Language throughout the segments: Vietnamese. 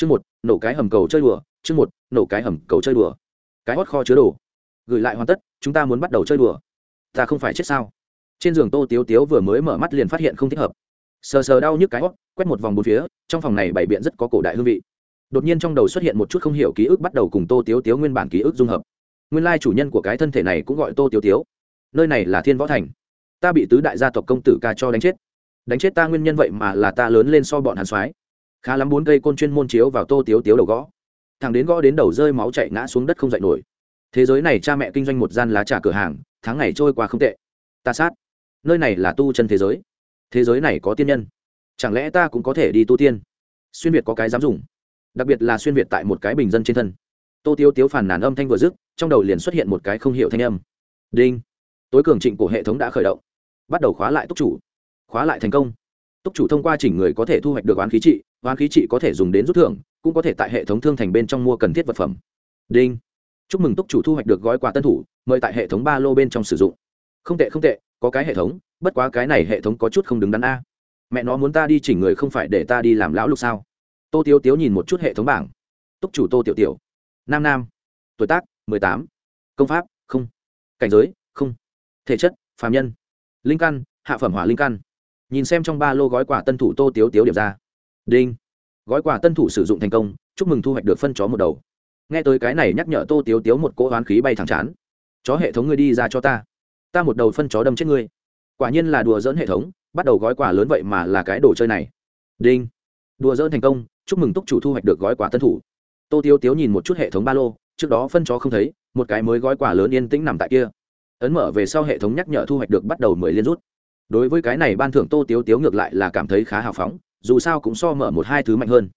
chương một, nổ cái hầm cầu chơi đùa, chương một, nổ cái hầm cầu chơi đùa. Cái hót kho chứa đồ. Gửi lại hoàn tất, chúng ta muốn bắt đầu chơi đùa. Ta không phải chết sao? Trên giường tô tiếu tiếu vừa mới mở mắt liền phát hiện không thích hợp. Sờ sờ đau nhức cái hót quét một vòng bốn phía, trong phòng này bày biện rất có cổ đại hương vị. Đột nhiên trong đầu xuất hiện một chút không hiểu ký ức bắt đầu cùng tô tiếu tiếu nguyên bản ký ức dung hợp. Nguyên lai chủ nhân của cái thân thể này cũng gọi tô tiếu tiếu. Nơi này là thiên võ thành. Ta bị tứ đại gia tộc công tử ca cho đánh chết. Đánh chết ta nguyên nhân vậy mà là ta lớn lên so bọn hàn soái khá lắm bốn cây côn chuyên môn chiếu vào tô tiếu tiếu đầu gõ. Thằng đến gõ đến đầu rơi máu chạy ngã xuống đất không dậy nổi. Thế giới này cha mẹ kinh doanh một gian lá trà cửa hàng, tháng ngày trôi qua không tệ. Ta sát. Nơi này là tu chân thế giới. Thế giới này có tiên nhân. Chẳng lẽ ta cũng có thể đi tu tiên? Xuyên việt có cái dám dùng. Đặc biệt là xuyên việt tại một cái bình dân trên thân. Tô tiếu tiếu phản nàn âm thanh vừa dứt, trong đầu liền xuất hiện một cái không hiểu thanh âm. Đinh. Tối cường trịnh của hệ thống đã khởi động. Bắt đầu khóa lại túc chủ. Khóa lại thành công túc chủ thông qua chỉnh người có thể thu hoạch được oán khí trị, oán khí trị có thể dùng đến rút thưởng, cũng có thể tại hệ thống thương thành bên trong mua cần thiết vật phẩm. Đinh. Chúc mừng túc chủ thu hoạch được gói quà tân thủ, mời tại hệ thống ba lô bên trong sử dụng. Không tệ không tệ, có cái hệ thống, bất quá cái này hệ thống có chút không đứng đắn a. Mẹ nó muốn ta đi chỉnh người không phải để ta đi làm lão lục sao? Tô tiếu tiếu nhìn một chút hệ thống bảng. Túc chủ tô tiểu tiểu. Nam nam. Tuổi tác, mười tám. Công pháp, không. Cảnh giới, không. Thể chất, phàm nhân. Linh căn, hạ phẩm hỏa linh căn nhìn xem trong ba lô gói quà tân thủ tô tiếu tiếu điểm ra. Đinh. Gói quà tân thủ sử dụng thành công, chúc mừng thu hoạch được phân chó một đầu. Nghe tới cái này nhắc nhở tô tiếu tiếu một cỗ hoán khí bay thẳng chán. Chó hệ thống ngươi đi ra cho ta. Ta một đầu phân chó đâm chết ngươi. Quả nhiên là đùa dỡn hệ thống, bắt đầu gói quà lớn vậy mà là cái đồ chơi này. Đinh. Đùa dỡn thành công, chúc mừng túc chủ thu hoạch được gói quà tân thủ. Tô tiếu tiếu nhìn một chút hệ thống ba lô, trước đó phân chó không thấy, một cái mới gói quà lớn yên tĩnh nằm tại kia. Ấn mở về sau hệ thống nhắc nhở thu hoạch được bắt đầu mười liên rút đối với cái này ban thưởng tô tiếu tiếu ngược lại là cảm thấy khá hào phóng, dù sao cũng so mở một hai thứ mạnh hơn.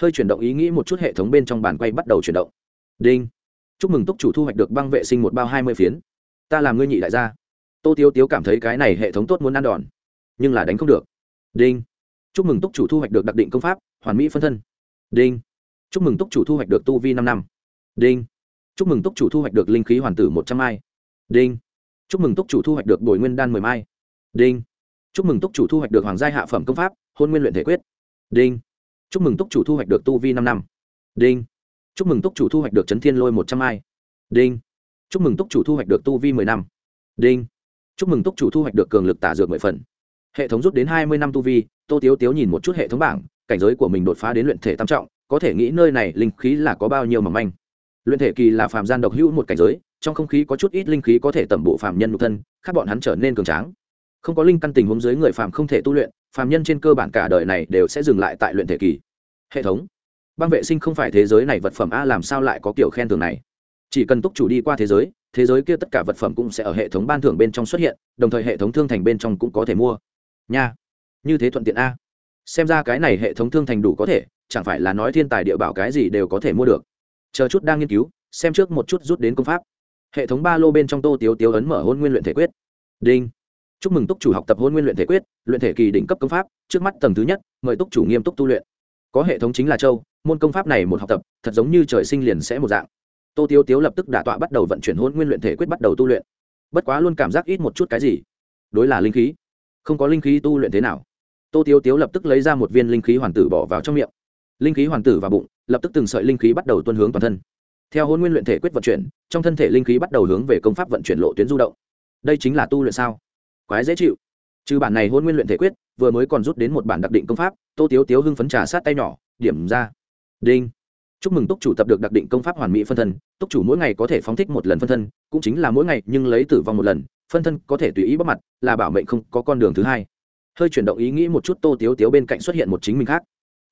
Hơi chuyển động ý nghĩ một chút hệ thống bên trong bàn quay bắt đầu chuyển động. Đinh. Chúc mừng túc chủ thu hoạch được băng vệ sinh một bao hai mươi phiến. Ta làm ngươi nhị đại gia. Tô tiếu tiếu cảm thấy cái này hệ thống tốt muốn ăn đòn, nhưng là đánh không được. Đinh. Chúc mừng túc chủ thu hoạch được đặc định công pháp, hoàn mỹ phân thân. Đinh. Chúc mừng túc chủ thu hoạch được tu vi năm năm. Đinh. Chúc mừng túc chủ thu hoạch được linh khí hoàn tử một trăm mai. Đinh. Chúc mừng túc chủ thu hoạch được bồi nguyên đan mười mai đinh. Chúc mừng túc chủ thu hoạch được hoàng gia hạ phẩm công pháp, hôn nguyên luyện thể quyết. Đinh. Chúc mừng túc chủ thu hoạch được tu vi năm năm. Đinh. Chúc mừng túc chủ thu hoạch được chấn thiên lôi một trăm hai. đinh. Chúc mừng túc chủ thu hoạch được tu vi mười năm. Đinh. Chúc mừng túc chủ thu hoạch được cường lực tả dược mười phần. Hệ thống rút đến hai mươi năm tu vi, tô tiếu tiếu nhìn một chút hệ thống bảng, cảnh giới của mình đột phá đến luyện thể tam trọng, có thể nghĩ nơi này linh khí là có bao nhiêu mầm manh. Luyện thể kỳ là phàm gian độc hữu một cảnh giới, trong không khí có chút ít linh khí có thể tẩm bộ phàm nhân nhục thân, khác bọn hắn trở nên cường tráng không có linh căn tình huống dưới người phàm không thể tu luyện, phàm nhân trên cơ bản cả đời này đều sẽ dừng lại tại luyện thể kỳ. Hệ thống. Băng vệ sinh không phải thế giới này vật phẩm a làm sao lại có kiểu khen thưởng này? Chỉ cần túc chủ đi qua thế giới thế giới kia tất cả vật phẩm cũng sẽ ở hệ thống ban thưởng bên trong xuất hiện, đồng thời hệ thống thương thành bên trong cũng có thể mua. Nha. Như thế thuận tiện a. Xem ra cái này hệ thống thương thành đủ có thể, chẳng phải là nói thiên tài địa bảo cái gì đều có thể mua được. Chờ chút đang nghiên cứu, xem trước một chút rút đến công pháp. Hệ thống ba lô bên trong tô tiếu tiếu ấn mở hôn nguyên luyện thể quyết. Đinh chúc mừng túc chủ học tập hôn nguyên luyện thể quyết, luyện thể kỳ đỉnh cấp công pháp, trước mắt tầng thứ nhất, mời túc chủ nghiêm túc tu luyện. Có hệ thống chính là châu, môn công pháp này một học tập, thật giống như trời sinh liền sẽ một dạng. Tô tiêu tiếu lập tức đả tọa bắt đầu vận chuyển hôn nguyên luyện thể quyết bắt đầu tu luyện. Bất quá luôn cảm giác ít một chút cái gì. Đối là linh khí. Không có linh khí tu luyện thế nào. Tô tiêu tiếu lập tức lấy ra một viên linh khí hoàn tử bỏ vào trong miệng. Linh khí hoàn tử vào bụng, lập tức từng sợi linh khí bắt đầu tuân hướng toàn thân. Theo hôn nguyên luyện thể quyết vận chuyển, trong thân thể linh khí bắt đầu hướng về công pháp vận chuyển lộ tuyến du động. Đây chính là tu luyện sao? Quái dễ chịu. Trừ bản này hôn nguyên luyện thể quyết, vừa mới còn rút đến một bản đặc định công pháp, tô tiếu tiếu hưng phấn trà sát tay nhỏ, điểm ra. Đinh. Chúc mừng túc chủ tập được đặc định công pháp hoàn mỹ phân thân, túc chủ mỗi ngày có thể phóng thích một lần phân thân, cũng chính là mỗi ngày, nhưng lấy tử vong một lần, phân thân có thể tùy ý bóc mặt, là bảo mệnh không có con đường thứ hai. Hơi chuyển động ý nghĩ một chút, tô tiếu tiếu bên cạnh xuất hiện một chính mình khác.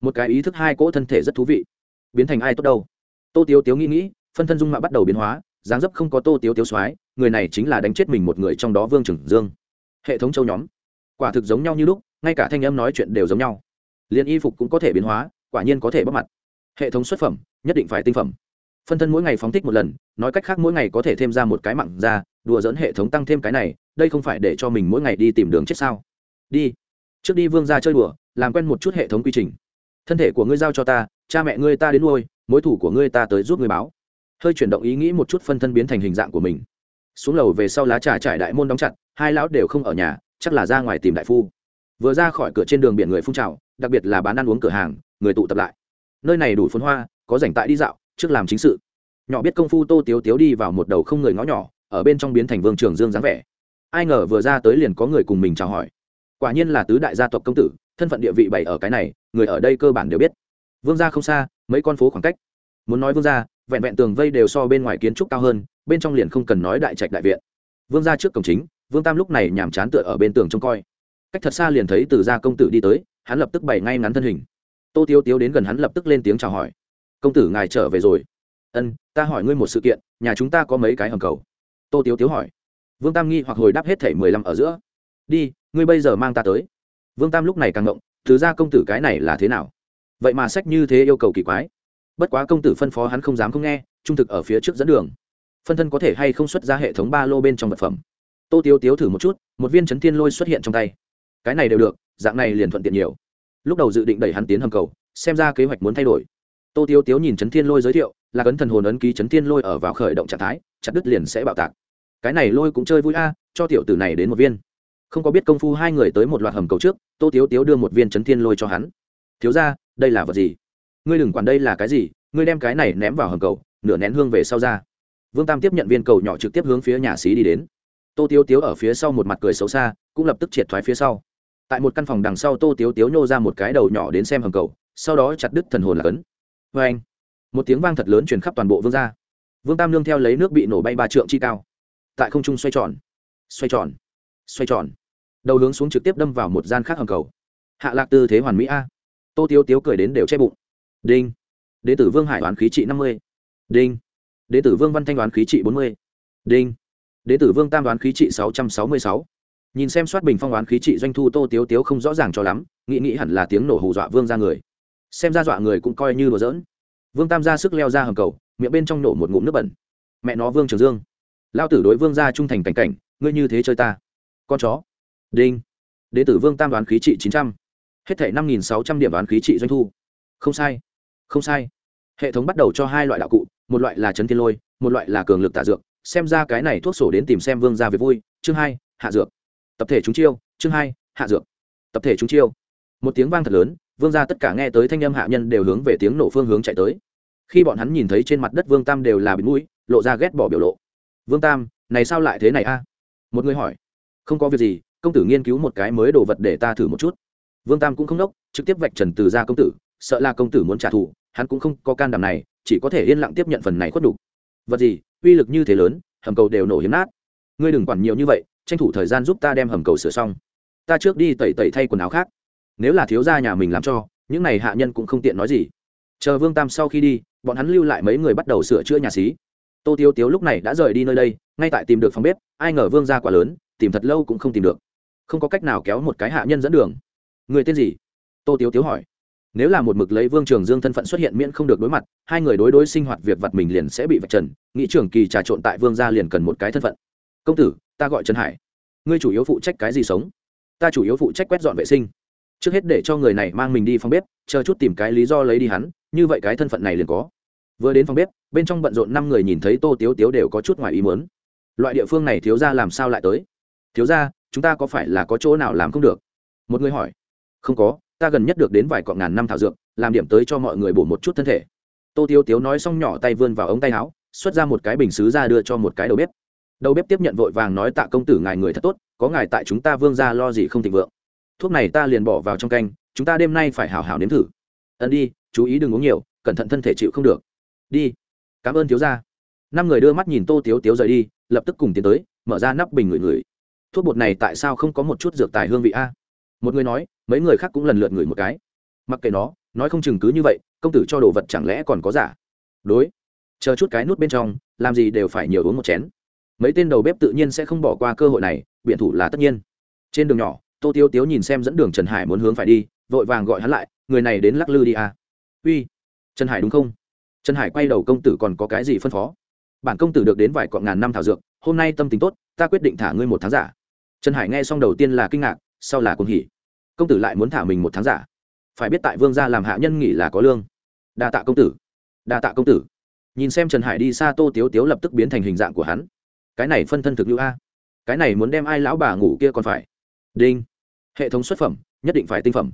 Một cái ý thức hai cỗ thân thể rất thú vị. Biến thành ai tốt đâu? Tô tiếu tiếu nghĩ nghĩ, phân thân dung mạo bắt đầu biến hóa, dáng dấp không có tô tiếu tiếu soái, người này chính là đánh chết mình một người trong đó vương trừng dương hệ thống châu nhóm. Quả thực giống nhau như lúc, ngay cả thanh âm nói chuyện đều giống nhau. Liền y phục cũng có thể biến hóa, quả nhiên có thể bóc mặt. Hệ thống xuất phẩm, nhất định phải tinh phẩm. Phân thân mỗi ngày phóng thích một lần, nói cách khác mỗi ngày có thể thêm ra một cái mặn ra, đùa dẫn hệ thống tăng thêm cái này, đây không phải để cho mình mỗi ngày đi tìm đường chết sao? Đi. Trước đi vương ra chơi đùa, làm quen một chút hệ thống quy trình. Thân thể của ngươi giao cho ta, cha mẹ ngươi ta đến nuôi, mối thủ của ngươi ta tới giúp ngươi báo. Hơi chuyển động ý nghĩ một chút phân thân biến thành hình dạng của mình xuống lầu về sau lá trà trải đại môn đóng chặt, hai lão đều không ở nhà, chắc là ra ngoài tìm đại phu. Vừa ra khỏi cửa trên đường biển người phun trào, đặc biệt là bán ăn uống cửa hàng, người tụ tập lại. Nơi này đủ phun hoa, có rảnh tại đi dạo, trước làm chính sự. Nhỏ biết công phu tô tiếu tiếu đi vào một đầu không người ngõ nhỏ, ở bên trong biến thành vương trường dương dáng vẻ. Ai ngờ vừa ra tới liền có người cùng mình chào hỏi. Quả nhiên là tứ đại gia tộc công tử, thân phận địa vị bày ở cái này, người ở đây cơ bản đều biết. Vương gia không xa, mấy con phố khoảng cách. Muốn nói vương gia vẹn vẹn tường vây đều so bên ngoài kiến trúc cao hơn, bên trong liền không cần nói đại trạch đại viện. Vương gia trước cổng chính, vương tam lúc này nhàm chán tựa ở bên tường trông coi. Cách thật xa liền thấy từ gia công tử đi tới, hắn lập tức bày ngay ngắn thân hình. Tô tiếu tiếu đến gần hắn lập tức lên tiếng chào hỏi. Công tử, ngài trở về rồi. Ân, ta hỏi ngươi một sự kiện, nhà chúng ta có mấy cái hầm cầu? Tô tiếu tiếu hỏi. Vương tam nghi hoặc hồi đáp hết thảy mười lăm ở giữa. Đi, ngươi bây giờ mang ta tới. Vương tam lúc này càng ngộng, từ ra công tử cái này là thế nào? Vậy mà sách như thế yêu cầu kỳ quái bất quá công tử phân phó hắn không dám không nghe, trung thực ở phía trước dẫn đường. Phân thân có thể hay không xuất ra hệ thống ba lô bên trong vật phẩm? Tô tiếu tiếu thử một chút, một viên chấn thiên lôi xuất hiện trong tay. Cái này đều được, dạng này liền thuận tiện nhiều. Lúc đầu dự định đẩy hắn tiến hầm cầu, xem ra kế hoạch muốn thay đổi. Tô tiếu tiếu nhìn chấn thiên lôi giới thiệu, là cấn thần hồn ấn ký chấn thiên lôi ở vào khởi động trạng thái, chặt đứt liền sẽ bạo tạc. Cái này lôi cũng chơi vui a, cho tiểu tử này đến một viên. Không có biết công phu hai người tới một loạt hầm cầu trước, tô tiếu tiếu đưa một viên chấn thiên lôi cho hắn. Thiếu ra đây là vật gì? Ngươi đừng quản đây là cái gì, ngươi đem cái này ném vào hầm cầu, nửa nén hương về sau ra. Vương tam tiếp nhận viên cầu nhỏ trực tiếp hướng phía nhà xí đi đến. Tô tiếu tiếu ở phía sau một mặt cười xấu xa, cũng lập tức triệt thoái phía sau. Tại một căn phòng đằng sau tô tiếu tiếu nhô ra một cái đầu nhỏ đến xem hầm cầu, sau đó chặt đứt thần hồn là cấn vê anh, một tiếng vang thật lớn truyền khắp toàn bộ vương gia. Vương tam nương theo lấy nước bị nổ bay ba trượng chi cao. Tại không trung xoay tròn xoay tròn xoay tròn. Đầu hướng xuống trực tiếp đâm vào một gian khác hầm cầu. Hạ lạc tư thế hoàn mỹ a. Tô tiếu tiếu cười đến đều che bụng đinh. Đế tử vương hải đoán khí trị năm mươi. Đinh. Đế tử vương văn thanh đoán khí trị bốn mươi. Đinh. Đế tử vương tam đoán khí trị sáu trăm sáu mươi sáu. Nhìn xem soát bình phong đoán khí trị doanh thu tô tiếu tiếu không rõ ràng cho lắm, nghĩ nghĩ hẳn là tiếng nổ hù dọa vương ra người. Xem ra dọa người cũng coi như đùa giỡn. Vương tam ra sức leo ra hầm cầu, miệng bên trong nổ một ngụm nước bẩn. Mẹ nó vương trường dương. Lao tử đối vương gia trung thành cảnh cảnh, ngươi như thế chơi ta. Con chó. Đinh. Đế tử vương tam đoán khí trị chín trăm. Hết thể năm nghìn sáu trăm điểm đoán khí trị doanh thu. Không sai không sai. Hệ thống bắt đầu cho hai loại đạo cụ, một loại là chấn thiên lôi, một loại là cường lực tả dược. Xem ra cái này thuốc sổ đến tìm xem vương gia về vui. Chương hai, hạ dược. Tập thể chúng chiêu. Chương hai, hạ dược. Tập thể chúng chiêu. Một tiếng vang thật lớn, vương gia tất cả nghe tới thanh âm hạ nhân đều hướng về tiếng nổ phương hướng chạy tới. Khi bọn hắn nhìn thấy trên mặt đất vương tam đều là bịt mũi, lộ ra ghét bỏ biểu lộ. Vương tam, này sao lại thế này a? Một người hỏi. Không có việc gì, công tử nghiên cứu một cái mới đồ vật để ta thử một chút. Vương tam cũng không đốc, trực tiếp vạch trần từ ra công tử, sợ là công tử muốn trả thù hắn cũng không có can đảm này, chỉ có thể yên lặng tiếp nhận phần này khuất đủ. vật gì, uy lực như thế lớn, hầm cầu đều nổ hiếm nát. Ngươi đừng quản nhiều như vậy, tranh thủ thời gian giúp ta đem hầm cầu sửa xong. Ta trước đi tẩy tẩy thay quần áo khác. Nếu là thiếu gia nhà mình làm cho, những này hạ nhân cũng không tiện nói gì. Chờ vương tam sau khi đi, bọn hắn lưu lại mấy người bắt đầu sửa chữa nhà xí. Tô tiêu tiếu lúc này đã rời đi nơi đây, ngay tại tìm được phòng bếp, ai ngờ vương ra quả lớn, tìm thật lâu cũng không tìm được. Không có cách nào kéo một cái hạ nhân dẫn đường. Người tên gì? Tô tiếu tiếu hỏi nếu là một mực lấy vương trường dương thân phận xuất hiện miễn không được đối mặt, hai người đối đối sinh hoạt việc vặt mình liền sẽ bị vạch trần nghĩ trường kỳ trà trộn tại vương gia liền cần một cái thân phận. Công tử, ta gọi trần hải. Ngươi chủ yếu phụ trách cái gì sống? Ta chủ yếu phụ trách quét dọn vệ sinh. Trước hết để cho người này mang mình đi phòng bếp, chờ chút tìm cái lý do lấy đi hắn, như vậy cái thân phận này liền có. Vừa đến phòng bếp, bên trong bận rộn năm người nhìn thấy tô tiếu tiếu đều có chút ngoài ý muốn. Loại địa phương này thiếu ra làm sao lại tới? Thiếu ra chúng ta có phải là có chỗ nào làm không được? Một người hỏi. Không có ta gần nhất được đến vài cọng ngàn năm thảo dược, làm điểm tới cho mọi người bổ một chút thân thể. Tô tiếu tiếu nói xong nhỏ tay vươn vào ống tay áo, xuất ra một cái bình xứ ra đưa cho một cái đầu bếp. Đầu bếp tiếp nhận vội vàng nói, tạ công tử, ngài người thật tốt, có ngài tại chúng ta vương ra lo gì không thịnh vượng? Thuốc này ta liền bỏ vào trong canh, chúng ta đêm nay phải hảo hảo nếm thử. Ân đi, chú ý đừng uống nhiều, cẩn thận thân thể chịu không được. Đi. Cảm ơn thiếu gia. Năm người đưa mắt nhìn tô tiếu tiếu rời đi, lập tức cùng tiến tới, mở ra nắp bình ngửi ngửi. Thuốc bột này tại sao không có một chút dược tài hương vị a? Một người nói mấy người khác cũng lần lượt ngửi một cái. Mặc kệ nó, nói không chừng cứ như vậy, công tử cho đồ vật chẳng lẽ còn có giả? Đối. Chờ chút cái nút bên trong, làm gì đều phải nhiều uống một chén. Mấy tên đầu bếp tự nhiên sẽ không bỏ qua cơ hội này, biện thủ là tất nhiên. Trên đường nhỏ, tô tiêu tiếu nhìn xem dẫn đường trần hải muốn hướng phải đi, vội vàng gọi hắn lại, người này đến lắc lư đi à. uy. Trần hải đúng không? Trần hải quay đầu công tử còn có cái gì phân phó? Bản công tử được đến vài cọn ngàn năm thảo dược, hôm nay tâm tính tốt, ta quyết định thả ngươi một tháng giả. Trần hải nghe xong đầu tiên là kinh ngạc, sau là cuồng hỉ công tử lại muốn thả mình một tháng giả. Phải biết tại vương gia làm hạ nhân nghỉ là có lương. Đa tạ công tử. Đa tạ công tử. Nhìn xem trần hải đi xa tô tiếu tiếu lập tức biến thành hình dạng của hắn. Cái này phân thân thực lưu a. Cái này muốn đem ai lão bà ngủ kia còn phải. Đinh. Hệ thống xuất phẩm, nhất định phải tinh phẩm.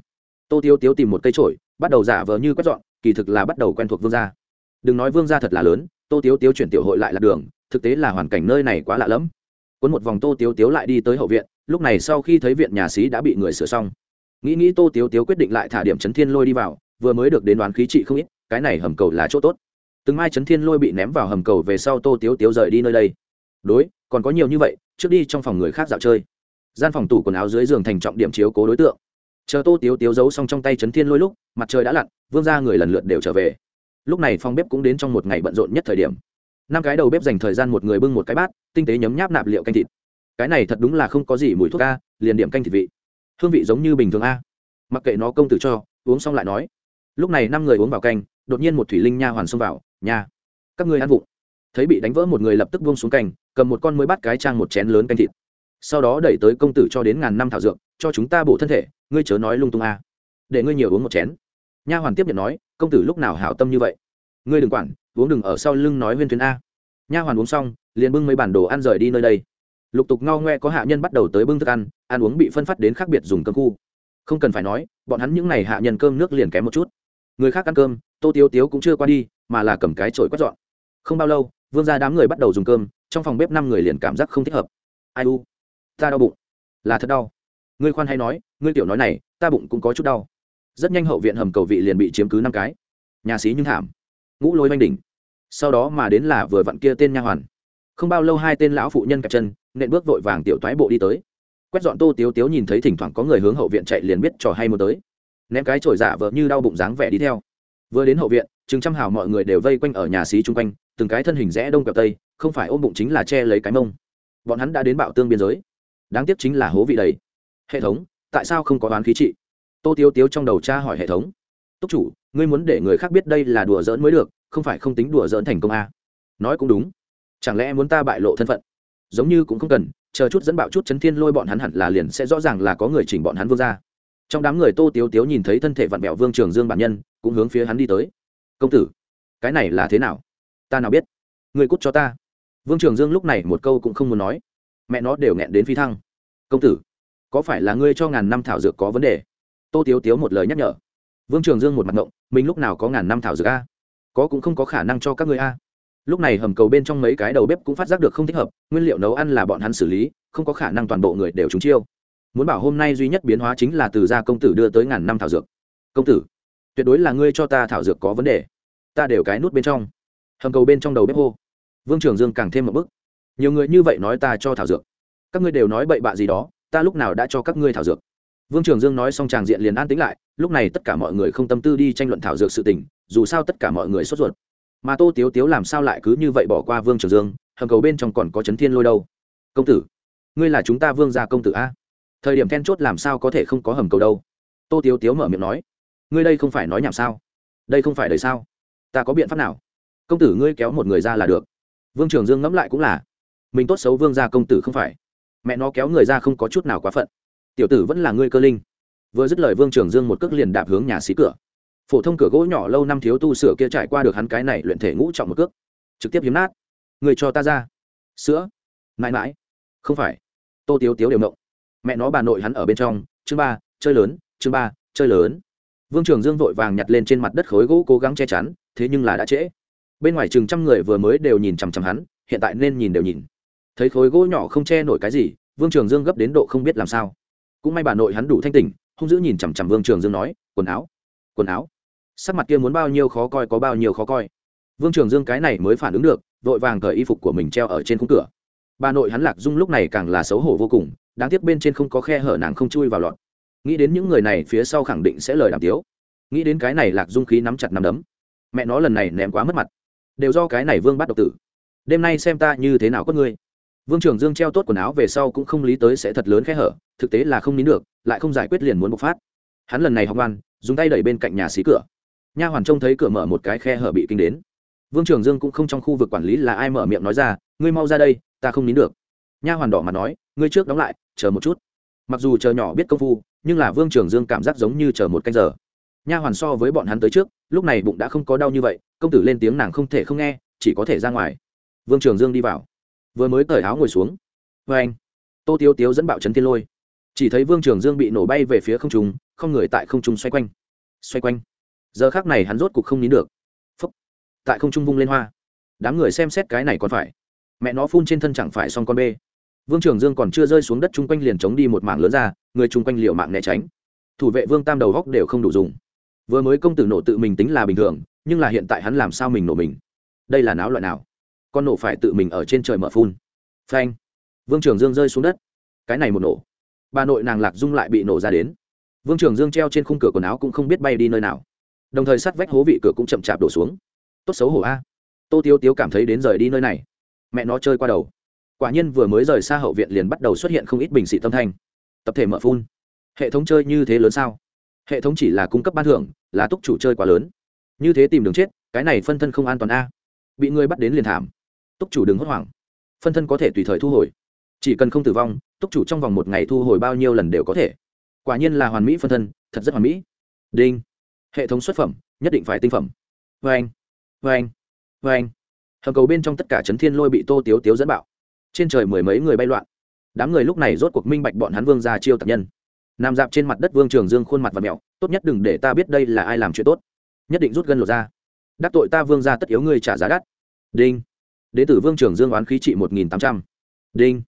Tô tiếu tiếu tìm một cây trổi bắt đầu giả vờ như quét dọn, kỳ thực là bắt đầu quen thuộc vương gia. Đừng nói vương gia thật là lớn, tô tiếu tiếu chuyển tiểu hội lại là đường, thực tế là hoàn cảnh nơi này quá lạ lẫm. Cuốn một vòng tô tiếu tiếu lại đi tới hậu viện, lúc này sau khi thấy viện nhà xí đã bị người sửa xong nghĩ nghĩ tô tiếu tiếu quyết định lại thả điểm chấn thiên lôi đi vào, vừa mới được đến đoán khí trị không ít, cái này hầm cầu là chỗ tốt. Từng mai chấn thiên lôi bị ném vào hầm cầu về sau tô tiếu tiếu rời đi nơi đây. Đối, còn có nhiều như vậy, trước đi trong phòng người khác dạo chơi. Gian phòng tủ quần áo dưới giường thành trọng điểm chiếu cố đối tượng. Chờ tô tiếu tiếu giấu xong trong tay chấn thiên lôi lúc, mặt trời đã lặn, vương ra người lần lượt đều trở về. Lúc này phòng bếp cũng đến trong một ngày bận rộn nhất thời điểm. Năm cái đầu bếp dành thời gian một người bưng một cái bát, tinh tế nhấm nháp nạp liệu canh thịt. Cái này thật đúng là không có gì mùi thuốc ca liền điểm canh thịt vị hương vị giống như bình thường a. Mặc kệ nó công tử cho, uống xong lại nói. Lúc này năm người uống vào canh, đột nhiên một thủy linh nha hoàn xông vào nhà các ngươi ăn vụng. Thấy bị đánh vỡ một người lập tức buông xuống canh cầm một con mới bắt cái trang một chén lớn canh thịt. Sau đó đẩy tới công tử cho đến ngàn năm thảo dược, cho chúng ta bổ thân thể, ngươi chớ nói lung tung a. Để ngươi nhiều uống một chén. Nha hoàn tiếp nhận nói, công tử lúc nào hảo tâm như vậy? Ngươi đừng quản, uống đừng ở sau lưng nói huyên thuyền a. Nha hoàn uống xong, liền bưng mấy bản đồ ăn rời đi nơi đây lục tục ngao ngoe có hạ nhân bắt đầu tới bưng thức ăn ăn uống bị phân phát đến khác biệt dùng cơm khu. Không cần phải nói, bọn hắn những n à y hạ nhân cơm nước liền kém một chút. Người khác ăn cơm, tô tiếu tiếu cũng chưa qua đi, mà là cầm cái chổi quét dọn. Không bao lâu, vương ra đám người bắt đầu dùng cơm, trong phòng bếp năm người liền cảm giác không thích hợp. Ai u? Ta đau bụng. Là thật đau. Ngươi khoan hay nói, ngươi tiểu nói này, ta bụng cũng có chút đau. Rất nhanh hậu viện hầm cầu vị liền bị chiếm cứ năm cái. Nhà xí nhưng thảm. Ngũ lôi oanh đỉnh. Sau đó mà đến là vừa vặn kia tên nha hoàn. Không bao lâu hai tên lão phụ nhân kẹp chân nện bước vội vàng tiểu thoái bộ đi tới. Quét dọn tô tiếu tiếu nhìn thấy thỉnh thoảng có người hướng hậu viện chạy liền biết trò hay muốn tới. Ném cái trổi giả vợ như đau bụng dáng vẻ đi theo. Vừa đến hậu viện, chừng trăm hào mọi người đều vây quanh ở nhà xí chung quanh, từng cái thân hình rẽ đông kẹo tây, không phải ôm bụng chính là che lấy cái mông. Bọn hắn đã đến bạo tương biên giới. Đáng tiếc chính là hố vị đầy. Hệ thống, tại sao không có đoán khí trị? Tô tiếu tiếu trong đầu cha hỏi hệ thống. Túc chủ, ngươi muốn để người khác biết đây là đùa giỡn mới được, không phải không tính đùa giỡn thành công a nói cũng đúng. Chẳng lẽ muốn ta bại lộ thân phận? Giống như cũng không cần, chờ chút dẫn bạo chút chấn thiên lôi bọn hắn hẳn là liền sẽ rõ ràng là có người chỉnh bọn hắn vương ra. Trong đám người tô tiếu tiếu nhìn thấy thân thể vặn vẹo vương trường dương bản nhân, cũng hướng phía hắn đi tới. Công tử, cái này là thế nào? Ta nào biết? Người cút cho ta. Vương trường dương lúc này một câu cũng không muốn nói. Mẹ nó đều nghẹn đến phi thăng. Công tử, có phải là ngươi cho ngàn năm thảo dược có vấn đề? Tô tiếu tiếu một lời nhắc nhở. Vương trường dương một mặt ngộng, mình lúc nào có ngàn năm thảo dược a? Có cũng không có khả năng cho các ngươi a lúc này hầm cầu bên trong mấy cái đầu bếp cũng phát giác được không thích hợp, nguyên liệu nấu ăn là bọn hắn xử lý, không có khả năng toàn bộ người đều trúng chiêu. Muốn bảo hôm nay duy nhất biến hóa chính là từ gia công tử đưa tới ngàn năm thảo dược. Công tử, tuyệt đối là ngươi cho ta thảo dược có vấn đề. Ta đều cái nút bên trong. Hầm cầu bên trong đầu bếp hô. Vương trường dương càng thêm một bức nhiều người như vậy nói ta cho thảo dược. Các ngươi đều nói bậy bạ gì đó, ta lúc nào đã cho các ngươi thảo dược? Vương trường dương nói xong tràng diện liền an tính lại, lúc này tất cả mọi người không tâm tư đi tranh luận thảo dược sự tình, dù sao tất cả mọi người sốt ruột mà tô tiếu tiếu làm sao lại cứ như vậy bỏ qua vương trường dương, hầm cầu bên trong còn có chấn thiên lôi đâu? Công tử, ngươi là chúng ta vương gia công tử a? Thời điểm then chốt làm sao có thể không có hầm cầu đâu? Tô tiếu tiếu mở miệng nói, ngươi đây không phải nói nhảm sao? Đây không phải đời sao? Ta có biện pháp nào? Công tử ngươi kéo một người ra là được. Vương trường dương ngẫm lại cũng là, mình tốt xấu vương gia công tử không phải. Mẹ nó kéo người ra không có chút nào quá phận. Tiểu tử vẫn là ngươi cơ linh. Vừa dứt lời vương trường dương một cước liền đạp hướng nhà xí cửa phổ thông cửa gỗ nhỏ lâu năm thiếu tu sửa kia trải qua được hắn cái này luyện thể ngũ trọng một cước. Trực tiếp hiếm nát. Người cho ta ra. Sữa. Mãi mãi. Không phải. Tô tiếu tiếu đều mộng mẹ nó bà nội hắn ở bên trong. Chương ba, chơi lớn. Chương ba, chơi lớn. Vương trường dương vội vàng nhặt lên trên mặt đất khối gỗ cố gắng che chắn, thế nhưng là đã trễ. Bên ngoài chừng trăm người vừa mới đều nhìn chằm chằm hắn, hiện tại nên nhìn đều nhìn. Thấy khối gỗ nhỏ không che nổi cái gì, vương trường dương gấp đến độ không biết làm sao. Cũng may bà nội hắn đủ thanh tỉnh không giữ nhìn chằm chằm vương trường dương nói, quần áo quần áo sắc mặt kia muốn bao nhiêu khó coi có bao nhiêu khó coi. Vương trường dương cái này mới phản ứng được, vội vàng cởi y phục của mình treo ở trên khung cửa. Bà nội hắn lạc dung lúc này càng là xấu hổ vô cùng, đáng tiếc bên trên không có khe hở nàng không chui vào lọt. Nghĩ đến những người này phía sau khẳng định sẽ lời đàm tiếu. Nghĩ đến cái này lạc dung khí nắm chặt nắm đấm. Mẹ nó lần này ném quá mất mặt. Đều do cái này vương bắt độc tử. Đêm nay xem ta như thế nào có ngươi vương trường dương treo tốt quần áo về sau cũng không lý tới sẽ thật lớn khe hở, thực tế là không nín được, lại không giải quyết liền muốn bộc phát. Hắn lần này học ngoan, dùng tay đẩy bên cạnh nhà xí cửa nha hoàn trông thấy cửa mở một cái khe hở bị kinh đến. Vương trường dương cũng không trong khu vực quản lý là ai mở miệng nói ra, ngươi mau ra đây, ta không nín được. Nha hoàn đỏ mặt nói, ngươi trước đóng lại, chờ một chút. Mặc dù chờ nhỏ biết công phu, nhưng là vương trường dương cảm giác giống như chờ một canh giờ. Nha hoàn so với bọn hắn tới trước, lúc này bụng đã không có đau như vậy, công tử lên tiếng nàng không thể không nghe, chỉ có thể ra ngoài. Vương trường dương đi vào. Vừa mới cởi áo ngồi xuống. Vê anh. Tô tiếu tiếu dẫn bạo trấn thiên lôi. Chỉ thấy vương trường dương bị nổ bay về phía không trung, không người tại không trung xoay quanh. Xoay quanh giờ khác này hắn rốt cục không nín được. Phúc. tại không trung vung lên hoa. Đám người xem xét cái này còn phải. Mẹ nó phun trên thân chẳng phải xong con bê. Vương trường dương còn chưa rơi xuống đất chung quanh liền chống đi một mảng lớn ra, người chung quanh liệu mạng né tránh. Thủ vệ vương tam đầu góc đều không đủ dùng. Vừa mới công tử nổ tự mình tính là bình thường, nhưng là hiện tại hắn làm sao mình nổ mình? Đây là náo loại nào? Con nổ phải tự mình ở trên trời mở phun. Phanh. Vương trường dương rơi xuống đất. Cái này một nổ. Bà nội nàng lạc dung lại bị nổ ra đến. Vương trường dương treo trên khung cửa quần áo cũng không biết bay đi nơi nào đồng thời sắt vách hố vị cửa cũng chậm chạp đổ xuống. Tốt xấu hổ a. Tô tiêu tiếu cảm thấy đến rời đi nơi này. Mẹ nó chơi qua đầu. Quả nhiên vừa mới rời xa hậu viện liền bắt đầu xuất hiện không ít bình xị tâm thanh. Tập thể mở phun. Hệ thống chơi như thế lớn sao? Hệ thống chỉ là cung cấp ban thưởng, là túc chủ chơi quá lớn. Như thế tìm đường chết, cái này phân thân không an toàn a. Bị người bắt đến liền thảm. Túc chủ đừng hốt hoảng. Phân thân có thể tùy thời thu hồi. Chỉ cần không tử vong, túc chủ trong vòng một ngày thu hồi bao nhiêu lần đều có thể. Quả nhiên là hoàn mỹ phân thân, thật rất hoàn mỹ. Đinh hệ thống xuất phẩm, nhất định phải tinh phẩm. Vê anh vê anh vê anh. Hầm cầu bên trong tất cả chấn thiên lôi bị tô tiếu tiếu dẫn bạo. Trên trời mười mấy người bay loạn. Đám người lúc này rốt cuộc minh bạch bọn hắn vương ra chiêu tập nhân. Nằm dạp trên mặt đất vương trường dương khuôn mặt và mẹo, tốt nhất đừng để ta biết đây là ai làm chuyện tốt. Nhất định rút gân lột ra đắc tội ta vương ra tất yếu ngươi trả giá đắt. Đinh. Đế tử vương trường dương oán khí trị một nghìn tám trăm. Đinh.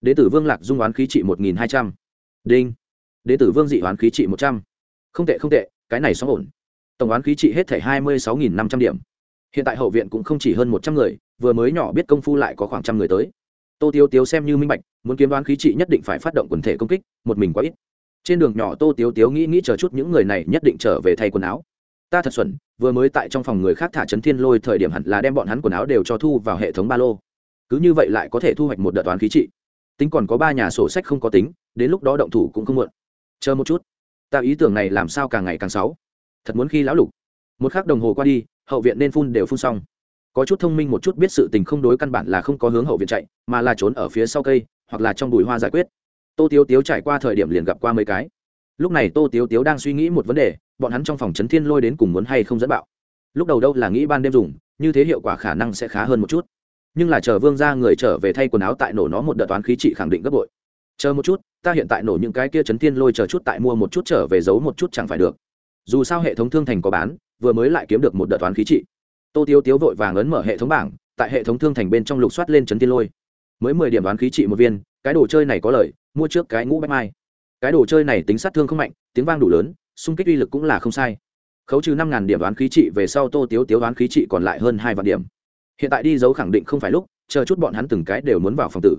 Đế tử vương lạc dung oán khí trị một nghìn hai trăm. Đinh. Đế tử vương dị oán khí trị một trăm. Không tệ không tệ cái này xóm ổn. Tổng oán khí trị hết thể hai mươi sáu nghìn năm trăm điểm. Hiện tại hậu viện cũng không chỉ hơn một trăm người, vừa mới nhỏ biết công phu lại có khoảng trăm người tới. Tô tiêu tiếu xem như minh bạch, muốn kiếm đoán khí trị nhất định phải phát động quần thể công kích, một mình quá ít. Trên đường nhỏ tô tiếu tiếu nghĩ nghĩ chờ chút những người này nhất định trở về thay quần áo. Ta thật xuẩn, vừa mới tại trong phòng người khác thả chấn thiên lôi thời điểm hẳn là đem bọn hắn quần áo đều cho thu vào hệ thống ba lô. Cứ như vậy lại có thể thu hoạch một đợt toán khí trị. Tính còn có ba nhà sổ sách không có tính, đến lúc đó động thủ cũng không muộn. Chờ một chút ta ý tưởng này làm sao càng ngày càng xấu. Thật muốn khi lão lục. Một khắc đồng hồ qua đi, hậu viện nên phun đều phun xong. Có chút thông minh một chút biết sự tình không đối căn bản là không có hướng hậu viện chạy, mà là trốn ở phía sau cây, hoặc là trong bụi hoa giải quyết. Tô tiếu tiếu trải qua thời điểm liền gặp qua mấy cái. Lúc này tô tiếu tiếu đang suy nghĩ một vấn đề, bọn hắn trong phòng chấn thiên lôi đến cùng muốn hay không dẫn bạo. Lúc đầu đâu là nghĩ ban đêm dùng, như thế hiệu quả khả năng sẽ khá hơn một chút. Nhưng là chờ vương ra người trở về thay quần áo tại nổ nó một đợt toán khí trị khẳng định gấp bội chờ một chút, ta hiện tại nổ những cái kia chấn thiên lôi chờ chút tại mua một chút trở về giấu một chút chẳng phải được. Dù sao hệ thống thương thành có bán, vừa mới lại kiếm được một đợt toán khí trị. Tô tiêu tiếu vội vàng ấn mở hệ thống bảng, tại hệ thống thương thành bên trong lục soát lên chấn thiên lôi. Mới mười điểm đoán khí trị một viên, cái đồ chơi này có lời mua trước cái ngũ bách mai. Cái đồ chơi này tính sát thương không mạnh, tiếng vang đủ lớn, xung kích uy lực cũng là không sai. Khấu trừ năm ngàn điểm đoán khí trị về sau tô tiếu tiếu đoán khí trị còn lại hơn hai vạn điểm. Hiện tại đi giấu khẳng định không phải lúc, chờ chút bọn hắn từng cái đều muốn vào phòng tử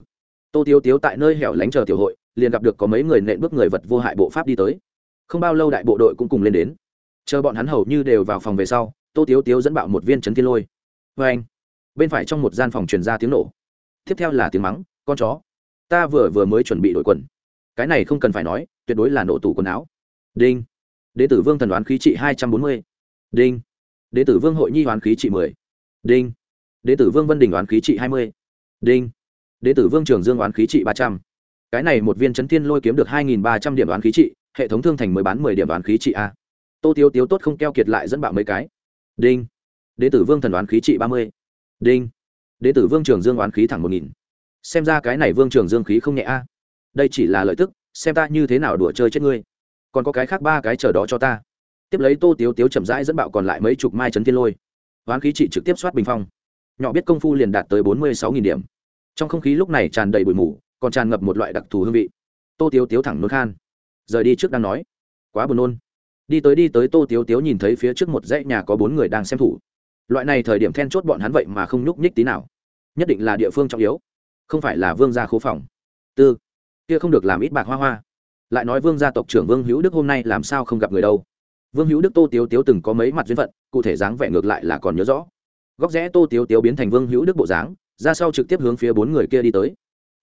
tô tiếu tiếu tại nơi hẻo lánh chờ tiểu hội, liền gặp được có mấy người nện bước người vật vô hại bộ pháp đi tới. Không bao lâu đại bộ đội cũng cùng lên đến. Chờ bọn hắn hầu như đều vào phòng về sau, tô tiếu tiếu dẫn bạo một viên chấn thiên lôi. Vê anh, bên phải trong một gian phòng truyền ra tiếng nổ. Tiếp theo là tiếng mắng, con chó, ta vừa vừa mới chuẩn bị đổi quần. Cái này không cần phải nói, tuyệt đối là nổ tủ quần áo. Đinh. Đế tử vương thần đoán khí trị hai trăm bốn mươi. Đinh. Đế tử vương hội nhi đoán khí trị mười. Đinh. Đế tử vương vân đình đoán khí trị hai mươi. Đinh đế tử vương trường dương đoán khí trị ba trăm. Cái này một viên chấn thiên lôi kiếm được hai nghìn ba trăm điểm đoán khí trị, hệ thống thương thành mới bán mười điểm đoán khí trị a. Tô tiêu tiếu tốt không keo kiệt lại dẫn bạo mấy cái. Đinh. Đế tử vương thần đoán khí trị ba mươi. Đinh. Đế tử vương trường dương đoán khí thẳng một nghìn. Xem ra cái này vương trường dương khí không nhẹ a. Đây chỉ là lợi tức, xem ta như thế nào đùa chơi chết ngươi. Còn có cái khác ba cái chờ đó cho ta. Tiếp lấy tô tiếu tiếu chậm rãi dẫn bạo còn lại mấy chục mai chấn thiên lôi. Oán khí trị trực tiếp soát bình phong. Nhỏ biết công phu liền đạt tới bốn mươi sáu nghìn điểm trong không khí lúc này tràn đầy bụi mù, còn tràn ngập một loại đặc thù hương vị. Tô tiếu tiếu thẳng nôn khan. Rời đi trước đang nói. Quá buồn nôn. Đi tới đi tới tô tiếu tiếu nhìn thấy phía trước một dãy nhà có bốn người đang xem thủ. Loại này thời điểm then chốt bọn hắn vậy mà không nhúc nhích tí nào. Nhất định là địa phương trọng yếu, không phải là vương gia khố phòng. Tư, kia không được làm ít bạc hoa hoa. Lại nói vương gia tộc trưởng vương hữu đức hôm nay làm sao không gặp người đâu. Vương hữu đức tô tiếu tiếu từng có mấy mặt duyên phận, cụ thể dáng vẻ ngược lại là còn nhớ rõ. Góc rẽ tô tiếu tiếu biến thành vương hữu đức bộ dáng ra sau trực tiếp hướng phía bốn người kia đi tới.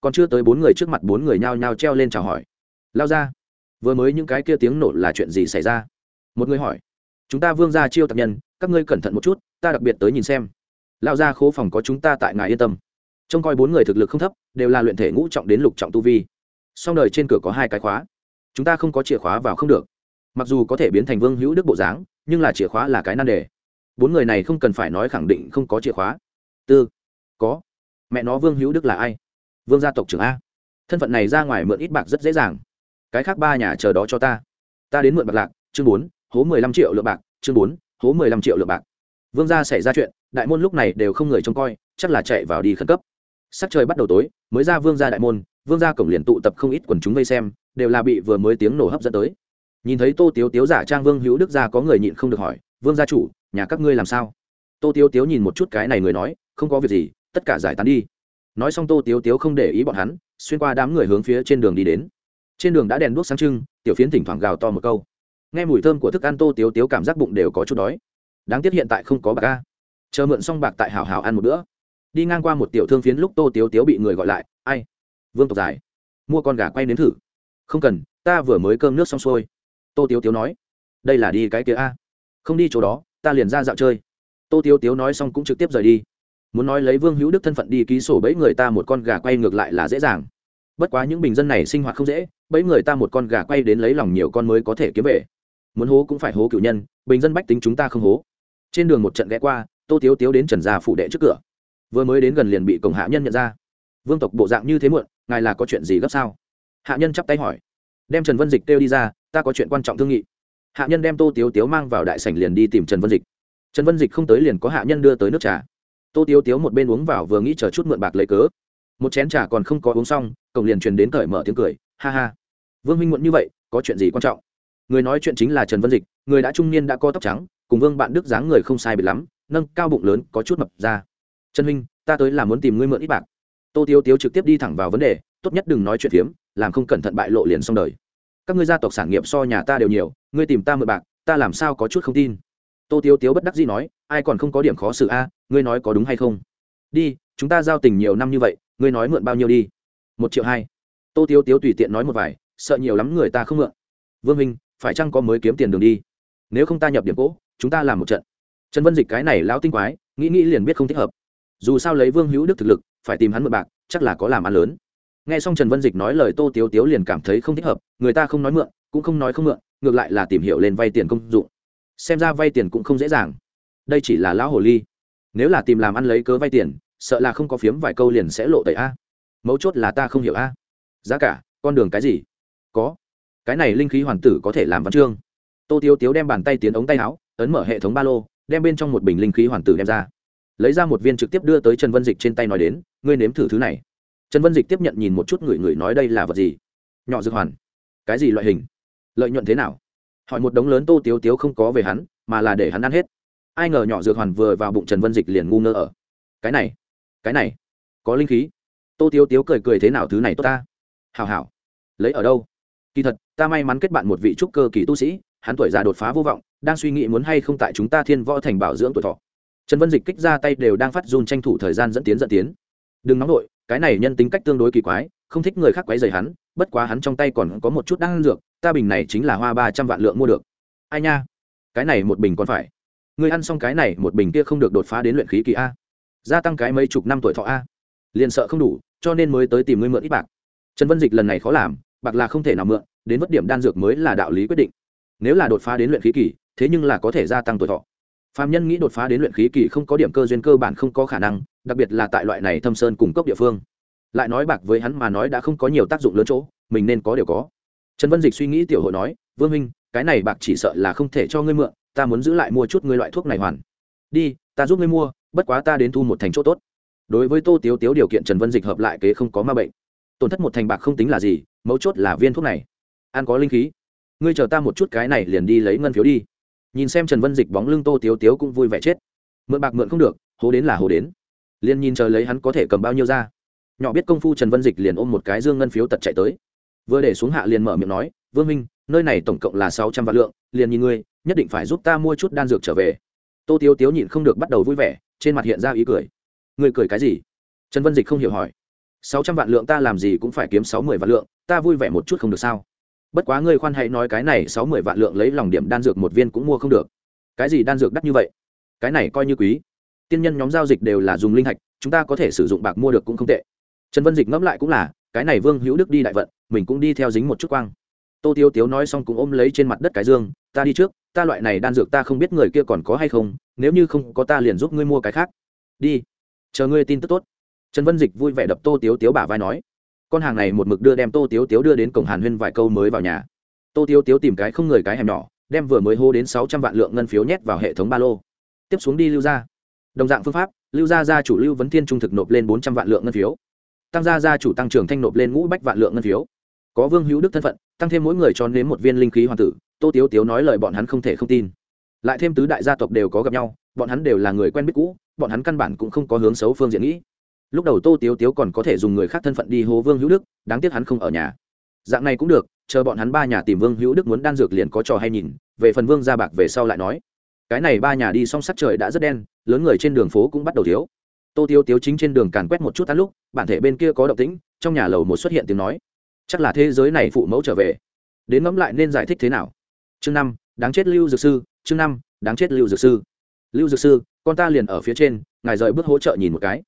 Còn chưa tới bốn người trước mặt, bốn người nhao nhao treo lên chào hỏi. Lao ra vừa mới những cái kia tiếng nổ là chuyện gì xảy ra? Một người hỏi. Chúng ta vương gia chiêu tập nhân, các ngươi cẩn thận một chút, ta đặc biệt tới nhìn xem. Lao ra khố phòng có chúng ta tại ngài yên tâm. Trông coi bốn người thực lực không thấp, đều là luyện thể ngũ trọng đến lục trọng tu vi. Song đời trên cửa có hai cái khóa. Chúng ta không có chìa khóa vào không được. Mặc dù có thể biến thành vương hữu đức bộ dáng, nhưng là chìa khóa là cái nan đề. Bốn người này không cần phải nói khẳng định không có chìa khóa. Tư có. Mẹ nó vương hữu đức là ai? Vương gia tộc trưởng a. Thân phận này ra ngoài mượn ít bạc rất dễ dàng. Cái khác ba nhà chờ đó cho ta. Ta đến mượn bạc lạc, chương bốn, hố mười lăm triệu lượng bạc, chương bốn, hố mười lăm triệu lượng bạc. Vương gia xảy ra chuyện, đại môn lúc này đều không người trông coi, chắc là chạy vào đi khẩn cấp. Sắc trời bắt đầu tối, mới ra vương gia đại môn, vương gia cổng liền tụ tập không ít quần chúng vây xem, đều là bị vừa mới tiếng nổ hấp dẫn tới. Nhìn thấy tô tiếu tiếu giả trang vương hữu đức gia có người nhịn không được hỏi, vương gia chủ, nhà các ngươi làm sao? Tô tiếu tiếu nhìn một chút cái này người nói, không có việc gì tất cả giải tán đi. Nói xong tô tiếu tiếu không để ý bọn hắn, xuyên qua đám người hướng phía trên đường đi đến. Trên đường đã đèn đuốc sáng trưng, tiểu phiến thỉnh thoảng gào to một câu. Nghe mùi thơm của thức ăn tô tiếu tiếu cảm giác bụng đều có chút đói. Đáng tiếc hiện tại không có bạc ca chờ mượn xong bạc tại hảo hảo ăn một bữa. Đi ngang qua một tiểu thương phiến lúc tô tiếu tiếu bị người gọi lại, ai? Vương tộc giải. Mua con gà quay nếm thử. Không cần, ta vừa mới cơm nước xong xuôi. Tô tiếu tiếu nói. Đây là đi cái kia a. Không đi chỗ đó, ta liền ra dạo chơi. Tô tiếu tiếu nói xong cũng trực tiếp rời đi muốn nói lấy vương hữu đức thân phận đi ký sổ bẫy người ta một con gà quay ngược lại là dễ dàng. Bất quá những bình dân này sinh hoạt không dễ, bẫy người ta một con gà quay đến lấy lòng nhiều con mới có thể kiếm về. Muốn hố cũng phải hố cựu nhân, bình dân bách tính chúng ta không hố. Trên đường một trận ghé qua, tô tiếu tiếu đến trần gia phủ đệ trước cửa. Vừa mới đến gần liền bị cổng hạ nhân nhận ra. Vương tộc bộ dạng như thế muộn, ngài là có chuyện gì gấp sao? Hạ nhân chắp tay hỏi. Đem trần vân dịch kêu đi ra, ta có chuyện quan trọng thương nghị. Hạ nhân đem tô tiếu tiếu mang vào đại sảnh liền đi tìm trần vân dịch. Trần vân dịch không tới liền có hạ nhân đưa tới nước trà tô tiếu tiếu một bên uống vào vừa nghĩ chờ chút mượn bạc lấy cớ. Một chén trà còn không có uống xong, cổng liền truyền đến cởi mở tiếng cười, ha ha. Vương minh muộn như vậy, có chuyện gì quan trọng? Người nói chuyện chính là trần vân dịch, người đã trung niên đã có tóc trắng, cùng vương bạn đức dáng người không sai biệt lắm, nâng cao bụng lớn, có chút mập ra. Trần huynh, ta tới là muốn tìm ngươi mượn ít bạc. Tô tiếu tiếu trực tiếp đi thẳng vào vấn đề, tốt nhất đừng nói chuyện phiếm, làm không cẩn thận bại lộ liền xong đời. Các ngươi gia tộc sản nghiệp so nhà ta đều nhiều, ngươi tìm ta mượn bạc, ta làm sao có chút không tin? Tô tiếu tiếu bất đắc dĩ nói, ai còn không có điểm khó xử a, ngươi nói có đúng hay không? Đi, chúng ta giao tình nhiều năm như vậy, ngươi nói mượn bao nhiêu đi? Một triệu hai. Tô tiếu tiếu tùy tiện nói một vài, sợ nhiều lắm người ta không mượn. Vương minh phải chăng có mới kiếm tiền đường đi? Nếu không ta nhập điểm cỗ, chúng ta làm một trận. Trần vân dịch cái này lão tinh quái, nghĩ nghĩ liền biết không thích hợp. Dù sao lấy vương hữu đức thực lực, phải tìm hắn mượn bạc, chắc là có làm ăn lớn. Nghe xong trần vân dịch nói lời, tô tiếu tiếu liền cảm thấy không thích hợp, người ta không nói mượn, cũng không nói không mượn, ngược lại là tìm hiểu lên vay tiền công dụng xem ra vay tiền cũng không dễ dàng. Đây chỉ là lão hồ ly. Nếu là tìm làm ăn lấy cớ vay tiền, sợ là không có phiếm vài câu liền sẽ lộ tẩy a. Mấu chốt là ta không hiểu a. Giá cả, con đường cái gì? Có. Cái này linh khí hoàn tử có thể làm văn chương. Tô tiếu tiếu đem bàn tay tiến ống tay áo, ấn mở hệ thống ba lô, đem bên trong một bình linh khí hoàn tử đem ra. Lấy ra một viên trực tiếp đưa tới trần vân dịch trên tay nói đến, ngươi nếm thử thứ này. Trần vân dịch tiếp nhận nhìn một chút người người nói đây là vật gì? Nhỏ dược hoàn. Cái gì loại hình? Lợi nhuận thế nào? Hỏi một đống lớn tô tiếu tiếu không có về hắn, mà là để hắn ăn hết. Ai ngờ nhỏ dược hoàn vừa vào bụng trần vân dịch liền ngu ngơ ở. Cái này cái này, có linh khí. Tô tiếu tiếu cười cười thế nào thứ này tốt ta? Hào hào lấy ở đâu? Kỳ thật, ta may mắn kết bạn một vị trúc cơ kỳ tu sĩ, hắn tuổi già đột phá vô vọng, đang suy nghĩ muốn hay không tại chúng ta thiên võ thành bảo dưỡng tuổi thọ. Trần vân dịch kích ra tay đều đang phát run tranh thủ thời gian dẫn tiến dẫn tiến. Đừng nóng nổi cái này nhân tính cách tương đối kỳ quái, không thích người khác quấy rầy hắn bất quá hắn trong tay còn có một chút đan dược, ta bình này chính là hoa ba trăm vạn lượng mua được. Ai nha, cái này một bình còn phải. Ngươi ăn xong cái này, một bình kia không được đột phá đến luyện khí kỳ a. Gia tăng cái mấy chục năm tuổi thọ a. Liền sợ không đủ, cho nên mới tới tìm ngươi mượn ít bạc. Trần vân dịch lần này khó làm, bạc là không thể nào mượn, đến vất điểm đan dược mới là đạo lý quyết định. Nếu là đột phá đến luyện khí kỳ, thế nhưng là có thể gia tăng tuổi thọ. Phạm nhân nghĩ đột phá đến luyện khí kỳ không có điểm cơ duyên cơ bản không có khả năng, đặc biệt là tại loại này thâm sơn cung cấp địa phương lại nói bạc với hắn mà nói đã không có nhiều tác dụng lớn chỗ, mình nên có điều có. Trần vân dịch suy nghĩ tiểu hội nói, vương minh cái này bạc chỉ sợ là không thể cho ngươi mượn, ta muốn giữ lại mua chút ngươi loại thuốc này hoàn. Đi, ta giúp ngươi mua, bất quá ta đến thu một thành chỗ tốt. Đối với tô tiếu tiếu điều kiện trần vân dịch hợp lại kế không có ma bệnh. Tổn thất một thành bạc không tính là gì, mấu chốt là viên thuốc này. Ăn có linh khí. Ngươi chờ ta một chút cái này liền đi lấy ngân phiếu đi. Nhìn xem trần vân dịch bóng lưng tô tiếu tiếu cũng vui vẻ chết. Mượn bạc mượn không được, hố đến là hố đến. Liền nhìn chờ lấy hắn có thể cầm bao nhiêu ra nhỏ biết công phu trần vân dịch liền ôm một cái dương ngân phiếu tật chạy tới. Vừa để xuống hạ liền mở miệng nói, vương minh, nơi này tổng cộng là sáu trăm vạn lượng, liền nhìn ngươi, nhất định phải giúp ta mua chút đan dược trở về. Tô tiếu tiếu nhịn không được bắt đầu vui vẻ, trên mặt hiện ra ý cười. Ngươi cười cái gì? Trần vân dịch không hiểu hỏi. Sáu trăm vạn lượng ta làm gì cũng phải kiếm sáu mươi vạn lượng, ta vui vẻ một chút không được sao? Bất quá ngươi khoan hãy nói cái này sáu mươi vạn lượng lấy lòng điểm đan dược một viên cũng mua không được. Cái gì đan dược đắt như vậy? Cái này coi như quý. Tiên nhân nhóm giao dịch đều là dùng linh hạch, chúng ta có thể sử dụng bạc mua được cũng không tệ trần vân dịch ngẫm lại cũng là, cái này vương hữu đức đi đại vận, mình cũng đi theo dính một chút quang. Tô tiêu tiếu nói xong cũng ôm lấy trên mặt đất cái dương, ta đi trước, ta loại này đan dược ta không biết người kia còn có hay không, nếu như không có ta liền giúp ngươi mua cái khác. Đi, chờ ngươi tin tức tốt. Trần vân dịch vui vẻ đập tô tiếu tiếu bả vai nói. Con hàng này một mực đưa đem tô tiếu tiếu đưa đến cổng hàn huyên vài câu mới vào nhà. Tô tiếu tiếu tìm cái không người cái hẻm nhỏ, đem vừa mới hô đến sáu trăm vạn lượng ngân phiếu nhét vào hệ thống ba lô. Tiếp xuống đi lưu ra đồng dạng phương pháp, lưu gia gia chủ lưu vấn thiên trung thực nộp lên bốn trăm vạn lượng ngân phiếu tăng gia gia chủ tăng trưởng thanh nộp lên ngũ bách vạn lượng ngân phiếu. Có vương hữu đức thân phận, tăng thêm mỗi người cho nếm một viên linh khí hoàng tử, tô tiếu tiếu nói lời bọn hắn không thể không tin. Lại thêm tứ đại gia tộc đều có gặp nhau, bọn hắn đều là người quen biết cũ, bọn hắn căn bản cũng không có hướng xấu phương diện nghĩ. Lúc đầu tô tiếu tiếu còn có thể dùng người khác thân phận đi hô vương hữu đức, đáng tiếc hắn không ở nhà. Dạng này cũng được, chờ bọn hắn ba nhà tìm vương hữu đức muốn đan dược liền có trò hay nhìn, về phần vương gia bạc về sau lại nói. Cái này ba nhà đi song sắc trời đã rất đen, lớn người trên đường phố cũng bắt đầu thiếu tô Tiêu tiếu chính trên đường càn quét một chút tắt lúc, bản thể bên kia có động tĩnh, trong nhà lầu một xuất hiện tiếng nói. Chắc là thế giới này phụ mẫu trở về. Đến ngẫm lại nên giải thích thế nào? Chương năm, đáng chết lưu dược sư, chương năm, đáng chết lưu dược sư. Lưu dược sư, con ta liền ở phía trên, ngài rời bước hỗ trợ nhìn một cái.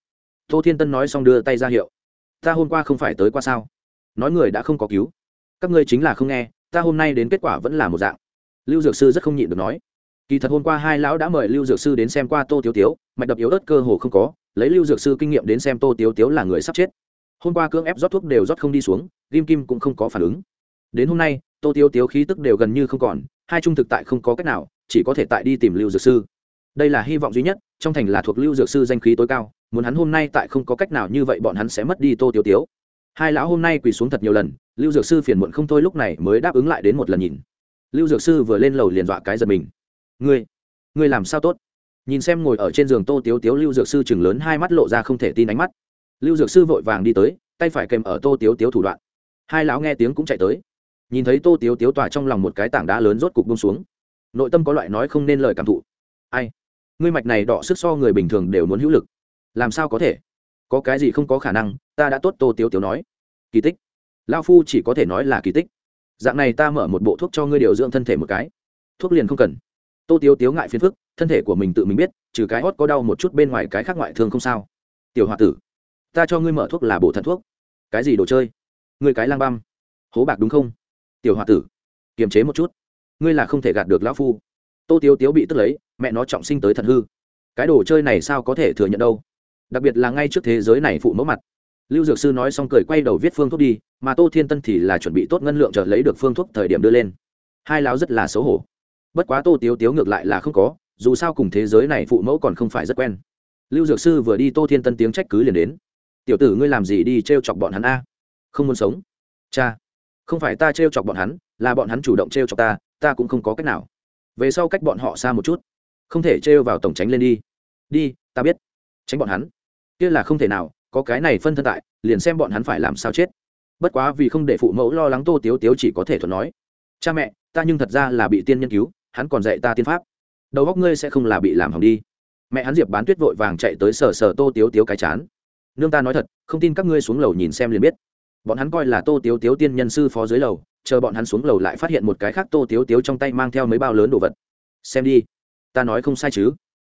Tô thiên tân nói xong đưa tay ra hiệu. Ta hôm qua không phải tới qua sao? Nói người đã không có cứu. Các ngươi chính là không nghe, ta hôm nay đến kết quả vẫn là một dạng. Lưu dược sư rất không nhịn được nói. Kỳ thật hôm qua hai lão đã mời lưu dược sư đến xem qua tô tiếu tiếu, mạch đập yếu ớt cơ hồ không có lấy lưu dược sư kinh nghiệm đến xem tô tiếu tiếu là người sắp chết. Hôm qua cưỡng ép rót thuốc đều rót không đi xuống ghim kim cũng không có phản ứng. Đến hôm nay, tô tiếu tiếu khí tức đều gần như không còn, hai trung thực tại không có cách nào, chỉ có thể tại đi tìm lưu dược sư. Đây là hy vọng duy nhất, trong thành là thuộc lưu dược sư danh khí tối cao, muốn hắn hôm nay tại không có cách nào như vậy bọn hắn sẽ mất đi tô tiếu tiếu. Hai lão hôm nay quỳ xuống thật nhiều lần, lưu dược sư phiền muộn không thôi lúc này mới đáp ứng lại đến một lần nhìn. Lưu dược sư vừa lên lầu liền dọa cái giật mình. Ngươi ngươi làm sao tốt? Nhìn xem ngồi ở trên giường tô tiếu tiếu, lưu dược sư chừng lớn hai mắt lộ ra không thể tin ánh mắt. Lưu dược sư vội vàng đi tới, tay phải kèm ở tô tiếu tiếu thủ đoạn. Hai lão nghe tiếng cũng chạy tới. Nhìn thấy tô tiếu tiếu tỏa trong lòng một cái tảng đá lớn rốt cục bông xuống. Nội tâm có loại nói không nên lời cảm thụ. Ai? Ngươi mạch này đỏ sức so người bình thường đều muốn hữu lực. Làm sao có thể? Có cái gì không có khả năng? Ta đã tốt, tô tiếu tiếu nói. Kỳ tích. Lao phu chỉ có thể nói là kỳ tích. Dạng này ta mở một bộ thuốc cho ngươi điều dưỡng thân thể một cái. Thuốc liền không cần. Tô tiếu tiếu ngại phiền phức thân thể của mình tự mình biết, trừ cái hót có đau một chút bên ngoài cái khác ngoại thương không sao. Tiểu h o a tử, ta cho ngươi mở thuốc là bổ thận thuốc. Cái gì đồ chơi? Ngươi cái lang băm. Hố bạc đúng không? Tiểu h o a tử, kiềm chế một chút. Ngươi là không thể gạt được lão phu. Tô tiếu tiếu bị tức lấy, mẹ nó trọng sinh tới thật hư. Cái đồ chơi này sao có thể thừa nhận đâu? Đặc biệt là ngay trước thế giới này phụ mẫu mặt. Lưu dược sư nói xong cười quay đầu viết phương thuốc đi, mà tô thiên tân thì là chuẩn bị tốt ngân lượng chờ lấy được phương thuốc thời điểm đưa lên. Hai lão rất là xấu hổ. Bất quá tô tiếu tiếu ngược lại là không có dù sao cùng thế giới này phụ mẫu còn không phải rất quen. Lưu dược sư vừa đi tô thiên tân tiếng trách cứ liền đến. Tiểu tử ngươi làm gì đi t r e o chọc bọn hắn a? Không muốn sống. Cha, không phải ta t r e o chọc bọn hắn, là bọn hắn chủ động t r e o chọc ta ta cũng không có cách nào. Về sau cách bọn họ xa một chút, không thể t r e o vào tổng tránh lên đi. Đi, ta biết. Tránh bọn hắn? Kia là không thể nào, có cái này phân thân tại, liền xem bọn hắn phải làm sao chết. Bất quá vì không để phụ mẫu lo lắng tô tiếu tiếu chỉ có thể thuận nói. Cha mẹ, ta nhưng thật ra là bị tiên nhân cứu, hắn còn dạy ta tiên pháp đầu góc ngươi sẽ không là bị làm hỏng đi. Mẹ hắn diệp bán tuyết vội vàng chạy tới sờ sờ tô tiếu tiếu cái chán. Nương ta nói thật, không tin các ngươi xuống lầu nhìn xem liền biết. Bọn hắn coi là tô tiếu tiếu tiên nhân sư phó dưới lầu, chờ bọn hắn xuống lầu lại phát hiện một cái khác tô tiếu tiếu trong tay mang theo mấy bao lớn đồ vật. Xem đi. Ta nói không sai chứ?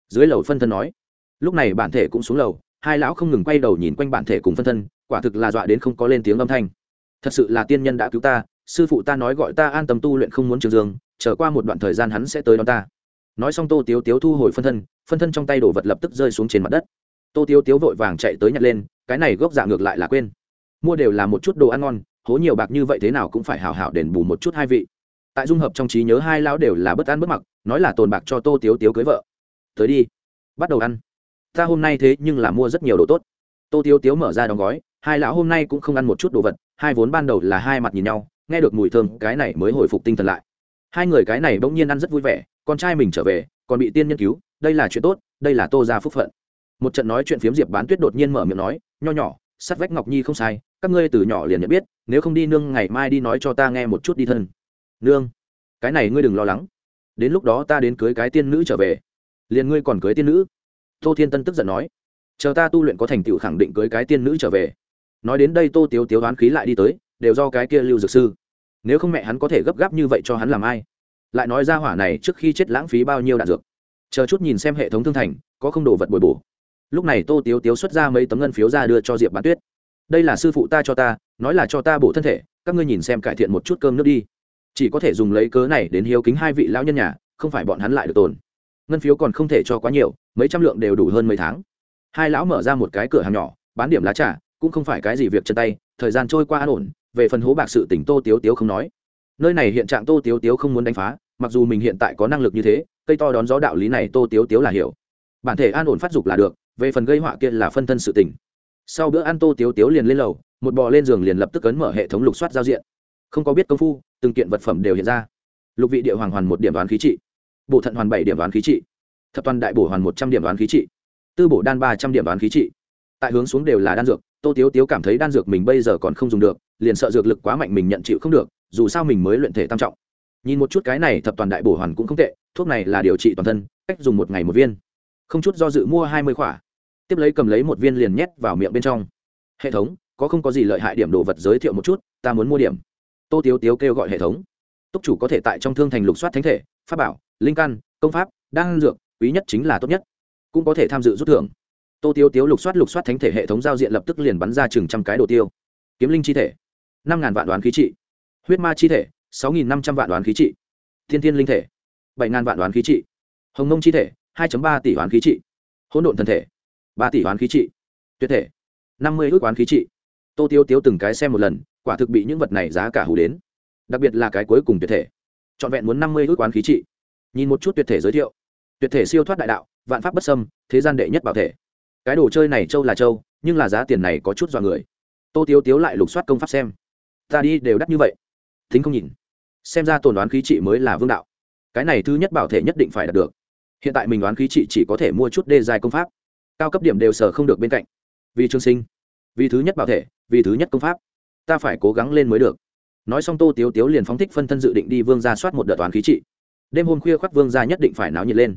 Dưới lầu phân thân nói. Lúc này bản thể cũng xuống lầu, hai lão không ngừng quay đầu nhìn quanh bản thể cùng phân thân, quả thực là dọa đến không có lên tiếng âm thanh. Thật sự là tiên nhân đã cứu ta, sư phụ ta nói gọi ta an tâm tu luyện không muốn trường dương trở qua một đoạn thời gian hắn sẽ tới đón ta nói xong tô tiếu tiếu thu hồi phân thân phân thân trong tay đổ vật lập tức rơi xuống trên mặt đất. Tô tiếu tiếu vội vàng chạy tới nhặt lên, cái này gốc dạ ngược lại là quên. Mua đều là một chút đồ ăn ngon, hố nhiều bạc như vậy thế nào cũng phải hào hảo đền bù một chút hai vị. Tại dung hợp trong trí nhớ hai lão đều là bất an bất mặc, nói là tồn bạc cho tô tiếu tiếu cưới vợ. Tới đi, bắt đầu ăn. Ta hôm nay thế nhưng là mua rất nhiều đồ tốt. Tô tiếu tiếu mở ra đóng gói, hai lão hôm nay cũng không ăn một chút đồ vật, hai vốn ban đầu là hai mặt nhìn nhau, nghe được mùi thơm, cái này mới hồi phục tinh thần lại. Hai người cái này bỗng nhiên ăn rất vui vẻ con trai mình trở về, còn bị tiên nhân cứu, đây là chuyện tốt, đây là tô ra phúc phận. Một trận nói chuyện phiếm diệp bán tuyết đột nhiên mở miệng nói, nho nhỏ, sắt vách ngọc nhi không sai, các ngươi từ nhỏ liền nhận biết, nếu không đi nương ngày mai đi nói cho ta nghe một chút đi thân. Nương, cái này ngươi đừng lo lắng. Đến lúc đó ta đến cưới cái tiên nữ trở về. Liền ngươi còn cưới tiên nữ? Tô thiên tân tức giận nói. Chờ ta tu luyện có thành tựu khẳng định cưới cái tiên nữ trở về. Nói đến đây tô tiếu tiếu đoán khí lại đi tới, đều do cái kia lưu dược sư. Nếu không mẹ hắn có thể gấp gáp như vậy cho hắn làm ai? Lại nói ra hỏa này trước khi chết lãng phí bao nhiêu đạn dược. Chờ chút nhìn xem hệ thống thương thành, có không đồ vật bồi bổ. Lúc này tô tiếu tiếu xuất ra mấy tấm ngân phiếu ra đưa cho diệp bán tuyết. Đây là sư phụ ta cho ta, nói là cho ta bổ thân thể, các ngươi nhìn xem cải thiện một chút cơm nước đi. Chỉ có thể dùng lấy cớ này đến hiếu kính hai vị lão nhân nhà, không phải bọn hắn lại được tồn. Ngân phiếu còn không thể cho quá nhiều, mấy trăm lượng đều đủ hơn mấy tháng. Hai lão mở ra một cái cửa hàng nhỏ, bán điểm lá trà, cũng không phải cái gì việc chân tay, thời gian trôi qua an ổn, về phần hố bạc sự tỉnh tô tiếu tiếu không nói nơi này hiện trạng tô tiếu tiếu không muốn đánh phá, mặc dù mình hiện tại có năng lực như thế, cây to đón gió đạo lý này tô tiếu tiếu là hiểu. Bản thể an ổn phát dục là được, về phần gây họa kia là phân thân sự tình. Sau bữa ăn tô tiếu tiếu liền lên lầu, một bò lên giường liền lập tức ấn mở hệ thống lục soát giao diện. Không có biết công phu, từng kiện vật phẩm đều hiện ra. Lục vị địa hoàng hoàn một điểm đoán khí trị. Bộ thận hoàn bảy điểm đoán khí trị. Thập toàn đại bổ hoàn một trăm điểm đoán khí trị. Tư bổ đan ba trăm điểm đoán khí trị. Tại hướng xuống đều là đan dược, tô tiếu tiếu cảm thấy đan dược mình bây giờ còn không dùng được, liền sợ dược lực quá mạnh mình nhận chịu không được dù sao mình mới luyện thể tam trọng. Nhìn một chút cái này thập toàn đại bổ hoàn cũng không tệ, thuốc này là điều trị toàn thân, cách dùng một ngày một viên. Không chút do dự mua hai mươi khỏa. Tiếp lấy cầm lấy một viên liền nhét vào miệng bên trong. Hệ thống, có không có gì lợi hại điểm đồ vật giới thiệu một chút, ta muốn mua điểm. Tô tiếu tiếu kêu gọi hệ thống. Túc chủ có thể tại trong thương thành lục soát thánh thể, pháp bảo, linh căn, công pháp, đan dược, quý nhất chính là tốt nhất. Cũng có thể tham dự rút thưởng. Tô tiếu tiếu lục soát lục soát thánh thể hệ thống giao diện lập tức liền bắn ra chừng trăm cái đồ tiêu. Kiếm linh chi thể. năm ngàn vạn đoán khí trị huyết ma chi thể, sáu nghìn năm trăm vạn đoán khí trị. Thiên thiên linh thể, bảy ngàn vạn đoán khí trị. Hồng Nông chi thể, hai ba tỷ đoán khí trị. Hỗn độn thân thể, ba tỷ đoán khí trị. Tuyệt thể, năm mươi ước đoán khí trị. Tô tiêu tiếu từng cái xem một lần, quả thực bị những vật này giá cả hù đến. Đặc biệt là cái cuối cùng tuyệt thể. Chọn vẹn muốn năm mươi ước quán khí trị. Nhìn một chút tuyệt thể giới thiệu. Tuyệt thể siêu thoát đại đạo, vạn pháp bất sâm thế gian đệ nhất bảo thể. Cái đồ chơi này châu là châu, nhưng là giá tiền này có chút dọa người. Tô Tiêu tiếu lại lục soát công pháp xem. Ta đi đều đắt như vậy thính không nhìn. Xem ra tồn đoán khí trị mới là vương đạo. Cái này thứ nhất bảo thể nhất định phải đạt được. Hiện tại mình đoán khí trị chỉ có thể mua chút đê dài công pháp. Cao cấp điểm đều sở không được bên cạnh. Vì trường sinh, vì thứ nhất bảo thể, vì thứ nhất công pháp, ta phải cố gắng lên mới được. Nói xong tô tiếu tiếu liền phóng thích phân thân dự định đi vương ra soát một đợt toán khí trị. Đêm hôm khuya khoác vương ra nhất định phải náo nhiệt lên.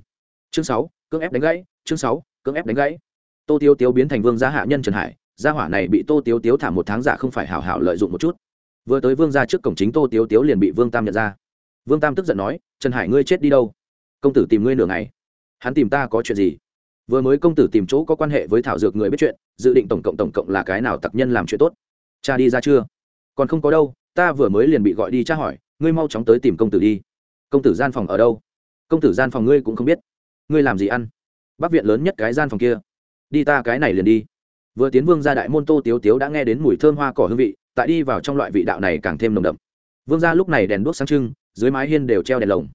Chương sáu, cưỡng ép đánh gãy, chương sáu, cưỡng ép đánh gãy. Tô tiếu tiếu biến thành vương gia hạ nhân trần hải, gia hỏa này bị tô tiếu tiếu thả một tháng giả không phải hảo hảo lợi dụng một chút vừa tới vương ra trước cổng chính tô tiếu tiếu liền bị vương tam nhận ra vương tam tức giận nói trần hải ngươi chết đi đâu công tử tìm ngươi nửa ngày hắn tìm ta có chuyện gì vừa mới công tử tìm chỗ có quan hệ với thảo dược người biết chuyện dự định tổng cộng tổng cộng là cái nào tặc nhân làm chuyện tốt cha đi ra chưa còn không có đâu ta vừa mới liền bị gọi đi tra hỏi ngươi mau chóng tới tìm công tử đi công tử gian phòng ở đâu công tử gian phòng ngươi cũng không biết ngươi làm gì ăn bắc viện lớn nhất cái gian phòng kia đi ta cái này liền đi vừa tiến vương ra đại môn tô tiếu tiếu đã nghe đến mùi thơm hoa cỏ hương vị tại đi vào trong loại vị đạo này càng thêm nồng đậm. Vương gia lúc này đèn đuốc sáng trưng, dưới mái hiên đều treo đèn lồng.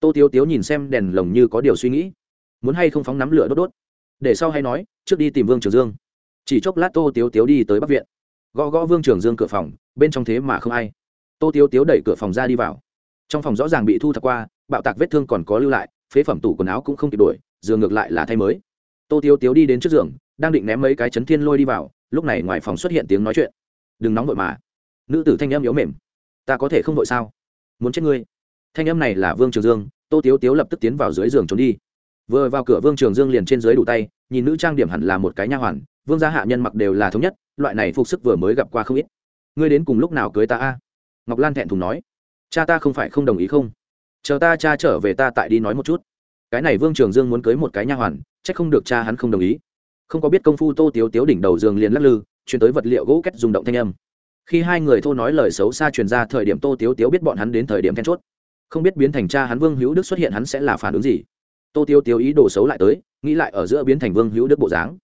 Tô tiếu tiếu nhìn xem đèn lồng như có điều suy nghĩ. Muốn hay không phóng nắm lửa đốt đốt. Để sau hay nói, trước đi tìm vương trường dương. Chỉ chốc lát tô tiếu tiếu đi tới bắc viện. Gõ gõ vương trường dương cửa phòng, bên trong thế mà không ai. Tô tiếu tiếu đẩy cửa phòng ra đi vào. Trong phòng rõ ràng bị thu thập qua, bạo tạc vết thương còn có lưu lại, phế phẩm tủ quần áo cũng không kịp đuổi giường ngược lại là thay mới. Tô tiếu tiếu đi đến trước giường, đang định ném mấy cái chấn thiên lôi đi vào, lúc này ngoài phòng xuất hiện tiếng nói chuyện đừng nóng vội mà. Nữ tử thanh âm yếu mềm. Ta có thể không vội sao? Muốn chết ngươi. Thanh âm này là vương trường dương, tô tiếu tiếu lập tức tiến vào dưới giường trốn đi. Vừa vào cửa vương trường dương liền trên dưới đủ tay, nhìn nữ trang điểm hẳn là một cái nha hoàn, vương gia hạ nhân mặc đều là thống nhất, loại này phục sức vừa mới gặp qua không ít. Ngươi đến cùng lúc nào cưới ta a? Ngọc lan thẹn thùng nói. Cha ta không phải không đồng ý không? Chờ ta, cha trở về ta tại đi nói một chút. Cái này vương trường dương muốn cưới một cái nha hoàn c h ắ c không được cha hắn không đồng ý không có biết công phu tô tiếu tiếu đỉnh đầu giường liền lắc lư, chuyển tới vật liệu gỗ kết dùng động thanh âm. Khi hai người thô nói lời xấu xa truyền ra thời điểm tô tiếu tiếu biết bọn hắn đến thời điểm then chốt. Không biết biến thành cha hắn vương hữu đức xuất hiện hắn sẽ là phản ứng gì. Tô tiếu tiếu ý đồ xấu lại tới, nghĩ lại ở giữa biến thành vương hữu đức bộ dáng.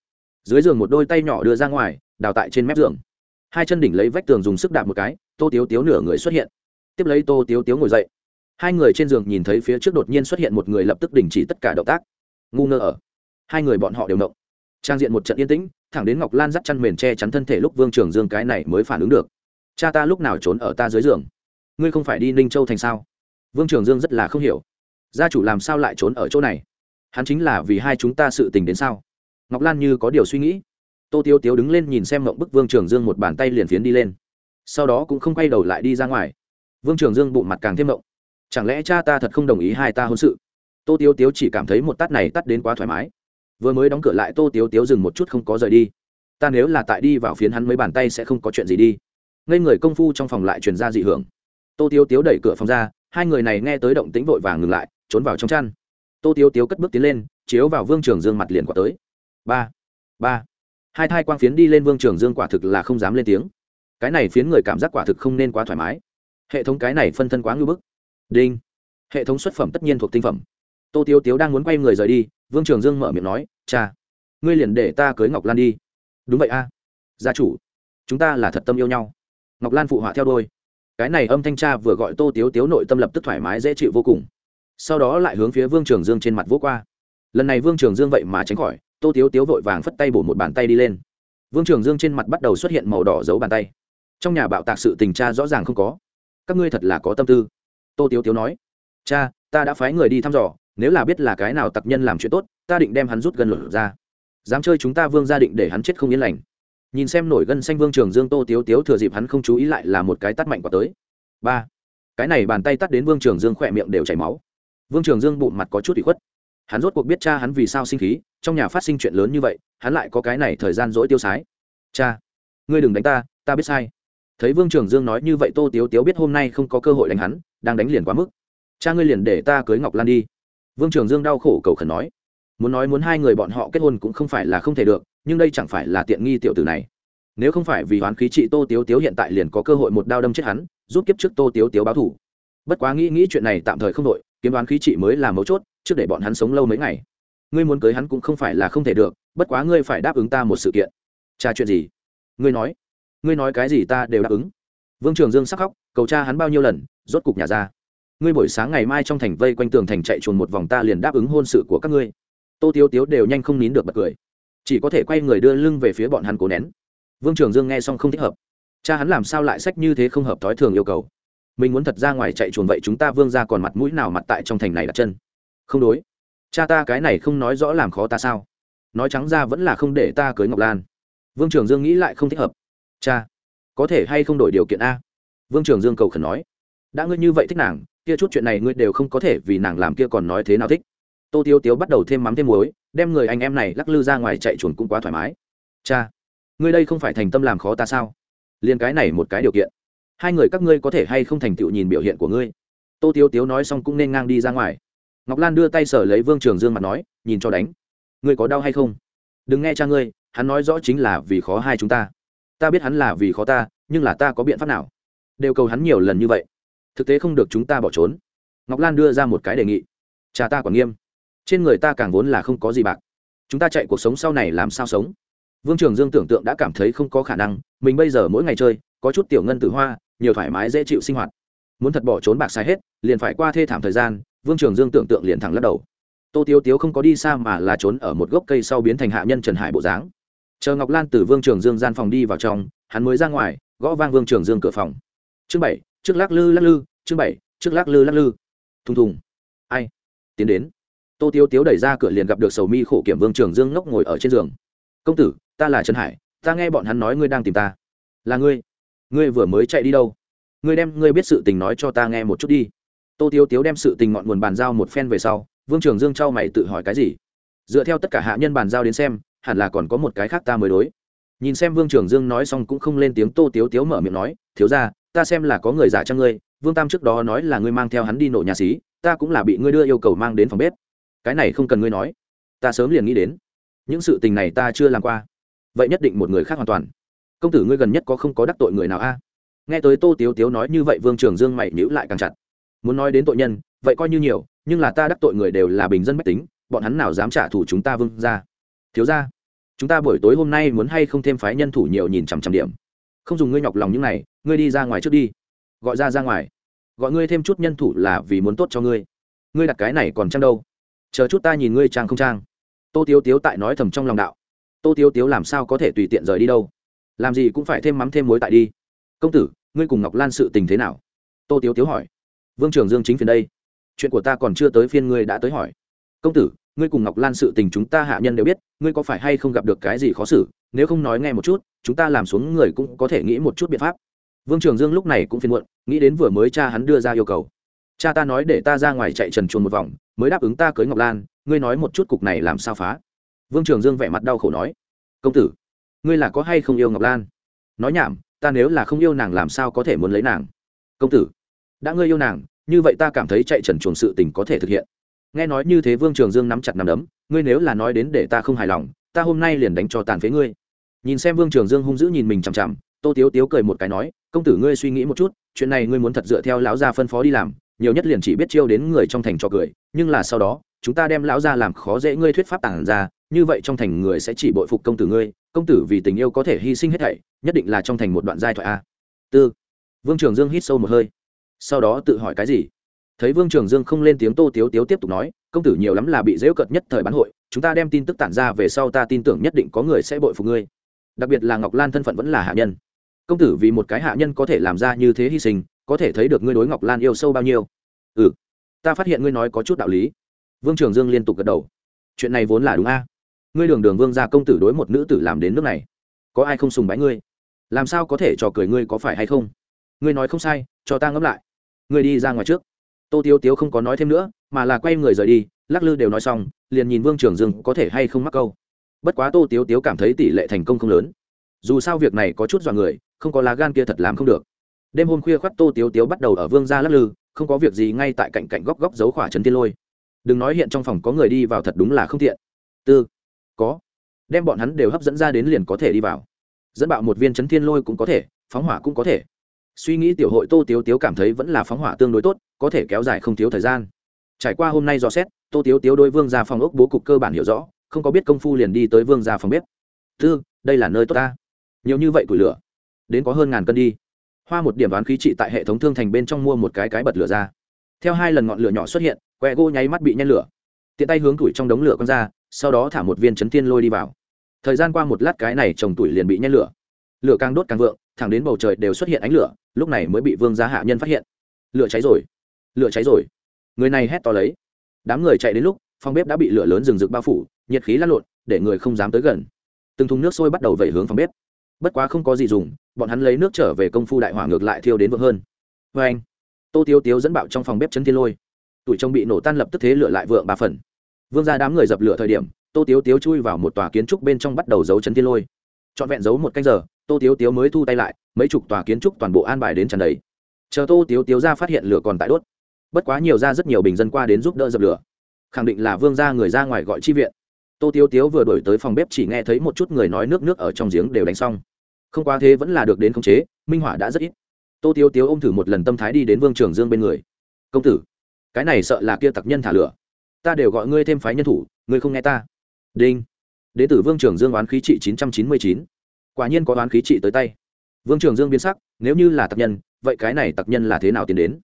Dưới giường một đôi tay nhỏ đưa ra ngoài, đào tại trên mép giường. Hai chân đỉnh lấy vách tường dùng sức đạp một cái, tô tiếu tiếu nửa người xuất hiện. Tiếp lấy tô tiếu tiếu ngồi dậy. Hai người trên giường nhìn thấy phía trước đột nhiên xuất hiện một người lập tức đình chỉ tất cả động tác. Ngu ngơ ở. Hai người bọn họ đều động trang diện một trận yên tĩnh, thẳng đến ngọc lan dắt chăn mền che chắn thân thể lúc vương trường dương cái này mới phản ứng được. Cha ta lúc nào trốn ở ta dưới giường? Ngươi không phải đi ninh châu thành sao? Vương trường dương rất là không hiểu. Gia chủ làm sao lại trốn ở chỗ này? Hắn chính là vì hai chúng ta sự tình đến sao? Ngọc lan như có điều suy nghĩ. Tô tiêu tiếu đứng lên nhìn xem mộng bức vương trường dương một bàn tay liền phiến đi lên. Sau đó cũng không quay đầu lại đi ra ngoài. Vương trường dương bụng mặt càng thêm mộng. Chẳng lẽ cha ta thật không đồng ý hai ta hôn sự? Tô tiêu tiếu chỉ cảm thấy một tắt này tắt đến quá thoải mái vừa mới đóng cửa lại tô tiếu tiếu dừng một chút không có rời đi. Ta nếu là tại đi vào phiến hắn mấy bàn tay sẽ không có chuyện gì đi. Ngây người công phu trong phòng lại truyền ra dị hưởng. Tô tiếu tiếu đẩy cửa phòng ra, hai người này nghe tới động tĩnh vội vàng ngừng lại, trốn vào trong chăn. Tô tiếu tiếu cất bước tiến lên, chiếu vào vương trường dương mặt liền quả tới. Ba ba. Hai thai quang phiến đi lên vương trường dương quả thực là không dám lên tiếng. Cái này phiến người cảm giác quả thực không nên quá thoải mái. Hệ thống cái này phân thân quá ngưỡng bức. Đinh. Hệ thống xuất phẩm tất nhiên thuộc tinh phẩm tô tiêu tiếu đang muốn quay người rời đi, vương trường dương mở miệng nói, cha, ngươi liền để ta cưới ngọc lan đi. Đúng vậy a, gia chủ, chúng ta là thật tâm yêu nhau. Ngọc lan phụ họa theo đôi. Cái này âm thanh cha vừa gọi tô tiếu tiếu nội tâm lập tức thoải mái, dễ chịu vô cùng. Sau đó lại hướng phía vương trường dương trên mặt vỗ qua. Lần này vương trường dương vậy mà tránh khỏi, tô tiếu tiếu vội vàng phất tay bổ một bàn tay đi lên. Vương trường dương trên mặt bắt đầu xuất hiện màu đỏ giấu bàn tay. Trong nhà bạo tạc sự tình tra rõ ràng không có. Các ngươi thật là có tâm tư. Tô tiếu tiếu nói, cha, ta đã phái người đi thăm dò nếu là biết là cái nào tặc nhân làm chuyện tốt, ta định đem hắn rút gần lửa ra. Dám chơi chúng ta vương gia định để hắn chết không yên lành. Nhìn xem nổi gân xanh vương trường dương tô tiếu tiếu thừa dịp hắn không chú ý lại là một cái tắt mạnh quả tới. Ba. Cái này bàn tay tắt đến vương trường dương khỏe miệng đều chảy máu. Vương trường dương bụng mặt có chút bị khuất. Hắn rốt cuộc biết cha hắn vì sao sinh khí, trong nhà phát sinh chuyện lớn như vậy, hắn lại có cái này thời gian dỗi tiêu sái. Cha, ngươi đừng đánh ta ta biết sai. Thấy vương trường dương nói như vậy tô tiếu tiếu biết hôm nay không có cơ hội đánh hắn, đang đánh liền quá mức. Cha ngươi liền để ta cưới ngọc lan đi vương trường dương đau khổ cầu khẩn nói, muốn nói muốn hai người bọn họ kết hôn cũng không phải là không thể được, nhưng đây chẳng phải là tiện nghi tiểu tử này. Nếu không phải vì hoán khí trị tô tiếu tiếu hiện tại liền có cơ hội một đao đâm chết hắn, giúp kiếp trước tô tiếu tiếu báo thủ bất quá nghĩ nghĩ chuyện này tạm thời không đội kiếm đoán khí trị mới là mấu chốt, trước để bọn hắn sống lâu mấy ngày. Ngươi muốn cưới hắn cũng không phải là không thể được, bất quá ngươi phải đáp ứng ta một sự kiện. Cha chuyện gì? Ngươi nói. Ngươi nói cái gì ta đều đáp ứng. Vương trường dương sắc khóc, cầu cha hắn bao nhiêu lần, rốt cục nhà ra ngươi buổi sáng ngày mai trong thành vây quanh tường thành chạy chuồn một vòng ta liền đáp ứng hôn sự của các ngươi. Tô tiếu tiếu đều nhanh không nín được bật cười. Chỉ có thể quay người đưa lưng về phía bọn hắn cố nén. Vương trường dương nghe xong không thích hợp. Cha hắn làm sao lại sách như thế không hợp thói thường yêu cầu? Mình muốn thật ra ngoài chạy chuồn vậy chúng ta vương ra còn mặt mũi nào mặt tại trong thành này đặt chân? Không đối. Cha ta cái này không nói rõ làm khó ta sao? Nói trắng ra vẫn là không để ta cưới ngọc lan. Vương trường dương nghĩ lại không thích hợp. Cha, có thể hay không đổi điều kiện a? Vương trường dương cầu khẩn nói. Đã ngươi như vậy thích nàng kia chút chuyện này ngươi đều không có thể vì nàng làm kia còn nói thế nào thích. Tô tiêu tiếu bắt đầu thêm mắm thêm muối, đem người anh em này lắc lư ra ngoài chạy chuồn cũng quá thoải mái. Cha, ngươi đây không phải thành tâm làm khó ta sao? Liền cái này một cái điều kiện. Hai người các ngươi có thể hay không thành tựu nhìn biểu hiện của ngươi? Tô tiếu tiếu nói xong cũng nên ngang đi ra ngoài. Ngọc lan đưa tay sở lấy vương trường dương mặt nói, nhìn cho đánh. Ngươi có đau hay không? Đừng nghe cha ngươi, hắn nói rõ chính là vì khó hai chúng ta. Ta biết hắn là vì khó ta, nhưng là ta có biện pháp nào? Đều cầu hắn nhiều lần như vậy thực tế không được chúng ta bỏ trốn. Ngọc lan đưa ra một cái đề nghị. Cha ta còn nghiêm. Trên người ta càng vốn là không có gì bạc. Chúng ta chạy cuộc sống sau này làm sao sống? Vương trường dương tưởng tượng đã cảm thấy không có khả năng, mình bây giờ mỗi ngày chơi, có chút tiểu ngân tử hoa, nhiều thoải mái dễ chịu sinh hoạt. Muốn thật bỏ trốn bạc sai hết, liền phải qua thê thảm thời gian, vương trường dương tưởng tượng liền thẳng lắc đầu. Tô tiếu tiếu không có đi xa mà là trốn ở một gốc cây sau biến thành hạ nhân trần hải bộ dáng. Chờ ngọc lan từ vương trường dương gian phòng đi vào trong, hắn mới ra ngoài, gõ vang vương trường dương cửa phòng. Chương bảy trước lắc lư lắc lư, chương bảy, trước lắc lư lắc lư. Thùng thùng. Ai? Tiến đến. Tô tiếu tiếu đẩy ra cửa liền gặp được sầu mi khổ kiểm vương trường dương ngốc ngồi ở trên giường. Công tử, ta là trần hải, ta nghe bọn hắn nói ngươi đang tìm ta. Là ngươi? Ngươi vừa mới chạy đi đâu? Ngươi đem, ngươi biết sự tình nói cho ta nghe một chút đi. Tô tiếu tiếu đem sự tình ngọn nguồn bàn giao một phen về sau, vương trường dương trao mày tự hỏi cái gì? Dựa theo tất cả hạ nhân bàn giao đến xem, hẳn là còn có một cái khác ta mới đối. Nhìn xem vương trường dương nói xong cũng không lên tiếng, tô tiếu tiếu mở miệng nói, thiếu ra ta xem là có người giả cho ngươi, vương tam trước đó nói là ngươi mang theo hắn đi nổ nhà xí, ta cũng là bị ngươi đưa yêu cầu mang đến phòng bếp. Cái này không cần ngươi nói. Ta sớm liền nghĩ đến. Những sự tình này ta chưa làm qua. Vậy nhất định một người khác hoàn toàn. Công tử ngươi gần nhất có không có đắc tội người nào a? Nghe tới tô tiếu tiếu nói như vậy, vương trường dương mày nhữ lại càng chặt. Muốn nói đến tội nhân, vậy coi như nhiều, nhưng là ta đắc tội người đều là bình dân mách tính, bọn hắn nào dám trả thù chúng ta vương ra thiếu ra chúng ta buổi tối hôm nay muốn hay không thêm phái nhân thủ nhiều nhìn chằm chằm điểm? Không dùng ngươi nhọc lòng những này, ngươi đi ra ngoài trước đi. Gọi ra ra ngoài. Gọi ngươi thêm chút nhân thủ là vì muốn tốt cho ngươi. Ngươi đặt cái này còn trang đâu? Chờ chút ta nhìn ngươi trang không trang. Tô tiếu tiếu tại nói thầm trong lòng đạo. Tô tiếu tiếu làm sao có thể tùy tiện rời đi đâu? Làm gì cũng phải thêm mắm thêm muối tại đi. Công tử, ngươi cùng ngọc lan sự tình thế nào? Tô tiếu tiếu hỏi. Vương trường dương chính phiền đây. Chuyện của ta còn chưa tới phiên ngươi đã tới hỏi. Công tử, ngươi cùng ngọc lan sự tình chúng ta hạ nhân đều biết, ngươi có phải hay không gặp được cái gì khó xử? Nếu không nói nghe một chút, chúng ta làm xuống người cũng có thể nghĩ một chút biện pháp. Vương trường dương lúc này cũng phiền muộn, nghĩ đến vừa mới cha hắn đưa ra yêu cầu. Cha ta nói để ta ra ngoài chạy trần chuồn một vòng, mới đáp ứng ta cưới ngọc lan, ngươi nói một chút cục này làm sao phá? Vương trường dương vẻ mặt đau khổ nói. Công tử, ngươi là có hay không yêu ngọc lan? Nói nhảm, ta nếu là không yêu nàng làm sao có thể muốn lấy nàng? Công tử, đã ngươi yêu nàng, như vậy ta cảm thấy chạy trần chuồn sự tình có thể thực hiện. Nghe nói như thế vương trường dương nắm chặt nắm đấm, ngươi nếu là nói đến để ta không hài lòng, ta hôm nay liền đánh cho tàn phế ngươi nhìn xem vương trường dương hung dữ nhìn mình chằm chằm, tô tiếu tiếu cười một cái nói, công tử ngươi suy nghĩ một chút, chuyện này ngươi muốn thật dựa theo lão gia phân phó đi làm, nhiều nhất liền chỉ biết chiêu đến người trong thành cho cười, nhưng là sau đó, chúng ta đem lão gia làm khó dễ ngươi thuyết pháp tản ra, như vậy trong thành người sẽ chỉ bội phục công tử ngươi, công tử vì tình yêu có thể hy sinh hết thảy, nhất định là trong thành một đoạn giai thoại a. Tư. Vương trường dương hít sâu một hơi. Sau đó tự hỏi cái gì? Thấy vương trường dương không lên tiếng, tô tiếu tiếu tiếp tục nói, công tử nhiều lắm là bị dễu cợt nhất thời bán hội, chúng ta đem tin tức tản ra về sau ta tin tưởng nhất định có người sẽ bội phục ngươi đặc biệt là ngọc lan thân phận vẫn là hạ nhân công tử vì một cái hạ nhân có thể làm ra như thế hy sinh có thể thấy được ngươi đối ngọc lan yêu sâu bao nhiêu ừ ta phát hiện ngươi nói có chút đạo lý vương trường dương liên tục gật đầu chuyện này vốn là đúng a à? ngươi đường đường vương gia công tử đối một nữ tử làm đến nước này có ai không sùng bái ngươi làm sao có thể trò cười ngươi có phải hay không ngươi nói không sai cho ta ngẫm lại ngươi đi ra ngoài trước tô tiếu tiếu không có nói thêm nữa mà là quay người rời đi lắc lư đều nói xong liền nhìn vương trường dương có thể hay không mắc câu bất quá tô tiếu tiếu cảm thấy tỷ lệ thành công không lớn. Dù sao việc này có chút dọa người, không có lá gan kia thật làm không được. Đêm hôm khuya khoắt tô tiếu tiếu bắt đầu ở vương gia lắc lư, không có việc gì ngay tại cạnh cạnh góc góc giấu khỏa trấn tiên lôi. Đừng nói hiện trong phòng có người đi vào thật đúng là không thiện tư, có. Đem bọn hắn đều hấp dẫn ra đến liền có thể đi vào. Dẫn bạo một viên chấn thiên lôi cũng có thể, phóng hỏa cũng có thể. Suy nghĩ tiểu hội tô tiếu tiếu cảm thấy vẫn là phóng hỏa tương đối tốt, có thể kéo dài không thiếu thời gian. Trải qua hôm nay dò xét, tô tiếu tiếu đôi vương ra phòng ốc bố cục cơ bản hiểu rõ không có biết công phu liền đi tới vương ra phòng bếp. Thư, đây là nơi tốt ta. Nhiều như vậy củi lửa, đến có hơn ngàn cân đi. Hoa một điểm đoán khí trị tại hệ thống thương thành bên trong mua một cái cái bật lửa ra. Theo hai lần ngọn lửa nhỏ xuất hiện, que gỗ nháy mắt bị nhen lửa. Tiện tay hướng tuổi trong đống lửa con ra, sau đó thả một viên chấn tiên lôi đi vào. Thời gian qua một lát cái này trồng tuổi liền bị nhen lửa. Lửa càng đốt càng vượng, thẳng đến bầu trời đều xuất hiện ánh lửa, lúc này mới bị vương gia hạ nhân phát hiện. Lửa cháy rồi. Lửa cháy rồi. Người này hét to lấy. Đám người chạy đến lúc, phòng bếp đã bị lửa lớn rừng rực bao phủ nhiệt khí lăn lộn, để người không dám tới gần. Từng thùng nước sôi bắt đầu vẩy hướng phòng bếp. Bất quá không có gì dùng, bọn hắn lấy nước trở về công phu đại hỏa ngược lại thiêu đến vượng hơn. Vê anh, tô tiêu tiếu dẫn bạo trong phòng bếp chấn thiên lôi. Tụi trông bị nổ tan lập tức thế lửa lại vượng ba phần. Vương ra đám người dập lửa thời điểm, tô tiếu tiếu chui vào một tòa kiến trúc bên trong bắt đầu giấu chấn thiên lôi. Trọn vẹn giấu một canh giờ, tô tiếu tiếu mới thu tay lại, mấy chục tòa kiến trúc toàn bộ an bài đến tràn đầy. Chờ tô tiếu tiếu ra phát hiện lửa còn tại đốt. Bất quá nhiều ra rất nhiều bình dân qua đến giúp đỡ dập lửa. Khẳng định là vương ra người ra ngoài gọi chi viện tô tiếu tiếu vừa đổi tới phòng bếp chỉ nghe thấy một chút người nói nước nước ở trong giếng đều đánh xong. Không quá thế vẫn là được đến khống chế, minh họa đã rất ít. Tô tiếu tiếu ôm thử một lần tâm thái đi đến vương trường dương bên người. Công tử, cái này sợ là kia tặc nhân thả lửa. Ta đều gọi ngươi thêm phái nhân thủ, ngươi không nghe ta. Đinh. Đế tử vương trường dương oán khí trị chín trăm chín mươi chín. Quả nhiên có oán khí trị tới tay. Vương trường dương biến sắc, nếu như là tặc nhân, vậy cái này tặc nhân là thế nào tiến đến?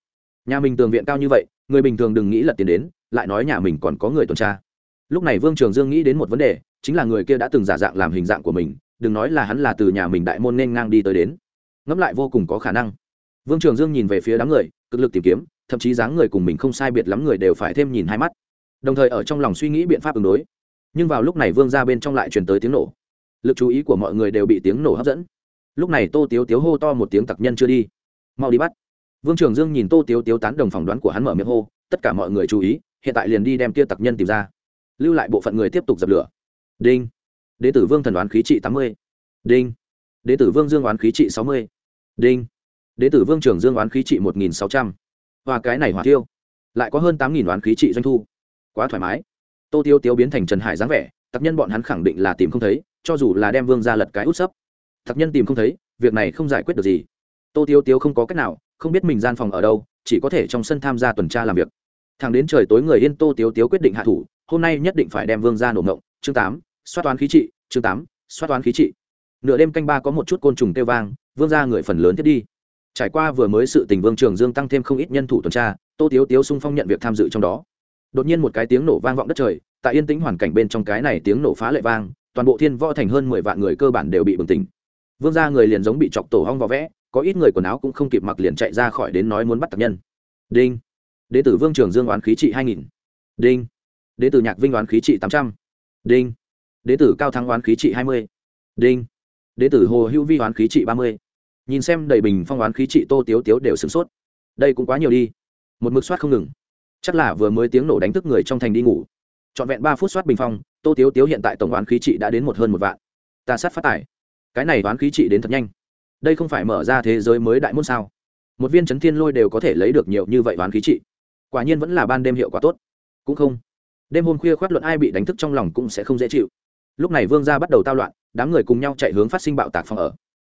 Nhà mình tường viện cao như vậy, người bình thường đừng nghĩ là tiến đến, lại nói nhà mình còn có người tuần tra lúc này vương trường dương nghĩ đến một vấn đề, chính là người kia đã từng giả dạng làm hình dạng của mình, đừng nói là hắn là từ nhà mình đại môn nên ngang đi tới đến. Ngẫm lại vô cùng có khả năng. Vương trường dương nhìn về phía đám người, cực lực tìm kiếm, thậm chí dáng người cùng mình không sai biệt lắm người đều phải thêm nhìn hai mắt. Đồng thời ở trong lòng suy nghĩ biện pháp ứng đối. Nhưng vào lúc này vương ra bên trong lại truyền tới tiếng nổ. Lực chú ý của mọi người đều bị tiếng nổ hấp dẫn. Lúc này tô tiếu tiếu hô to một tiếng tặc nhân chưa đi. Mau đi bắt. Vương trường dương nhìn tô tiếu tiếu tán đồng phỏng đoán của hắn mở miệng hô, tất cả mọi người chú ý, hiện tại liền đi đem tia tặc nhân tìm ra lưu lại bộ phận người tiếp tục dập lửa. Đinh. Đế tử vương thần đoán khí trị tám mươi. Đinh. Đế tử vương dương đoán khí trị sáu mươi. Đinh. Đế tử vương trường dương đoán khí trị một nghìn sáu trăm. Và cái này hỏa tiêu lại có hơn tám nghìn đoán khí trị doanh thu. Quá thoải mái. Tô tiêu tiêu biến thành trần hải dáng vẻ, tặc nhân bọn hắn khẳng định là tìm không thấy, cho dù là đem vương ra lật cái út sấp. Tặc nhân tìm không thấy, việc này không giải quyết được gì. Tô tiêu tiêu không có cách nào, không biết mình gian phòng ở đâu, chỉ có thể trong sân tham gia tuần tra làm việc thằng đến trời tối người yên tô tiếu tiếu quyết định hạ thủ, hôm nay nhất định phải đem vương ra nổ ngộng. Chương tám xoát toán khí trị, chương tám xoát toán khí trị. Nửa đêm canh ba có một chút côn trùng kêu vang, vương ra người phần lớn thiết đi. Trải qua vừa mới sự tình vương trường dương tăng thêm không ít nhân thủ tuần tra, tô tiếu tiếu sung phong nhận việc tham dự trong đó. Đột nhiên một cái tiếng nổ vang vọng đất trời, tại yên tĩnh hoàn cảnh bên trong cái này tiếng nổ phá lệ vang, toàn bộ thiên võ thành hơn mười vạn người cơ bản đều bị bừng tỉnh. Vương ra người liền giống bị chọc tổ hong vỏ vẽ, có ít người quần áo cũng không kịp mặc liền chạy ra khỏi đến nói muốn bắt tập nhân. Đinh! Đế tử vương trường dương oán khí trị hai nghìn. Đinh. Đế tử nhạc vinh oán khí trị tám trăm. Đinh. Đế tử cao thắng oán khí trị hai mươi. Đinh. Đế tử hồ hữu vi oán khí trị ba mươi. Nhìn xem đầy bình phong oán khí trị tô tiếu tiếu đều sửng sốt. Đây cũng quá nhiều đi. Một mực soát không ngừng. Chắc là vừa mới tiếng nổ đánh thức người trong thành đi ngủ. Trọn vẹn ba phút soát bình phong, tô tiếu tiếu hiện tại tổng oán khí trị đã đến một hơn một vạn. Ta sát phát tải. Cái này oán khí trị đến thật nhanh. Đây không phải mở ra thế giới mới đại môn sao? Một viên chấn thiên lôi đều có thể lấy được nhiều như vậy oán khí trị quả nhiên vẫn là ban đêm hiệu quả tốt. Cũng không. Đêm hôm khuya khoát luận ai bị đánh thức trong lòng cũng sẽ không dễ chịu. Lúc này vương gia bắt đầu tao loạn, đám người cùng nhau chạy hướng phát sinh bạo tạc phòng ở.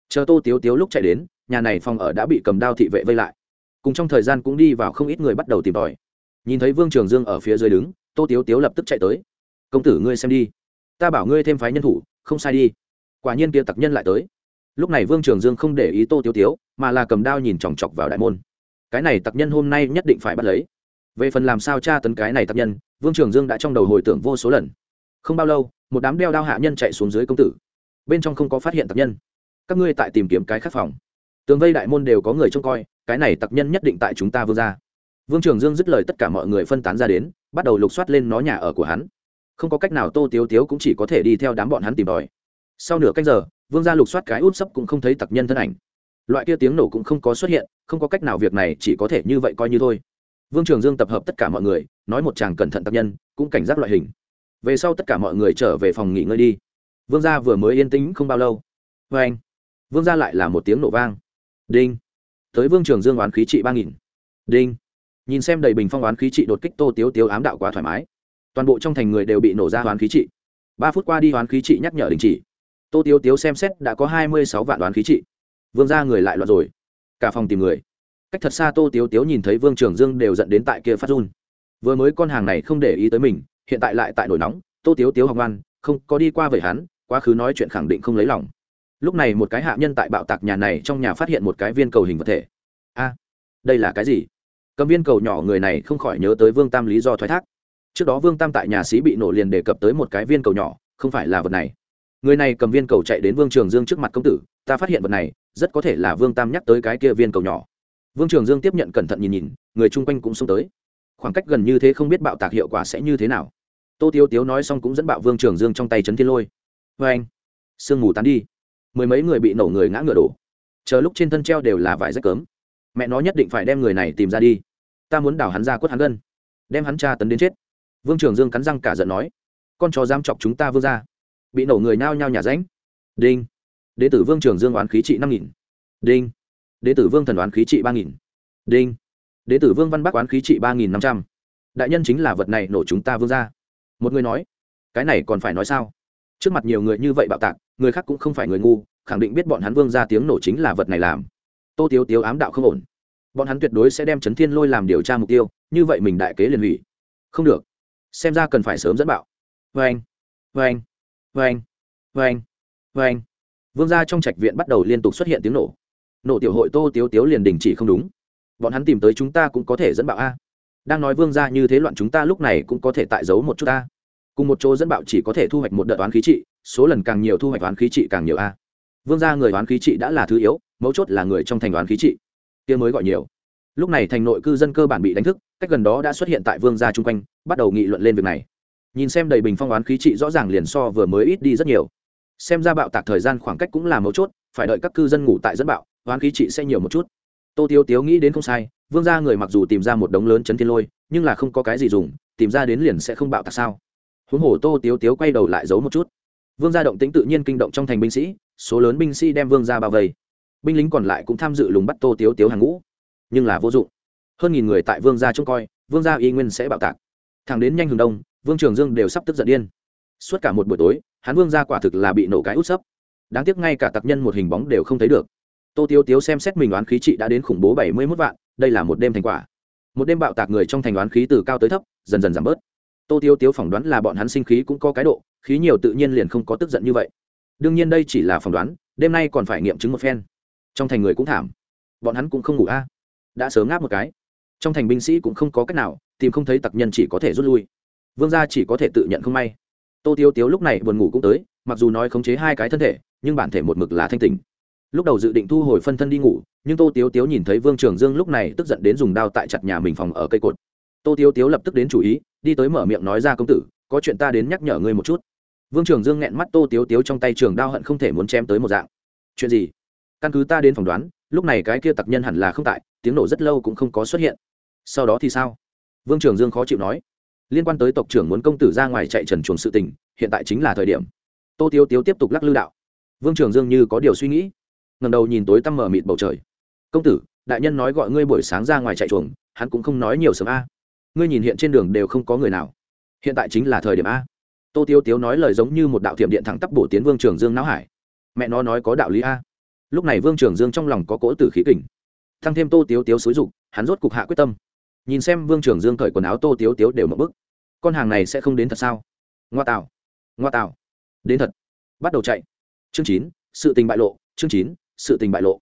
Chờ tô tiếu tiếu lúc chạy đến, nhà này phòng ở đã bị cầm đao thị vệ vây lại. Cùng trong thời gian cũng đi vào không ít người bắt đầu tìm tòi. Nhìn thấy vương trường dương ở phía dưới đứng, tô tiếu tiếu lập tức chạy tới. Công tử ngươi xem đi. Ta bảo ngươi thêm phái nhân thủ, không sai đi. Quả nhiên kia tặc nhân lại tới. Lúc này vương trường dương không để ý tô tiếu tiếu, mà là cầm đao nhìn chòng chọc vào đại môn. Cái này tặc nhân hôm nay nhất định phải bắt lấy về phần làm sao tra tấn cái này tập nhân, vương trường dương đã trong đầu hồi tưởng vô số lần. Không bao lâu, một đám đeo đao hạ nhân chạy xuống dưới công tử. Bên trong không có phát hiện tập nhân. Các ngươi tại tìm kiếm cái khắc phòng. Tường vây đại môn đều có người trông coi, cái này tặc nhân nhất định tại chúng ta vương ra vương trường dương dứt lời tất cả mọi người phân tán ra đến, bắt đầu lục soát lên nó nhà ở của hắn. Không có cách nào tô tiếu tiếu cũng chỉ có thể đi theo đám bọn hắn tìm đòi. Sau nửa cách giờ, vương gia lục soát cái út sấp cũng không thấy tặc nhân thân ảnh. Loại kia tiếng nổ cũng không có xuất hiện, không có cách nào việc này chỉ có thể như vậy coi như thôi vương trường dương tập hợp tất cả mọi người, nói một chàng cẩn thận tác nhân, cũng cảnh giác loại hình. Về sau tất cả mọi người trở về phòng nghỉ ngơi đi. Vương gia vừa mới yên tĩnh không bao lâu. Vê anh, vương gia lại là một tiếng nổ vang. Đinh. Tới vương trường dương oán khí trị ba nghìn. Đinh. Nhìn xem đầy bình phong oán khí trị đột kích tô tiếu tiếu ám đạo quá thoải mái. Toàn bộ trong thành người đều bị nổ ra oán khí trị. Ba phút qua đi oán khí trị nhắc nhở đình chỉ. Tô tiếu tiếu xem xét đã có hai mươi sáu vạn oán khí trị. Vương gia người lại loạn rồi. Cả phòng tìm người cách thật xa tô tiếu tiếu nhìn thấy vương trường dương đều dẫn đến tại kia phát run. Vừa mới con hàng này không để ý tới mình, hiện tại lại tại nổi nóng, tô tiếu tiếu học ngoan, không có đi qua vậy hắn, quá khứ nói chuyện khẳng định không lấy lòng. Lúc này một cái hạ nhân tại bạo tạc nhà này trong nhà phát hiện một cái viên cầu hình vật thể. A, đây là cái gì? Cầm viên cầu nhỏ người này không khỏi nhớ tới vương tam lý do thoái thác. Trước đó vương tam tại nhà sĩ bị nổ liền đề cập tới một cái viên cầu nhỏ, không phải là vật này. Người này cầm viên cầu chạy đến vương trường dương trước mặt công tử, ta phát hiện vật này, rất có thể là vương tam nhắc tới cái kia viên cầu nhỏ vương trường dương tiếp nhận cẩn thận nhìn nhìn, người chung quanh cũng xông tới. Khoảng cách gần như thế không biết bạo tạc hiệu quả sẽ như thế nào. Tô tiếu tiếu nói xong cũng dẫn bạo vương trường dương trong tay chấn thiên lôi. Vê anh, sương mù tán đi. Mười mấy người bị nổ người ngã ngựa đổ. Chờ lúc trên thân treo đều là vải rách cớm mẹ nó nhất định phải đem người này tìm ra đi. Ta muốn đào hắn ra quất hắn gân. Đem hắn tra tấn đến chết. Vương trường dương cắn răng cả giận nói. Con chó dám chọc chúng ta vương ra bị nổ người nao nhao nhà ránh. Đinh. Đế tử vương trường dương oán khí trị năm nghìn. Đinh đế tử vương thần đoán khí trị ba nghìn. Đinh. Đế tử vương văn bắc oán khí trị ba nghìn năm trăm. Đại nhân chính là vật này nổ chúng ta vương ra một người nói, cái này còn phải nói sao? Trước mặt nhiều người như vậy bạo tạc, người khác cũng không phải người ngu, khẳng định biết bọn hắn vương ra tiếng nổ chính là vật này làm. Tô tiếu tiếu ám đạo không ổn. Bọn hắn tuyệt đối sẽ đem trấn thiên lôi làm điều tra mục tiêu, như vậy mình đại kế liền hủy. Không được. Xem ra cần phải sớm dẫn bạo. Vê anh vê anh vê anh vê anh vê anh vương gia trong trạch viện bắt đầu liên tục xuất hiện tiếng nổ nổ tiểu hội tô tiếu tiếu liền đình chỉ không đúng. Bọn hắn tìm tới chúng ta cũng có thể dẫn bạo a. Đang nói vương gia như thế loạn chúng ta lúc này cũng có thể tại giấu một chút ta cùng một chỗ dẫn bạo chỉ có thể thu hoạch một đợt toán khí trị, số lần càng nhiều thu hoạch toán khí trị càng nhiều a. Vương gia người toán khí trị đã là thứ yếu, mấu chốt là người trong thành toán khí trị. Kia mới gọi nhiều. Lúc này thành nội cư dân cơ bản bị đánh thức, cách gần đó đã xuất hiện tại vương gia chung quanh, bắt đầu nghị luận lên việc này. Nhìn xem đầy bình phong oán khí trị rõ ràng liền so vừa mới ít đi rất nhiều. Xem ra bạo tạc thời gian khoảng cách cũng là mấu chốt, phải đợi các cư dân ngủ tại dẫn bạo oán khí trị sẽ nhiều một chút. Tô tiêu tiếu nghĩ đến không sai, vương gia người mặc dù tìm ra một đống lớn chấn thiên lôi, nhưng là không có cái gì dùng, tìm ra đến liền sẽ không bạo tạc sao? Huống hồ tô tiếu tiếu quay đầu lại giấu một chút. Vương gia động tính tự nhiên kinh động trong thành binh sĩ, số lớn binh sĩ đem vương gia bao vây. Binh lính còn lại cũng tham dự lùng bắt tô tiếu tiếu hàng ngũ. Nhưng là vô dụng. Hơn nghìn người tại vương gia trông coi, vương gia y nguyên sẽ bạo tạc. Thẳng đến nhanh hừng đông, vương trường dương đều sắp tức giận điên. Suốt cả một buổi tối, hắn vương gia quả thực là bị nổ cái út sấp. Đáng tiếc ngay cả tặc nhân một hình bóng đều không thấy được tô tiêu tiếu xem xét mình đoán khí trị đã đến khủng bố bảy mươi mốt vạn, đây là một đêm thành quả. Một đêm bạo tạc người trong thành đoán khí từ cao tới thấp, dần dần giảm bớt. Tô tiêu tiếu phỏng đoán là bọn hắn sinh khí cũng có cái độ, khí nhiều tự nhiên liền không có tức giận như vậy. Đương nhiên đây chỉ là phỏng đoán, đêm nay còn phải nghiệm chứng một phen. Trong thành người cũng thảm. Bọn hắn cũng không ngủ a. À. Đã sớm ngáp một cái. Trong thành binh sĩ cũng không có cách nào, tìm không thấy tặc nhân chỉ có thể rút lui. Vương gia chỉ có thể tự nhận không may. Tô tiêu tiếu lúc này buồn ngủ cũng tới, mặc dù nói khống chế hai cái thân thể, nhưng bản thể một mực là thanh tình lúc đầu dự định thu hồi phân thân đi ngủ, nhưng tô tiếu tiếu nhìn thấy vương trường dương lúc này tức giận đến dùng đao tại chặt nhà mình phòng ở cây cột. Tô tiếu tiếu lập tức đến chủ ý, đi tới mở miệng nói ra công tử, có chuyện ta đến nhắc nhở ngươi một chút. Vương trường dương nghẹn mắt tô tiếu tiếu trong tay trường đao hận không thể muốn chém tới một dạng. Chuyện gì? Căn cứ ta đến phỏng đoán, lúc này cái kia tặc nhân hẳn là không tại, tiếng nổ rất lâu cũng không có xuất hiện. Sau đó thì sao? Vương trường dương khó chịu nói. Liên quan tới tộc trưởng muốn công tử ra ngoài chạy trần chuồng sự tình, hiện tại chính là thời điểm. Tô tiếu tiếu tiếp tục lắc lư đạo. Vương trường dương như có điều suy nghĩ ngầm đầu nhìn tối tăm mờ mịt bầu trời. Công tử, đại nhân nói gọi ngươi buổi sáng ra ngoài chạy chuồng, hắn cũng không nói nhiều sớm a. Ngươi nhìn hiện trên đường đều không có người nào. Hiện tại chính là thời điểm a. Tô tiêu tiếu nói lời giống như một đạo thiểm điện thẳng tắp bổ tiến vương trường dương não hải. Mẹ nó nói có đạo lý a. Lúc này vương trường dương trong lòng có cỗ tử khí kình. Thăng thêm tô tiếu tiếu xúi dục, hắn rốt cục hạ quyết tâm. Nhìn xem vương trường dương cởi quần áo tô tiếu tiếu đều mập bức con hàng này sẽ không đến thật sao? Ngoa tạo ngoa tạo đến thật. Bắt đầu chạy. Chương chín, sự tình bại lộ, chương chín sự tình bại lộ.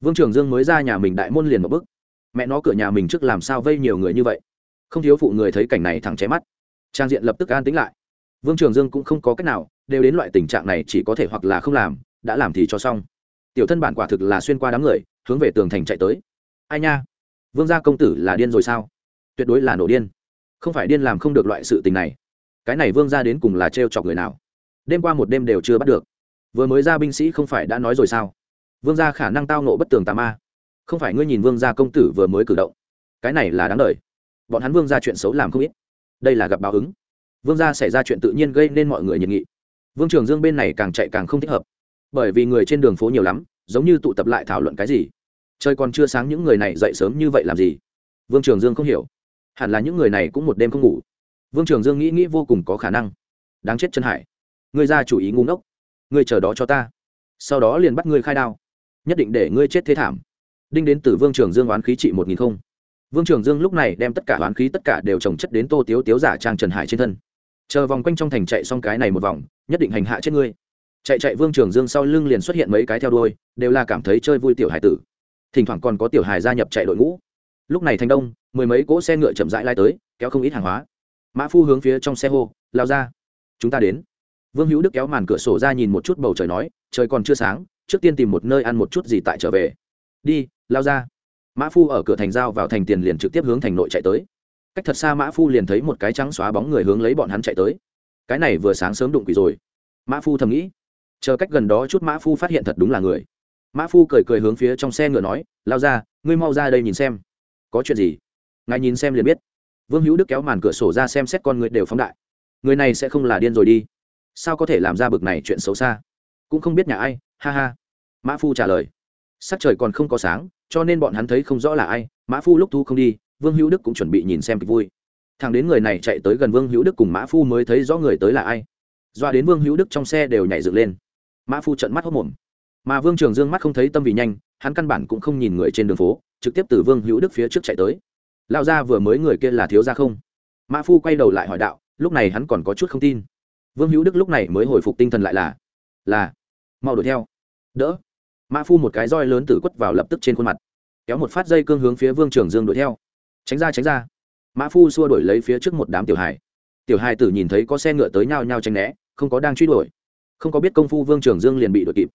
Vương trường dương mới ra nhà mình đại môn liền một bức mẹ nó cửa nhà mình trước làm sao vây nhiều người như vậy? Không thiếu phụ người thấy cảnh này thẳng cháy mắt. Trang diện lập tức an tĩnh lại. Vương trường dương cũng không có cách nào, đều đến loại tình trạng này chỉ có thể hoặc là không làm, đã làm thì cho xong. Tiểu thân bản quả thực là xuyên qua đám người, hướng về tường thành chạy tới. Ai nha? Vương gia công tử là điên rồi sao? Tuyệt đối là nổ điên. Không phải điên làm không được loại sự tình này. Cái này vương gia đến cùng là trêu chọc người nào? Đêm qua một đêm đều chưa bắt được. Vừa mới ra binh sĩ không phải đã nói rồi sao? Vương gia khả năng tao nộ bất tường tà ma. Không phải ngươi nhìn vương gia công tử vừa mới cử động. Cái này là đáng lời bọn hắn vương gia chuyện xấu làm không ít. Đây là gặp báo ứng. Vương gia xảy ra chuyện tự nhiên gây nên mọi người nhiệt nghị. Vương trường dương bên này càng chạy càng không thích hợp. Bởi vì người trên đường phố nhiều lắm, giống như tụ tập lại thảo luận cái gì. Trời còn chưa sáng những người này dậy sớm như vậy làm gì? Vương trường dương không hiểu. Hẳn là những người này cũng một đêm không ngủ. Vương trường dương nghĩ nghĩ vô cùng có khả năng. Đáng chết chân hải. Ngươi ra chủ ý ngu ngốc. Ngươi chờ đó cho ta. Sau đó liền bắt ngươi khai đao nhất định để ngươi chết thế thảm. Đinh đến từ vương trường dương oán khí trị một nghìn không. Vương trường dương lúc này đem tất cả oán khí tất cả đều trồng chất đến tô tiếu tiếu giả trang trần hải trên thân. Chờ vòng quanh trong thành chạy xong cái này một vòng, nhất định hành hạ chết ngươi. Chạy chạy vương trường dương sau lưng liền xuất hiện mấy cái theo đôi đều là cảm thấy chơi vui tiểu hải tử. Thỉnh thoảng còn có tiểu hải gia nhập chạy đội ngũ. Lúc này thành đông, mười mấy cỗ xe ngựa chậm rãi lai tới, kéo không ít hàng hóa. Mã phu hướng phía trong xe hô, lao ra, chúng ta đến. Vương hữu đức kéo màn cửa sổ ra nhìn một chút bầu trời nói, trời còn chưa sáng trước tiên tìm một nơi ăn một chút gì tại trở về. Đi, lao ra. Mã phu ở cửa thành giao vào thành tiền liền trực tiếp hướng thành nội chạy tới. Cách thật xa mã phu liền thấy một cái trắng xóa bóng người hướng lấy bọn hắn chạy tới. Cái này vừa sáng sớm đụng quỷ rồi. Mã phu thầm nghĩ. Chờ cách gần đó chút mã phu phát hiện thật đúng là người. Mã phu cười cười hướng phía trong xe ngựa nói, lao ra, ngươi mau ra đây nhìn xem. Có chuyện gì? Ngài nhìn xem liền biết. Vương hữu đức kéo màn cửa sổ ra xem xét con người đều phóng đại. Người này sẽ không là điên rồi đi. Sao có thể làm ra bực này chuyện xấu xa? Cũng không biết nhà ai ha ha mã phu trả lời sắc trời còn không có sáng cho nên bọn hắn thấy không rõ là ai mã phu lúc thu không đi vương hữu đức cũng chuẩn bị nhìn xem kịch vui thằng đến người này chạy tới gần vương hữu đức cùng mã phu mới thấy rõ người tới là ai doa đến vương hữu đức trong xe đều nhảy dựng lên mã phu trận mắt hốc mồm mà vương trường dương mắt không thấy tâm vì nhanh hắn căn bản cũng không nhìn người trên đường phố trực tiếp từ vương hữu đức phía trước chạy tới lao ra vừa mới người kia là thiếu ra không mã phu quay đầu lại hỏi đạo lúc này hắn còn có chút không tin vương hữu đức lúc này mới hồi phục tinh thần lại là là mau đuổi theo. Đỡ. Mã phu một cái roi lớn tử quất vào lập tức trên khuôn mặt. Kéo một phát dây cương hướng phía vương trường dương đuổi theo. Tránh ra tránh ra. Mã phu xua đuổi lấy phía trước một đám tiểu hài. Tiểu hài tử nhìn thấy có xe ngựa tới nhau nhau tránh né, không có đang truy đuổi. Không có biết công phu vương trường dương liền bị đuổi kịp.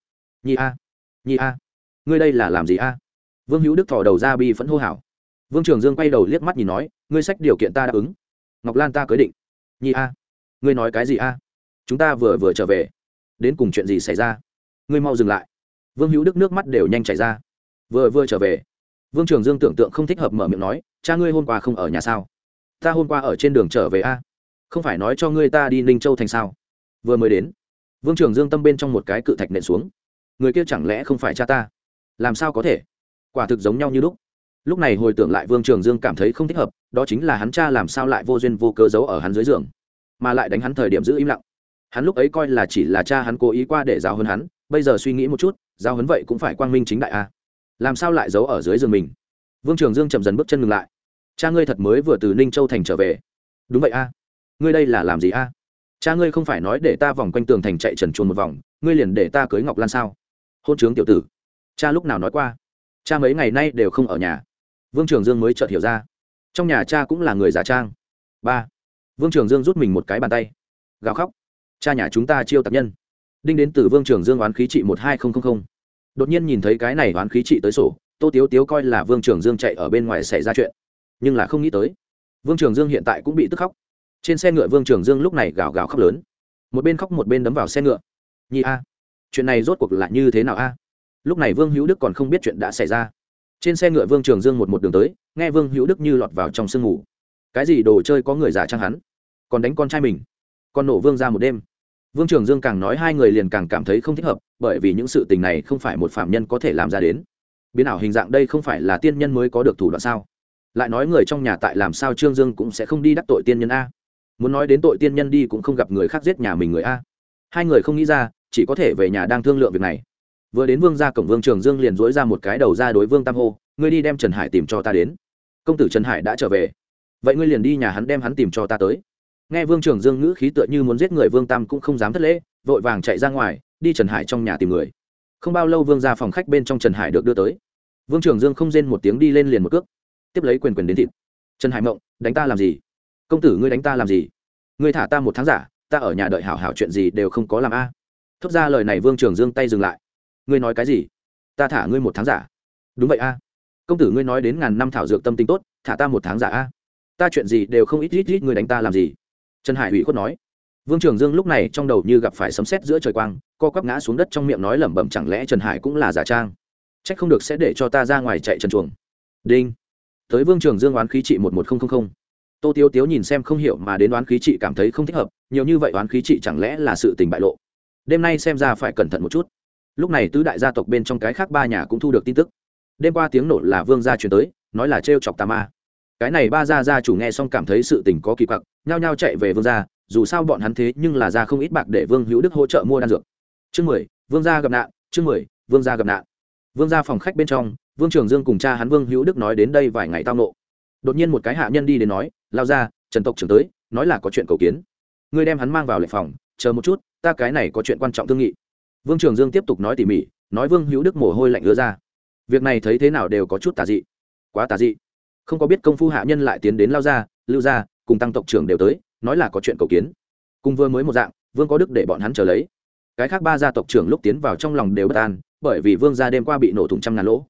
Nhi a nhi a, ngươi đây là làm gì a? Vương hữu đức thỏ đầu ra bi phẫn hô hào. Vương trường dương quay đầu liếc mắt nhìn nói, ngươi sách điều kiện ta đáp ứng. Ngọc lan ta cưới định. Nhi a, ngươi nói cái gì a? Chúng ta vừa vừa trở về. Đến cùng chuyện gì xảy ra? Ngươi mau dừng lại. Vương hữu đức nước mắt đều nhanh chảy ra. Vừa vừa trở về, vương trường dương tưởng tượng không thích hợp mở miệng nói, cha ngươi hôm qua không ở nhà sao? Ta hôm qua ở trên đường trở về a. Không phải nói cho ngươi ta đi ninh châu thành sao? Vừa mới đến, vương trường dương tâm bên trong một cái cự thạch nện xuống. Người kia chẳng lẽ không phải cha ta? Làm sao có thể? Quả thực giống nhau như lúc. Lúc này hồi tưởng lại vương trường dương cảm thấy không thích hợp, đó chính là hắn cha làm sao lại vô duyên vô cớ giấu ở hắn dưới giường, mà lại đánh hắn thời điểm giữ im lặng. Hắn lúc ấy coi là chỉ là cha hắn cố ý qua để giáo hơn hắn bây giờ suy nghĩ một chút giao hấn vậy cũng phải quang minh chính đại a. Làm sao lại giấu ở dưới giường mình? Vương trường dương chậm dần bước chân ngừng lại. Cha ngươi thật mới vừa từ ninh châu thành trở về. Đúng vậy a. Ngươi đây là làm gì a? Cha ngươi không phải nói để ta vòng quanh tường thành chạy trần chuồn một vòng, ngươi liền để ta cưới ngọc lan sao? Hôn trướng tiểu tử. Cha lúc nào nói qua? Cha mấy ngày nay đều không ở nhà. Vương trường dương mới chợt hiểu ra. Trong nhà cha cũng là người giả trang. Ba. Vương trường dương rút mình một cái bàn tay. Gào khóc. Cha nhà chúng ta chiêu tập nhân đinh đến từ vương trường dương oán khí trị một hai nghìn đột nhiên nhìn thấy cái này oán khí trị tới sổ, tô tiếu tiếu coi là vương trường dương chạy ở bên ngoài xảy ra chuyện. Nhưng là không nghĩ tới, vương trường dương hiện tại cũng bị tức khóc. Trên xe ngựa vương trường dương lúc này gào gào khóc lớn. Một bên khóc một bên đấm vào xe ngựa. Nhi a, chuyện này rốt cuộc là như thế nào a? Lúc này vương hữu đức còn không biết chuyện đã xảy ra. Trên xe ngựa vương trường dương một một đường tới, nghe vương hữu đức như lọt vào trong sương ngủ. Cái gì đồ chơi có người giả trang hắn? Còn đánh con trai mình, còn nổ vương ra một đêm vương trường dương càng nói hai người liền càng cảm thấy không thích hợp, bởi vì những sự tình này không phải một phạm nhân có thể làm ra đến. Biến ảo hình dạng đây không phải là tiên nhân mới có được thủ đoạn sao? Lại nói người trong nhà tại làm sao trương dương cũng sẽ không đi đắc tội tiên nhân a? Muốn nói đến tội tiên nhân đi cũng không gặp người khác giết nhà mình người a. Hai người không nghĩ ra, chỉ có thể về nhà đang thương lượng việc này. Vừa đến vương ra cổng vương trường dương liền dối ra một cái đầu ra đối vương tam hô, ngươi đi đem trần hải tìm cho ta đến. Công tử trần hải đã trở về. Vậy ngươi liền đi nhà hắn đem hắn tìm cho ta tới nghe vương trường dương ngữ khí tựa như muốn giết người vương tam cũng không dám thất lễ, vội vàng chạy ra ngoài, đi trần hải trong nhà tìm người. Không bao lâu vương ra phòng khách bên trong trần hải được đưa tới. Vương trường dương không rên một tiếng đi lên liền một cước, tiếp lấy quyền quyền đến thịt. Trần hải mộng, đánh ta làm gì? Công tử ngươi đánh ta làm gì? Ngươi thả ta một tháng giả, ta ở nhà đợi hảo hảo chuyện gì đều không có làm a. Thốt ra lời này vương trường dương tay dừng lại. Ngươi nói cái gì? Ta thả ngươi một tháng giả. Đúng vậy a. Công tử ngươi nói đến ngàn năm thảo dược tâm tính tốt, thả ta một tháng giả a. Ta chuyện gì đều không ít ít ít, ngươi đánh ta làm gì? Trần hải ủy khuất nói. Vương trường dương lúc này trong đầu như gặp phải sấm sét giữa trời quang, co quắp ngã xuống đất trong miệng nói lẩm bẩm chẳng lẽ trần hải cũng là giả trang? C h ắ c không được sẽ để cho ta ra ngoài chạy trần chuồng. Đinh. Tới vương trường dương oán khí trị một một nghìn tô tiêu tiếu nhìn xem không hiểu mà đến oán khí trị cảm thấy không thích hợp, nhiều như vậy oán khí trị chẳng lẽ là sự tình bại lộ? Đêm nay xem ra phải cẩn thận một chút. Lúc này tứ đại gia tộc bên trong cái khác ba nhà cũng thu được tin tức. Đêm qua tiếng nổ là vương gia chuyển tới, nói là trêu chọc tà ma cái này ba gia gia chủ nghe xong cảm thấy sự tình có kỳ quặc, nhao nhao chạy về vương gia, dù sao bọn hắn thế nhưng là ra không ít bạc để vương hữu đức hỗ trợ mua đan dược. Chương mười, vương gia gặp nạn, chương mười, vương gia gặp nạn. Vương gia phòng khách bên trong, vương trường dương cùng cha hắn vương hữu đức nói đến đây vài ngày tao nộ đột nhiên một cái hạ nhân đi đến nói lao ra trần tộc trưởng tới, nói là có chuyện cầu kiến. Ngươi đem hắn mang vào lệ phòng, chờ một chút, ta cái này có chuyện quan trọng thương nghị. Vương trường dương tiếp tục nói tỉ mỉ, nói vương hữu đức mồ hôi lạnh ứa ra. Việc này thấy thế nào đều có chút tà dị. Quá tà dị không có biết công phu hạ nhân lại tiến đến lao ra lưu ra cùng tăng tộc trưởng đều tới, nói là có chuyện cầu kiến. Cùng vừa mới một dạng, vương có đức để bọn hắn chờ lấy. Cái khác ba gia tộc trưởng lúc tiến vào trong lòng đều bất an, bởi vì vương gia đêm qua bị nổ thủng trăm ngàn lỗ.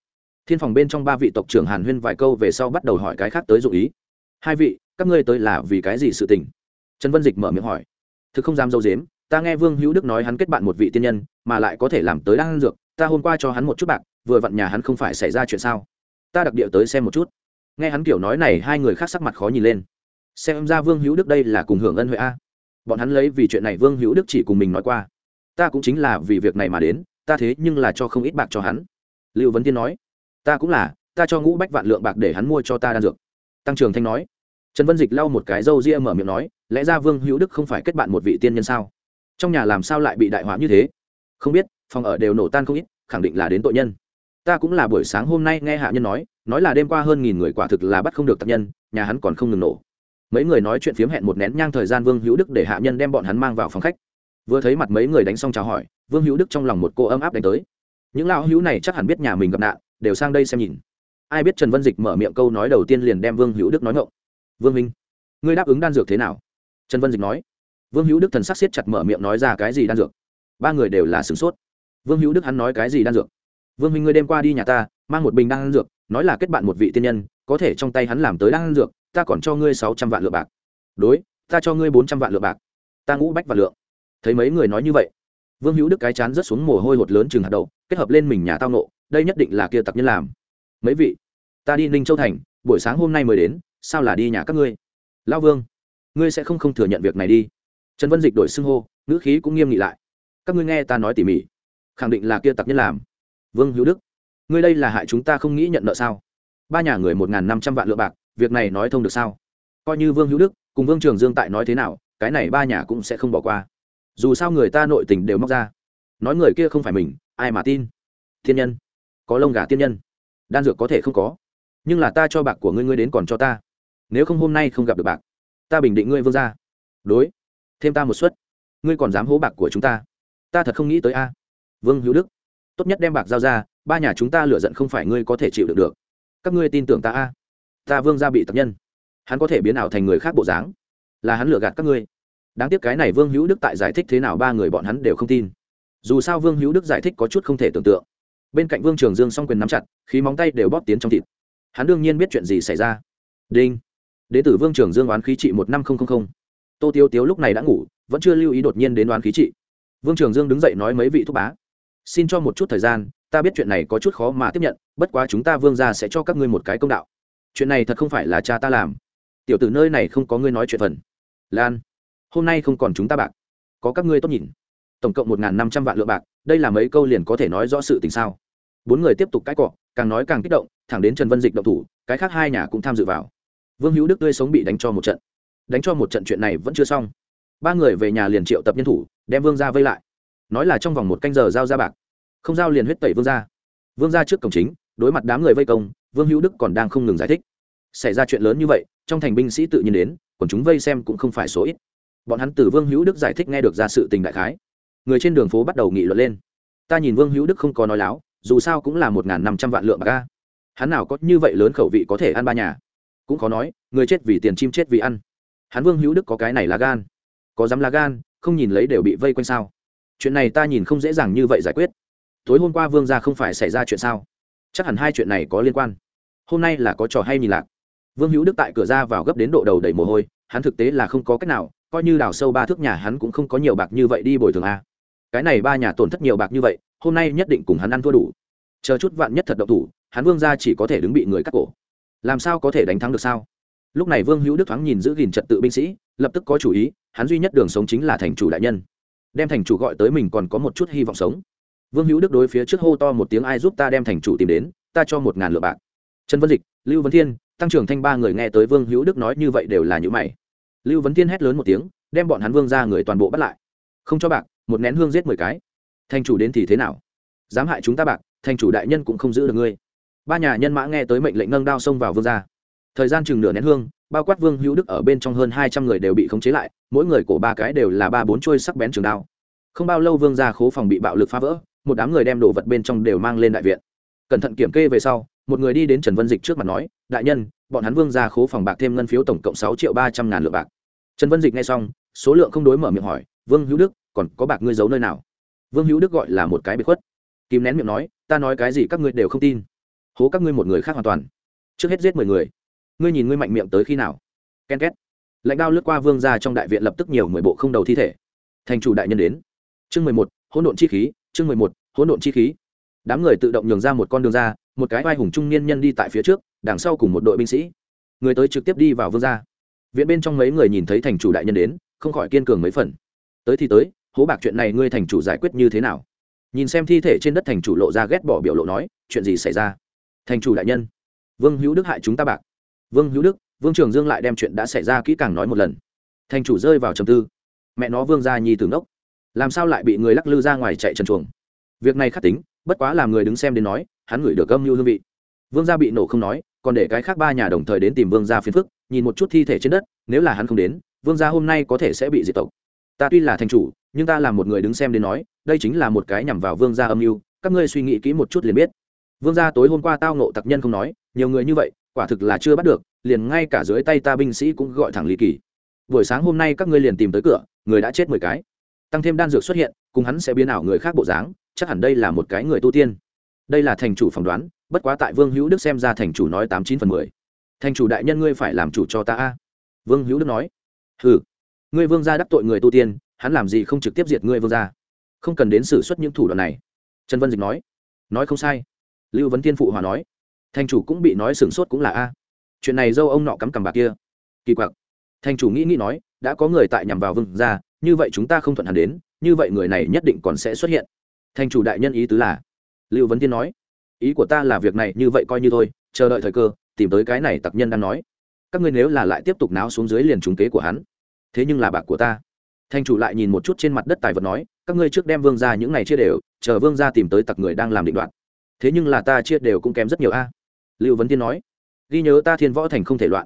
Thiên phòng bên trong ba vị tộc trưởng hàn huyên vài câu về sau bắt đầu hỏi cái khác tới dụ ý. Hai vị, các ngươi tới là vì cái gì sự tình? Trần vân dịch mở miệng hỏi. Thực không dám dâu dếm, ta nghe vương hữu đức nói hắn kết bạn một vị tiên nhân, mà lại có thể làm tới đang dược, ta hôm qua cho hắn một chút bạc, vừa vặn nhà hắn không phải xảy ra chuyện sao? Ta đặc địa tới xem một chút nghe hắn kiểu nói này, hai người khác sắc mặt khó nhìn lên. Xem ra vương hữu đức đây là cùng hưởng ân huệ a. Bọn hắn lấy vì chuyện này vương hữu đức chỉ cùng mình nói qua. Ta cũng chính là vì việc này mà đến, ta thế nhưng là cho không ít bạc cho hắn. Lưu vấn tiên nói. Ta cũng là, ta cho ngũ bách vạn lượng bạc để hắn mua cho ta đan dược. Tăng trường thanh nói. Trần vân dịch lau một cái râu ria mở miệng nói, lẽ ra vương hữu đức không phải kết bạn một vị tiên nhân sao? Trong nhà làm sao lại bị đại hóa như thế? Không biết, phòng ở đều nổ tan không ít, khẳng định là đến tội nhân ta cũng là buổi sáng hôm nay nghe hạ nhân nói nói là đêm qua hơn nghìn người quả thực là bắt không được tác nhân, nhà hắn còn không ngừng nổ. Mấy người nói chuyện phiếm hẹn một nén nhang thời gian vương hữu đức để hạ nhân đem bọn hắn mang vào phòng khách. Vừa thấy mặt mấy người đánh xong chào hỏi, vương hữu đức trong lòng một cô ấm áp đánh tới. Những lão hữu này chắc hẳn biết nhà mình gặp nạn, đều sang đây xem nhìn. Ai biết trần vân dịch mở miệng câu nói đầu tiên liền đem vương hữu đức nói ngộng vương minh ngươi đáp ứng đan dược thế nào? Trần vân dịch nói. Vương hữu đức thần sắc siết chặt mở miệng nói ra cái gì đan dược. Ba người đều là sửng sốt. Vương hữu đức hắn nói cái gì đan dược? Vương minh ngươi đêm qua đi nhà ta, mang một bình đan dược, nói là kết bạn một vị tiên nhân, có thể trong tay hắn làm tới đan dược, ta còn cho ngươi sáu trăm vạn lượng bạc. Đối, ta cho ngươi bốn trăm vạn lượng bạc. Ta ngũ bách vạn lượng. Thấy mấy người nói như vậy, vương hữu đức cái chán rất xuống mồ hôi hột lớn chừng hạt đậu, kết hợp lên mình nhà tao nộ, đây nhất định là kia tặc nhân làm. Mấy vị, ta đi ninh châu thành, buổi sáng hôm nay mới đến, sao là đi nhà các ngươi? Lao vương, ngươi sẽ không không thừa nhận việc này đi. Trần vân dịch đổi xưng hô, ngữ khí cũng nghiêm nghị lại. Các ngươi nghe ta nói tỉ mỉ, khẳng định là kia tặc nhân làm vương hữu đức, ngươi đây là hại chúng ta không nghĩ nhận nợ sao? Ba nhà người một n g h n năm trăm vạn lượng bạc, việc này nói thông được sao? Coi như vương hữu đức cùng vương trường dương tại nói thế nào, cái này ba nhà cũng sẽ không bỏ qua. Dù sao người ta nội tình đều móc ra. Nói người kia không phải mình, ai mà tin? Thiên nhân. Có lông gà tiên nhân. Đan dược có thể không có. Nhưng là ta cho bạc của ngươi ngươi đến còn cho ta. Nếu không hôm nay không gặp được bạc, ta bình định ngươi vương ra đối. Thêm ta một suất. Ngươi còn dám hố bạc của chúng ta. Ta thật không nghĩ tới a. Vương hữu đức tốt nhất đem bạc giao ra, ba nhà chúng ta lựa giận không phải ngươi có thể chịu được được. Các ngươi tin tưởng ta a? Ta vương gia bị tập nhân. Hắn có thể biến ảo thành người khác bộ dáng. Là hắn lừa gạt các ngươi. Đáng tiếc cái này vương hữu đức tại giải thích thế nào ba người bọn hắn đều không tin. Dù sao vương hữu đức giải thích có chút không thể tưởng tượng. Bên cạnh vương trường dương s o n g quyền nắm chặt, khí móng tay đều bóp tiến trong thịt. Hắn đương nhiên biết chuyện gì xảy ra. Đinh. Đ ế t ử vương trường dương oán khí trị một năm không không không. tô tiêu tiếu lúc này đã ngủ, vẫn chưa lưu ý đột nhiên đến oán khí trị. Vương trường dương đứng dậy nói mấy vị thúc bá xin cho một chút thời gian, ta biết chuyện này có chút khó mà tiếp nhận, bất quá chúng ta vương ra sẽ cho các ngươi một cái công đạo. Chuyện này thật không phải là cha ta làm. Tiểu tử nơi này không có ngươi nói chuyện phần. Lan, hôm nay không còn chúng ta bạc. Có các ngươi tốt nhìn. Tổng cộng một năm trăm vạn lượng bạc, đây là mấy câu liền có thể nói rõ sự tình sao? Bốn người tiếp tục cãi cọ, càng nói càng kích động, thẳng đến trần vân dịch động thủ, cái khác hai nhà cũng tham dự vào. Vương hữu đức tươi sống bị đánh cho một trận. Đánh cho một trận chuyện này vẫn chưa xong. Ba người về nhà liền triệu tập nhân thủ, đem vương ra vây lại nói là trong vòng một canh giờ giao ra bạc. Không giao liền huyết tẩy vương ra vương ra trước cổng chính, đối mặt đám người vây công, vương hữu đức còn đang không ngừng giải thích. Xảy ra chuyện lớn như vậy, trong thành binh sĩ tự nhiên đến, còn chúng vây xem cũng không phải số ít. Bọn hắn từ vương hữu đức giải thích nghe được ra sự tình đại khái. Người trên đường phố bắt đầu nghị luận lên. Ta nhìn vương hữu đức không có nói láo, dù sao cũng là một n g h n năm trăm vạn lượng bạc ca hắn nào có như vậy lớn khẩu vị có thể ăn ba nhà? Cũng khó nói, người chết vì tiền chim chết vì ăn. Hắn vương hữu đức có cái này là gan. Có dám lá gan, không nhìn lấy đều bị vây quanh sao? Chuyện này ta nhìn không dễ dàng như vậy giải quyết. Tối hôm qua vương gia không phải xảy ra chuyện sao? Chắc hẳn hai chuyện này có liên quan. Hôm nay là có trò hay nhìn lạc. Vương hữu đức tại cửa ra vào gấp đến độ đầu đầy mồ hôi, hắn thực tế là không có cách nào, coi như đào sâu ba thước nhà hắn cũng không có nhiều bạc như vậy đi bồi thường a. Cái này ba nhà tổn thất nhiều bạc như vậy, hôm nay nhất định cùng hắn ăn thua đủ. Chờ chút vạn nhất thật độc thủ, hắn vương gia chỉ có thể đứng bị người cắt cổ. Làm sao có thể đánh thắng được sao? Lúc này vương hữu đức thoáng nhìn giữ gìn trật tự binh sĩ, lập tức có chủ ý, hắn duy nhất đường sống chính là thành chủ đại nhân đem thành chủ gọi tới mình còn có một chút hy vọng sống. Vương hữu đức đối phía trước hô to một tiếng ai giúp ta đem thành chủ tìm đến, ta cho một ngàn lượng bạc. Trần vân dịch, lưu vấn thiên, tăng trưởng thanh ba người nghe tới vương hữu đức nói như vậy đều là những mày. Lưu vấn thiên hét lớn một tiếng, đem bọn hắn vương ra người toàn bộ bắt lại. Không cho bạc, một nén hương giết mười cái. Thành chủ đến thì thế nào? Dám hại chúng ta bạc, thành chủ đại nhân cũng không giữ được ngươi. Ba nhà nhân mã nghe tới mệnh lệnh nâng đao xông vào vương gia thời gian chừng nửa nén hương, bao quát vương hữu đức ở bên trong hơn hai trăm người đều bị khống chế lại, mỗi người cổ ba cái đều là ba bốn trôi sắc bén trường đao. Không bao lâu vương gia khố phòng bị bạo lực phá vỡ, một đám người đem đồ vật bên trong đều mang lên đại viện. Cẩn thận kiểm kê về sau, một người đi đến trần vân dịch trước mặt nói, đại nhân, bọn hắn vương gia khố phòng bạc thêm ngân phiếu tổng cộng sáu triệu ba trăm ngàn lượng bạc. Trần vân dịch nghe xong, số lượng không đối mở miệng hỏi, vương hữu đức, còn có bạc ngươi giấu nơi nào? Vương hữu đức gọi là một cái bị khuất. Kìm nén miệng nói, ta nói cái gì các ngươi đều không tin. Hố các ngươi một người khác hoàn toàn. Trước hết giết mười người ngươi nhìn ngươi mạnh miệng tới khi nào? Ken két. Lãnh đao lướt qua vương ra trong đại viện lập tức nhiều mười bộ không đầu thi thể. Thành chủ đại nhân đến. Chương mười một, hỗn độn chi khí, chương mười một, hỗn độn chi khí. Đám người tự động nhường ra một con đường ra, một cái vai hùng trung niên nhân đi tại phía trước, đằng sau cùng một đội binh sĩ. Người tới trực tiếp đi vào vương gia. Viện bên trong mấy người nhìn thấy thành chủ đại nhân đến, không khỏi kiên cường mấy phần. Tới thì tới, hố bạc chuyện này ngươi thành chủ giải quyết như thế nào? Nhìn xem thi thể trên đất thành chủ lộ ra ghét bỏ biểu lộ nói, chuyện gì xảy ra? Thành chủ đại nhân, vương hữu đức hại chúng ta bạc vương hữu đức, vương trường dương lại đem chuyện đã xảy ra kỹ càng nói một lần. Thành chủ rơi vào trầm tư. Mẹ nó vương gia nhi tử ngốc. Làm sao lại bị người lắc lư ra ngoài chạy trần chuồng? Việc này khắc tính, bất quá làm người đứng xem đến nói, hắn ngửi được âm mưu hương vị. Vương gia bị nổ không nói, còn để cái khác ba nhà đồng thời đến tìm vương gia phiền phức, nhìn một chút thi thể trên đất, nếu là hắn không đến, vương gia hôm nay có thể sẽ bị diệt tộc. Ta tuy là thành chủ, nhưng ta là một người đứng xem đến nói, đây chính là một cái nhằm vào vương gia âm mưu, các ngươi suy nghĩ kỹ một chút liền biết. Vương gia tối hôm qua tao nộ tặc nhân không nói, nhiều người như vậy quả thực là chưa bắt được, liền ngay cả dưới tay ta binh sĩ cũng gọi thẳng lý kỳ. Buổi sáng hôm nay các ngươi liền tìm tới cửa, người đã chết mười cái. Tăng thêm đan dược xuất hiện, cùng hắn sẽ biến ảo người khác bộ dáng, chắc hẳn đây là một cái người tu tiên. Đây là thành chủ phỏng đoán, bất quá tại vương hữu đức xem ra thành chủ nói tám chín phần mười. Thành chủ đại nhân ngươi phải làm chủ cho ta a. Vương hữu đức nói. Ừ ngươi vương gia đắc tội người tu tiên, hắn làm gì không trực tiếp diệt ngươi vương gia? Không cần đến xử suất những thủ đoạn này. Trần vân dịch nói. Nói không sai. Lưu vấn thiên phụ hòa nói thành chủ cũng bị nói sửng sốt cũng là a. Chuyện này dâu ông nọ cắm cằm bạc kia. Kỳ quặc. Thành chủ nghĩ nghĩ nói, đã có người tại nhằm vào vương gia, như vậy chúng ta không thuận hẳn đến, như vậy người này nhất định còn sẽ xuất hiện. Thành chủ đại nhân ý tứ là, lưu vấn thiên nói, ý của ta là việc này như vậy coi như thôi, chờ đợi thời cơ, tìm tới cái này tặc nhân đang nói. Các ngươi nếu là lại tiếp tục náo xuống dưới liền trúng kế của hắn. Thế nhưng là bạc của ta. Thành chủ lại nhìn một chút trên mặt đất tài vật nói, các ngươi trước đem vương ra những ngày chia đều, chờ vương ra tìm tới tặc người đang làm định đoạn thế nhưng là ta chia đều cũng kém rất nhiều a lưu vấn thiên nói, ghi nhớ ta thiên võ thành không thể loạn.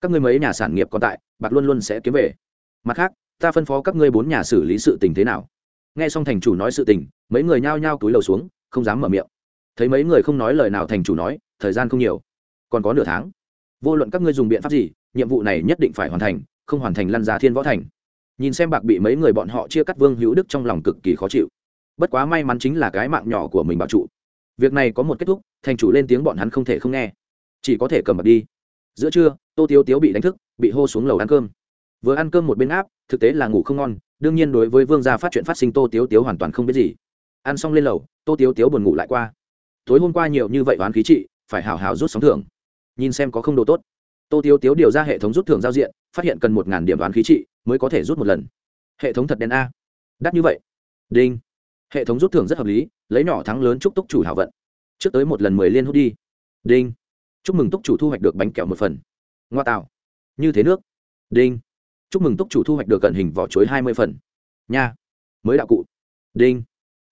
Các ngươi mấy nhà sản nghiệp còn tại, bạc luôn luôn sẽ kiếm về. Mặt khác, ta phân phó các ngươi bốn nhà xử lý sự tình thế nào. Nghe xong thành chủ nói sự tình, mấy người nhao nhao túi lầu xuống, không dám mở miệng. Thấy mấy người không nói lời nào thành chủ nói, thời gian không nhiều. Còn có nửa tháng. Vô luận các ngươi dùng biện pháp gì, nhiệm vụ này nhất định phải hoàn thành, không hoàn thành lăn ra thiên võ thành. Nhìn xem bạc bị mấy người bọn họ chia cắt vương hữu đức trong lòng cực kỳ khó chịu. Bất quá may mắn chính là cái mạng nhỏ của mình bảo trụ việc này có một kết thúc, thành chủ lên tiếng bọn hắn không thể không nghe. Chỉ có thể cầm bạc đi. Giữa trưa, tô tiếu tiếu bị đánh thức, bị hô xuống lầu ăn cơm. Vừa ăn cơm một bên áp, thực tế là ngủ không ngon, đương nhiên đối với vương gia phát chuyện phát sinh tô tiếu tiếu hoàn toàn không biết gì. Ăn xong lên lầu, tô tiếu tiếu buồn ngủ lại qua. Tối hôm qua nhiều như vậy oán khí trị, phải hào hào rút sóng thưởng. Nhìn xem có không đồ tốt. Tô tiếu tiếu điều ra hệ thống rút thưởng giao diện, phát hiện cần một ngàn điểm oán khí trị, mới có thể rút một lần. Hệ thống thật đen a. Đắt như vậy. Đinh. Hệ thống rút thưởng rất hợp lý lấy nhỏ thắng lớn chúc túc chủ hảo vận. Trước tới một lần mười liên hút đi. Đinh. Chúc mừng túc chủ thu hoạch được bánh kẹo một phần. Ngoa tạo. Như thế nước. Đinh. Chúc mừng túc chủ thu hoạch được cận hình vỏ chuối hai mươi phần. Nha. Mới đạo cụ. Đinh.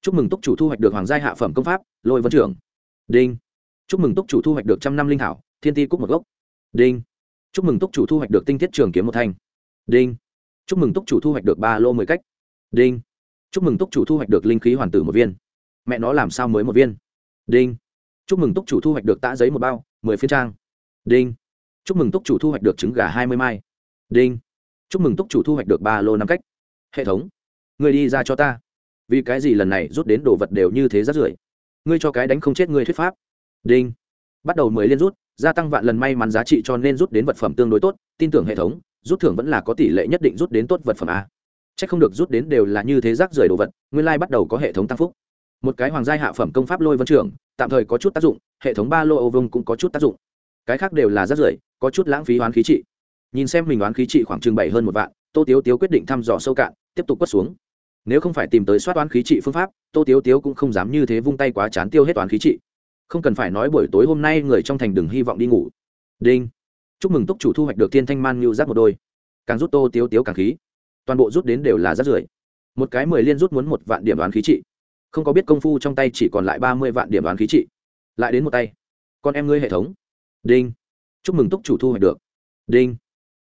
Chúc mừng túc chủ thu hoạch được hoàng gia hạ phẩm công pháp, lôi vân trưởng. Đinh. Chúc mừng túc chủ thu hoạch được trăm năm linh thảo, thiên ti cúc một gốc. Đinh. Chúc mừng túc chủ thu hoạch được tinh thiết trường kiếm một thanh. Đinh. Chúc mừng túc chủ thu hoạch được ba lô mười cách. Đinh. Chúc mừng túc chủ thu hoạch được linh khí hoàn tử một viên mẹ nó làm sao mới một viên? Đinh. Chúc mừng túc chủ thu hoạch được tã giấy một bao, mười phiên trang. Đinh. Chúc mừng túc chủ thu hoạch được trứng gà hai mươi mai. Đinh. Chúc mừng túc chủ thu hoạch được ba lô năm cách. Hệ thống. Người đi ra cho ta. Vì cái gì lần này rút đến đồ vật đều như thế rất rưởi? Ngươi cho cái đánh không chết ngươi thuyết pháp. Đinh. Bắt đầu mới liên rút, gia tăng vạn lần may mắn giá trị cho nên rút đến vật phẩm tương đối tốt, tin tưởng hệ thống, rút thưởng vẫn là có tỷ lệ nhất định rút đến tốt vật phẩm a. C h ắ c không được rút đến đều là như thế rác rưởi đồ vật, nguyên lai、like、bắt đầu có hệ thống tăng phúc một cái hoàng gia hạ phẩm công pháp lôi vân trưởng tạm thời có chút tác dụng, hệ thống ba lô ô vông cũng có chút tác dụng. Cái khác đều là rất rưởi, có chút lãng phí oán khí trị. Nhìn xem mình oán khí trị khoảng chừng bảy hơn một vạn, tô tiếu tiếu quyết định thăm dò sâu cạn, tiếp tục quất xuống. Nếu không phải tìm tới soát oán khí trị phương pháp, tô tiếu tiếu cũng không dám như thế vung tay quá chán tiêu hết oán khí trị. Không cần phải nói buổi tối hôm nay người trong thành đừng hy vọng đi ngủ. Đinh. Chúc mừng túc chủ thu hoạch được thiên thanh man như rác một đôi. Càng rút tô tiếu tiếu càng khí. Toàn bộ rút đến đều là rác rưởi. Một cái mười liên rút muốn một vạn điểm đoán khí trị không có biết công phu trong tay chỉ còn lại ba mươi vạn điểm đoán khí trị. Lại đến một tay. Con em ngươi hệ thống. Đinh. Chúc mừng túc chủ thu hoạch được. Đinh.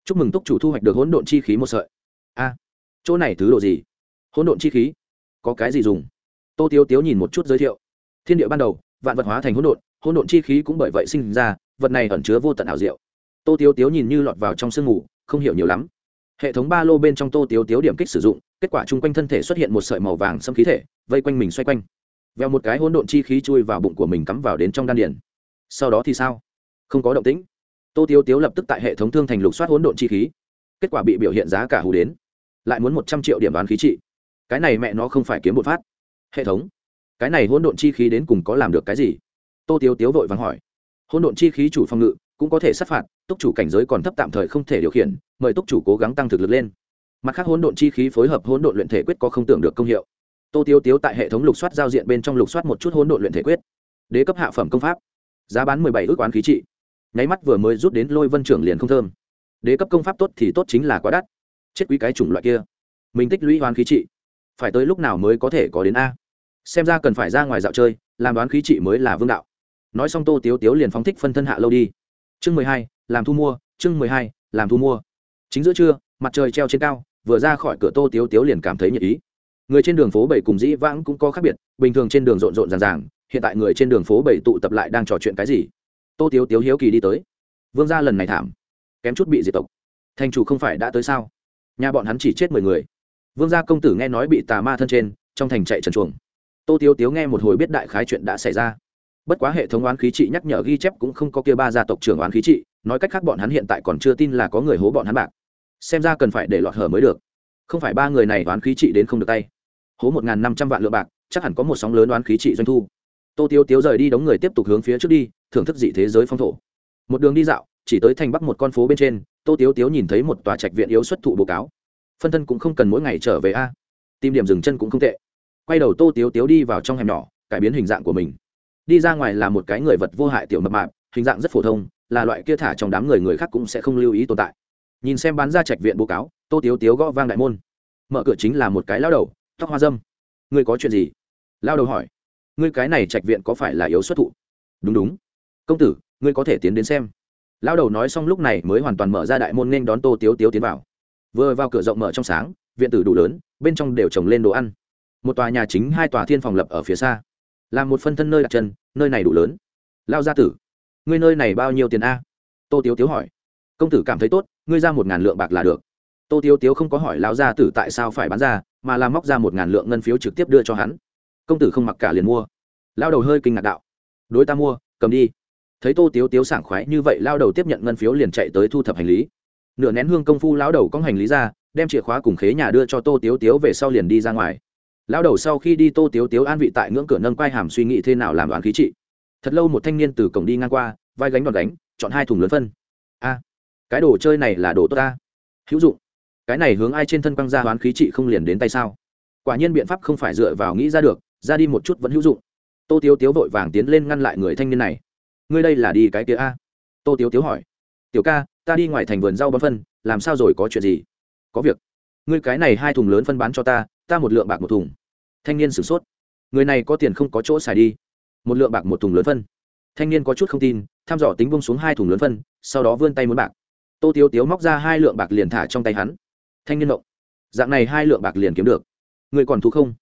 Chúc mừng túc chủ thu hoạch được hỗn độn chi khí một sợi. A. Chỗ này thứ độ gì? Hỗn độn chi khí? Có cái gì dùng? Tô tiếu tiếu nhìn một chút giới thiệu. Thiên địa ban đầu, vạn vật hóa thành hỗn độn hỗn độn chi khí cũng bởi vậy sinh ra, vật này ẩn chứa vô tận ảo diệu. Tô tiếu tiếu nhìn như lọt vào trong sương ngủ không hiểu nhiều lắm. Hệ thống ba lô bên trong tô tiếu tiếu điểm kích sử dụng kết quả chung quanh thân thể xuất hiện một sợi màu vàng xâm khí thể, vây quanh mình xoay quanh. Veo một cái hỗn độn chi khí chui vào bụng của mình cắm vào đến trong đan điển sau đó thì sao? Không có động tĩnh. Tô tiếu tiếu lập tức tại hệ thống thương thành lục soát hỗn độn chi khí. Kết quả bị biểu hiện giá cả hù đến. Lại muốn một trăm triệu điểm đoán khí trị. Cái này mẹ nó không phải kiếm một phát. Hệ thống. Cái này hỗn độn chi khí đến cùng có làm được cái gì? Tô tiếu tiếu vội vàng hỏi. Hỗn độn chi khí chủ phòng ngự cũng có thể sát phạt, túc chủ cảnh giới còn thấp tạm thời không thể điều khiển, mời túc chủ cố gắng tăng thực lực lên mặt khác hỗn độn chi khí phối hợp hỗn độn luyện thể quyết có không tưởng được công hiệu. Tô tiêu tiếu tại hệ thống lục soát giao diện bên trong lục soát một chút hỗn độn luyện thể quyết. Đế cấp hạ phẩm công pháp. Giá bán mười bảy ước quán khí trị. Nháy mắt vừa mới rút đến lôi vân trưởng liền không thơm. Đế cấp công pháp tốt thì tốt chính là quá đắt. Chết quý cái chủng loại kia. Mình tích lũy hoán khí trị. Phải tới lúc nào mới có thể có đến a? Xem ra cần phải ra ngoài dạo chơi, làm đoán khí trị mới là vương đạo. Nói xong tô tiếu tiếu liền phóng thích phân thân hạ lâu đi. Chương mười hai, làm thu mua, chương mười hai, làm thu mua. Chính giữa trưa, mặt trời treo trên cao vừa ra khỏi cửa tô tiếu tiếu liền cảm thấy nhiệt ý. Người trên đường phố bảy cùng dĩ vãng cũng có khác biệt, bình thường trên đường rộn rộn ràng ràng, hiện tại người trên đường phố bảy tụ tập lại đang trò chuyện cái gì? Tô tiếu tiếu hiếu kỳ đi tới. Vương gia lần này thảm, kém chút bị diệt tộc. Thành chủ không phải đã tới sao? Nhà bọn hắn chỉ chết mười người. Vương gia công tử nghe nói bị tà ma thân trên, trong thành chạy trần chuồng. Tô tiếu tiếu nghe một hồi biết đại khái chuyện đã xảy ra. Bất quá hệ thống oán khí trị nhắc nhở ghi chép cũng không có kia ba gia tộc trưởng oán khí trị, nói cách khác bọn hắn hiện tại còn chưa tin là có người hố bọn hắn bạc xem ra cần phải để lọt hở mới được. Không phải ba người này đoán khí trị đến không được tay. Hố một n g h n năm trăm vạn lượng bạc, chắc hẳn có một sóng lớn đoán khí trị doanh thu. Tô tiếu tiếu rời đi đống người tiếp tục hướng phía trước đi, thưởng thức dị thế giới phong thổ. Một đường đi dạo, chỉ tới thành bắc một con phố bên trên, tô tiếu tiếu nhìn thấy một tòa trạch viện yếu xuất thụ bố cáo. Phân thân cũng không cần mỗi ngày trở về a. Tìm điểm dừng chân cũng không tệ. Quay đầu tô tiếu tiếu đi vào trong hẻm nhỏ, cải biến hình dạng của mình. Đi ra ngoài là một cái người vật vô hại tiểu mập mạp, hình dạng rất phổ thông, là loại kia thả trong đám người người khác cũng sẽ không lưu ý tồn tại nhìn xem bán ra trạch viện bố cáo, tô tiếu tiếu gõ vang đại môn. Mở cửa chính là một cái lao đầu, tóc hoa dâm. Ngươi có chuyện gì? Lao đầu hỏi. Ngươi cái này trạch viện có phải là yếu xuất thụ? Đúng đúng. Công tử, ngươi có thể tiến đến xem. Lao đầu nói xong lúc này mới hoàn toàn mở ra đại môn nên đón tô tiếu tiếu tiến vào. Vừa vào cửa rộng mở trong sáng, viện tử đủ lớn, bên trong đều trồng lên đồ ăn. Một tòa nhà chính, hai tòa thiên phòng lập ở phía xa. Là một phân thân nơi đặt chân, nơi này đủ lớn. Lao gia tử, ngươi nơi này bao nhiêu tiền a? Tô tiếu tiếu hỏi. Công tử cảm thấy tốt ngươi ra một ngàn lượng bạc là được. Tô tiếu tiếu không có hỏi lão gia tử tại sao phải bán ra, mà là móc ra một ngàn lượng ngân phiếu trực tiếp đưa cho hắn. Công tử không mặc cả liền mua. Lao đầu hơi kinh ngạc đạo. Đối ta mua, cầm đi. Thấy tô tiếu tiếu sảng khoái như vậy lao đầu tiếp nhận ngân phiếu liền chạy tới thu thập hành lý. Nửa nén hương công phu lao đầu có hành lý ra, đem chìa khóa cùng khế nhà đưa cho tô tiếu tiếu về sau liền đi ra ngoài. Lao đầu sau khi đi, tô tiếu tiếu an vị tại ngưỡng cửa nâng quai hàm suy nghĩ thế nào làm đoán khí trị. Thật lâu một thanh niên từ cổng đi ngang qua, vai gánh đòn đánh chọn hai thùng lớn phân. A! Cái đồ chơi này là đồ tốt ta. Hữu dụng. Cái này hướng ai trên thân quăng ra hoán khí trị không liền đến tay sao? Quả nhiên biện pháp không phải dựa vào nghĩ ra được, ra đi một chút vẫn hữu dụng. Tô tiếu tiếu vội vàng tiến lên ngăn lại người thanh niên này. Ngươi đây là đi cái kia a? Tô tiếu tiếu hỏi. Tiểu ca, ta đi ngoài thành vườn rau bón phân, làm sao rồi có chuyện gì? Có việc. Ngươi cái này hai thùng lớn phân bán cho ta ta một lượng bạc một thùng. Thanh niên sửng sốt. Người này có tiền không có chỗ xài đi. Một lượng bạc một thùng lớn phân. Thanh niên có chút không tin, thăm dò tính bông xuống hai thùng lớn phân, sau đó vươn tay muốn bạc tô tiếu tiếu móc ra hai lượng bạc liền thả trong tay hắn. Thanh niên động dạng này hai lượng bạc liền kiếm được. Ngươi còn thu không?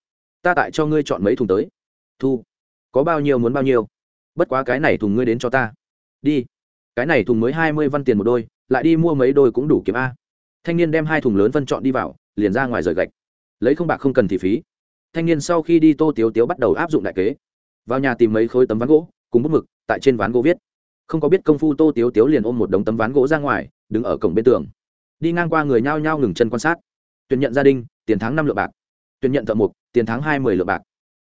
Ta tại cho ngươi chọn mấy thùng tới. Thu. Có bao nhiêu muốn bao nhiêu. Bất quá cái này thùng ngươi đến cho ta. Đi. Cái này thùng mới hai mươi văn tiền một đôi, lại đi mua mấy đôi cũng đủ kiếm a. Thanh niên đem hai thùng lớn phân chọn đi vào, liền ra ngoài rời gạch. Lấy không bạc không cần thì phí. Thanh niên sau khi đi tô tiếu tiếu bắt đầu áp dụng đại kế. Vào nhà tìm mấy khối tấm ván gỗ, cùng bút mực, tại trên ván gỗ viết. Không có biết công phu tô tiếu tiếu liền ôm một đống tấm ván gỗ ra ngoài đứng ở cổng bên tường. Đi ngang qua người nhao nhao ngừng chân quan sát. Tuyển nhận gia đình, tiền tháng năm lượng bạc. Tuyển nhận thợ mục tiền tháng hai mươi lượng bạc.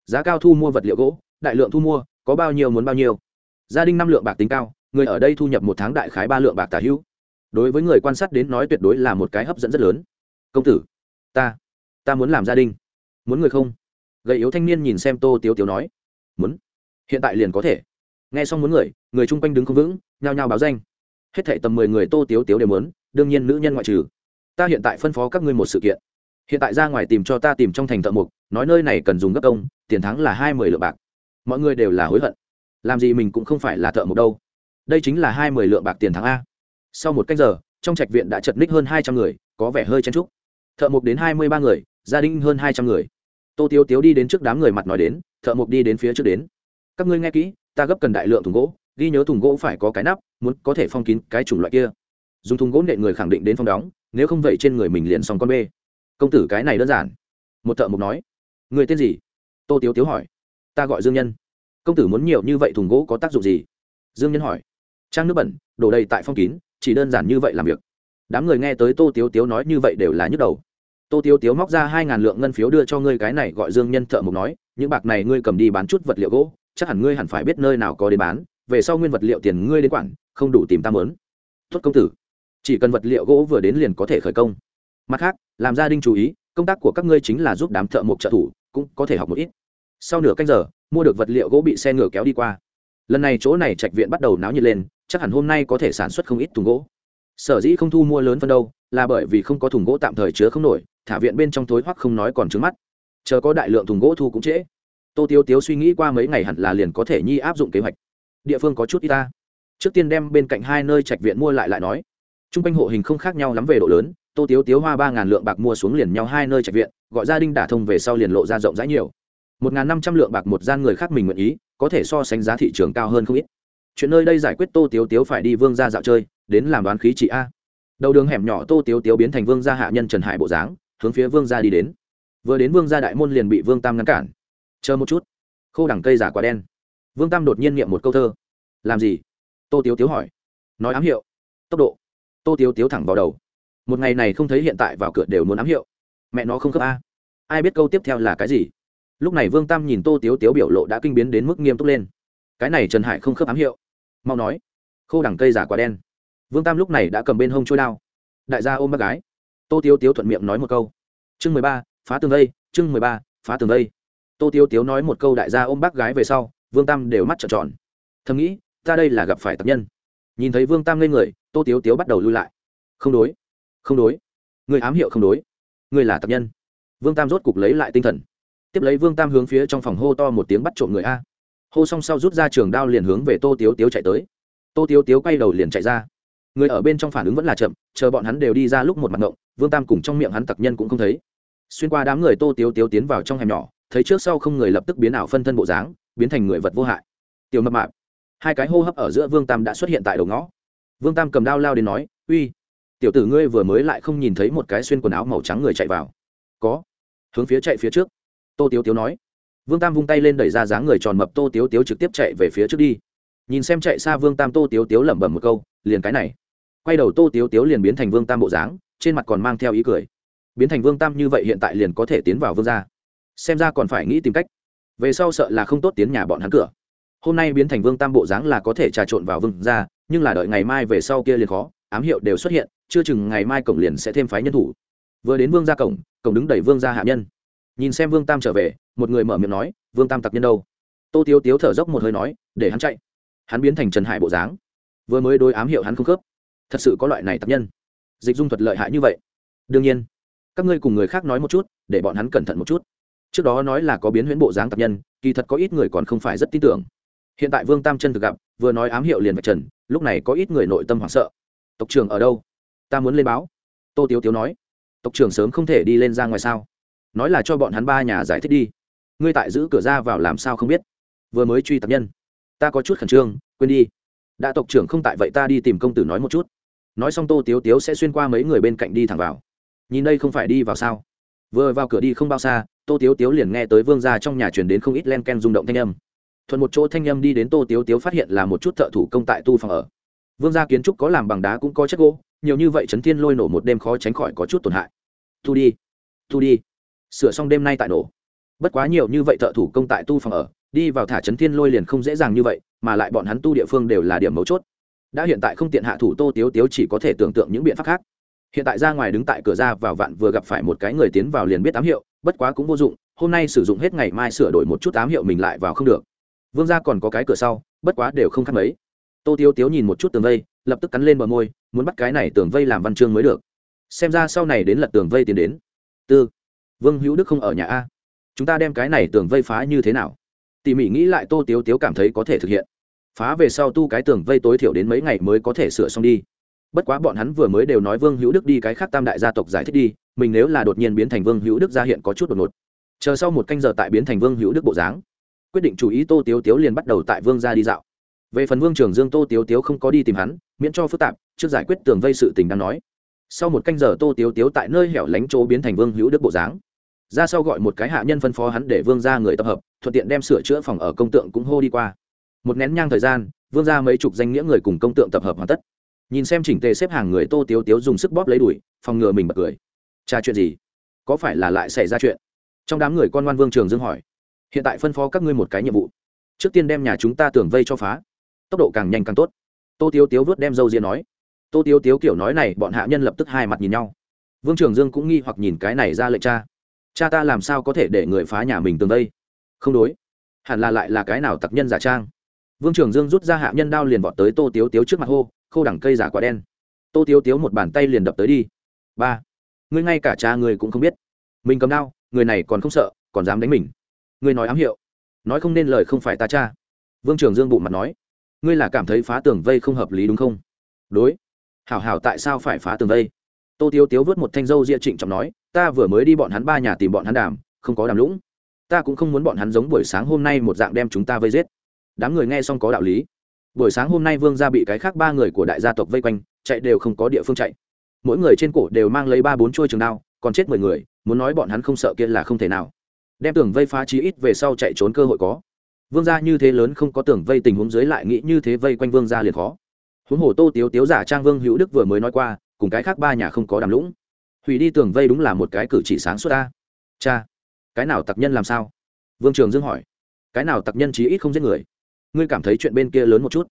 Giá cao thu mua vật liệu gỗ, đại lượng thu mua, có bao nhiêu muốn bao nhiêu. Gia đình năm lượng bạc tính cao, người ở đây thu nhập một tháng đại khái ba lượng bạc tả hữu. Đối với người quan sát đến nói tuyệt đối là một cái hấp dẫn rất lớn. Công tử, ta ta muốn làm gia đình. Muốn người không? Gầy yếu thanh niên nhìn xem tô tiếu tiếu nói. Muốn. Hiện tại liền có thể. Nghe xong muốn người người chung quanh đứng không vững, nhao nhao báo danh hết thảy tầm mười người tô tiếu tiếu đều muốn, đương nhiên nữ nhân ngoại trừ. Ta hiện tại phân phó các ngươi một sự kiện. Hiện tại ra ngoài tìm cho ta tìm trong thành thợ mục nói nơi này cần dùng gấp công, tiền thắng là hai mươi lượng bạc. Mọi người đều là hối hận. Làm gì mình cũng không phải là thợ mục đâu. Đây chính là hai mươi lượng bạc tiền thắng a. Sau một cách giờ, trong trạch viện đã chật ních hơn hai trăm người, có vẻ hơi chen trúc thợ mục đến hai mươi ba người, gia đình hơn hai trăm người. Tô tiếu tiếu đi đến trước đám người mặt nói đến, thợ mục đi đến phía trước đến. Các ngươi nghe kỹ, ta gấp cần đại lượng thùng gỗ ghi nhớ thùng gỗ phải có cái nắp, muốn có thể phong kín cái chủng loại kia. Dùng thùng gỗ nện người khẳng định đến phong đóng, nếu không vậy trên người mình liền xong con bê. Công tử cái này đơn giản. Một thợ mộc nói. Người tên gì? Tô tiếu tiếu hỏi. Ta gọi dương nhân. Công tử muốn nhiều như vậy thùng gỗ có tác dụng gì? Dương nhân hỏi. Trang nước bẩn, đổ đầy tại phong kín, chỉ đơn giản như vậy làm việc. Đám người nghe tới tô tiếu tiếu nói như vậy đều là nhức đầu. Tô tiếu tiếu móc ra hai ngàn lượng ngân phiếu đưa cho ngươi, cái này gọi dương nhân thợ mộc nói, những bạc này ngươi cầm đi bán chút vật liệu gỗ, chắc hẳn ngươi hẳn phải biết nơi nào có đến bán về sau nguyên vật liệu tiền ngươi đến quản, không đủ tìm ta mớn. Tuất công tử. Chỉ cần vật liệu gỗ vừa đến liền có thể khởi công. Mặt khác, làm gia đình chú ý, công tác của các ngươi chính là giúp đám thợ mộc trợ thủ, cũng có thể học một ít. Sau nửa canh giờ, mua được vật liệu gỗ bị xe ngựa kéo đi qua. Lần này chỗ này trạch viện bắt đầu náo nhiệt lên, chắc hẳn hôm nay có thể sản xuất không ít thùng gỗ. Sở dĩ không thu mua lớn phân đâu, là bởi vì không có thùng gỗ tạm thời chứa không nổi, thả viện bên trong thối hoắc không nói còn trứng mắt. Chờ có đại lượng thùng gỗ thu cũng trễ. Tô tiêu tiếu suy nghĩ qua mấy ngày hẳn là liền có thể nhi áp dụng kế hoạch địa phương có chút y ta. Trước tiên đem bên cạnh hai nơi trạch viện mua lại lại nói. T r u n g quanh hộ hình không khác nhau lắm về độ lớn, tô tiếu tiếu hoa ba ngàn lượng bạc mua xuống liền nhau hai nơi trạch viện, gọi gia đình đả thông về sau liền lộ ra rộng rãi nhiều. Một ngàn năm trăm lượng bạc một gian người khác mình nguyện ý, có thể so sánh giá thị trường cao hơn không ít. Chuyện nơi đây giải quyết tô tiếu tiếu phải đi vương ra dạo chơi, đến làm đoán khí trị a. Đầu đường hẻm nhỏ tô tiếu tiếu biến thành vương gia hạ nhân trần hải bộ dáng, hướng phía vương gia đi đến. Vừa đến vương gia đại môn liền bị vương tam ngăn cản. Chờ một chút. Khô đẳng cây giả quả đen vương tam đột nhiên niệm một câu thơ. Làm gì? Tô tiếu tiếu hỏi. Nói ám hiệu. Tốc độ. Tô tiếu tiếu thẳng vào đầu. Một ngày này không thấy hiện tại vào cửa đều muốn ám hiệu. Mẹ nó không khớp a. Ai biết câu tiếp theo là cái gì? Lúc này vương tam nhìn tô tiếu tiếu biểu lộ đã kinh biến đến mức nghiêm túc lên. Cái này trần hải không khớp ám hiệu. Mau nói. Khô đằng cây giả quả đen. Vương tam lúc này đã cầm bên hông trôi đao. Đại gia ôm bác gái. Tô tiếu tiếu thuận miệng nói một câu. Chương mười ba, phá tường vây. Chương mười ba, phá tường vây. Tô tiếu tiếu nói một câu đại gia ôm bác gái về sau vương tam đều mắt trợn tròn. Thầm nghĩ, ta đây là gặp phải tập nhân. Nhìn thấy vương tam lên người, tô tiếu tiếu bắt đầu lui lại. Không đối không đối. Người ám hiệu không đối. Người là tập nhân. Vương tam rốt cục lấy lại tinh thần. Tiếp lấy vương tam hướng phía trong phòng hô to một tiếng bắt trộm người a. Hô xong sau rút ra trường đao liền hướng về tô tiếu tiếu chạy tới. Tô tiếu tiếu quay đầu liền chạy ra. Người ở bên trong phản ứng vẫn là chậm, chờ bọn hắn đều đi ra lúc một mặt ngộng, vương tam cùng trong miệng hắn tặc nhân cũng không thấy. Xuyên qua đám người tô tiếu tiếu tiến vào trong hẻm nhỏ, thấy trước sau không người lập tức biến ảo phân thân bộ dáng biến thành người vật vô hại. Tiểu mập mạp. Hai cái hô hấp ở giữa vương tam đã xuất hiện tại đầu ngõ. Vương tam cầm đao lao đến nói, uy, tiểu tử ngươi vừa mới lại không nhìn thấy một cái xuyên quần áo màu trắng người chạy vào. Có. Hướng phía chạy phía trước. Tô tiếu tiếu nói. Vương tam vung tay lên đẩy ra dáng người tròn mập tô tiếu tiếu trực tiếp chạy về phía trước đi. Nhìn xem chạy xa vương tam, tô tiếu tiếu lẩm bẩm một câu, liền cái này. Quay đầu tô tiếu tiếu liền biến thành vương tam bộ dáng, trên mặt còn mang theo ý cười. Biến thành vương tam như vậy hiện tại liền có thể tiến vào vương gia. Xem ra còn phải nghĩ tìm cách về sau sợ là không tốt tiến nhà bọn hắn cửa. Hôm nay biến thành vương tam bộ dáng là có thể trà trộn vào vương gia, nhưng là đợi ngày mai về sau kia liền khó, ám hiệu đều xuất hiện, chưa chừng ngày mai cổng liền sẽ thêm phái nhân thủ. Vừa đến vương gia cổng cổng đứng đẩy vương gia hạ nhân. Nhìn xem vương tam trở về, một người mở miệng nói, vương tam tặc nhân đâu? Tô tiếu tiếu thở dốc một hơi nói, để hắn chạy. Hắn biến thành trần hải bộ dáng. Vừa mới đối ám hiệu hắn không khớp. Thật sự có loại này tập nhân. Dịch dung thuật lợi hại như vậy. Đương nhiên, các ngươi cùng người khác nói một chút, để bọn hắn cẩn thận một chút trước đó nói là có biến huyễn bộ dáng tập nhân, kỳ thật có ít người còn không phải rất tin tưởng. Hiện tại vương tam chân thực gặp, vừa nói ám hiệu liền vạch trần, lúc này có ít người nội tâm hoảng sợ. Tộc trưởng ở đâu? Ta muốn lên báo. Tô tiếu tiếu nói. Tộc trưởng sớm không thể đi lên ra ngoài sao? Nói là cho bọn hắn ba nhà giải thích đi. Ngươi tại giữ cửa ra vào làm sao không biết? Vừa mới truy tập nhân. Ta có chút khẩn trương, quên đi. Đã tộc trưởng không tại vậy ta đi tìm công tử nói một chút. Nói xong tô tiếu tiếu sẽ xuyên qua mấy người bên cạnh đi thẳng vào. Nhìn đây không phải đi vào sao? Vừa vào cửa đi không bao xa tô tiếu tiếu liền nghe tới vương gia trong nhà truyền đến không ít len ken rung động thanh âm. Thuận một chỗ thanh âm đi đến tô tiếu tiếu phát hiện là một chút thợ thủ công tại tu phòng ở. Vương gia kiến trúc có làm bằng đá cũng có chất gỗ, nhiều như vậy trấn thiên lôi nổ một đêm khó tránh khỏi có chút tổn hại. Thu đi thu đi. Sửa xong đêm nay tại nổ. Bất quá nhiều như vậy thợ thủ công tại tu phòng ở, đi vào thả trấn thiên lôi liền không dễ dàng như vậy, mà lại bọn hắn tu địa phương đều là điểm mấu chốt. Đã hiện tại không tiện hạ thủ tô tiếu tiếu chỉ có thể tưởng tượng những biện pháp khác. Hiện tại ra ngoài đứng tại cửa ra vào vạn vừa gặp phải một cái người tiến vào liền biết ám hiệu bất quá cũng vô dụng, hôm nay sử dụng hết ngày mai sửa đổi một chút ám hiệu mình lại vào không được. Vương gia còn có cái cửa sau, bất quá đều không khác mấy. Tô tiêu tiếu nhìn một chút tường vây, lập tức cắn lên bờ môi, muốn bắt cái này tường vây làm văn chương mới được. Xem ra sau này đến lật tường vây tiến đến. Tư, vương hữu đức không ở nhà a. Chúng ta đem cái này tường vây phá như thế nào? Tỉ mỉ nghĩ lại tô tiếu tiếu cảm thấy có thể thực hiện. Phá về sau tu cái tường vây tối thiểu đến mấy ngày mới có thể sửa xong đi bất quá bọn hắn vừa mới đều nói vương hữu đức đi cái khác tam đại gia tộc giải thích đi, mình nếu là đột nhiên biến thành vương hữu đức ra hiện có chút đột ngột. Chờ sau một canh giờ tại biến thành vương hữu đức bộ dáng, quyết định chủ ý tô tiếu tiếu liền bắt đầu tại vương ra đi dạo. Về phần vương trường dương, tô tiếu tiếu không có đi tìm hắn, miễn cho phức tạp, trước giải quyết tường vây sự tình đang nói. Sau một canh giờ tô tiếu tiếu tại nơi hẻo lánh chỗ biến thành vương hữu đức bộ dáng. Ra sau gọi một cái hạ nhân phân phó hắn để vương ra người tập hợp, thuận tiện đem sửa chữa phòng ở công tượng cũng hô đi qua. Một nén nhang thời gian, vương ra mấy chục danh nghĩa người cùng công tượng tập hợp hoàn tất nhìn xem chỉnh tề xếp hàng người tô tiếu tiếu dùng sức bóp lấy đuổi phòng ngừa mình bật cười. Cha chuyện gì? Có phải là lại xảy ra chuyện? Trong đám người con ngoan vương trường dương hỏi. Hiện tại phân phó các ngươi một cái nhiệm vụ. Trước tiên đem nhà chúng ta tưởng vây cho phá. Tốc độ càng nhanh càng tốt. Tô tiếu tiếu vớt đem dâu ria nói. Tô tiếu tiếu kiểu nói này, bọn hạ nhân lập tức hai mặt nhìn nhau. Vương trường dương cũng nghi hoặc nhìn cái này ra lệnh cha. Cha ta làm sao có thể để người phá nhà mình tường vây? Không đối. Hẳn là lại là cái nào tặc nhân giả trang? Vương trường dương rút ra hạ nhân đao liền vọt tới tô tiếu tiếu trước mặt hô khô đẳng cây giả quả đen. Tô tiếu tiếu một bàn tay liền đập tới đi. Ba, ngươi ngay cả cha người cũng không biết. Mình cầm đao, người này còn không sợ, còn dám đánh mình. Ngươi nói ám hiệu. Nói không nên lời không phải ta cha. Vương trường dương bụng mặt nói. Ngươi là cảm thấy phá tường vây không hợp lý đúng không? Đối. Hảo hảo tại sao phải phá tường vây? Tô tiếu tiếu vớt một thanh dâu ria trịnh trọng nói. Ta vừa mới đi bọn hắn ba nhà tìm bọn hắn đàm, không có đàm lũng. Ta cũng không muốn bọn hắn giống buổi sáng hôm nay một dạng đem chúng ta vây giết. Đám người nghe xong có đạo lý buổi sáng hôm nay vương gia bị cái khác ba người của đại gia tộc vây quanh, chạy đều không có địa phương chạy. Mỗi người trên cổ đều mang lấy ba bốn chuôi trường đao, còn chết mười người, muốn nói bọn hắn không sợ kia là không thể nào. Đem tường vây phá chí ít về sau chạy trốn cơ hội có. Vương gia như thế lớn không có tường vây tình huống dưới lại nghĩ như thế vây quanh vương gia liền khó. Huống hồ tô tiếu tiếu giả trang vương hữu đức vừa mới nói qua, cùng cái khác ba nhà không có đàm lũng. Hủy đi tường vây đúng là một cái cử chỉ sáng suốt ta cha, cái nào tặc nhân làm sao? Vương trường dương hỏi. Cái nào tặc nhân chí ít không giết người? Ngươi cảm thấy chuyện bên kia lớn một chút.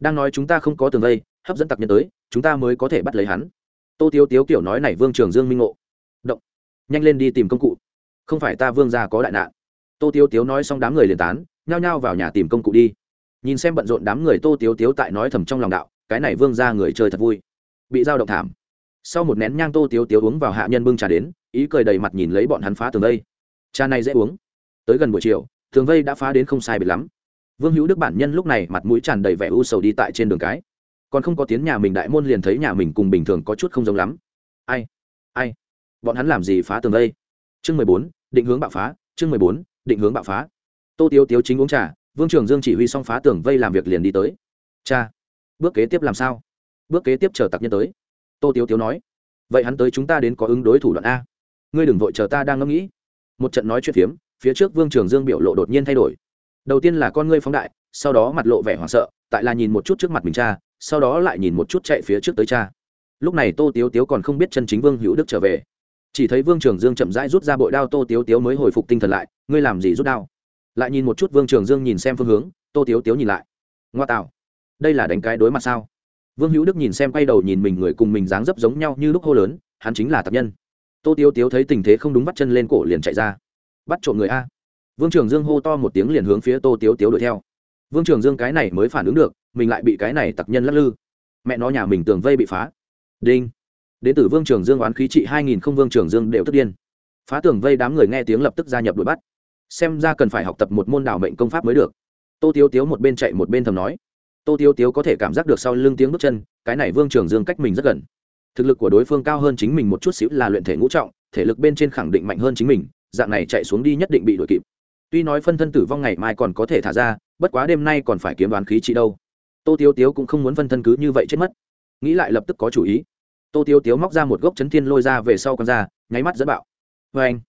Đang nói chúng ta không có tường vây, hấp dẫn tặc nhân tới, chúng ta mới có thể bắt lấy hắn. Tô tiếu tiếu kiểu nói này vương trường dương minh ngộ. Động, nhanh lên đi tìm công cụ. Không phải ta vương ra có đại nạn. Tô tiếu tiếu nói xong đám người liền tán, nhao nhao vào nhà tìm công cụ đi. Nhìn xem bận rộn đám người, tô tiếu tiếu tại nói thầm trong lòng đạo, cái này vương ra người chơi thật vui. Bị giao động thảm. Sau một nén nhang tô tiếu tiếu uống vào hạ nhân bưng trà đến, ý cười đầy mặt nhìn lấy bọn hắn phá tường vây. Trà này dễ uống. Tới gần buổi chiều, tường vây đã phá đến không sai biệt lắm vương hữu đức bản nhân lúc này mặt mũi tràn đầy vẻ u sầu đi tại trên đường cái. Còn không có tiếng nhà mình đại môn liền thấy nhà mình cùng bình thường có chút không giống lắm. Ai? Ai? Bọn hắn làm gì phá tường vây chương mười bốn, định hướng bạo phá, chương mười bốn, định hướng bạo phá. Tô tiếu tiếu chính uống trà, vương trường dương chỉ huy xong phá tường vây làm việc liền đi tới. Cha, bước kế tiếp làm sao? Bước kế tiếp chờ tặc nhân tới. Tô tiếu tiếu nói. Vậy hắn tới chúng ta đến có ứng đối thủ đoạn a. Ngươi đừng vội chờ ta đang ngẫm nghĩ. Một trận nói chuyện phiếm, phía trước vương trường dương biểu lộ đột nhiên thay đổi đầu tiên là con ngươi phóng đại, sau đó mặt lộ vẻ hoảng sợ, tại là nhìn một chút trước mặt mình cha, sau đó lại nhìn một chút chạy phía trước tới cha. Lúc này tô tiếu tiếu còn không biết chân chính vương hữu đức trở về. Chỉ thấy vương trường dương chậm rãi rút ra bội đao, tô tiếu tiếu mới hồi phục tinh thần lại, ngươi làm gì rút đao? Lại nhìn một chút vương trường dương nhìn xem phương hướng, tô tiếu tiếu nhìn lại. Ngoa tạo, đây là đánh cái đối mặt sao? Vương hữu đức nhìn xem quay đầu nhìn mình người cùng mình dáng dấp giống nhau như lúc hô lớn, hắn chính là tập nhân. Tô tiếu tiếu thấy tình thế không đúng bắt chân lên cổ liền chạy ra. Bắt trộm người a vương trường dương hô to một tiếng liền hướng phía tô tiếu tiếu đuổi theo. Vương trường dương cái này mới phản ứng được, mình lại bị cái này tặc nhân lắc lư. Mẹ nó nhà mình tường vây bị phá. Đinh. Đến từ vương trường dương oán khí trị hai nghìn không, vương trường dương đều tức điên. Phá tường vây đám người nghe tiếng lập tức gia nhập đuổi bắt. Xem ra cần phải học tập một môn đảo mệnh công pháp mới được. Tô tiếu tiếu một bên chạy một bên thầm nói. Tô tiếu tiếu có thể cảm giác được sau lưng tiếng bước chân, cái này vương trường dương cách mình rất gần. Thực lực của đối phương cao hơn chính mình một chút xíu là luyện thể ngũ trọng, thể lực bên trên khẳng định mạnh hơn chính mình, dạng này chạy xuống đi nhất định bị đuổi kịp tuy nói phân thân tử vong ngày mai còn có thể thả ra, bất quá đêm nay còn phải kiếm đoán khí trị đâu. Tô tiếu tiếu cũng không muốn phân thân cứ như vậy chết mất. Nghĩ lại lập tức có chủ ý. Tô tiếu tiếu móc ra một gốc chấn thiên lôi ra về sau con ra, nháy mắt dẫn bạo. Vê anh,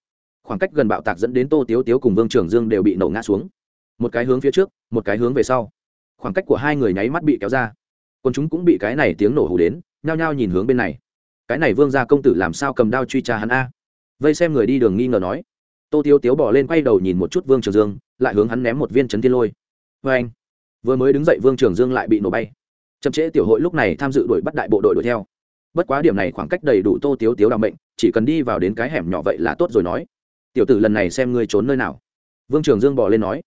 khoảng cách gần bạo tạc dẫn đến tô tiếu tiếu cùng vương trường dương đều bị nổ ngã xuống. Một cái hướng phía trước, một cái hướng về sau. Khoảng cách của hai người nháy mắt bị kéo ra. Còn chúng cũng bị cái này tiếng nổ hù đến, nhao nhao nhìn hướng bên này. Cái này vương gia công tử làm sao cầm đao truy tra hắn a? Vây xem người đi đường nghi ngờ nói tô tiếu tiếu bỏ lên quay đầu nhìn một chút vương trường dương, lại hướng hắn ném một viên chấn thiên lôi. Vê anh, vừa mới đứng dậy vương trường dương lại bị nổ bay. Chậm trễ tiểu hội lúc này tham dự đuổi bắt đại bộ đội đuổi theo. Bất quá điểm này khoảng cách đầy đủ tô tiếu tiếu đ bệnh chỉ cần đi vào đến cái hẻm nhỏ vậy là tốt rồi nói. Tiểu tử lần này xem ngươi trốn nơi nào. Vương trường dương bỏ lên nói.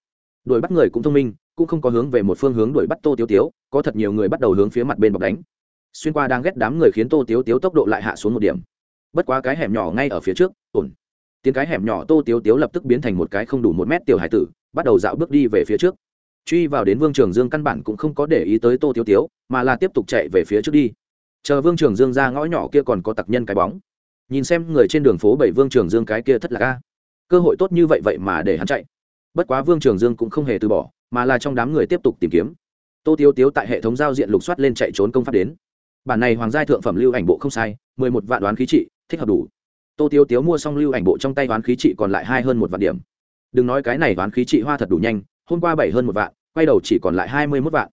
Đuổi bắt người cũng thông minh, cũng không có hướng về một phương hướng đuổi bắt tô tiếu tiếu, có thật nhiều người bắt đầu hướng phía mặt bên bọc đánh. Xuyên qua đang ghét đám người khiến tô tiếu tiếu tốc độ lại hạ xuống một điểm. Bất quá cái hẻm nhỏ ngay ở phía trước, ổn tiến cái hẻm nhỏ tô tiếu tiếu lập tức biến thành một cái không đủ một mét tiểu hải tử, bắt đầu dạo bước đi về phía trước. Truy vào đến vương trường dương căn bản cũng không có để ý tới tô tiếu tiếu, mà là tiếp tục chạy về phía trước đi. Chờ vương trường dương ra ngõ nhỏ kia còn có tặc nhân cái bóng. Nhìn xem người trên đường phố bảy vương trường dương cái kia thất là ca cơ hội tốt như vậy vậy mà để hắn chạy. Bất quá vương trường dương cũng không hề từ bỏ, mà là trong đám người tiếp tục tìm kiếm. Tô tiếu tiếu tại hệ thống giao diện lục soát lên chạy trốn công pháp đến. Bản này hoàng gia thượng phẩm lưu ảnh bộ không sai, mười một vạn đoán khí trị, thích hợp đủ tô tiếu tiếu mua xong lưu ảnh bộ trong tay đoán khí trị còn lại hai hơn một vạn điểm. Đừng nói cái này đoán khí trị hoa thật đủ nhanh, hôm qua bảy hơn một vạn, quay đầu chỉ còn lại hai mươi mốt vạn.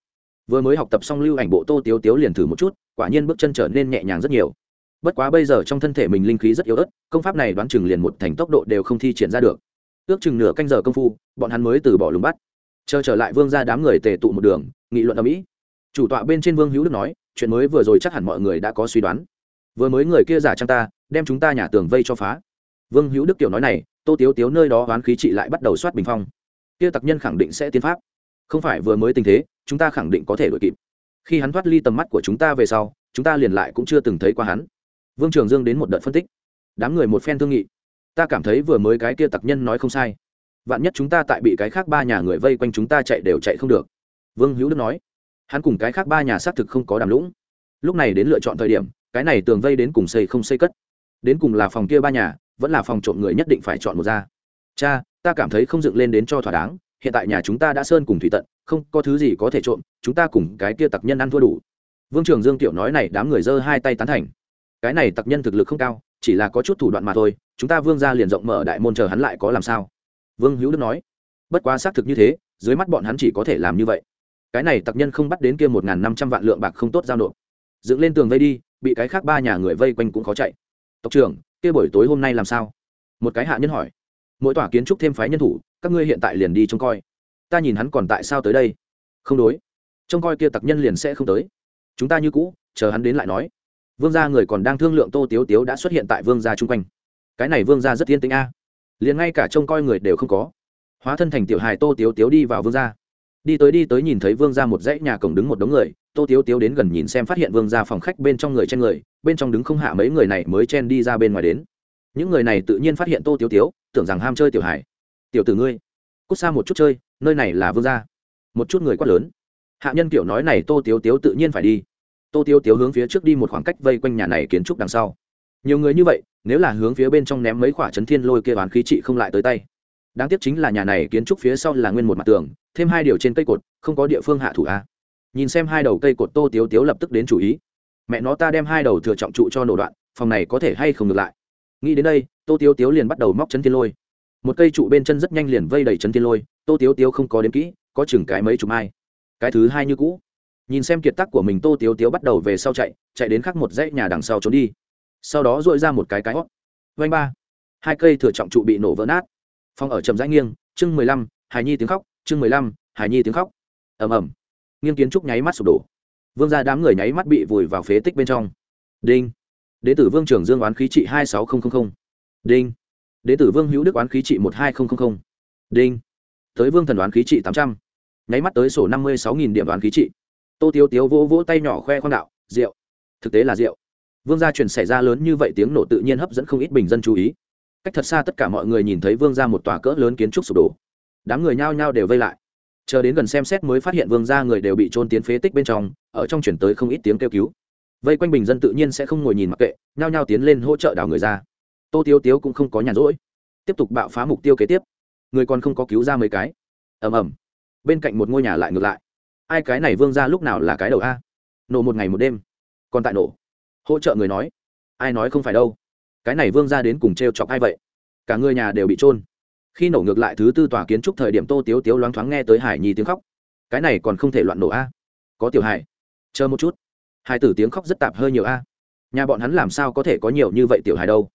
Vừa mới học tập xong lưu ảnh bộ tô tiếu tiếu liền thử một chút, quả nhiên bước chân trở nên nhẹ nhàng rất nhiều. Bất quá bây giờ trong thân thể mình linh khí rất yếu ớt, công pháp này đoán chừng liền một thành tốc độ đều không thi triển ra được. Ước chừng nửa canh giờ công phu, bọn hắn mới từ bỏ lùng bắt. Chờ trở lại vương ra đám người tề tụ một đường, nghị luận ở mỹ. Chủ tọa bên trên vương hữu đức nói, chuyện mới vừa rồi chắc hẳn mọi người đã có suy đoán. Vừa mới người kia giả trang ta đem chúng ta nhà tường vây cho phá. Vương hữu đức tiểu nói này, tô tiếu tiếu nơi đó oán khí trị lại bắt đầu soát bình phong. Kia tặc nhân khẳng định sẽ tiến pháp. Không phải vừa mới tình thế, chúng ta khẳng định có thể đ ổ i kịp. Khi hắn thoát ly tầm mắt của chúng ta về sau, chúng ta liền lại cũng chưa từng thấy qua hắn. Vương trường dương đến một đợt phân tích. Đám người một phen thương nghị. Ta cảm thấy vừa mới cái kia tặc nhân nói không sai. Vạn nhất chúng ta tại bị cái khác ba nhà người vây quanh chúng ta chạy đều chạy không được. Vương hữu đức nói. Hắn cùng cái khác ba nhà xác thực không có đàm lũng. Lúc này đến lựa chọn thời điểm, cái này tường vây đến cùng xây không xây cất đến cùng là phòng kia ba nhà, vẫn là phòng trộm người nhất định phải chọn một ra cha, ta cảm thấy không dựng lên đến cho thỏa đáng, hiện tại nhà chúng ta đã sơn cùng thủy tận, không có thứ gì có thể trộm, chúng ta cùng cái kia tặc nhân ăn thua đủ. Vương trường dương tiểu nói này đám người giơ hai tay tán thành. Cái này tặc nhân thực lực không cao, chỉ là có chút thủ đoạn mà thôi, chúng ta vương ra liền rộng mở đại môn chờ hắn lại có làm sao? Vương hữu đức nói. Bất quá xác thực như thế, dưới mắt bọn hắn chỉ có thể làm như vậy. Cái này tặc nhân không bắt đến kia một n g h n năm trăm vạn lượng bạc không tốt giao nộp. Dựng lên tường vây đi, bị cái khác ba nhà người vây quanh cũng khó chạy tộc trưởng, kia buổi tối hôm nay làm sao? Một cái hạ nhân hỏi. Mỗi tòa kiến trúc thêm phái nhân thủ, các ngươi hiện tại liền đi trông coi. Ta nhìn hắn còn tại sao tới đây? Không đối. Trông coi kia tặc nhân liền sẽ không tới. Chúng ta như cũ, chờ hắn đến lại nói. Vương gia người còn đang thương lượng tô tiếu tiếu đã xuất hiện tại vương gia chung quanh. Cái này vương gia rất yên tĩnh a. Liền ngay cả trông coi người đều không có. Hóa thân thành tiểu hài tô tiếu tiếu đi vào vương gia đi tới đi tới nhìn thấy vương gia một dãy nhà cổng đứng một đống người, tô tiếu tiếu đến gần nhìn xem phát hiện vương gia phòng khách bên trong người trên người, bên trong đứng không hạ mấy người này mới chen đi ra bên ngoài đến. Những người này tự nhiên phát hiện tô tiếu tiếu, tưởng rằng ham chơi tiểu hải tiểu tử ngươi, cút xa một chút chơi, nơi này là vương gia. Một chút người quát lớn. Hạ nhân kiểu nói này tô tiếu tiếu tự nhiên phải đi. Tô tiếu tiếu hướng phía trước đi một khoảng cách vây quanh nhà này kiến trúc đằng sau. Nhiều người như vậy, nếu là hướng phía bên trong ném mấy quả chấn thiên lôi kia bán khí trị không lại tới tay đáng tiếc chính là nhà này kiến trúc phía sau là nguyên một mặt tường, thêm hai điều trên cây cột, không có địa phương hạ thủ a. Nhìn xem hai đầu cây cột tô tiếu tiếu lập tức đến chủ ý. Mẹ nó ta đem hai đầu thừa trọng trụ cho nổ đoạn, phòng này có thể hay không ngược lại? Nghĩ đến đây, tô tiếu tiếu liền bắt đầu móc chấn thiên lôi. Một cây trụ bên chân rất nhanh liền vây đầy chấn thiên lôi, tô tiếu tiếu không có đến kỹ, có chừng cái mấy chục ai cái thứ hai như cũ. Nhìn xem kiệt tác của mình, tô tiếu tiếu bắt đầu về sau chạy chạy đến khắc một dãy nhà đằng sau trốn đi. Sau đó dội ra một cái cái hót vanh ba. Hai cây thừa trọng trụ bị nổ vỡ nát phong ở trầm rãi nghiêng, chương mười lăm hài nhi tiếng khóc, chương mười lăm hài nhi tiếng khóc. Ầm ầm. Nghiêng kiến trúc nháy mắt sụp đổ. Vương ra đám người nháy mắt bị vùi vào phế tích bên trong. Đinh. Đế tử vương trưởng dương oán khí trị hai sáu nghìn đinh. Đế tử vương hữu đức oán khí trị một hai nghìn đinh. Tới vương thần đoán khí trị tám trăm. Nháy mắt tới sổ năm mươi sáu nghìn điểm đoán khí trị. Tô tiếu tiếu vỗ vỗ tay nhỏ khoe khoang đạo, rượu. Thực tế là rượu. Vương gia truyền xảy ra lớn như vậy tiếng nổ tự nhiên hấp dẫn không ít bình dân chú ý cách thật xa tất cả mọi người nhìn thấy vương gia một tòa cỡ lớn kiến trúc sụp đổ. Đám người nhao nhao đều vây lại. Chờ đến gần xem xét mới phát hiện vương gia người đều bị trôn tiến phế tích bên trong, ở trong chuyển tới không ít tiếng kêu cứu. Vây quanh bình dân tự nhiên sẽ không ngồi nhìn mặc kệ, nhao nhao tiến lên hỗ trợ đào người ra. Tô tiếu tiếu cũng không có nhàn rỗi. Tiếp tục bạo phá mục tiêu kế tiếp. Người còn không có cứu ra mấy cái. Ầm ầm. Bên cạnh một ngôi nhà lại ngược lại. Ai cái này vương ra lúc nào là cái đầu a? Nổ một ngày một đêm. Còn tại nổ. Hỗ trợ người nói. Ai nói không phải đâu? Cái này vương ra đến cùng t r e o chọc ai vậy? Cả người nhà đều bị trôn khi nổ ngược lại thứ tư tòa kiến trúc thời điểm tô tiếu tiếu loáng thoáng nghe tới hải nhi tiếng khóc. Cái này còn không thể loạn nổ a. Có tiểu hải chờ một chút. Hải tử tiếng khóc rất tạp hơi nhiều a. Nhà bọn hắn làm sao có thể có nhiều như vậy tiểu hải đâu?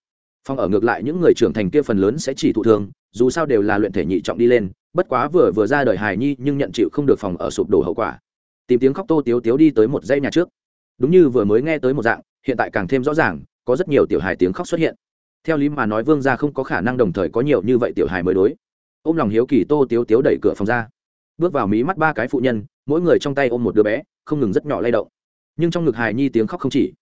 Phong ở ngược lại những người trưởng thành kia phần lớn sẽ chỉ thụ thương, dù sao đều là luyện thể nhị trọng đi lên, bất quá vừa vừa ra đời hài nhi nhưng nhận chịu không được phòng ở sụp đổ hậu quả. Tìm tiếng khóc tô tiếu tiếu đi tới một dây nhà trước. Đúng như vừa mới nghe tới một dạng, hiện tại càng thêm rõ ràng có rất nhiều tiểu hài tiếng khóc xuất hiện. Theo lý mà nói, vương gia không có khả năng đồng thời có nhiều như vậy tiểu hài mới đối. Ôm lòng hiếu kỳ tô tiếu tiếu đẩy cửa phòng ra. Bước vào mí mắt ba cái phụ nhân, mỗi người trong tay ôm một đứa bé, không ngừng rất nhỏ lay động. Nhưng trong ngực hài nhi tiếng khóc không chỉ.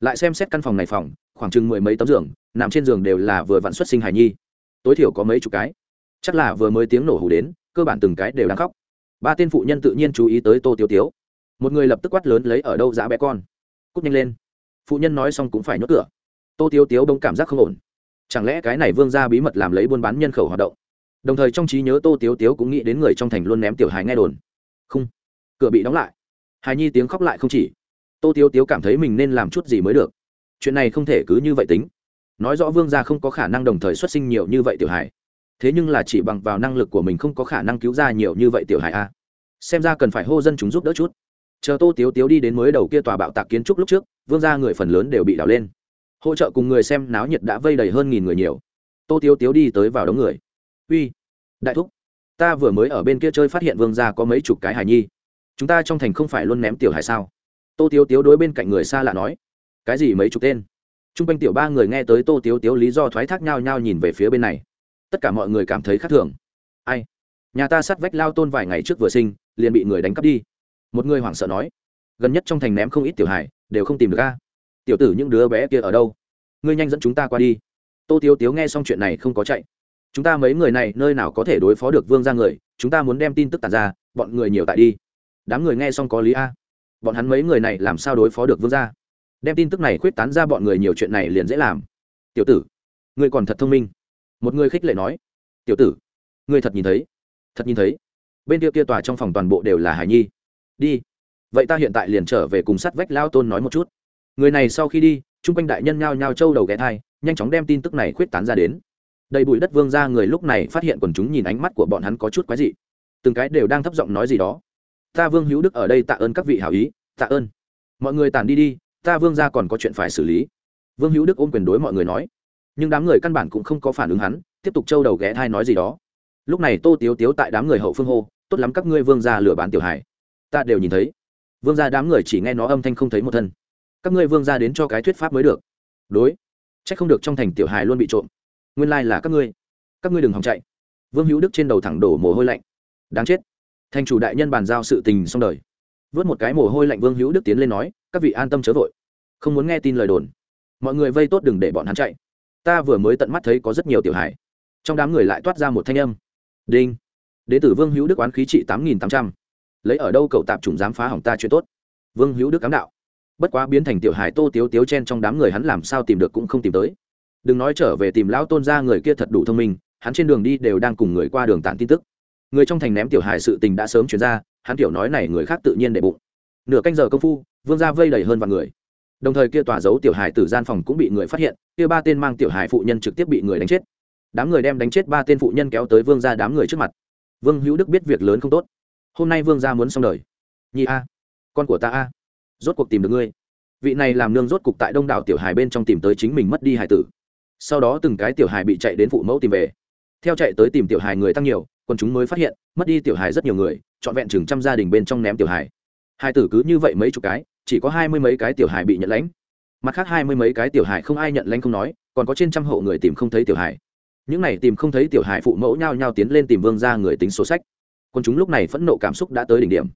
Lại xem xét căn phòng này phòng, khoảng chừng mười mấy tấm giường, nằm trên giường đều là vừa vặn xuất sinh hài nhi. Tối thiểu có mấy chục cái. Chắc là vừa mới tiếng nổ hủ đến, cơ bản từng cái đều đang khóc. Ba tên phụ nhân tự nhiên chú ý tới tô tiếu tiếu. Một người lập tức quát lớn lấy, ở đâu, dã bé con? Cút nhanh lên phụ nhân nói xong cũng phải nhốt cửa. Tô tiêu tiếu đông cảm giác không ổn. Chẳng lẽ cái này vương ra bí mật làm lấy buôn bán nhân khẩu hoạt động? Đồng thời trong trí nhớ tô tiếu tiếu cũng nghĩ đến người trong thành luôn ném tiểu hài nghe đồn. Không. Cửa bị đóng lại. Hài nhi tiếng khóc lại không chỉ. Tô tiếu tiếu cảm thấy mình nên làm chút gì mới được. Chuyện này không thể cứ như vậy tính. Nói rõ vương gia không có khả năng đồng thời xuất sinh nhiều như vậy tiểu hài. Thế nhưng là chỉ bằng vào năng lực của mình không có khả năng cứu ra nhiều như vậy tiểu hài a. Xem ra cần phải hô dân chúng giúp đỡ chút. Chờ tô tiếu tiếu đi đến mới đầu kia tòa bạo tạc kiến trúc lúc trước vương gia người phần lớn đều bị đảo lên. Hỗ trợ cùng người xem náo nhiệt đã vây đầy hơn nghìn người nhiều. Tô tiếu tiếu đi tới vào đống người. Uy, đại thúc, ta vừa mới ở bên kia chơi phát hiện vương gia có mấy chục cái hài nhi. Chúng ta trong thành không phải luôn ném tiểu hài sao? Tô tiếu tiếu đối bên cạnh người xa lạ nói. Cái gì mấy chục tên? T r u n g quanh tiểu ba người nghe tới tô tiếu tiếu lý do thoái thác nhau nhau nhìn về phía bên này. Tất cả mọi người cảm thấy khác thường. Ai? Nhà ta sắt vách lao tôn vài ngày trước vừa sinh, liền bị người đánh cắp đi. Một người hoảng sợ nói gần nhất trong thành ném không ít tiểu hải đều không tìm được ca tiểu tử những đứa bé kia ở đâu? Ngươi nhanh dẫn chúng ta qua đi. Tô tiếu tiếu nghe xong chuyện này không có chạy. Chúng ta mấy người này nơi nào có thể đối phó được vương ra người, chúng ta muốn đem tin tức tàn ra, bọn người nhiều tại đi. Đám người nghe xong có lý a. Bọn hắn mấy người này làm sao đối phó được vương gia? Đem tin tức này khuyết tán ra bọn người nhiều chuyện này liền dễ làm. Tiểu tử, ngươi còn thật thông minh. Một người khích lệ nói. Tiểu tử, ngươi thật nhìn thấy. Thật nhìn thấy. Bên kia kia tòa trong phòng toàn bộ đều là hải nhi. Đi vậy ta hiện tại liền trở về cùng sát vách lao tôn nói một chút. Người này sau khi đi, chung quanh đại nhân nhao nhao trâu đầu ghé thai, nhanh chóng đem tin tức này khuyết tán ra đến. Đầy bụi đất vương ra người lúc này phát hiện quần chúng nhìn ánh mắt của bọn hắn có chút quái dị. Từng cái đều đang thấp giọng nói gì đó. Ta vương hữu đức ở đây tạ ơn các vị hảo ý, tạ ơn. Mọi người tàn đi đi, ta vương ra còn có chuyện phải xử lý. Vương hữu đức ôm quyền đối mọi người nói. Nhưng đám người căn bản cũng không có phản ứng hắn, tiếp tục trâu đầu ghé thai nói gì đó. Lúc này tô tiếu tiếu tại đám người hậu phương hô, tốt lắm các ngươi vương ra lừa bán tiểu hải ta đều nhìn thấy vương gia đám người chỉ nghe nó âm thanh không thấy một thân. Các ngươi vương gia đến cho cái thuyết pháp mới được. Đối. C h ắ c không được trong thành tiểu hải luôn bị trộm. Nguyên lai là các ngươi. Các ngươi đừng hòng chạy. Vương hữu đức trên đầu thẳng đổ mồ hôi lạnh. Đáng chết. Thành chủ đại nhân bàn giao sự tình xong đời. Vớt một cái mồ hôi lạnh vương hữu đức tiến lên nói, các vị an tâm chớ vội. Không muốn nghe tin lời đồn. Mọi người vây tốt đừng để bọn hắn chạy. Ta vừa mới tận mắt thấy có rất nhiều tiểu hải trong đám người lại toát ra một thanh âm. Đinh. Đế tử vương hữu đức oán khí trị tám nghìn tám trăm lấy ở đâu cậu tạp chủng dám phá hỏng ta chuyện tốt? Vương hữu đức ám đạo. Bất quá biến thành tiểu hải tô tiếu tiếu chen trong đám người hắn làm sao tìm được cũng không tìm tới. Đừng nói trở về tìm lão tôn ra người kia thật đủ thông minh, hắn trên đường đi đều đang cùng người qua đường tản tin tức. Người trong thành ném tiểu hải sự tình đã sớm chuyển ra, hắn tiểu nói này người khác tự nhiên để bụng. Nửa canh giờ công phu, vương gia vây đầy hơn vạn người. Đồng thời kia tỏa giấu tiểu hải từ gian phòng cũng bị người phát hiện, kia ba tên mang tiểu hải phụ nhân trực tiếp bị người đánh chết. Đám người đem đánh chết ba tên phụ nhân kéo tới vương gia đám người trước mặt. Vương hữu đức biết việc lớn không tốt hôm nay vương gia muốn xong đời. Nhi a, con của ta a, rốt cuộc tìm được ngươi. Vị này làm nương rốt cục tại đông đảo tiểu hài bên trong tìm tới chính mình mất đi hài tử. Sau đó từng cái tiểu hài bị chạy đến phụ mẫu tìm về. Theo chạy tới tìm tiểu hài người tăng nhiều còn chúng mới phát hiện, mất đi tiểu hài rất nhiều người, trọn vẹn chừng trăm gia đình bên trong ném tiểu hài. Hai tử cứ như vậy mấy chục cái, chỉ có hai mươi mấy cái tiểu hài bị nhận lãnh. Mặt khác hai mươi mấy cái tiểu hài không ai nhận lãnh không nói, còn có trên trăm hộ người tìm không thấy tiểu hài. Những này tìm không thấy tiểu hài phụ mẫu nhao nhao tiến lên tìm vương ra người tính số sách còn chúng lúc này phẫn nộ cảm xúc đã tới đỉnh điểm.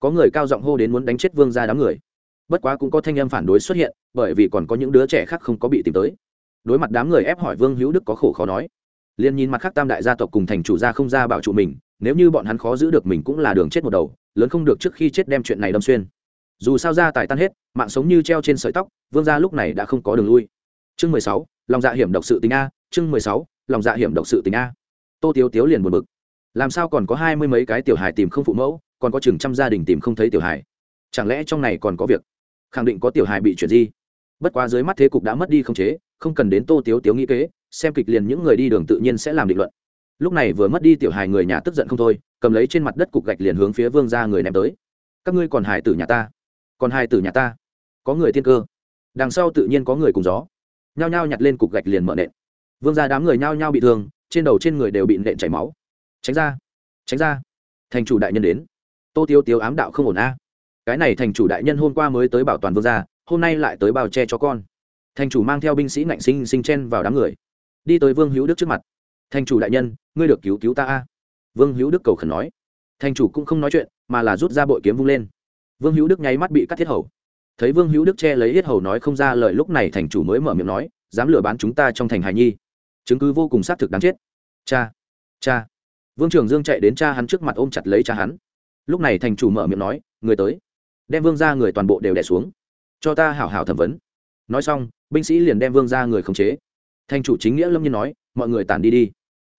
Có người cao giọng hô đến muốn đánh chết vương ra đám người. Bất quá cũng có thanh âm phản đối xuất hiện, bởi vì còn có những đứa trẻ khác không có bị tìm tới. Đối mặt đám người ép hỏi vương hữu đức có khổ khó nói. Liên nhìn mặt khác tam đại gia tộc cùng thành chủ gia không ra bảo trụ mình, nếu như bọn hắn khó giữ được mình cũng là đường chết một đầu, lớn không được trước khi chết đem chuyện này đâm xuyên. Dù sao gia tài tan hết, mạng sống như treo trên sợi tóc, vương gia lúc này đã không có đường lui. Chương mười sáu, lòng dạ hiểm độc sự tình a, chương mười sáu, lòng dạ hiểm độc sự tình a. Tô tiếu tiếu liền buồn bực làm sao còn có hai mươi mấy cái tiểu hài tìm không phụ mẫu, còn có chừng trăm gia đình tìm không thấy tiểu hài? Chẳng lẽ trong này còn có việc? Khẳng định có tiểu hài bị chuyển di. Bất quá dưới mắt thế cục đã mất đi không chế, không cần đến tô tiếu tiếu nghĩ kế, xem kịch liền những người đi đường tự nhiên sẽ làm định luận. Lúc này vừa mất đi tiểu hài người nhà tức giận không thôi, cầm lấy trên mặt đất cục gạch liền hướng phía vương ra người ném tới. Các ngươi còn hài tử nhà ta? Còn hài tử nhà ta? Có người thiên cơ. Đằng sau tự nhiên có người cùng gió. Nhao nhao nhặt lên cục gạch liền mở nện. Vương ra đám người nhao nhao bị thương, trên đầu trên người đều bị nện chảy máu tránh ra tránh ra. Thành chủ đại nhân đến. Tô tiêu tiêu ám đạo không ổn a. Cái này thành chủ đại nhân hôm qua mới tới bảo toàn vương gia, hôm nay lại tới bao che cho con. Thành chủ mang theo binh sĩ ngạnh sinh sinh chen vào đám người. Đi tới vương hữu đức trước mặt. Thành chủ đại nhân, ngươi được cứu cứu ta a. Vương hữu đức cầu khẩn nói. Thành chủ cũng không nói chuyện, mà là rút ra bội kiếm vung lên. Vương hữu đức nháy mắt bị cắt thiết hầu. Thấy vương hữu đức che lấy hết hầu nói không ra lời, lúc này thành chủ mới mở miệng nói, dám lừa bán chúng ta trong thành hài nhi. Chứng cứ vô cùng xác thực đáng chết. Cha cha vương trường dương chạy đến cha hắn trước mặt ôm chặt lấy cha hắn. Lúc này thành chủ mở miệng nói, người tới. Đem vương ra người toàn bộ đều đẻ xuống. Cho ta hảo hảo thẩm vấn. Nói xong, binh sĩ liền đem vương ra người khống chế. Thành chủ chính nghĩa lâm nhiên nói, mọi người tản đi đi.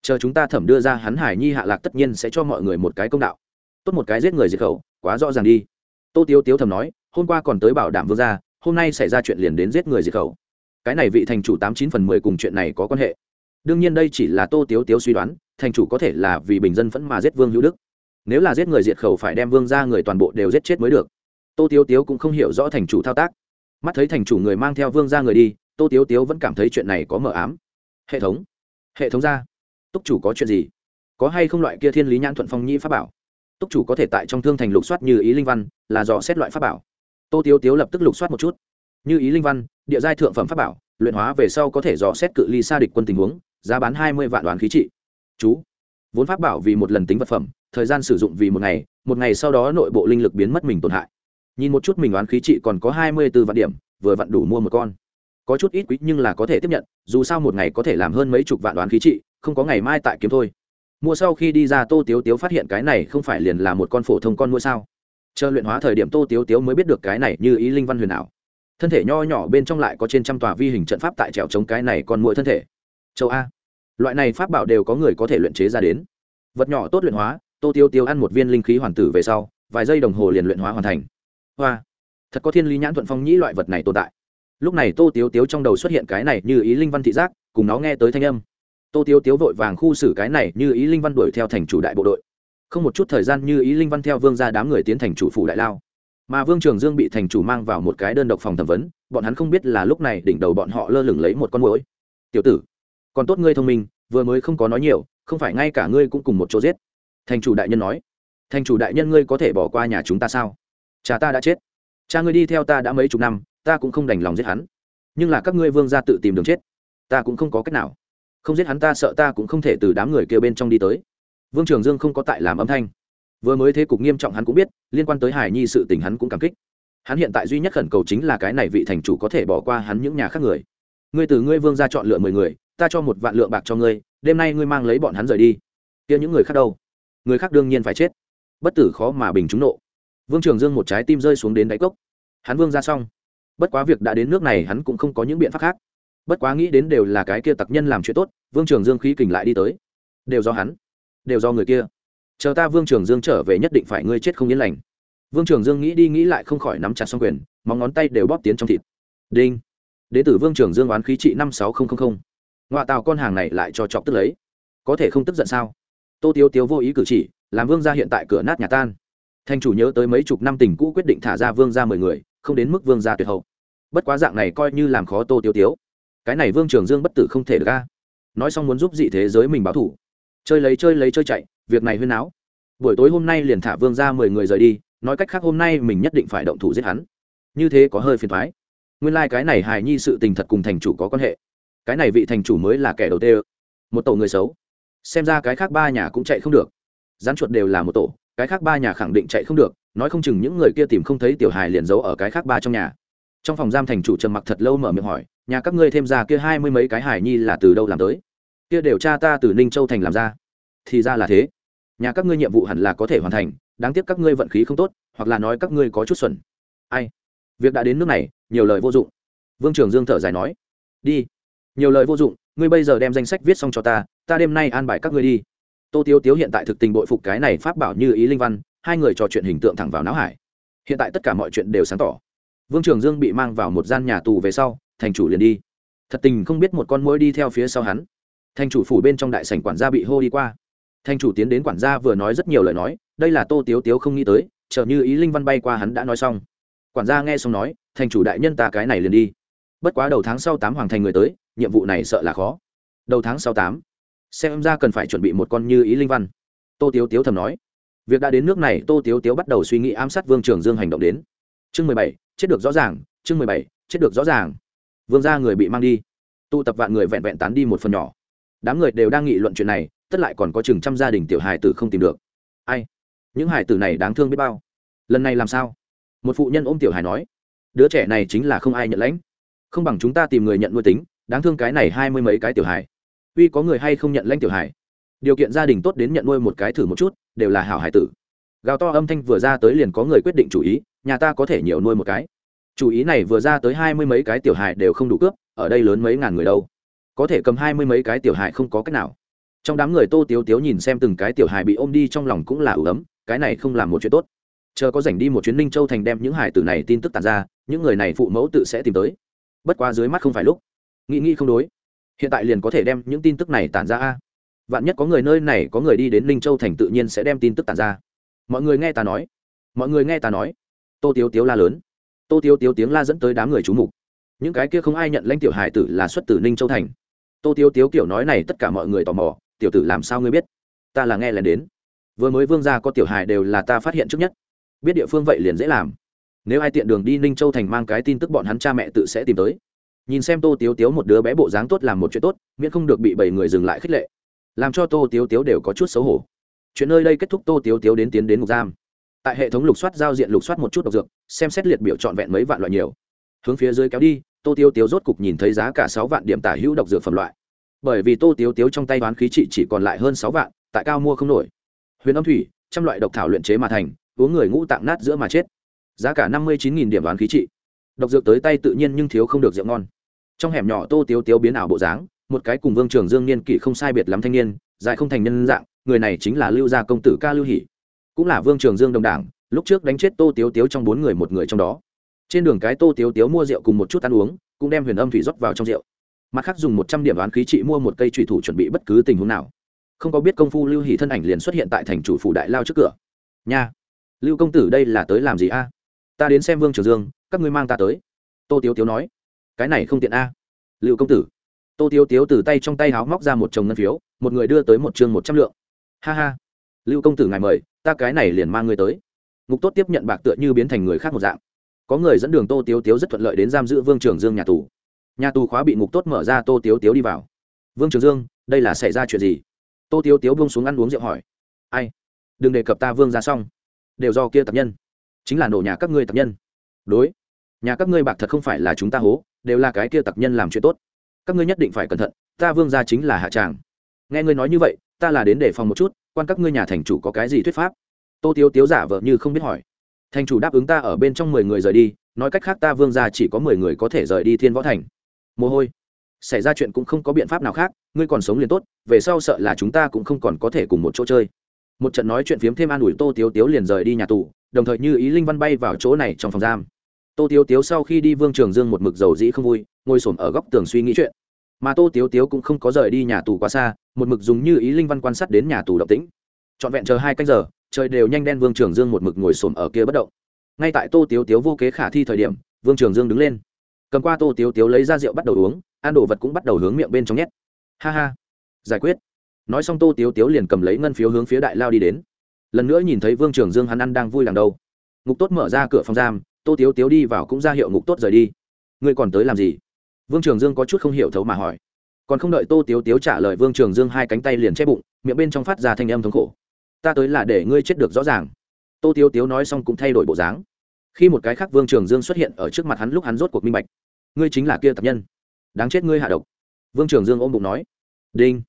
Chờ chúng ta thẩm đưa ra hắn hải nhi hạ lạc tất nhiên sẽ cho mọi người một cái công đạo. Tốt một cái giết người diệt khẩu, quá rõ ràng đi. Tô tiếu tiếu thầm nói, hôm qua còn tới bảo đảm vương gia, hôm nay xảy ra chuyện liền đến giết người diệt khẩu. Cái này vị thành chủ tám chín phần mười cùng chuyện này có quan hệ đương nhiên đây chỉ là tô tiếu tiếu suy đoán, thành chủ có thể là vì bình dân vẫn mà giết vương hữu đức. Nếu là giết người diệt khẩu phải đem vương ra người toàn bộ đều giết chết mới được. Tô tiếu tiếu cũng không hiểu rõ thành chủ thao tác. Mắt thấy thành chủ người mang theo vương ra người đi, tô tiếu tiếu vẫn cảm thấy chuyện này có mờ ám. Hệ thống hệ thống ra. Túc chủ có chuyện gì? Có hay không loại kia thiên lý nhãn thuận phong nhĩ pháp bảo? Túc chủ có thể tại trong thương thành lục soát như ý linh văn, là dò xét loại pháp bảo. Tô tiếu tiếu lập tức lục soát một chút. Như ý linh văn, địa giai thượng phẩm pháp bảo, luyện hóa về sau có thể dò xét cự ly xa địch quân tình huống giá bán hai mươi vạn đoàn khí trị. Chú. Vốn pháp bảo vì một lần tính vật phẩm, thời gian sử dụng vì một ngày một ngày sau đó nội bộ linh lực biến mất mình tổn hại. Nhìn một chút mình đoán khí trị còn có hai mươi b ố vạn điểm, vừa vặn đủ mua một con. Có chút ít quý nhưng là có thể tiếp nhận, dù sao một ngày có thể làm hơn mấy chục vạn đoán khí trị, không có ngày mai tại kiếm thôi. Mua sau khi đi ra tô tiếu tiếu phát hiện cái này không phải liền là một con phổ thông con mua sao? Chờ luyện hóa thời điểm tô tiếu tiếu mới biết được cái này như ý linh văn huyền ảo. Thân thể nho nhỏ bên trong lại có trên trăm tòa vi hình trận pháp tại trèo chống cái này còn mỗi thân thể châu a. Loại này pháp bảo đều có người có thể luyện chế ra đến. Vật nhỏ tốt luyện hóa, tô tiêu tiêu ăn một viên linh khí hoàn tử về sau, vài giây đồng hồ liền luyện hóa hoàn thành. Hoa, thật có thiên lý nhãn thuận phong nhĩ loại vật này tồn tại. Lúc này tô tiêu tiêu trong đầu xuất hiện cái này như ý linh văn thị giác, cùng nó nghe tới thanh âm. Tô tiêu tiêu vội vàng khu xử cái này như ý linh văn đuổi theo thành chủ đại bộ đội. Không một chút thời gian như ý linh văn theo vương ra đám người tiến thành chủ phủ đại lao. Mà vương trường dương bị thành chủ mang vào một cái đơn độc phòng thẩm vấn, bọn hắn không biết là lúc này đỉnh đầu bọn họ lơ lửng lấy một con mũi tiểu tử còn tốt ngươi thông minh, vừa mới không có nói nhiều, không phải ngay cả ngươi cũng cùng một chỗ giết. Thành chủ đại nhân nói. Thành chủ đại nhân ngươi có thể bỏ qua nhà chúng ta sao? Cha ta đã chết. Cha ngươi đi theo ta đã mấy chục năm, ta cũng không đành lòng giết hắn. Nhưng là các ngươi vương ra tự tìm đường chết. Ta cũng không có cách nào. Không giết hắn ta sợ ta cũng không thể từ đám người kêu bên trong đi tới. Vương trường dương không có tại làm âm thanh. Vừa mới thế cục nghiêm trọng hắn cũng biết, liên quan tới hải nhi sự tình hắn cũng cảm kích. Hắn hiện tại duy nhất khẩn cầu chính là cái này vị thành chủ có thể bỏ qua hắn những nhà khác người. Ngươi từ ngươi vương ra chọn lựa mười người ta cho một vạn lượng bạc cho ngươi, đêm nay ngươi mang lấy bọn hắn rời đi. Kia những người khác đâu? Người khác đương nhiên phải chết. Bất tử khó mà bình trúng nộ. Vương trường dương một trái tim rơi xuống đến đáy cốc. Hắn vương ra xong. Bất quá việc đã đến nước này hắn cũng không có những biện pháp khác. Bất quá nghĩ đến đều là cái kia tặc nhân làm chuyện tốt, vương trường dương khí kình lại đi tới. Đều do hắn. Đều do người kia. Chờ ta vương trường dương trở về nhất định phải ngươi chết không yên lành. Vương trường dương nghĩ đi nghĩ lại không khỏi nắm chặt xong quyền, móng ngón tay đều bóp tiến trong thịt. Đinh. Đế tử vương trường dương oán khí trị năm sáu nghìn ngoại tào con hàng này lại cho chọc tức lấy. Có thể không tức giận sao? Tô tiếu tiếu vô ý cử chỉ, làm vương gia hiện tại cửa nát nhà tan. Thành chủ nhớ tới mấy chục năm tình cũ quyết định thả ra vương gia mười người, không đến mức vương gia tuyệt hậu. Bất quá dạng này coi như làm khó tô tiếu tiếu. Cái này vương trường dương bất tử không thể được ca nói xong muốn giúp dị thế giới mình báo thủ. Chơi lấy chơi lấy, chơi chạy, việc này huyên áo. Buổi tối hôm nay liền thả vương ra mười người rời đi, nói cách khác hôm nay mình nhất định phải động thủ giết hắn. Như thế có hơi phiền thoái. Nguyên lai、like、cái này hài nhi sự tình thật cùng thành chủ có quan hệ cái này vị thành chủ mới là kẻ đầu tê một tổ người xấu. Xem ra cái khác ba nhà cũng chạy không được. Rán chuột đều là một tổ, cái khác ba nhà khẳng định chạy không được, nói không chừng những người kia tìm không thấy tiểu hài liền giấu ở cái khác ba trong nhà. Trong phòng giam thành chủ trầm mặc thật lâu mở miệng hỏi, nhà các ngươi thêm ra kia hai mươi mấy cái hài nhi là từ đâu làm tới? Kia đều cha ta từ ninh châu thành làm ra. Thì ra là thế. Nhà các ngươi nhiệm vụ hẳn là có thể hoàn thành, đáng tiếc các ngươi vận khí không tốt, hoặc là nói các ngươi có chút xuẩn. Ai? Việc đã đến nước này, nhiều lời vô dụng. Vương trường dương thở dài nói. Đi nhiều lời vô dụng, ngươi bây giờ đem danh sách viết xong cho ta ta đêm nay an bài các ngươi đi. Tô tiếu tiếu hiện tại thực tình bội phục cái này pháp bảo như ý linh văn, hai người trò chuyện hình tượng thẳng vào não hải. Hiện tại tất cả mọi chuyện đều sáng tỏ. Vương trường dương bị mang vào một gian nhà tù về sau, thành chủ liền đi. Thật tình không biết một con mũi đi theo phía sau hắn. Thành chủ phủ bên trong đại sảnh quản gia bị hô đi qua. Thành chủ tiến đến quản gia vừa nói rất nhiều lời nói, đây là tô tiếu tiếu không nghĩ tới, chờ như ý linh văn bay qua hắn đã nói xong. Quản gia nghe xong nói, thành chủ đại nhân ta cái này liền đi. Bất quá đầu tháng sau tám hoàng thành người tới nhiệm vụ này sợ là khó. Đầu tháng sau tám, xem ra cần phải chuẩn bị một con như ý linh văn. Tô tiếu tiếu thầm nói. Việc đã đến nước này, tô tiếu tiếu bắt đầu suy nghĩ ám sát vương trường dương hành động đến. Chương mười bảy, chết được rõ ràng, chương mười bảy, chết được rõ ràng. Vương gia người bị mang đi. Tụ tập vạn người vẹn vẹn tán đi một phần nhỏ. Đám người đều đang nghị luận chuyện này, tất lại còn có chừng trăm gia đình tiểu hài tử không tìm được. Ai? Những hài tử này đáng thương biết bao. Lần này làm sao? Một phụ nhân ôm tiểu hài nói. Đứa trẻ này chính là không ai nhận lãnh. Không bằng chúng ta tìm người nhận nuôi tính đáng thương cái này hai mươi mấy cái tiểu hài. Uy có người hay không nhận lãnh tiểu hài? Điều kiện gia đình tốt đến nhận nuôi một cái thử một chút, đều là hảo hải tử. Gào to âm thanh vừa ra tới liền có người quyết định chủ ý, nhà ta có thể nhiều nuôi một cái. Chủ ý này vừa ra tới hai mươi mấy cái tiểu hài đều không đủ cướp, ở đây lớn mấy ngàn người đâu. Có thể cầm hai mươi mấy cái tiểu hài không có cách nào. Trong đám người tô tiếu tiếu nhìn xem từng cái tiểu hài bị ôm đi trong lòng cũng là ủ ấm, cái này không làm một chuyện tốt. Chờ có rảnh đi một chuyến ninh châu thành đem những hài tử này tin tức tàn ra, những người này phụ mẫu tự sẽ tìm tới. Bất qua dưới mắt không phải lúc nghĩ nghĩ không đối. Hiện tại liền có thể đem những tin tức này tản ra a. Vạn nhất có người nơi này có người đi đến ninh châu thành tự nhiên sẽ đem tin tức tản ra. Mọi người nghe ta nói. Mọi người nghe ta nói. Tô tiếu tiếu la lớn. Tô tiếu tiếu tiếng la dẫn tới đám người trú mục. Những cái kia không ai nhận lãnh tiểu hải tử là xuất từ ninh châu thành. Tô tiếu tiếu kiểu nói này tất cả mọi người tò mò, tiểu tử làm sao ngươi biết? Ta là nghe lần đến. Vừa mới vương ra có tiểu hài đều là ta phát hiện trước nhất. Biết địa phương vậy liền dễ làm. Nếu ai tiện đường đi ninh châu thành mang cái tin tức bọn hắn cha mẹ tự sẽ tìm tới nhìn xem tô tiếu tiếu một đứa bé bộ dáng tốt làm một chuyện tốt, miễn không được bị bảy người dừng lại khích lệ. Làm cho tô tiếu tiếu đều có chút xấu hổ. Chuyện nơi đây kết thúc tô tiếu tiếu đến tiến đến ngục giam. Tại hệ thống lục soát giao diện lục soát một chút độc dược, xem xét liệt biểu trọn vẹn mấy vạn loại nhiều. Hướng phía dưới kéo đi, tô tiếu tiếu rốt cục nhìn thấy giá cả sáu vạn điểm tả hữu độc dược phẩm loại. Bởi vì tô tiếu tiếu trong tay đoán khí trị chỉ còn lại hơn sáu vạn, tại cao mua không nổi. Huyền âm thủy, trăm loại độc thảo luyện chế mà thành, uống người ngũ tạng nát giữa mà chết. Giá cả năm mươi chín điểm đoán khí trị độc dược tới tay tự nhiên nhưng thiếu không được rượu ngon. Trong hẻm nhỏ tô tiếu tiếu biến ảo bộ dáng, một cái cùng vương trường dương niên kỷ không sai biệt lắm thanh niên, dài không thành nhân dạng, người này chính là lưu gia công tử ca lưu hỷ. Cũng là vương trường dương đồng đảng, lúc trước đánh chết tô tiếu tiếu trong bốn người một người trong đó. Trên đường cái tô tiếu tiếu mua rượu cùng một chút ăn uống, cũng đem huyền âm thủy rót vào trong rượu. Mặt khác dùng một trăm điểm đoán khí trị mua một cây trùy thủ chuẩn bị bất cứ tình huống nào. Không có biết công phu lưu hỷ thân ảnh liền xuất hiện tại thành chủ phủ đại lao trước cửa. Nha, lưu công tử đây là tới làm gì a? Ta đến xem vương trường dương các ngươi mang ta tới. Tô tiếu tiếu nói. Cái này không tiện a. Lưu công tử. Tô tiếu tiếu từ tay trong tay háo móc ra một chồng ngân phiếu, một người đưa tới một chương một trăm lượng. Ha ha. Lưu công tử ngài mời, ta cái này liền mang người tới. Ngục tốt tiếp nhận bạc tựa như biến thành người khác một dạng. Có người dẫn đường tô tiếu tiếu rất thuận lợi đến giam giữ vương trường dương nhà tù. Nhà tù khóa bị ngục tốt mở ra, tô tiếu tiếu đi vào. Vương trường dương, đây là xảy ra chuyện gì? Tô tiếu tiếu buông xuống ăn uống rượu hỏi. Ai? Đừng đề cập ta vương ra xong. Đều do kia tập nhân. Chính là nổ nhà các ngươi tập nhân. Đối nhà các ngươi bạc thật không phải là chúng ta hố, đều là cái kia tập nhân làm chuyện tốt. Các ngươi nhất định phải cẩn thận, ta vương gia chính là hạ tràng. Nghe ngươi nói như vậy, ta là đến để phòng một chút, quan các ngươi nhà thành chủ có cái gì thuyết pháp? Tô tiếu tiếu giả vợ như không biết hỏi. Thành chủ đáp ứng ta ở bên trong mười người rời đi, nói cách khác ta vương gia chỉ có mười người có thể rời đi thiên võ thành. Mồ hôi. Xảy ra chuyện cũng không có biện pháp nào khác, ngươi còn sống liền tốt, về sau sợ là chúng ta cũng không còn có thể cùng một chỗ chơi. Một trận nói chuyện phiếm thêm an ủi tô tiếu tiếu liền rời đi nhà tù, đồng thời như ý linh văn bay vào chỗ này trong phòng giam tô tiếu tiếu sau khi đi vương trường dương một mực dầu dĩ không vui, ngồi s ổ m ở góc tường suy nghĩ chuyện. Mà tô tiếu tiếu cũng không có rời đi nhà tù quá xa, một mực dùng như ý linh văn quan sát đến nhà tù động tĩnh. Trọn vẹn chờ hai canh giờ, trời đều nhanh đen vương trường dương một mực ngồi s ổ m ở kia bất động. Ngay tại tô tiếu tiếu vô kế khả thi thời điểm, vương trường dương đứng lên. Cầm qua tô tiếu tiếu lấy ra rượu bắt đầu uống, ăn đồ vật cũng bắt đầu hướng miệng bên trong nhét. Ha ha, giải quyết. Nói xong tô tiếu tiếu liền cầm lấy ngân phiếu hướng phía đại lao đi đến. Lần nữa nhìn thấy vương trường dương hắn ăn đang vui làm đâu. Ngục tốt mở ra cửa phòng giam tô tiếu tiếu đi vào cũng ra hiệu ngục tốt rời đi. Ngươi còn tới làm gì? Vương trường dương có chút không hiểu thấu mà hỏi. Còn không đợi tô tiếu tiếu trả lời, vương trường dương hai cánh tay liền che bụng, miệng bên trong phát ra thanh âm thống khổ. Ta tới là để ngươi chết được rõ ràng. Tô tiếu tiếu nói xong cũng thay đổi bộ dáng. Khi một cái khác vương trường dương xuất hiện ở trước mặt hắn lúc hắn rốt cuộc minh bạch. Ngươi chính là kia tập nhân. Đáng chết ngươi hạ độc. Vương trường dương ôm bụng nói. Đinh.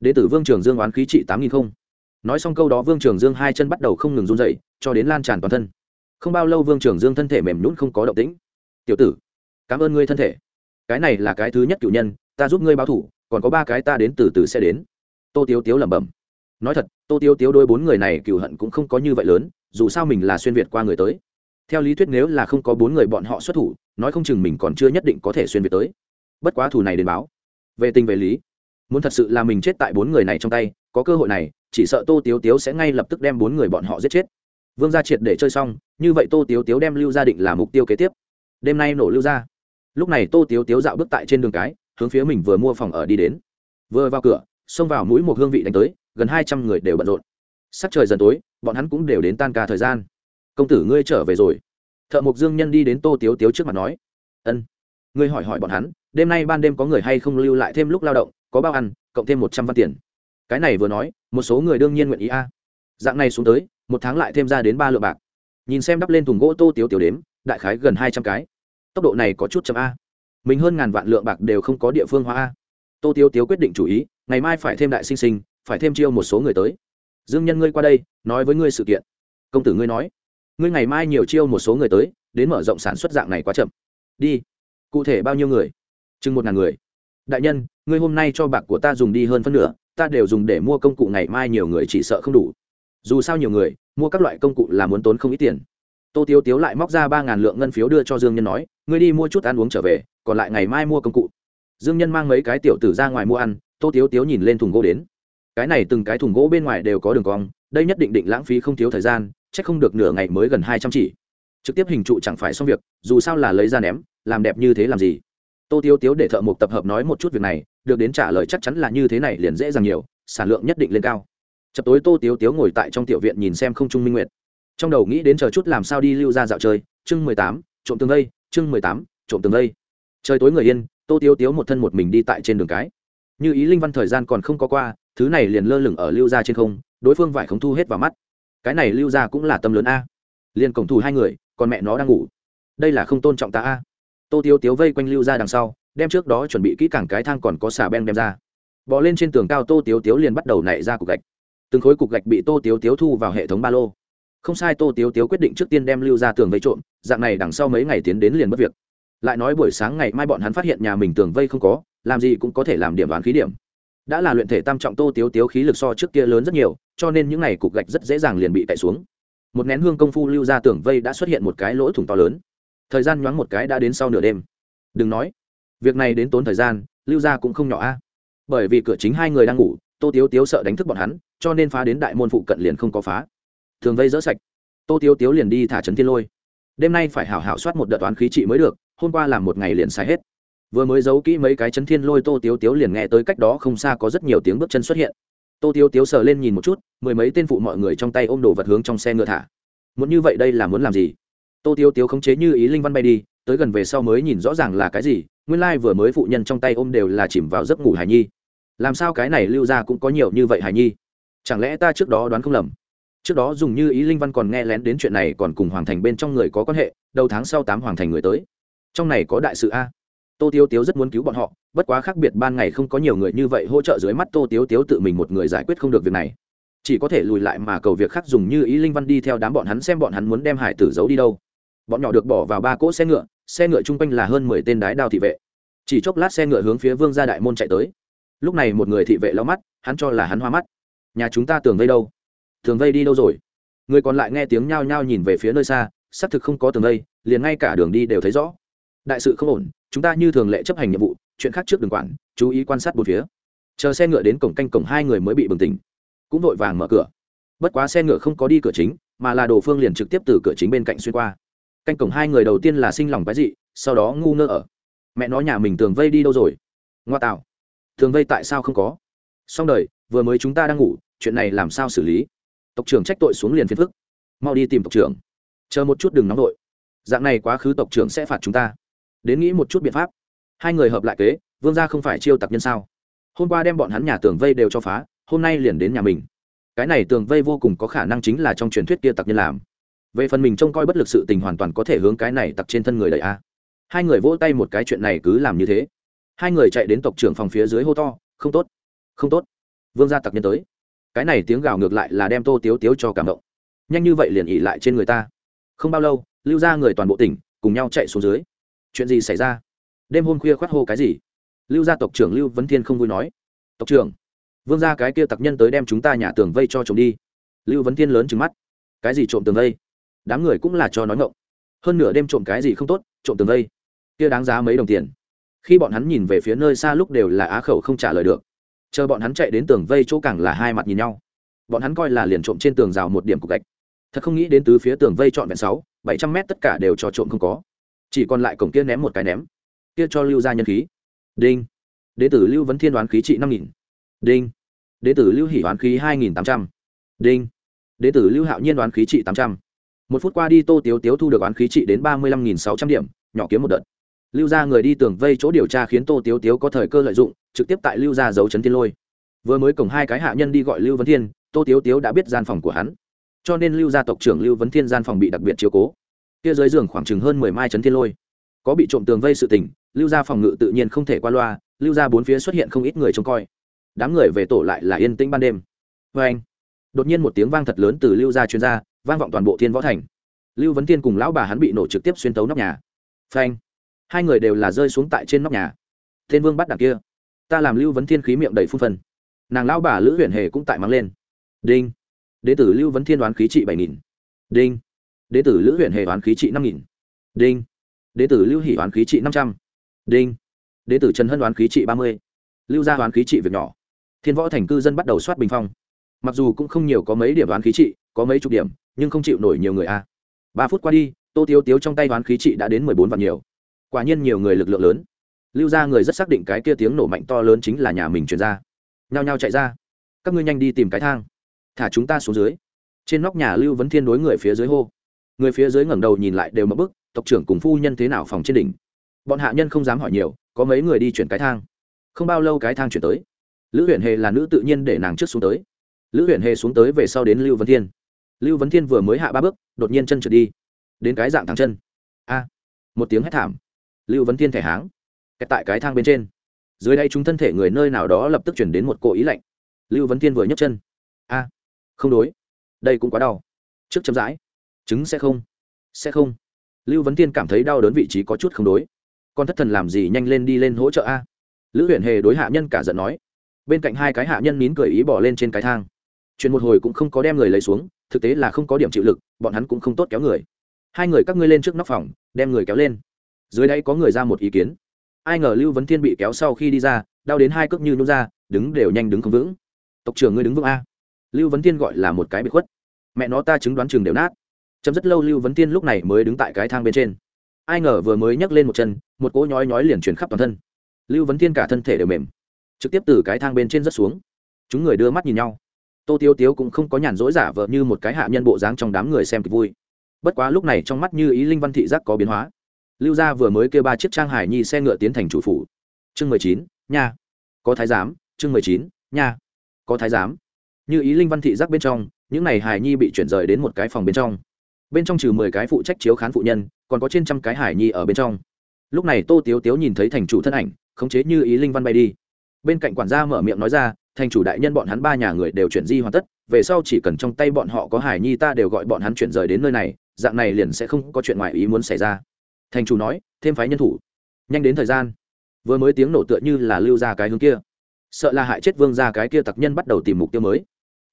Đệ tử vương trường dương oán khí trị tám nghìn không. Nói xong câu đó, vương trường dương hai chân bắt đầu không ngừng run dậy cho đến lan tràn toàn thân không bao lâu vương trường dương thân thể mềm nhún không có động tĩnh. Tiểu tử, cảm ơn ngươi thân thể. Cái này là cái thứ nhất cựu nhân, ta giúp ngươi báo thủ, còn có ba cái ta đến từ từ sẽ đến. Tô tiếu tiếu lẩm bẩm. Nói thật, tô tiếu tiếu đôi bốn người này cựu hận cũng không có như vậy lớn, dù sao mình là xuyên việt qua người tới. Theo lý thuyết nếu là không có bốn người bọn họ xuất thủ, nói không chừng mình còn chưa nhất định có thể xuyên việt tới. Bất quá thủ này đến báo. Về tình về lý, muốn thật sự là mình chết tại bốn người này trong tay, có cơ hội này, chỉ sợ tô tiếu tiếu sẽ ngay lập tức đem bốn người bọn họ giết chết vương gia triệt để chơi xong, như vậy tô tiếu tiếu đem lưu gia định là mục tiêu kế tiếp. Đêm nay nổ lưu gia. Lúc này tô tiếu tiếu dạo bước tại trên đường cái, hướng phía mình vừa mua phòng ở đi đến. Vừa vào cửa, xông vào mũi một hương vị đánh tới, gần hai trăm người đều bận rộn. Sắc trời dần tối, bọn hắn cũng đều đến tan ca thời gian. Công tử ngươi trở về rồi. Thợ mộc dương nhân đi đến tô tiếu tiếu trước mặt nói. Ân. Ngươi hỏi hỏi bọn hắn, đêm nay ban đêm có người hay không lưu lại thêm lúc lao động, có bao ăn, cộng thêm một trăm văn tiền? Cái này vừa nói, một số người đương nhiên nguyện ý a. Dạng này xuống tới một tháng lại thêm ra đến ba lượng bạc. Nhìn xem đắp lên thùng gỗ tô tiếu tiểu đếm, đại khái gần hai trăm cái. Tốc độ này có chút chậm a. Mình hơn ngàn vạn lượng bạc đều không có địa phương hóa a. Tô tiếu tiếu quyết định chủ ý, ngày mai phải thêm đại sinh sinh, phải thêm chiêu một số người tới. Dương nhân ngươi qua đây, nói với ngươi sự kiện. Công tử ngươi nói, ngươi ngày mai nhiều chiêu một số người tới, đến mở rộng sản xuất dạng này quá chậm. Đi. Cụ thể bao nhiêu người? Chừng một ngàn người. Đại nhân, ngươi hôm nay cho bạc của ta dùng đi hơn phân nửa, ta đều dùng để mua công cụ ngày mai nhiều người chỉ sợ không đủ dù sao nhiều người, mua các loại công cụ là muốn tốn không ít tiền. Tô tiếu tiếu lại móc ra ba ngàn lượng ngân phiếu đưa cho dương nhân nói, ngươi đi mua chút ăn uống trở về, còn lại ngày mai mua công cụ. Dương nhân mang mấy cái tiểu tử ra ngoài mua ăn, tô tiếu tiếu nhìn lên thùng gỗ đến. Cái này từng cái thùng gỗ bên ngoài đều có đường cong, đây nhất định định lãng phí không thiếu thời gian c h ắ c không được nửa ngày mới gần hai trăm chỉ. Trực tiếp hình trụ chẳng phải xong việc, dù sao là lấy ra ném, làm đẹp như thế làm gì? Tô tiếu tiếu để thợ mộc tập hợp nói một chút việc này, được đến trả lời chắc chắn là như thế này liền dễ dàng nhiều, sản lượng nhất định lên cao chập tối tô tiếu tiếu ngồi tại trong tiểu viện nhìn xem không trung minh nguyệt. Trong đầu nghĩ đến chờ chút làm sao đi lưu ra dạo chơi, chương mười tám, trộm tường lây chương mười tám, trộm tường lây trời tối người yên, tô tiếu tiếu một thân một mình đi tại trên đường cái. Như ý linh văn thời gian còn không có qua, thứ này liền lơ lửng ở lưu ra trên không, đối phương vải không thu hết vào mắt. Cái này lưu ra cũng là tâm lớn a. Liền cổng thù hai người, còn mẹ nó đang ngủ. Đây là không tôn trọng ta a. Tô tiếu tiếu vây quanh lưu ra đằng sau, đem trước đó chuẩn bị kỹ càng cái thang còn có xà beng đem ra. Bỏ lên trên tường cao tô tiếu tiếu liền bắt đầu nảy ra cục gạch từng khối cục gạch bị tô tiếu tiếu thu vào hệ thống ba lô. Không sai, tô tiếu tiếu quyết định trước tiên đem lưu ra tường vây trộm, dạng này đằng sau mấy ngày tiến đến liền mất việc. Lại nói buổi sáng ngày mai bọn hắn phát hiện nhà mình tường vây không có, làm gì cũng có thể làm điểm đoán khí điểm. Đã là luyện thể tam trọng tô tiếu tiếu khí lực so trước kia lớn rất nhiều, cho nên những ngày cục gạch rất dễ dàng liền bị cậy xuống. Một nén hương công phu lưu ra tường vây đã xuất hiện một cái lỗ thủng to lớn. Thời gian nhoáng một cái đã đến sau nửa đêm. Đừng nói, việc này đến tốn thời gian, lưu ra cũng không nhỏ a. Bởi vì cửa chính hai người đang ngủ tô tiếu tiếu sợ đánh thức bọn hắn, cho nên phá đến đại môn phụ cận liền không có phá. Thường vây dỡ sạch, tô tiếu tiếu liền đi thả trấn thiên lôi. Đêm nay phải hảo hảo soát một đợt toán khí trị mới được, hôm qua làm một ngày liền xài hết. Vừa mới giấu kỹ mấy cái chấn thiên lôi tô tiếu tiếu liền nghe tới cách đó không xa có rất nhiều tiếng bước chân xuất hiện. Tô tiếu tiếu sờ lên nhìn một chút, mười mấy tên phụ mọi người trong tay ôm đồ vật hướng trong xe ngựa thả. Muốn như vậy đây là muốn làm gì? Tô tiếu tiếu khống chế như ý linh văn bay đi, tới gần về sau mới nhìn rõ ràng là cái gì, nguyên lai、like、vừa mới phụ nhân trong tay ôm đều là chìm vào giấc ngủ hài nhi làm sao cái này lưu ra cũng có nhiều như vậy hài nhi? Chẳng lẽ ta trước đó đoán không lầm? Trước đó dùng như ý linh văn còn nghe lén đến chuyện này còn cùng hoàng thành bên trong người có quan hệ, đầu tháng sau tám hoàng thành người tới. Trong này có đại sự a. Tô tiếu tiếu rất muốn cứu bọn họ, bất quá khác biệt ban ngày không có nhiều người như vậy hỗ trợ dưới mắt tô tiếu tiếu tự mình một người giải quyết không được việc này. Chỉ có thể lùi lại mà cầu việc khác dùng như ý linh văn đi theo đám bọn hắn xem bọn hắn muốn đem hải tử giấu đi đâu. Bọn nhỏ được bỏ vào ba cỗ xe ngựa xe ngựa chung quanh là hơn mười tên đái đao thị vệ. Chỉ chốc lát xe ngựa hướng phía vương gia đại môn chạy tới lúc này một người thị vệ lau mắt, hắn cho là hắn hoa mắt. Nhà chúng ta tường vây đâu? Tường vây đi đâu rồi? Người còn lại nghe tiếng nhao nhao nhìn về phía nơi xa, xác thực không có tường vây, liền ngay cả đường đi đều thấy rõ. Đại sự không ổn, chúng ta như thường lệ chấp hành nhiệm vụ, chuyện khác trước đường quản, chú ý quan sát một phía. Chờ xe ngựa đến cổng canh cổng hai người mới bị bừng tỉnh. Cũng vội vàng mở cửa. Bất quá xe ngựa không có đi cửa chính, mà là đồ phương liền trực tiếp từ cửa chính bên cạnh xuyên qua. Canh cổng hai người đầu tiên là sinh lòng cái dị, sau đó ngu ngơ ở. Mẹ nói nhà mình tường vây đi đâu rồi? Ngoa tạo tường vây tại sao không có? Xong đời, vừa mới chúng ta đang ngủ, chuyện này làm sao xử lý? Tộc trưởng trách tội xuống liền phiền phức. Mau đi tìm tộc trưởng. Chờ một chút đừng nóng đội dạng này quá khứ tộc trưởng sẽ phạt chúng ta. Đến nghĩ một chút biện pháp. Hai người hợp lại kế, vương gia không phải chiêu tặc nhân sao? Hôm qua đem bọn hắn nhà tường vây đều cho phá, hôm nay liền đến nhà mình. Cái này tường vây vô cùng có khả năng chính là trong truyền thuyết kia tặc nhân làm. Về phần mình trông coi bất lực sự tình hoàn toàn có thể hướng cái này tặc trên thân người đầy a. Hai người vỗ tay một cái, chuyện này cứ làm như thế hai người chạy đến tộc trưởng phòng phía dưới hô to, không tốt không tốt, vương gia tặc nhân tới. Cái này tiếng gào ngược lại là đem tô tiếu tiếu cho cảm động. Nhanh như vậy liền ỉ lại trên người ta. Không bao lâu, lưu ra người toàn bộ tỉnh, cùng nhau chạy xuống dưới. Chuyện gì xảy ra? Đêm hôm khuya khoát hô, cái gì? Lưu gia tộc trưởng lưu vấn thiên không vui nói. Tộc trưởng, vương gia cái kia tặc nhân tới đem chúng ta nhà tường vây cho chồng đi. Lưu vấn thiên lớn trừng mắt. Cái gì trộm tường vây? Đám người cũng là cho nói ngộng. Hơn nửa đêm trộm cái gì không tốt, trộm tường vây. Kia đáng giá mấy đồng tiền khi bọn hắn nhìn về phía nơi xa lúc đều là á khẩu không trả lời được. Chờ bọn hắn chạy đến tường vây chỗ càng là hai mặt nhìn nhau. Bọn hắn coi là liền trộm trên tường rào một điểm cục gạch. Thật không nghĩ đến từ phía tường vây trọn vẹn sáu, bảy trăm mét tất cả đều cho trộm không có. Chỉ còn lại cổng kia ném một cái ném. Kia cho lưu ra nhân khí. Đinh. Đế tử lưu vấn thiên đoán khí trị năm nghìn. Đinh. Đế tử lưu hỷ đoán khí hai nghìn tám trăm. Đinh. Đế tử lưu hạo nhiên đoán khí trị tám trăm. Một phút qua đi tô tiếu tiếu thu được đoán khí trị đến ba mươi lăm nghìn sáu trăm điểm, nhỏ kiếm một đợt lưu gia người đi tường vây chỗ điều tra khiến tô tiếu tiếu có thời cơ lợi dụng, trực tiếp tại lưu gia giấu chấn thiên lôi. Vừa mới cổng hai cái hạ nhân đi gọi lưu vấn thiên, tô tiếu tiếu đã biết gian phòng của hắn. Cho nên lưu gia tộc trưởng lưu vấn thiên gian phòng bị đặc biệt chiếu cố. Kia dưới giường khoảng chừng hơn mười mai chấn thiên lôi. Có bị trộm tường vây sự tình, lưu gia phòng ngự tự nhiên không thể qua loa, lưu gia bốn phía xuất hiện không ít người trông coi. Đám người về tổ lại là yên tĩnh ban đêm. Vê anh, đột nhiên một tiếng vang thật lớn từ lưu gia chuyên gia vang vọng toàn bộ thiên võ thành. Lưu vấn thiên cùng lão bà hắn bị nổ trực tiếp xuyên tấu nóc nhà. Phanh hai người đều là rơi xuống tại trên nóc nhà. Thiên vương bắt đằng kia. Ta làm lưu vấn thiên khí miệng đầy phun phần. Nàng lão bà lữ huyền hề cũng tại mắng lên. Đinh. Đế tử lưu vấn thiên đoán khí trị bảy nghìn. Đinh. Đế tử lữ Huyền hề đoán khí trị năm nghìn. Đinh. Đế tử lưu hỷ đoán khí trị năm trăm. Đinh. Đế tử trần hân đoán khí trị ba mươi. Lưu gia đoán khí trị việc nhỏ. Thiên võ thành cư dân bắt đầu soát bình phong. Mặc dù cũng không nhiều có mấy điểm đoán khí trị, có mấy chục điểm, nhưng không chịu nổi nhiều người a. Ba phút qua đi, tô tiếu tiếu trong tay đoán khí trị đã đến mười bốn vạn nhiều quả nhiên nhiều người lực lượng lớn. Lưu gia người rất xác định cái kia tiếng nổ mạnh to lớn chính là nhà mình truyền ra. Nhao nhao chạy ra. Các ngươi nhanh đi tìm cái thang. Thả chúng ta xuống dưới. Trên nóc nhà lưu vấn thiên đối người phía dưới hô. Người phía dưới ngẩng đầu nhìn lại đều mất bức, tộc trưởng cùng phu nhân thế nào phòng trên đỉnh. Bọn hạ nhân không dám hỏi nhiều, có mấy người đi chuyển cái thang. Không bao lâu cái thang chuyển tới. Lữ Huyền hề là nữ tự nhiên để nàng trước xuống tới. Lữ Huyền hề xuống tới về sau đến lưu vấn thiên. Lưu vấn thiên vừa mới hạ ba bước, đột nhiên chân trượt đi. Đến cái dạng thẳng chân. A. Một tiếng hét thảm lưu vấn thiên thẻ háng. Kẹt tại cái thang bên trên. Dưới đây chúng thân thể người nơi nào đó lập tức chuyển đến một cỗ ý lạnh. Lưu vấn thiên vừa nhấc chân. A, không đối. Đây cũng quá đau. Trước chấm dãi chứng sẽ không. Sẽ không. Lưu vấn Thiên cảm thấy đau đớn vị trí có chút không đối. Con thất thần làm gì nhanh lên đi lên hỗ trợ a? Lữ huyện hề đối hạ nhân cả giận nói. Bên cạnh hai cái hạ nhân nín cười ý bỏ lên trên cái thang. Chuyện một hồi cũng không có đem người lấy xuống, thực tế là không có điểm chịu lực, bọn hắn cũng không tốt kéo người. Hai người các ngươi lên trước nóc phòng, đem người kéo lên dưới đây có người ra một ý kiến. Ai ngờ lưu vấn thiên bị kéo sau khi đi ra, đau đến hai cước như nôn ra, đứng đều nhanh đứng không vững. Tộc trưởng ngươi đứng vững a. Lưu vấn Thiên gọi là một cái bị khuất. Mẹ nó ta chứng đoán chừng đều nát. Chấm rất lâu lưu vấn Thiên lúc này mới đứng tại cái thang bên trên. Ai ngờ vừa mới nhấc lên một chân, một cỗ nhói nhói liền chuyển khắp toàn thân. Lưu vấn Thiên cả thân thể đều mềm. Trực tiếp từ cái thang bên trên rất xuống. Chúng người đưa mắt nhìn nhau. Tô tiêu tiếu cũng không có nhàn rỗi giả vờ như một cái hạ nhân bộ dáng trong đám người xem kịch vui. Bất quá lúc này trong mắt như ý linh văn thị giác có biến hóa lưu gia vừa mới kêu ba chiếc trang hải nhi xe ngựa tiến thành chủ phủ. Chương mười chín, nha. Có thái giám, chương mười chín, nha. Có thái giám. Như ý linh văn thị giác bên trong, những n à y hải nhi bị chuyển rời đến một cái phòng bên trong. Bên trong trừ mười cái phụ trách chiếu khán phụ nhân, còn có trên trăm cái Hải nhi ở bên trong. Lúc này tô tiếu tiếu nhìn thấy thành chủ thân ảnh, khống chế như ý linh văn bay đi. Bên cạnh quản gia mở miệng nói ra, thành chủ đại nhân bọn hắn ba nhà người đều chuyển di hoàn tất, về sau chỉ cần trong tay bọn họ có Hải nhi ta đều gọi bọn hắn chuyển rời đến nơi này, dạng này liền sẽ không có chuyện ngoài ý muốn xảy ra thành chủ nói, thêm phái nhân thủ. Nhanh đến thời gian. Vừa mới tiếng nổ tựa như là lưu ra cái hướng kia. Sợ là hại chết vương ra cái kia tặc nhân bắt đầu tìm mục tiêu mới.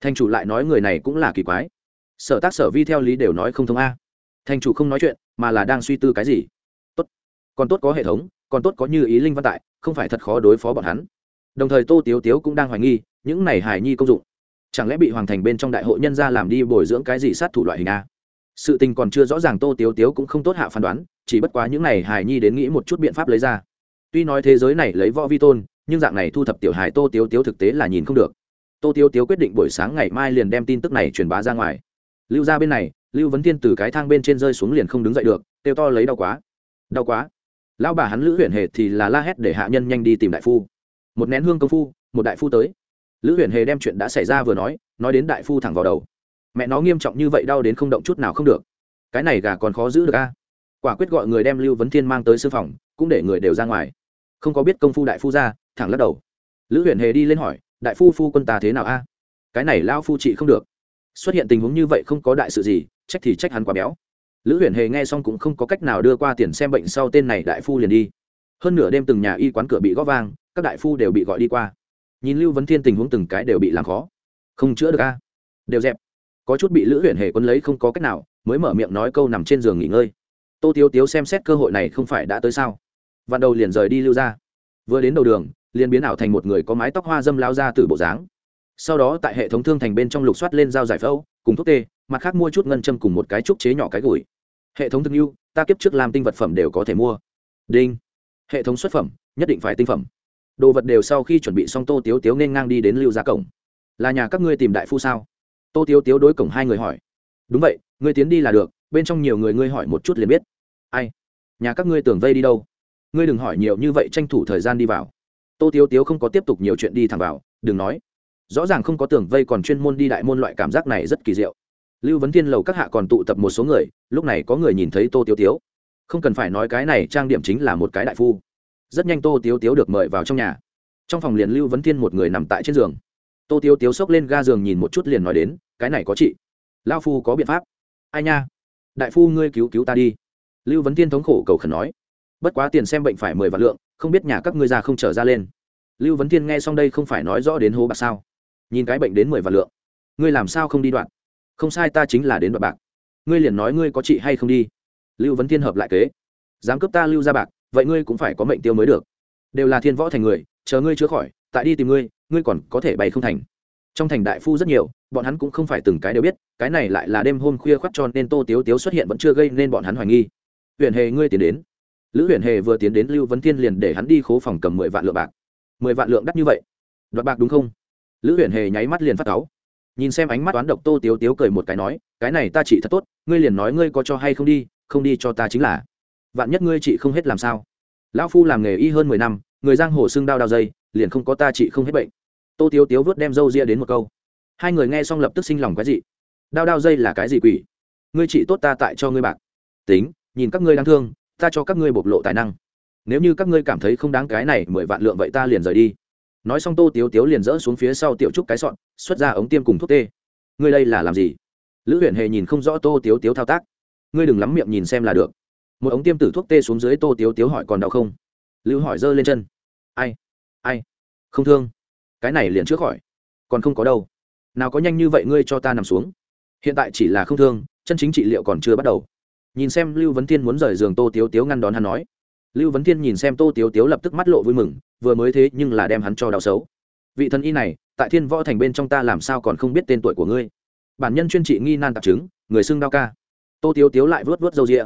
Thành chủ lại nói người này cũng là kỳ quái. Sở tác sở vi theo lý đều nói không thông a. Thành chủ không nói chuyện, mà là đang suy tư cái gì. Tốt. Còn tốt có hệ thống, còn tốt có như ý linh văn tại, không phải thật khó đối phó bọn hắn. Đồng thời tô tiếu tiếu cũng đang hoài nghi, những này hài nhi công dụng. Chẳng lẽ bị hoàng thành bên trong đại hội nhân ra làm đi bồi dưỡng cái gì sát thủ loại hình a? Sự tình còn chưa rõ ràng tô tiếu tiếu cũng không tốt hạ phán đoán, chỉ bất quá những này hài nhi đến nghĩ một chút biện pháp lấy ra. Tuy nói thế giới này lấy võ vi tôn, nhưng dạng này thu thập tiểu hài tô tiếu tiếu thực tế là nhìn không được. Tô tiếu tiếu quyết định buổi sáng ngày mai liền đem tin tức này truyền bá ra ngoài. Lưu ra bên này, lưu vấn thiên từ cái thang bên trên rơi xuống liền không đứng dậy được, kêu to lấy đau quá. Đau quá. Lão bà hắn lữ huyện hề thì là la hét để hạ nhân nhanh đi tìm đại phu. Một nén hương công phu, một đại phu tới. Lữ huyện hề đem chuyện đã xảy ra vừa nói nói đến đại phu thẳng vào đầu mẹ nó nghiêm trọng như vậy đau đến không động chút nào không được. Cái này gà còn khó giữ được a. Quả quyết gọi người đem lưu vấn thiên mang tới sư phòng, cũng để người đều ra ngoài. Không có biết công phu đại phu ra, thẳng lắc đầu. Lữ huyện hề đi lên hỏi, đại phu phu quân ta thế nào a? Cái này lao phu trị không được. Xuất hiện tình huống như vậy không có đại sự gì, trách thì trách hắn quá béo. Lữ huyện hề nghe xong cũng không có cách nào đưa qua tiền xem bệnh sau tên này đại phu liền đi. Hơn nửa đêm từng nhà y quán cửa bị góp vang, các đại phu đều bị gọi đi qua. Nhìn lưu vấn thiên tình huống từng cái đều bị làm khó. Không chữa được a. Đều dẹp có chút bị lữ huyện hề quân lấy không có cách nào, mới mở miệng nói câu nằm trên giường nghỉ ngơi. Tô tiếu tiếu xem xét cơ hội này không phải đã tới sao? Vạn đầu liền rời đi lưu ra. Vừa đến đầu đường, liền biến ảo thành một người có mái tóc hoa dâm lao ra từ bộ dáng. Sau đó tại hệ thống thương thành bên trong lục soát lên dao giải phẫu, cùng thuốc tê, mặt khác mua chút ngân châm cùng một cái trúc chế nhỏ cái gùi hệ thống thương yêu, ta kiếp trước làm tinh vật phẩm đều có thể mua. Đinh. Hệ thống xuất phẩm, nhất định phải tinh phẩm. Đồ vật đều sau khi chuẩn bị xong tô tiếu tiếu nên ngang đi đến lưu ra cổng. Là nhà các ngươi tìm đại phu sao? Tô tiếu tiếu đối cổng hai người hỏi. Đúng vậy, ngươi tiến đi là được, bên trong nhiều người ngươi hỏi một chút liền biết. Ai? Nhà các ngươi tưởng vây đi đâu? Ngươi đừng hỏi nhiều như vậy tranh thủ thời gian đi vào. Tô tiếu tiếu không có tiếp tục nhiều chuyện đi thẳng vào, đừng nói. Rõ ràng không có tưởng vây còn chuyên môn đi đại môn loại cảm giác này rất kỳ diệu. Lưu vấn thiên lầu các hạ còn tụ tập một số người, lúc này có người nhìn thấy tô tiếu tiếu. Không cần phải nói cái này, trang điểm chính là một cái đại phu. Rất nhanh tô tiếu tiếu được mời vào trong nhà. Trong phòng liền lưu vấn thiên một người nằm tại trên giường tô tiếu tiếu xốc lên ga giường nhìn một chút liền nói đến, cái này có chị. Lao phu có biện pháp. Ai nha? Đại phu ngươi cứu cứu ta đi. Lưu vấn thiên thống khổ cầu khẩn nói, bất quá tiền xem bệnh phải mười vạn lượng, không biết nhà các ngươi ra không trở ra lên. Lưu vấn thiên nghe xong đây không phải nói rõ đến hố bạc sao. Nhìn cái bệnh đến mười vạn lượng, ngươi làm sao không đi đoạn? Không sai ta chính là đến đoạn bạc. Ngươi liền nói ngươi có chị hay không đi. Lưu vấn thiên hợp lại kế, dám cướp ta lưu ra bạc, vậy ngươi cũng phải có mệnh tiêu mới được. Đều là thiên võ thành người, chờ ngươi chữa khỏi, tại đi tìm ngươi ngươi còn có thể bay không thành. Trong thành đại phu rất nhiều, bọn hắn cũng không phải từng cái đều biết, cái này lại là đêm hôm khuya khoắt cho nên tô tiếu tiếu xuất hiện vẫn chưa gây nên bọn hắn hoài nghi. Huyện hề, ngươi tiến đến. Lữ huyện hề vừa tiến đến lưu vấn thiên liền để hắn đi khố phòng cầm mười vạn lượng bạc. Mười vạn lượng đắt như vậy? Đoạt bạc đúng không? Lữ huyện hề nháy mắt liền phát cáu. Nhìn xem ánh mắt toán độc tô tiếu tiếu cười một cái nói, cái này ta chỉ thật tốt, ngươi liền nói ngươi có cho hay không đi không đi cho ta chính là. Vạn nhất ngươi chị không hết làm sao. Lão phu làm nghề y hơn mười năm, người giang hồ xưng đau đau dây liền không có ta chị không hết bệnh. Tô tiếu tiếu vớt đem râu ria đến một câu. Hai người nghe xong lập tức sinh lòng cái gì Đao đao dây là cái gì quỷ? Ngươi chị tốt ta tại cho ngươi bạc. Tính, nhìn các ngươi đáng thương, ta cho các ngươi bộc lộ tài năng. Nếu như các ngươi cảm thấy không đáng cái này mười vạn lượng vậy ta liền rời đi. Nói xong tô tiếu tiếu liền rỡ xuống phía sau tiểu trúc cái sọn xuất ra ống tiêm cùng thuốc tê. Ngươi đây là làm gì? Lữ huyện hề nhìn không rõ tô tiếu tiếu thao tác. Ngươi đừng lắm miệng nhìn xem là được. Một ống tiêm tử thuốc tê xuống dưới tô tiếu tiếu hỏi còn đau không? Lưu hỏi giơ lên chân. Ai? Ai? Không thương. Cái này liền trước khỏi. Còn không có đâu. Nào có nhanh như vậy ngươi cho ta nằm xuống. Hiện tại chỉ là không thương, chân chính trị liệu còn chưa bắt đầu. Nhìn xem lưu vấn thiên muốn rời giường tô tiếu tiếu ngăn đón hắn nói. Lưu vấn thiên nhìn xem tô tiếu tiếu lập tức mắt lộ vui mừng, vừa mới thế nhưng là đem hắn cho đau xấu. Vị thần y này, tại thiên võ thành bên trong ta làm sao còn không biết tên tuổi của ngươi? Bản nhân chuyên trị nghi nan tạp chứng, người xưng đau ca. Tô tiếu tiếu lại vớt vớt râu rịa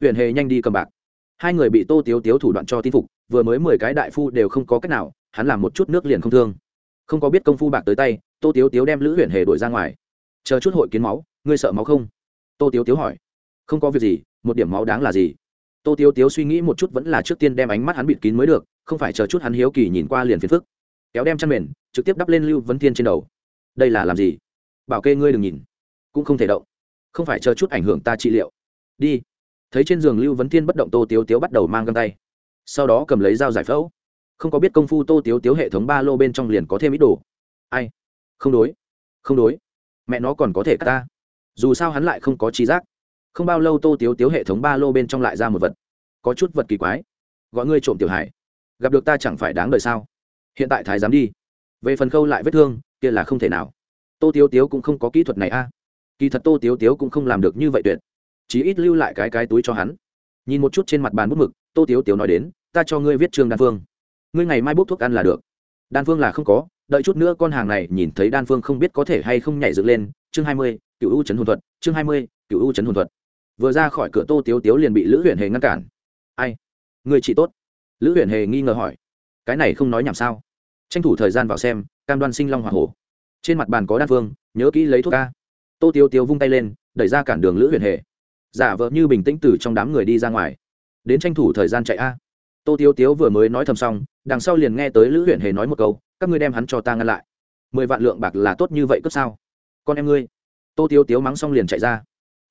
huyện hề nhanh đi cầm bạc. Hai người bị tô tiếu tiếu thủ đoạn cho tin phục vừa mới mười cái đại phu đều không có cách nào, hắn làm một chút nước liền không thương. Không có biết công phu bạc tới tay, tô tiếu tiếu đem lữ huyện hề đổi ra ngoài. Chờ chút hội kiến máu, ngươi sợ máu không? Tô tiếu tiếu hỏi. Không có việc gì, một điểm máu đáng là gì? Tô tiếu tiếu suy nghĩ một chút vẫn là trước tiên đem ánh mắt hắn bịt kín mới được, không phải chờ chút hắn hiếu kỳ nhìn qua liền phiền phức. Kéo đem chăn mền, trực tiếp đắp lên lưu vấn thiên trên đầu. Đây là làm gì? Bảo kê ngươi đừng nhìn. Cũng không thể động. Không phải chờ chút ảnh hưởng ta trị liệu. Đi. Thấy trên giường lưu vấn thiên bất động, tô tiếu tiếu bắt đầu mang găng tay sau đó cầm lấy dao giải phẫu. Không có biết công phu tô tiếu tiếu hệ thống ba lô bên trong liền có thêm ít đồ. Ai? Không đối. Không đối. Mẹ nó còn có thể cắt ta. Dù sao hắn lại không có trí giác. Không bao lâu tô tiếu tiếu hệ thống ba lô bên trong lại ra một vật. Có chút vật kỳ quái. Gọi ngươi trộm tiểu hải gặp được ta chẳng phải đáng đời sao? Hiện tại thái dám đi. Về phần khâu lại vết thương, kia là không thể nào. Tô tiếu tiếu cũng không có kỹ thuật này a. Kỳ thật tô tiếu tiếu cũng không làm được như vậy tuyệt. Chí ít lưu lại cái cái túi cho hắn. Nhìn một chút trên mặt bàn bút mực tô tiếu tiếu nói đến, ta cho ngươi viết trương đan phương. Ngươi ngày mai bút thuốc ăn là được. Đan phương là không có, đợi chút nữa con hàng này nhìn thấy đan phương không biết có thể hay không nhảy dựng lên, chương hai mươi, cựu u trấn hồn thuật, chương hai mươi, cựu u trấn hồn thuật. Vừa ra khỏi cửa tô tiếu tiếu liền bị lữ huyện hề ngăn cản. Ai? Người chị tốt. Lữ huyện hề nghi ngờ hỏi. Cái này không nói nhảm sao? Tranh thủ thời gian vào xem, cam đoan sinh long h o hổ. Trên mặt bàn có đan phương, nhớ kỹ lấy thuốc ca tô tiếu tiếu vung tay lên, đẩy ra cản đường lữ huyện hề. Giả vợ như bình tĩnh từ trong đám người đi ra ngoài đến tranh thủ thời gian chạy a. Tô tiếu tiếu vừa mới nói thầm xong, đằng sau liền nghe tới lữ huyện hề nói một câu, các ngươi đem hắn cho ta ngăn lại. Mười vạn lượng bạc là tốt như vậy cất sao? Con em ngươi. Tô tiếu tiếu mắng xong liền chạy ra.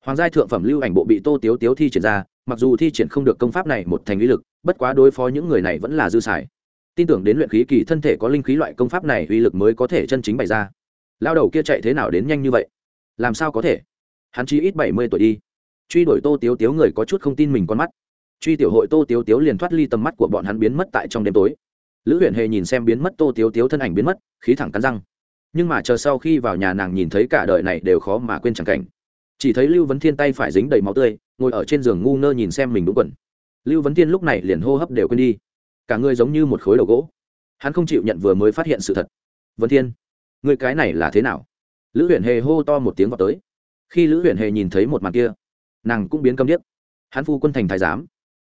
Hoàng giai thượng phẩm lưu ảnh bộ bị tô tiếu tiếu thi triển ra, mặc dù thi triển không được công pháp này một thành uy lực, bất quá đối phó những người này vẫn là dư xài. Tin tưởng đến luyện khí kỳ thân thể có linh khí loại công pháp này uy lực mới có thể chân chính bày ra. Lao đầu kia chạy thế nào đến nhanh như vậy? Làm sao có thể? Hắn chỉ ít bảy mươi tuổi đi. Truy đuổi tô tiếu tiếu người có chút không tin mình con mắt truy tiểu hội tô tiếu tiếu liền thoát ly tầm mắt của bọn hắn biến mất tại trong đêm tối. Lữ huyện hề nhìn xem biến mất tô tiếu tiếu thân ảnh biến mất, khí thẳng cắn răng. Nhưng mà chờ sau khi vào nhà nàng nhìn thấy cả đời này đều khó mà quên chẳng cảnh. Chỉ thấy lưu vấn thiên tay phải dính đầy máu tươi, ngồi ở trên giường ngu ngơ nhìn xem mình đúng quần. Lưu vấn thiên lúc này liền hô hấp đều quên đi. Cả người giống như một khối đầu gỗ. Hắn không chịu nhận vừa mới phát hiện sự thật. Vấn thiên, người cái này là thế nào? Lữ huyện hề hô to một tiếng vào tới. Khi lữ huyện hề nhìn thấy một màn kia, nàng cũng biến câm điếc. Hắn phu quân thành thái giám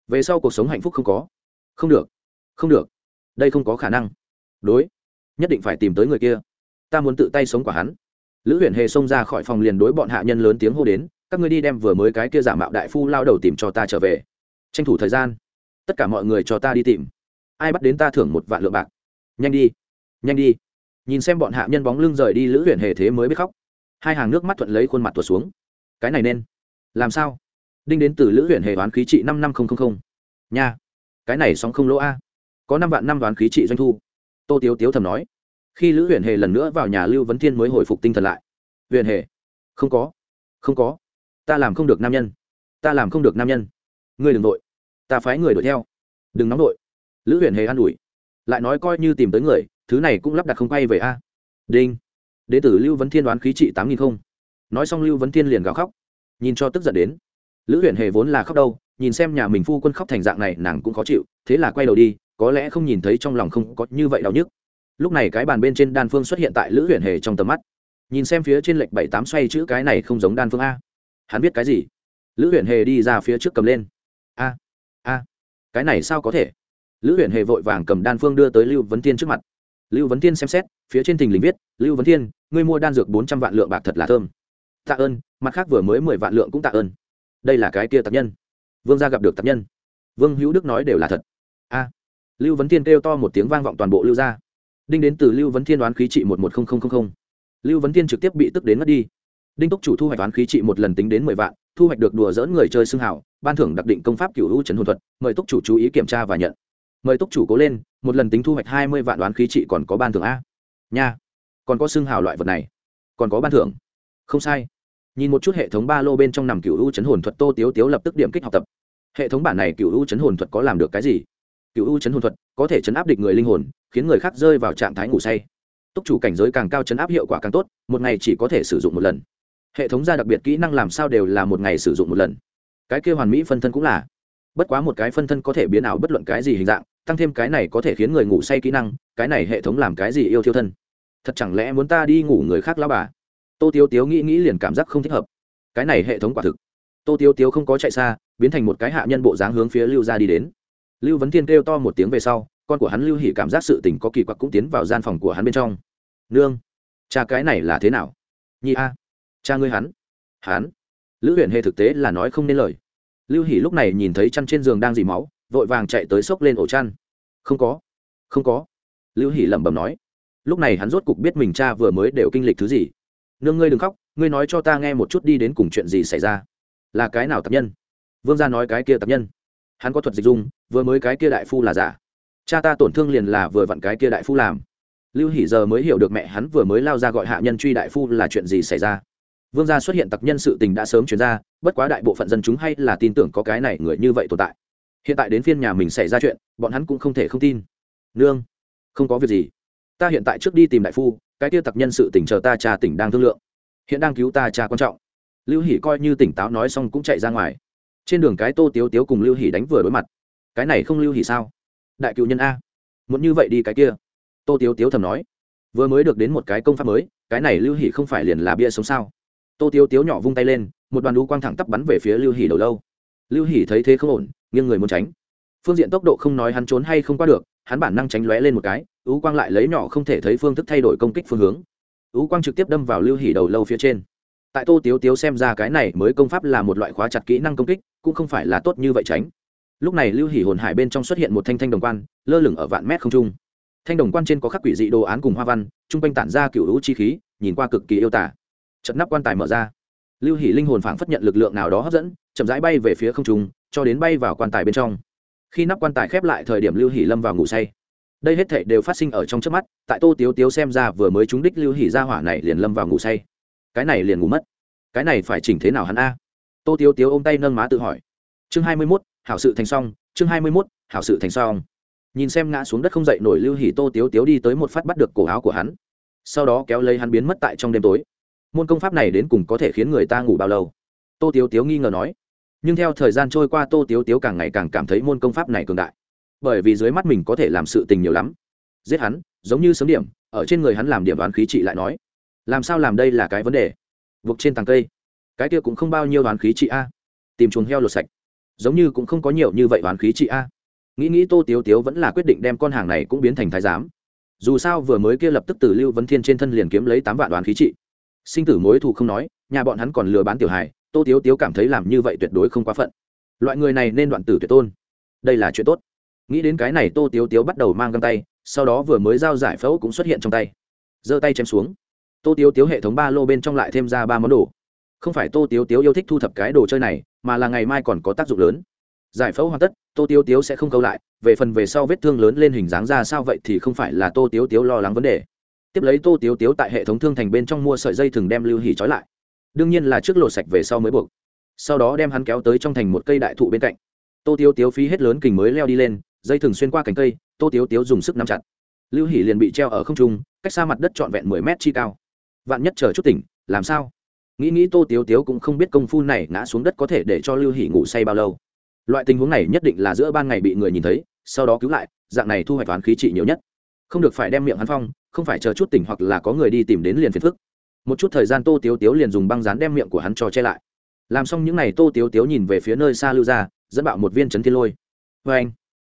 về sau cuộc sống hạnh phúc không có. Không được. Không được. Đây không có khả năng. Đối. Nhất định phải tìm tới người kia. Ta muốn tự tay sống quả hắn. Lữ huyện hề xông ra khỏi phòng liền đối bọn hạ nhân lớn tiếng hô đến, các ngươi đi đem vừa mới cái kia giả mạo đại phu lao đầu tìm cho ta trở về. Tranh thủ thời gian. Tất cả mọi người cho ta đi tìm. Ai bắt đến ta thưởng một vạn lượng bạc? Nhanh đi. Nhanh đi. Nhìn xem bọn hạ nhân bóng lưng rời đi, lữ huyện hề thế mới biết khóc. Hai hàng nước mắt thuận lấy khuôn mặt tuột xuống. Cái này nên. Làm sao? Đinh đến từ lữ huyện hệ đoán khí trị năm năm nghìn nha, cái này sóng không lỗ a. Có năm vạn năm đoán khí trị doanh thu. Tô tiếu tiếu thầm nói. Khi lữ huyện hề lần nữa vào nhà lưu vấn thiên mới hồi phục tinh thần lại. Huyện hề, không có không có. Ta làm không được nam nhân, ta làm không được nam nhân. Ngươi đừng đội ta phái người đuổi theo. Đừng nóng đội lữ huyện hề an ủi. Lại nói coi như tìm tới người, thứ này cũng lắp đặt không quay về a. Đinh. Đế tử lưu vấn thiên đoán khí trị tám nghìn không. Nói xong lưu vấn thiên liền gào khóc. Nhìn cho tức giận đến lữ huyện hề vốn là khóc đâu, nhìn xem nhà mình phu quân khóc thành dạng này, nàng cũng khó chịu, thế là quay đầu đi, có lẽ không nhìn thấy trong lòng không có như vậy đau nhức. Lúc này cái bàn bên trên đan phương xuất hiện tại lữ huyện hề trong tầm mắt. Nhìn xem phía trên lệnh bảy tám xoay chữ cái này không giống đan phương a. Hắn biết cái gì? Lữ huyện hề đi ra phía trước cầm lên. A a, cái này sao có thể? Lữ huyện hề vội vàng cầm đan phương đưa tới lưu vấn tiên trước mặt. Lưu vấn tiên xem xét, phía trên thình lình viết, lưu vấn thiên, ngươi mua đan dược bốn trăm vạn lượng bạc thật là thơm. Tạ ơn, mặt khác vừa mới mười vạn lượng cũng tạ ơn đây là cái kia tập nhân. Vương gia gặp được tập nhân. Vương hữu đức nói đều là thật. A. Lưu vấn thiên kêu to một tiếng vang vọng toàn bộ lưu gia. Đinh đến từ lưu vấn thiên đoán khí trị một một nghìn lưu vấn thiên trực tiếp bị tức đến mất đi. Đinh túc chủ thu hoạch đoán khí trị một lần tính đến mười vạn, thu hoạch được đùa dỡn người chơi xưng hảo ban thưởng đặc định công pháp cựu hữu trấn hồn thuật, mời túc chủ chú ý kiểm tra và nhận. Mời túc chủ cố lên, một lần tính thu hoạch hai mươi vạn đoán khí trị còn có ban thưởng a. Nha. Còn có xưng hào loại vật này. Còn có ban thưởng. Không sai nhìn một chút hệ thống ba lô bên trong nằm cựu u chấn hồn thuật, tô tiếu tiếu lập tức điểm kích học tập. Hệ thống bản này cựu u chấn hồn thuật có làm được cái gì? Cựu u chấn hồn thuật có thể chấn áp địch người linh hồn, khiến người khác rơi vào trạng thái ngủ say. Túc chủ cảnh giới càng cao chấn áp hiệu quả càng tốt, một ngày chỉ có thể sử dụng một lần. Hệ thống ra đặc biệt kỹ năng làm sao đều là một ngày sử dụng một lần. Cái kia hoàn mỹ phân thân cũng là. Bất quá một cái phân thân có thể biến ảo bất luận cái gì hình dạng, tăng thêm cái này có thể khiến người ngủ say kỹ năng, cái này hệ thống làm cái gì yêu thiêu thân? Thật chẳng lẽ muốn ta đi ngủ người khác lao bà? Tô tiếu tiếu nghĩ nghĩ liền cảm giác không thích hợp. Cái này hệ thống quả thực. Tô tiếu tiếu không có chạy xa, biến thành một cái hạ nhân bộ dáng hướng phía lưu ra đi đến. Lưu vấn thiên kêu to một tiếng về sau, con của hắn lưu hỉ cảm giác sự tình có kỳ quặc cũng tiến vào gian phòng của hắn bên trong. Nương, cha cái này là thế nào? Nhi a, cha ngươi hắn. Hắn? Lữ huyện hề thực tế là nói không nên lời. Lưu hỉ lúc này nhìn thấy chăn trên giường đang dì máu, vội vàng chạy tới xốc lên ổ chăn. Không có không có. Lưu hỉ lẩm bẩm nói. Lúc này hắn rốt cục biết mình cha vừa mới đều kinh lịch thứ gì nương ngươi đừng khóc, ngươi nói cho ta nghe một chút đi đến cùng chuyện gì xảy ra. Là cái nào tập nhân? Vương gia nói cái kia tập nhân. Hắn có thuật dịch dung, vừa mới cái kia đại phu là giả. Cha ta tổn thương liền là vừa vặn cái kia đại phu làm. Lưu hỉ giờ mới hiểu được mẹ hắn vừa mới lao ra gọi hạ nhân truy đại phu là chuyện gì xảy ra. Vương gia xuất hiện tặc nhân sự tình đã sớm chuyển ra, bất quá đại bộ phận dân chúng hay là tin tưởng có cái này người như vậy tồn tại. Hiện tại đến phiên nhà mình xảy ra chuyện, bọn hắn cũng không thể không tin. Nương, không có việc gì. Ta hiện tại trước đi tìm đại phu cái tiêu tặc nhân sự tỉnh chờ ta cha tỉnh đang thương lượng. Hiện đang cứu ta cha quan trọng. Lưu hỷ coi như tỉnh táo nói xong cũng chạy ra ngoài. Trên đường cái tô tiếu tiếu cùng lưu hỷ đánh vừa đối mặt. Cái này không lưu hỷ sao? Đại cựu nhân a. Muốn như vậy đi cái kia. Tô tiếu tiếu thầm nói. Vừa mới được đến một cái công pháp mới, cái này lưu hỷ không phải liền là bia sống sao? Tô tiếu tiếu nhỏ vung tay lên, một đoàn đu quang thẳng tắp bắn về phía lưu hỷ đầu lâu. Lưu hỷ thấy thế không ổn, nghiêng người muốn tránh. Phương diện tốc độ không nói hắn trốn hay không qua được hắn bản năng tránh lóe lên một cái, ú quang lại lấy nhỏ không thể thấy phương thức thay đổi công kích phương hướng. Ú quang trực tiếp đâm vào lưu hỉ đầu lâu phía trên. Tại tô tiếu tiếu xem ra cái này mới công pháp là một loại khóa chặt kỹ năng công kích, cũng không phải là tốt như vậy tránh. Lúc này lưu hỉ hồn hải bên trong xuất hiện một thanh thanh đồng quan, lơ lửng ở vạn mét không trung. Thanh đồng quan trên có khắc quỷ dị đồ án cùng hoa văn chung quanh tản ra cựu hữu chi khí, nhìn qua cực kỳ yêu tả. Trận nắp quan tài mở ra. Lưu hỉ linh hồn phảng phất nhận lực lượng nào đó hấp dẫn, chậm rãi bay về phía không trung, cho đến bay vào quan tài bên trong khi nắp quan tài khép lại thời điểm lưu Hỷ lâm vào ngủ say. Đây hết thảy đều phát sinh ở trong trước mắt tại tô tiếu tiếu xem ra vừa mới trúng đích lưu Hỷ ra hỏa này liền lâm vào ngủ say. Cái này liền ngủ mất. Cái này phải chỉnh thế nào hắn a? Tô tiếu tiếu ôm tay nâng má tự hỏi. Chương hai mươi mốt hảo sự thành xong chương hai mươi mốt hảo sự thành xong. Nhìn xem ngã xuống đất không dậy nổi lưu Hỷ, tô tiếu tiếu đi tới một phát bắt được cổ áo của hắn. Sau đó kéo lấy hắn biến mất tại trong đêm tối. Môn công pháp này đến cùng có thể khiến người ta ngủ bao lâu? Tô tiếu tiếu nghi ngờ nói nhưng theo thời gian trôi qua, tô tiếu tiếu càng ngày càng cảm thấy môn công pháp này cường đại. Bởi vì dưới mắt mình có thể làm sự tình nhiều lắm. Giết hắn, giống như sớm điểm, ở trên người hắn làm điểm đoán khí trị lại nói. Làm sao làm đây là cái vấn đề? Vực trên tàng cây. Cái kia cũng không bao nhiêu đoán khí trị a. Tìm chuồng heo lột sạch. Giống như cũng không có nhiều như vậy đoán khí trị a. Nghĩ nghĩ tô tiếu tiếu vẫn là quyết định đem con hàng này cũng biến thành thái giám. Dù sao vừa mới kia lập tức từ lưu vấn thiên trên thân liền kiếm lấy tám vạn đoán khí trị. Sinh tử mối thù không nói, nhà bọn hắn còn lừa bán tiểu hài tô tiếu tiếu cảm thấy làm như vậy tuyệt đối không quá phận. Loại người này nên đoạn tử tuyệt tôn. Đây là chuyện tốt. Nghĩ đến cái này tô tiếu tiếu bắt đầu mang găng tay, sau đó vừa mới giao giải phẫu cũng xuất hiện trong tay. Giơ tay chém xuống. Tô tiếu tiếu hệ thống ba lô bên trong lại thêm ra ba món đồ. Không phải tô tiếu tiếu yêu thích thu thập cái đồ chơi này, mà là ngày mai còn có tác dụng lớn. Giải phẫu hoàn tất, tô tiếu tiếu sẽ không câu lại, về phần về sau vết thương lớn lên hình dáng ra sao vậy thì không phải là tô tiếu tiếu lo lắng vấn đề. Tiếp lấy tô tiếu tiếu tại hệ thống thương thành bên trong mua sợi dây thừng đem lưu hỉ trói lại đương nhiên là trước lột sạch về sau mới buộc. Sau đó đem hắn kéo tới trong thành một cây đại thụ bên cạnh. Tô tiếu tiếu phí hết lớn kình mới leo đi lên, dây thừng xuyên qua cành cây, tô tiếu tiếu dùng sức nắm chặt. Lưu hỉ liền bị treo ở không trung, cách xa mặt đất trọn vẹn mười mét chi cao. Vạn nhất chờ chút tỉnh, làm sao? Nghĩ nghĩ tô tiếu tiếu cũng không biết công phu này ngã xuống đất có thể để cho lưu hỉ ngủ say bao lâu. Loại tình huống này nhất định là giữa ban ngày bị người nhìn thấy, sau đó cứu lại, dạng này thu hoạch toán khí trị nhiều nhất. Không được phải đem miệng hắn phong, không phải chờ chút tỉnh hoặc là có người đi tìm đến liền phiền phức một chút thời gian tô tiếu tiếu liền dùng băng dán đem miệng của hắn cho che lại. Làm xong những n à y tô tiếu tiếu nhìn về phía nơi xa lưu gia, dẫn bạo một viên chấn thiên lôi. Vê anh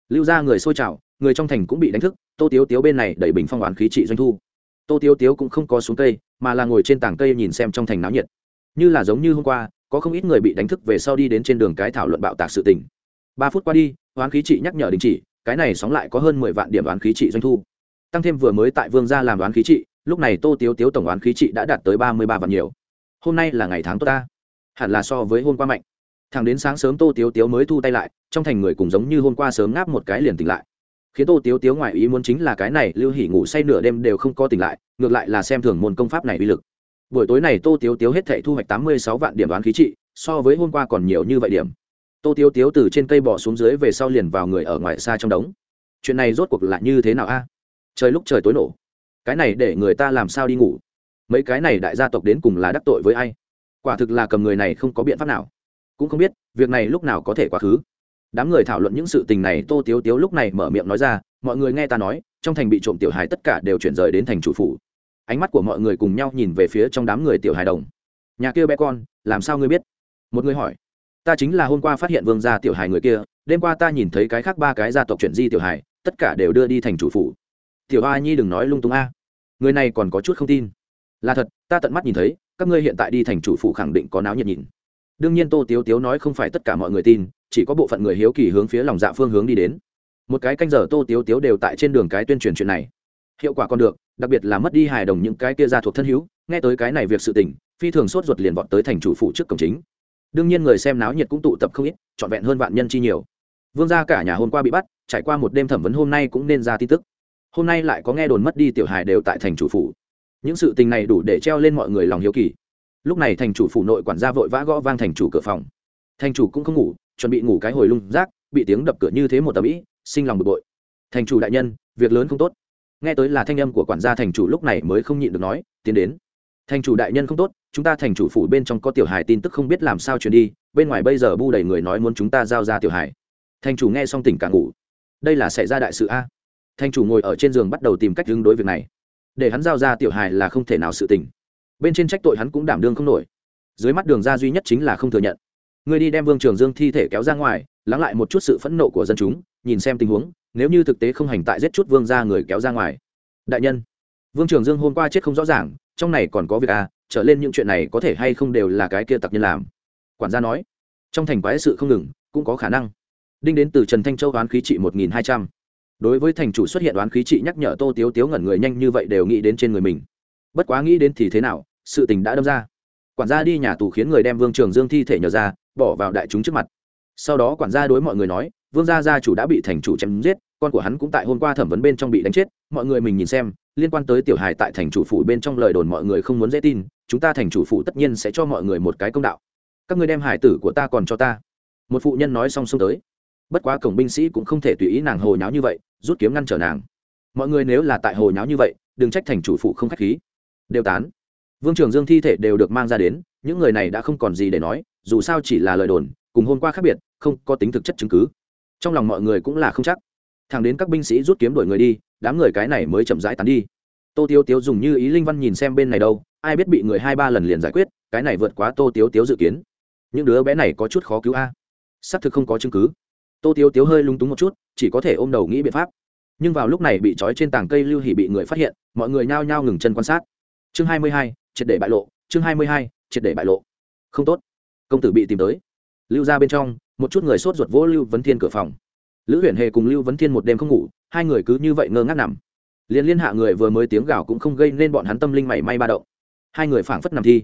lưu gia người xôi trào người trong thành cũng bị đánh thức tô tiếu tiếu bên này đẩy bình phong oán khí trị doanh thu. Tô tiếu tiếu cũng không có xuống cây mà là ngồi trên tảng cây nhìn xem trong thành náo nhiệt. Như là giống như hôm qua có không ít người bị đánh thức về sau đi đến trên đường cái thảo luận bạo tạc sự tình. Ba phút qua đi oán khí trị nhắc nhở đình chỉ cái này sóng lại có hơn mười vạn điểm oán khí trị doanh thu. Tăng thêm vừa mới tại vương gia làm oán khí trị lúc này tô tiếu tiếu tổng oán khí trị đã đạt tới ba mươi ba vạn nhiều. Hôm nay là ngày tháng tốt ta. Hẳn là so với hôm qua mạnh. Thẳng đến sáng sớm tô tiếu tiếu mới thu tay lại, trong thành người cùng giống như hôm qua sớm ngáp một cái liền tỉnh lại. Khiến tô tiếu tiếu ngoài ý muốn chính là cái này, lưu hỉ ngủ say nửa đêm đều không có tỉnh lại, ngược lại là xem thường môn công pháp này uy lực. Buổi tối này tô tiếu tiếu hết thể thu hoạch tám mươi sáu vạn điểm đoán khí trị, so với hôm qua còn nhiều như vậy điểm. Tô tiếu tiếu từ trên cây bỏ xuống dưới về sau liền vào người ở ngoài xa trong đống. Chuyện này rốt cuộc là như thế nào a? Trời lúc trời tối nổ cái này để người ta làm sao đi ngủ? Mấy cái này đại gia tộc đến cùng là đắc tội với ai? Quả thực là cầm người này không có biện pháp nào. Cũng không biết, việc này lúc nào có thể quá khứ. Đám người thảo luận những sự tình này, tô tiếu tiếu lúc này mở miệng nói ra, mọi người nghe ta nói, trong thành bị trộm tiểu hài tất cả đều chuyển rời đến thành chủ phủ. Ánh mắt của mọi người cùng nhau nhìn về phía trong đám người tiểu hài đồng. Nhà kia bé con, làm sao ngươi biết? Một người hỏi. Ta chính là hôm qua phát hiện vương gia tiểu hài người kia, đêm qua ta nhìn thấy cái khác ba cái gia tộc chuyển di tiểu hài, tất cả đều đưa đi thành chủ phủ tiểu a nhi đừng nói lung tung a. Người này còn có chút không tin. Là thật, ta tận mắt nhìn thấy, các ngươi hiện tại đi thành chủ phụ khẳng định có náo nhiệt nhìn. Đương nhiên tô tiếu tiếu nói không phải tất cả mọi người tin, chỉ có bộ phận người hiếu kỳ hướng phía lòng dạ phương hướng đi đến. Một cái canh giờ tô tiếu tiếu đều tại trên đường cái tuyên truyền chuyện này. Hiệu quả còn được, đặc biệt là mất đi hài đồng những cái kia ra thuộc thân hữu, nghe tới cái này việc sự tình, phi thường sốt ruột liền vọt tới thành chủ phụ trước cổng chính. Đương nhiên người xem náo nhiệt cũng tụ tập không ít, trọn vẹn hơn vạn nhân chi nhiều. Vương gia cả nhà hôm qua bị bắt, trải qua một đêm thẩm vấn hôm nay cũng nên ra tin tức hôm nay lại có nghe đồn mất đi tiểu hài đều tại thành chủ phủ. Những sự tình này đủ để treo lên mọi người lòng hiếu kỳ. Lúc này thành chủ phủ nội quản gia vội vã gõ vang thành chủ cửa phòng. Thành chủ cũng không ngủ, chuẩn bị ngủ cái hồi lung rác, bị tiếng đập cửa như thế một tầm ĩ sinh lòng bực bội. Thành chủ đại nhân, việc lớn không tốt. Nghe tới là thanh âm của quản gia thành chủ lúc này mới không nhịn được nói, tiến đến. Thành chủ đại nhân không tốt, chúng ta thành chủ phủ bên trong có tiểu hài tin tức không biết làm sao truyền đi, bên ngoài bây giờ bu đầy người nói muốn chúng ta giao ra tiểu hài. Thành chủ nghe xong tỉnh cả ngủ. Đây là xảy ra đại sự a. Thanh chủ ngồi ở trên giường bắt đầu tìm cách hướng đối việc này. Để hắn giao ra tiểu hài là không thể nào sự tình. Bên trên trách tội hắn cũng đảm đương không nổi. Dưới mắt đường ra duy nhất chính là không thừa nhận. Người đi đem vương trường dương thi thể kéo ra ngoài, lắng lại một chút sự phẫn nộ của dân chúng, nhìn xem tình huống, nếu như thực tế không hành tại giết chút vương ra người kéo ra ngoài. Đại nhân, vương trường dương hôm qua chết không rõ ràng, trong này còn có việc à trở lên những chuyện này có thể hay không đều là cái kia tặc nhân làm. Quản gia nói, trong thành quái sự không ngừng, cũng có khả năng. Đinh đến từ trần thanh châu đoán khí trị một nghìn hai trăm đối với thành chủ xuất hiện đoán khí trị nhắc nhở tô tiếu tiếu ngẩn người nhanh như vậy đều nghĩ đến trên người mình. Bất quá nghĩ đến thì thế nào, sự tình đã đâm ra. Quản gia đi nhà tù khiến người đem vương trường dương thi thể nhờ ra, bỏ vào đại chúng trước mặt. Sau đó quản gia đối mọi người nói, vương gia gia chủ đã bị thành chủ chém giết, con của hắn cũng tại hôm qua thẩm vấn bên trong bị đánh chết. Mọi người mình nhìn xem, liên quan tới tiểu hài tại thành chủ phủ bên trong lời đồn mọi người không muốn dễ tin, chúng ta thành chủ phủ tất nhiên sẽ cho mọi người một cái công đạo. Các ngươi đem hải tử của ta còn cho ta. Một phụ nhân nói xong xông tới. Bất quá cổng binh sĩ cũng không thể tùy ý nàng hồ nháo như vậy rút kiếm ngăn trở nàng. Mọi người nếu là tại hồ nháo như vậy, đừng trách thành chủ phụ không k h á c h khí. Đều tán. Vương trường dương thi thể đều được mang ra đến, những người này đã không còn gì để nói, dù sao chỉ là lời đồn, cùng hôm qua khác biệt, không có tính thực chất chứng cứ. Trong lòng mọi người cũng là không chắc. Thằng đến các binh sĩ rút kiếm đuổi người đi, đám người cái này mới chậm rãi tán đi. Tô tiếu tiếu dùng như ý linh văn nhìn xem bên này đâu, ai biết bị người hai ba lần liền giải quyết, cái này vượt quá tô tiếu tiếu dự kiến. Những đứa bé này có chút khó cứu a. Xác thực không có chứng cứ tô tiếu tiếu hơi lung túng một chút, chỉ có thể ôm đầu nghĩ biện pháp. Nhưng vào lúc này bị trói trên tảng cây lưu hỉ bị người phát hiện, mọi người nhao nhao ngừng chân quan sát. Chương hai mươi hai, triệt để bại lộ, chương hai mươi hai, triệt để bại lộ. Không tốt. Công tử bị tìm tới. Lưu ra bên trong, một chút người sốt ruột vỗ lưu vấn thiên cửa phòng. Lữ huyền hề cùng lưu vấn thiên một đêm không ngủ, hai người cứ như vậy ngơ ngác nằm. Liên liên hạ người vừa mới tiếng gào cũng không gây nên bọn hắn tâm linh mảy may ba động. Hai người phảng phất nằm thi.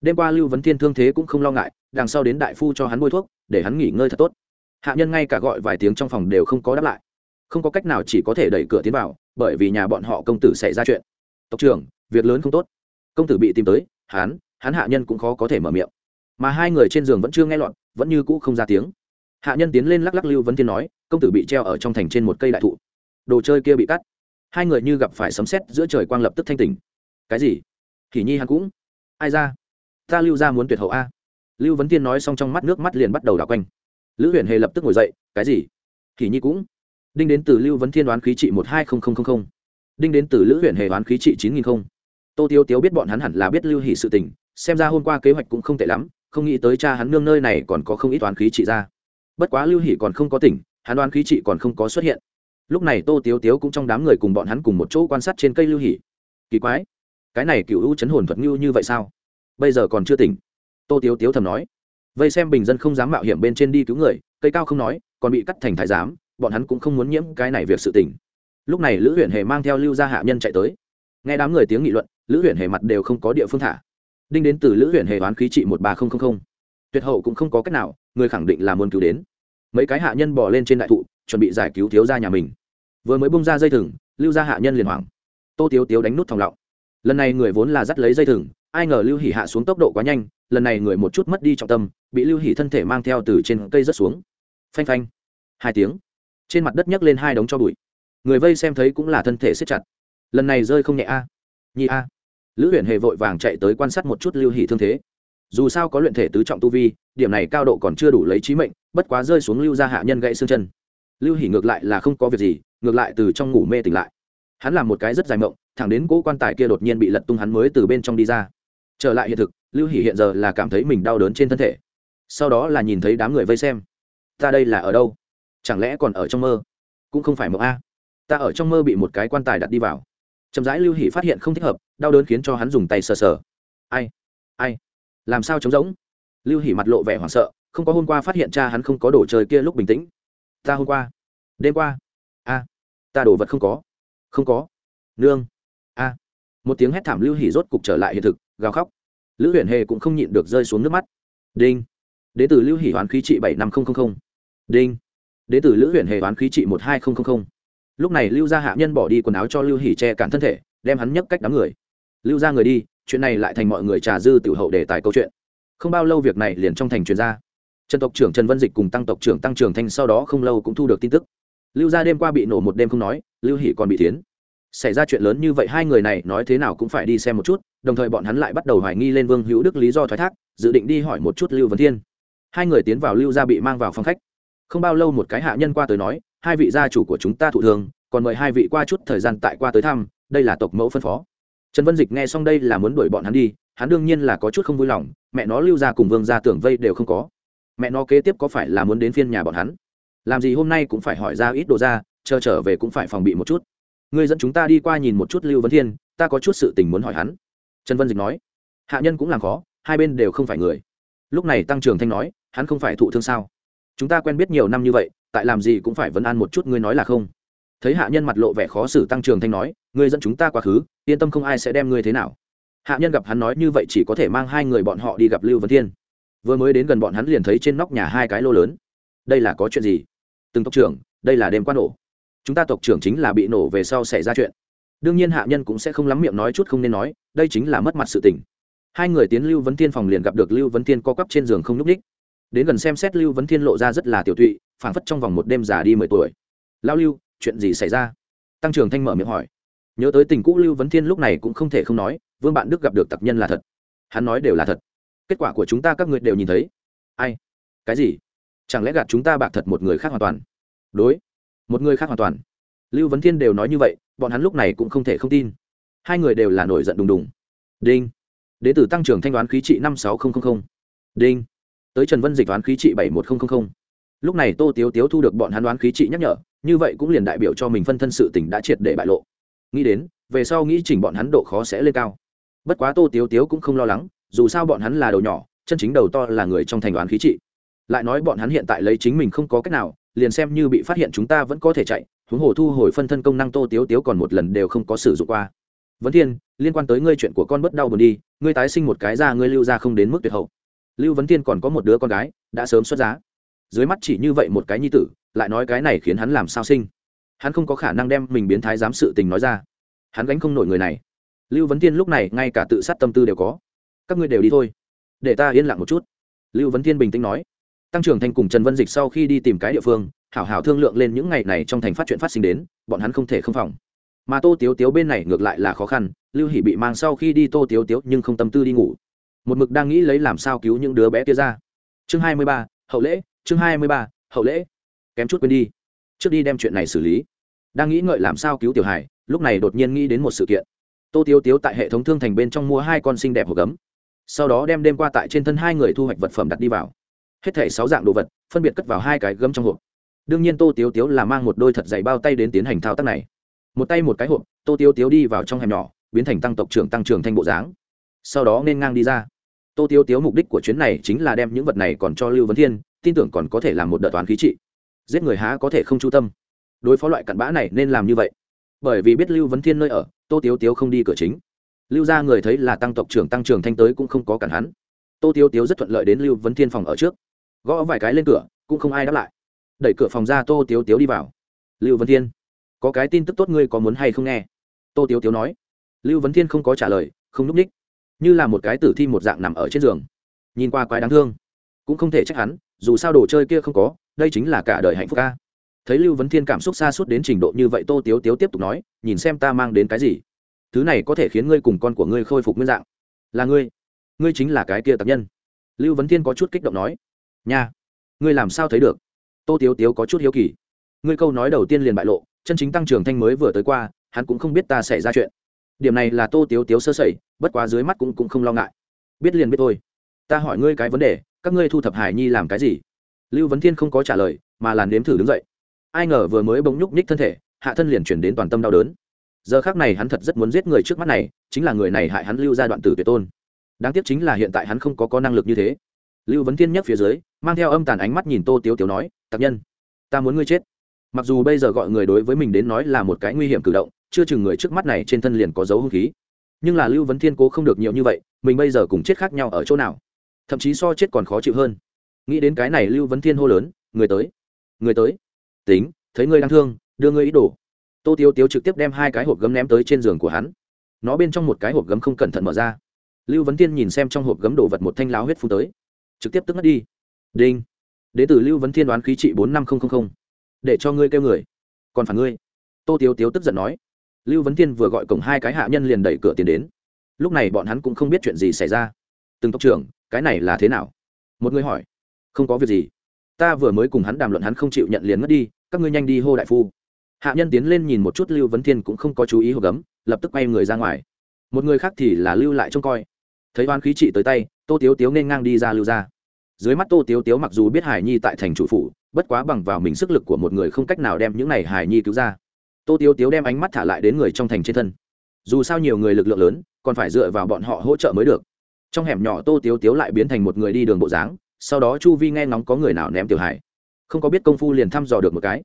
Đêm qua lưu vấn thiên thương thế cũng không lo ngại, đằng sau đến đại phu cho hắn bôi thuốc, để hắn nghỉ ngơi thật tốt hạ nhân ngay cả gọi vài tiếng trong phòng đều không có đáp lại. Không có cách nào chỉ có thể đẩy cửa tiến vào, bởi vì nhà bọn họ công tử xảy ra chuyện. Tộc trưởng, việc lớn không tốt. Công tử bị tìm tới, hắn hắn hạ nhân cũng khó có thể mở miệng. Mà hai người trên giường vẫn chưa nghe lọt, vẫn như cũ không ra tiếng. Hạ nhân tiến lên lắc lắc lưu vấn thiên nói, công tử bị treo ở trong thành trên một cây đại thụ. Đồ chơi kia bị cắt. Hai người như gặp phải sấm sét giữa trời quang lập tức thanh tỉnh. Cái gì? Thì nhi hắn cũng? Ai ra? Ta lưu ra muốn tuyệt hậu a. Lưu vấn tiên nói xong trong mắt nước mắt liền bắt đầu đảo quanh lữ huyền hề lập tức ngồi dậy, cái gì? Kỳ nhi cũng đinh đến từ lưu vấn thiên đoán khí trị một hai không không không không. Đinh đến từ lữ huyền hề đoán khí trị chín nghìn không. Tô tiêu tiếu biết bọn hắn hẳn là biết lưu hỷ sự tình, xem ra hôm qua kế hoạch cũng không tệ lắm, không nghĩ tới cha hắn nương nơi này còn có không ít toán khí trị ra. Bất quá lưu hỷ còn không có tỉnh, hắn đoán khí trị còn không có xuất hiện. Lúc này tô tiếu tiếu cũng trong đám người cùng bọn hắn cùng một chỗ quan sát trên cây lưu hỷ. Kỳ quái, cái này cựu u chấn hồn thuật ngưu như vậy sao? Bây giờ còn chưa tỉnh. Tô tiếu tiếu thầm nói vây xem bình dân không dám mạo hiểm bên trên đi cứu người, cây cao không nói, còn bị cắt thành thái giám, bọn hắn cũng không muốn nhiễm cái này việc sự tình. lúc này lữ huyện hề mang theo lưu gia hạ nhân chạy tới. Nghe đám người tiếng nghị luận, lữ huyện hề mặt đều không có địa phương thả. Đinh đến từ lữ huyện hề đoán khí trị một ba nghìn tuyệt hậu cũng không có cách nào, người khẳng định là muốn cứu đến. Mấy cái hạ nhân bỏ lên trên đại thụ, chuẩn bị giải cứu thiếu gia nhà mình. Vừa mới bung ra dây thừng, lưu gia hạ nhân liền hoảng. Tô tiếu tiếu đánh nút thòng lọng. Lần này người vốn là dắt lấy dây thừng, ai ngờ lưu hỉ hạ xuống tốc độ quá nhanh, lần này người một chút mất đi trọng tâm bị lưu hỉ thân thể mang theo từ trên cây rớt xuống. Phanh phanh. Hai tiếng. Trên mặt đất nhấc lên hai đống cho bụi. Người vây xem thấy cũng là thân thể siết chặt. Lần này rơi không nhẹ a. Nhị a. Lữ huyện hề vội vàng chạy tới quan sát một chút lưu hỉ thương thế. Dù sao có luyện thể tứ trọng tu vi, điểm này cao độ còn chưa đủ lấy trí mệnh, bất quá rơi xuống lưu ra hạ nhân gãy xương chân. Lưu hỉ ngược lại là không có việc gì, ngược lại từ trong ngủ mê tỉnh lại. Hắn làm một cái rất dài mộng, thẳng đến cỗ quan tài kia đột nhiên bị lật tung hắn mới từ bên trong đi ra. Trở lại hiện thực, lưu hỉ hiện giờ là cảm thấy mình đau đớn trên thân thể sau đó là nhìn thấy đám người vây xem. Ta đây là ở đâu? Chẳng lẽ còn ở trong mơ? Cũng không phải mộng a. Ta ở trong mơ bị một cái quan tài đặt đi vào. Chậm rãi lưu Hỷ phát hiện không thích hợp, đau đớn khiến cho hắn dùng tay sờ sờ. Ai? Ai? Làm sao trống rỗng? Lưu Hỷ mặt lộ vẻ hoảng sợ, không có hôm qua phát hiện cha hắn không có đồ chơi kia lúc bình tĩnh. Ta hôm qua? Đêm qua? A. Ta đồ vật không có. Không có. Nương. A. Một tiếng hét thảm lưu hỉ rốt cục trở lại hiện thực, gào khóc. Lữ huyền hề cũng không nhịn được rơi xuống nước mắt. Đinh đ ế t ử lưu hỉ hoán khí trị bảy năm nghìn đinh đ ế t ử lữ huyền hề hoán khí trị một hai nghìn lúc này lưu gia hạ nhân bỏ đi quần áo cho lưu hỉ che cản thân thể, đem hắn nhấc cách đám người. Lưu ra người đi, chuyện này lại thành mọi người trà dư tiểu hậu để tài câu chuyện. Không bao lâu việc này liền trong thành truyền ra. Trần tộc trưởng trần vân dịch cùng tăng tộc trưởng tăng trưởng thanh sau đó không lâu cũng thu được tin tức. Lưu gia đêm qua bị nổ một đêm không nói, lưu hỷ còn bị thiến. Xảy ra chuyện lớn như vậy hai người này nói thế nào cũng phải đi xem một chút, đồng thời bọn hắn lại bắt đầu hoài nghi lên vương hữu đức lý do thoái thác, dự định đi hỏi một chút lưu vấn thiên hai người tiến vào lưu gia bị mang vào phòng khách. Không bao lâu một cái hạ nhân qua tới nói, hai vị gia chủ của chúng ta thụ thường, còn mời hai vị qua chút thời gian tại qua tới thăm, đây là tộc mẫu phân phó. Trần vân dịch nghe xong đây là muốn đuổi bọn hắn đi, hắn đương nhiên là có chút không vui lòng, mẹ nó lưu ra cùng vương ra tưởng vây đều không có. Mẹ nó kế tiếp có phải là muốn đến phiên nhà bọn hắn? Làm gì hôm nay cũng phải hỏi ra ít đồ ra, chờ trở về cũng phải phòng bị một chút. Người dẫn chúng ta đi qua nhìn một chút lưu vấn thiên, ta có chút sự tình muốn hỏi hắn. Trần vân dịch nói. Hạ nhân cũng làm khó, hai bên đều không phải người. Lúc này tăng trường thanh nói hắn không phải thụ thương sao? Chúng ta quen biết nhiều năm như vậy, tại làm gì cũng phải vấn an một chút ngươi nói là không. Thấy hạ nhân mặt lộ vẻ khó xử tăng trường thanh nói, ngươi dẫn chúng ta quá khứ, yên tâm không ai sẽ đem ngươi thế nào. Hạ nhân gặp hắn nói như vậy chỉ có thể mang hai người bọn họ đi gặp lưu vấn thiên. Vừa mới đến gần bọn hắn liền thấy trên nóc nhà hai cái lô lớn. Đây là có chuyện gì? Từng tộc trưởng, đây là đêm quan nổ. Chúng ta tộc trưởng chính là bị nổ về sau xảy ra chuyện. Đương nhiên hạ nhân cũng sẽ không lắm miệng nói chút không nên nói, đây chính là mất mặt sự tình. Hai người tiến lưu vấn thiên phòng liền gặp được lưu vấn thiên co cắp trên giường không n ú c ních đến gần xem xét lưu vấn thiên lộ ra rất là tiểu thụy phảng phất trong vòng một đêm già đi mười tuổi. Lao lưu, chuyện gì xảy ra? Tăng trưởng thanh mở miệng hỏi. Nhớ tới tình cũ lưu vấn thiên lúc này cũng không thể không nói, vương bạn đức gặp được tặc nhân là thật. Hắn nói đều là thật. Kết quả của chúng ta các người đều nhìn thấy. Ai? Cái gì? Chẳng lẽ gạt chúng ta bạc thật một người khác hoàn toàn? Đối, một người khác hoàn toàn. Lưu vấn thiên đều nói như vậy, bọn hắn lúc này cũng không thể không tin. Hai người đều là nổi giận đùng đùng. Đinh. Đến từ tăng trưởng thanh đoán khí trị năm sáu nghìn đinh tới trần vân dịch đoán khí trị bảy một nghìn lúc này tô tiếu tiếu thu được bọn hắn đoán khí trị nhắc nhở, như vậy cũng liền đại biểu cho mình phân thân sự tỉnh đã triệt để bại lộ. Nghĩ đến, về sau nghĩ chỉnh bọn hắn độ khó sẽ lên cao. Bất quá tô tiếu tiếu cũng không lo lắng, dù sao bọn hắn là đầu nhỏ, chân chính đầu to là người trong thành đoán khí trị. Lại nói bọn hắn hiện tại lấy chính mình không có cách nào, liền xem như bị phát hiện chúng ta vẫn có thể chạy, huống hồ thu hồi phân thân công năng tô tiếu tiếu còn một lần đều không có sử dụng qua. Vấn thiên, liên quan tới ngươi chuyện của con bất đau buồn đi, ngươi tái sinh một cái ra, ngươi lưu ra không đến mức tuyệt hậu lưu vấn thiên còn có một đứa con gái, đã sớm xuất giá. Dưới mắt chỉ như vậy một cái nhi tử, lại nói cái này khiến hắn làm sao sinh? Hắn không có khả năng đem mình biến thái giám sự tình nói ra. Hắn gánh không nổi người này. Lưu vấn thiên lúc này ngay cả tự sát tâm tư đều có. Các ngươi đều đi thôi. Để ta yên lặng một chút. Lưu vấn thiên bình tĩnh nói. Tăng trưởng thành cùng trần vân dịch sau khi đi tìm cái địa phương, hảo hảo thương lượng lên những ngày này trong thành phát chuyện phát sinh đến, bọn hắn không thể không phòng. Mà tô tiếu tiếu bên này ngược lại là khó khăn, lưu hỷ bị mang sau khi đi tô tiếu tiếu nhưng không tâm tư đi ngủ một mực đang nghĩ lấy làm sao cứu những đứa bé kia ra. Chương hai mươi ba, hậu lễ, chương hai mươi ba, hậu lễ. Kém chút quên đi. Trước đi đem chuyện này xử lý. Đang nghĩ ngợi làm sao cứu tiểu hải lúc này đột nhiên nghĩ đến một sự kiện. Tô tiếu tiếu tại hệ thống thương thành bên trong mua hai con xinh đẹp hộp gấm. Sau đó đem đêm qua tại trên thân hai người thu hoạch vật phẩm đặt đi vào. Hết thể sáu dạng đồ vật, phân biệt cất vào hai cái gấm trong hộp. Đương nhiên tô tiếu tiếu là mang một đôi thật dày bao tay đến tiến hành thao tác này. Một tay một cái hộp, tô tiếu tiếu đi vào trong hẻm nhỏ, biến thành tăng tộc trưởng tăng trưởng thanh bộ dáng. Sau đó nên ngang đi ra tô Tiêu tiếu mục đích của chuyến này chính là đem những vật này còn cho lưu vấn thiên, tin tưởng còn có thể làm một đợt toán khí trị. Giết người há có thể không chu tâm. Đối phó loại cặn bã này nên làm như vậy. Bởi vì biết lưu vấn thiên nơi ở, tô tiếu tiếu không đi cửa chính. Lưu ra người thấy là tăng tộc trưởng tăng trưởng thanh tới cũng không có cản hắn. Tô tiếu tiếu rất thuận lợi đến lưu vấn thiên phòng ở trước. Gõ vài cái lên cửa, cũng không ai đáp lại. Đẩy cửa phòng ra, tô tiếu tiếu đi vào. Lưu vấn thiên, có cái tin tức tốt ngươi có muốn hay không nghe? Tô tiếu tiếu nói. Lưu vấn thiên không có trả lời, không n ú c ních như là một cái tử thi một dạng nằm ở trên giường. Nhìn qua quái đáng thương. Cũng không thể trách hắn, dù sao đồ chơi kia không có, đây chính là cả đời hạnh phúc ca thấy lưu vấn thiên cảm xúc xa suốt đến trình độ như vậy, tô tiếu tiếu tiếp tục nói, nhìn xem ta mang đến cái gì. Thứ này có thể khiến ngươi cùng con của ngươi khôi phục nguyên dạng. Là ngươi. Ngươi chính là cái kia tập nhân. Lưu vấn thiên có chút kích động nói, nha, ngươi làm sao thấy được? Tô tiếu tiếu có chút hiếu kỳ. Ngươi câu nói đầu tiên liền bại lộ, chân chính tăng trưởng thanh mới vừa tới qua, hắn cũng không biết ta xảy ra chuyện điểm này là tô tiếu tiếu sơ sẩy bất quá dưới mắt cũng, cũng không lo ngại. Biết liền biết thôi. Ta hỏi ngươi cái vấn đề các ngươi thu thập hải nhi làm cái gì? Lưu vấn thiên không có trả lời mà là nếm thử đứng dậy. Ai ngờ vừa mới bỗng nhúc nhích thân thể hạ thân liền chuyển đến toàn tâm đau đớn. Giờ khác này hắn thật rất muốn giết người trước mắt này chính là người này hại hắn lưu ra đoạn tử tuyệt tôn. Đáng tiếc chính là hiện tại hắn không có có năng lực như thế. Lưu vấn thiên nhấc phía dưới mang theo âm tàn ánh mắt nhìn tô tiếu tiếu nói tặc nhân ta muốn ngươi chết. Mặc dù bây giờ gọi người đối với mình đến nói là một cái nguy hiểm cử động chưa chừng người trước mắt này trên thân liền có dấu hung khí. Nhưng là lưu vấn thiên cố không được nhiều như vậy, mình bây giờ cùng chết khác nhau ở chỗ nào? Thậm chí so chết còn khó chịu hơn. Nghĩ đến cái này lưu vấn thiên hô lớn, người tới người tới. Tính, thấy ngươi đang thương, đưa ngươi ý đồ. Tô tiếu tiếu trực tiếp đem hai cái hộp gấm ném tới trên giường của hắn. Nó bên trong một cái hộp gấm không cẩn thận mở ra. Lưu vấn thiên nhìn xem trong hộp gấm đồ vật một thanh láo huyết phun tới. Trực tiếp tức ngất đi. Đinh. Đ ế t ử lưu vấn thiên đoán khí trị bốn năm nghìn để cho ngươi kêu người, còn phản ngươi. Tô tiếu tiếu tức giận nói lưu vấn thiên vừa gọi cổng hai cái hạ nhân liền đẩy cửa tiến đến. Lúc này bọn hắn cũng không biết chuyện gì xảy ra. Từng tộc trưởng, cái này là thế nào? Một người hỏi. Không có việc gì. Ta vừa mới cùng hắn đàm luận hắn không chịu nhận liền mất đi, các ngươi nhanh đi hô đại phu. Hạ nhân tiến lên nhìn một chút lưu vấn thiên cũng không có chú ý hộp gấm, lập tức quay người ra ngoài. Một người khác thì là lưu lại trông coi. Thấy oan khí trị tới tay, tô tiếu tiếu nên ngang đi ra lưu ra. Dưới mắt tô tiếu tiếu mặc dù biết hải nhi tại thành chủ phủ, bất quá bằng vào mình sức lực của một người không cách nào đem những này hải nhi cứu ra tô tiếu tiếu đem ánh mắt thả lại đến người trong thành trên thân. Dù sao nhiều người lực lượng lớn, còn phải dựa vào bọn họ hỗ trợ mới được. Trong hẻm nhỏ tô tiếu tiếu lại biến thành một người đi đường bộ dáng, sau đó chu vi nghe ngóng có người nào ném tiểu hải không có biết công phu liền thăm dò được một cái.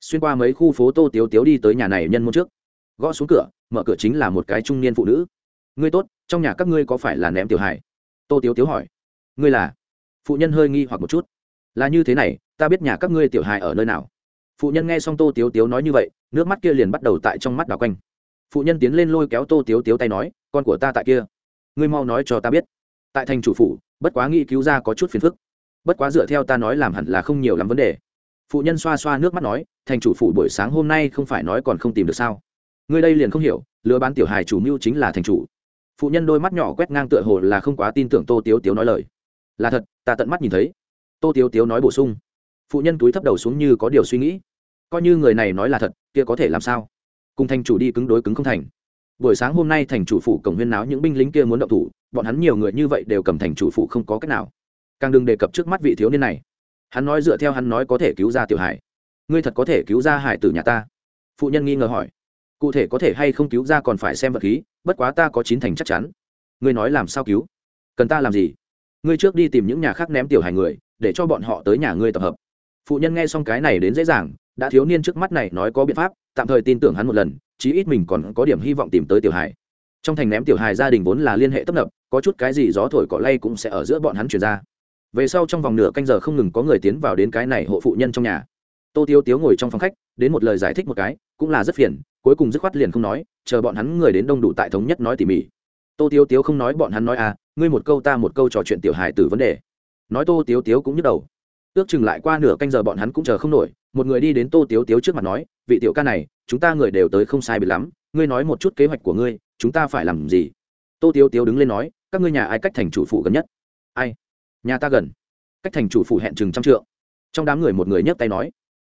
Xuyên qua mấy khu phố tô tiếu tiếu đi tới nhà này nhân môn trước. Gõ xuống cửa, mở cửa chính là một cái trung niên phụ nữ. Ngươi tốt, trong nhà các ngươi có phải là ném tiểu hải tô tiếu tiếu hỏi. Ngươi là? Phụ nhân hơi nghi hoặc một chút. Là như thế này, ta biết nhà các ngươi tiểu hải ở nơi nào phụ nhân nghe xong tô tiếu tiếu nói như vậy, nước mắt kia liền bắt đầu tại trong mắt đào quanh. Phụ nhân tiến lên lôi kéo tô tiếu tiếu tay nói, con của ta tại kia, ngươi mau nói cho ta biết. Tại thành chủ phủ, bất quá nghĩ cứu ra có chút phiền phức. Bất quá dựa theo ta nói làm hẳn là không nhiều lắm vấn đề. Phụ nhân xoa xoa nước mắt nói, thành chủ phủ buổi sáng hôm nay không phải nói còn không tìm được sao? Ngươi đây liền không hiểu, lừa bán tiểu hài chủ mưu chính là thành chủ. Phụ nhân đôi mắt nhỏ quét ngang tựa hồ là không quá tin tưởng tô tiếu tiếu nói lời. Là thật, ta tận mắt nhìn thấy. Tô tiếu tiếu nói bổ sung phụ nhân túi thấp đầu xuống như có điều suy nghĩ. Coi như người này nói là thật, kia có thể làm sao? Cùng thành chủ đi cứng đối cứng không thành. Buổi sáng hôm nay thành chủ phủ cổng huyên náo những binh lính kia muốn động thủ, bọn hắn nhiều người như vậy đều cầm thành chủ phủ không có cách nào. Càng đừng đề cập trước mắt vị thiếu niên này. Hắn nói dựa theo hắn nói có thể cứu ra tiểu hải. Ngươi thật có thể cứu ra hải từ nhà ta? Phụ nhân nghi ngờ hỏi. Cụ thể có thể hay không cứu ra còn phải xem vật khí, bất quá ta có chín thành chắc chắn. Ngươi nói làm sao cứu? Cần ta làm gì? Ngươi trước đi tìm những nhà khác ném tiểu hải người, để cho bọn họ tới nhà ngươi tập hợp phụ nhân nghe xong cái này đến dễ dàng, đã thiếu niên trước mắt này nói có biện pháp, tạm thời tin tưởng hắn một lần, chí ít mình còn có điểm hy vọng tìm tới tiểu hải trong thành ném tiểu hải gia đình vốn là liên hệ tấp nập, có chút cái gì gió thổi cỏ lay cũng sẽ ở giữa bọn hắn chuyển ra. Về sau trong vòng nửa canh giờ không ngừng có người tiến vào đến cái này hộ phụ nhân trong nhà. Tô tiêu tiếu ngồi trong phòng khách, đến một lời giải thích một cái, cũng là rất phiền, cuối cùng dứt khoát liền không nói, chờ bọn hắn người đến đông đủ tại thống nhất nói tỉ mỉ. Tô tiêu tiếu không nói bọn hắn nói à ngươi một câu ta một câu trò chuyện tiểu hài từ vấn đề. Nói tô tiếu tiếu cũng nhức đầu ước chừng lại qua nửa canh giờ bọn hắn cũng chờ không nổi, một người đi đến tô tiếu tiếu trước mặt nói, vị tiểu ca này, chúng ta người đều tới không sai bị lắm, ngươi nói một chút kế hoạch của ngươi, chúng ta phải làm gì? Tô tiếu tiếu đứng lên nói, các ngươi nhà ai cách thành chủ phụ gần nhất? Ai? Nhà ta gần. Cách thành chủ phủ hẹn chừng trăm trượng. Trong đám người một người nhấc tay nói.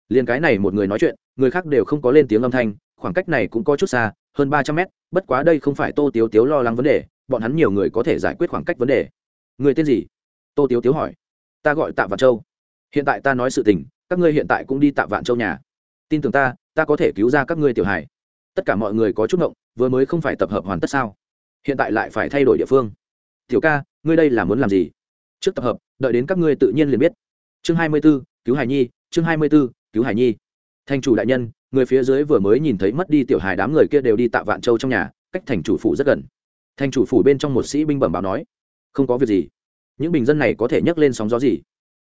Liền cái này một người nói chuyện, người khác đều không có lên tiếng âm thanh, khoảng cách này cũng có chút xa, hơn ba trăm mét, bất quá đây không phải tô tiếu tiếu lo lắng vấn đề, bọn hắn nhiều người có thể giải quyết khoảng cách vấn đề. Người tên gì? Tô tiếu tiếu hỏi. Ta gọi tạ vạn châu hiện tại ta nói sự tình, các ngươi hiện tại cũng đi tạ vạn châu nhà. Tin tưởng ta ta có thể cứu ra các ngươi tiểu hài. Tất cả mọi người có chút ngộng, vừa mới không phải tập hợp hoàn tất sao? Hiện tại lại phải thay đổi địa phương. Tiểu ca, ngươi đây là muốn làm gì? Trước tập hợp, đợi đến các ngươi tự nhiên liền biết. Chương hai mươi b ố cứu hải nhi, chương hai mươi b ố cứu hải nhi. Thành chủ đại nhân, người phía dưới vừa mới nhìn thấy mất đi tiểu hài đám người kia đều đi tạ vạn châu trong nhà, cách thành chủ phủ rất gần. Thành chủ phủ bên trong một sĩ binh bẩm báo nói, không có việc gì. Những bình dân này có thể nhấc lên sóng gió gì?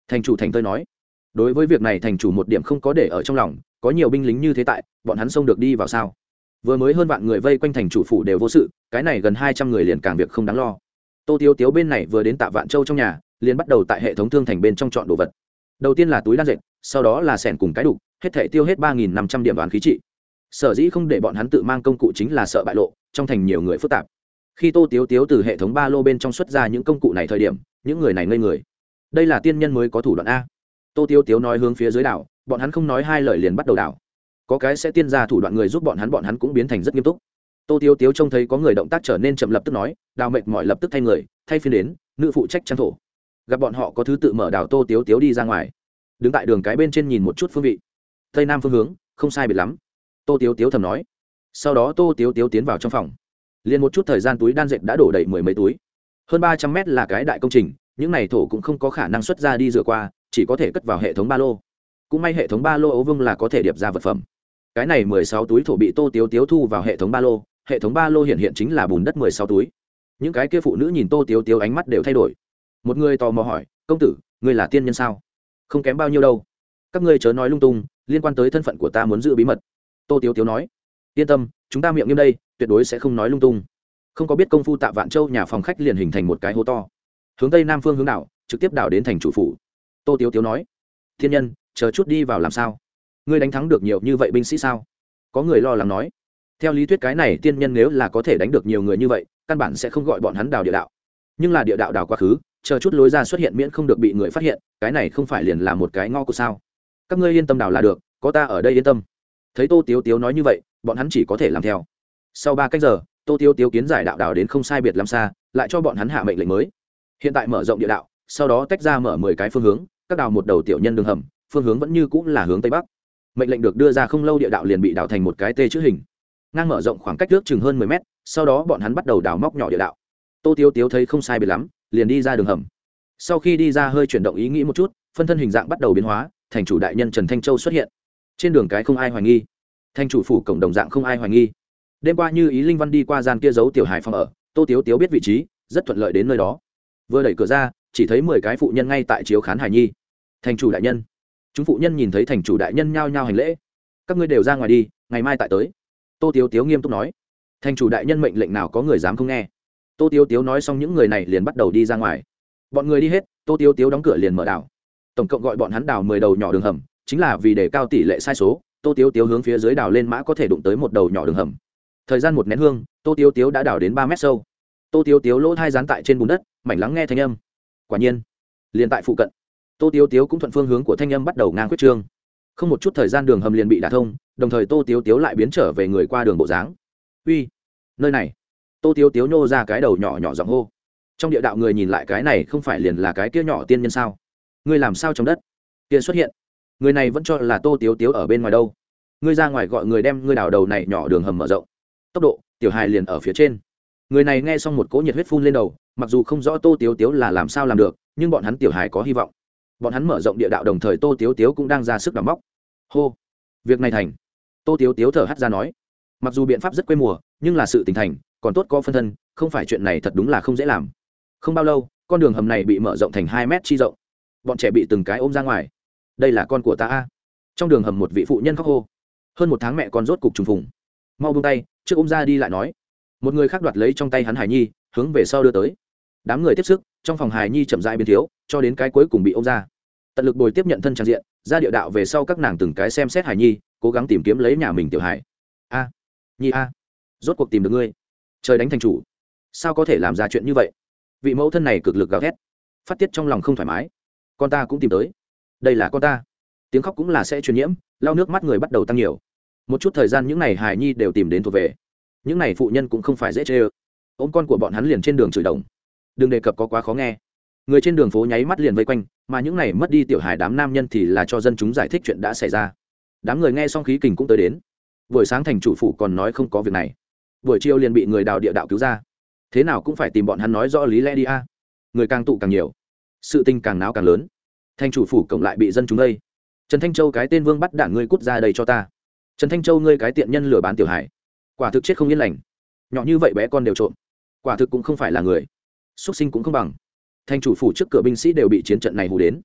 Thành chủ thành tơi nói, đối với việc này thành chủ một điểm không có để ở trong lòng, có nhiều binh lính như thế tại, bọn hắn xông được đi vào sao? Vừa mới hơn vạn người vây quanh thành chủ phủ đều vô sự, cái này gần hai trăm người liền càng việc không đáng lo. Tô tiếu tiếu bên này vừa đến tạ vạn châu trong nhà, liền bắt đầu tại hệ thống thương thành bên trong chọn đồ vật. Đầu tiên là túi đan dệt, sau đó là sẻn cùng cái đục, hết thể tiêu hết ba nghìn năm trăm điểm đoàn khí trị. Sở dĩ không để bọn hắn tự mang công cụ chính là sợ bại lộ, trong thành nhiều người phức tạp. Khi tô tiếu tiếu từ hệ thống ba lô bên trong xuất ra những công cụ này thời điểm, những người này ngây người đây là tiên nhân mới có thủ đoạn a. Tô tiêu tiếu nói hướng phía dưới đảo, bọn hắn không nói hai lời liền bắt đầu đảo. Có cái sẽ tiên ra thủ đoạn người giúp bọn hắn bọn hắn cũng biến thành rất nghiêm túc. Tô tiêu tiếu trông thấy có người động tác trở nên chậm lập tức nói, đào mệt mỏi lập tức thay người, thay phiên đến, nữ phụ trách trang thổ. Gặp bọn họ có thứ tự mở đảo, tô tiếu tiếu đi ra ngoài. Đứng tại đường cái bên trên nhìn một chút phương vị. Tây nam phương hướng, không sai biệt lắm. Tô tiếu tiếu thầm nói. Sau đó tô tiếu tiếu tiến vào trong phòng. Liền một chút thời gian túi đan dệt đã đổ đầy mười mấy túi. Hơn ba trăm mét là cái đại công trình những này thổ cũng không có khả năng xuất ra đi rửa qua, chỉ có thể cất vào hệ thống ba lô. Cũng may hệ thống ba lô ấu vương là có thể điệp ra vật phẩm. Cái này mười sáu túi thổ bị tô tiếu tiếu thu vào hệ thống ba lô, hệ thống ba lô hiện hiện chính là bùn đất mười sáu túi. Những cái kia phụ nữ nhìn tô tiếu tiếu ánh mắt đều thay đổi. Một người tò mò hỏi, công tử, ngươi là tiên nhân sao? Không kém bao nhiêu đâu. Các ngươi chớ nói lung tung, liên quan tới thân phận của ta muốn giữ bí mật. Tô tiếu tiếu nói, yên tâm, chúng ta miệng nghiêm đây, tuyệt đối sẽ không nói lung tung. Không có biết công phu tạ vạn châu nhà phòng khách liền hình thành một cái hố to hướng tây nam phương hướng đảo, trực tiếp đảo đến thành chủ phủ. Tô tiếu tiếu nói, thiên nhân, chờ chút đi vào làm sao? Ngươi đánh thắng được nhiều như vậy binh sĩ sao? Có người lo lắng nói, theo lý thuyết cái này tiên nhân nếu là có thể đánh được nhiều người như vậy, căn bản sẽ không gọi bọn hắn đào địa đạo. Nhưng là địa đạo đào quá khứ, chờ chút lối ra xuất hiện miễn không được bị người phát hiện, cái này không phải liền là một cái ngõ của sao? Các ngươi yên tâm đào là được, có ta ở đây yên tâm. Thấy tô tiếu tiếu nói như vậy, bọn hắn chỉ có thể làm theo. Sau ba cách giờ, tô tiếu tiếu kiến giải đạo đào đến không sai biệt làm xa, lại cho bọn hắn hạ mệnh lệnh mới hiện tại mở rộng địa đạo, sau đó tách ra mở mười cái phương hướng, các đào một đầu tiểu nhân đường hầm, phương hướng vẫn như cũng là hướng tây bắc. Mệnh lệnh được đưa ra không lâu địa đạo liền bị đào thành một cái tê chữ hình. Ngang mở rộng khoảng cách trước chừng hơn mười mét, sau đó bọn hắn bắt đầu đào móc nhỏ địa đạo. Tô tiếu tiếu thấy không sai biệt lắm, liền đi ra đường hầm. Sau khi đi ra hơi chuyển động ý nghĩ một chút, phân thân hình dạng bắt đầu biến hóa, thành chủ đại nhân trần thanh châu xuất hiện. Trên đường cái không ai hoài nghi. Thanh chủ phủ cổng đồng dạng không ai hoài nghi. Đêm qua như ý linh văn đi qua gian kia giấu tiểu hải phòng ở, tô tiếu tiếu biết vị trí, rất thuận lợi đến nơi đó vừa đẩy cửa ra, chỉ thấy mười cái phụ nhân ngay tại chiếu khán hải nhi. Thành chủ đại nhân. Chúng phụ nhân nhìn thấy thành chủ đại nhân nhao nhao hành lễ. Các ngươi đều ra ngoài đi, ngày mai tại tới. Tô tiếu tiếu nghiêm túc nói. Thành chủ đại nhân mệnh lệnh nào có người dám không nghe? Tô tiếu tiếu nói xong những người này liền bắt đầu đi ra ngoài. Bọn người đi hết, tô tiếu tiếu đóng cửa liền mở đảo. Tổng cộng gọi bọn hắn đào mười đầu nhỏ đường hầm, chính là vì để cao tỷ lệ sai số, tô tiếu tiếu hướng phía dưới đào lên mã có thể đụng tới một đầu nhỏ đường hầm. Thời gian một nén hương, tô tiếu tiếu đã đào đến ba mét sâu. Tô tiếu tiếu lỗ thai dán tại trên bùn đất mảnh lắng nghe thanh âm. Quả nhiên, liền tại phụ cận, tô tiếu tiếu cũng thuận phương hướng của thanh âm bắt đầu ngang quyết trương. Không một chút thời gian đường hầm liền bị đả thông, đồng thời tô tiếu tiếu lại biến trở về người qua đường bộ dáng. Uy, nơi này. Tô tiếu tiếu nhô ra cái đầu nhỏ nhỏ giọng hô. Trong địa đạo người nhìn lại cái này không phải liền là cái kia nhỏ tiên nhân sao? Ngươi làm sao trong đất? Kia xuất hiện. Người này vẫn cho là tô tiếu tiếu ở bên ngoài đâu. Ngươi ra ngoài gọi người đem ngươi đào đầu này nhỏ đường hầm mở rộng. Tốc độ, tiểu hài liền ở phía trên. Người này nghe xong một cỗ nhiệt huyết phun lên đầu mặc dù không rõ tô tiếu tiếu là làm sao làm được, nhưng bọn hắn tiểu hài có hy vọng. Bọn hắn mở rộng địa đạo đồng thời tô tiếu tiếu cũng đang ra sức đắm móc hô! Việc này thành. Tô tiếu tiếu thở hắt ra nói. Mặc dù biện pháp rất quê mùa, nhưng là sự tình thành, còn tốt có phân thân, không phải chuyện này thật đúng là không dễ làm. Không bao lâu, con đường hầm này bị mở rộng thành hai mét chi rộng. Bọn trẻ bị từng cái ôm ra ngoài. Đây là con của ta a. Trong đường hầm một vị phụ nhân khóc hô. Hơn một tháng mẹ con rốt cục trùng phùng. Mau buông tay, trước ôm ra đi lại nói. Một người khác đoạt lấy trong tay hắn hải nhi, hướng về sau đưa tới đám người tiếp sức, trong phòng hải nhi chậm dại biến thiếu, cho đến cái cuối cùng bị ông ra. Tận lực bồi tiếp nhận thân trang diện, ra địa đạo về sau các nàng từng cái xem xét hải nhi, cố gắng tìm kiếm lấy nhà mình tiểu hải a, nhi a, rốt cuộc tìm được ngươi. Trời đánh thành chủ. Sao có thể làm ra chuyện như vậy? Vị mẫu thân này cực lực gào thét. Phát tiết trong lòng không thoải mái. Con ta cũng tìm tới. Đây là con ta. Tiếng khóc cũng là sẽ truyền nhiễm, lau nước mắt người bắt đầu tăng nhiều. Một chút thời gian những n à y hài nhi đều tìm đến thuộc về. Những n à y phụ nhân cũng không phải dễ chê ơ. Ôm con của bọn hắn liền trên đường chửi đồng đừng đề cập có quá khó nghe. Người trên đường phố nháy mắt liền vây quanh, mà những n à y mất đi tiểu hài đám nam nhân thì là cho dân chúng giải thích chuyện đã xảy ra. Đám người nghe xong khí kình cũng tới đến. Buổi sáng thành chủ phủ còn nói không có việc này. Buổi chiều liền bị người đào địa đạo cứu ra. Thế nào cũng phải tìm bọn hắn nói rõ lý lẽ đi a. Người càng tụ càng nhiều, sự tình càng náo càng lớn. Thành chủ phủ cộng lại bị dân chúng đây trần thanh châu cái tên vương bắt đảng ngươi cút ra đây cho ta. Trần thanh châu ngươi cái tiện nhân lừa bán tiểu hải quả thực chết không yên lành. Nhỏ như vậy bé con đều trộm. Quả thực cũng không phải là người xuất sinh cũng không bằng. Thành chủ phủ trước cửa binh sĩ đều bị chiến trận này hù đến.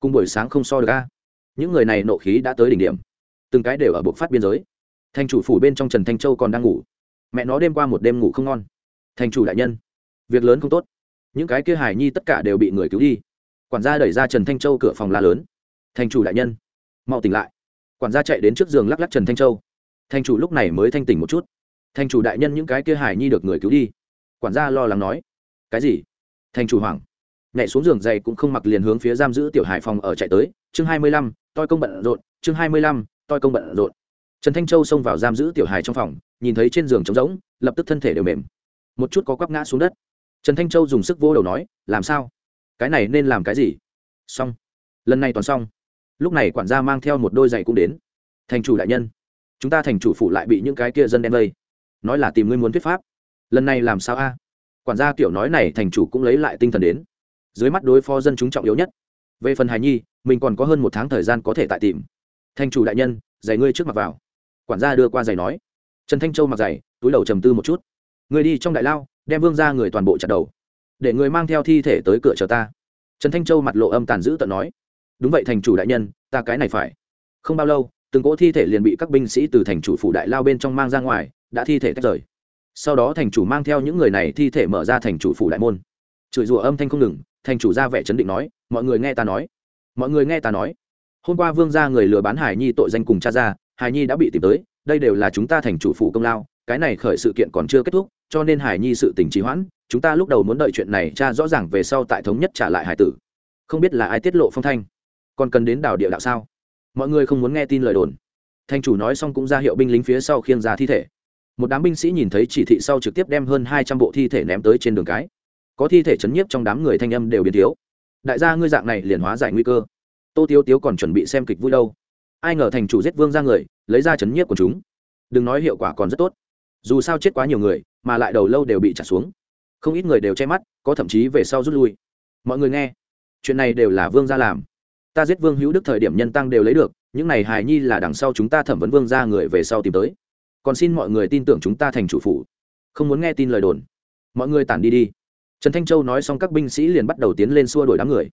Cùng buổi sáng không so được a. Những người này nộ khí đã tới đỉnh điểm. Từng cái đều ở buộc phát biên giới. Thành chủ phủ bên trong trần thanh châu còn đang ngủ. Mẹ nó đêm qua một đêm ngủ không ngon. Thành chủ đại nhân, việc lớn không tốt. Những cái kia hải nhi tất cả đều bị người cứu đi. Quản gia đẩy ra trần thanh châu cửa phòng la lớn. Thành chủ đại nhân, mau tỉnh lại. Quản gia chạy đến trước giường lắc lắc trần thanh châu. Thành chủ lúc này mới thanh tỉnh một chút. Thành chủ đại nhân những cái kia hải nhi được người cứu đi. Quản gia lo lắng nói cái gì? Thành chủ hoàng, nhảy xuống giường dày cũng không mặc liền hướng phía giam giữ tiểu hải phòng ở chạy tới. Chương hai mươi lăm toi công bận rộn. Chương hai mươi lăm toi công bận rộn. Trần thanh châu xông vào giam giữ tiểu hải trong phòng nhìn thấy trên giường trống rỗng lập tức thân thể đều mềm. Một chút có quắp ngã xuống đất. Trần thanh châu dùng sức vô đầu nói làm sao? Cái này nên làm cái gì? Xong. Lần này toàn xong. Lúc này quản gia mang theo một đôi giày cũng đến. Thành chủ đại nhân chúng ta thành chủ phủ lại bị những cái kia dân đen vây. Nói là tìm ngươi muốn thuyết pháp. Lần này làm sao a? Quản gia kiểu nói này thành chủ cũng lấy lại tinh thần đến. Dưới mắt đối phó dân chúng trọng yếu nhất. Về phần hài nhi, mình còn có hơn một tháng thời gian có thể tại tìm. Thành chủ đại nhân, giày ngươi trước mặt vào. Quản gia đưa qua giày nói. Trần thanh châu mặc giày, túi đầu trầm tư một chút. Người đi trong đại lao, đem vương ra người toàn bộ chặt đầu. Để người mang theo thi thể tới cửa chờ ta. Trần thanh châu mặt lộ âm tàn dữ tận nói. Đúng vậy thành chủ đại nhân, ta cái này phải. Không bao lâu, từng cỗ thi thể liền bị các binh sĩ từ thành chủ phủ đại lao bên trong mang ra ngoài, đã thi thể tách rời sau đó thành chủ mang theo những người này thi thể mở ra thành chủ phủ đại môn. Chửi rủa âm thanh không ngừng, thành chủ ra vẻ chấn định nói, mọi người nghe ta nói. Mọi người nghe ta nói. Hôm qua vương ra người lừa bán hải nhi tội danh cùng cha ra, hải nhi đã bị tìm tới, đây đều là chúng ta thành chủ phủ công lao, cái này khởi sự kiện còn chưa kết thúc, cho nên hải nhi sự tình trì hoãn, chúng ta lúc đầu muốn đợi chuyện này cha rõ ràng về sau tại thống nhất trả lại hải tử. Không biết là ai tiết lộ phong thanh. Còn cần đến đảo địa đạo sao? Mọi người không muốn nghe tin lời đồn. Thanh chủ nói xong cũng ra hiệu binh lính phía sau khiêng ra thi thể một đám binh sĩ nhìn thấy chỉ thị sau trực tiếp đem hơn hai trăm bộ thi thể ném tới trên đường cái. Có thi thể chấn nhiếp trong đám người thanh âm đều biến thiếu. Đại gia, ngươi dạng này liền hóa giải nguy cơ. Tô tiếu tiếu còn chuẩn bị xem kịch vui đâu. Ai ngờ thành chủ giết vương ra người, lấy ra chấn nhiếp của chúng. Đừng nói hiệu quả còn rất tốt. Dù sao chết quá nhiều người, mà lại đầu lâu đều bị trả xuống. Không ít người đều che mắt, có thậm chí về sau rút lui. Mọi người nghe. Chuyện này đều là vương gia làm. Ta giết vương hữu đức thời điểm nhân tăng đều lấy được, những này hài nhi là đằng sau chúng ta thẩm vấn vương gia người về sau tìm tới còn xin mọi người tin tưởng chúng ta thành chủ phủ. Không muốn nghe tin lời đồn. Mọi người tản đi đi. Trần thanh châu nói xong các binh sĩ liền bắt đầu tiến lên xua đuổi đám người.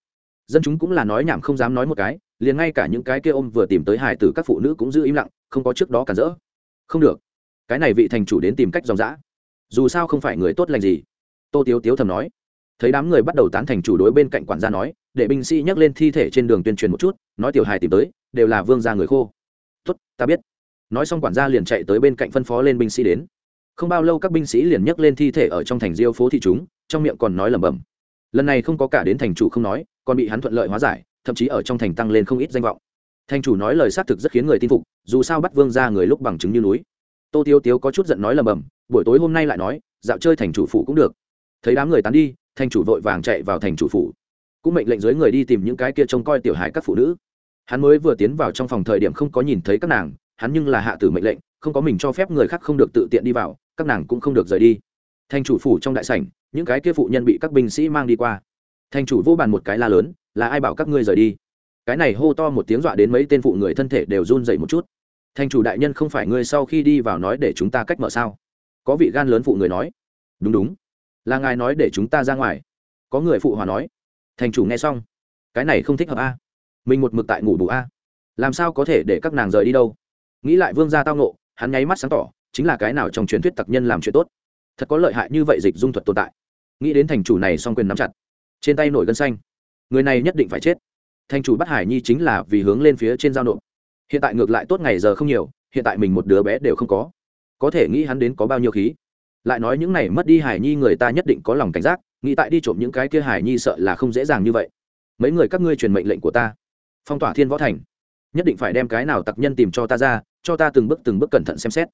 Dân chúng cũng là nói nhảm không dám nói một cái, liền ngay cả những cái kia ôm vừa tìm tới hài tử các phụ nữ cũng giữ im lặng, không có trước đó cản rỡ. Không được. Cái này vị thành chủ đến tìm cách dòng dã. Dù sao không phải người tốt lành gì. Tô tiếu tiếu thầm nói. Thấy đám người bắt đầu tán thành chủ đối bên cạnh quản gia nói, để binh sĩ nhắc lên thi thể trên đường tuyên truyền một chút, nói tiểu hài tìm tới, đều là vương gia người khô. Tốt, ta biết nói xong quản gia liền chạy tới bên cạnh phân phó lên binh sĩ đến. Không bao lâu các binh sĩ liền nhấc lên thi thể ở trong thành diêu phố thị chúng, trong miệng còn nói lẩm bẩm. Lần này không có cả đến thành chủ không nói, còn bị hắn thuận lợi hóa giải, thậm chí ở trong thành tăng lên không ít danh vọng. Thành chủ nói lời xác thực rất khiến người tin phục, dù sao bắt vương ra người lúc bằng chứng như núi. Tô tiêu tiếu có chút giận nói lầm bầm buổi tối hôm nay lại nói, dạo chơi thành chủ phủ cũng được. Thấy đám người tán đi, thành chủ vội vàng chạy vào thành chủ phủ. Cũng mệnh lệnh dưới người đi tìm những cái kia trông coi tiểu hải các phụ nữ. Hắn mới vừa tiến vào trong phòng thời điểm không có nhìn thấy các nàng hắn nhưng là hạ tử mệnh lệnh, không có mình cho phép người khác không được tự tiện đi vào, các nàng cũng không được rời đi. Thành chủ phủ trong đại sảnh, những cái kia phụ nhân bị các binh sĩ mang đi qua. Thành chủ vô bàn một cái la lớn, là ai bảo các ngươi rời đi? Cái này hô to một tiếng dọa đến mấy tên phụ người thân thể đều run dậy một chút. Thành chủ đại nhân không phải ngươi sau khi đi vào nói để chúng ta cách mở sao? Có vị gan lớn phụ người nói. Đúng đúng. Là ngài nói để chúng ta ra ngoài. Có người phụ hòa nói. Thành chủ nghe xong. Cái này không thích hợp a. Mình một mực tại ngủ bù a. Làm sao có thể để các nàng rời đi đâu? Nghĩ lại vương gia tao nộ hắn nháy mắt sáng tỏ, chính là cái nào trong truyền thuyết tặc nhân làm chuyện tốt. Thật có lợi hại như vậy dịch dung thuật tồn tại. Nghĩ đến thành chủ này song quyền nắm chặt, trên tay nổi gân xanh. Người này nhất định phải chết. Thành chủ bắt hải nhi chính là vì hướng lên phía trên giao nộp. Hiện tại ngược lại tốt ngày giờ không nhiều, hiện tại mình một đứa bé đều không có. Có thể nghĩ hắn đến có bao nhiêu khí. Lại nói những này mất đi hải nhi người ta nhất định có lòng cảnh giác, nghĩ tại đi trộm những cái kia hải nhi sợ là không dễ dàng như vậy. Mấy người các ngươi truyền mệnh lệnh của ta. Phong tỏa thiên võ thành nhất định phải đem cái nào tặc nhân tìm cho ta ra, cho ta từng bước từng bước cẩn thận xem xét.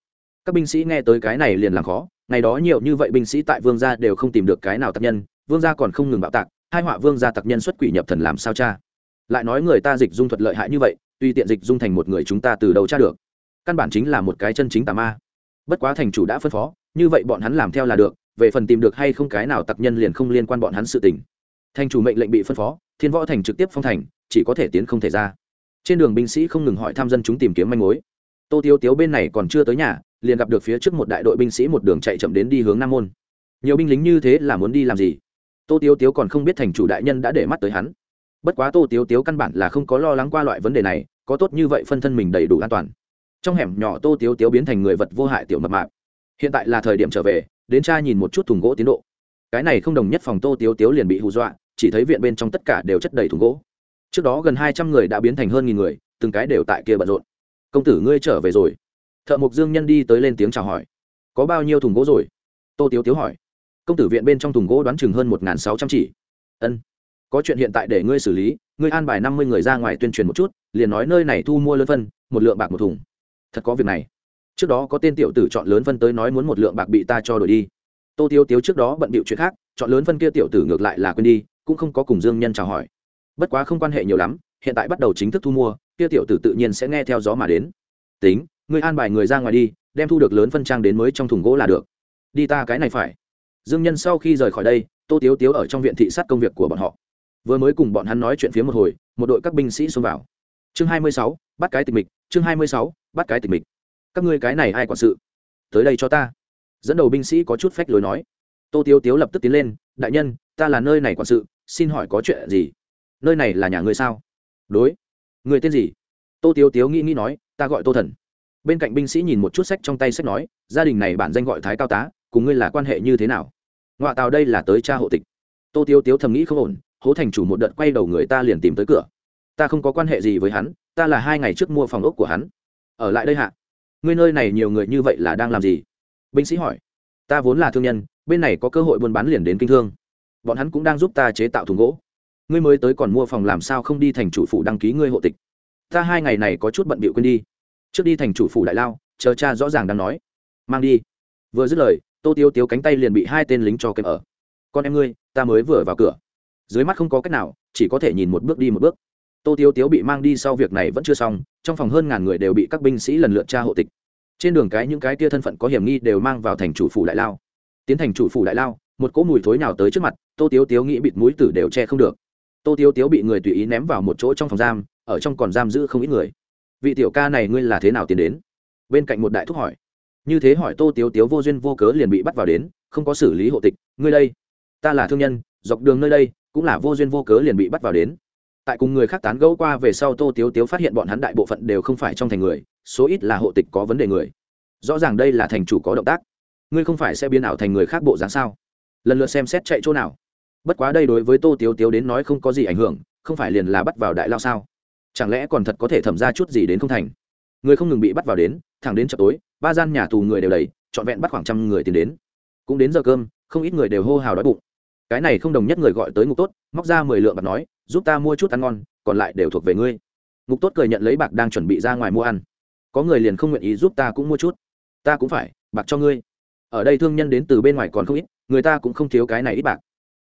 Các binh sĩ nghe tới cái này liền làm khó, ngày đó nhiều như vậy binh sĩ tại vương gia đều không tìm được cái nào tặc nhân, vương gia còn không ngừng bạo tạc, hai họa vương gia tặc nhân xuất quỷ nhập thần làm sao cha? Lại nói người ta dịch dung thuật lợi hại như vậy, tuy tiện dịch dung thành một người chúng ta từ đầu tra được? Căn bản chính là một cái chân chính tà ma. Bất quá thành chủ đã phân phó, như vậy bọn hắn làm theo là được, về phần tìm được hay không cái nào tặc nhân liền không liên quan bọn hắn sự tình. Thành chủ mệnh lệnh bị phân phó, thiên võ thành trực tiếp phong thành, chỉ có thể tiến không thể ra trên đường binh sĩ không ngừng hỏi tham dân chúng tìm kiếm manh mối. Tô tiếu tiếu bên này còn chưa tới nhà, liền gặp được phía trước một đại đội binh sĩ một đường chạy chậm đến đi hướng nam môn. Nhiều binh lính như thế là muốn đi làm gì? Tô tiếu tiếu còn không biết thành chủ đại nhân đã để mắt tới hắn. Bất quá tô tiếu tiếu căn bản là không có lo lắng qua loại vấn đề này, có tốt như vậy phân thân mình đầy đủ an toàn. Trong hẻm nhỏ tô tiếu tiếu biến thành người vật vô hại tiểu mập mạp. Hiện tại là thời điểm trở về, đến cha nhìn một chút thùng gỗ tiến độ. Cái này không đồng nhất phòng tô tiếu tiếu liền bị hù dọa, chỉ thấy viện bên trong tất cả đều chất đầy thùng gỗ trước đó gần hai trăm người đã biến thành hơn nghìn người, từng cái đều tại kia bận rộn. Công tử, ngươi trở về rồi. Thợ mộc dương nhân đi tới lên tiếng chào hỏi. Có bao nhiêu thùng gỗ rồi? Tô tiếu tiếu hỏi. Công tử viện bên trong thùng gỗ đoán chừng hơn một sáu trăm chỉ. Ân, có chuyện hiện tại để ngươi xử lý, ngươi an bài năm mươi người ra ngoài tuyên truyền một chút, liền nói nơi này thu mua lớn phân, một lượng bạc một thùng. Thật có việc này. Trước đó có tên tiểu tử chọn lớn phân tới nói muốn một lượng bạc bị ta cho đổi đi. Tô tiếu tiếu trước đó bận bịu chuyện khác, chọn lớn phân kia tiểu tử ngược lại là quên đi, cũng không có cùng dương nhân chào hỏi bất quá không quan hệ nhiều lắm, hiện tại bắt đầu chính thức thu mua, kia tiểu tử tự nhiên sẽ nghe theo gió mà đến. Tính, ngươi an bài người ra ngoài đi, đem thu được lớn phân trang đến mới trong thùng gỗ là được. Đi ta cái này phải. Dương nhân sau khi rời khỏi đây, tô tiếu tiếu ở trong viện thị sát công việc của bọn họ. Vừa mới cùng bọn hắn nói chuyện phía một hồi, một đội các binh sĩ xông vào. Chương hai mươi sáu, bắt cái tịch mịch, chương hai mươi sáu, bắt cái tịch mịch. Các ngươi cái này ai quản sự? Tới đây cho ta. Dẫn đầu binh sĩ có chút phách lối nói. Tô tiếu tiếu lập tức tiến lên, đại nhân, ta là nơi này quản sự, xin hỏi có chuyện gì? Nơi này là nhà ngươi sao? Đối. Người tên gì? Tô tiếu tiếu nghĩ nghĩ nói, ta gọi tô thần. Bên cạnh binh sĩ nhìn một chút sách trong tay sách nói, gia đình này bản danh gọi thái cao tá, cùng ngươi là quan hệ như thế nào? Ngoại tàu đây là tới cha hộ tịch. Tô tiếu tiếu thầm nghĩ không ổn, hố thành chủ một đợt quay đầu người ta liền tìm tới cửa. Ta không có quan hệ gì với hắn, ta là hai ngày trước mua phòng ốc của hắn. Ở lại đây hạ. Ngươi nơi này nhiều người như vậy là đang làm gì? Binh sĩ hỏi. Ta vốn là thương nhân, bên này có cơ hội buôn bán liền đến kinh thương. Bọn hắn cũng đang giúp ta chế tạo thùng gỗ ngươi mới tới còn mua phòng làm sao không đi thành chủ phủ đăng ký ngươi hộ tịch? Ta hai ngày này có chút bận bịu quên đi. Trước đi thành chủ phủ đại lao, chờ cha rõ ràng đang nói. Mang đi. Vừa dứt lời, tô tiêu tiếu cánh tay liền bị hai tên lính cho kèm ở. Con em ngươi, ta mới vừa vào cửa. Dưới mắt không có cách nào, chỉ có thể nhìn một bước đi một bước. Tô tiêu tiếu bị mang đi sau việc này vẫn chưa xong, trong phòng hơn ngàn người đều bị các binh sĩ lần lượt tra hộ tịch. Trên đường cái những cái tia thân phận có hiểm nghi đều mang vào thành chủ phủ đại lao. Tiến thành chủ phủ đại lao, một cỗ mùi thối nào tới trước mặt, tô tiếu tiếu nghĩ bịt mũi tử đều che không được tô tiếu tiếu bị người tùy ý ném vào một chỗ trong phòng giam, ở trong còn giam giữ không ít người. Vị tiểu ca này ngươi là thế nào tiến đến? Bên cạnh một đại thúc hỏi. Như thế hỏi tô tiếu tiếu vô duyên vô cớ liền bị bắt vào đến, không có xử lý hộ tịch. Ngươi đây, ta là thương nhân, dọc đường nơi đây, cũng là vô duyên vô cớ liền bị bắt vào đến. Tại cùng người khác tán gẫu qua về sau, tô tiếu tiếu phát hiện bọn hắn đại bộ phận đều không phải trong thành người, số ít là hộ tịch có vấn đề người. Rõ ràng đây là thành chủ có động tác. Ngươi không phải sẽ biến ảo thành người khác bộ dáng sao? Lần lượt xem xét chạy chỗ nào bất quá đây đối với tô tiếu tiếu đến nói không có gì ảnh hưởng, không phải liền là bắt vào đại lao sao? Chẳng lẽ còn thật có thể thẩm ra chút gì đến không thành? Người không ngừng bị bắt vào đến, thẳng đến chợ tối, ba gian nhà tù người đều đầy, trọn vẹn bắt khoảng trăm người tiền đến. Cũng đến giờ cơm, không ít người đều hô hào đói bụng. Cái này không đồng nhất người gọi tới ngục tốt, móc ra mười lượng bạc nói, giúp ta mua chút ăn ngon, còn lại đều thuộc về ngươi. Ngục tốt cười nhận lấy bạc đang chuẩn bị ra ngoài mua ăn. Có người liền không nguyện ý giúp ta cũng mua chút. Ta cũng phải, bạc cho ngươi. Ở đây thương nhân đến từ bên ngoài còn không ít, người ta cũng không thiếu cái này ít bạc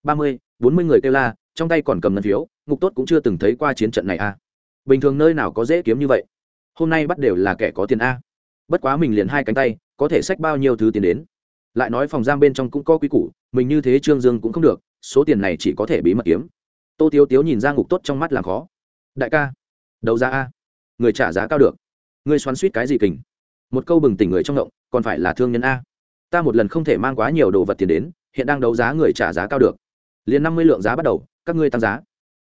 ba mươi, bốn mươi người kêu la, trong tay còn cầm ngân phiếu, ngục tốt cũng chưa từng thấy qua chiến trận này a. À. bình thường nơi nào có dễ kiếm như vậy? Hôm nay bắt đều là kẻ có tiền a. Bất quá mình liền hai cánh tay, có thể xách bao nhiêu thứ tiền đến. Lại nói phòng giam bên trong cũng có quy củ, mình như thế trương dương cũng không được, số tiền này chỉ có thể bí mật kiếm. Tô tiếu tiếu nhìn ra ngục tốt trong mắt làm khó. Đại ca, đấu giá a. Người trả giá cao được. Người xoắn suýt cái gì kình? Một câu bừng tỉnh người trong động còn phải là thương nhân a. Ta một lần không thể mang quá nhiều đồ vật tiền đến, hiện đang đấu giá người trả giá cao được liền năm mươi lượng giá bắt đầu, các ngươi tăng giá.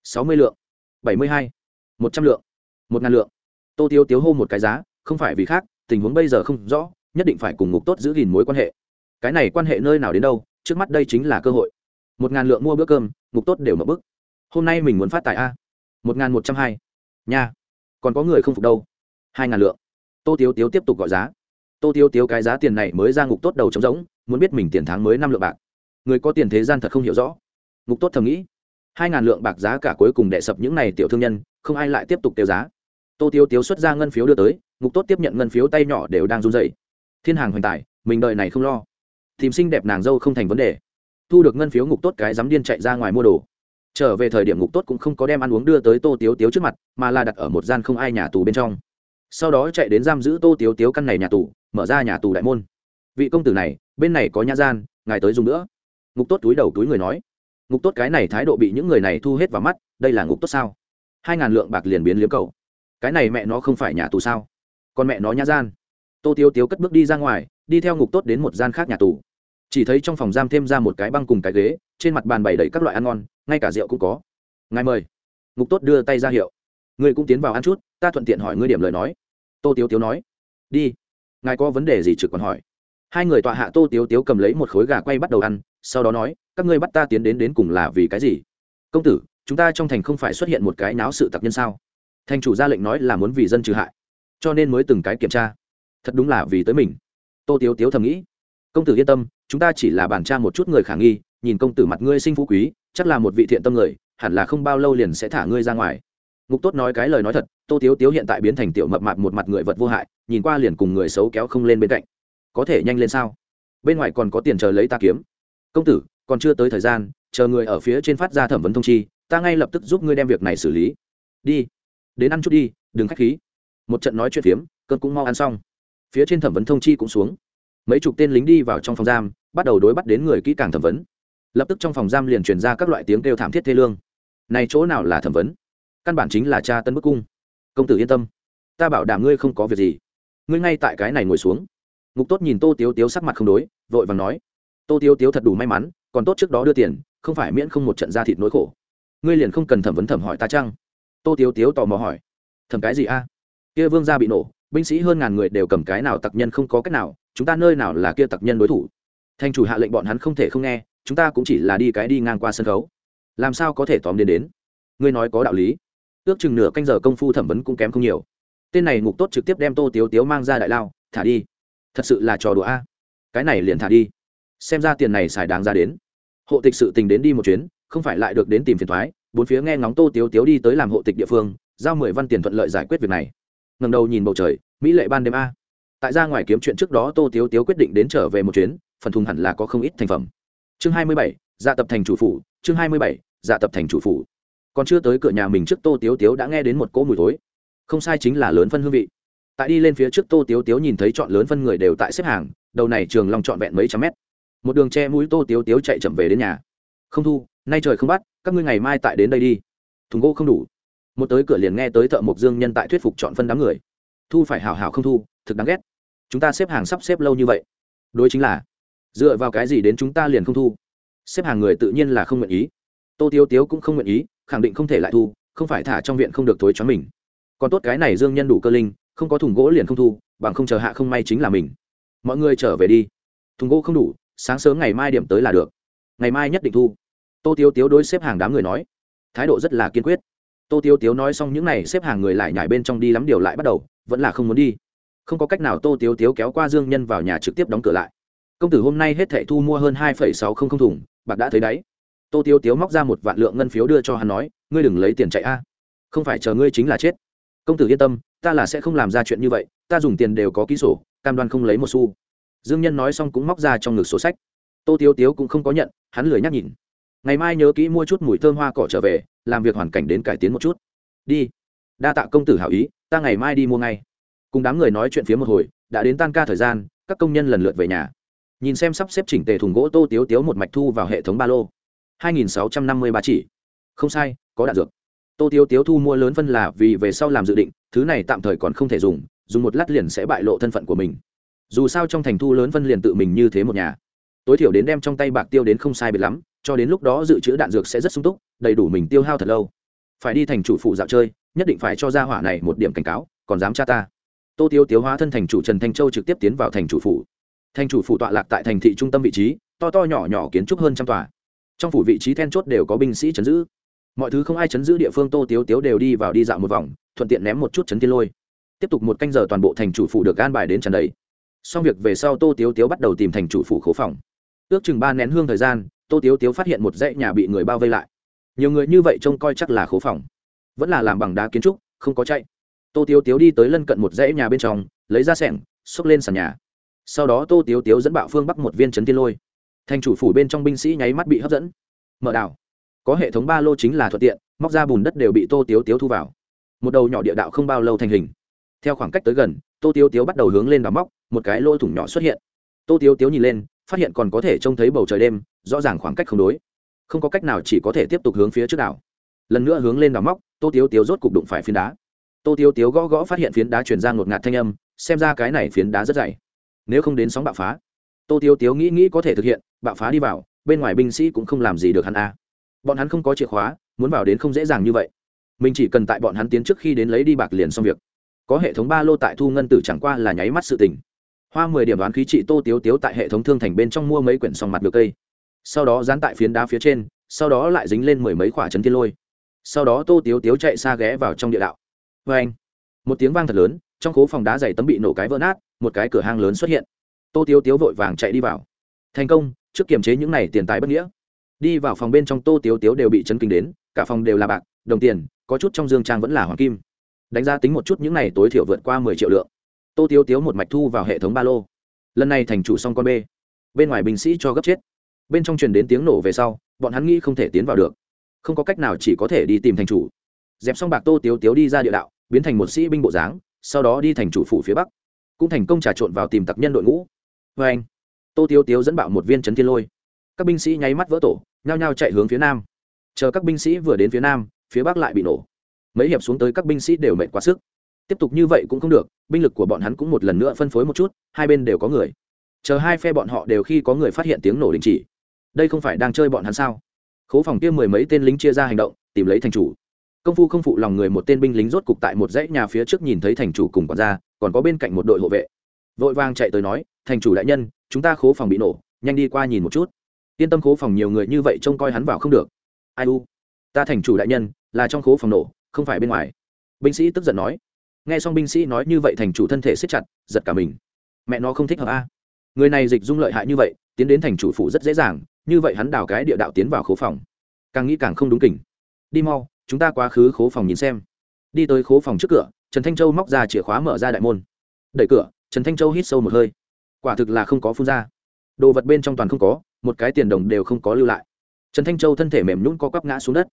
sáu mươi lượng, bảy mươi hai, một trăm lượng, một ngàn lượng. Tô tiêu tiếu hô một cái giá, không phải vì khác, tình huống bây giờ không rõ, nhất định phải cùng ngục tốt giữ gìn mối quan hệ. Cái này quan hệ nơi nào đến đâu, trước mắt đây chính là cơ hội. Một ngàn lượng mua bữa cơm, ngục tốt đều mở bức. Hôm nay mình muốn phát tài a. Một ngàn một trăm hai. Nha. Còn có người không phục đâu. Hai ngàn lượng. Tô tiếu tiếu tiếp tục gọi giá. Tô tiếu tiếu cái giá tiền này mới ra ngục tốt đầu trống rỗng, muốn biết mình tiền tháng mới năm lượng bạc. Người có tiền thế gian thật không hiểu rõ ngục tốt thầm nghĩ. Hai ngàn lượng bạc giá cả cuối cùng đệ sập những này tiểu thương nhân, không ai lại tiếp tục tiêu giá. Tô tiếu tiếu xuất ra ngân phiếu đưa tới, ngục tốt tiếp nhận ngân phiếu tay nhỏ đều đang run dậy thiên hàng hoành tài, mình đợi này không lo. Tìm xinh đẹp nàng dâu không thành vấn đề. Thu được ngân phiếu ngục tốt cái dám điên chạy ra ngoài mua đồ. Trở về thời điểm ngục tốt cũng không có đem ăn uống đưa tới tô tiếu tiếu trước mặt, mà là đặt ở một gian không ai nhà tù bên trong. Sau đó chạy đến giam giữ tô tiếu tiếu căn này nhà tù, mở ra nhà tù đại môn. Vị công tử này, bên này có nhà gian, ngài tới dùng nữa. Ngục tốt túi đầu túi người nói ngục tốt cái này thái độ bị những người này thu hết vào mắt, đây là ngục tốt sao? Hai ngàn lượng bạc liền biến liếm cầu. Cái này mẹ nó không phải nhà tù sao? Còn mẹ nó nhã gian. Tô tiêu tiếu cất bước đi ra ngoài, đi theo ngục tốt đến một gian khác nhà tù. Chỉ thấy trong phòng giam thêm ra một cái băng cùng cái ghế, trên mặt bàn bày đầy các loại ăn ngon, ngay cả rượu cũng có. Ngài mời. Ngục tốt đưa tay ra hiệu. Người cũng tiến vào ăn chút, ta thuận tiện hỏi ngươi điểm lời nói. Tô tiếu tiếu nói. Đi. Ngài có vấn đề gì trực còn hỏi. Hai người tọa hạ tô tiếu tiếu cầm lấy một khối gà quay bắt đầu ăn sau đó nói, các ngươi bắt ta tiến đến đến cùng là vì cái gì? Công tử, chúng ta trong thành không phải xuất hiện một cái náo sự tặc nhân sao? Thành chủ ra lệnh nói là muốn vì dân trừ hại, cho nên mới từng cái kiểm tra. Thật đúng là vì tới mình. Tô tiếu tiếu thầm nghĩ, công tử yên tâm, chúng ta chỉ là bàn tra một chút người khả nghi, nhìn công tử mặt ngươi sinh phú quý, chắc là một vị thiện tâm người, hẳn là không bao lâu liền sẽ thả ngươi ra ngoài. Ngục tốt nói cái lời nói thật, tô tiếu tiếu hiện tại biến thành tiểu mập mạp một mặt người vật vô hại, nhìn qua liền cùng người xấu kéo không lên bên cạnh. Có thể nhanh lên sao? Bên ngoài còn có tiền chờ lấy ta kiếm công tử, còn chưa tới thời gian, chờ người ở phía trên phát ra thẩm vấn thông chi, ta ngay lập tức giúp ngươi đem việc này xử lý. Đi, đến ăn chút đi, đừng k h á c h khí. Một trận nói chuyện phiếm, cơn cũng mau ăn xong. Phía trên thẩm vấn thông chi cũng xuống. Mấy chục tên lính đi vào trong phòng giam, bắt đầu đối bắt đến người kỹ càng thẩm vấn. Lập tức trong phòng giam liền truyền ra các loại tiếng kêu thảm thiết thê lương. Này chỗ nào là thẩm vấn? Căn bản chính là cha tân bức cung. Công tử yên tâm, ta bảo đảm ngươi không có việc gì. Ngươi ngay tại cái này ngồi xuống. Ngục tốt nhìn tô tiếu tiếu sắc mặt không đối, vội vàng nói tô Tiêu tiếu thật đủ may mắn, còn tốt trước đó đưa tiền, không phải miễn không một trận ra thịt nỗi khổ. Ngươi liền không cần thẩm vấn thẩm hỏi ta chăng? Tô tiếu tiếu tò mò hỏi. Thẩm cái gì a? Kia vương gia bị nổ, binh sĩ hơn ngàn người đều cầm cái nào tặc nhân không có cách nào, chúng ta nơi nào là kia tặc nhân đối thủ? Thành chủ hạ lệnh bọn hắn không thể không nghe, chúng ta cũng chỉ là đi cái đi ngang qua sân khấu. Làm sao có thể tóm đến đến? Ngươi nói có đạo lý. Ước chừng nửa canh giờ công phu thẩm vấn cũng kém không nhiều. Tên này ngục tốt trực tiếp đem tô tiếu tiếu mang ra đại lao, thả đi. Thật sự là trò đùa a. Cái này liền thả đi xem ra tiền này xài đáng ra đến. Hộ tịch sự tình đến đi một chuyến, không phải lại được đến tìm phiền thoái, bốn phía nghe ngóng tô tiếu tiếu đi tới làm hộ tịch địa phương, giao mười văn tiền thuận lợi giải quyết việc này. Ngầm đầu nhìn bầu trời, mỹ lệ ban đêm a. Tại ra ngoài kiếm chuyện trước đó tô tiếu tiếu quyết định đến trở về một chuyến, phần thùng hẳn là có không ít thành phẩm. Chương hai mươi bảy dạ tập thành chủ phủ, chương hai mươi bảy dạ tập thành chủ phủ. Còn chưa tới cửa nhà mình trước tô tiếu tiếu đã nghe đến một cỗ mùi thối. Không sai chính là lớn phân hương vị. Tại đi lên phía trước tô tiếu tiếu nhìn thấy chọn lớn phân người đều tại xếp hàng, đầu này trường long trọn vẹn mấy trăm mét một đường che mũi tô tiếu tiếu chạy chậm về đến nhà. Không thu, nay trời không bắt, các ngươi ngày mai tại đến đây đi. Thùng gỗ không đủ. Một tới cửa liền nghe tới thợ mộc dương nhân tại thuyết phục chọn phân đám người. Thu phải hảo hảo không thu, thực đáng ghét. Chúng ta xếp hàng sắp xếp lâu như vậy. Đối chính là, dựa vào cái gì đến chúng ta liền không thu? Xếp hàng người tự nhiên là không nguyện ý. Tô tiếu tiếu cũng không nguyện ý, khẳng định không thể lại thu, không phải thả trong viện không được thối cho mình. Còn tốt cái này dương nhân đủ cơ linh, không có thùng gỗ liền không thu, bằng không chờ hạ không may chính là mình. Mọi người trở về đi. Thùng gỗ không đủ sáng sớm ngày mai điểm tới là được. Ngày mai nhất định thu. Tô tiếu tiếu đối xếp hàng đám người nói. Thái độ rất là kiên quyết. Tô tiếu tiếu nói xong những n à y xếp hàng người lại nhảy bên trong đi lắm điều lại bắt đầu, vẫn là không muốn đi. Không có cách nào tô tiếu tiếu kéo qua dương nhân vào nhà trực tiếp đóng cửa lại. Công tử hôm nay hết thẻ thu mua hơn hai sáu không không thùng, bạc đã thấy đấy. Tô tiếu tiếu móc ra một vạn lượng ngân phiếu đưa cho hắn nói, ngươi đừng lấy tiền chạy a. Không phải chờ ngươi chính là chết. Công tử yên tâm, ta là sẽ không làm ra chuyện như vậy, ta dùng tiền đều có ký sổ cam đoan không lấy một xu dương nhân nói xong cũng móc ra trong ngực sổ sách. Tô tiếu tiếu cũng không có nhận, hắn lười nhắc nhìn. Ngày mai nhớ kỹ mua chút mùi thơm hoa cỏ trở về, làm việc hoàn cảnh đến cải tiến một chút. Đi. Đa tạ công tử hảo ý, ta ngày mai đi mua ngay. Cùng đám người nói chuyện phía một hồi, đã đến tan ca thời gian, các công nhân lần lượt về nhà. Nhìn xem sắp xếp chỉnh tề thùng gỗ tô tiếu tiếu một mạch thu vào hệ thống ba lô. 2653 chỉ. Không sai, có đạn dược. Tô tiếu tiếu thu mua lớn phân là vì về sau làm dự định, thứ này tạm thời còn không thể dùng dùng một lát liền sẽ bại lộ thân phận của mình dù sao trong thành thu lớn phân liền tự mình như thế một nhà. Tối thiểu đến đem trong tay bạc tiêu đến không sai biệt lắm, cho đến lúc đó dự trữ đạn dược sẽ rất sung túc, đầy đủ mình tiêu hao thật lâu. Phải đi thành chủ phụ dạo chơi, nhất định phải cho ra hỏa này một điểm cảnh cáo, còn dám cha ta. Tô tiêu tiếu hóa thân thành chủ trần thanh châu trực tiếp tiến vào thành chủ phủ. Thành chủ phủ tọa lạc tại thành thị trung tâm vị trí, to to nhỏ nhỏ kiến trúc hơn trăm tòa. Trong phủ vị trí then chốt đều có binh sĩ chấn giữ. Mọi thứ không ai chấn giữ địa phương tô tiếu tiếu đều đi vào đi dạo một vòng, thuận tiện ném một chút chấn thiên lôi. Tiếp tục một canh giờ toàn bộ thành chủ phủ được an bài đến trần đầy xong việc về sau tô tiếu tiếu bắt đầu tìm thành chủ phủ khố phòng. Ước chừng ba nén hương thời gian, tô tiếu tiếu phát hiện một dãy nhà bị người bao vây lại. Nhiều người như vậy trông coi chắc là khố phòng. Vẫn là làm bằng đá kiến trúc, không có chạy. Tô tiếu tiếu đi tới lân cận một dãy nhà bên trong, lấy ra sẻng, xốc lên sàn nhà. Sau đó tô tiếu tiếu dẫn bạo phương bắc một viên chấn tiên lôi. Thành chủ phủ bên trong binh sĩ nháy mắt bị hấp dẫn. Mở đảo. Có hệ thống ba lô chính là thuận tiện, móc ra bùn đất đều bị tô tiếu tiếu thu vào. Một đầu nhỏ địa đạo không bao lâu thành hình. Theo khoảng cách tới gần, tô tiếu tiếu bắt đầu hướng lên đào móc một cái lỗ thủng nhỏ xuất hiện. Tô tiếu tiếu nhìn lên, phát hiện còn có thể trông thấy bầu trời đêm, rõ ràng khoảng cách không đối. Không có cách nào chỉ có thể tiếp tục hướng phía trước đảo. Lần nữa hướng lên đào móc, tô tiếu tiếu rốt cục đụng phải phiến đá. Tô tiếu tiếu gõ gõ phát hiện phiến đá chuyển ra ngột ngạt thanh âm, xem ra cái này phiến đá rất dày. Nếu không đến sóng bạo phá, tô tiếu tiếu nghĩ nghĩ có thể thực hiện, bạo phá đi vào, bên ngoài binh sĩ cũng không làm gì được hắn a. Bọn hắn không có chìa khóa, muốn vào đến không dễ dàng như vậy. Mình chỉ cần tại bọn hắn tiến trước khi đến lấy đi bạc liền xong việc. Có hệ thống ba lô tại thu ngân tử chẳng qua là nháy mắt sự tình hoa mười điểm đoán khí trị tô tiếu tiếu tại hệ thống thương thành bên trong mua mấy quyển sòng mặt được cây. Sau đó dán tại phiến đá phía trên, sau đó lại dính lên mười mấy quả chấn thiên lôi. Sau đó tô tiếu tiếu chạy xa ghé vào trong địa đạo. Vê anh, một tiếng vang thật lớn, trong khố phòng đá dày tấm bị nổ cái vỡ nát, một cái cửa hang lớn xuất hiện. Tô tiếu tiếu vội vàng chạy đi vào. Thành công, trước kiềm chế những này tiền tài bất nghĩa. Đi vào phòng bên trong tô tiếu tiếu đều bị chấn kinh đến, cả phòng đều là bạc, đồng tiền, có chút trong dương trang vẫn là hoàng kim. Đánh giá tính một chút những này tối thiểu vượt qua mười triệu lượng tô tiếu tiếu một mạch thu vào hệ thống ba lô. Lần này thành chủ xong con b. Bên ngoài binh sĩ cho gấp chết. Bên trong truyền đến tiếng nổ về sau, bọn hắn nghĩ không thể tiến vào được. Không có cách nào chỉ có thể đi tìm thành chủ. Dẹp xong bạc tô tiếu tiếu đi ra địa đạo, biến thành một sĩ binh bộ dáng, sau đó đi thành chủ phủ phía bắc. Cũng thành công trà trộn vào tìm tặc nhân đội ngũ. Vê anh, tô tiếu tiếu dẫn bạo một viên chấn thiên lôi. Các binh sĩ nháy mắt vỡ tổ, nhao nhao chạy hướng phía nam. Chờ các binh sĩ vừa đến phía nam, phía bắc lại bị nổ. Mấy hiệp xuống tới các binh sĩ đều mệt quá sức tiếp tục như vậy cũng không được, binh lực của bọn hắn cũng một lần nữa phân phối một chút, hai bên đều có người. Chờ hai phe bọn họ đều khi có người phát hiện tiếng nổ đình chỉ. Đây không phải đang chơi bọn hắn sao? Khố phòng kia mười mấy tên lính chia ra hành động, tìm lấy thành chủ. Công phu không phụ lòng người một tên binh lính rốt cục tại một dãy nhà phía trước nhìn thấy thành chủ cùng quản gia, còn có bên cạnh một đội hộ vệ. Vội vàng chạy tới nói, thành chủ đại nhân, chúng ta khố phòng bị nổ, nhanh đi qua nhìn một chút. Yên tâm khố phòng nhiều người như vậy trông coi hắn vào không được. Ai u? Ta thành chủ đại nhân, là trong khố phòng nổ, không phải bên ngoài. Binh sĩ tức giận nói nghe xong binh sĩ nói như vậy thành chủ thân thể siết chặt, giật cả mình. Mẹ nó không thích hợp a. Người này dịch dung lợi hại như vậy, tiến đến thành chủ phủ rất dễ dàng, như vậy hắn đào cái địa đạo tiến vào khố phòng. Càng nghĩ càng không đúng kỉnh đi mau, chúng ta quá khứ khố phòng nhìn xem. Đi tới khố phòng trước cửa, trần thanh châu móc ra chìa khóa mở ra đại môn. Đẩy cửa, trần thanh châu hít sâu một hơi. Quả thực là không có phun ra. Đồ vật bên trong toàn không có, một cái tiền đồng đều không có lưu lại. Trần thanh châu thân thể mềm nhún co quắp ngã xuống đất.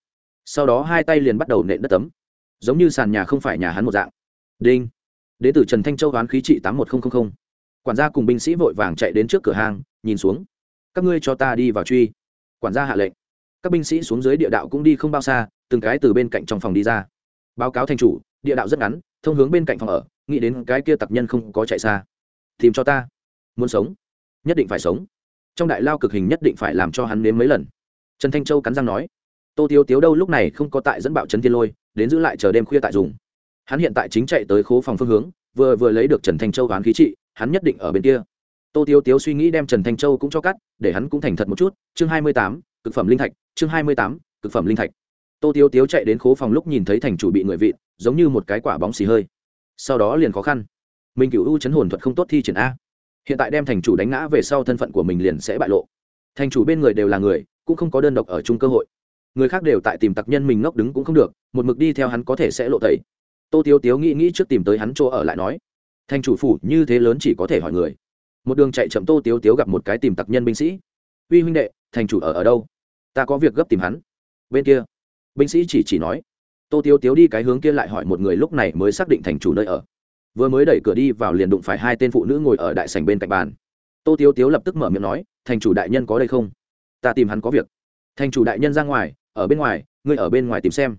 Sau đó hai tay liền bắt đầu nện đất tấm. Giống như sàn nhà không phải nhà hắn một dạng đinh. Đ ế từ trần thanh châu đoán khí trị tám một nghìn quản gia cùng binh sĩ vội vàng chạy đến trước cửa hàng nhìn xuống. Các ngươi cho ta đi vào truy. Quản gia hạ lệnh. Các binh sĩ xuống dưới địa đạo cũng đi không bao xa, từng cái từ bên cạnh trong phòng đi ra. Báo cáo thành chủ, địa đạo rất ngắn, thông hướng bên cạnh phòng ở, nghĩ đến cái kia tặc nhân không có chạy xa. Tìm cho ta. Muốn sống? Nhất định phải sống. Trong đại lao cực hình nhất định phải làm cho hắn nếm mấy lần. Trần thanh châu cắn răng nói. Tô tiếu tiếu đâu lúc này không có tại dẫn bạo trấn thiên lôi, đến giữ lại chờ đêm khuya tại dùng hắn hiện tại chính chạy tới khố phòng phương hướng, vừa vừa lấy được trần thanh châu oán khí trị, hắn nhất định ở bên kia. Tô tiêu tiếu suy nghĩ đem trần thanh châu cũng cho cắt, để hắn cũng thành thật một chút. Chương hai mươi tám, cực phẩm linh thạch, chương hai mươi tám, cực phẩm linh thạch. Tô tiêu tiếu chạy đến khố phòng lúc nhìn thấy thành chủ bị người vị giống như một cái quả bóng xì hơi. Sau đó liền khó khăn. Mình cựu u chấn hồn thuật không tốt thi triển a. Hiện tại đem thành chủ đánh ngã về sau thân phận của mình liền sẽ bại lộ. Thành chủ bên người đều là người, cũng không có đơn độc ở chung cơ hội. Người khác đều tại tìm tặc nhân mình ngốc đứng cũng không được, một mực đi theo hắn có thể sẽ lộ tẩy tô tiếu tiếu nghĩ nghĩ trước tìm tới hắn chỗ ở lại nói thành chủ phủ, như thế lớn chỉ có thể hỏi người. Một đường chạy chậm tô tiếu tiếu gặp một cái tìm tặc nhân binh sĩ. Uy huynh đệ thành chủ ở ở đâu? Ta có việc gấp tìm hắn. Bên kia. Binh sĩ chỉ chỉ nói. Tô tiếu tiếu đi cái hướng kia lại hỏi một người lúc này mới xác định thành chủ nơi ở. Vừa mới đẩy cửa đi vào liền đụng phải hai tên phụ nữ ngồi ở đại sành bên cạnh bàn. Tô tiếu tiếu lập tức mở miệng nói thành chủ đại nhân có đây không? Ta tìm hắn có việc. Thành chủ đại nhân ra ngoài, ở bên ngoài, ngươi ở bên ngoài tìm xem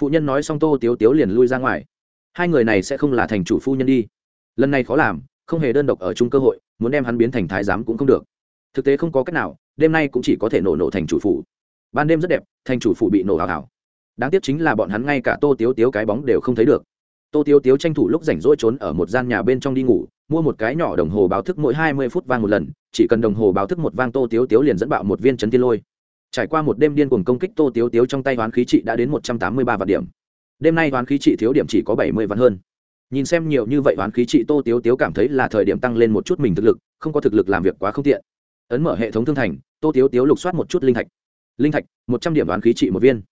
phụ nhân nói xong tô tiếu tiếu liền lui ra ngoài. Hai người này sẽ không là thành chủ phu nhân đi. Lần này khó làm, không hề đơn độc ở chung cơ hội, muốn đem hắn biến thành thái giám cũng không được. Thực tế không có cách nào, đêm nay cũng chỉ có thể nổ nổ thành chủ phủ. Ban đêm rất đẹp, thành chủ phủ bị nổ hào hào đáng tiếc chính là bọn hắn ngay cả tô tiếu tiếu cái bóng đều không thấy được. Tô tiếu tiếu tranh thủ lúc rảnh rỗi trốn ở một gian nhà bên trong đi ngủ, mua một cái nhỏ đồng hồ báo thức mỗi hai mươi phút vang một lần, chỉ cần đồng hồ báo thức một vang tô tiếu tiếu liền dẫn bạo một viên chấn tiên lôi trải qua một đêm điên cuồng công kích tô tiếu tiếu trong tay hoán khí trị đã đến một trăm tám mươi ba vạn điểm. Đêm nay hoán khí trị thiếu điểm chỉ có bảy mươi vạn hơn. Nhìn xem nhiều như vậy hoán khí trị tô tiếu tiếu cảm thấy là thời điểm tăng lên một chút mình thực lực, không có thực lực làm việc quá không tiện. Ấn mở hệ thống thương thành, tô tiếu tiếu lục soát một chút linh thạch. Linh thạch, một trăm điểm đoán khí trị một viên.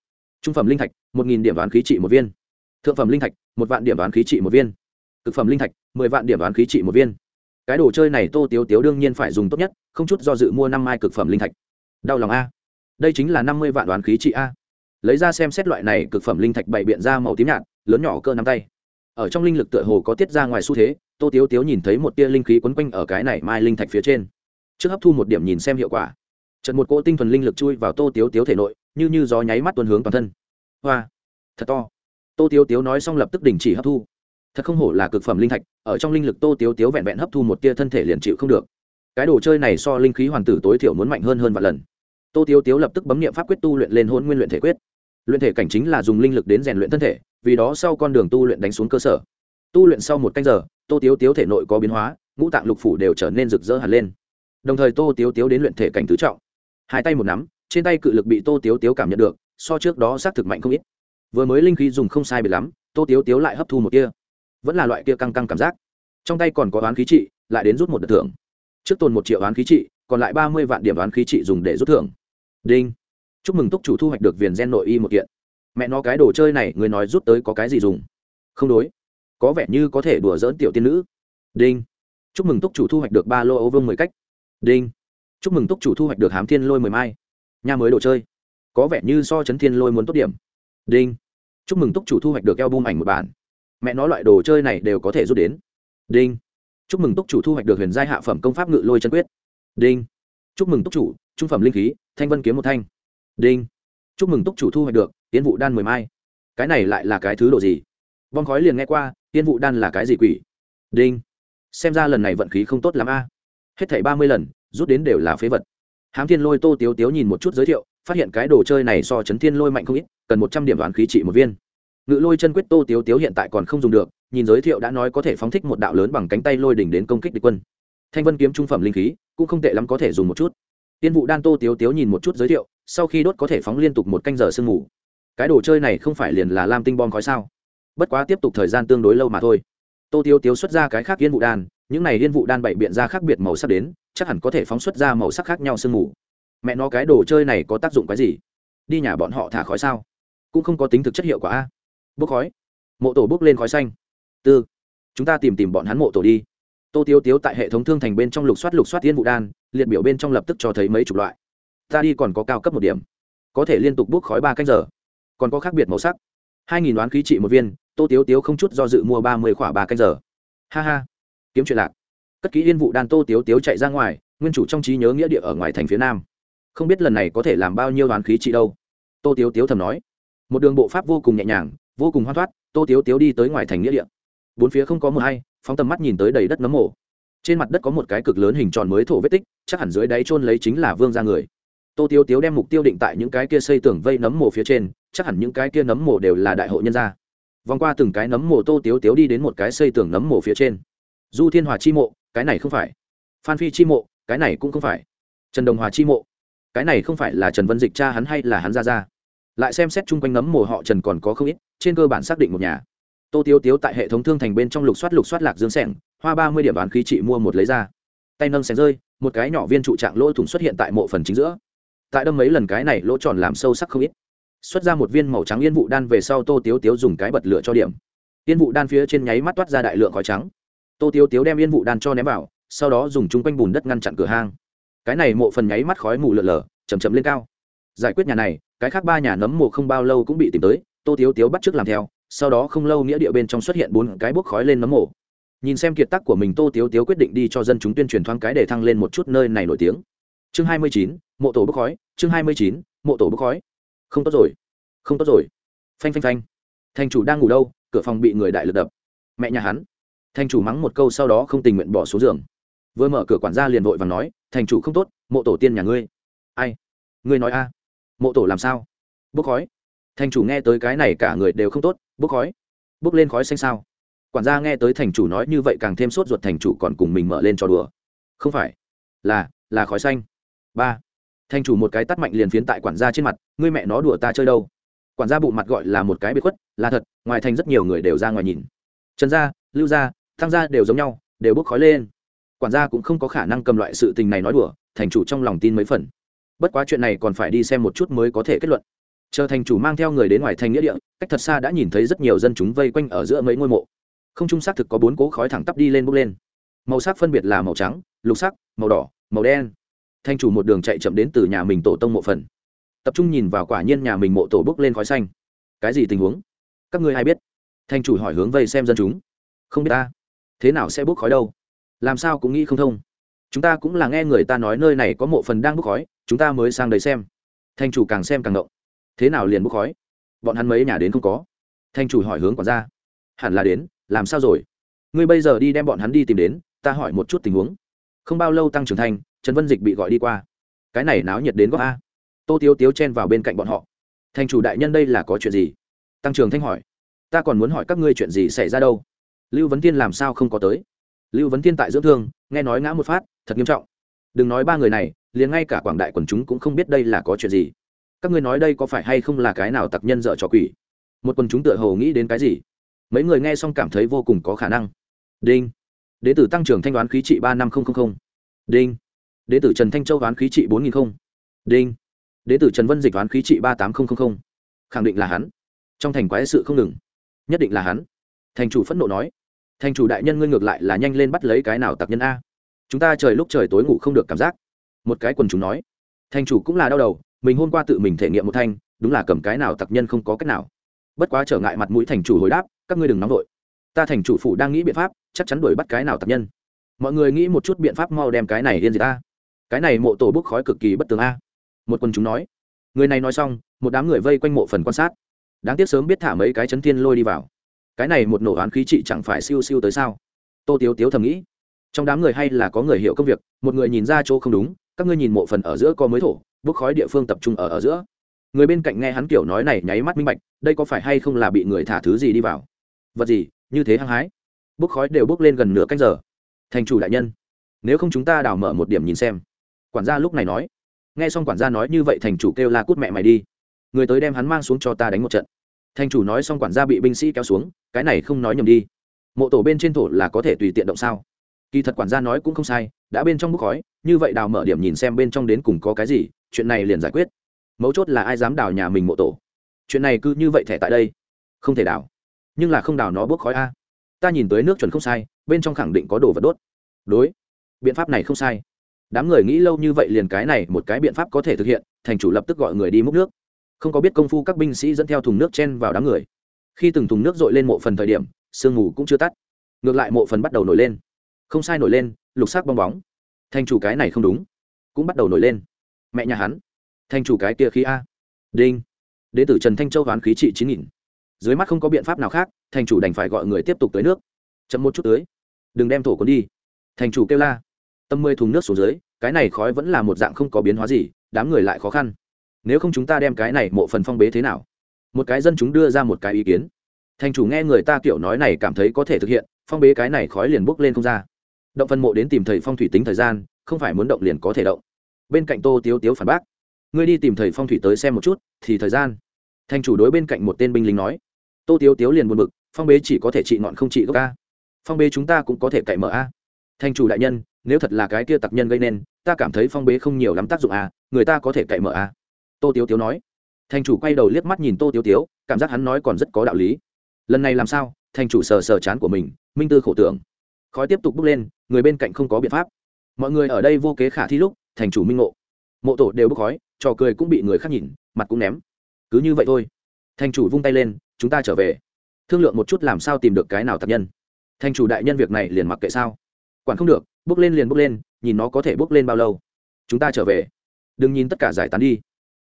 Trung phẩm linh thạch, một nghìn điểm đoán khí trị một viên. Thượng phẩm linh thạch, một vạn điểm đoán khí trị một viên. Cực phẩm linh thạch, mười vạn điểm đoán khí trị một viên. Cái đồ chơi này tô tiếu tiếu đương nhiên phải dùng tốt nhất, không chút do dự mua năm mai cực phẩm linh thạch. Đau lòng a đây chính là năm mươi vạn đoán khí trị a. Lấy ra xem xét loại này cực phẩm linh thạch bày biện ra màu tím nhạt, lớn nhỏ cơ nắm tay. Ở trong linh lực tựa hồ có tiết ra ngoài xu thế, tô tiếu tiếu nhìn thấy một tia linh khí quấn quanh ở cái này mai linh thạch phía trên. Trước hấp thu một điểm nhìn xem hiệu quả. Trận một cỗ tinh thuần linh lực chui vào tô tiếu tiếu thể nội, như như gió nháy mắt tuần hướng toàn thân. Hoa! Thật to. Tô tiếu tiếu nói xong lập tức đình chỉ hấp thu. Thật không hổ là cực phẩm linh thạch, ở trong linh lực tô tiếu tiếu vẹn vẹn hấp thu một tia thân thể liền chịu không được. Cái đồ chơi này so linh khí hoàn tử tối thiểu muốn mạnh hơn hơn vài lần tô tiếu tiếu lập tức bấm niệm pháp quyết tu luyện lên hôn nguyên luyện thể quyết. Luyện thể cảnh chính là dùng linh lực đến rèn luyện thân thể, vì đó sau con đường tu luyện đánh xuống cơ sở. Tu luyện sau một canh giờ, tô tiếu tiếu thể nội có biến hóa, ngũ tạng lục phủ đều trở nên rực rỡ hẳn lên. Đồng thời tô tiếu tiếu đến luyện thể cảnh tứ trọng. Hai tay một nắm, trên tay cự lực bị tô tiếu tiếu cảm nhận được, so trước đó xác thực mạnh không ít. Vừa mới linh khí dùng không sai biệt lắm, tô tiếu tiếu lại hấp thu một kia vẫn là loại kia căng căng cảm giác. Trong tay còn có oán khí trị, lại đến rút một đợt thưởng. Trước tồn một triệu oán khí trị, còn lại ba mươi vạn điểm oán khí trị dùng để rút thưởng đinh. Chúc mừng túc chủ thu hoạch được viền gen nội y một kiện. Mẹ nó cái đồ chơi này, người nói rút tới có cái gì dùng? Không đối. Có vẻ như có thể đùa dỡn tiểu tiên nữ. Đinh. Chúc mừng túc chủ thu hoạch được ba lô Âu vương mười cách. Đinh. Chúc mừng túc chủ thu hoạch được hám thiên lôi mười mai. Nha mới đồ chơi. Có vẻ như so chấn thiên lôi muốn tốt điểm. Đinh. Chúc mừng túc chủ thu hoạch được eo bung ảnh một bản. Mẹ nói loại đồ chơi này đều có thể rút đến. Đinh. Chúc mừng túc chủ thu hoạch được huyền giai hạ phẩm công pháp ngự lôi chân quyết. Đinh. Chúc mừng túc chủ, trung phẩm linh khí thanh vân kiếm một thanh. Đinh. Chúc mừng túc chủ thu hoạch được tiến vụ đan mười mai. Cái này lại là cái thứ đồ gì? Bom khói liền nghe qua tiên vụ đan là cái gì quỷ? Đinh. Xem ra lần này vận khí không tốt l a. Hết thảy ba mươi lần, rút đến đều là phế vật. Hám thiên lôi tô tiếu tiếu nhìn một chút giới thiệu, phát hiện cái đồ chơi này so chấn thiên lôi mạnh không ít, cần một trăm điểm đoán khí trị một viên. Ngự lôi chân quyết tô tiếu tiếu hiện tại còn không dùng được, nhìn giới thiệu đã nói có thể phóng thích một đạo lớn bằng cánh tay lôi đỉnh đến công kích địch quân. Thanh vân kiếm trung phẩm linh khí, cũng không tệ lắm có thể dùng một chút tiên vụ đan tô tiếu tiếu nhìn một chút giới thiệu, sau khi đốt có thể phóng liên tục một canh giờ sương mù. Cái đồ chơi này không phải liền là lam tinh bom khói sao? Bất quá tiếp tục thời gian tương đối lâu mà thôi. Tô tiếu tiếu xuất ra cái khác yên vụ đan, những này yên vụ đan bày biện ra khác biệt màu sắc đến, chắc hẳn có thể phóng xuất ra màu sắc khác nhau sương mù. Mẹ nó, cái đồ chơi này có tác dụng cái gì? Đi nhà bọn họ thả khói sao? Cũng không có tính thực chất hiệu quả a. Bốc khói. Mộ tổ bốc lên khói xanh. Tư. Chúng ta tìm tìm bọn hắn mộ tổ đi. Tô tiếu tiếu tại hệ thống thương thành bên trong lục soát lục soát tiên vụ đan liệt biểu bên trong lập tức cho thấy mấy chục loại. Ta đi còn có cao cấp một điểm. Có thể liên tục bốc khói ba cách giờ. Còn có khác biệt màu sắc. Hai nghìn đoán khí trị một viên, tô tiếu tiếu không chút do dự mua ba mươi khỏa ba cách giờ. Ha ha. Kiếm chuyện lạc. Cất kỹ yên vụ đan tô tiếu tiếu chạy ra ngoài, nguyên chủ trong trí nhớ nghĩa địa ở ngoài thành phía nam. Không biết lần này có thể làm bao nhiêu đoán khí trị đâu. Tô tiếu tiếu thầm nói. Một đường bộ pháp vô cùng nhẹ nhàng, vô cùng hoan thoát, tô tiếu tiếu đi tới ngoài thành nghĩa địa. Bốn phía không có mờ hay, phóng tầm mắt nhìn tới đầy đất nấm mồ trên mặt đất có một cái cực lớn hình tròn mới thổ vết tích, chắc hẳn dưới đáy trôn lấy chính là vương ra người. Tô tiêu tiếu đem mục tiêu định tại những cái kia xây tường vây nấm mồ phía trên, chắc hẳn những cái kia nấm mồ đều là đại hội nhân gia. Vòng qua từng cái nấm mồ, tô tiếu tiếu đi đến một cái xây tường nấm mồ phía trên. Du thiên hòa chi mộ, cái này không phải. Phan phi chi mộ, cái này cũng không phải. Trần đồng hòa chi mộ, cái này không phải là trần vân dịch cha hắn hay là hắn ra ra lại xem xét chung quanh nấm mồ họ trần còn có không ít, trên cơ bản xác định một nhà. Tô tiếu tiếu tại hệ thống thương thành bên trong lục soát lục soát lạc dương sẻng hoa ba mươi điểm bán khí trị mua một lấy ra. Tay nâng xén rơi, một cái nhỏ viên trụ trạng lỗ thủng xuất hiện tại mộ phần chính giữa. Tại đâm mấy lần cái này lỗ tròn làm sâu sắc không ít. Xuất ra một viên màu trắng yên vụ đan về sau tô tiếu tiếu dùng cái bật lửa cho điểm. Yên vụ đan phía trên nháy mắt toát ra đại lượng khói trắng. Tô tiếu tiếu đem yên vụ đan cho ném vào, sau đó dùng chung quanh bùn đất ngăn chặn cửa hang. Cái này mộ phần nháy mắt khói mù lợn lờ chầm chậm lên cao. Giải quyết nhà này, cái khác ba nhà nấm mộ không bao lâu cũng bị tìm tới, tô tiếu tiếu bắt t làm theo, sau đó không lâu nghĩa địa bên trong xuất hiện bốn cái bốc khói lên nấm mộ nhìn xem kiệt tác của mình, tô tiếu tiếu quyết định đi cho dân chúng tuyên truyền thoáng cái để thăng lên một chút nơi này nổi tiếng. Chương hai mươi chín, mộ tổ bốc khói. Chương hai mươi chín, mộ tổ bốc khói. Không tốt rồi. Không tốt rồi. Phanh phanh phanh. Thành chủ đang ngủ đâu? Cửa phòng bị người đại lực đập. Mẹ nhà hắn. Thành chủ mắng một câu sau đó không tình nguyện bỏ xuống giường. Vừa mở cửa quản gia liền vội và nói, thành chủ không tốt, mộ tổ tiên nhà ngươi. Ai? Ngươi nói a? Mộ tổ làm sao? Bốc khói. Thành chủ nghe tới cái này cả người đều không tốt, bốc khói. Bốc lên khói xanh sao? Quản gia nghe tới thành chủ nói như vậy càng thêm sốt ruột thành chủ còn cùng mình mở lên cho đùa. Không phải. Là là khói xanh. Ba. Thành chủ một cái tắt mạnh liền phiến tại quản gia trên mặt, ngươi mẹ nó đùa ta chơi đâu. Quản gia bụng mặt gọi là một cái bị khuất, là thật, ngoài thành rất nhiều người đều ra ngoài nhìn. Trần gia, lưu gia, thăng gia đều giống nhau, đều bốc khói lên. Quản gia cũng không có khả năng cầm loại sự tình này nói đùa, thành chủ trong lòng tin mấy phần. Bất quá chuyện này còn phải đi xem một chút mới có thể kết luận. Chờ thành chủ mang theo người đến ngoài thành nghĩa địa, cách thật xa đã nhìn thấy rất nhiều dân chúng vây quanh ở giữa mấy ngôi mộ không trung xác thực có bốn cỗ khói thẳng tắp đi lên bốc lên. Màu sắc phân biệt là màu trắng, lục sắc, màu đỏ, màu đen. Thành chủ một đường chạy chậm đến từ nhà mình tổ tông mộ phần. Tập trung nhìn vào quả nhiên nhà mình mộ tổ bốc lên khói xanh. Cái gì tình huống? Các ngươi hay biết? Thành chủ hỏi hướng vây xem dân chúng. Không biết ta. Thế nào sẽ bốc khói đâu? Làm sao cũng nghĩ không thông. Chúng ta cũng là nghe người ta nói nơi này có mộ phần đang bốc khói, chúng ta mới sang đấy xem. Thành chủ càng xem càng ngộng. Thế nào liền bốc khói? Bọn hắn mấy nhà đến không có. Thành chủ hỏi hướng quản gia. Hẳn là đến làm sao rồi? Ngươi bây giờ đi đem bọn hắn đi tìm đến, ta hỏi một chút tình huống. Không bao lâu tăng trưởng thành, trần vân dịch bị gọi đi qua. Cái này náo nhiệt đến góc a. Tô tiếu tiếu chen vào bên cạnh bọn họ. Thành chủ đại nhân đây là có chuyện gì? Tăng trưởng thanh hỏi. Ta còn muốn hỏi các ngươi chuyện gì xảy ra đâu? Lưu vấn tiên làm sao không có tới? Lưu vấn tiên tại dưỡng thương, nghe nói ngã một phát, thật nghiêm trọng. Đừng nói ba người này, liền ngay cả quảng đại quần chúng cũng không biết đây là có chuyện gì. Các ngươi nói đây có phải hay không là cái nào tặc nhân dợ trò quỷ? Một quần chúng tựa hồ nghĩ đến cái gì? Mấy người nghe xong cảm thấy vô cùng có khả năng. Đinh. Đế tử tăng trưởng thanh đoán khí trị ba năm nghìn đinh. Đế tử trần thanh châu đoán khí trị bốn nghìn đinh. Đế tử trần vân dịch đoán khí trị ba tám nghìn khẳng định là hắn. Trong thành quái sự không ngừng. Nhất định là hắn. Thành chủ phẫn nộ nói. Thành chủ đại nhân ngươi ngược lại là nhanh lên bắt lấy cái nào tặc nhân a. Chúng ta trời lúc trời tối ngủ không được cảm giác. Một cái quần chúng nói. Thành chủ cũng là đau đầu, mình hôm qua tự mình thể nghiệm một thanh, đúng là cầm cái nào tặc nhân không có cách nào. Bất quá trở ngại mặt mũi thành chủ hồi đáp các ngươi đừng nóng vội. Ta thành chủ phủ đang nghĩ biện pháp, chắc chắn đuổi bắt cái nào tập nhân. Mọi người nghĩ một chút biện pháp mau đem cái này yên gì ta. Cái này mộ tổ bốc khói cực kỳ bất tường a. Một quần chúng nói. Người này nói xong, một đám người vây quanh mộ phần quan sát. Đáng tiếc sớm biết thả mấy cái chấn thiên lôi đi vào. Cái này một nổ oán khí trị chẳng phải siêu siêu tới sao? Tô tiếu tiếu thầm nghĩ. Trong đám người hay là có người hiểu công việc, một người nhìn ra chỗ không đúng, các ngươi nhìn mộ phần ở giữa có mới thổ, bốc khói địa phương tập trung ở ở giữa. Người bên cạnh nghe hắn kiểu nói này nháy mắt minh bạch, đây có phải hay không là bị người thả thứ gì đi vào? Vật gì, như thế hăng hái. Bốc khói đều bốc lên gần nửa canh giờ. Thành chủ đại nhân, nếu không chúng ta đào mở một điểm nhìn xem. Quản gia lúc này nói. Nghe xong quản gia nói như vậy thành chủ kêu la cút mẹ mày đi. Người tới đem hắn mang xuống cho ta đánh một trận. Thành chủ nói xong quản gia bị binh sĩ kéo xuống, cái này không nói nhầm đi. Mộ tổ bên trên thổ là có thể tùy tiện động sao? Kỳ thật quản gia nói cũng không sai, đã bên trong bốc khói, như vậy đào mở điểm nhìn xem bên trong đến cùng có cái gì, chuyện này liền giải quyết. Mấu chốt là ai dám đào nhà mình mộ tổ? Chuyện này cứ như vậy thẻ tại đây. Không thể đào nhưng là không đào nó bốc khói a. Ta nhìn tới nước chuẩn không sai, bên trong khẳng định có đồ vật đốt. Đối, biện pháp này không sai. Đám người nghĩ lâu như vậy liền cái này một cái biện pháp có thể thực hiện, thành chủ lập tức gọi người đi múc nước. Không có biết công phu các binh sĩ dẫn theo thùng nước chen vào đám người. Khi từng thùng nước dội lên mộ phần thời điểm, sương mù cũng chưa tắt. Ngược lại mộ phần bắt đầu nổi lên. Không sai nổi lên, lục sắc bong bóng. Thành chủ cái này không đúng. Cũng bắt đầu nổi lên. Mẹ nhà hắn. Thành chủ cái kia khí a. Đinh. Đế tử trần thanh châu hoán khí trị chín nghìn dưới mắt không có biện pháp nào khác, thành chủ đành phải gọi người tiếp tục tới nước. Chậm một chút tới. Đừng đem thổ cuốn đi. Thành chủ kêu la. Tâm mười thùng nước xuống dưới, cái này khói vẫn là một dạng không có biến hóa gì, đám người lại khó khăn. Nếu không chúng ta đem cái này mộ phần phong bế thế nào? Một cái dân chúng đưa ra một cái ý kiến. Thành chủ nghe người ta kiểu nói này cảm thấy có thể thực hiện, phong bế cái này khói liền bốc lên không ra. Động phân mộ đến tìm thầy phong thủy tính thời gian, không phải muốn động liền có thể động. Bên cạnh tô tiếu tiếu phản bác. Ngươi đi tìm thầy phong thủy tới xem một chút, thì thời gian. Thành chủ đối bên cạnh một tên binh lính nói tô tiếu tiếu liền buồn bực, phong bế chỉ có thể trị ngọn không trị gốc a. phong bế chúng ta cũng có thể cậy mở a. Thành chủ đại nhân, nếu thật là cái kia tặc nhân gây nên, ta cảm thấy phong bế không nhiều lắm tác dụng a, người ta có thể cậy mở a. Tô tiếu tiếu nói. Thành chủ quay đầu liếc mắt nhìn tô tiếu tiếu, cảm giác hắn nói còn rất có đạo lý. Lần này làm sao? Thành chủ sờ sờ chán của mình, minh tư khổ tưởng. Khói tiếp tục bốc lên, người bên cạnh không có biện pháp. Mọi người ở đây vô kế khả thi lúc thành chủ minh ngộ. Mộ tổ đều bốc khói, trò cười cũng bị người khác nhìn, mặt cũng ném. Cứ như vậy thôi. Thành chủ vung tay lên chúng ta trở về. Thương lượng một chút làm sao tìm được cái nào tập nhân. Thành chủ đại nhân việc này liền mặc kệ sao? Quản không được, bước lên liền bước lên, nhìn nó có thể bước lên bao lâu. Chúng ta trở về. Đừng nhìn tất cả giải tán đi.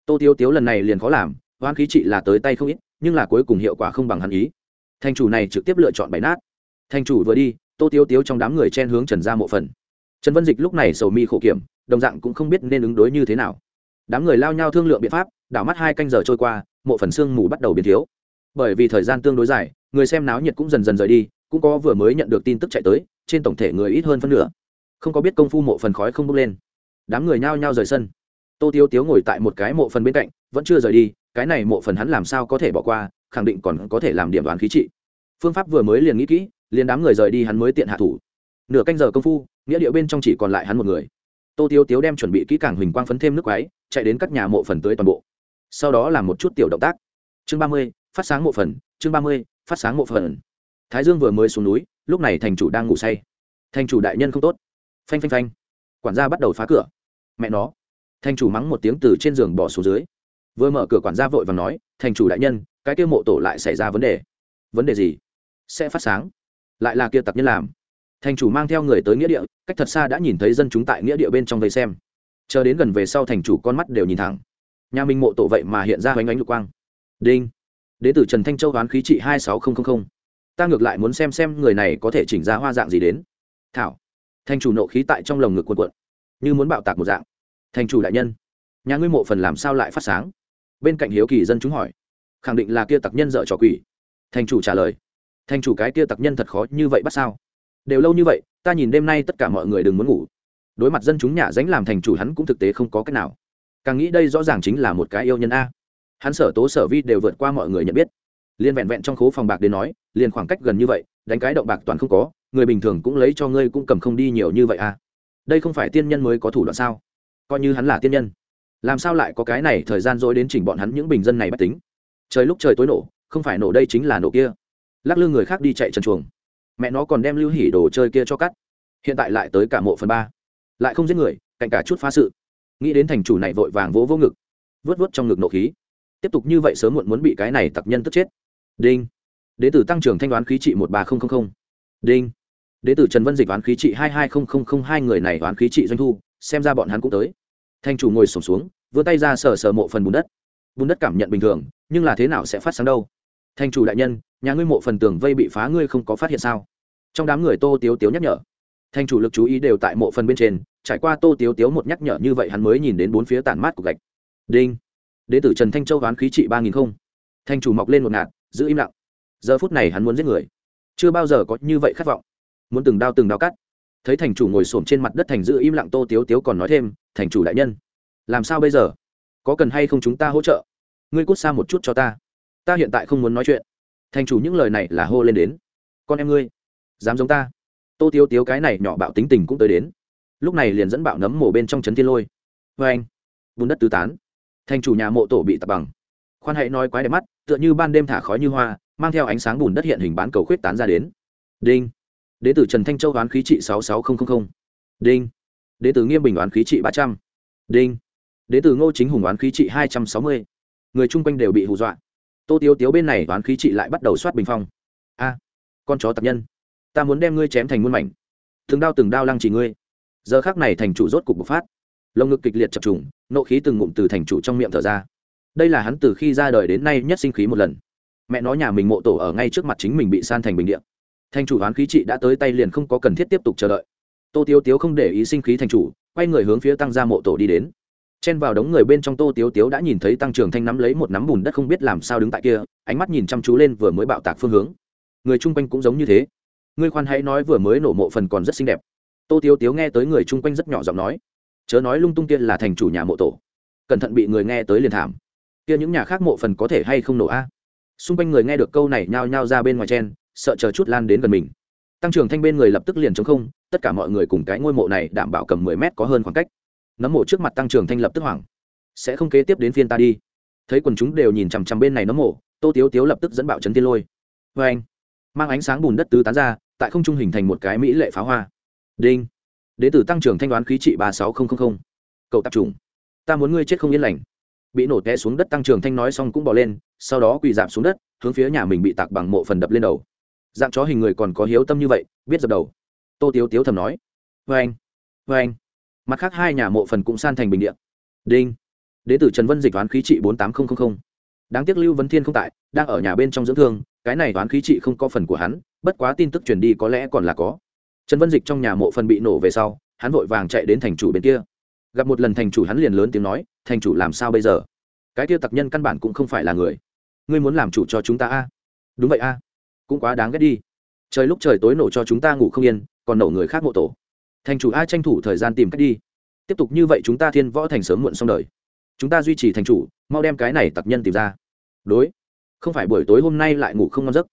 Tô tiêu tiếu lần này liền khó làm hoan khí trị là tới tay không ít, nhưng là cuối cùng hiệu quả không bằng hắn ý. Thành chủ này trực tiếp lựa chọn bày nát. Thành chủ vừa đi, tô tiêu tiếu trong đám người chen hướng trần ra mộ phần. Trần vân dịch lúc này sầu mi khổ kiểm, đồng dạng cũng không biết nên ứng đối như thế nào. Đám người lao nhau thương lượng biện pháp, đảo mắt hai canh giờ trôi qua, mộ phần xương mù bắt đầu biến thiếu bởi vì thời gian tương đối dài, người xem náo nhiệt cũng dần dần rời đi, cũng có vừa mới nhận được tin tức chạy tới, trên tổng thể người ít hơn phân nửa. Không có biết công phu mộ phần khói không bốc lên. Đám người nhao nhao rời sân. Tô tiêu tiếu ngồi tại một cái mộ phần bên cạnh, vẫn chưa rời đi, cái này mộ phần hắn làm sao có thể bỏ qua, khẳng định còn có thể làm điểm đoán khí trị. Phương pháp vừa mới liền nghĩ kỹ, liền đám người rời đi hắn mới tiện hạ thủ. Nửa canh giờ công phu, nghĩa địa bên trong chỉ còn lại hắn một người. Tô tiêu tiếu đem chuẩn bị kỹ càng huỳnh quang phấn thêm nước quáy chạy đến các nhà mộ phần tới toàn bộ. Sau đó làm một chút tiểu động tác. Chương ba mươi phát sáng mộ phần, chương ba mươi, phát sáng mộ phần. Thái dương vừa mới xuống núi, lúc này thành chủ đang ngủ say. Thành chủ đại nhân không tốt. Phanh phanh phanh. Quản gia bắt đầu phá cửa. Mẹ nó. Thành chủ mắng một tiếng từ trên giường bỏ xuống dưới. Vừa mở cửa quản gia vội và nói, thành chủ đại nhân, cái kia mộ tổ lại xảy ra vấn đề. Vấn đề gì? Sẽ phát sáng. Lại là kia tặc nhân làm. Thành chủ mang theo người tới nghĩa địa, cách thật xa đã nhìn thấy dân chúng tại nghĩa địa bên trong vây xem. Chờ đến gần về sau thành chủ con mắt đều nhìn thẳng. Nhà mình mộ tổ vậy mà hiện ra hoành ánh lục quang. Đinh đến từ trần thanh châu đoán khí trị hai sáu nghìn ta ngược lại muốn xem xem người này có thể chỉnh ra hoa dạng gì đến. Thảo thành chủ nộ khí tại trong lồng ngực quần quận như muốn bạo tạc một dạng. Thành chủ đại nhân, nhà ngươi mộ phần làm sao lại phát sáng? Bên cạnh hiếu kỳ dân chúng hỏi, khẳng định là kia tặc nhân dợ trò quỷ. Thành chủ trả lời thành chủ cái kia tặc nhân thật khó như vậy bắt sao? Đều lâu như vậy, ta nhìn đêm nay tất cả mọi người đừng muốn ngủ. Đối mặt dân chúng nhà dánh làm thành chủ hắn cũng thực tế không có cách nào. Càng nghĩ đây rõ ràng chính là một cái yêu nhân a hắn sở tố sở vi đều vượt qua mọi người nhận biết. Liên vẹn vẹn trong khố phòng bạc đến nói, liền khoảng cách gần như vậy, đánh cái động bạc toàn không có, người bình thường cũng lấy cho ngươi cũng cầm không đi nhiều như vậy à? đây không phải tiên nhân mới có thủ đoạn sao? Coi như hắn là tiên nhân. Làm sao lại có cái này thời gian dối đến chỉnh bọn hắn những bình dân này bất tính? Trời lúc trời tối nổ, không phải nổ đây chính là nổ kia. Lắc lư người khác đi chạy trần chuồng. Mẹ nó còn đem lưu hỉ đồ chơi kia cho cắt. Hiện tại lại tới cả mộ phần ba. Lại không giết người, cạnh cả chút phá sự. Nghĩ đến thành chủ này vội vàng vỗ vô ngực. Vớt vớt trong ngực nộ khí tiếp tục như vậy sớm muộn muốn bị cái này tặc nhân tức chết. Đinh. Đ ế từ tăng trưởng thanh đoán khí trị một ba nghìn đinh. Đ ế từ trần vân dịch đoán khí trị hai hai nghìn hai người này đoán khí trị doanh thu, xem ra bọn hắn cũng tới. Thanh chủ ngồi sổm xuống, vươn tay ra sờ sờ mộ phần bùn đất. Bùn đất cảm nhận bình thường, nhưng là thế nào sẽ phát sáng đâu? Thanh chủ đại nhân, nhà ngươi mộ phần tường vây bị phá ngươi không có phát hiện sao? Trong đám người tô tiếu tiếu nhắc nhở. Thanh chủ lực chú ý đều tại mộ phần bên trên, trải qua tô tiếu tiếu một nhắc nhở như vậy hắn mới nhìn đến bốn phía tản mát của gạch. Đinh đế tử trần thanh châu đoán khí trị ba nghìn không. Thanh chủ mọc lên một ngạt, giữ im lặng. Giờ phút này hắn muốn giết người. Chưa bao giờ có như vậy khát vọng. Muốn từng đao từng đao cắt. Thấy thành chủ ngồi xổm trên mặt đất thành giữ im lặng tô tiếu tiếu còn nói thêm, thành chủ đại nhân, làm sao bây giờ? Có cần hay không chúng ta hỗ trợ? Ngươi cút xa một chút cho ta. Ta hiện tại không muốn nói chuyện. Thành chủ những lời này là hô lên đến. Con em ngươi, dám giống ta? Tô tiếu tiếu cái này nhỏ bạo tính tình cũng tới đến. Lúc này liền dẫn bạo nấm mổ bên trong trấn thiên lôi. Vê anh bùn đất tứ tán thành chủ nhà mộ tổ bị tập bằng. Khoan hãy nói quái đẹp mắt, tựa như ban đêm thả khói như hoa, mang theo ánh sáng bùn đất hiện hình bán cầu khuyết tán ra đến. Đinh. Đế tử trần thanh châu đoán khí trị sáu sáu nghìn đinh. Đế tử nghiêm bình đoán khí trị ba trăm. Đinh. Đế tử ngô chính hùng đoán khí trị hai trăm sáu mươi. Người chung quanh đều bị hù dọa. Tô tiếu tiếu bên này đoán khí trị lại bắt đầu soát bình phong. A, con chó tập nhân, ta muốn đem ngươi chém thành muôn mảnh. Từng đao từng đao lăng chỉ ngươi. Giờ khác này thành chủ rốt cục bộc phát lồng ngực kịch liệt chập trùng, nộ khí từng ngụm từ thành chủ trong miệng thở ra. Đây là hắn từ khi ra đời đến nay nhất sinh khí một lần. Mẹ nói nhà mình mộ tổ ở ngay trước mặt chính mình bị san thành bình điện thành chủ hoán khí trị đã tới tay liền không có cần thiết tiếp tục chờ đợi. Tô tiếu tiếu không để ý sinh khí thành chủ, quay người hướng phía tăng ra mộ tổ đi đến. Chen vào đống người bên trong tô tiếu tiếu đã nhìn thấy tăng trường thanh nắm lấy một nắm bùn đất không biết làm sao đứng tại kia, ánh mắt nhìn chăm chú lên vừa mới bạo tạc phương hướng. Người chung quanh cũng giống như thế. Ngươi khoan hãy nói vừa mới nổ mộ phần còn rất xinh đẹp. Tô tiếu tiếu nghe tới người chung quanh rất nhỏ giọng nói chớ nói lung tung kia là thành chủ nhà mộ tổ, cẩn thận bị người nghe tới liền thảm. Kia những nhà khác mộ phần có thể hay không nổ a? Xung quanh người nghe được câu này nhao nhao ra bên ngoài chen, sợ chờ chút lan đến gần mình. Tăng trưởng thanh bên người lập tức liền chống không, tất cả mọi người cùng cái ngôi mộ này đảm bảo cầm mười mét có hơn khoảng cách. Nấm mộ trước mặt tăng trưởng thanh lập tức hoảng. Sẽ không kế tiếp đến phiên ta đi. Thấy quần chúng đều nhìn chằm chằm bên này nấm mộ, tô tiếu tiếu lập tức dẫn bạo trấn tiên lôi. Vê anh mang ánh sáng bùn đất tứ tán ra, tại không trung hình thành một cái mỹ lệ pháo hoa. Đinh đế tử tăng trưởng thanh đoán khí trị ba sáu nghìn cậu tập trung ta muốn ngươi chết không yên lành. Bị nổ té xuống đất tăng trưởng thanh nói xong cũng bỏ lên, sau đó quỳ dạp xuống đất, hướng phía nhà mình bị tạc bằng mộ phần đập lên đầu. Dạng chó hình người còn có hiếu tâm như vậy, biết dập đầu. Tô tiếu tiếu thầm nói. Vê anh vê anh. Mặt khác hai nhà mộ phần cũng san thành bình điện đinh. Đế tử trần vân dịch toán khí trị bốn tám nghìn đáng tiếc lưu vấn thiên không tại, đang ở nhà bên trong dưỡng thương, cái này toán khí trị không có phần của hắn, bất quá tin tức truyền đi có lẽ còn là có trần vân dịch trong nhà mộ phần bị nổ về sau, hắn vội vàng chạy đến thành chủ bên kia. Gặp một lần thành chủ hắn liền lớn tiếng nói, thành chủ làm sao bây giờ? Cái kia tặc nhân căn bản cũng không phải là người. Ngươi muốn làm chủ cho chúng ta a? Đúng vậy a. Cũng quá đáng ghét đi. Trời lúc trời tối nổ cho chúng ta ngủ không yên, còn nổ người khác mộ tổ. Thành chủ a tranh thủ thời gian tìm cách đi. Tiếp tục như vậy chúng ta thiên võ thành sớm muộn xong đời. Chúng ta duy trì thành chủ, mau đem cái này tặc nhân tìm ra. Đối. Không phải buổi tối hôm nay lại ngủ không ngon giấc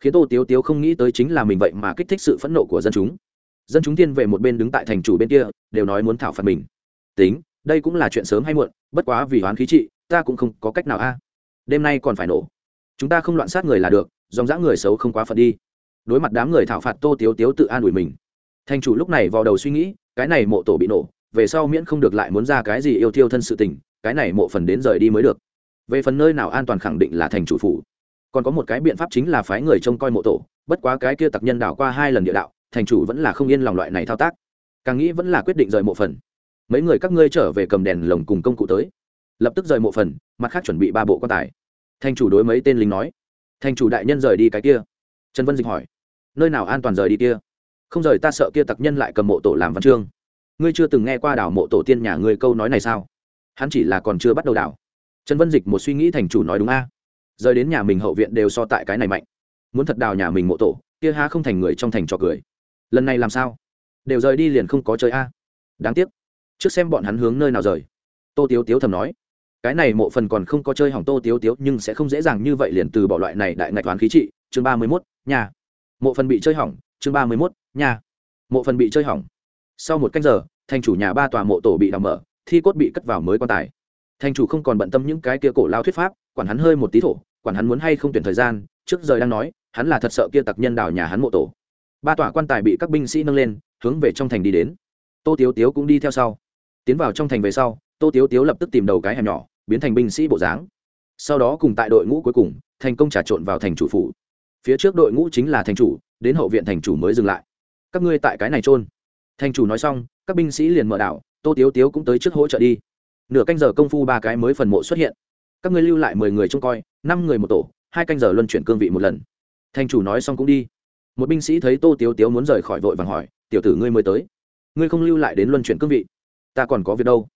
khiến tô tiếu tiếu không nghĩ tới chính là mình vậy mà kích thích sự phẫn nộ của dân chúng. Dân chúng thiên về một bên đứng tại thành chủ bên kia, đều nói muốn thảo phạt mình. Tính, đây cũng là chuyện sớm hay muộn, bất quá vì hoán khí trị, ta cũng không có cách nào a. Đêm nay còn phải nổ. Chúng ta không loạn sát người là được, dòng dã người xấu không quá phật đi. Đối mặt đám người thảo phạt tô tiếu tiếu tự an ủi mình. Thành chủ lúc này vào đầu suy nghĩ, cái này mộ tổ bị nổ, về sau miễn không được lại muốn ra cái gì yêu thiêu thân sự tình, cái này mộ phần đến rời đi mới được. Về phần nơi nào an toàn khẳng định là thành chủ phủ còn có một cái biện pháp chính là phái người trông coi mộ tổ, bất quá cái kia tặc nhân đảo qua hai lần địa đạo, thành chủ vẫn là không yên lòng loại này thao tác. Càng nghĩ vẫn là quyết định rời mộ phần. Mấy người các ngươi trở về cầm đèn lồng cùng công cụ tới. Lập tức rời mộ phần, mặt khác chuẩn bị ba bộ quan tài. Thành chủ đối mấy tên lính nói. Thành chủ đại nhân rời đi cái kia. Trần vân dịch hỏi. Nơi nào an toàn rời đi kia? Không rời ta sợ kia tặc nhân lại cầm mộ tổ làm văn chương. Ngươi chưa từng nghe qua đảo mộ tổ tiên nhà ngươi câu nói này sao? Hắn chỉ là còn chưa bắt đầu đảo. Trần vân dịch một suy nghĩ thành chủ nói đúng a rời đến nhà mình hậu viện đều so tại cái này mạnh. Muốn thật đào nhà mình mộ tổ, kia ha không thành người trong thành trò cười. Lần này làm sao? Đều rời đi liền không có chơi a. Đáng tiếc. Trước xem bọn hắn hướng nơi nào rời. Tô tiếu tiếu thầm nói. Cái này mộ phần còn không có chơi hỏng tô tiếu tiếu, nhưng sẽ không dễ dàng như vậy liền từ bỏ loại này đại ngạch toán khí trị. Chương ba mươi mốt, nhà. Mộ phần bị chơi hỏng. Chương ba mươi mốt, nhà. Mộ phần bị chơi hỏng. Sau một canh giờ, thành chủ nhà ba tòa mộ tổ bị đào mở, thi cốt bị cất vào mới quan tài. Thành chủ không còn bận tâm những cái kia cổ lao thuyết pháp, quản hắn hơi một tí thổ quản hắn muốn hay không tuyển thời gian, trước giờ đang nói, hắn là thật sợ kia tặc nhân đào nhà hắn mộ tổ. Ba tòa quan tài bị các binh sĩ nâng lên, hướng về trong thành đi đến. Tô tiếu tiếu cũng đi theo sau. Tiến vào trong thành về sau, tô tiếu tiếu lập tức tìm đầu cái hẻm nhỏ, biến thành binh sĩ bộ dáng. Sau đó cùng tại đội ngũ cuối cùng, thành công trà trộn vào thành chủ phủ. Phía trước đội ngũ chính là thành chủ, đến hậu viện thành chủ mới dừng lại. Các ngươi tại cái này trôn thành chủ nói xong, các binh sĩ liền mở đảo, tô tiếu tiếu cũng tới trước hỗ trợ đi. Nửa canh giờ công phu ba cái mới phần mộ xuất hiện các ngươi lưu lại mười người trông coi, năm người một tổ, hai canh giờ luân chuyển cương vị một lần. Thành chủ nói xong cũng đi. Một binh sĩ thấy tô tiếu tiếu muốn rời khỏi vội vàng hỏi, tiểu tử ngươi mới tới, ngươi không lưu lại đến luân chuyển cương vị, ta còn có việc đâu?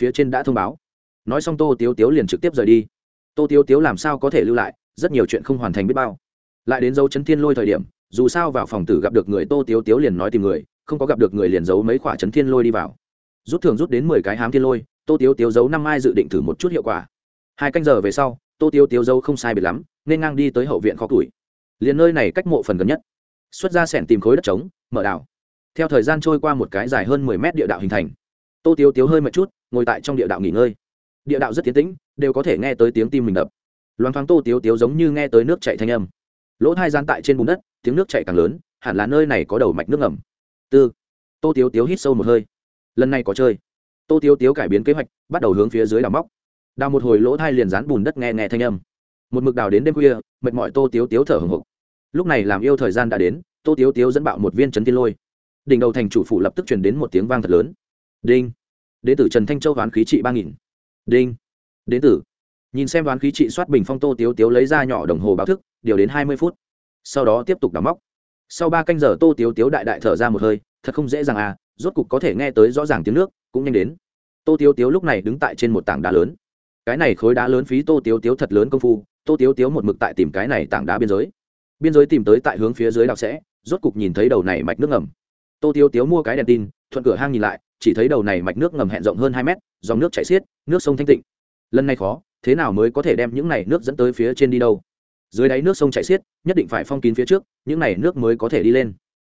Phía trên đã thông báo. Nói xong tô tiếu tiếu liền trực tiếp rời đi. Tô tiếu tiếu làm sao có thể lưu lại, rất nhiều chuyện không hoàn thành biết bao. Lại đến dấu chấn thiên lôi thời điểm, dù sao vào phòng tử gặp được người tô tiếu tiếu liền nói tìm người, không có gặp được người liền giấu mấy khoả chấn thiên lôi đi vào. Rút thường rút đến mười cái hám thiên lôi, tô tiếu tiếu giấu năm ai dự định thử một chút hiệu quả hai canh giờ về sau, tô tiêu tiêu dâu không sai biệt lắm, nên ngang đi tới hậu viện kho tuổi liền nơi này cách mộ phần gần nhất. Xuất ra sẻn tìm khối đất trống, mở đảo. Theo thời gian trôi qua một cái dài hơn mười mét địa đạo hình thành, tô tiêu tiêu hơi một chút, ngồi tại trong địa đạo nghỉ ngơi. Địa đạo rất tiến tĩnh, đều có thể nghe tới tiếng tim mình đập. Loáng thoáng tô tiêu tiêu giống như nghe tới nước chạy thanh âm. Lỗ hai gian tại trên bùn đất, tiếng nước chạy càng lớn, hẳn là nơi này có đầu mạch nước ngầm. Tư. Tô tiêu tiêu hít sâu một hơi. Lần này có chơi. Tô tiêu tiêu cải biến kế hoạch, bắt đầu hướng phía dưới đào móc đào một hồi lỗ thai liền dán bùn đất nghe nghe thanh âm. Một mực đào đến đêm khuya, mệt mỏi tô tiếu tiếu thở hồng hộc. Lúc này làm yêu thời gian đã đến, tô tiếu tiếu dẫn bạo một viên chấn tiên lôi. Đỉnh đầu thành chủ phủ lập tức truyền đến một tiếng vang thật lớn. Đinh. Đế tử trần thanh châu đoán khí trị ba nghìn. Đinh. Đế tử. Nhìn xem đoán khí trị soát bình phong tô tiếu tiếu lấy ra nhỏ đồng hồ báo thức, điều đến hai mươi phút. Sau đó tiếp tục đào móc. Sau ba canh giờ tô tiếu tiếu đại đại thở ra một hơi, thật không dễ dàng à rốt cục có thể nghe tới rõ ràng tiếng nước, cũng nhanh đến. Tô tiếu tiếu lúc này đứng tại trên một tảng đá lớn cái này khối đá lớn phí tô tiếu tiếu thật lớn công phu, tô tiếu tiếu một mực tại tìm cái này tảng đá biên giới. Biên giới tìm tới tại hướng phía dưới đào sẽ, rốt cục nhìn thấy đầu này mạch nước ngầm. Tô tiếu tiếu mua cái đèn tin, thuận cửa hang nhìn lại, chỉ thấy đầu này mạch nước ngầm hẹn rộng hơn hai mét, dòng nước chảy xiết, nước sông thanh tịnh. Lần này khó, thế nào mới có thể đem những này nước dẫn tới phía trên đi đâu? Dưới đáy nước sông chảy xiết, nhất định phải phong kín phía trước, những này nước mới có thể đi lên.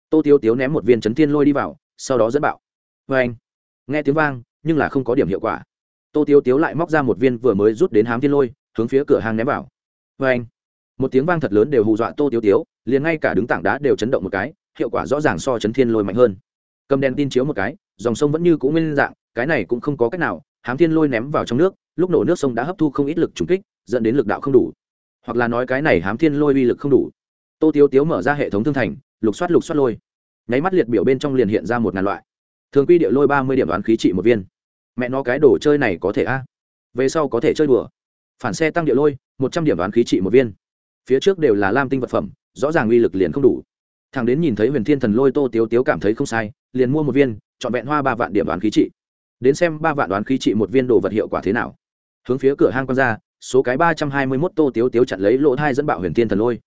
Tô tiếu tiếu ném một viên chấn thiên lôi đi vào, sau đó dẫn bạo. Vê anh nghe tiếng vang, nhưng là không có điểm hiệu quả tô tiếu tiếu lại móc ra một viên vừa mới rút đến hám thiên lôi, hướng phía cửa hàng ném vào. Vê anh, một tiếng vang thật lớn đều hù dọa tô tiếu tiếu, liền ngay cả đứng tảng đá đều chấn động một cái, hiệu quả rõ ràng so chấn thiên lôi mạnh hơn. Cầm đèn tin chiếu một cái, dòng sông vẫn như cũ nguyên dạng, cái này cũng không có cách nào, hám thiên lôi ném vào trong nước, lúc nổ nước sông đã hấp thu không ít lực trùng kích, dẫn đến lực đạo không đủ. Hoặc là nói cái này hám thiên lôi uy lực không đủ. Tô tiếu tiếu mở ra hệ thống thương thành, lục soát lục soát lôi. Nháy mắt liệt biểu bên trong liền hiện ra một ngàn loại. Thường quy địa lôi ba mươi điểm đoán khí trị một viên mẹ nó cái đồ chơi này có thể a? Về sau có thể chơi đùa. Phản xe tăng địa lôi, một trăm điểm đoán khí trị một viên. Phía trước đều là lam tinh vật phẩm, rõ ràng uy lực liền không đủ. Thằng đến nhìn thấy huyền thiên thần lôi tô tiếu tiếu cảm thấy không sai, liền mua một viên chọn vẹn hoa ba vạn điểm đoán khí trị. Đến xem ba vạn đoán khí trị một viên đồ vật hiệu quả thế nào. Hướng phía cửa hang quan ra, số cái ba trăm hai mươi mốt tô tiếu tiếu chặn lấy lỗ thai dẫn bạo huyền thiên thần lôi.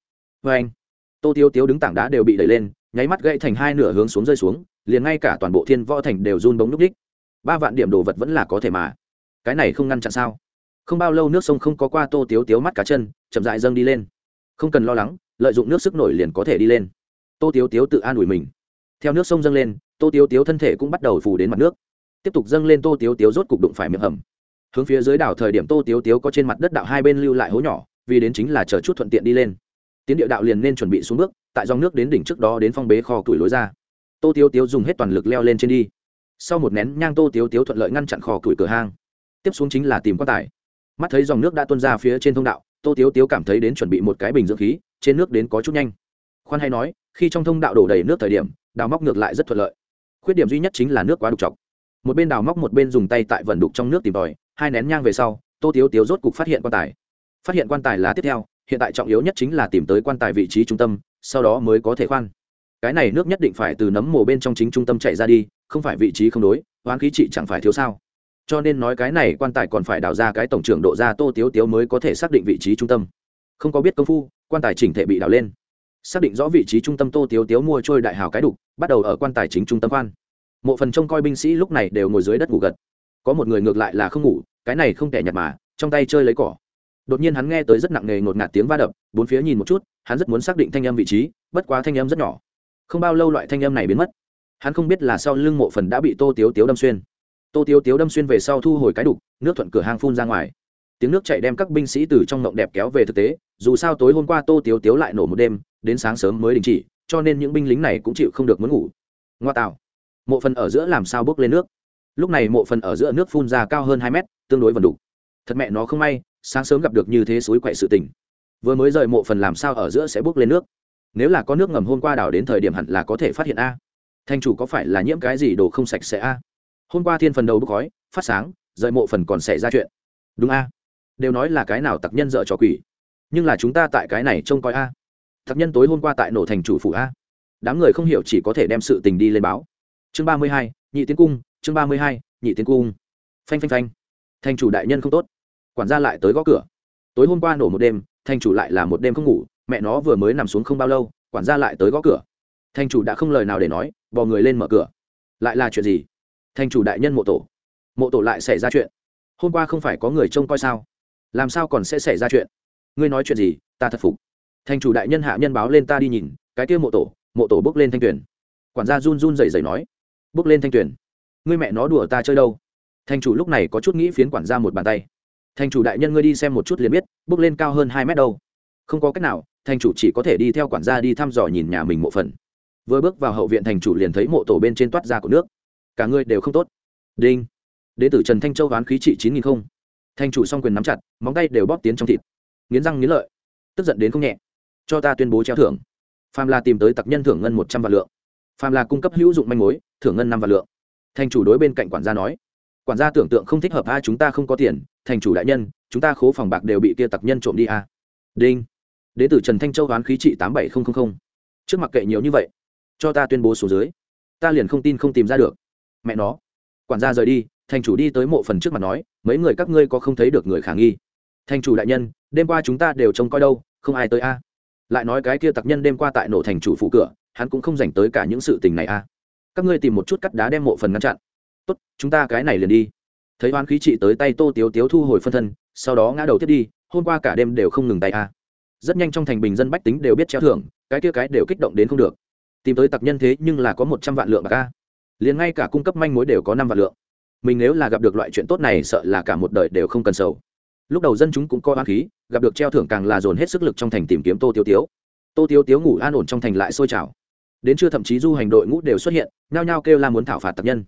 Vê anh, tô tiếu tiếu đứng tảng đá đều bị đẩy lên, nháy mắt gãy thành hai nửa hướng xuống rơi xuống, liền ngay cả toàn bộ thiên võ thành đều run bóng núp đích ba vạn điểm đồ vật vẫn là có thể mà. Cái này không ngăn chặn sao? Không bao lâu nước sông không có qua tô tiếu tiếu mắt cá chân, chậm dại dâng đi lên. Không cần lo lắng, lợi dụng nước sức nổi liền có thể đi lên. Tô tiếu tiếu tự an ủi mình. Theo nước sông dâng lên, tô tiếu tiếu thân thể cũng bắt đầu phủ đến mặt nước. Tiếp tục dâng lên tô tiếu tiếu rốt cục đụng phải miệng hầm. Hướng phía dưới đảo thời điểm tô tiếu tiếu có trên mặt đất đạo hai bên lưu lại hố nhỏ, vì đến chính là chờ chút thuận tiện đi lên. Tiến địa đạo liền nên chuẩn bị xuống bước, tại dòng nước đến đỉnh trước đó đến phong bế kho tuổi lối ra. Tô tiếu tiếu dùng hết toàn lực leo lên trên đi sau một nén nhang tô tiếu tiếu thuận lợi ngăn chặn kho củi cửa hang. Tiếp xuống chính là tìm quan tài. Mắt thấy dòng nước đã tuôn ra phía trên thông đạo, tô tiếu tiếu cảm thấy đến chuẩn bị một cái bình dưỡng khí, trên nước đến có chút nhanh. Khoan hay nói, khi trong thông đạo đổ đầy nước thời điểm, đào móc ngược lại rất thuận lợi. Khuyết điểm duy nhất chính là nước quá đục chọc. Một bên đào móc một bên dùng tay tại vần đục trong nước tìm tòi, hai nén nhang về sau, tô tiếu tiếu rốt cục phát hiện quan tài. Phát hiện quan tài là tiếp theo, hiện tại trọng yếu nhất chính là tìm tới quan tài vị trí trung tâm, sau đó mới có thể khoan. Cái này nước nhất định phải từ nấm mồ bên trong chính trung tâm chạy ra đi không phải vị trí không đối hoán khí trị chẳng phải thiếu sao. Cho nên nói cái này quan tài còn phải đào ra cái tổng trưởng độ ra tô tiếu tiếu mới có thể xác định vị trí trung tâm. Không có biết công phu, quan tài chỉnh thể bị đào lên. Xác định rõ vị trí trung tâm tô tiếu tiếu mua trôi đại hào cái đục, bắt đầu ở quan tài chính trung tâm khoan. Mộ phần trông coi binh sĩ lúc này đều ngồi dưới đất ngủ gật. Có một người ngược lại là không ngủ, cái này không kẻ nhặt mà, trong tay chơi lấy cỏ. Đột nhiên hắn nghe tới rất nặng nề ngột ngạt tiếng va đập, bốn phía nhìn một chút, hắn rất muốn xác định thanh âm vị trí, bất quá thanh âm rất nhỏ. Không bao lâu loại thanh âm này biến mất hắn không biết là sau lưng mộ phần đã bị tô tiếu tiếu đâm xuyên. Tô tiếu tiếu đâm xuyên về sau thu hồi cái đục, nước thuận cửa hang phun ra ngoài. Tiếng nước chạy đem các binh sĩ từ trong ngộng đẹp kéo về thực tế, dù sao tối hôm qua tô tiếu tiếu lại nổ một đêm, đến sáng sớm mới đình chỉ, cho nên những binh lính này cũng chịu không được muốn ngủ. Ngoa tạo. Mộ phần ở giữa làm sao bước lên nước? Lúc này mộ phần ở giữa nước phun ra cao hơn hai mét, tương đối vần đủ. Thật mẹ nó không may, sáng sớm gặp được như thế suối quậy sự tình. Vừa mới rời mộ phần làm sao ở giữa sẽ bước lên nước? Nếu là có nước ngầm hôm qua đảo đến thời điểm hẳn là có thể phát hiện a thanh chủ có phải là nhiễm cái gì đồ không sạch sẽ a? Hôm qua thiên phần đầu bốc khói, phát sáng, rời mộ phần còn xảy ra chuyện. Đúng a. Đều nói là cái nào tặc nhân dợ trò quỷ. Nhưng là chúng ta tại cái này trông coi a. Tặc nhân tối hôm qua tại nổ thành chủ phủ a. Đám người không hiểu chỉ có thể đem sự tình đi lên báo. Chương ba mươi hai, nhị tiến cung, chương ba mươi hai, nhị tiến cung. Phanh phanh phanh. Thành chủ đại nhân không tốt. Quản gia lại tới gõ cửa. Tối hôm qua nổ một đêm thành chủ lại là một đêm không ngủ, mẹ nó vừa mới nằm xuống không bao lâu, quản gia lại tới gõ cửa thành chủ đã không lời nào để nói, bò người lên mở cửa. Lại là chuyện gì? Thành chủ đại nhân mộ tổ. Mộ tổ lại xảy ra chuyện. Hôm qua không phải có người trông coi sao? Làm sao còn sẽ xảy ra chuyện? Ngươi nói chuyện gì, ta thật phục. Thành chủ đại nhân hạ nhân báo lên ta đi nhìn, cái kia mộ tổ mộ tổ bước lên thanh tuyển. Quản gia run run rẩy rẩy nói, bước lên thanh tuyển? Ngươi mẹ nó đùa ta chơi đâu? Thành chủ lúc này có chút nghĩ phiến quản gia một bàn tay. Thành chủ đại nhân ngươi đi xem một chút liền biết, bước lên cao hơn hai mét đâu. Không có cách nào, thành chủ chỉ có thể đi theo quản gia đi thăm dò nhìn nhà mình mộ phần vừa bước vào hậu viện thành chủ liền thấy mộ tổ bên trên toát ra của nước. Cả người đều không tốt. Đinh. Đế tử trần thanh châu ván khí trị chín nghìn không. Thành chủ s quyền nắm chặt, móng tay đều bóp tiến trong thịt. Nghiến răng nghiến lợi, tức giận đến không nhẹ. Cho ta tuyên bố treo thưởng. Phàm là tìm tới tặc nhân thưởng ngân một trăm vạn lượng. Phàm là cung cấp hữu dụng manh mối, thưởng ngân năm vạn lượng. Thành chủ đối bên cạnh quản gia nói, quản gia tưởng tượng không thích hợp a, chúng ta không có tiền. Thành chủ đại nhân, chúng ta khố phòng bạc đều bị kia tặc nhân trộm đi a. Đinh. Đế tử trần thanh châu đoán khí trị tám bảy nghìn trước mặt kệ nhiều như vậy cho ta tuyên bố số dưới. Ta liền không tin không tìm ra được. Mẹ nó. Quản gia rời đi, thành chủ đi tới mộ phần trước mặt nói, mấy người các ngươi có không thấy được người khả nghi. Thành chủ đại nhân, đêm qua chúng ta đều trông coi đâu, không ai tới a. Lại nói cái kia tặc nhân đêm qua tại nổ thành chủ phụ cửa, hắn cũng không dành tới cả những sự tình này a. Các ngươi tìm một chút cắt đá đem mộ phần ngăn chặn. Tốt, chúng ta cái này liền đi. Thấy oan khí trị tới tay tô tiếu tiếu thu hồi phân thân, sau đó ngã đầu tiếp đi, hôm qua cả đêm đều không ngừng tay a. Rất nhanh trong thành bình dân bách tính đều biết treo thưởng, cái kia cái đều kích động đến không được tìm tới tặc nhân thế nhưng là có một trăm vạn lượng bạc ca liền ngay cả cung cấp manh mối đều có năm vạn lượng. Mình nếu là gặp được loại chuyện tốt này, sợ là cả một đời đều không cần sầu. Lúc đầu dân chúng cũng coi oan khí, gặp được treo thưởng càng là dồn hết sức lực trong thành tìm kiếm tô tiêu tiếu. Tô tiêu tiếu ngủ an ổn trong thành lại sôi trào. Đến trưa thậm chí du hành đội ngũ đều xuất hiện, nhao nhao kêu la muốn thảo phạt tập nhân.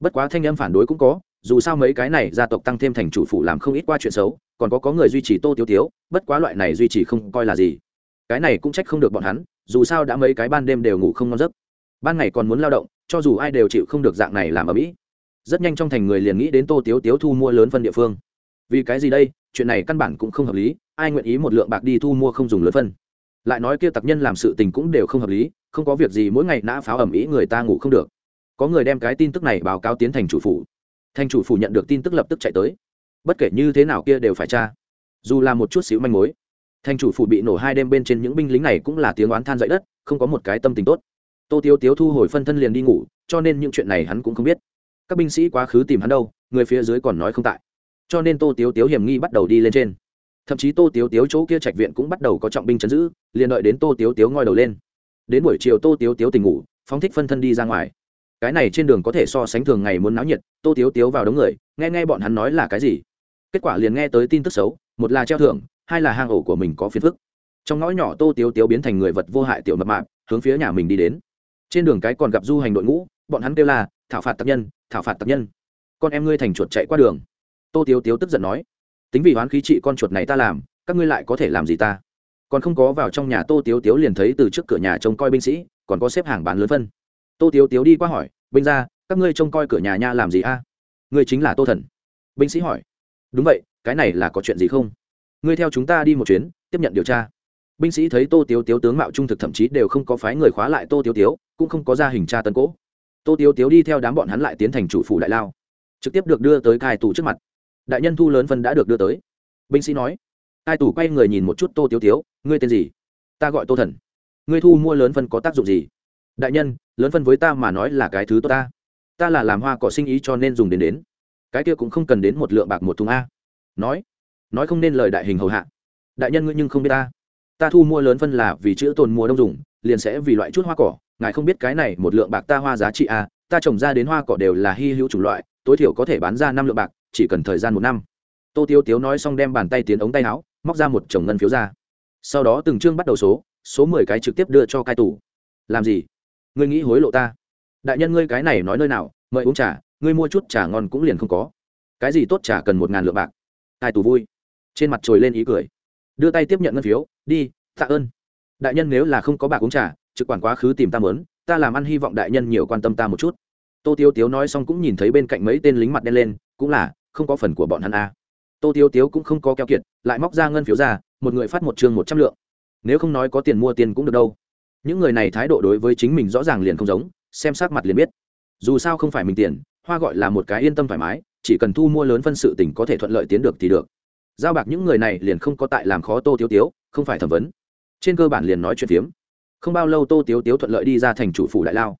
Bất quá thanh âm phản đối cũng có, dù sao mấy cái này gia tộc tăng thêm thành chủ phụ làm không ít qua chuyện xấu, còn có có người duy trì tô tiêu tiếu, bất quá loại này duy trì không coi là gì. Cái này cũng trách không được bọn hắn dù sao đã mấy cái ban đêm đều ngủ không ngon giấc. Ban ngày còn muốn lao động, cho dù ai đều chịu không được dạng này làm ở mỹ. Rất nhanh trong thành người liền nghĩ đến tô tiếu tiếu thu mua lớn phân địa phương. Vì cái gì đây? Chuyện này căn bản cũng không hợp lý, ai nguyện ý một lượng bạc đi thu mua không dùng lớn phân? Lại nói kia tặc nhân làm sự tình cũng đều không hợp lý, không có việc gì mỗi ngày nã pháo ẩm ý người ta ngủ không được. Có người đem cái tin tức này báo cáo tiến thành chủ phủ. Thành chủ phủ nhận được tin tức lập tức chạy tới. Bất kể như thế nào kia đều phải tra. Dù là một chút xíu manh mối thành chủ phủ bị nổ hai đêm bên trên những binh lính này cũng là tiếng oán than dậy đất, không có một cái tâm tình tốt. Tô tiêu tiếu thu hồi phân thân liền đi ngủ, cho nên những chuyện này hắn cũng không biết. Các binh sĩ quá khứ tìm hắn đâu, người phía dưới còn nói không tại. Cho nên tô tiếu tiếu hiểm nghi bắt đầu đi lên trên. Thậm chí tô tiếu tiếu chỗ kia trạch viện cũng bắt đầu có trọng binh chấn giữ, liền đợi đến tô tiếu tiếu ngoi đầu lên. Đến buổi chiều tô tiếu tiếu tỉnh ngủ, phóng thích phân thân đi ra ngoài. Cái này trên đường có thể so sánh thường ngày muốn náo nhiệt, tô tiếu tiếu vào đống người, nghe nghe bọn hắn nói là cái gì. Kết quả liền nghe tới tin tức xấu, một là treo thưởng hai là hang ổ của mình có phiền phức. Trong ngõ nhỏ tô tiếu tiếu biến thành người vật vô hại tiểu mập mạp, hướng phía nhà mình đi đến. Trên đường cái còn gặp du hành đội ngũ, bọn hắn kêu là thảo phạt tập nhân, thảo phạt tập nhân. Con em ngươi thành chuột chạy qua đường. Tô tiếu tiếu tức giận nói, tính vì hoán khí trị con chuột này ta làm, các ngươi lại có thể làm gì ta? Còn không có vào trong nhà tô tiếu tiếu liền thấy từ trước cửa nhà trông coi binh sĩ, còn có xếp hàng bán lớn phân. Tô tiếu tiếu đi qua hỏi, binh ra các ngươi trông coi cửa nhà nha làm gì a? Ngươi chính là tô thần. Binh sĩ hỏi, đúng vậy, cái này là có chuyện gì không? Ngươi theo chúng ta đi một chuyến, tiếp nhận điều tra. Binh sĩ thấy tô tiếu tiếu tướng mạo trung thực thậm chí đều không có phái người khóa lại tô tiếu tiếu, cũng không có ra hình tra tân cỗ tô tiếu tiếu đi theo đám bọn hắn lại tiến thành chủ phủ đại lao, trực tiếp được đưa tới cai tù trước mặt. Đại nhân thu lớn phân đã được đưa tới. Binh sĩ nói, cai tù quay người nhìn một chút tô tiếu tiếu, ngươi tên gì? Ta gọi tô thần. Ngươi thu mua lớn phân có tác dụng gì? Đại nhân, lớn phân với ta mà nói là cái thứ tốt ta. Ta là làm hoa cỏ sinh ý cho nên dùng đến đến. Cái kia cũng không cần đến một lượng bạc một thùng a. Nói nói không nên lời đại hình hầu hạ. Đại nhân ngươi nhưng không biết ta. Ta thu mua lớn phân là vì chữ tồn mùa đông dùng, liền sẽ vì loại chút hoa cỏ. Ngài không biết cái này một lượng bạc ta hoa giá trị à ta trồng ra đến hoa cỏ đều là hy hữu chủng loại, tối thiểu có thể bán ra năm lượng bạc, chỉ cần thời gian một năm. Tô tiêu tiếu nói xong đem bàn tay tiến ống tay áo, móc ra một chồng ngân phiếu ra. Sau đó từng chương bắt đầu số số mười cái trực tiếp đưa cho cai tù. Làm gì? Ngươi nghĩ hối lộ ta? Đại nhân ngươi cái này nói nơi nào, mời uống trà, ngươi mua chút trà ngon cũng liền không có. Cái gì tốt trà cần một ngàn lượng bạc? Cai tù vui trên mặt trồi lên ý cười. Đưa tay tiếp nhận ngân phiếu, đi, tạ ơn. Đại nhân nếu là không có bạc uống trà, trực quản quá khứ tìm ta mớn, ta làm ăn hy vọng đại nhân nhiều quan tâm ta một chút. Tô tiêu tiếu nói xong cũng nhìn thấy bên cạnh mấy tên lính mặt đen lên, cũng là, không có phần của bọn hắn a à. tô tiêu tiếu cũng không có keo kiệt, lại móc ra ngân phiếu ra, một người phát một chương một trăm lượng. Nếu không nói có tiền mua tiền cũng được đâu. Những người này thái độ đối với chính mình rõ ràng liền không giống, xem sát mặt liền biết. Dù sao không phải mình tiền, hoa gọi là một cái yên tâm thoải mái, chỉ cần thu mua lớn phân sự tỉnh có thể thuận lợi tiến được thì được giao bạc những người này liền không có tại làm khó tô tiếu tiếu, không phải thẩm vấn. Trên cơ bản liền nói chuyện phiếm. Không bao lâu tô tiếu tiếu thuận lợi đi ra thành chủ phủ đại lao.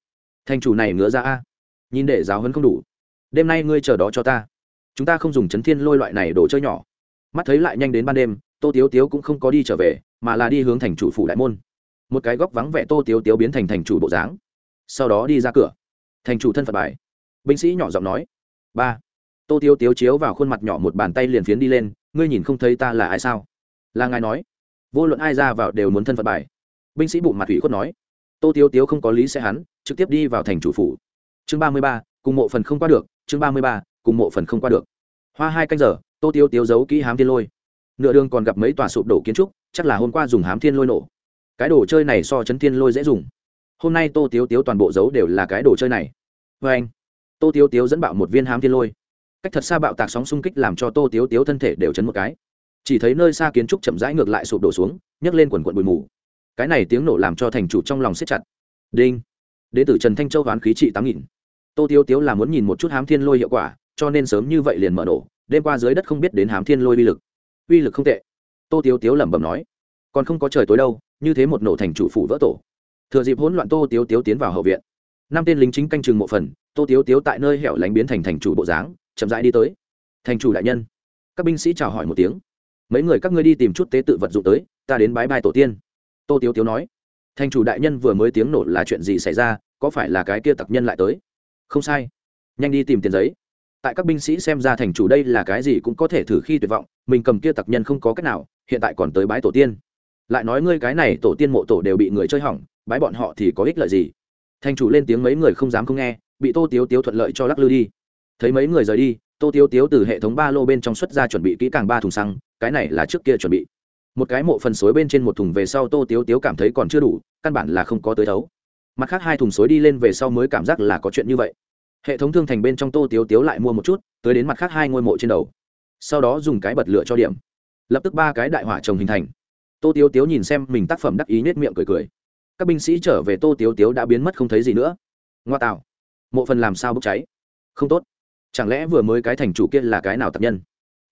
Thành chủ này ngứa ra a. Nhìn để giáo hấn không đủ. Đêm nay ngươi chờ đó cho ta. Chúng ta không dùng chấn thiên lôi loại này đồ chơi nhỏ. Mắt thấy lại nhanh đến ban đêm, tô tiếu tiếu cũng không có đi trở về, mà là đi hướng thành chủ phủ đại môn. Một cái góc vắng vẻ tô tiếu tiếu biến thành thành chủ bộ dáng. Sau đó đi ra cửa. Thành chủ thân phận bài. Binh sĩ nhỏ giọng nói. Ba. Tô tiếu tiếu chiếu vào khuôn mặt nhỏ một bàn tay liền phiến đi lên ngươi nhìn không thấy ta là ai sao? Là ngài nói. Vô luận ai ra vào đều muốn thân phận bài. Binh sĩ bụng mặt ủy khuất nói. Tô tiếu tiếu không có lý sẽ hắn, trực tiếp đi vào thành chủ phủ. Chương ba mươi ba, cùng mộ phần không qua được. Chương ba mươi ba, cùng mộ phần không qua được. Hoa hai canh giờ, tô tiếu tiếu giấu kỹ hám thiên lôi. Nửa đường còn gặp mấy tòa sụp đổ kiến trúc, chắc là hôm qua dùng hám thiên lôi nổ. Cái đồ chơi này so chấn thiên lôi dễ dùng. Hôm nay tô tiếu tiếu toàn bộ dấu đều là cái đồ chơi này. Vê anh tô tiếu tiếu dẫn bạo một viên hám thiên lôi cách thật xa bạo tạc sóng xung kích làm cho tô tiếu tiếu thân thể đều chấn một cái. Chỉ thấy nơi xa kiến trúc chậm rãi ngược lại sụp đổ xuống, nhấc lên quần quận bụi mù. Cái này tiếng nổ làm cho thành chủ trong lòng siết chặt. Đinh. Đế tử trần thanh châu hoán khí trị tám nghìn. Tô tiếu tiếu là muốn nhìn một chút hám thiên lôi hiệu quả, cho nên sớm như vậy liền mở nổ, đêm qua dưới đất không biết đến hám thiên lôi uy lực. Uy lực không tệ. Tô tiếu tiếu lẩm bẩm nói. Còn không có trời tối đâu, như thế một nổ thành chủ phủ vỡ tổ. Thừa dịp hỗn loạn tô tiếu tiếu tiến vào hậu viện. Năm tên lính chính canh chừng mộ phần, tô tiếu tiếu tại nơi hẻo lánh biến thành thành chủ bộ dáng chậm rãi đi tới. Thành chủ đại nhân. Các binh sĩ chào hỏi một tiếng. Mấy người các ngươi đi tìm chút tế tự vật dụng tới, ta đến bái bai tổ tiên. Tô tiếu tiếu nói. Thành chủ đại nhân vừa mới tiếng nổ là chuyện gì xảy ra, có phải là cái kia tặc nhân lại tới? Không sai. Nhanh đi tìm tiền giấy. Tại các binh sĩ xem ra thành chủ đây là cái gì cũng có thể thử khi tuyệt vọng, mình cầm kia tặc nhân không có cách nào, hiện tại còn tới bái tổ tiên. Lại nói ngươi cái này tổ tiên mộ tổ đều bị người chơi hỏng, bái bọn họ thì có ích lợi gì? Thành chủ lên tiếng mấy người không dám không nghe, bị tô tiếu tiếu thuận lợi cho lắc lư đi thấy mấy người rời đi, tô tiếu tiếu từ hệ thống ba lô bên trong xuất ra chuẩn bị kỹ càng ba thùng xăng, cái này là trước kia chuẩn bị. Một cái mộ phần suối bên trên một thùng về sau tô tiếu tiếu cảm thấy còn chưa đủ, căn bản là không có tới thấu. Mặt khác hai thùng suối đi lên về sau mới cảm giác là có chuyện như vậy. Hệ thống thương thành bên trong tô tiếu tiếu lại mua một chút, tới đến mặt khác hai ngôi mộ trên đầu. Sau đó dùng cái bật lửa cho điểm. Lập tức ba cái đại hỏa trồng hình thành. Tô tiếu tiếu nhìn xem mình tác phẩm đắc ý nết miệng cười cười. Các binh sĩ trở về tô tiếu tiếu đã biến mất không thấy gì nữa. Ngoa tạo. Mộ phần làm sao bốc cháy? Không tốt chẳng lẽ vừa mới cái thành chủ kia là cái nào tập nhân?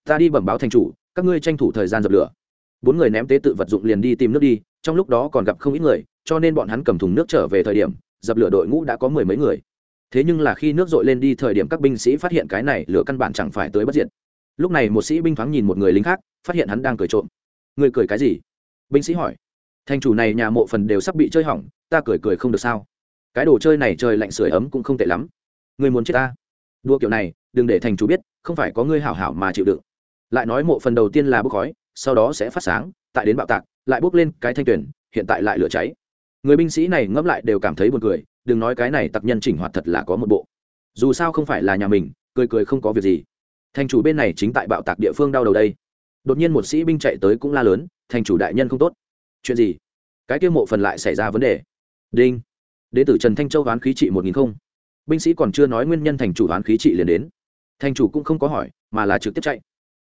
Ta đi bẩm báo thành chủ, các ngươi tranh thủ thời gian dập lửa. Bốn người ném tế tự vật dụng liền đi tìm nước đi, trong lúc đó còn gặp không ít người, cho nên bọn hắn cầm thùng nước trở về thời điểm, dập lửa đội ngũ đã có mười mấy người. Thế nhưng là khi nước dội lên đi thời điểm các binh sĩ phát hiện cái này lửa căn bản chẳng phải tới bất diện lúc này một sĩ binh thoáng nhìn một người lính khác, phát hiện hắn đang cười trộm. Người cười cái gì? Binh sĩ hỏi. Thành chủ này nhà mộ phần đều sắp bị chơi hỏng, ta cười cười không được sao? Cái đồ chơi này trời lạnh sưởi ấm cũng không tệ lắm. Người muốn chết ta? Đua kiểu này, đừng để thành chủ biết, không phải có ngươi hảo hảo mà chịu đựng. Lại nói mộ phần đầu tiên là bốc khói, sau đó sẽ phát sáng, tại đến bạo tạc, lại bốc lên cái thanh tuyển, hiện tại lại lửa cháy. Người binh sĩ này ngẫm lại đều cảm thấy buồn cười, đừng nói cái này tặc nhân chỉnh hoạt thật là có một bộ. Dù sao không phải là nhà mình, cười cười không có việc gì. Thành chủ bên này chính tại bạo tạc địa phương đau đầu đây. Đột nhiên một sĩ binh chạy tới cũng la lớn, thành chủ đại nhân không tốt. Chuyện gì? Cái kia mộ phần lại xảy ra vấn đề. Đinh. Đế tử trần thanh châu đoán khí trị một nghìn không binh sĩ còn chưa nói nguyên nhân thành chủ đoán khí trị liền đến. Thành chủ cũng không có hỏi, mà là trực tiếp chạy.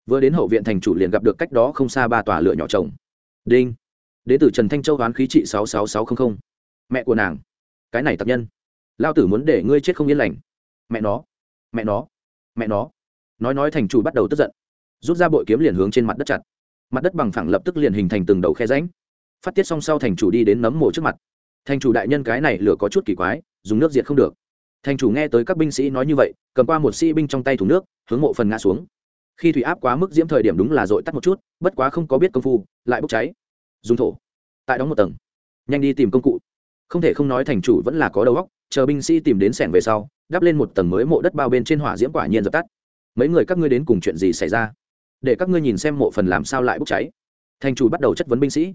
Vừa đến hậu viện thành chủ liền gặp được cách đó không xa ba tòa lửa nhỏ chồng đinh. Đ ế tử trần thanh châu đoán khí trị sáu sáu sáu trăm linh mẹ của nàng. Cái này tập nhân. Lao tử muốn để ngươi chết không yên lành. Mẹ nó. Mẹ nó. Mẹ nó. Nói nói thành chủ bắt đầu tức giận. Rút ra bội kiếm liền hướng trên mặt đất chặt. Mặt đất bằng phẳng lập tức liền hình thành từng đầu khe ránh phát tiết xong sau thành chủ đi đến nấm mộ trước mặt. Thành chủ đại nhân cái này lửa có chút kỳ quái, dùng nước diệt không được thành chủ nghe tới các binh sĩ nói như vậy, cầm qua một sĩ binh trong tay thủ nước, hướng mộ phần ngã xuống. Khi thủy áp quá mức diễm thời điểm đúng là dội tắt một chút, bất quá không có biết công phu, lại bốc cháy. Dùng thổ. Tại đóng một tầng. Nhanh đi tìm công cụ. Không thể không nói thành chủ vẫn là có đầu óc, chờ binh sĩ tìm đến sẻn về sau, đắp lên một tầng mới mộ đất bao bên trên hỏa diễm quả nhiên dập tắt. Mấy người các ngươi đến cùng chuyện gì xảy ra? Để các ngươi nhìn xem mộ phần làm sao lại bốc cháy. Thành chủ bắt đầu chất vấn binh sĩ.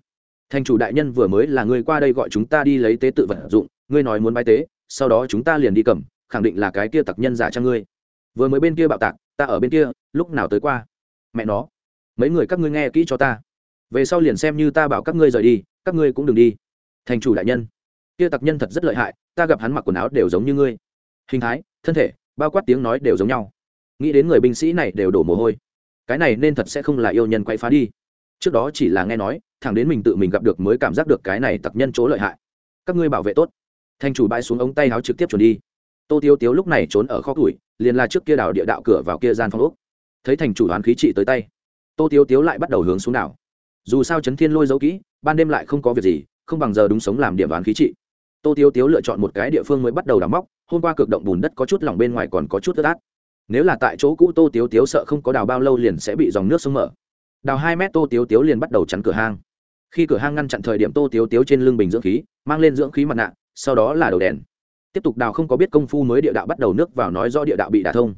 Thành chủ đại nhân vừa mới là người qua đây gọi chúng ta đi lấy tế tự vật dụng, ngươi nói muốn bái tế sau đó chúng ta liền đi cầm, khẳng định là cái kia tặc nhân giả trang ngươi. Vừa mới bên kia bạo tạc, ta ở bên kia, lúc nào tới qua? Mẹ nó, mấy người các ngươi nghe kỹ cho ta. Về sau liền xem như ta bảo các ngươi rời đi, các ngươi cũng đừng đi. Thành chủ đại nhân, kia tặc nhân thật rất lợi hại, ta gặp hắn mặc quần áo đều giống như ngươi. Hình thái, thân thể, bao quát tiếng nói đều giống nhau. Nghĩ đến người binh sĩ này đều đổ mồ hôi. Cái này nên thật sẽ không là yêu nhân quay phá đi. Trước đó chỉ là nghe nói, thẳng đến mình tự mình gặp được mới cảm giác được cái này tặc nhân chỗ lợi hại. Các ngươi bảo vệ tốt. Thanh chủ bãi xuống ống tay áo trực tiếp chuẩn đi. Tô tiêu tiếu lúc này trốn ở kho củi, liền là trước kia đảo địa đạo cửa vào kia gian phong ốc. Thấy thành chủ đoán khí trị tới tay, tô tiêu tiếu lại bắt đầu hướng xuống đảo. Dù sao chấn thiên lôi dấu kỹ, ban đêm lại không có việc gì, không bằng giờ đúng sống làm điểm đoán khí trị. Tô tiêu tiếu lựa chọn một cái địa phương mới bắt đầu đào móc, hôm qua cực động bùn đất có chút lỏng bên ngoài còn có chút ướt át. Nếu là tại chỗ cũ tô tiếu tiếu sợ không có đào bao lâu liền sẽ bị dòng nước sông mở. Đào hai mét tô tiếu tiếu liền bắt đầu chắn cửa hang. Khi cửa hang ngăn chặn thời điểm tô tiếu tiếu trên lưng bình dưỡng khí, mang lên dưỡng khí mặt nạ sau đó là đầu đèn. Tiếp tục đào không có biết công phu mới địa đạo bắt đầu nước vào nói do địa đạo bị đả thông.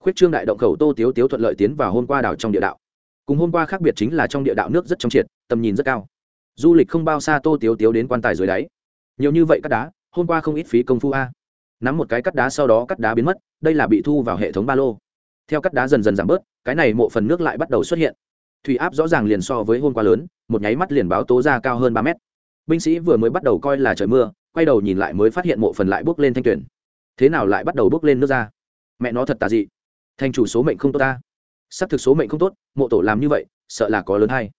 Khuyết trương đại động khẩu tô tiếu tiếu thuận lợi tiến vào hôm qua đào trong địa đạo. Cùng hôm qua khác biệt chính là trong địa đạo nước rất trong triệt, tầm nhìn rất cao. Du lịch không bao xa tô tiếu tiếu đến quan tài dưới đáy. Nhiều như vậy cắt đá, hôm qua không ít phí công phu a. Nắm một cái cắt đá sau đó cắt đá biến mất, đây là bị thu vào hệ thống ba lô. Theo cắt đá dần dần giảm bớt, cái này mộ phần nước lại bắt đầu xuất hiện. Thủy áp rõ ràng liền so với hôm qua lớn, một nháy mắt liền báo tố ra cao hơn ba mét. Binh sĩ vừa mới bắt đầu coi là trời mưa quay đầu nhìn lại mới phát hiện mộ phần lại bước lên thanh tuyển. Thế nào lại bắt đầu bước lên nước ra? Mẹ nó thật tà dị. Thành chủ số mệnh không tốt ta. Xác thực số mệnh không tốt, mộ tổ làm như vậy, sợ là có lớn hay.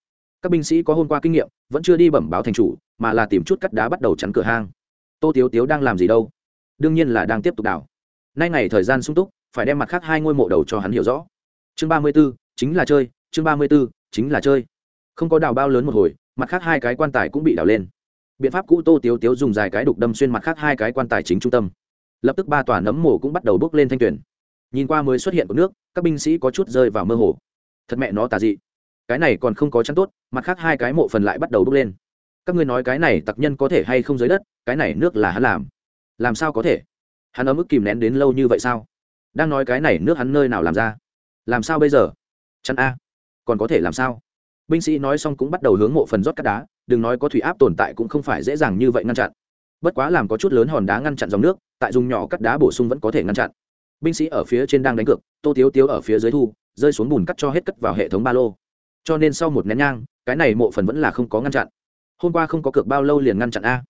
Các binh sĩ có hôm qua kinh nghiệm, vẫn chưa đi bẩm báo thành chủ, mà là tìm chút cắt đá bắt đầu chắn cửa hang. Tô tiếu tiếu đang làm gì đâu? Đương nhiên là đang tiếp tục đào nay ngày thời gian sung túc, phải đem mặt khác hai ngôi mộ đầu cho hắn hiểu rõ. Chương ba mươi b ố chính là chơi, chương ba mươi b ố chính là chơi. Không có đào bao lớn một hồi, mặt khác hai cái quan tài cũng bị đào lên biện pháp cũ tô tiếu tiếu dùng dài cái đục đâm xuyên mặt khác hai cái quan tài chính trung tâm. Lập tức ba tòa nấm mồ cũng bắt đầu bước lên thanh tuyển. Nhìn qua mới xuất hiện của nước, các binh sĩ có chút rơi vào mơ hồ. Thật mẹ nó tà dị. Cái này còn không có chắn tốt, mặt khác hai cái mộ phần lại bắt đầu bước lên. Các ngươi nói cái này tặc nhân có thể hay không dưới đất, cái này nước là hắn làm. Làm sao có thể? Hắn ở mức kìm nén đến lâu như vậy sao? Đang nói cái này nước hắn nơi nào làm ra? Làm sao bây giờ? Chắn a. Còn có thể làm sao? Binh sĩ nói xong cũng bắt đầu hướng mộ phần rót cắt đá đừng nói có thủy áp tồn tại cũng không phải dễ dàng như vậy ngăn chặn. Bất quá làm có chút lớn hòn đá ngăn chặn dòng nước, tại dùng nhỏ cắt đá bổ sung vẫn có thể ngăn chặn. Binh sĩ ở phía trên đang đánh cược, tô tiếu tiếu ở phía dưới thu, rơi xuống bùn cắt cho hết cất vào hệ thống ba lô. Cho nên sau một nén nhang, cái này mộ phần vẫn là không có ngăn chặn. Hôm qua không có cược bao lâu liền ngăn chặn a?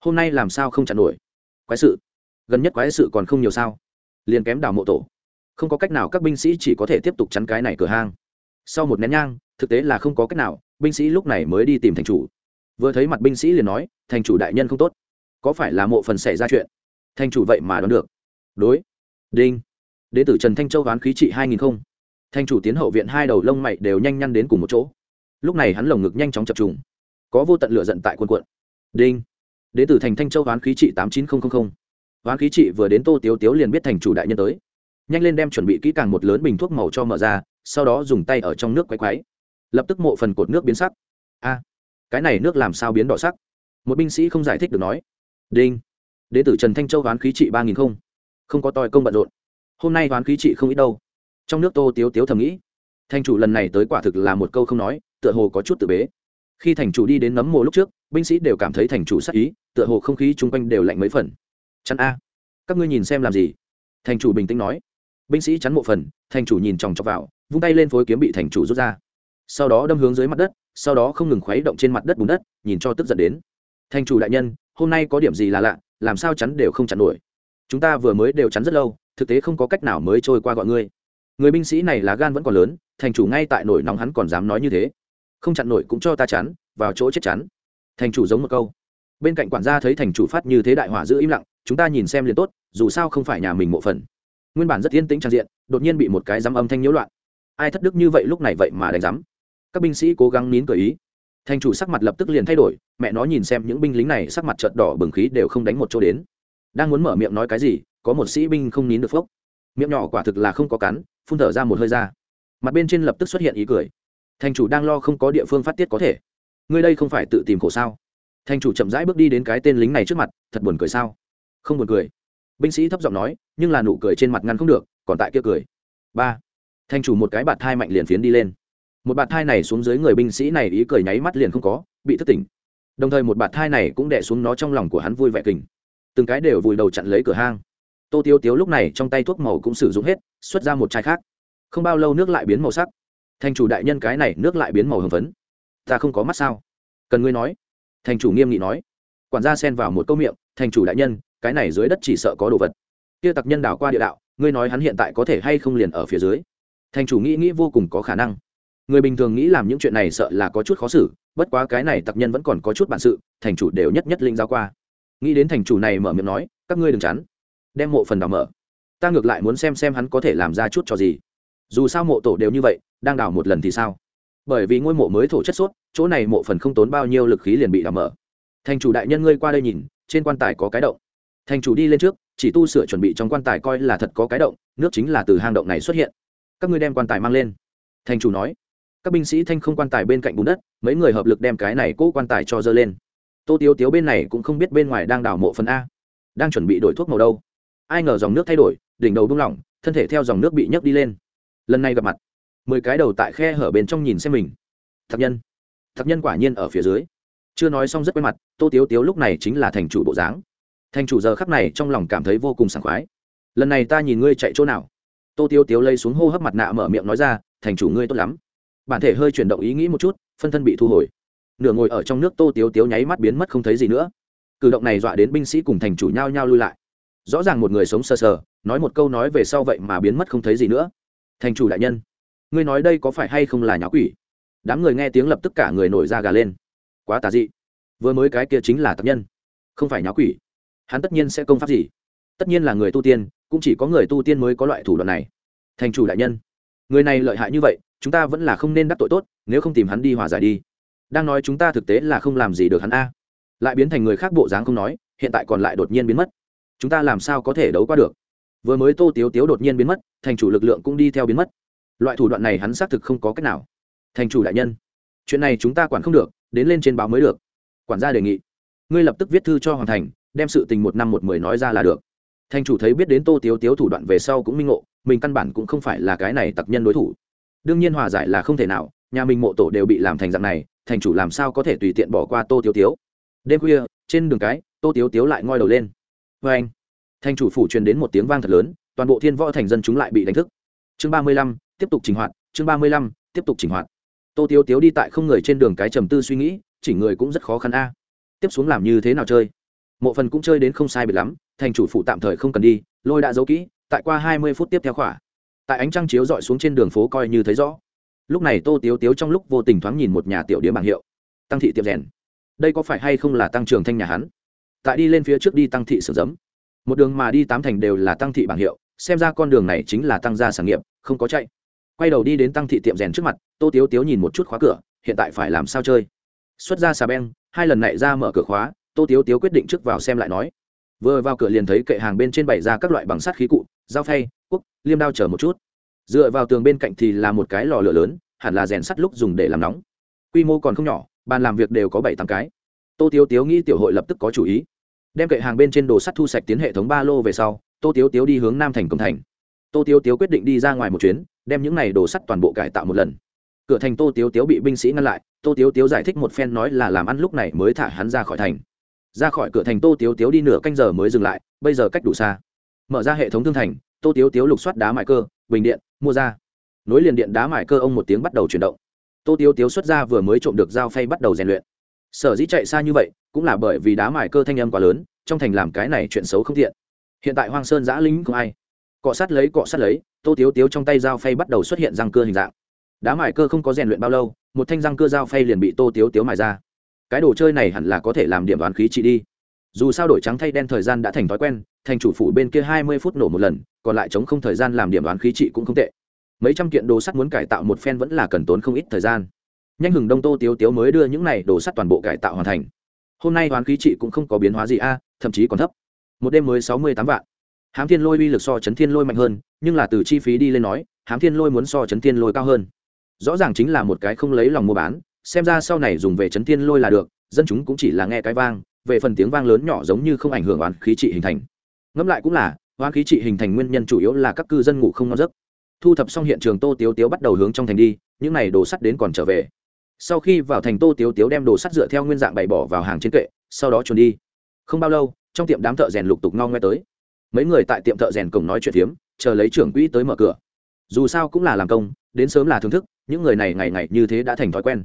Hôm nay làm sao không chặn nổi? Quái sự. Gần nhất quái sự còn không nhiều sao? Liền kém đào mộ tổ. Không có cách nào các binh sĩ chỉ có thể tiếp tục chắn cái này cửa hang. Sau một nén nhang, thực tế là không có cách nào, binh sĩ lúc này mới đi tìm thành chủ vừa thấy mặt binh sĩ liền nói, thành chủ đại nhân không tốt. Có phải là mộ phần xảy ra chuyện? Thành chủ vậy mà đoán được. Đối. Đinh. Đế tử trần thanh châu đoán khí trị hai nghìn không. Thành chủ tiến hậu viện hai đầu lông mày đều nhanh nhăn đến cùng một chỗ. Lúc này hắn lồng ngực nhanh chóng chập trùng. Có vô tận lửa giận tại quân quận đinh. Đế tử thành thanh châu đoán khí trị tám chín nghìn hoán khí trị vừa đến tô tiếu tiếu liền biết thành chủ đại nhân tới. Nhanh lên đem chuẩn bị kỹ càng một lớn bình thuốc màu cho mở ra, sau đó dùng tay ở trong nước quay quáy lập tức mộ phần cột nước biến sắc. A cái này nước làm sao biến đỏ sắc? Một binh sĩ không giải thích được nói. Đinh. Đế tử trần thanh châu đoán khí trị ba nghìn không. Không có tòi công bận rộn. Hôm nay đoán khí trị không ít đâu. Trong nước tô tiếu tiếu thầm nghĩ. Thành chủ lần này tới quả thực là một câu không nói, tựa hồ có chút tự bế. Khi thành chủ đi đến nấm mồ lúc trước, binh sĩ đều cảm thấy thành chủ sắc ý, tựa hồ không khí chung quanh đều lạnh mấy phần. Chắn a. Các ngươi nhìn xem làm gì? Thành chủ bình tĩnh nói. Binh sĩ chắn mộ phần, thành chủ nhìn chòng chọc vào, vung tay lên phối kiếm bị thành chủ rút ra. Sau đó đâm hướng dưới mặt đất sau đó không ngừng khuấy động trên mặt đất bùn đất, nhìn cho tức giận đến. Thành chủ đại nhân, hôm nay có điểm gì là lạ, làm sao chắn đều không chặn nổi. Chúng ta vừa mới đều chắn rất lâu, thực tế không có cách nào mới trôi qua gọi ngươi. Người binh sĩ này là gan vẫn còn lớn, thành chủ ngay tại nổi nóng hắn còn dám nói như thế. Không chặn nổi cũng cho ta chắn, vào chỗ chết chắn. Thành chủ giống một câu. Bên cạnh quản gia thấy thành chủ phát như thế đại hỏa giữ im lặng, chúng ta nhìn xem liền tốt, dù sao không phải nhà mình mộ phần. Nguyên bản rất yên tĩnh trang diện, đột nhiên bị một cái dám âm thanh nhiễu loạn. Ai thất đức như vậy lúc này vậy mà đánh giám các binh sĩ cố gắng nín cười ý. Thành chủ sắc mặt lập tức liền thay đổi, mẹ nó nhìn xem những binh lính này sắc mặt trợt đỏ bừng khí đều không đánh một chỗ đến. Đang muốn mở miệng nói cái gì, có một sĩ binh không nín được phốc. Miệng nhỏ quả thực là không có cắn, phun thở ra một hơi ra. Mặt bên trên lập tức xuất hiện ý cười. Thành chủ đang lo không có địa phương phát tiết có thể. Ngươi đây không phải tự tìm khổ sao? Thành chủ chậm rãi bước đi đến cái tên lính này trước mặt, thật buồn cười sao? Không buồn cười. Binh sĩ thấp giọng nói, nhưng là nụ cười trên mặt ngăn không được, còn tại kia cười. Ba. Thành chủ một cái bạt thai mạnh liền phiến đi lên một bạt thai này xuống dưới người binh sĩ này ý cười nháy mắt liền không có, bị thất tỉnh. Đồng thời một bạt thai này cũng đẻ xuống nó trong lòng của hắn vui vẻ kình. Từng cái đều vùi đầu chặn lấy cửa hang. Tô tiêu tiếu lúc này trong tay thuốc màu cũng sử dụng hết, xuất ra một chai khác. Không bao lâu nước lại biến màu sắc. Thành chủ đại nhân cái này nước lại biến màu hồng phấn. Ta không có mắt sao? Cần ngươi nói. Thành chủ nghiêm nghị nói. Quản gia xen vào một câu miệng, thành chủ đại nhân, cái này dưới đất chỉ sợ có đồ vật. Kia tặc nhân đảo qua địa đạo, ngươi nói hắn hiện tại có thể hay không liền ở phía dưới? Thành chủ nghĩ nghĩ vô cùng có khả năng người bình thường nghĩ làm những chuyện này sợ là có chút khó xử, bất quá cái này tặc nhân vẫn còn có chút bản sự, thành chủ đều nhất nhất linh giao qua. Nghĩ đến thành chủ này mở miệng nói, các ngươi đừng chắn đem mộ phần đào mở. Ta ngược lại muốn xem xem hắn có thể làm ra chút cho gì. Dù sao mộ tổ đều như vậy, đang đào một lần thì sao? Bởi vì ngôi mộ mới thổ chất sốt, chỗ này mộ phần không tốn bao nhiêu lực khí liền bị đào mở. Thành chủ đại nhân ngươi qua đây nhìn, trên quan tài có cái động. Thành chủ đi lên trước, chỉ tu sửa chuẩn bị trong quan tài coi là thật có cái động, nước chính là từ hang động này xuất hiện. Các ngươi đem quan tài mang lên. Thành chủ nói các binh sĩ thanh không quan tài bên cạnh bùn đất, mấy người hợp lực đem cái này cố quan tài cho dơ lên. Tô tiếu tiếu bên này cũng không biết bên ngoài đang đào mộ phần a, đang chuẩn bị đổi thuốc màu đâu. Ai ngờ dòng nước thay đổi, đỉnh đầu buông lỏng, thân thể theo dòng nước bị nhấc đi lên. Lần này gặp mặt, mười cái đầu tại khe hở bên trong nhìn xem mình. Thập nhân thập nhân quả nhiên ở phía dưới. Chưa nói xong rất quen mặt, tô tiếu tiếu lúc này chính là thành chủ bộ dáng. Thành chủ giờ khắc này trong lòng cảm thấy vô cùng sảng khoái. Lần này ta nhìn ngươi chạy chỗ nào? Tô tiếu tiếu lây xuống hô hấp mặt nạ mở miệng nói ra, thành chủ ngươi tốt lắm bản thể hơi chuyển động ý nghĩ một chút, phân thân bị thu hồi. Nửa ngồi ở trong nước tô tiếu tiếu nháy mắt biến mất không thấy gì nữa. Cử động này dọa đến binh sĩ cùng thành chủ nhao nhao lui lại. Rõ ràng một người sống sờ sờ, nói một câu nói về sau vậy mà biến mất không thấy gì nữa. Thành chủ đại nhân, ngươi nói đây có phải hay không là nháo quỷ? Đám người nghe tiếng lập tức cả người nổi da gà lên. Quá tà dị. Vừa mới cái kia chính là tập nhân, không phải nháo quỷ. Hắn tất nhiên sẽ công pháp gì? Tất nhiên là người tu tiên, cũng chỉ có người tu tiên mới có loại thủ đoạn này. Thành chủ đại nhân, người này lợi hại như vậy chúng ta vẫn là không nên đắc tội tốt, nếu không tìm hắn đi hòa giải đi. Đang nói chúng ta thực tế là không làm gì được hắn a. Lại biến thành người khác bộ dáng không nói, hiện tại còn lại đột nhiên biến mất. Chúng ta làm sao có thể đấu qua được? Vừa mới tô tiếu tiếu đột nhiên biến mất, thành chủ lực lượng cũng đi theo biến mất. Loại thủ đoạn này hắn xác thực không có cách nào. Thành chủ đại nhân, chuyện này chúng ta quản không được, đến lên trên báo mới được. Quản gia đề nghị, ngươi lập tức viết thư cho hoàng thành, đem sự tình một năm một mười nói ra là được. Thành chủ thấy biết đến tô tiếu tiếu thủ đoạn về sau cũng minh ngộ, mình căn bản cũng không phải là cái này tặc nhân đối thủ đương nhiên hòa giải là không thể nào, nhà mình mộ tổ đều bị làm thành dạng này, thành chủ làm sao có thể tùy tiện bỏ qua tô tiếu tiếu? Đêm khuya, trên đường cái, tô tiếu tiếu lại ngoi đầu lên. Vê anh, thành chủ phủ truyền đến một tiếng vang thật lớn, toàn bộ thiên võ thành dân chúng lại bị đánh thức. Chương ba mươi lăm, tiếp tục trình hoạt, chương ba mươi lăm, tiếp tục trình hoạt. Tô tiếu tiếu đi tại không người trên đường cái trầm tư suy nghĩ, chỉ người cũng rất khó khăn a. Tiếp xuống làm như thế nào chơi? Mộ phần cũng chơi đến không sai biệt lắm, thành chủ phụ tạm thời không cần đi, lôi đã giấu kỹ, tại qua hai mươi phút tiếp theo khỏa tại ánh trăng chiếu dọi xuống trên đường phố coi như thấy rõ. Lúc này tô tiếu tiếu trong lúc vô tình thoáng nhìn một nhà tiểu điếm bảng hiệu. Tăng thị tiệm rèn. Đây có phải hay không là tăng trưởng thanh nhà hắn? Tại đi lên phía trước đi tăng thị sử giấm. Một đường mà đi tám thành đều là tăng thị bảng hiệu, xem ra con đường này chính là tăng gia sản nghiệp, không có chạy. Quay đầu đi đến tăng thị tiệm rèn trước mặt, tô tiếu tiếu nhìn một chút khóa cửa, hiện tại phải làm sao chơi? Xuất ra xà beng, hai lần nảy ra mở cửa khóa, tô tiếu tiếu quyết định trước vào xem lại nói. Vừa vào cửa liền thấy kệ hàng bên trên bày ra các loại bằng sắt khí cụ, dao phay quốc, liêm đao chờ một chút. Dựa vào tường bên cạnh thì là một cái lò lửa lớn, hẳn là rèn sắt lúc dùng để làm nóng. Quy mô còn không nhỏ, bàn làm việc đều có bảy tám cái. Tô tiếu tiếu nghĩ tiểu hội lập tức có chủ ý. Đem kệ hàng bên trên đồ sắt thu sạch tiến hệ thống ba lô về sau, tô tiếu tiếu đi hướng nam thành công thành. Tô tiếu tiếu quyết định đi ra ngoài một chuyến, đem những này đồ sắt toàn bộ cải tạo một lần. Cửa thành tô tiếu tiếu bị binh sĩ ngăn lại, tô tiếu tiếu giải thích một phen nói là làm ăn lúc này mới thả hắn ra khỏi thành. Ra khỏi cửa thành tô tiếu tiếu đi nửa canh giờ mới dừng lại, bây giờ cách đủ xa. Mở ra hệ thống thương thành tô tiếu tiếu lục soát đá mại cơ, bình điện, mua ra. Nối liền điện đá mại cơ, ông một tiếng bắt đầu chuyển động. Tô tiếu tiếu xuất ra vừa mới trộm được dao phay bắt đầu rèn luyện. Sở dĩ chạy xa như vậy, cũng là bởi vì đá mại cơ thanh âm quá lớn, trong thành làm cái này chuyện xấu không thiện hiện tại hoang sơn giã lính không ai. Cọ sát lấy, cọ sát lấy, tô tiếu tiếu trong tay dao phay bắt đầu xuất hiện răng cưa hình dạng. Đá mài cơ không có rèn luyện bao lâu, một thanh răng cưa dao phay liền bị tô tiếu tiếu mài ra. Cái đồ chơi này hẳn là có thể làm điểm đoán khí trị đi dù sao đổi trắng thay đen thời gian đã thành thói quen, thành chủ phủ bên kia hai mươi phút nổ một lần, còn lại chống không thời gian làm điểm đoán khí trị cũng không tệ. Mấy trăm kiện đồ sắt muốn cải tạo một phen vẫn là cần tốn không ít thời gian. Nhanh hừng đông tô tiếu tiếu mới đưa những này đồ sắt toàn bộ cải tạo hoàn thành. Hôm nay đoán khí trị cũng không có biến hóa gì a, thậm chí còn thấp. Một đêm mới sáu mươi tám vạn. Hám thiên lôi uy lực so chấn thiên lôi mạnh hơn, nhưng là từ chi phí đi lên nói, hám thiên lôi muốn so chấn thiên lôi cao hơn. Rõ ràng chính là một cái không lấy lòng mua bán, xem ra sau này dùng về chấn thiên lôi là được, dân chúng cũng chỉ là nghe cái vang về phần tiếng vang lớn nhỏ giống như không ảnh hưởng oán khí trị hình thành. Ngẫm lại cũng là, oán khí trị hình thành nguyên nhân chủ yếu là các cư dân ngủ không ngon giấc. Thu thập xong hiện trường tô tiếu tiếu bắt đầu hướng trong thành đi, những n à y đồ sắt đến còn trở về. Sau khi vào thành tô tiếu tiếu đem đồ sắt dựa theo nguyên dạng bày bỏ vào hàng trên kệ, sau đó trốn đi. Không bao lâu, trong tiệm đám thợ rèn lục tục no ngoe tới. Mấy người tại tiệm thợ rèn cổng nói chuyện phiếm, chờ lấy trưởng quỹ tới mở cửa. Dù sao cũng là làm công, đến sớm là thưởng thức, những người này ngày ngày như thế đã thành thói quen.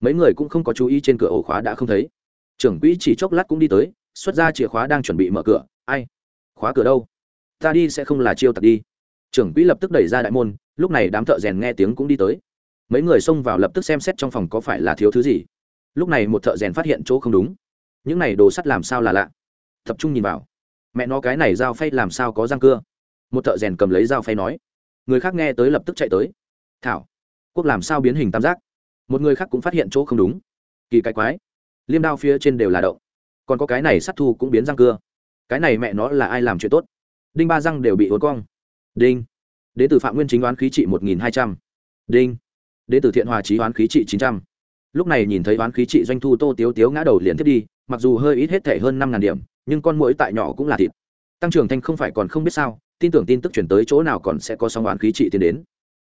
Mấy người cũng không có chú ý trên cửa ổ khóa đã không thấy trưởng quỹ chỉ chốc lát cũng đi tới, xuất ra chìa khóa đang chuẩn bị mở cửa. Ai? Khóa cửa đâu? Ta đi sẽ không là chiêu tặc đi. Trưởng quỹ lập tức đẩy ra đại môn, lúc này đám thợ rèn nghe tiếng cũng đi tới. Mấy người xông vào lập tức xem xét trong phòng có phải là thiếu thứ gì. Lúc này một thợ rèn phát hiện chỗ không đúng. Những này đồ sắt làm sao là lạ? Tập trung nhìn vào. Mẹ nó cái này dao phay làm sao có răng cưa? Một thợ rèn cầm lấy dao phay nói. Người khác nghe tới lập tức chạy tới. Thảo, quốc làm sao biến hình tam giác? Một người khác cũng phát hiện chỗ không đúng. Kỳ cái quái liêm đao phía trên đều là động còn có cái này sát thu cũng biến răng cưa. Cái này mẹ nó là ai làm chuyện tốt? Đinh ba răng đều bị uốn cong. Đinh. Đ ế từ phạm nguyên chính đoán khí trị một nghìn hai trăm. Đinh. Đ ế từ thiện hòa trí đoán khí trị chín trăm. Lúc này nhìn thấy đoán khí trị doanh thu tô tiếu tiếu ngã đầu liền thiết đi, mặc dù hơi ít hết thể hơn năm ngàn điểm, nhưng con mũi tại nhỏ cũng là thịt. Tăng trưởng thanh không phải còn không biết sao, tin tưởng tin tức chuyển tới chỗ nào còn sẽ có song đoán khí trị tiến đến.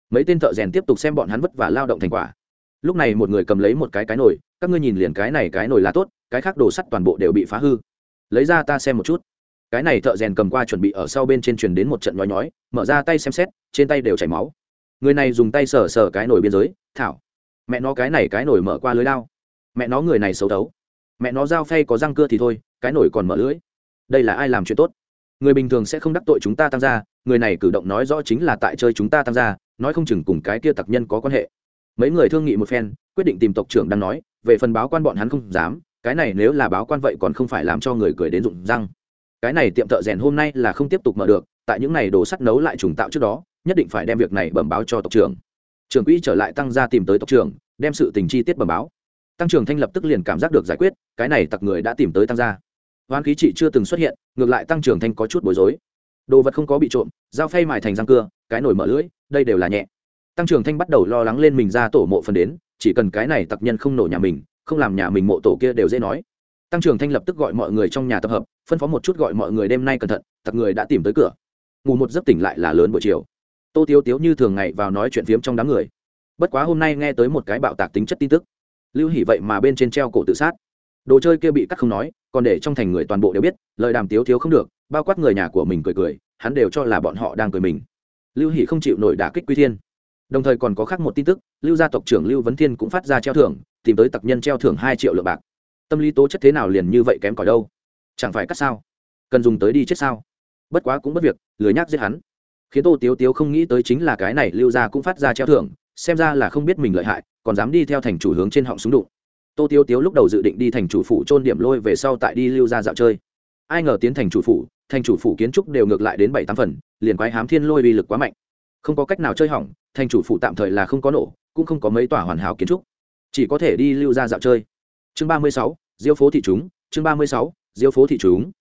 Mấy tên thợ rèn tiếp tục xem bọn hắn vất vả lao động thành quả. Lúc này một người cầm lấy một cái cái nồi các ngươi nhìn liền cái này cái nồi là tốt cái khác đồ sắt toàn bộ đều bị phá hư. Lấy ra ta xem một chút. Cái này thợ rèn cầm qua chuẩn bị ở sau bên trên truyền đến một trận nhói nhói mở ra tay xem xét trên tay đều chảy máu. Người này dùng tay sờ sờ cái nồi biên giới thảo. Mẹ nó cái này cái nồi mở qua lưới lao. Mẹ nó người này xấu thấu. mẹ nó dao phay có răng cưa thì thôi cái nồi còn mở lưới. Đây là ai làm chuyện tốt? Người bình thường sẽ không đắc tội chúng ta tăng gia, người này cử động nói rõ chính là tại chơi chúng ta tăng gia, nói không chừng cùng cái kia tặc nhân có quan hệ. Mấy người thương nghị một phen quyết định tìm tộc trưởng đang nói về phần báo quan bọn hắn không dám, cái này nếu là báo quan vậy còn không phải làm cho người cười đến rụng răng. Cái này tiệm thợ rèn hôm nay là không tiếp tục mở được, tại những này đồ sắt nấu lại trùng tạo trước đó, nhất định phải đem việc này bẩm báo cho tộc trưởng. Trưởng quỹ trở lại tăng ra tìm tới tộc trưởng, đem sự tình chi tiết bẩm báo. Tăng trưởng thanh lập tức liền cảm giác được giải quyết, cái này tặc người đã tìm tới tăng gia. Hoán khí trị chưa từng xuất hiện, ngược lại tăng trưởng thanh có chút bối rối. Đồ vật không có bị trộm, dao phay mài thành răng cưa, cái nổi mở lưỡi, đây đều là nhẹ. Tăng trưởng thanh bắt đầu lo lắng lên mình ra tổ mộ phần đến chỉ cần cái này tặc nhân không nổ nhà mình, không làm nhà mình mộ tổ kia đều dễ nói. Tăng trưởng thanh lập tức gọi mọi người trong nhà tập hợp, phân phó một chút gọi mọi người đêm nay cẩn thận, tặc người đã tìm tới cửa. Ngủ một giấc tỉnh lại là lớn buổi chiều. Tô tiếu tiếu như thường ngày vào nói chuyện phiếm trong đám người. Bất quá hôm nay nghe tới một cái bạo tạc tính chất tin tức. Lưu hỉ vậy mà bên trên treo cổ tự sát. Đồ chơi kia bị cắt không nói, còn để trong thành người toàn bộ đều biết, lời đàm tiếu thiếu không được, bao quát người nhà của mình cười cười, hắn đều cho là bọn họ đang cười mình. Lưu hỷ không chịu nổi đả kích quy thiên đồng thời còn có khác một tin tức, lưu gia tộc trưởng lưu vấn thiên cũng phát ra treo thưởng, tìm tới tặc nhân treo thưởng hai triệu lượng bạc. Tâm lý tố chất thế nào liền như vậy kém cỏi đâu? Chẳng phải cắt sao? Cần dùng tới đi chết sao? Bất quá cũng bất việc, lười nhác giết hắn. Khiến tô tiếu tiếu không nghĩ tới chính là cái này, lưu gia cũng phát ra treo thưởng, xem ra là không biết mình lợi hại, còn dám đi theo thành chủ hướng trên họng súng đụng. Tô tiếu tiếu lúc đầu dự định đi thành chủ phủ trôn điểm lôi về sau tại đi lưu gia dạo chơi. Ai ngờ tiến thành chủ phủ, thành chủ phủ kiến trúc đều ngược lại đến bảy tám phần, liền quái hám thiên lôi uy lực quá mạnh không có cách nào chơi hỏng, thành chủ phụ tạm thời là không có nổ, cũng không có mấy tòa hoàn hảo kiến trúc. Chỉ có thể đi lưu ra dạo chơi. Chương ba mươi sáu, diêu phố thị chúng, chương ba mươi sáu, diêu phố thị chúng.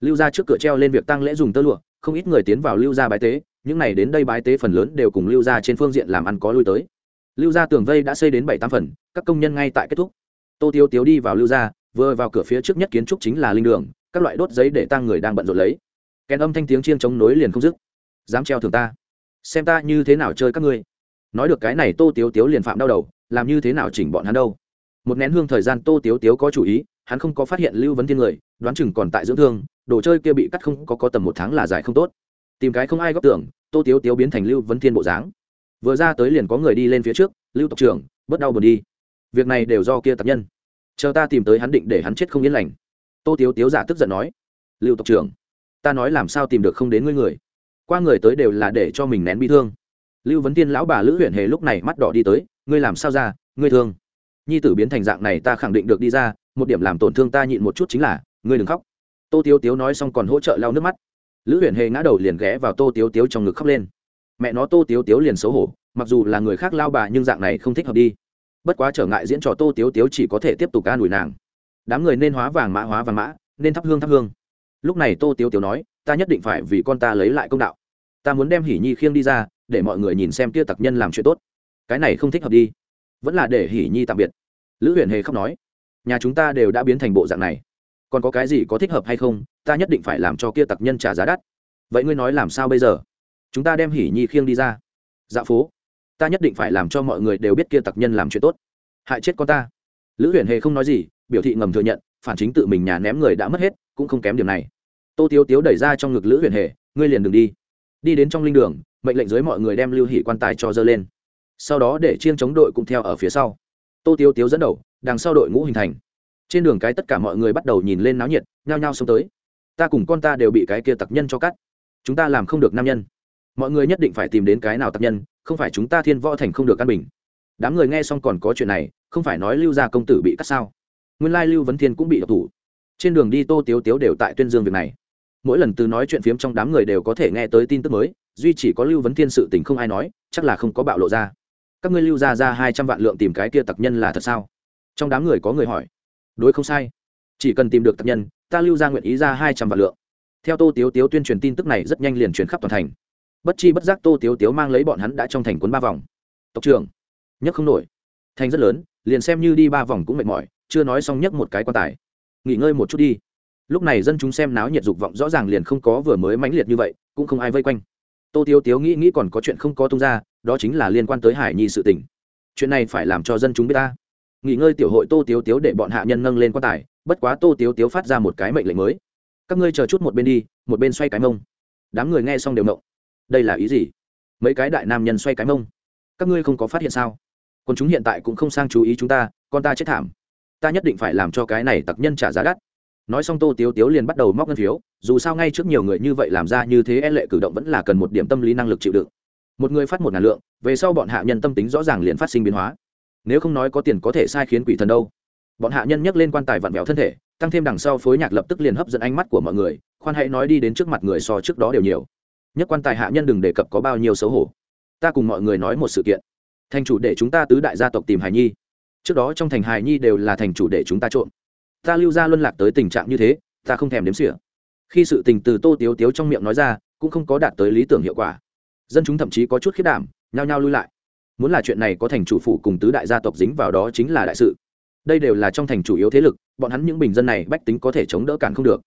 Lưu ra trước cửa treo lên việc tăng lễ dùng tơ lụa, không ít người tiến vào lưu ra bái tế, những này đến đây bái tế phần lớn đều cùng lưu ra trên phương diện làm ăn có lui tới. Lưu ra tường vây đã xây đến bảy tám phần, các công nhân ngay tại kết thúc. Tô tiêu tiếu đi vào lưu ra, vừa vào cửa phía trước nhất kiến trúc chính là linh đường, các loại đốt giấy để tăng người đang bận rộn lấy. Kèn âm thanh tiếng chiên chống nối liền không dứt. Dám treo thường ta xem ta như thế nào chơi các ngươi. Nói được cái này tô tiếu tiếu liền phạm đau đầu, làm như thế nào chỉnh bọn hắn đâu? Một nén hương thời gian tô tiếu tiếu có chủ ý, hắn không có phát hiện lưu vấn thiên người, đoán chừng còn tại dưỡng thương, đồ chơi kia bị cắt không có có tầm một tháng là dài không tốt. Tìm cái không ai góp tưởng, tô tiếu tiếu biến thành lưu vấn thiên bộ dáng. Vừa ra tới liền có người đi lên phía trước, lưu tộc trưởng, bớt đau buồn đi. Việc này đều do kia tập nhân. Chờ ta tìm tới hắn định để hắn chết không yên lành. Tô tiếu tiếu giả tức giận nói, lưu tộc trưởng, ta nói làm sao tìm được không đến ngươi người? Qua người tới đều là để cho mình nén bi thương. Lưu vấn tiên lão bà lữ huyện hề lúc này mắt đỏ đi tới, ngươi làm sao ra? Ngươi thương. Nhi tử biến thành dạng này ta khẳng định được đi ra, một điểm làm tổn thương ta nhịn một chút chính là, ngươi đừng khóc. Tô tiếu tiếu nói xong còn hỗ trợ lau nước mắt. Lữ huyện hề ngã đầu liền ghé vào tô tiếu tiếu trong ngực khóc lên. Mẹ nó tô tiếu tiếu liền xấu hổ, mặc dù là người khác lao bà nhưng dạng này không thích hợp đi. Bất quá trở ngại diễn trò tô tiếu tiếu chỉ có thể tiếp tục ca đùi nàng. Đám người nên hóa vàng mã hóa vàng mã, nên thắp hương thắp hương. Lúc này tô tiếu tiếu nói ta nhất định phải vì con ta lấy lại công đạo. Ta muốn đem hỉ nhi khiêng đi ra, để mọi người nhìn xem kia tặc nhân làm chuyện tốt. Cái này không thích hợp đi. Vẫn là để hỉ nhi tạm biệt. Lữ huyền hề khóc nói. Nhà chúng ta đều đã biến thành bộ dạng này. Còn có cái gì có thích hợp hay không, ta nhất định phải làm cho kia tặc nhân trả giá đắt. Vậy ngươi nói làm sao bây giờ? Chúng ta đem hỉ nhi khiêng đi ra. Dạ phố, ta nhất định phải làm cho mọi người đều biết kia tặc nhân làm chuyện tốt. Hại chết con ta. Lữ huyền hề không nói gì, biểu thị ngầm thừa nhận, phản chính tự mình nhà ném người đã mất hết, cũng không kém điểm này tô tiếu tiếu đẩy ra trong ngực lữ huyền hề, ngươi liền đ đi. Đi đến trong linh đường, mệnh lệnh dưới mọi người đem lưu hỷ quan tài cho dơ lên. Sau đó để chiên chống đội cũng theo ở phía sau. Tô tiếu tiếu dẫn đầu, đằng sau đội ngũ hình thành. Trên đường cái tất cả mọi người bắt đầu nhìn lên náo nhiệt, nhao nhao xông tới. Ta cùng con ta đều bị cái kia tặc nhân cho cắt. Chúng ta làm không được nam nhân. Mọi người nhất định phải tìm đến cái nào tặc nhân, không phải chúng ta thiên võ thành không được căn bình. Đám người nghe xong còn có chuyện này, không phải nói lưu gia công tử bị cắt sao? Nguyên lai lưu vấn thiên cũng bị độc thủ. Trên đường đi tô tiếu tiếu đều tại tuyên dương việc này mỗi lần từ nói chuyện phiếm trong đám người đều có thể nghe tới tin tức mới, duy chỉ có lưu vấn thiên sự tình không ai nói, chắc là không có bạo lộ ra. Các ngươi lưu ra ra hai trăm vạn lượng tìm cái kia tặc nhân là thật sao? Trong đám người có người hỏi. Đối không sai. Chỉ cần tìm được tặc nhân, ta lưu ra nguyện ý ra hai trăm vạn lượng. Theo tô tiếu tiếu tuyên truyền tin tức này rất nhanh liền truyền khắp toàn thành. Bất chi bất giác tô tiếu tiếu mang lấy bọn hắn đã trong thành quấn ba vòng. Tộc trưởng, nhấc không nổi. Thành rất lớn, liền xem như đi ba vòng cũng mệt mỏi, chưa nói xong nhấc một cái quan tài. Nghỉ ngơi một chút đi lúc này dân chúng xem náo nhiệt dục vọng rõ ràng liền không có vừa mới mãnh liệt như vậy, cũng không ai vây quanh. Tô tiêu tiếu nghĩ nghĩ còn có chuyện không có tung ra, đó chính là liên quan tới hải nhi sự tình. Chuyện này phải làm cho dân chúng biết ta. Nghỉ ngơi tiểu hội tô tiếu tiếu để bọn hạ nhân nâng lên quan tài, bất quá tô tiếu tiếu phát ra một cái mệnh lệnh mới. Các ngươi chờ chút một bên đi, một bên xoay cái mông. Đám người nghe xong đều mộng đây là ý gì? Mấy cái đại nam nhân xoay cái mông. Các ngươi không có phát hiện sao? Còn chúng hiện tại cũng không sang chú ý chúng ta, con ta chết thảm. Ta nhất định phải làm cho cái này tặc nhân trả giá đắt nói xong tô tiếu tiếu liền bắt đầu móc ngân phiếu, dù sao ngay trước nhiều người như vậy làm ra như thế e lệ cử động vẫn là cần một điểm tâm lý năng lực chịu đựng. Một người phát một ngàn lượng, về sau bọn hạ nhân tâm tính rõ ràng liền phát sinh biến hóa. Nếu không nói có tiền có thể sai khiến quỷ thần đâu. Bọn hạ nhân nhắc lên quan tài vặn vẹo thân thể, tăng thêm đằng sau phối nhạc lập tức liền hấp dẫn ánh mắt của mọi người, khoan hãy nói đi đến trước mặt người so trước đó đều nhiều. Nhất quan tài hạ nhân đừng đề cập có bao nhiêu xấu hổ. Ta cùng mọi người nói một sự kiện. Thành chủ để chúng ta tứ đại gia tộc tìm hài nhi. Trước đó trong thành hài nhi đều là thành chủ để chúng ta trộm ta lưu ra luân lạc tới tình trạng như thế, ta không thèm đếm xỉa. Khi sự tình từ tô tiếu tiếu trong miệng nói ra, cũng không có đạt tới lý tưởng hiệu quả. Dân chúng thậm chí có chút khiết đảm, nhao nhao lui lại. Muốn là chuyện này có thành chủ phủ cùng tứ đại gia tộc dính vào đó chính là đại sự. Đây đều là trong thành chủ yếu thế lực, bọn hắn những bình dân này bách tính có thể chống đỡ cản không được.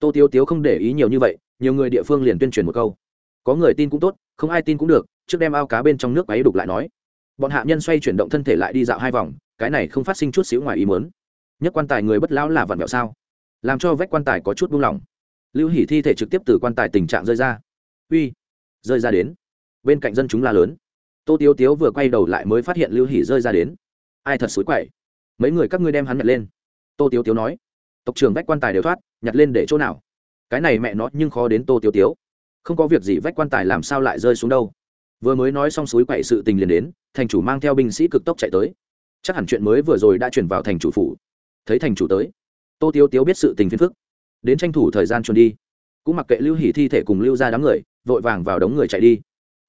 Tô tiếu tiếu không để ý nhiều như vậy, nhiều người địa phương liền tuyên truyền một câu. Có người tin cũng tốt, không ai tin cũng được, trước đem ao cá bên trong nước ấy đục lại nói. Bọn hạ nhân xoay chuyển động thân thể lại đi dạo hai vòng, cái này không phát sinh chút xíu ngoài ý muốn nhất quan tài người bất lão là vặn vẹo sao? Làm cho vách quan tài có chút buông lỏng. Lưu hỉ thi thể trực tiếp từ quan tài tình trạng rơi ra. Uy, rơi ra đến. Bên cạnh dân chúng la lớn. Tô tiếu tiếu vừa quay đầu lại mới phát hiện lưu hỉ rơi ra đến. Ai thật xối quậy. Mấy người các ngươi đem hắn nhặt lên. Tô tiếu tiếu nói. Tộc trưởng vách quan tài đều thoát, nhặt lên để chỗ nào? Cái này mẹ nó nhưng khó đến tô tiếu tiếu. Không có việc gì vách quan tài làm sao lại rơi xuống đâu? Vừa mới nói xong suối quậy sự tình liền đến, thành chủ mang theo binh sĩ cực tốc chạy tới. Chắc hẳn chuyện mới vừa rồi đã chuyển vào thành chủ phủ thấy thành chủ tới. Tô tiếu tiếu biết sự tình phiền phức. Đến tranh thủ thời gian chuồn đi. Cũng mặc kệ lưu hỉ thi thể cùng lưu ra đám người, vội vàng vào đống người chạy đi.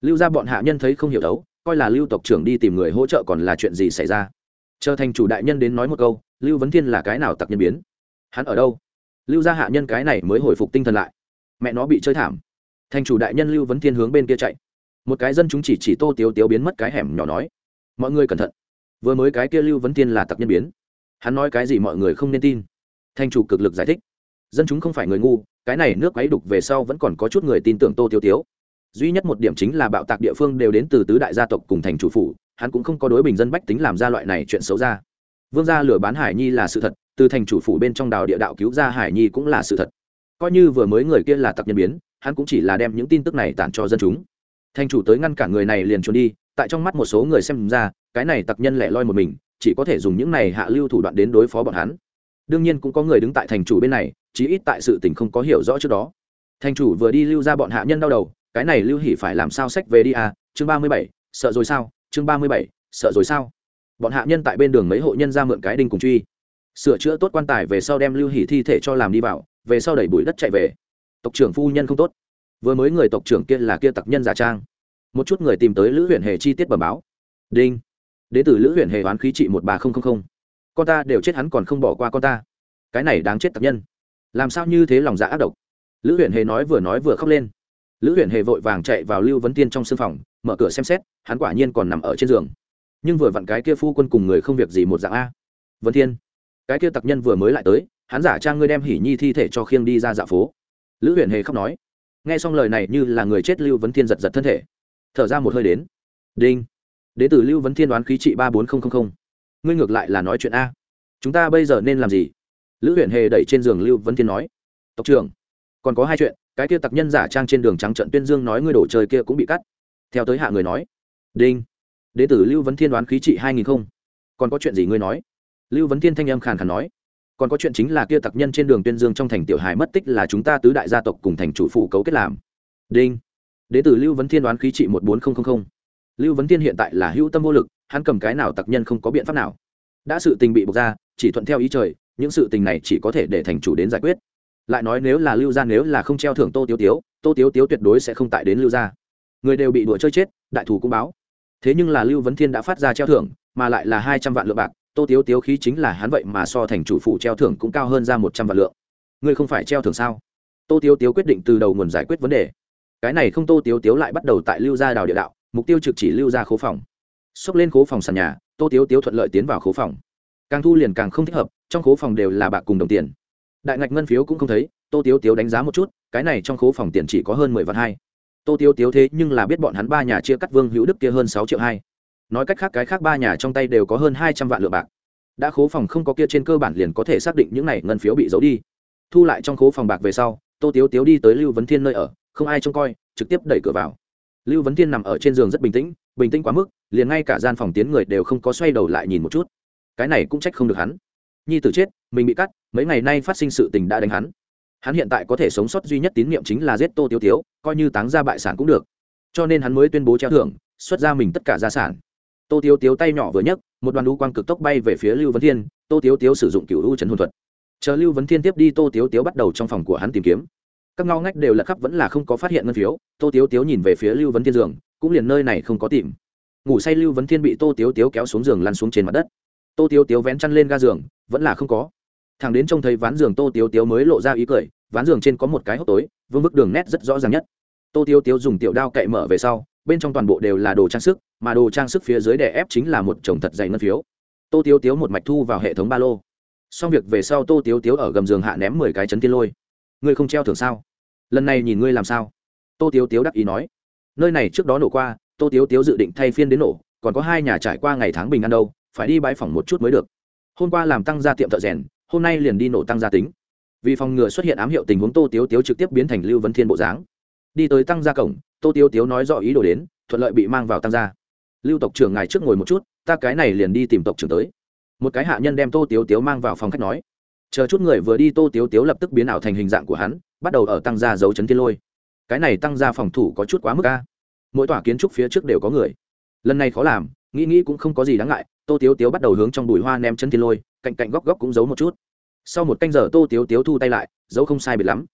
Lưu ra bọn hạ nhân thấy không hiểu đấu, coi là lưu tộc trưởng đi tìm người hỗ trợ còn là chuyện gì xảy ra. Chờ thành chủ đại nhân đến nói một câu, lưu vấn thiên là cái nào tặc nhân biến? Hắn ở đâu? Lưu ra hạ nhân cái này mới hồi phục tinh thần lại. Mẹ nó bị chơi thảm. Thành chủ đại nhân lưu vấn thiên hướng bên kia chạy. Một cái dân chúng chỉ chỉ tô tiếu tiếu biến mất cái hẻm nhỏ nói. Mọi người cẩn thận. Vừa mới cái kia lưu vấn thiên là tặc nhân biến hắn nói cái gì mọi người không nên tin. Thành chủ cực lực giải thích. Dân chúng không phải người ngu, cái này nước quấy đục về sau vẫn còn có chút người tin tưởng tô tiêu tiếu. Duy nhất một điểm chính là bạo tạc địa phương đều đến từ tứ đại gia tộc cùng thành chủ phủ, hắn cũng không có đối bình dân bách tính làm ra loại này chuyện xấu ra. Vương gia lừa bán hải nhi là sự thật, từ thành chủ phủ bên trong đào địa đạo cứu ra hải nhi cũng là sự thật. Coi như vừa mới người kia là tặc nhân biến, hắn cũng chỉ là đem những tin tức này tản cho dân chúng. Thành chủ tới ngăn cản người này liền trốn đi, tại trong mắt một số người xem ra, cái này tặc nhân lẻ loi một mình chỉ có thể dùng những này hạ lưu thủ đoạn đến đối phó bọn hắn. Đương nhiên cũng có người đứng tại thành chủ bên này, chí ít tại sự tình không có hiểu rõ trước đó. Thành chủ vừa đi lưu ra bọn hạ nhân đau đầu, cái này lưu hỉ phải làm sao sách về đi à? Chương ba mươi bảy, sợ rồi sao? Chương ba mươi bảy, sợ rồi sao? Bọn hạ nhân tại bên đường mấy hộ nhân ra mượn cái đinh cùng truy. Sửa chữa tốt quan tài về sau đem lưu hỉ thi thể cho làm đi vào, về sau đẩy bụi đất chạy về. Tộc trưởng phu nhân không tốt. Vừa mới người tộc trưởng kia là kia tặc nhân giả trang. Một chút người tìm tới lữ huyện hề chi tiết bẩm báo. Đinh đ ế từ lữ huyện hề hoán khí trị một ba không con ta đều chết hắn còn không bỏ qua con ta. Cái này đáng chết tập nhân. Làm sao như thế lòng dạ ác độc? Lữ huyện hề nói vừa nói vừa khóc lên. Lữ huyện hề vội vàng chạy vào lưu vấn tiên trong sưng phòng, mở cửa xem xét, hắn quả nhiên còn nằm ở trên giường. Nhưng vừa vặn cái kia phu quân cùng người không việc gì một dạng a. Vấn thiên cái kia tặc nhân vừa mới lại tới, hắn giả trang ngươi đem hỉ nhi thi thể cho khiêng đi ra dạ phố. Lữ huyện hề khóc nói. Nghe xong lời này như là người chết lưu vấn thiên giật giật thân thể. Thở ra một hơi đến. Đinh đến từ lưu vấn thiên đoán khí trị ba bốn nghìn ngươi ngược lại là nói chuyện a. Chúng ta bây giờ nên làm gì? Lữ huyện hề đẩy trên giường lưu vấn thiên nói. Tộc trưởng, còn có hai chuyện. Cái kia tặc nhân giả trang trên đường trắng trận tuyên dương nói ngươi đổ trời kia cũng bị cắt. Theo tới hạ người nói. Đinh. Đế tử lưu vấn thiên đoán khí trị hai nghìn không. Còn có chuyện gì ngươi nói? Lưu vấn thiên thanh âm khàn khàn nói. Còn có chuyện chính là kia tặc nhân trên đường tuyên dương trong thành tiểu hài mất tích là chúng ta tứ đại gia tộc cùng thành chủ phụ cấu kết làm. Đinh. Đế tử lưu vấn thiên đoán khí trị một bốn nghìn lưu vấn thiên hiện tại là hữu tâm vô lực, hắn cầm cái nào tặc nhân không có biện pháp nào. Đã sự tình bị buộc ra, chỉ thuận theo ý trời, những sự tình này chỉ có thể để thành chủ đến giải quyết. Lại nói nếu là lưu gia nếu là không treo thưởng tô tiếu tiếu, tô tiếu tiếu tuyệt đối sẽ không tại đến lưu gia. Người đều bị đùa chơi chết, đại thủ cũng báo. Thế nhưng là lưu vấn thiên đã phát ra treo thưởng, mà lại là hai trăm vạn lượng bạc, tô tiếu tiếu khí chính là hắn vậy mà so thành chủ phụ treo thưởng cũng cao hơn ra một trăm vạn lượng. Ngươi không phải treo thưởng sao? Tô tiếu tiếu quyết định từ đầu nguồn giải quyết vấn đề. Cái này không tô tiếu tiếu lại bắt đầu tại lưu gia đào địa đạo mục tiêu trực chỉ lưu ra khố phòng. Xốc lên khố phòng sàn nhà, tô tiếu tiếu thuận lợi tiến vào khố phòng. Càng thu liền càng không thích hợp, trong khố phòng đều là bạc cùng đồng tiền. Đại ngạch ngân phiếu cũng không thấy, tô tiếu tiếu đánh giá một chút, cái này trong khố phòng tiền chỉ có hơn mười vạn hai. Tô tiếu tiếu thế nhưng là biết bọn hắn ba nhà chia cắt vương hữu đức kia hơn sáu triệu hai. Nói cách khác cái khác ba nhà trong tay đều có hơn hai trăm vạn lượng bạc. Đã khố phòng không có kia trên cơ bản liền có thể xác định những này ngân phiếu bị giấu đi. Thu lại trong khố phòng bạc về sau, tô tiếu tiếu đi tới lưu vấn thiên nơi ở, không ai trông coi, trực tiếp đẩy cửa vào lưu vấn thiên nằm ở trên giường rất bình tĩnh bình tĩnh quá mức, liền ngay cả gian phòng tiến người đều không có xoay đầu lại nhìn một chút. Cái này cũng trách không được hắn. Nhi tử chết, mình bị cắt, mấy ngày nay phát sinh sự tình đã đánh hắn. Hắn hiện tại có thể sống sót duy nhất tín nhiệm chính là giết tô tiêu tiếu, coi như táng ra bại sản cũng được. Cho nên hắn mới tuyên bố treo thưởng, xuất ra mình tất cả gia sản. Tô tiêu tiếu tay nhỏ vừa nhấc, một đoàn đu quang cực tốc bay về phía lưu vấn thiên, tô tiêu tiếu sử dụng cựu u trấn hồn thuật. Chờ lưu vấn thiên tiếp đi, tô tiêu tiếu bắt đầu trong phòng của hắn tìm kiếm các ngao ngách đều lật khắp vẫn là không có phát hiện ngân phiếu, tô tiếu tiếu nhìn về phía lưu vấn thiên giường, cũng liền nơi này không có tìm. Ngủ say lưu vấn thiên bị tô tiếu tiếu kéo xuống giường lăn xuống trên mặt đất. Tô tiếu tiếu vén chăn lên ga giường, vẫn là không có. Thằng đến trông thấy ván giường tô tiếu tiếu mới lộ ra ý cười, ván giường trên có một cái hốc tối, vương bức đường nét rất rõ ràng nhất. Tô tiếu tiếu dùng tiểu đao cậy mở về sau, bên trong toàn bộ đều là đồ trang sức, mà đồ trang sức phía dưới đè ép chính là một chồng thật dày ngân phiếu. Tô tiếu tiếu một mạch thu vào hệ thống ba lô. Xong việc về sau tô tiếu tiếu ở gầm giường hạ ném mười cái chấn tiên lôi ngươi không treo thưởng sao? Lần này nhìn ngươi làm sao? Tô tiếu tiếu đắc ý nói. Nơi này trước đó nổ qua, tô tiếu tiếu dự định thay phiên đến nổ, còn có hai nhà trải qua ngày tháng bình ăn đâu, phải đi bãi phòng một chút mới được. Hôm qua làm tăng gia tiệm thợ rèn, hôm nay liền đi nổ tăng gia tính. Vì phòng ngừa xuất hiện ám hiệu tình huống, tô tiếu tiếu trực tiếp biến thành lưu vấn thiên bộ dáng. Đi tới tăng gia cổng, tô tiếu tiếu nói rõ ý đồ đến, thuận lợi bị mang vào tăng gia. Lưu tộc trưởng ngài trước ngồi một chút, ta cái này liền đi tìm tộc trưởng tới. Một cái hạ nhân đem tô tiếu tiếu mang vào phòng khách nói chờ chút người vừa đi tô tiếu tiếu lập tức biến ảo thành hình dạng của hắn, bắt đầu ở tăng gia dấu chấn thiên lôi. Cái này tăng gia phòng thủ có chút quá mức ca mỗi tòa kiến trúc phía trước đều có người. Lần này khó làm, nghĩ nghĩ cũng không có gì đáng ngại, tô tiếu tiếu bắt đầu hướng trong bụi hoa ném chân thiên lôi, cạnh cạnh góc góc cũng giấu một chút. Sau một canh giờ tô tiếu tiếu thu tay lại, giấu không sai biệt lắm.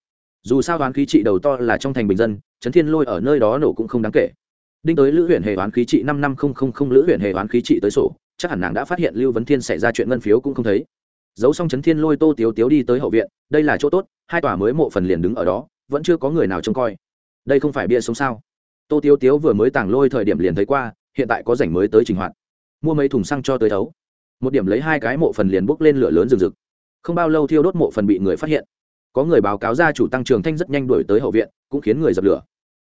Dù sao đoán khí trị đầu to là trong thành bình dân, chấn thiên lôi ở nơi đó nổ cũng không đáng kể. Đinh tới lữ huyện hề đoán khí trị năm năm không không không lữ huyện hề đoán khí trị tới sổ, chắc hẳn nàng đã phát hiện lưu vấn thiên xảy ra chuyện ngân phiếu cũng không thấy giấu xong chấn thiên lôi tô tiếu tiếu đi tới hậu viện, đây là chỗ tốt, hai tòa mới mộ phần liền đứng ở đó, vẫn chưa có người nào trông coi. Đây không phải bia sống sao? Tô tiếu tiếu vừa mới tàng lôi thời điểm liền thấy qua, hiện tại có rảnh mới tới trình hoạt. Mua mấy thùng xăng cho tới thấu. Một điểm lấy hai cái mộ phần liền bốc lên lửa lớn rừng rực. Không bao lâu thiêu đốt mộ phần bị người phát hiện. Có người báo cáo ra chủ tăng trường thanh rất nhanh đuổi tới hậu viện, cũng khiến người dập lửa.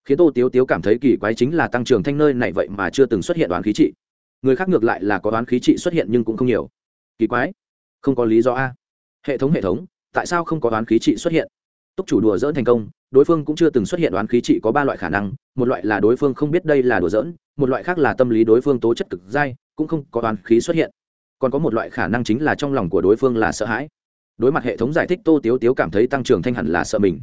Khiến tô tiếu tiếu cảm thấy kỳ quái chính là tăng trường thanh nơi này vậy mà chưa từng xuất hiện đoán khí trị. Người khác ngược lại là có đoán khí trị xuất hiện nhưng cũng không nhiều. Kỳ quái không có lý do a. Hệ thống hệ thống, tại sao không có đoán khí trị xuất hiện? Túc chủ đùa dỡn thành công, đối phương cũng chưa từng xuất hiện đoán khí trị có ba loại khả năng, một loại là đối phương không biết đây là đùa dỡn một loại khác là tâm lý đối phương tố chất cực dai, cũng không có đoán khí xuất hiện. Còn có một loại khả năng chính là trong lòng của đối phương là sợ hãi. Đối mặt hệ thống giải thích tô tiếu tiếu cảm thấy tăng trưởng thanh hẳn là sợ mình.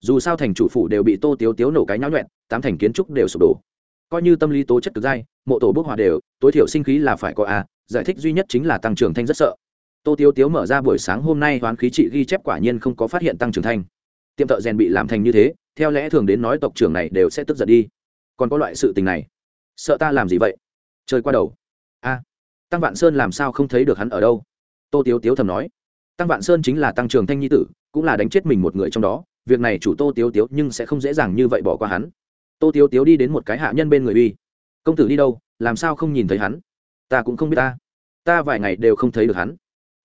Dù sao thành chủ phủ đều bị tô tiếu tiếu nổ cái nháo nhuẹn tám thành kiến trúc đều sụp đổ. Coi như tâm lý tố chất cực dai, mộ tổ bốc hòa đều, tối thiểu sinh khí là phải có a, giải thích duy nhất chính là tăng trưởng thanh rất sợ tô tiêu tiếu mở ra buổi sáng hôm nay toán khí trị ghi chép quả nhiên không có phát hiện tăng trưởng thanh. Tiệm thợ rèn bị làm thành như thế, theo lẽ thường đến nói tộc trưởng này đều sẽ tức giận đi. Còn có loại sự tình này, sợ ta làm gì vậy? Chơi qua đầu. A, tăng vạn sơn làm sao không thấy được hắn ở đâu? Tô tiếu tiếu thầm nói. Tăng vạn sơn chính là tăng trưởng thanh nhi tử, cũng là đánh chết mình một người trong đó, việc này chủ tô tiếu tiếu nhưng sẽ không dễ dàng như vậy bỏ qua hắn. Tô tiếu tiếu đi đến một cái hạ nhân bên người uy. Công tử đi đâu, làm sao không nhìn thấy hắn? Ta cũng không biết ta. Ta vài ngày đều không thấy được hắn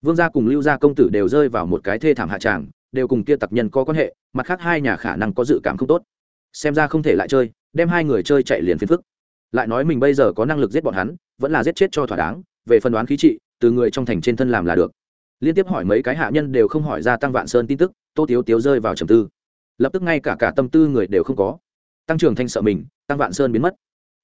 vương gia cùng lưu gia công tử đều rơi vào một cái thê thảm hạ tràng, đều cùng kia tặc nhân có quan hệ, mặt khác hai nhà khả năng có dự cảm không tốt. Xem ra không thể lại chơi, đem hai người chơi chạy liền phiền phức. Lại nói mình bây giờ có năng lực giết bọn hắn, vẫn là giết chết cho thỏa đáng, về phân đoán khí trị, từ người trong thành trên thân làm là được. Liên tiếp hỏi mấy cái hạ nhân đều không hỏi ra tăng vạn sơn tin tức, tô tiếu tiếu rơi vào trầm tư. Lập tức ngay cả cả tâm tư người đều không có. Tăng trưởng thanh sợ mình, tăng vạn sơn biến mất.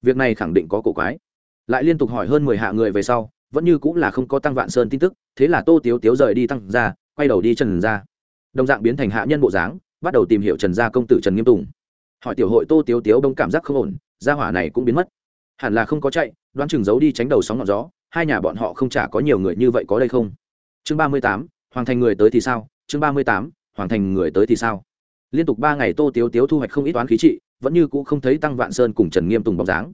Việc này khẳng định có cổ quái. Lại liên tục hỏi hơn mười hạ người về sau vẫn như cũng là không có tăng vạn sơn tin tức, thế là tô tiếu tiếu rời đi tăng ra quay đầu đi trần ra đồng dạng biến thành hạ nhân bộ dáng, bắt đầu tìm hiểu trần gia công tử trần nghiêm tùng. Hỏi tiểu hội tô tiếu tiếu bông cảm giác không ổn, gia hỏa này cũng biến mất. Hẳn là không có chạy, đoán chừng giấu đi tránh đầu sóng ngọn gió, hai nhà bọn họ không chả có nhiều người như vậy có đây không? Chương ba mươi tám, hoàng thành người tới thì sao? Chương ba mươi tám, hoàng thành người tới thì sao? Liên tục ba ngày tô tiếu tiếu thu hoạch không ít toán khí trị, vẫn như cũ không thấy tăng vạn sơn cùng trần nghiêm tùng bóng dáng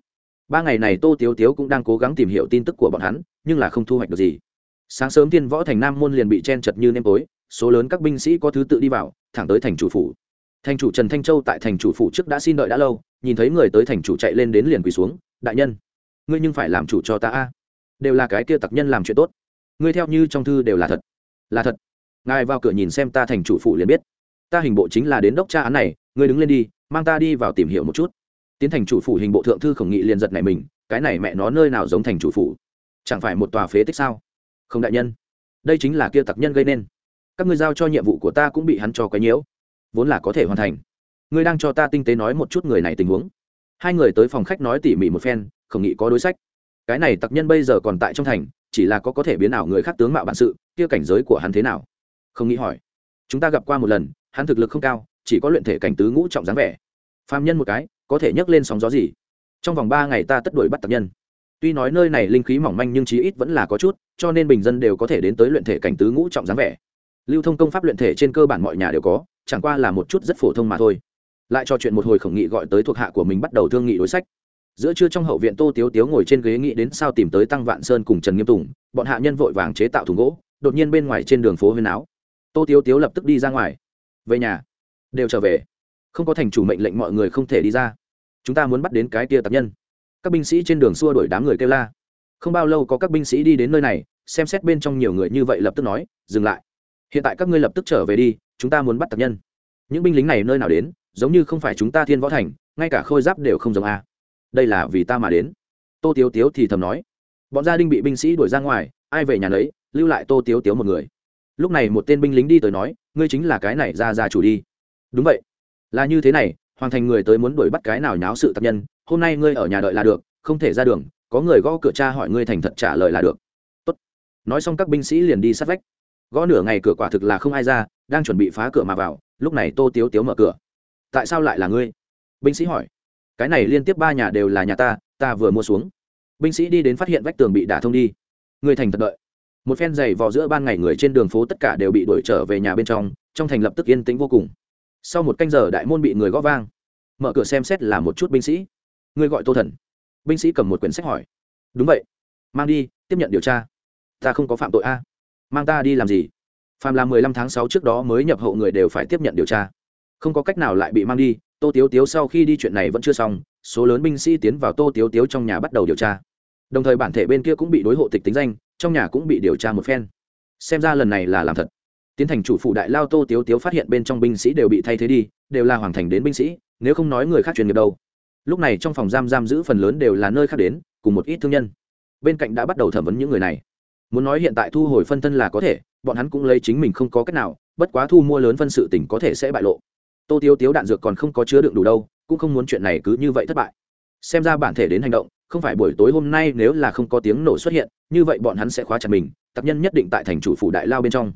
ba ngày này tô tiếu tiếu cũng đang cố gắng tìm hiểu tin tức của bọn hắn, nhưng là không thu hoạch được gì. Sáng sớm tiên võ thành nam môn liền bị chen chật như nêm tối, số lớn các binh sĩ có thứ tự đi vào, thẳng tới thành chủ phủ. Thành chủ trần thanh châu tại thành chủ phủ trước đã xin đợi đã lâu, nhìn thấy người tới thành chủ chạy lên đến liền quỳ xuống, đại nhân, ngươi nhưng phải làm chủ cho ta a. Đều là cái kia tặc nhân làm chuyện tốt. Ngươi theo như trong thư đều là thật. Là thật. Ngài vào cửa nhìn xem ta thành chủ phủ liền biết. Ta hình bộ chính là đến đốc tra án này, ngươi đứng lên đi, mang ta đi vào tìm hiểu một chút tiến thành chủ phủ hình bộ thượng thư khổng nghị liền giật này mình, cái này mẹ nó nơi nào giống thành chủ phủ? Chẳng phải một tòa phế tích sao? Không đại nhân, đây chính là kia tặc nhân gây nên. Các ngươi giao cho nhiệm vụ của ta cũng bị hắn cho quấy nhiễu. Vốn là có thể hoàn thành. Ngươi đang cho ta tinh tế nói một chút người này tình huống. Hai người tới phòng khách nói tỉ mỉ một phen, khổng nghị có đối sách. Cái này tặc nhân bây giờ còn tại trong thành, chỉ là có có thể biến ảo người khác tướng mạo bản sự, kia cảnh giới của hắn thế nào? Không nghĩ hỏi. Chúng ta gặp qua một lần, hắn thực lực không cao, chỉ có luyện thể cảnh tứ ngũ trọng dáng vẻ. Phàm nhân một cái có thể nhấc lên sóng gió gì. Trong vòng ba ngày ta tất đuổi bắt tặc nhân. Tuy nói nơi này linh khí mỏng manh nhưng chí ít vẫn là có chút, cho nên bình dân đều có thể đến tới luyện thể cảnh tứ ngũ trọng dáng vẻ. Lưu thông công pháp luyện thể trên cơ bản mọi nhà đều có, chẳng qua là một chút rất phổ thông mà thôi. Lại cho chuyện một hồi khổng nghị gọi tới thuộc hạ của mình bắt đầu thương nghị đối sách. Giữa trưa trong hậu viện tô tiếu tiếu ngồi trên ghế nghĩ đến sao tìm tới tăng vạn sơn cùng trần nghiêm tùng, bọn hạ nhân vội vàng chế tạo thùng gỗ, đột nhiên bên ngoài trên đường phố huyên áo. Tô tiếu tiếu lập tức đi ra ngoài. Về nhà. Đều trở về không có thành chủ mệnh lệnh mọi người không thể đi ra. Chúng ta muốn bắt đến cái tia tập nhân. Các binh sĩ trên đường xua đuổi đám người kêu la. Không bao lâu có các binh sĩ đi đến nơi này, xem xét bên trong nhiều người như vậy lập tức nói, dừng lại. Hiện tại các ngươi lập tức trở về đi, chúng ta muốn bắt tập nhân. Những binh lính này nơi nào đến, giống như không phải chúng ta thiên võ thành, ngay cả khôi giáp đều không giống a. Đây là vì ta mà đến. Tô tiếu tiếu thì thầm nói. Bọn gia đình bị binh sĩ đuổi ra ngoài, ai về nhà lấy lưu lại tô tiếu tiếu một người. Lúc này một tên binh lính đi tới nói, ngươi chính là cái này ra ra chủ đi. Đúng vậy là như thế này, hoàng thành người tới muốn đuổi bắt cái nào nháo sự tập nhân, hôm nay ngươi ở nhà đợi là được, không thể ra đường, có người gõ cửa cha hỏi ngươi thành thật trả lời là được. Tốt. nói xong các binh sĩ liền đi sát vách. Gõ nửa ngày cửa quả thực là không ai ra, đang chuẩn bị phá cửa mà vào, lúc này tô tiếu tiếu mở cửa. Tại sao lại là ngươi? Binh sĩ hỏi. Cái này liên tiếp ba nhà đều là nhà ta ta vừa mua xuống. Binh sĩ đi đến phát hiện vách tường bị đả thông đi. Người thành thật đợi. Một phen giày vò giữa ban ngày người trên đường phố tất cả đều bị đuổi trở về nhà bên trong trong thành lập tức yên tĩnh vô cùng sau một canh giờ đại môn bị người gõ vang. Mở cửa xem xét là một chút binh sĩ. Người gọi tô thần. Binh sĩ cầm một quyển sách hỏi. Đúng vậy. Mang đi, tiếp nhận điều tra. Ta không có phạm tội a. Mang ta đi làm gì? Phạm là mười lăm tháng sáu trước đó mới nhập hậu người đều phải tiếp nhận điều tra. Không có cách nào lại bị mang đi. Tô tiếu tiếu sau khi đi chuyện này vẫn chưa xong, số lớn binh sĩ tiến vào tô tiếu tiếu trong nhà bắt đầu điều tra. Đồng thời bản thể bên kia cũng bị đối hộ tịch tính danh, trong nhà cũng bị điều tra một phen. Xem ra lần này là làm thật tiến thành chủ phụ đại lao tô tiếu tiếu phát hiện bên trong binh sĩ đều bị thay thế đi, đều là hoàng thành đến binh sĩ, nếu không nói người khác truyền nghiệp đâu. Lúc này trong phòng giam giam giữ phần lớn đều là nơi khác đến, cùng một ít thương nhân. Bên cạnh đã bắt đầu thẩm vấn những người này. Muốn nói hiện tại thu hồi phân thân là có thể, bọn hắn cũng lấy chính mình không có cách nào, bất quá thu mua lớn phân sự tỉnh có thể sẽ bại lộ. Tô tiếu tiếu đạn dược còn không có chứa đựng đủ đâu, cũng không muốn chuyện này cứ như vậy thất bại. Xem ra bản thể đến hành động, không phải buổi tối hôm nay nếu là không có tiếng nổ xuất hiện, như vậy bọn hắn sẽ khóa chặt mình, tập nhân nhất định tại thành chủ phủ đại lao bên trong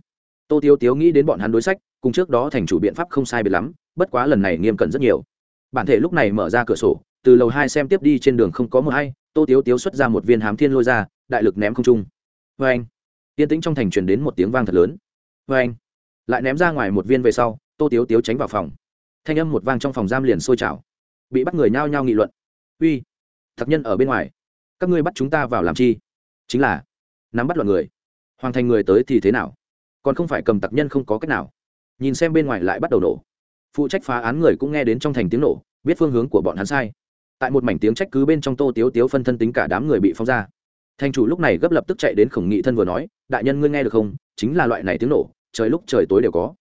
tô tiếu tiếu nghĩ đến bọn hắn đối sách, cùng trước đó thành chủ biện pháp không sai biệt lắm, bất quá lần này nghiêm cẩn rất nhiều. Bản thể lúc này mở ra cửa sổ, từ lầu hai xem tiếp đi trên đường không có mờ hay tô tiếu tiếu xuất ra một viên hám thiên lôi ra, đại lực ném không trung. Vê anh yên tĩnh trong thành truyền đến một tiếng vang thật lớn. Vê anh lại ném ra ngoài một viên về sau, tô tiếu tiếu tránh vào phòng. Thanh âm một vang trong phòng giam liền sôi trào. Bị bắt người nhao nhao nghị luận. Uy! Thật nhân ở bên ngoài. Các ngươi bắt chúng ta vào làm chi? Chính là nắm bắt loạn người. Hoàng thành người tới thì thế nào? Còn không phải cầm tặc nhân không có cách nào. Nhìn xem bên ngoài lại bắt đầu nổ. Phụ trách phá án người cũng nghe đến trong thành tiếng nổ, biết phương hướng của bọn hắn sai. Tại một mảnh tiếng trách cứ bên trong tô tiếu tiếu phân thân tính cả đám người bị phóng ra. Thành chủ lúc này gấp lập tức chạy đến khổng nghị thân vừa nói, đại nhân ngươi nghe được không? Chính là loại này tiếng nổ, trời lúc trời tối đều có.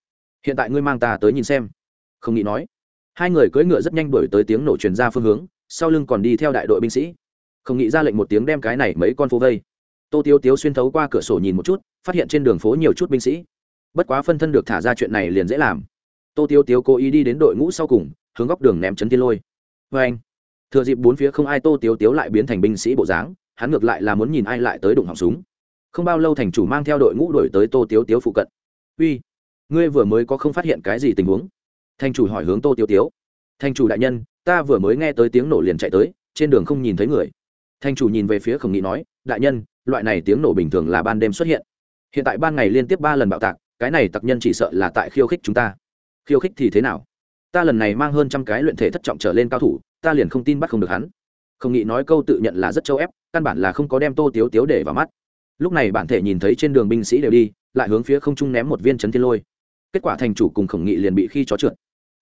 Hiện tại ngươi mang ta tới nhìn xem. Không nghĩ nói. Hai người cưỡi ngựa rất nhanh đuổi tới tiếng nổ truyền ra phương hướng, sau lưng còn đi theo đại đội binh sĩ. Không nghĩ ra lệnh một tiếng đem cái này mấy con phố vây. Tô tiếu tiếu xuyên thấu qua cửa sổ nhìn một chút phát hiện trên đường phố nhiều chút binh sĩ. Bất quá phân thân được thả ra chuyện này liền dễ làm. Tô tiêu tiếu cố ý đi đến đội ngũ sau cùng, hướng góc đường ném chấn tiên lôi. Vê anh, thừa dịp bốn phía không ai, tô tiếu tiếu lại biến thành binh sĩ bộ dáng, hắn ngược lại là muốn nhìn ai lại tới đụng họng súng. Không bao lâu thành chủ mang theo đội ngũ đổi tới tô tiếu tiếu phụ cận. Uy, ngươi vừa mới có không phát hiện cái gì tình huống? Thành chủ hỏi hướng tô tiếu tiếu. Thành chủ đại nhân, ta vừa mới nghe tới tiếng nổ liền chạy tới, trên đường không nhìn thấy người. Thành chủ nhìn về phía khổng nghị nói, đại nhân, loại này tiếng nổ bình thường là ban đêm xuất hiện hiện tại ban ngày liên tiếp ba lần bạo tạc, cái này tặc nhân chỉ sợ là tại khiêu khích chúng ta. Khiêu khích thì thế nào? Ta lần này mang hơn trăm cái luyện thể thất trọng trở lên cao thủ, ta liền không tin bắt không được hắn. Không nghĩ nói câu tự nhận là rất châu ép, căn bản là không có đem tô tiếu tiếu để vào mắt. Lúc này bản thể nhìn thấy trên đường binh sĩ đều đi, lại hướng phía không trung ném một viên chấn thiên lôi. Kết quả thành chủ cùng khổng nghị liền bị khi chó trượt.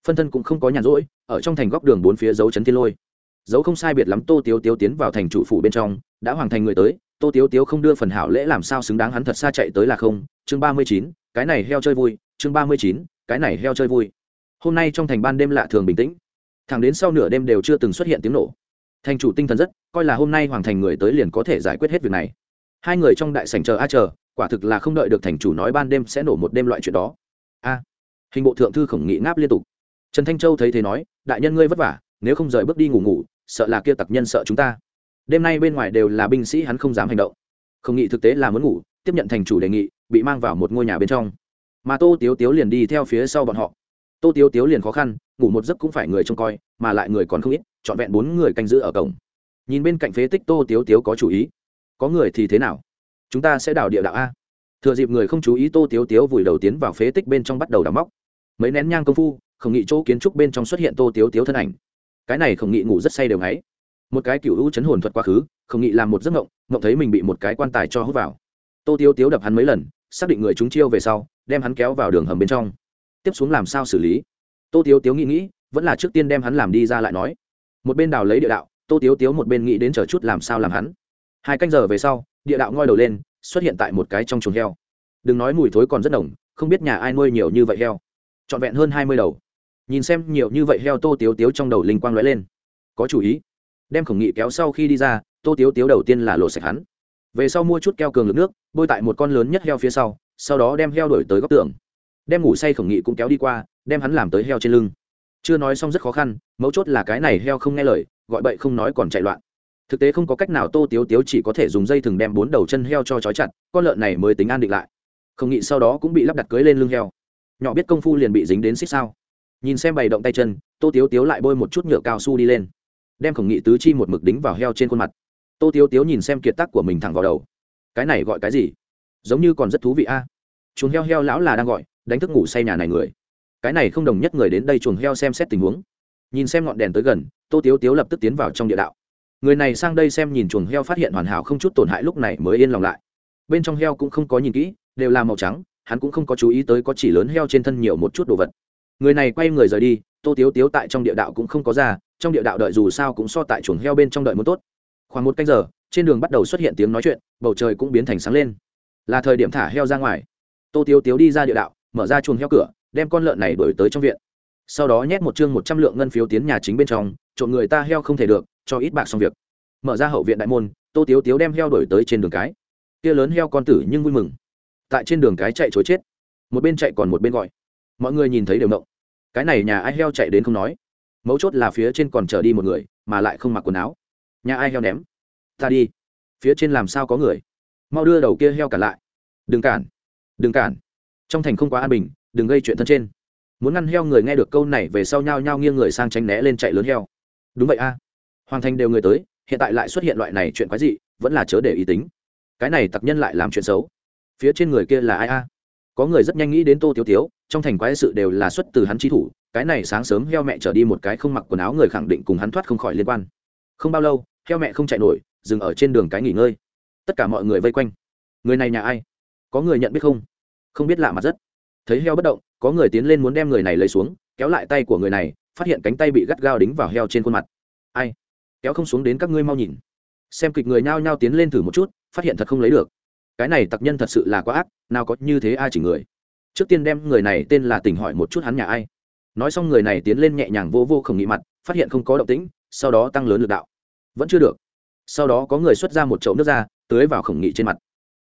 Phân thân cũng không có nhàn rỗi, ở trong thành góc đường bốn phía dấu chấn thiên lôi. Dấu không sai biệt lắm, tô tiếu tiếu tiến vào thành chủ phủ bên trong, đã hoàn thành người tới tô tiếu tiếu không đưa phần hảo lễ làm sao xứng đáng hắn thật xa chạy tới là không. Chương ba mươi chín, cái này heo chơi vui. Chương ba mươi chín, cái này heo chơi vui. Hôm nay trong thành ban đêm lạ thường bình tĩnh. Thẳng đến sau nửa đêm đều chưa từng xuất hiện tiếng nổ. Thành chủ tinh thần rất, coi là hôm nay hoàng thành người tới liền có thể giải quyết hết việc này. Hai người trong đại sảnh chờ a chờ, quả thực là không đợi được thành chủ nói ban đêm sẽ nổ một đêm loại chuyện đó. A, hình bộ thượng thư khổng nghị ngáp liên tục. Trần thanh châu thấy thế nói, đại nhân ngươi vất vả, nếu không rời bước đi ngủ ngủ, sợ là kia tặc nhân sợ chúng ta đêm nay bên ngoài đều là binh sĩ hắn không dám hành động. Không nghĩ thực tế là muốn ngủ, tiếp nhận thành chủ đề nghị, bị mang vào một ngôi nhà bên trong. Mà tô tiếu tiếu liền đi theo phía sau bọn họ. Tô tiếu tiếu liền khó khăn, ngủ một giấc cũng phải người trông coi, mà lại người còn không ít, trọn vẹn bốn người canh giữ ở cổng. Nhìn bên cạnh phế tích tô tiếu tiếu có chủ ý. Có người thì thế nào? Chúng ta sẽ đào địa đạo a. Thừa dịp người không chú ý tô tiếu tiếu vùi đầu tiến vào phế tích bên trong bắt đầu đào móc. Mấy nén nhang công phu, không nghĩ chỗ kiến trúc bên trong xuất hiện tô tiếu tiếu thân ảnh. Cái này không nghĩ ngủ rất say đều ngáy một cái cựu hữu chấn hồn thuật quá khứ, không nghĩ làm một giấc ngộng ngộng thấy mình bị một cái quan tài cho hút vào. Tô tiếu tiếu đập hắn mấy lần, xác định người chúng chiêu về sau, đem hắn kéo vào đường hầm bên trong. Tiếp xuống làm sao xử lý? Tô tiếu tiếu nghĩ nghĩ, vẫn là trước tiên đem hắn làm đi ra lại nói. Một bên đào lấy địa đạo, tô tiếu tiếu một bên nghĩ đến chờ chút làm sao làm hắn. Hai canh giờ về sau, địa đạo ngoi đầu lên, xuất hiện tại một cái trong chuồng heo. Đừng nói mùi thối còn rất nồng, không biết nhà ai nuôi nhiều như vậy heo. Trọn vẹn hơn hai mươi đầu. Nhìn xem nhiều như vậy heo tô tiếu tiếu trong đầu linh quang lóe lên. Có chủ ý đem khổng nghị kéo sau khi đi ra, tô tiếu tiếu đầu tiên là lộ sạch hắn. Về sau mua chút keo cường lực nước, bôi tại một con lớn nhất heo phía sau sau đó đem heo đổi tới góc tường. Đem ngủ say khổng nghị cũng kéo đi qua, đem hắn làm tới heo trên lưng. Chưa nói xong rất khó khăn, mấu chốt là cái này heo không nghe lời, gọi bậy không nói còn chạy loạn. Thực tế không có cách nào tô tiếu tiếu chỉ có thể dùng dây thừng đem bốn đầu chân heo cho trói chặt, con lợn này mới tính an định lại. Không nghĩ sau đó cũng bị lắp đặt cưới lên lưng heo. Nhỏ biết công phu liền bị dính đến xích sao. Nhìn xem bày động tay chân, tô tiếu tiếu lại bôi một chút nhựa cao su đi lên đem khổng nghị tứ chi một mực đính vào heo trên khuôn mặt. Tô tiếu tiếu nhìn xem kiệt tác của mình thẳng vào đầu. Cái này gọi cái gì? Giống như còn rất thú vị a. À? chuồng heo heo lão là đang gọi, đánh thức ngủ say nhà này người. Cái này không đồng nhất người đến đây chuồng heo xem xét tình huống. Nhìn xem ngọn đèn tới gần, tô tiếu tiếu lập tức tiến vào trong địa đạo. Người này sang đây xem nhìn chuồng heo phát hiện hoàn hảo không chút tổn hại lúc này mới yên lòng lại. Bên trong heo cũng không có nhìn kỹ, đều là màu trắng, hắn cũng không có chú ý tới có chỉ lớn heo trên thân nhiều một chút đồ vật. Người này quay người rời đi tô tiếu tiếu tại trong địa đạo cũng không có ra, trong địa đạo đợi dù sao cũng so tại chuồng heo bên trong đợi muốn tốt. Khoảng một canh giờ, trên đường bắt đầu xuất hiện tiếng nói chuyện, bầu trời cũng biến thành sáng lên. Là thời điểm thả heo ra ngoài. Tô tiếu tiếu đi ra địa đạo, mở ra chuồng heo cửa, đem con lợn này đổi tới trong viện. Sau đó nhét một chương một trăm lượng ngân phiếu tiến nhà chính bên trong trộm người ta heo không thể được, cho ít bạc xong việc. Mở ra hậu viện đại môn, tô tiếu tiếu đem heo đổi tới trên đường cái. Kia lớn heo con tử nhưng vui mừng. Tại trên đường cái chạy chối chết. Một bên chạy còn một bên gọi. Mọi người nhìn thấy đều động cái này nhà ai heo chạy đến không nói. Mấu chốt là phía trên còn chở đi một người, mà lại không mặc quần áo. Nhà ai heo ném? Ta đi. Phía trên làm sao có người? Mau đưa đầu kia heo cản lại. Đừng cản. Đừng cản. Trong thành không quá an bình, đừng gây chuyện thân trên. Muốn ngăn heo người nghe được câu này về sau nhao nhao nghiêng người sang tránh né lên chạy lớn heo. Đúng vậy a. Hoàng thành đều người tới, hiện tại lại xuất hiện loại này chuyện quái dị, vẫn là chớ để ý tính. Cái này tặc nhân lại làm chuyện xấu. Phía trên người kia là ai a? Có người rất nhanh nghĩ đến tô tiếu tiếu trong thành quái sự đều là xuất từ hắn chi thủ, cái này sáng sớm heo mẹ trở đi một cái không mặc quần áo người khẳng định cùng hắn thoát không khỏi liên quan. Không bao lâu, heo mẹ không chạy nổi, dừng ở trên đường cái nghỉ ngơi. Tất cả mọi người vây quanh. Người này nhà ai? Có người nhận biết không? Không biết lạ mặt rất. Thấy heo bất động, có người tiến lên muốn đem người này lấy xuống, kéo lại tay của người này, phát hiện cánh tay bị gắt gao đính vào heo trên khuôn mặt. Ai? Kéo không xuống đến các ngươi mau nhìn. Xem kịch người nhao nhao tiến lên thử một chút, phát hiện thật không lấy được cái này tặc nhân thật sự là quá ác, nào có như thế ai chỉ người. Trước tiên đem người này tên là tỉnh hỏi một chút hắn nhà ai. Nói xong người này tiến lên nhẹ nhàng vô vô không nghĩ mặt, phát hiện không có động tĩnh, sau đó tăng lớn lực đạo. Vẫn chưa được. Sau đó có người xuất ra một chậu nước ra, tưới vào khổng nghị trên mặt.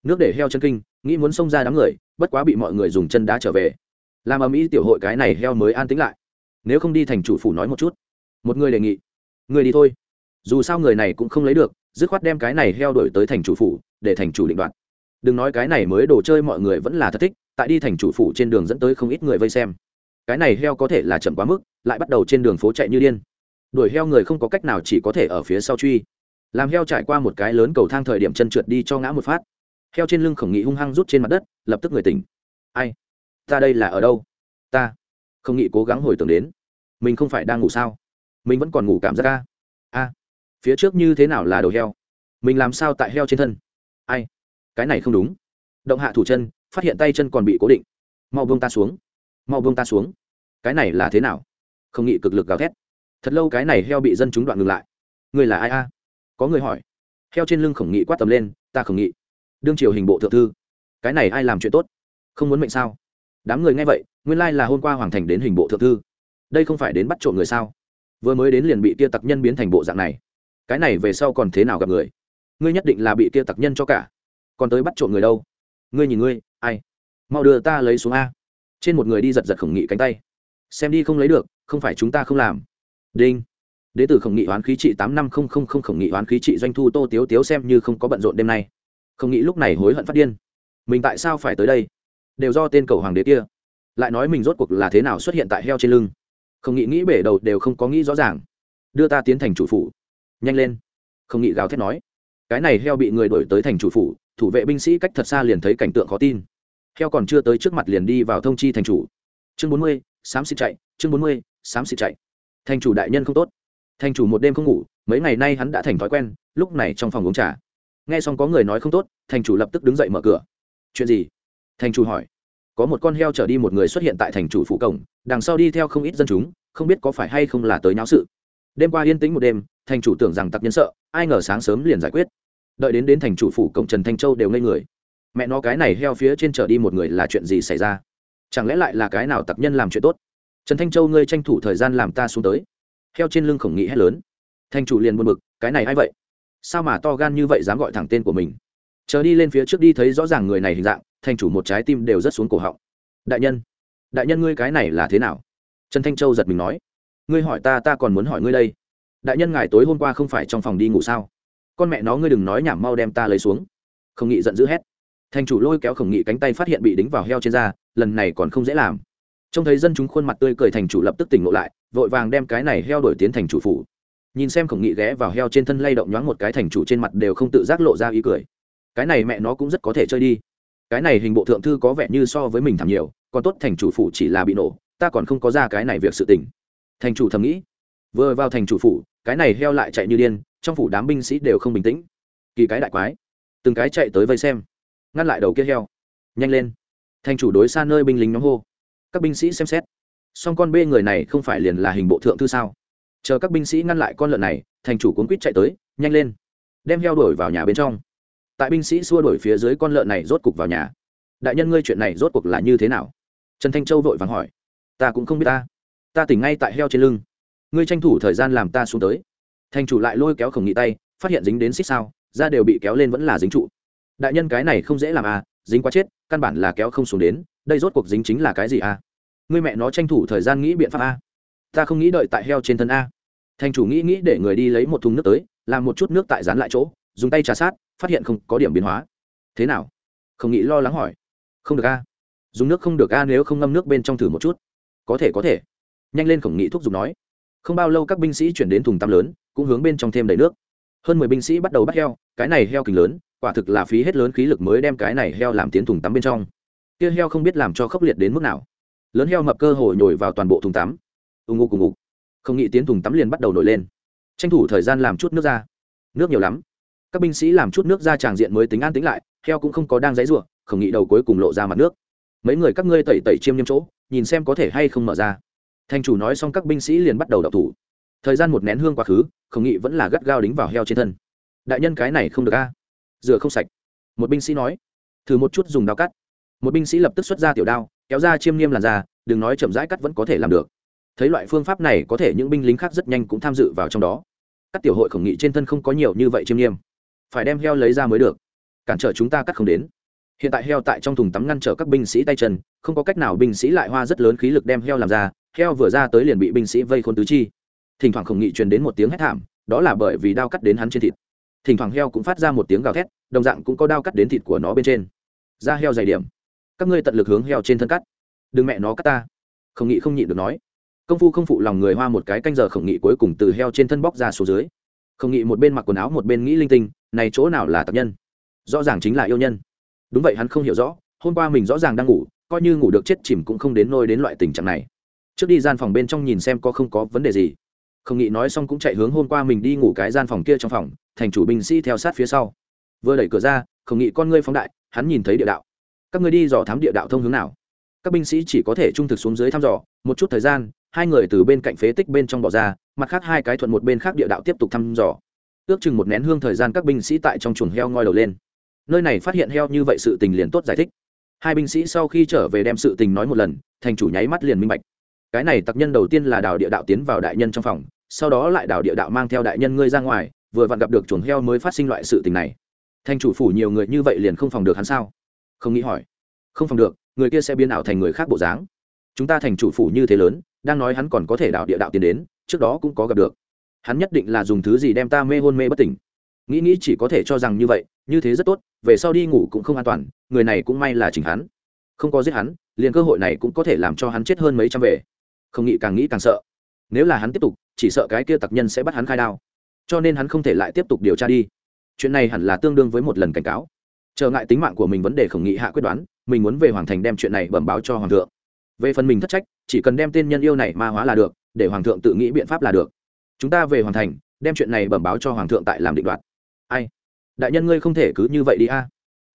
Nước để heo chân kinh, nghĩ muốn xông ra đám người, bất quá bị mọi người dùng chân đá trở về. Làm ầm mỹ tiểu hội cái này heo mới an tĩnh lại. Nếu không đi thành chủ phủ nói một chút. Một người đề nghị. Người đi thôi. Dù sao người này cũng không lấy được, dứt khoát đem cái này heo đổi tới thành chủ phủ, để thành chủ định đoạt đừng nói cái này mới đồ chơi mọi người vẫn là thật thích, tại đi thành chủ phủ trên đường dẫn tới không ít người vây xem. Cái này heo có thể là chậm quá mức, lại bắt đầu trên đường phố chạy như điên. Đuổi heo người không có cách nào chỉ có thể ở phía sau truy. Làm heo trải qua một cái lớn cầu thang thời điểm chân trượt đi cho ngã một phát. Heo trên lưng khổng nghị hung hăng rút trên mặt đất, lập tức người tỉnh. Ai? Ta đây là ở đâu? Ta. Không nghĩ cố gắng hồi tưởng đến. Mình không phải đang ngủ sao? Mình vẫn còn ngủ cảm giác ca a. Phía trước như thế nào là đầu heo? Mình làm sao tại heo trên thân? Ai? Cái này không đúng. Động hạ thủ chân, phát hiện tay chân còn bị cố định. Mau vương ta xuống. Mau vương ta xuống. Cái này là thế nào? Không nghĩ cực lực gào thét. Thật lâu cái này heo bị dân chúng đoạn ngừng lại. Người là ai a? Có người hỏi. Heo trên lưng khổng nghị quát tầm lên, ta khổng nghị. Đương triều hình bộ thượng thư. Cái này ai làm chuyện tốt? Không muốn mệnh sao? Đám người nghe vậy, nguyên lai là hôm qua hoàng thành đến hình bộ thượng thư. Đây không phải đến bắt trộm người sao? Vừa mới đến liền bị kia tặc nhân biến thành bộ dạng này. Cái này về sau còn thế nào gặp người? Ngươi nhất định là bị kia tặc nhân cho cả còn tới bắt trộm người đâu? Ngươi nhìn ngươi, ai? Mau đưa ta lấy xuống a. Trên một người đi giật giật khổng nghị cánh tay. Xem đi không lấy được, không phải chúng ta không làm. Đinh. Đế tử khổng nghị hoán khí trị tám năm không không không khổng nghị hoán khí trị doanh thu tô tiếu tiếu xem như không có bận rộn đêm nay. Không nghĩ lúc này hối hận phát điên. Mình tại sao phải tới đây? Đều do tên cầu hoàng đế kia. Lại nói mình rốt cuộc là thế nào xuất hiện tại heo trên lưng? Không nghĩ nghĩ bể đầu đều không có nghĩ rõ ràng. Đưa ta tiến thành chủ phủ. Nhanh lên. Không nghĩ gào thét nói. Cái này heo bị người đổi tới thành chủ phủ thủ vệ binh sĩ cách thật xa liền thấy cảnh tượng khó tin. Heo còn chưa tới trước mặt liền đi vào thông chi thành chủ. Chương bốn mươi, xám xịt chạy, chương bốn mươi, xám xịt chạy. Thành chủ đại nhân không tốt. Thành chủ một đêm không ngủ, mấy ngày nay hắn đã thành thói quen, lúc này trong phòng uống trà. Nghe xong có người nói không tốt, thành chủ lập tức đứng dậy mở cửa. Chuyện gì? Thành chủ hỏi. Có một con heo chở đi một người xuất hiện tại thành chủ phủ cổng, đằng sau đi theo không ít dân chúng, không biết có phải hay không là tới nháo sự. Đêm qua yên tĩnh một đêm, thành chủ tưởng rằng tặc nhân sợ, ai ngờ sáng sớm liền giải quyết đợi đến đến thành chủ phủ cổng trần thanh châu đều ngây người. Mẹ nó, cái này heo phía trên trở đi một người là chuyện gì xảy ra? Chẳng lẽ lại là cái nào tặc nhân làm chuyện tốt? Trần thanh châu, ngươi tranh thủ thời gian làm ta xuống tới. Heo trên lưng khổng nghị hét lớn. Thành chủ liền buồn bực, cái này a i vậy? Sao mà to gan như vậy dám gọi thẳng tên của mình? Chờ đi lên phía trước đi thấy rõ ràng người này hình dạng, thành chủ một trái tim đều rất xuống cổ họng. Đại nhân đại nhân ngươi cái này là thế nào? Trần thanh châu giật mình nói. Ngươi hỏi ta ta còn muốn hỏi ngươi đây. Đại nhân, ngài tối hôm qua không phải trong phòng đi ngủ sao? Con mẹ nó ngươi đừng nói nhảm mau đem ta lấy xuống. Khổng nghị giận dữ hét. Thành chủ lôi kéo khổng nghị cánh tay phát hiện bị đính vào heo trên da, lần này còn không dễ làm. Trông thấy dân chúng khuôn mặt tươi cười thành chủ lập tức tỉnh ngộ lại, vội vàng đem cái này heo đổi tiến thành chủ phủ. Nhìn xem khổng nghị ghé vào heo trên thân lay động nhoáng một cái thành chủ trên mặt đều không tự giác lộ ra ý cười. Cái này mẹ nó cũng rất có thể chơi đi. Cái này hình bộ thượng thư có vẻ như so với mình thảm nhiều, còn tốt thành chủ phủ chỉ là bị nổ, ta còn không có ra cái này việc sự tình. Thành chủ thầm nghĩ. Vừa vào thành chủ phủ, cái này heo lại chạy như điên trong phủ đám binh sĩ đều không bình tĩnh. Kỳ cái đại quái. Từng cái chạy tới vây xem. Ngăn lại đầu kia heo. Nhanh lên. Thành chủ đối xa nơi binh lính nhóm hô. Các binh sĩ xem xét. Song con bê người này không phải liền là hình bộ thượng thư sao? Chờ các binh sĩ ngăn lại con lợn này, thành chủ cuốn quýt chạy tới, nhanh lên. Đem heo đuổi vào nhà bên trong. Tại binh sĩ xua đuổi phía dưới con lợn này rốt cục vào nhà. Đại nhân ngươi chuyện này rốt cuộc là như thế nào? Trần thanh châu vội vàng hỏi. Ta cũng không biết ta. Ta tỉnh ngay tại heo trên lưng. Ngươi tranh thủ thời gian làm ta xuống tới thành chủ lại lôi kéo khổng nghị tay, phát hiện dính đến xích sao, da đều bị kéo lên vẫn là dính trụ. Đại nhân cái này không dễ làm à dính quá chết, căn bản là kéo không xuống đến, đây rốt cuộc dính chính là cái gì à? Ngươi mẹ nó tranh thủ thời gian nghĩ biện pháp a ta không nghĩ đợi tại heo trên thân a. Thành chủ nghĩ nghĩ để người đi lấy một thùng nước tới, làm một chút nước tại dán lại chỗ, dùng tay trà sát, phát hiện không có điểm biến hóa. Thế nào? Không nghĩ lo lắng hỏi. Không được a. Dùng nước không được a nếu không ngâm nước bên trong thử một chút. Có thể có thể. Nhanh lên, khổng nghị thúc giục nói không bao lâu các binh sĩ chuyển đến thùng tăm lớn, cũng hướng bên trong thêm đầy nước. Hơn mười binh sĩ bắt đầu bắt heo, cái này heo kình lớn, quả thực là phí hết lớn khí lực mới đem cái này heo làm tiến thùng tắm bên trong. Kia heo không biết làm cho khốc liệt đến mức nào. Lớn heo mập cơ hồ nhồi vào toàn bộ thùng tắm. Ù ngục cùng ngục không nghĩ tiến thùng tắm liền bắt đầu nổi lên. Tranh thủ thời gian làm chút nước ra. Nước nhiều lắm. Các binh sĩ làm chút nước ra tràng diện mới tính an tính lại, heo cũng không có đang dãy ruộng không nghĩ đầu cuối cùng lộ ra mặt nước. Mấy người các ngươi tẩy tẩy chiêm nhâm chỗ, nhìn xem có thể hay không mở ra thành chủ nói xong các binh sĩ liền bắt đầu đọc thủ. Thời gian một nén hương quá khứ khổng nghị vẫn là gắt gao đính vào heo trên thân. Đại nhân cái này không được a. À? rửa không sạch. Một binh sĩ nói. Thử một chút dùng đao cắt. Một binh sĩ lập tức xuất ra tiểu đao kéo ra chiêm niêm làn da, đừng nói chậm rãi cắt vẫn có thể làm được. Thấy loại phương pháp này có thể những binh lính khác rất nhanh cũng tham dự vào trong đó. Các tiểu hội khổng nghị trên thân không có nhiều như vậy chiêm niêm. Phải đem heo lấy ra mới được. Cản trở chúng ta cắt không đến. Hiện tại heo tại trong thùng tắm ngăn trở các binh sĩ tay chân không có cách nào binh sĩ lại hoa rất lớn khí lực đem heo làm ra heo vừa ra tới liền bị binh sĩ vây khôn tứ chi. Thỉnh thoảng khổng nghị truyền đến một tiếng hét thảm, đó là bởi vì đao cắt đến hắn trên thịt. Thỉnh thoảng heo cũng phát ra một tiếng gào thét, đồng dạng cũng có đao cắt đến thịt của nó bên trên. Da heo dày điểm. Các ngươi tận lực hướng heo trên thân cắt. Đừng mẹ nó cắt ta. Khổng nghị không nhịn được nói. Công phu không phụ lòng người hoa một cái canh giờ khổng nghị cuối cùng từ heo trên thân bóc ra xuống dưới. Khổng nghị một bên mặc quần áo một bên nghĩ linh tinh, này chỗ nào là tập nhân? Rõ ràng chính là yêu nhân. Đúng vậy hắn không hiểu rõ, hôm qua mình rõ ràng đang ngủ, coi như ngủ được chết chìm cũng không đến nôi đến loại tình trạng này trước đi gian phòng bên trong nhìn xem có không có vấn đề gì. Không nghĩ nói xong cũng chạy hướng hôm qua mình đi ngủ cái gian phòng kia trong phòng, thành chủ binh sĩ theo sát phía sau. Vừa đẩy cửa ra, không nghĩ con ngươi phóng đại, hắn nhìn thấy địa đạo. Các ngươi đi dò thám địa đạo thông hướng nào? Các binh sĩ chỉ có thể trung thực xuống dưới thăm dò, một chút thời gian, hai người từ bên cạnh phế tích bên trong bỏ ra, mặt khác hai cái thuận một bên khác địa đạo tiếp tục thăm dò. Ước chừng một nén hương thời gian các binh sĩ tại trong chuồng heo ngoi đầu lên. Nơi này phát hiện heo như vậy sự tình liền tốt giải thích. Hai binh sĩ sau khi trở về đem sự tình nói một lần, thành chủ nháy mắt liền minh bạch cái này tặc nhân đầu tiên là đào địa đạo tiến vào đại nhân trong phòng, sau đó lại đào địa đạo mang theo đại nhân ngươi ra ngoài, vừa vặn gặp được chuồng heo mới phát sinh loại sự tình này. Thành chủ phủ nhiều người như vậy liền không phòng được hắn sao? Không nghĩ hỏi. Không phòng được, người kia sẽ biến ảo thành người khác bộ dáng. Chúng ta thành chủ phủ như thế lớn, đang nói hắn còn có thể đào địa đạo tiến đến, trước đó cũng có gặp được. Hắn nhất định là dùng thứ gì đem ta mê hôn mê bất tỉnh. Nghĩ nghĩ chỉ có thể cho rằng như vậy, như thế rất tốt, về sau đi ngủ cũng không an toàn, người này cũng may là chỉnh hắn. Không có giết hắn, liền cơ hội này cũng có thể làm cho hắn chết hơn mấy trăm về không nghĩ càng nghĩ càng sợ. Nếu là hắn tiếp tục, chỉ sợ cái kia tặc nhân sẽ bắt hắn khai đao. Cho nên hắn không thể lại tiếp tục điều tra đi. Chuyện này hẳn là tương đương với một lần cảnh cáo. Trở ngại tính mạng của mình vấn đề khổng nghị hạ quyết đoán, mình muốn về hoàng thành đem chuyện này bẩm báo cho hoàng thượng. Về phần mình thất trách, chỉ cần đem tên nhân yêu này ma hóa là được, để hoàng thượng tự nghĩ biện pháp là được. Chúng ta về hoàng thành, đem chuyện này bẩm báo cho hoàng thượng tại làm định đoạt. Ai? Đại nhân ngươi không thể cứ như vậy đi a.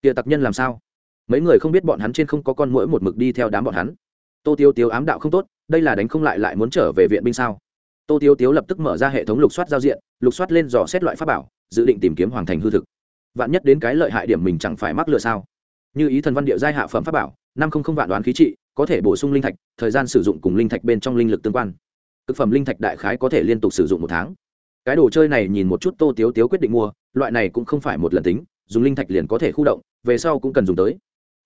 À? tặc nhân làm sao? Mấy người không biết bọn hắn trên không có con mũi một mực đi theo đám bọn hắn. Tô tiêu tiêu ám đạo không tốt đây là đánh không lại lại muốn trở về viện binh sao? Tô tiêu tiếu lập tức mở ra hệ thống lục soát giao diện, lục soát lên dò xét loại pháp bảo, dự định tìm kiếm hoàng thành hư thực. Vạn nhất đến cái lợi hại điểm mình chẳng phải mắc lừa sao? Như ý thần văn địa giai hạ phẩm pháp bảo, năm không không vạn đoán khí trị, có thể bổ sung linh thạch, thời gian sử dụng cùng linh thạch bên trong linh lực tương quan. Thực phẩm linh thạch đại khái có thể liên tục sử dụng một tháng. Cái đồ chơi này nhìn một chút tô tiếu tiếu quyết định mua, loại này cũng không phải một lần tính, dùng linh thạch liền có thể khu động, về sau cũng cần dùng tới.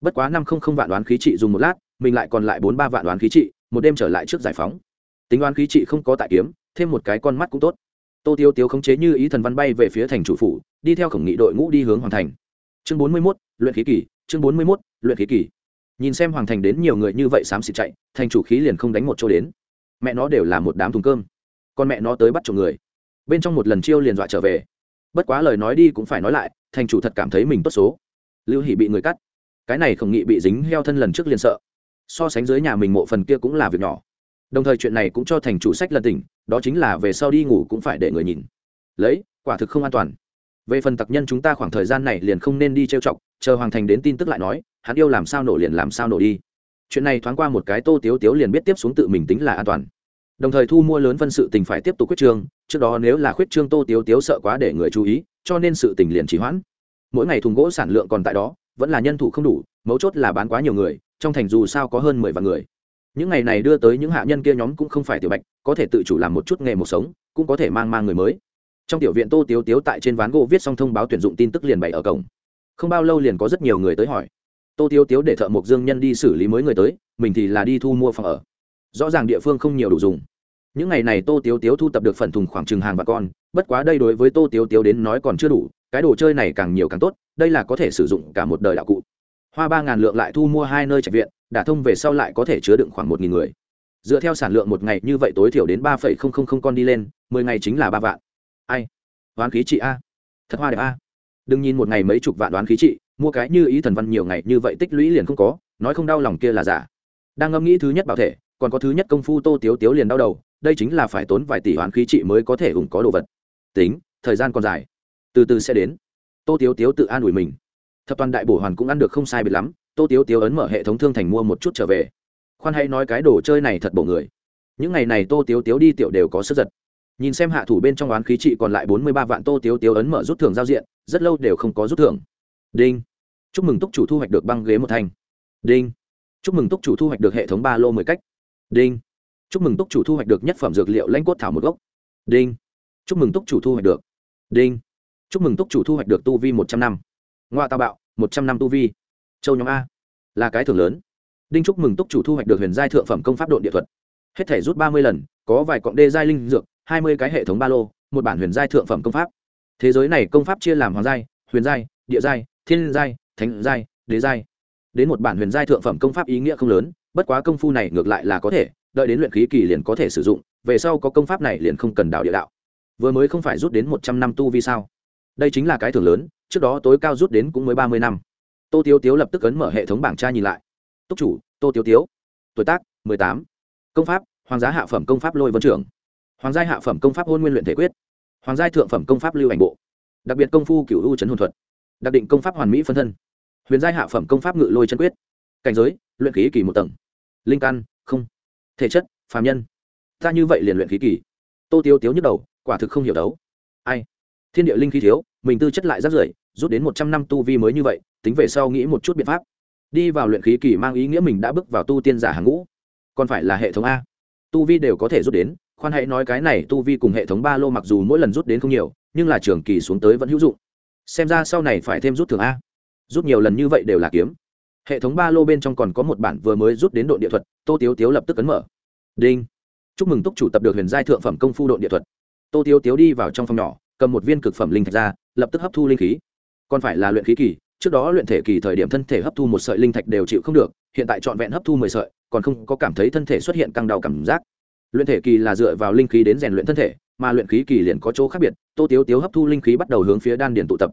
Bất quá năm không không vạn đoán khí trị dùng một lát, mình lại còn lại bốn ba vạn đoán khí trị một đêm trở lại trước giải phóng. Tính đoán khí trị không có tại kiếm, thêm một cái con mắt cũng tốt. Tô tiêu tiêu khống chế như ý thần văn bay về phía thành chủ phủ, đi theo khổng nghị đội ngũ đi hướng hoàng thành. Chương bốn mươi mốt, luyện khí kỳ, chương bốn mươi mốt, luyện khí kỳ. Nhìn xem hoàng thành đến nhiều người như vậy xám xịt chạy, thành chủ khí liền không đánh một chỗ đến. Mẹ nó đều là một đám thùng cơm. Con mẹ nó tới bắt trộm người. Bên trong một lần chiêu liền dọa trở về. Bất quá lời nói đi cũng phải nói lại, thành chủ thật cảm thấy mình tốt số. Lưu hỷ bị người cắt. Cái này khổng nghị bị dính heo thân lần trước liền sợ so sánh dưới nhà mình mộ phần kia cũng là việc nhỏ. Đồng thời chuyện này cũng cho thành chủ sách lần tỉnh, đó chính là về sau đi ngủ cũng phải để người nhìn. Lấy, quả thực không an toàn. Về phần tặc nhân chúng ta khoảng thời gian này liền không nên đi trêu chọc, chờ hoàng thành đến tin tức lại nói, hắn yêu làm sao nổ liền làm sao nổ đi. Chuyện này thoáng qua một cái tô tiếu tiếu liền biết tiếp xuống tự mình tính là an toàn. Đồng thời thu mua lớn phân sự tình phải tiếp tục quyết trương, trước đó nếu là khuyết trương tô tiếu tiếu sợ quá để người chú ý, cho nên sự tình liền trì hoãn. Mỗi ngày thùng gỗ sản lượng còn tại đó, vẫn là nhân thủ không đủ, mấu chốt là bán quá nhiều người trong thành dù sao có hơn mười vạn người. Những ngày này đưa tới những hạ nhân kia nhóm cũng không phải tiểu bạch, có thể tự chủ làm một chút nghề một sống, cũng có thể mang mang người mới. Trong tiểu viện tô tiếu tiếu tại trên ván gỗ viết xong thông báo tuyển dụng tin tức liền bày ở cổng. Không bao lâu liền có rất nhiều người tới hỏi. Tô tiếu tiếu để thợ mộc dương nhân đi xử lý mới người tới, mình thì là đi thu mua phòng ở. Rõ ràng địa phương không nhiều đủ dùng. Những ngày này tô tiếu tiếu thu tập được phần thùng khoảng chừng hàng và con, bất quá đây đối với tô tiếu tiếu đến nói còn chưa đủ, cái đồ chơi này càng nhiều càng tốt, đây là có thể sử dụng cả một đời đạo cụ hoa ba ngàn lượng lại thu mua hai nơi trạch viện, đả thông về sau lại có thể chứa đựng khoảng một nghìn người. Dựa theo sản lượng một ngày như vậy tối thiểu đến ba phẩy không không không con đi lên, mười ngày chính là ba vạn. Ai? Đoán khí trị a. Thật hoa đẹp a. Đừng nhìn một ngày mấy chục vạn đoán khí trị mua cái như ý thần văn nhiều ngày như vậy tích lũy liền không có, nói không đau lòng kia là giả. Đang ngẫm nghĩ thứ nhất bảo thể, còn có thứ nhất công phu tô tiếu tiếu liền đau đầu, đây chính là phải tốn vài tỷ hoán khí trị mới có thể ủng có đồ vật. Tính, thời gian còn dài. Từ từ sẽ đến. Tô tiếu tiếu tự an ủi mình thập toàn đại bổ hoàn cũng ăn được không sai biệt lắm, tô tiếu tiếu ấn mở hệ thống thương thành mua một chút trở về. Khoan hãy nói cái đồ chơi này thật bổ người. Những ngày này tô tiếu tiếu đi tiểu đều có sức giật. Nhìn xem hạ thủ bên trong oán khí trị còn lại bốn mươi ba vạn tô tiếu tiếu ấn mở rút thưởng giao diện, rất lâu đều không có rút thưởng. Đinh. Chúc mừng túc chủ thu hoạch được băng ghế một thanh. Đinh. Chúc mừng túc chủ thu hoạch được hệ thống ba lô mười cách. Đinh. Chúc mừng túc chủ thu hoạch được nhất phẩm dược liệu lãnh cốt thảo một gốc. Đinh. Chúc mừng túc chủ thu hoạch được. Đinh. Chúc mừng túc chủ thu hoạch được tu vi một trăm năm ngoa tà bạo, một trăm năm tu vi. Châu nhóm a, là cái thưởng lớn. Đinh chúc mừng túc chủ thu hoạch được huyền giai thượng phẩm công pháp độn địa thuật. Hết thể rút ba mươi lần, có vài cọng đê giai linh dược, hai mươi cái hệ thống ba lô, một bản huyền giai thượng phẩm công pháp. Thế giới này công pháp chia làm hoàng giai, huyền giai, địa giai, thiên giai, thánh giai, đế giai. Đến một bản huyền giai thượng phẩm công pháp ý nghĩa không lớn, bất quá công phu này ngược lại là có thể, đợi đến luyện khí kỳ liền có thể sử dụng, về sau có công pháp này liền không cần đào địa đạo. Vừa mới không phải rút đến một trăm năm tu vi sao? Đây chính là cái thưởng lớn trước đó tối cao rút đến cũng mới ba mươi năm. Tô tiếu tiếu lập tức ấn mở hệ thống bảng tra nhìn lại. Túc chủ, tô tiếu tiếu. Tuổi tác, mười tám. Công pháp, hoàng giá hạ phẩm công pháp lôi vân trưởng. Hoàng gia hạ phẩm công pháp hôn nguyên luyện thể quyết. Hoàng gia thượng phẩm công pháp lưu ảnh bộ. Đặc biệt công phu cựu u trấn hồn thuật. Đặc định công pháp hoàn mỹ phân thân. Huyền gia hạ phẩm công pháp ngự lôi chân quyết. Cảnh giới, luyện khí kỳ một tầng. Linh căn, không. Thể chất, phàm nhân. Ta như vậy liền luyện khí kỳ. Tô tiêu tiếu nhức đầu, quả thực không hiểu đấu. Ai? Thiên địa linh khí thiếu, mình tư chất lại rất rưởi rút đến một trăm năm tu vi mới như vậy, tính về sau nghĩ một chút biện pháp. Đi vào luyện khí kỳ mang ý nghĩa mình đã bước vào tu tiên giả hàng ngũ. Còn phải là hệ thống a. Tu vi đều có thể rút đến, khoan hãy nói cái này tu vi cùng hệ thống ba lô mặc dù mỗi lần rút đến không nhiều, nhưng là trường kỳ xuống tới vẫn hữu dụng. Xem ra sau này phải thêm rút thường a. Rút nhiều lần như vậy đều là kiếm. Hệ thống ba lô bên trong còn có một bản vừa mới rút đến độ địa thuật, tô tiếu tiếu lập tức ấn mở. Đinh. Chúc mừng túc chủ tập được huyền giai thượng phẩm công phu độ địa thuật. Tô tiếu tiếu đi vào trong phòng nhỏ, cầm một viên cực phẩm linh thạch ra, lập tức hấp thu linh khí còn phải là luyện khí kỳ, trước đó luyện thể kỳ thời điểm thân thể hấp thu một sợi linh thạch đều chịu không được, hiện tại trọn vẹn hấp thu mười sợi, còn không có cảm thấy thân thể xuất hiện căng đau cảm giác. Luyện thể kỳ là dựa vào linh khí đến rèn luyện thân thể, mà luyện khí kỳ liền có chỗ khác biệt, tô tiếu tiếu hấp thu linh khí bắt đầu hướng phía đan điền tụ tập.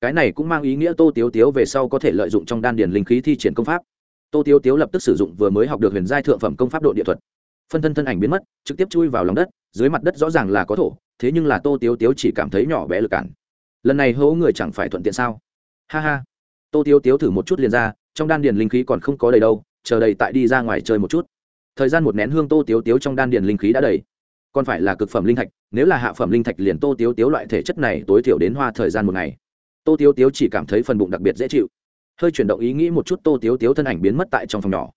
Cái này cũng mang ý nghĩa tô tiếu tiếu về sau có thể lợi dụng trong đan điền linh khí thi triển công pháp. Tô tiếu tiếu lập tức sử dụng vừa mới học được huyền giai thượng phẩm công pháp độ địa thuật. Phân thân thân ảnh biến mất, trực tiếp chui vào lòng đất, dưới mặt đất rõ ràng là có thổ, thế nhưng là tô tiếu tiếu chỉ cảm thấy nhỏ bé lực cản lần này hố người chẳng phải thuận tiện sao? Ha ha. Tô tiếu tiếu thử một chút liền ra, trong đan điền linh khí còn không có đầy đâu, chờ đầy tại đi ra ngoài chơi một chút. Thời gian một nén hương tô tiếu tiếu trong đan điền linh khí đã đầy. Còn phải là cực phẩm linh thạch, nếu là hạ phẩm linh thạch liền tô tiếu tiếu loại thể chất này tối thiểu đến hoa thời gian một ngày. Tô tiếu tiếu chỉ cảm thấy phần bụng đặc biệt dễ chịu. Hơi chuyển động ý nghĩ một chút tô tiếu tiếu thân ảnh biến mất tại trong phòng nhỏ.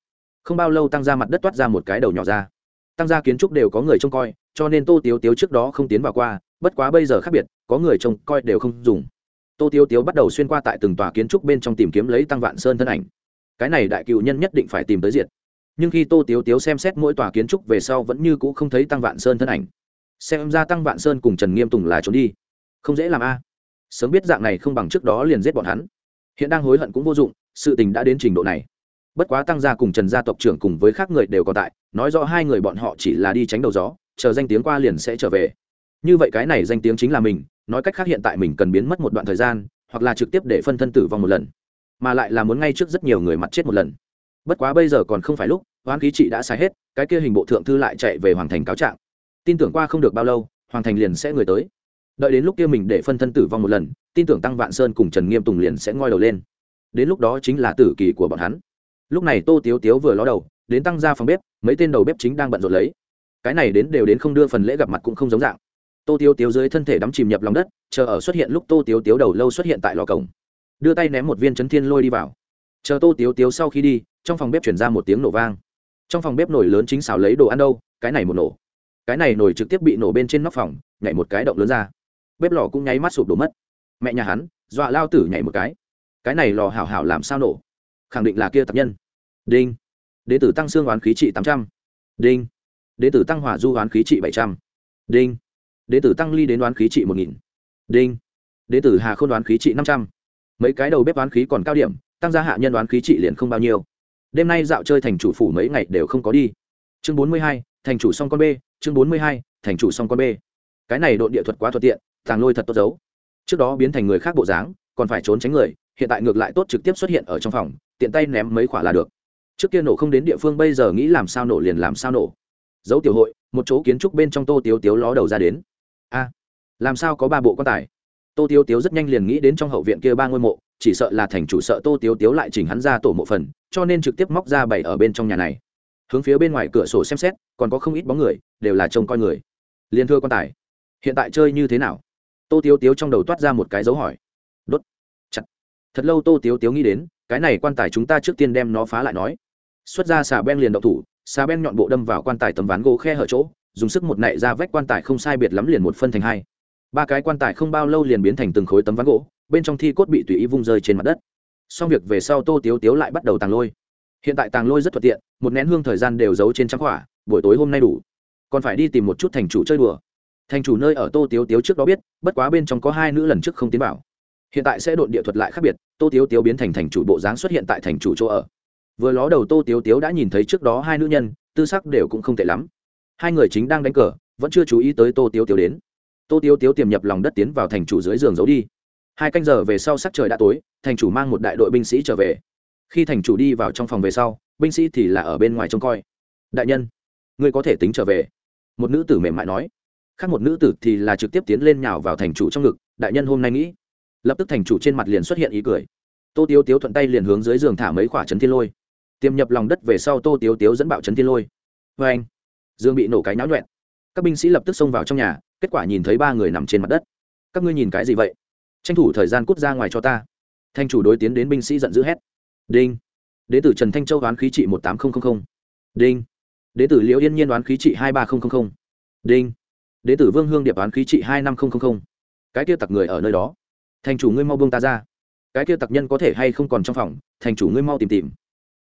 Không bao lâu tăng ra mặt đất toát ra một cái đầu nhỏ ra. Tăng gia kiến trúc đều có người trông coi, cho nên tô tiếu tiếu trước đó không tiến vào qua bất quá bây giờ khác biệt, có người trông coi đều không dùng. Tô tiêu tiếu bắt đầu xuyên qua tại từng tòa kiến trúc bên trong tìm kiếm lấy tăng vạn sơn thân ảnh. Cái này đại cựu nhân nhất định phải tìm tới diệt. Nhưng khi tô tiếu tiếu xem xét mỗi tòa kiến trúc về sau vẫn như c ũ không thấy tăng vạn sơn thân ảnh. Xem ra tăng vạn sơn cùng trần nghiêm tùng là trốn đi. Không dễ làm a. Sớm biết dạng này không bằng trước đó liền giết bọn hắn. Hiện đang hối hận cũng vô dụng, sự tình đã đến trình độ này. Bất quá tăng gia cùng trần gia tộc trưởng cùng với khác người đều còn tại, nói rõ hai người bọn họ chỉ là đi tránh đầu gió, chờ danh tiếng qua liền sẽ trở về như vậy cái này danh tiếng chính là mình, nói cách khác hiện tại mình cần biến mất một đoạn thời gian, hoặc là trực tiếp để phân thân tử vong một lần, mà lại là muốn ngay trước rất nhiều người mặt chết một lần. Bất quá bây giờ còn không phải lúc hoán khí trị đã xài hết, cái kia hình bộ thượng thư lại chạy về hoàng thành cáo trạng. Tin tưởng qua không được bao lâu, hoàng thành liền sẽ người tới. Đợi đến lúc kia mình để phân thân tử vong một lần, tin tưởng tăng vạn sơn cùng trần nghiêm tùng liền sẽ ngoi đầu lên. Đến lúc đó chính là tử kỳ của bọn hắn. Lúc này tô tiếu tiếu vừa ló đầu, đến tăng ra phòng bếp, mấy tên đầu bếp chính đang bận rộn lấy. Cái này đến đều đến không đưa phần lễ gặp mặt cũng không giống dạng tô tiếu tiếu dưới thân thể đắm chìm nhập lòng đất, chờ ở xuất hiện lúc tô tiếu tiếu đầu lâu xuất hiện tại lò cổng. Đưa tay ném một viên chấn thiên lôi đi vào. Chờ tô tiếu tiếu sau khi đi, trong phòng bếp chuyển ra một tiếng nổ vang. Trong phòng bếp nổi lớn chính xào lấy đồ ăn đâu, cái này một nổ. Cái này nổi trực tiếp bị nổ bên trên nóc phòng, nhảy một cái động lớn ra. Bếp lò cũng nháy mắt sụp đổ mất. Mẹ nhà hắn, dọa lao tử nhảy một cái. Cái này lò hảo hảo làm sao nổ? Khẳng định là kia tập nhân. Đinh. Đế tử tăng xương oán khí trị tám trăm. Đinh. Đế tử tăng hỏa du oán khí trị bảy trăm. Đinh đế tử tăng ly đến đoán khí trị một nghìn. Đinh. Đế tử hà khôn đoán khí trị năm trăm. Mấy cái đầu bếp đoán khí còn cao điểm, tăng gia hạ nhân đoán khí trị liền không bao nhiêu. Đêm nay dạo chơi thành chủ phủ mấy ngày đều không có đi. Chương bốn mươi hai, thành chủ song con b, chương bốn mươi hai, thành chủ song con b. Cái này độ địa thuật quá thuận tiện tàng lôi thật tốt giấu. Trước đó biến thành người khác bộ dáng, còn phải trốn tránh người, hiện tại ngược lại tốt trực tiếp xuất hiện ở trong phòng, tiện tay ném mấy quả là được. Trước kia nổ không đến địa phương, bây giờ nghĩ làm sao nổ liền làm sao nổ. Dấu tiểu hội, một chỗ kiến trúc bên trong tô tiếu tiếu ló đầu ra đến a, làm sao có ba bộ quan tài? Tô tiếu tiếu rất nhanh liền nghĩ đến trong hậu viện kia ba ngôi mộ, chỉ sợ là thành chủ sợ tô tiếu tiếu lại chỉnh hắn ra tổ mộ phần, cho nên trực tiếp móc ra bảy ở bên trong nhà này. Hướng phía bên ngoài cửa sổ xem xét, còn có không ít bóng người, đều là trông coi người. Liên thưa quan tài, hiện tại chơi như thế nào? Tô tiếu tiếu trong đầu toát ra một cái dấu hỏi. Đốt. Chặt. Thật lâu tô tiếu tiếu nghĩ đến, cái này quan tài chúng ta trước tiên đem nó phá lại nói. Xuất ra xà ben liền đậu thủ, xà ben nhọn bộ đâm vào quan tài tấm ván gỗ khe hở chỗ dùng sức một nạy ra vách quan tài không sai biệt lắm liền một phân thành hai. Ba cái quan tài không bao lâu liền biến thành từng khối tấm ván gỗ, bên trong thi cốt bị tùy ý vung rơi trên mặt đất. Xong việc về sau tô tiếu tiếu lại bắt đầu tàng lôi. Hiện tại tàng lôi rất thuận tiện, một nén hương thời gian đều giấu trên trắng khỏa buổi tối hôm nay đủ. Còn phải đi tìm một chút thành chủ chơi đùa. Thành chủ nơi ở tô tiếu tiếu trước đó biết, bất quá bên trong có hai nữ lần trước không tiến bảo hiện tại sẽ đột địa thuật lại khác biệt, tô tiếu tiếu biến thành thành chủ bộ dáng xuất hiện tại thành chủ chỗ ở. Vừa ló đầu tô tiếu tiếu đã nhìn thấy trước đó hai nữ nhân, tư sắc đều cũng không tệ lắm hai người chính đang đánh cờ, vẫn chưa chú ý tới tô tiếu tiếu đến. Tô tiếu tiếu tiềm nhập lòng đất tiến vào thành chủ dưới giường giấu đi. Hai canh giờ về sau sắc trời đã tối, thành chủ mang một đại đội binh sĩ trở về. Khi thành chủ đi vào trong phòng về sau, binh sĩ thì là ở bên ngoài trông coi. Đại nhân, ngươi có thể tính trở về. Một nữ tử mềm mại nói. Khác một nữ tử thì là trực tiếp tiến lên nhào vào thành chủ trong ngực, đại nhân hôm nay nghĩ lập tức thành chủ trên mặt liền xuất hiện ý cười. Tô tiếu tiếu thuận tay liền hướng dưới giường thả mấy quả trấn thiên lôi. Tiềm nhập lòng đất về sau tô tiếu tiếu dẫn bạo trấn thiên lôi. Vê anh dương bị nổ cái náo nhuẹn. Các binh sĩ lập tức xông vào trong nhà, kết quả nhìn thấy ba người nằm trên mặt đất. Các ngươi nhìn cái gì vậy? Tranh thủ thời gian cút ra ngoài cho ta. Thanh chủ đối tiến đến binh sĩ giận dữ hét. Đinh. Đế tử trần thanh châu đoán khí trị một tám nghìn đinh. Đế tử liễu yên nhiên đoán khí trị hai ba nghìn đinh. Đế tử vương hương điệp đoán khí trị hai năm nghìn cái kia tặc người ở nơi đó. Thành chủ ngươi mau buông ta ra. Cái kia tặc nhân có thể hay không còn trong phòng thành chủ ngươi mau tìm tìm.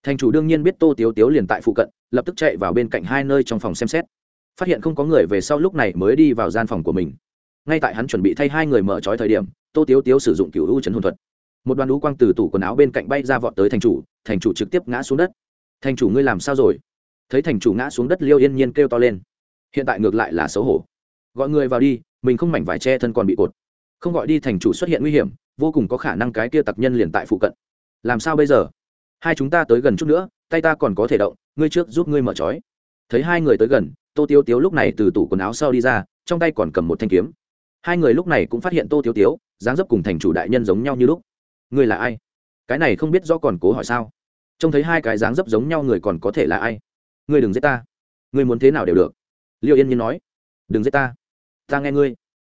Thành chủ đương nhiên biết tô tiếu tiếu liền tại phụ cận lập tức chạy vào bên cạnh hai nơi trong phòng xem xét. Phát hiện không có người về sau lúc này mới đi vào gian phòng của mình. Ngay tại hắn chuẩn bị thay hai người mở trói thời điểm, tô tiếu tiếu sử dụng cựu u chấn hồn thuật. Một đoàn đũ quang từ tủ quần áo bên cạnh bay ra vọt tới thành chủ thành chủ trực tiếp ngã xuống đất. Thành chủ ngươi làm sao rồi? Thấy thành chủ ngã xuống đất, liêu yên nhiên kêu to lên. Hiện tại ngược lại là xấu hổ. Gọi người vào đi, mình không mảnh vải che thân còn bị cột. Không gọi đi thành chủ xuất hiện nguy hiểm, vô cùng có khả năng cái kia tặc nhân liền tại phụ cận. Làm sao bây giờ? Hai chúng ta tới gần chút nữa, tay ta còn có thể động, ngươi trước giúp ngươi mở trói. Thấy hai người tới gần, tô tiêu tiếu lúc này từ tủ quần áo sau đi ra, trong tay còn cầm một thanh kiếm. Hai người lúc này cũng phát hiện tô tiêu tiếu, dáng dấp cùng thành chủ đại nhân giống nhau như lúc. Ngươi là ai? Cái này không biết do còn cố hỏi sao? Trông thấy hai cái dáng dấp giống nhau người còn có thể là ai? Ngươi đừng giết ta. Ngươi muốn thế nào đều được. Liệu yên nhiên nói. Đừng giết ta. Ta nghe ngươi.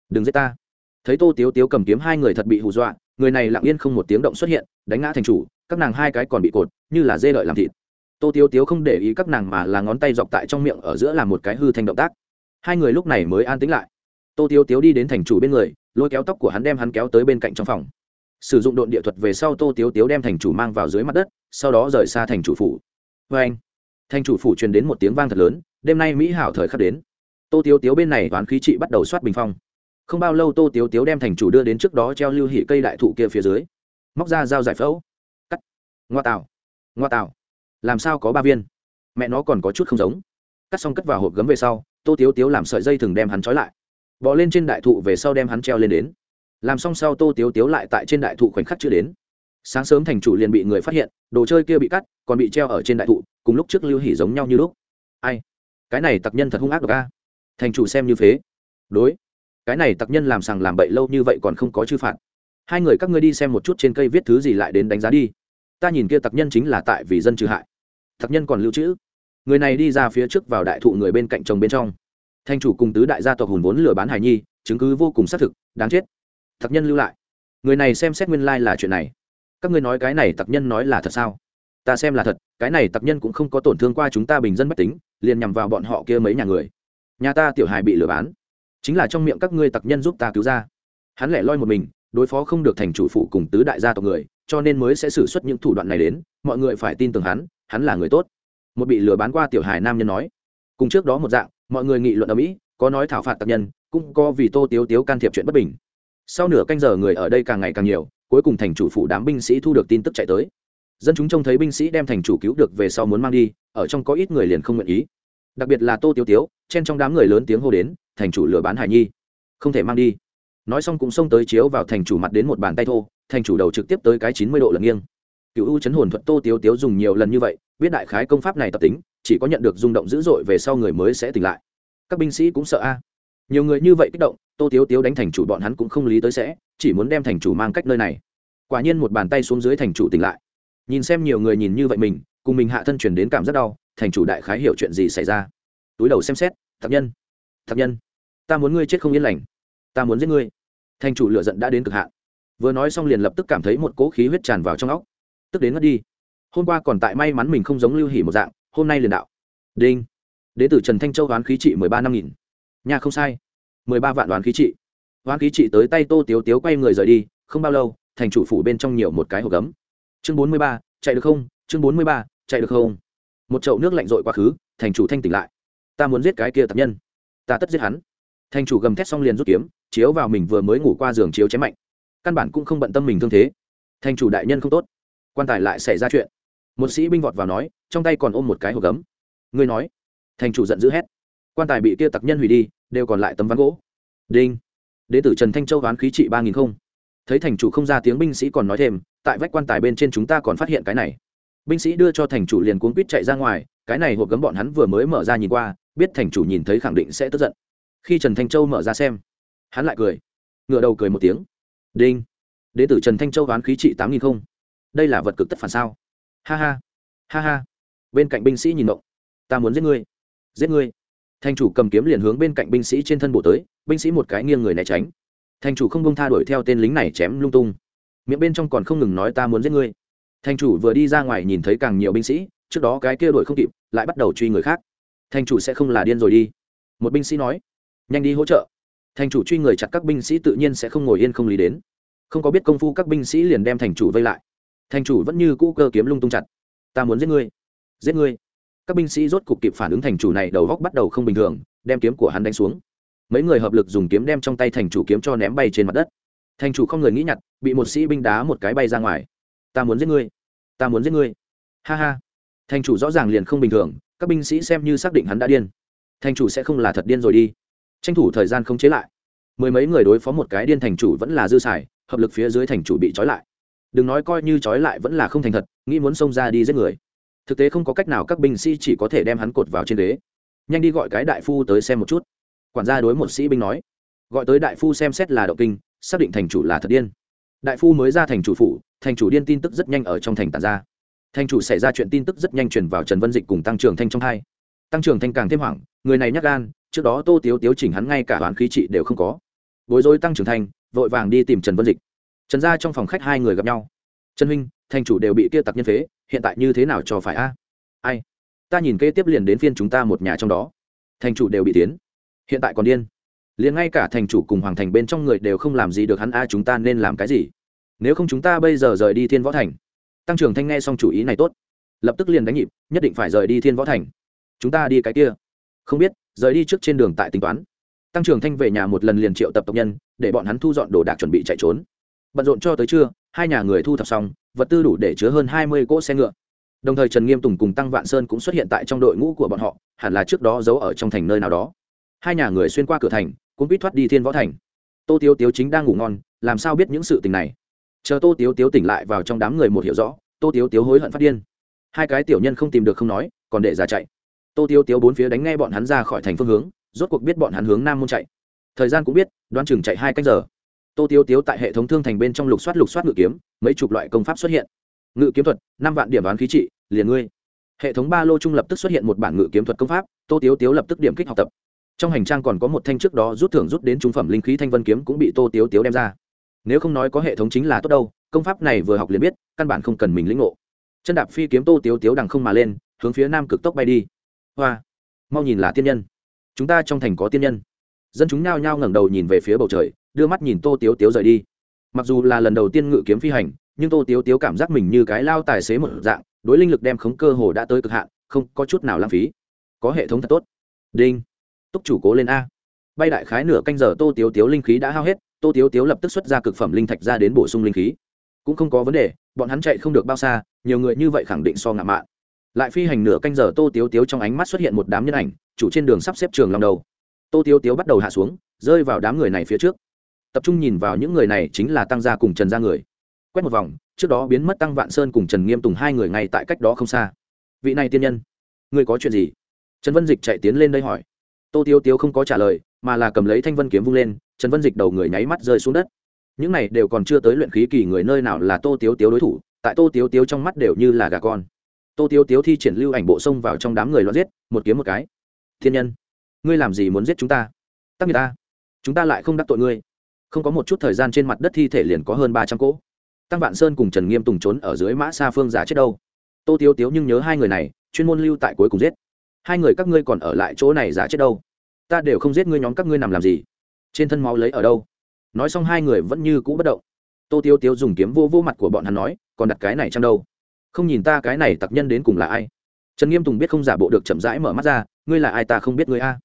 Đừng giết ta. Thấy tô tiếu tiếu cầm kiếm hai người thật bị hù dọa, người này lặng yên không một tiếng động xuất hiện, đánh ngã thành chủ các nàng hai cái còn bị cột, như là dê đợi làm thịt. Tô tiếu tiếu không để ý các nàng mà là ngón tay dọc tại trong miệng ở giữa làm một cái hư thành động tác. Hai người lúc này mới an tĩnh lại. Tô tiếu tiếu đi đến thành chủ bên người, lôi kéo tóc của hắn đem hắn kéo tới bên cạnh trong phòng. Sử dụng độn địa thuật về sau tô tiếu tiếu đem thành chủ mang vào dưới mặt đất, sau đó rời xa thành chủ phủ. Vê anh, thành chủ phủ truyền đến một tiếng vang thật lớn, đêm nay mỹ hảo thời khắc đến. Tô tiếu tiếu bên này toán khí trị bắt đầu soát bình phong. Không bao lâu tô tiếu tiếu đem thành chủ đưa đến trước đó treo lưu hỉ cây đại thụ kia phía dưới. Móc ra dao giải phẫu ngoa tạo ngoa tạo làm sao có ba viên? Mẹ nó còn có chút không giống. Cắt xong cất vào hộp gấm về sau, tô tiếu tiếu làm sợi dây thừng đem hắn trói lại. Bỏ lên trên đại thụ về sau đem hắn treo lên đến. Làm xong sau tô tiếu tiếu lại tại trên đại thụ khoảnh khắc chưa đến. Sáng sớm thành chủ liền bị người phát hiện, đồ chơi kia bị cắt, còn bị treo ở trên đại thụ, cùng lúc trước lưu hỉ giống nhau như lúc. Ai? Cái này tặc nhân thật hung ác được a. Thành chủ xem như phế. Đối. Cái này tặc nhân làm sằng làm bậy lâu như vậy còn không có chư phạt. Hai người các ngươi đi xem một chút trên cây viết thứ gì lại đến đánh giá đi ta nhìn kia tặc nhân chính là tại vì dân trừ hại. Tặc nhân còn lưu trữ. Người này đi ra phía trước vào đại thụ người bên cạnh chồng bên trong. Thanh chủ cùng tứ đại gia tộc hùn vốn lừa bán hải nhi, chứng cứ vô cùng xác thực, đáng chết. Tặc nhân lưu lại. Người này xem xét nguyên lai là chuyện này. Các ngươi nói cái này tặc nhân nói là thật sao? Ta xem là thật, cái này tặc nhân cũng không có tổn thương qua chúng ta bình dân mách tính, liền nhằm vào bọn họ kia mấy nhà người. Nhà ta tiểu hài bị lừa bán. Chính là trong miệng các ngươi tặc nhân giúp ta cứu ra. Hắn lẻ loi một mình, đối phó không được thành chủ phụ cùng tứ đại gia tộc người cho nên mới sẽ xử suất những thủ đoạn này đến, mọi người phải tin tưởng hắn hắn là người tốt. Một bị lừa bán qua tiểu hài nam nhân nói. Cùng trước đó một dạng, mọi người nghị luận ở mỹ, có nói thảo phạt tập nhân, cũng có vì tô tiếu tiếu can thiệp chuyện bất bình. Sau nửa canh giờ người ở đây càng ngày càng nhiều, cuối cùng thành chủ phủ đám binh sĩ thu được tin tức chạy tới. Dân chúng trông thấy binh sĩ đem thành chủ cứu được về sau muốn mang đi, ở trong có ít người liền không nguyện ý. Đặc biệt là tô tiếu tiếu chen trong đám người lớn tiếng hô đến, thành chủ lừa bán hải nhi, không thể mang đi. Nói xong cũng xông tới chiếu vào thành chủ mặt đến một bàn tay thô thành chủ đầu trực tiếp tới cái chín mươi độ lần nghiêng. Cựu u chấn hồn thuật tô tiếu tiếu dùng nhiều lần như vậy, biết đại khái công pháp này tập tính, chỉ có nhận được rung động dữ dội về sau người mới sẽ tỉnh lại. Các binh sĩ cũng sợ a. Nhiều người như vậy kích động, tô tiếu tiếu đánh thành chủ bọn hắn cũng không lý tới sẽ, chỉ muốn đem thành chủ mang cách nơi này. Quả nhiên một bàn tay xuống dưới thành chủ tỉnh lại. Nhìn xem nhiều người nhìn như vậy mình, cùng mình hạ thân chuyển đến cảm rất đau, thành chủ đại khái hiểu chuyện gì xảy ra. Túi đầu xem xét, thập nhân thập nhân, ta muốn ngươi chết không yên lành, ta muốn giết ngươi. Thành chủ lựa giận đã đến cực hạn vừa nói xong liền lập tức cảm thấy một cỗ khí huyết tràn vào trong óc. Tức đến ngất đi. Hôm qua còn tại may mắn mình không giống lưu hỉ một dạng, hôm nay liền đạo. Đinh. Đ ế t ử trần thanh châu đoán khí trị mười ba năm nghìn. Nhà không sai. Mười ba vạn đoán khí trị. Đoán khí trị tới tay tô tiếu tiếu quay người rời đi, không bao lâu, thành chủ phủ bên trong nhiều một cái hộp gấm. Chương bốn mươi ba, chạy được không? Chương bốn mươi ba, chạy được không? Một chậu nước lạnh rội quá khứ, thành chủ thanh tỉnh lại. Ta muốn giết cái kia tập nhân. Ta tất giết hắn. Thành chủ gầm thét xong liền rút kiếm, chiếu vào mình vừa mới ngủ qua giường chiếu chém mạnh căn bản cũng không bận tâm mình thương thế. Thành chủ đại nhân không tốt. Quan tài lại xảy ra chuyện. Một sĩ binh vọt vào nói, trong tay còn ôm một cái hộp gấm. Ngươi nói. Thành chủ giận dữ hét. Quan tài bị kia tặc nhân hủy đi, đều còn lại tấm ván gỗ. Đinh. Đế tử trần thanh châu ván khí trị ba nghìn không. Thấy thành chủ không ra tiếng, binh sĩ còn nói thêm, tại vách quan tài bên trên chúng ta còn phát hiện cái này. Binh sĩ đưa cho thành chủ liền cuốn quýt chạy ra ngoài, cái này hộp gấm bọn hắn vừa mới mở ra nhìn qua, biết thành chủ nhìn thấy khẳng định sẽ tức giận. Khi trần thanh châu mở ra xem, hắn lại cười. Ngựa đầu cười một tiếng đinh. Đế tử trần thanh châu đoán khí trị tám nghìn không. Đây là vật cực tất phản sao? Ha ha ha ha. Bên cạnh binh sĩ nhìn động ta muốn giết ngươi giết ngươi. Thanh chủ cầm kiếm liền hướng bên cạnh binh sĩ trên thân bộ tới, binh sĩ một cái nghiêng người né tránh. Thanh chủ không bông tha đuổi theo tên lính này chém lung tung. Miệng bên trong còn không ngừng nói ta muốn giết ngươi. Thanh chủ vừa đi ra ngoài nhìn thấy càng nhiều binh sĩ, trước đó cái kia đuổi không kịp, lại bắt đầu truy người khác. Thanh chủ sẽ không là điên rồi đi. Một binh sĩ nói, nhanh đi hỗ trợ. Thành chủ truy người chặt các binh sĩ tự nhiên sẽ không ngồi yên không lý đến không có biết công phu các binh sĩ liền đem thành chủ vây lại. Thành chủ vẫn như cũ cơ kiếm lung tung chặt. Ta muốn giết ngươi. Giết ngươi. Các binh sĩ rốt cục kịp phản ứng thành chủ này, đầu góc bắt đầu không bình thường, đem kiếm của hắn đánh xuống. Mấy người hợp lực dùng kiếm đem trong tay thành chủ kiếm cho ném bay trên mặt đất. Thành chủ không người nghĩ nhặt, bị một sĩ binh đá một cái bay ra ngoài. Ta muốn giết ngươi. Ta muốn giết ngươi. Ha ha. Thành chủ rõ ràng liền không bình thường, các binh sĩ xem như xác định hắn đã điên. Thành chủ sẽ không là thật điên rồi đi. Tranh thủ thời gian không chế lại. Mười mấy người đối phó một cái điên thành chủ vẫn là dư xài hợp lực phía dưới thành chủ bị trói lại. Đừng nói coi như trói lại vẫn là không thành thật, nghĩ muốn xông ra đi giết người. Thực tế không có cách nào các binh sĩ chỉ có thể đem hắn cột vào trên ghế nhanh đi gọi cái đại phu tới xem một chút. Quản gia đối một sĩ binh nói. Gọi tới đại phu xem xét là động kinh, xác định thành chủ là thật điên. Đại phu mới ra thành chủ phủ, thành chủ điên tin tức rất nhanh ở trong thành tàn ra. Thành chủ xảy ra chuyện tin tức rất nhanh truyền vào trần vân dịch cùng tăng trưởng thanh trong hai. Tăng trưởng thanh càng thêm hoảng, người này nhắc gan, trước đó tô tiếu tiếu chỉnh hắn ngay cả đoán khí trị đều không có. Bối rối tăng trưởng thanh vội vàng đi tìm trần vân dịch. Trần gia trong phòng khách hai người gặp nhau. Trần huynh, thành chủ đều bị kia tặc nhân phế, hiện tại như thế nào cho phải a? Ai? Ta nhìn kế tiếp liền đến phiên chúng ta một nhà trong đó. Thành chủ đều bị tiến. Hiện tại còn điên. Liền ngay cả thành chủ cùng hoàng thành bên trong người đều không làm gì được hắn a, chúng ta nên làm cái gì? Nếu không chúng ta bây giờ rời đi thiên võ thành. Tăng trưởng thanh nghe xong chủ ý này tốt, lập tức liền đánh nhịp, nhất định phải rời đi thiên võ thành. Chúng ta đi cái kia. Không biết, rời đi trước trên đường tại tính toán. Tăng trưởng thanh về nhà một lần liền triệu tập tộc nhân để bọn hắn thu dọn đồ đạc chuẩn bị chạy trốn. Bận rộn cho tới trưa, hai nhà người thu thập xong, vật tư đủ để chứa hơn hai mươi cỗ xe ngựa. Đồng thời trần nghiêm tùng cùng tăng vạn sơn cũng xuất hiện tại trong đội ngũ của bọn họ, hẳn là trước đó giấu ở trong thành nơi nào đó. Hai nhà người xuyên qua cửa thành, cũng biết thoát đi thiên võ thành. Tô tiếu tiếu chính đang ngủ ngon, làm sao biết những sự tình này? Chờ tô tiếu tiếu tỉnh lại vào trong đám người một hiểu rõ, tô tiếu tiếu hối hận phát điên. Hai cái tiểu nhân không tìm được không nói, còn để ra chạy. Tô tiếu tiếu bốn phía đánh nghe bọn hắn ra khỏi thành phương hướng, rốt cuộc biết bọn hắn hướng nam môn chạy thời gian cũng biết, đoán chừng chạy hai canh giờ. Tô tiêu tiếu tại hệ thống thương thành bên trong lục soát lục soát ngự kiếm, mấy chục loại công pháp xuất hiện. Ngự kiếm thuật, năm vạn điểm đoán khí trị, liền ngươi. Hệ thống ba lô trung lập tức xuất hiện một bản ngự kiếm thuật công pháp, tô tiếu tiếu lập tức điểm kích học tập. Trong hành trang còn có một thanh trước đó rút thưởng rút đến trung phẩm linh khí thanh vân kiếm cũng bị tô tiếu tiếu đem ra. Nếu không nói có hệ thống chính là tốt đâu, công pháp này vừa học liền biết, căn bản không cần mình lĩnh ngộ. Chân đạp phi kiếm tô tiếu tiếu đằng không mà lên, hướng phía nam cực tốc bay đi. Hoa, mau nhìn là tiên nhân. Chúng ta trong thành có tiên nhân dân chúng nao nhao ngẩng đầu nhìn về phía bầu trời, đưa mắt nhìn tô tiếu tiếu rời đi. Mặc dù là lần đầu tiên ngự kiếm phi hành, nhưng tô tiếu tiếu cảm giác mình như cái lao tài xế một dạng, đối linh lực đem khống cơ hồ đã tới cực hạn, không có chút nào lãng phí. Có hệ thống thật tốt. Đinh. Túc chủ cố lên a. Bay đại khái nửa canh giờ tô tiếu tiếu linh khí đã hao hết, tô tiếu tiếu lập tức xuất ra cực phẩm linh thạch ra đến bổ sung linh khí. Cũng không có vấn đề, bọn hắn chạy không được bao xa, nhiều người như vậy khẳng định so ngạo mạn. Lại phi hành nửa canh giờ tô tiếu tiếu trong ánh mắt xuất hiện một đám nhân ảnh, chủ trên đường sắp xếp trường lòng đầu tô tiếu tiếu bắt đầu hạ xuống, rơi vào đám người này phía trước. Tập trung nhìn vào những người này chính là tăng gia cùng trần gia người. Quét một vòng, trước đó biến mất tăng vạn sơn cùng trần nghiêm tùng hai người ngay tại cách đó không xa. Vị này tiên nhân, người có chuyện gì? Trần vân dịch chạy tiến lên đây hỏi. Tô tiếu tiếu không có trả lời, mà là cầm lấy thanh vân kiếm vung lên, trần vân dịch đầu người nháy mắt rơi xuống đất. Những này đều còn chưa tới luyện khí kỳ người nơi nào là tô tiếu tiếu đối thủ, tại tô tiếu tiếu trong mắt đều như là gà con. Tô tiếu tiếu thi triển lưu ảnh bộ xông vào trong đám người loạn giết, một kiếm một cái. Thiên nhân ngươi làm gì muốn giết chúng ta? Tắc người ta, chúng ta lại không đắc tội ngươi. Không có một chút thời gian trên mặt đất thi thể liền có hơn ba trăm cỗ. Tăng vạn sơn cùng trần nghiêm tùng trốn ở dưới mã xa phương giả chết đâu. Tô tiếu tiếu nhưng nhớ hai người này, chuyên môn lưu tại cuối cùng giết. Hai người các ngươi còn ở lại chỗ này giả chết đâu? Ta đều không giết ngươi nhóm các ngươi nằm làm gì? Trên thân máu lấy ở đâu? Nói xong hai người vẫn như cũ bất động. Tô tiếu tiếu dùng kiếm vô vô mặt của bọn hắn nói, còn đặt cái này chăng đâu? Không nhìn ta cái này tặc nhân đến cùng là ai? Trần nghiêm tùng biết không giả bộ được chậm rãi mở mắt ra, ngươi là ai ta không biết ngươi a?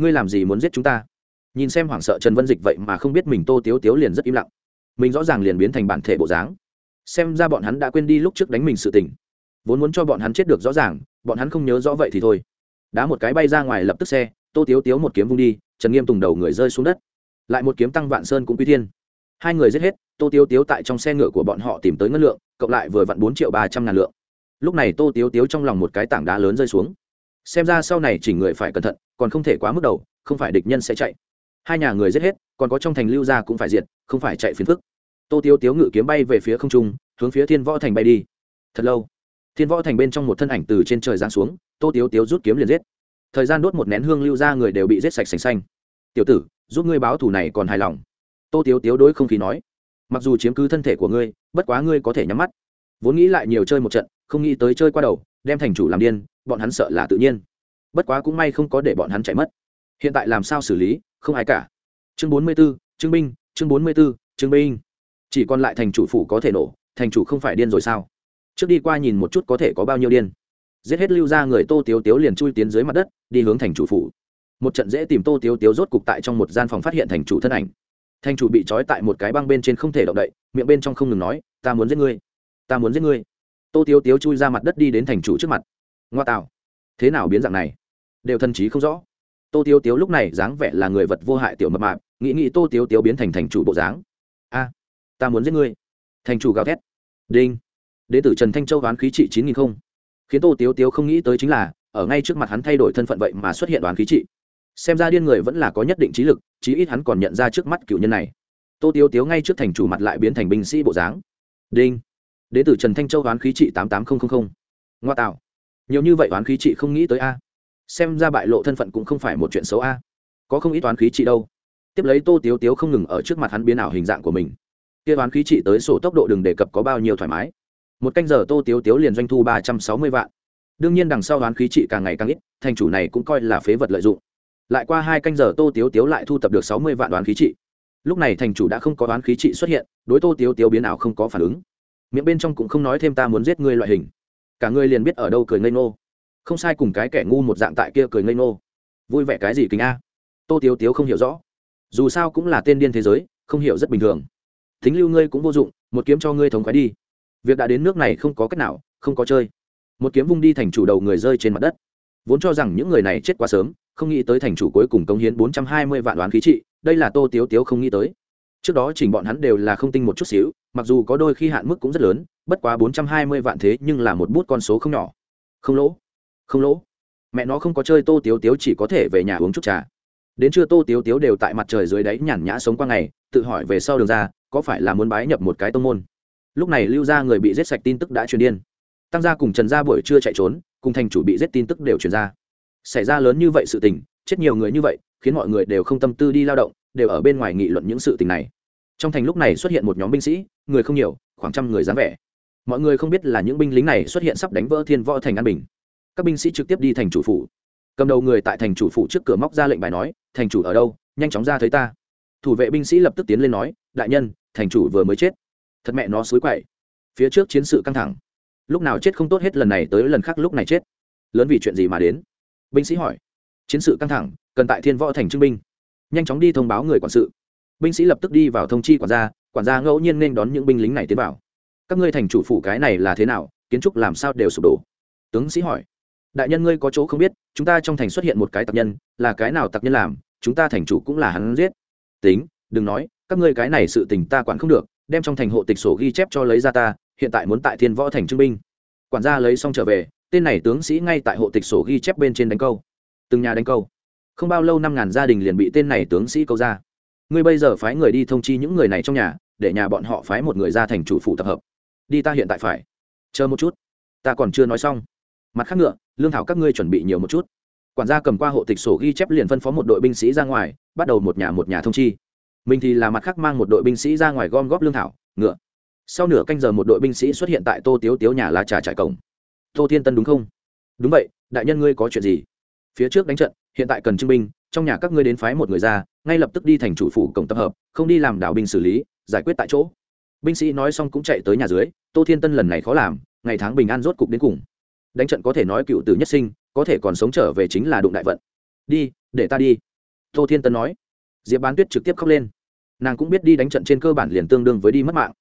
Ngươi làm gì muốn giết chúng ta? Nhìn xem hoảng sợ trần vân dịch vậy mà không biết mình tô tiếu tiếu liền rất im lặng. Mình rõ ràng liền biến thành bản thể bộ dáng. Xem ra bọn hắn đã quên đi lúc trước đánh mình sự tình. Vốn muốn cho bọn hắn chết được rõ ràng, bọn hắn không nhớ rõ vậy thì thôi. Đá một cái bay ra ngoài lập tức xe, tô tiếu tiếu một kiếm vung đi, trần nghiêm tùng đầu người rơi xuống đất. Lại một kiếm tăng vạn sơn cũng quy thiên. Hai người giết hết, tô tiếu tiếu tại trong xe ngựa của bọn họ tìm tới ngân lượng, cộng lại vừa vặn bốn triệu ba trăm ngàn lượng. Lúc này tô tiếu tiếu trong lòng một cái tảng đá lớn rơi xuống xem ra sau này chỉ người phải cẩn thận, còn không thể quá mức đầu, không phải địch nhân sẽ chạy. Hai nhà người giết hết, còn có trong thành lưu gia cũng phải diệt, không phải chạy phiền phức. Tô tiếu tiếu ngự kiếm bay về phía không trung, hướng phía thiên võ thành bay đi. Thật lâu, thiên võ thành bên trong một thân ảnh từ trên trời giáng xuống, tô tiếu tiếu rút kiếm liền giết. Thời gian đốt một nén hương lưu ra người đều bị giết sạch sành xanh. Tiểu tử, giúp ngươi báo thù này còn hài lòng. Tô tiếu tiếu đối không khí nói. Mặc dù chiếm cứ thân thể của ngươi, bất quá ngươi có thể nhắm mắt vốn nghĩ lại nhiều chơi một trận, không nghĩ tới chơi qua đầu, đem thành chủ làm điên, bọn hắn sợ là tự nhiên. Bất quá cũng may không có để bọn hắn chạy mất. Hiện tại làm sao xử lý, không ai cả. Chương bốn mươi b ố trương binh, chương bốn mươi b ố trương binh. Chỉ còn lại thành chủ phủ có thể nổ, thành chủ không phải điên rồi sao? Trước đi qua nhìn một chút có thể có bao nhiêu điên. Giết hết lưu ra người tô tiếu tiếu liền chui tiến dưới mặt đất, đi hướng thành chủ phủ. Một trận dễ tìm tô tiếu tiếu rốt cục tại trong một gian phòng phát hiện thành chủ thân ảnh. Thành chủ bị trói tại một cái băng bên trên không thể động đậy, miệng bên trong không ngừng nói, ta muốn giết ngươi ta muốn giết ngươi. Tô tiếu tiếu chui ra mặt đất đi đến thành chủ trước mặt. Ngoa tạo. Thế nào biến dạng này? Đều thân trí không rõ. Tô tiếu tiếu lúc này dáng vẻ là người vật vô hại tiểu mập mạp, nghĩ nghĩ tô tiếu tiếu biến thành thành chủ bộ dáng. A, ta muốn giết ngươi. Thành chủ gào thét. Đinh. Đ tử trần thanh châu đoán khí trị chín nghìn không. Khiến tô tiếu tiếu không nghĩ tới chính là, ở ngay trước mặt hắn thay đổi thân phận vậy mà xuất hiện đoán khí trị. Xem ra điên người vẫn là có nhất định trí lực, chí ít hắn còn nhận ra trước mắt cựu nhân này. Tô tiếu tiếu ngay trước thành chủ mặt lại biến thành binh sĩ bộ dáng. Đinh đến tử trần thanh châu đoán khí trị tám tám nghìn ngoa tạo. nhiều như vậy đoán khí trị không nghĩ tới a. xem ra bại lộ thân phận cũng không phải một chuyện xấu a. có không ít oán khí trị đâu. tiếp lấy tô tiếu tiếu không ngừng ở trước mặt hắn biến ảo hình dạng của mình. kia oán khí trị tới sổ tốc độ đừng đề cập có bao nhiêu thoải mái. một canh giờ tô tiếu tiếu liền doanh thu ba trăm sáu mươi vạn. đương nhiên đằng sau oán khí trị càng ngày càng ít, thành chủ này cũng coi là phế vật lợi dụng. lại qua hai canh giờ tô tiếu tiếu lại thu tập được sáu mươi vạn đoán khí trị. lúc này thành chủ đã không có đoán khí trị xuất hiện, đối tô tiếu tiếu biến ảo không có phản ứng miệng bên trong cũng không nói thêm ta muốn giết ngươi loại hình. Cả ngươi liền biết ở đâu cười ngây ngô. Không sai cùng cái kẻ ngu một dạng tại kia cười ngây ngô. Vui vẻ cái gì kính a? Tô tiếu tiếu không hiểu rõ. Dù sao cũng là tên điên thế giới, không hiểu rất bình thường. Thính lưu ngươi cũng vô dụng, một kiếm cho ngươi thống khói đi. Việc đã đến nước này không có cách nào, không có chơi. Một kiếm vung đi thành chủ đầu người rơi trên mặt đất. Vốn cho rằng những người này chết quá sớm, không nghĩ tới thành chủ cuối cùng công hiến bốn trăm hai mươi vạn đoán khí trị, đây là tô tiếu tiếu không nghĩ tới trước đó chỉnh bọn hắn đều là không tinh một chút xíu, mặc dù có đôi khi hạn mức cũng rất lớn, bất quá bốn trăm hai mươi vạn thế nhưng là một bút con số không nhỏ. Không lỗ không lỗ. Mẹ nó không có chơi tô tiếu tiếu chỉ có thể về nhà uống chút trà. Đến trưa tô tiếu tiếu đều tại mặt trời dưới đáy nhàn nhã sống qua ngày, tự hỏi về sau đường ra, có phải là muốn bái nhập một cái tông môn. Lúc này lưu ra người bị giết sạch tin tức đã truyền điên. Tăng gia cùng trần gia buổi trưa chạy trốn, cùng thành chủ bị giết tin tức đều truyền ra. Xảy ra lớn như vậy sự tình, chết nhiều người như vậy, khiến mọi người đều không tâm tư đi lao động đều ở bên ngoài nghị luận những sự tình này. Trong thành lúc này xuất hiện một nhóm binh sĩ, người không nhiều, khoảng trăm người dáng vẻ. Mọi người không biết là những binh lính này xuất hiện sắp đánh vỡ thiên võ thành an bình. Các binh sĩ trực tiếp đi thành chủ phủ. Cầm đầu người tại thành chủ phủ trước cửa móc ra lệnh bài nói, thành chủ ở đâu? Nhanh chóng ra thấy ta. Thủ vệ binh sĩ lập tức tiến lên nói, đại nhân, thành chủ vừa mới chết. Thật mẹ nó xối quậy. Phía trước chiến sự căng thẳng. Lúc nào chết không tốt hết lần này tới lần khác lúc này chết. Lớn vì chuyện gì mà đến? Binh sĩ hỏi. Chiến sự căng thẳng, cần tại thiên võ thành trưng binh nhanh chóng đi thông báo người quản sự. Binh sĩ lập tức đi vào thông chi quản gia quản gia ngẫu nhiên nên đón những binh lính này tiến vào. Các ngươi thành chủ phủ cái này là thế nào, kiến trúc làm sao đều sụp đổ? Tướng sĩ hỏi. Đại nhân ngươi có chỗ không biết, chúng ta trong thành xuất hiện một cái tặc nhân, là cái nào tặc nhân làm, chúng ta thành chủ cũng là hắn giết. Tính, đừng nói, các ngươi cái này sự tình ta quản không được, đem trong thành hộ tịch sổ ghi chép cho lấy ra ta, hiện tại muốn tại thiên võ thành trưng binh. Quản gia lấy xong trở về, tên này tướng sĩ ngay tại hộ tịch sổ ghi chép bên trên đánh câu. Từng nhà đánh câu không bao lâu năm ngàn gia đình liền bị tên này tướng sĩ câu ra. Ngươi bây giờ phái người đi thông chi những người này trong nhà, để nhà bọn họ phái một người ra thành chủ phủ tập hợp. Đi ta hiện tại phải. Chờ một chút. Ta còn chưa nói xong. Mặt khác ngựa, lương thảo các ngươi chuẩn bị nhiều một chút. Quản gia cầm qua hộ tịch sổ ghi chép liền phân phó một đội binh sĩ ra ngoài, bắt đầu một nhà một nhà thông chi. Mình thì là mặt khác mang một đội binh sĩ ra ngoài gom góp lương thảo, ngựa. Sau nửa canh giờ một đội binh sĩ xuất hiện tại tô tiếu tiếu nhà lá trà trải cổng. Tô thiên tân đúng không? Đúng vậy, đại nhân ngươi có chuyện gì? Phía trước đánh trận hiện tại cần trưng binh, trong nhà các ngươi đến phái một người ra, ngay lập tức đi thành chủ phủ cổng tập hợp, không đi làm đảo binh xử lý, giải quyết tại chỗ. Binh sĩ nói xong cũng chạy tới nhà dưới, tô thiên tân lần này khó làm, ngày tháng bình an rốt cục đến cùng. Đánh trận có thể nói cựu tử nhất sinh, có thể còn sống trở về chính là đụng đại vận. Đi, để ta đi. Tô thiên tân nói. Diệp bán tuyết trực tiếp khóc lên. Nàng cũng biết đi đánh trận trên cơ bản liền tương đương với đi mất mạng.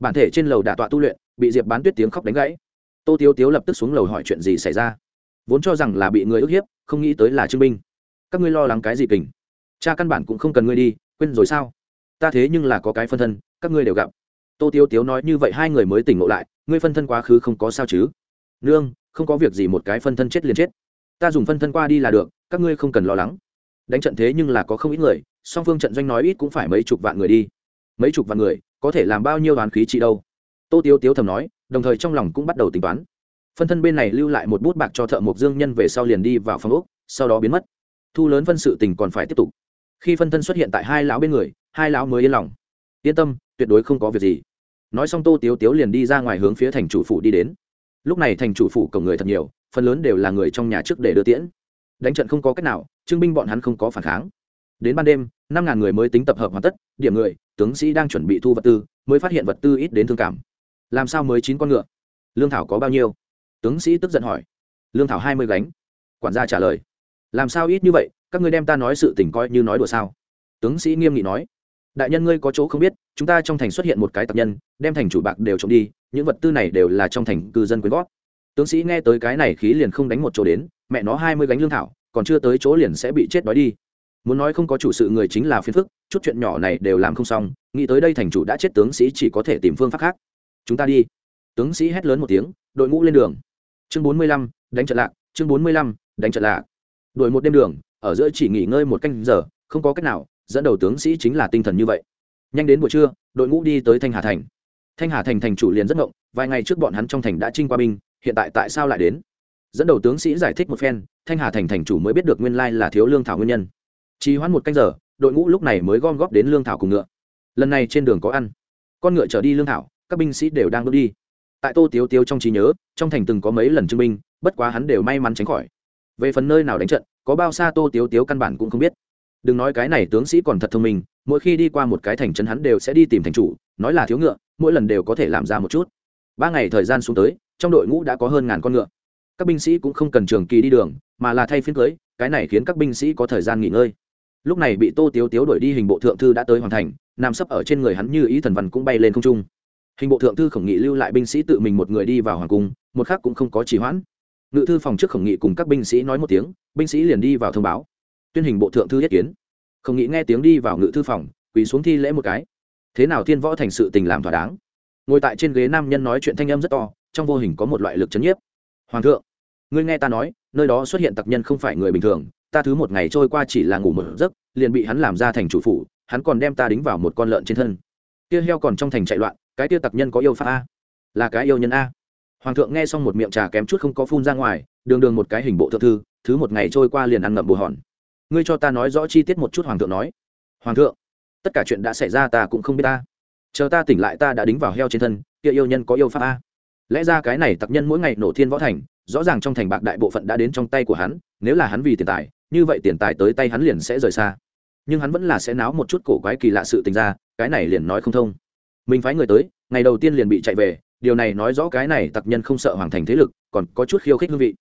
Bản thể trên lầu đả tọa tu luyện, bị diệp bán tuyết tiếng khóc đánh gãy. Tô tiếu tiếu lập tức xuống lầu hỏi chuyện gì xảy ra. Vốn cho rằng là bị người ức hiếp không nghĩ tới là trương binh. Các ngươi lo lắng cái gì kình? Cha căn bản cũng không cần ngươi đi, quên rồi sao? Ta thế nhưng là có cái phân thân, các ngươi đều gặp. Tô tiếu tiếu nói như vậy hai người mới tỉnh ngộ lại, ngươi phân thân quá khứ không có sao chứ? Nương, không có việc gì một cái phân thân chết liền chết. Ta dùng phân thân qua đi là được, các ngươi không cần lo lắng. Đánh trận thế nhưng là có không ít người, song phương trận doanh nói ít cũng phải mấy chục vạn người đi. Mấy chục vạn người, có thể làm bao nhiêu đoàn khí trị đâu? Tô tiếu tiếu thầm nói, đồng thời trong lòng cũng bắt đầu tính toán phân thân bên này lưu lại một bút bạc cho thợ mộc dương nhân về sau liền đi vào phòng úc sau đó biến mất. Thu lớn phân sự tình còn phải tiếp tục. Khi phân thân xuất hiện tại hai lão bên người, hai lão mới yên lòng. Yên tâm, tuyệt đối không có việc gì. Nói xong tô tiếu tiếu liền đi ra ngoài hướng phía thành chủ phủ đi đến. Lúc này thành chủ phủ cổng người thật nhiều, phần lớn đều là người trong nhà trước để đưa tiễn. Đánh trận không có cách nào chứng binh bọn hắn không có phản kháng. Đến ban đêm, năm ngàn người mới tính tập hợp hoàn tất, điểm người, tướng sĩ đang chuẩn bị thu vật tư, mới phát hiện vật tư ít đến thương cảm. Làm sao mới chín con ngựa? Lương thảo có bao nhiêu? Tướng sĩ tức giận hỏi. Lương thảo hai mươi gánh. Quản gia trả lời. Làm sao ít như vậy, các ngươi đem ta nói sự tình coi như nói đùa sao? Tướng sĩ nghiêm nghị nói. Đại nhân ngươi có chỗ không biết, chúng ta trong thành xuất hiện một cái tạp nhân, đem thành chủ bạc đều trộm đi, những vật tư này đều là trong thành cư dân quyên góp. Tướng sĩ nghe tới cái này khí liền không đánh một chỗ đến, mẹ nó hai mươi gánh lương thảo, còn chưa tới chỗ liền sẽ bị chết đói đi. Muốn nói không có chủ sự người chính là phiền phức, chút chuyện nhỏ này đều làm không xong, nghĩ tới đây thành chủ đã chết tướng sĩ chỉ có thể tìm phương pháp khác. Chúng ta đi. Tướng sĩ hét lớn một tiếng, đội ngũ lên đường chương bốn mươi lăm, đánh trận lạc, chương bốn mươi lăm, đánh trận lạc. Đuổi một đêm đường, ở giữa chỉ nghỉ ngơi một canh giờ, không có cách nào, dẫn đầu tướng sĩ chính là tinh thần như vậy. Nhanh đến buổi trưa, đội ngũ đi tới thanh hà thành. Thanh hà thành thành chủ liền rất ngộng, vài ngày trước bọn hắn trong thành đã trinh qua binh, hiện tại tại sao lại đến? Dẫn đầu tướng sĩ giải thích một phen, thanh hà thành thành chủ mới biết được nguyên lai là thiếu lương thảo nguyên nhân. Chỉ hoãn một canh giờ, đội ngũ lúc này mới gom góp đến lương thảo cùng ngựa. Lần này trên đường có ăn. Con ngựa trở đi lương thảo, các binh sĩ đều đang bước đi tại tô tiếu tiếu trong trí nhớ trong thành từng có mấy lần chứng minh, bất quá hắn đều may mắn tránh khỏi. Về phần nơi nào đánh trận có bao xa tô tiếu tiếu căn bản cũng không biết. Đừng nói cái này tướng sĩ còn thật thông minh mỗi khi đi qua một cái thành trấn hắn đều sẽ đi tìm thành chủ nói là thiếu ngựa mỗi lần đều có thể làm ra một chút. Ba ngày thời gian xuống tới trong đội ngũ đã có hơn ngàn con ngựa. Các binh sĩ cũng không cần trường kỳ đi đường mà là thay phiên cưới cái này khiến các binh sĩ có thời gian nghỉ ngơi. Lúc này bị tô tiếu tiếu đuổi đi hình bộ thượng thư đã tới hoàn thành nằm sấp ở trên người hắn như ý thần văn cũng bay lên không trung hình bộ thượng thư khổng nghị lưu lại binh sĩ tự mình một người đi vào hoàng cung, một khác cũng không có trì hoãn. Ngự thư phòng trước khổng nghị cùng các binh sĩ nói một tiếng, binh sĩ liền đi vào thông báo. Tuyên hình bộ thượng thư yết kiến. Khổng nghị nghe tiếng đi vào ngự thư phòng, quỳ xuống thi lễ một cái. Thế nào thiên võ thành sự tình làm thỏa đáng? Ngồi tại trên ghế nam nhân nói chuyện thanh âm rất to, trong vô hình có một loại lực chấn nhiếp. Hoàng thượng, ngươi nghe ta nói, nơi đó xuất hiện tặc nhân không phải người bình thường, ta thứ một ngày trôi qua chỉ là ngủ một giấc, liền bị hắn làm ra thành chủ phủ, hắn còn đem ta đính vào một con lợn trên thân. Kia heo còn trong thành chạy loạn cái tia tặc nhân có yêu pháp a? Là cái yêu nhân a? Hoàng thượng nghe xong một miệng trà kém chút không có phun ra ngoài, đường đường một cái hình bộ thượng thư, thứ một ngày trôi qua liền ăn ngậm bù hòn. Ngươi cho ta nói rõ chi tiết một chút, hoàng thượng nói. Hoàng thượng, tất cả chuyện đã xảy ra ta cũng không biết ta. Chờ ta tỉnh lại ta đã đính vào heo trên thân, kia yêu nhân có yêu pháp a? Lẽ ra cái này tặc nhân mỗi ngày nổ thiên võ thành, rõ ràng trong thành bạc đại bộ phận đã đến trong tay của hắn, nếu là hắn vì tiền tài, như vậy tiền tài tới tay hắn liền sẽ rời xa. Nhưng hắn vẫn là sẽ náo một chút cổ quái kỳ lạ sự tình ra, cái này liền nói không thông mình phái người tới, ngày đầu tiên liền bị chạy về, điều này nói rõ cái này tặc nhân không sợ hoàng thành thế lực, còn có chút khiêu khích hương vị.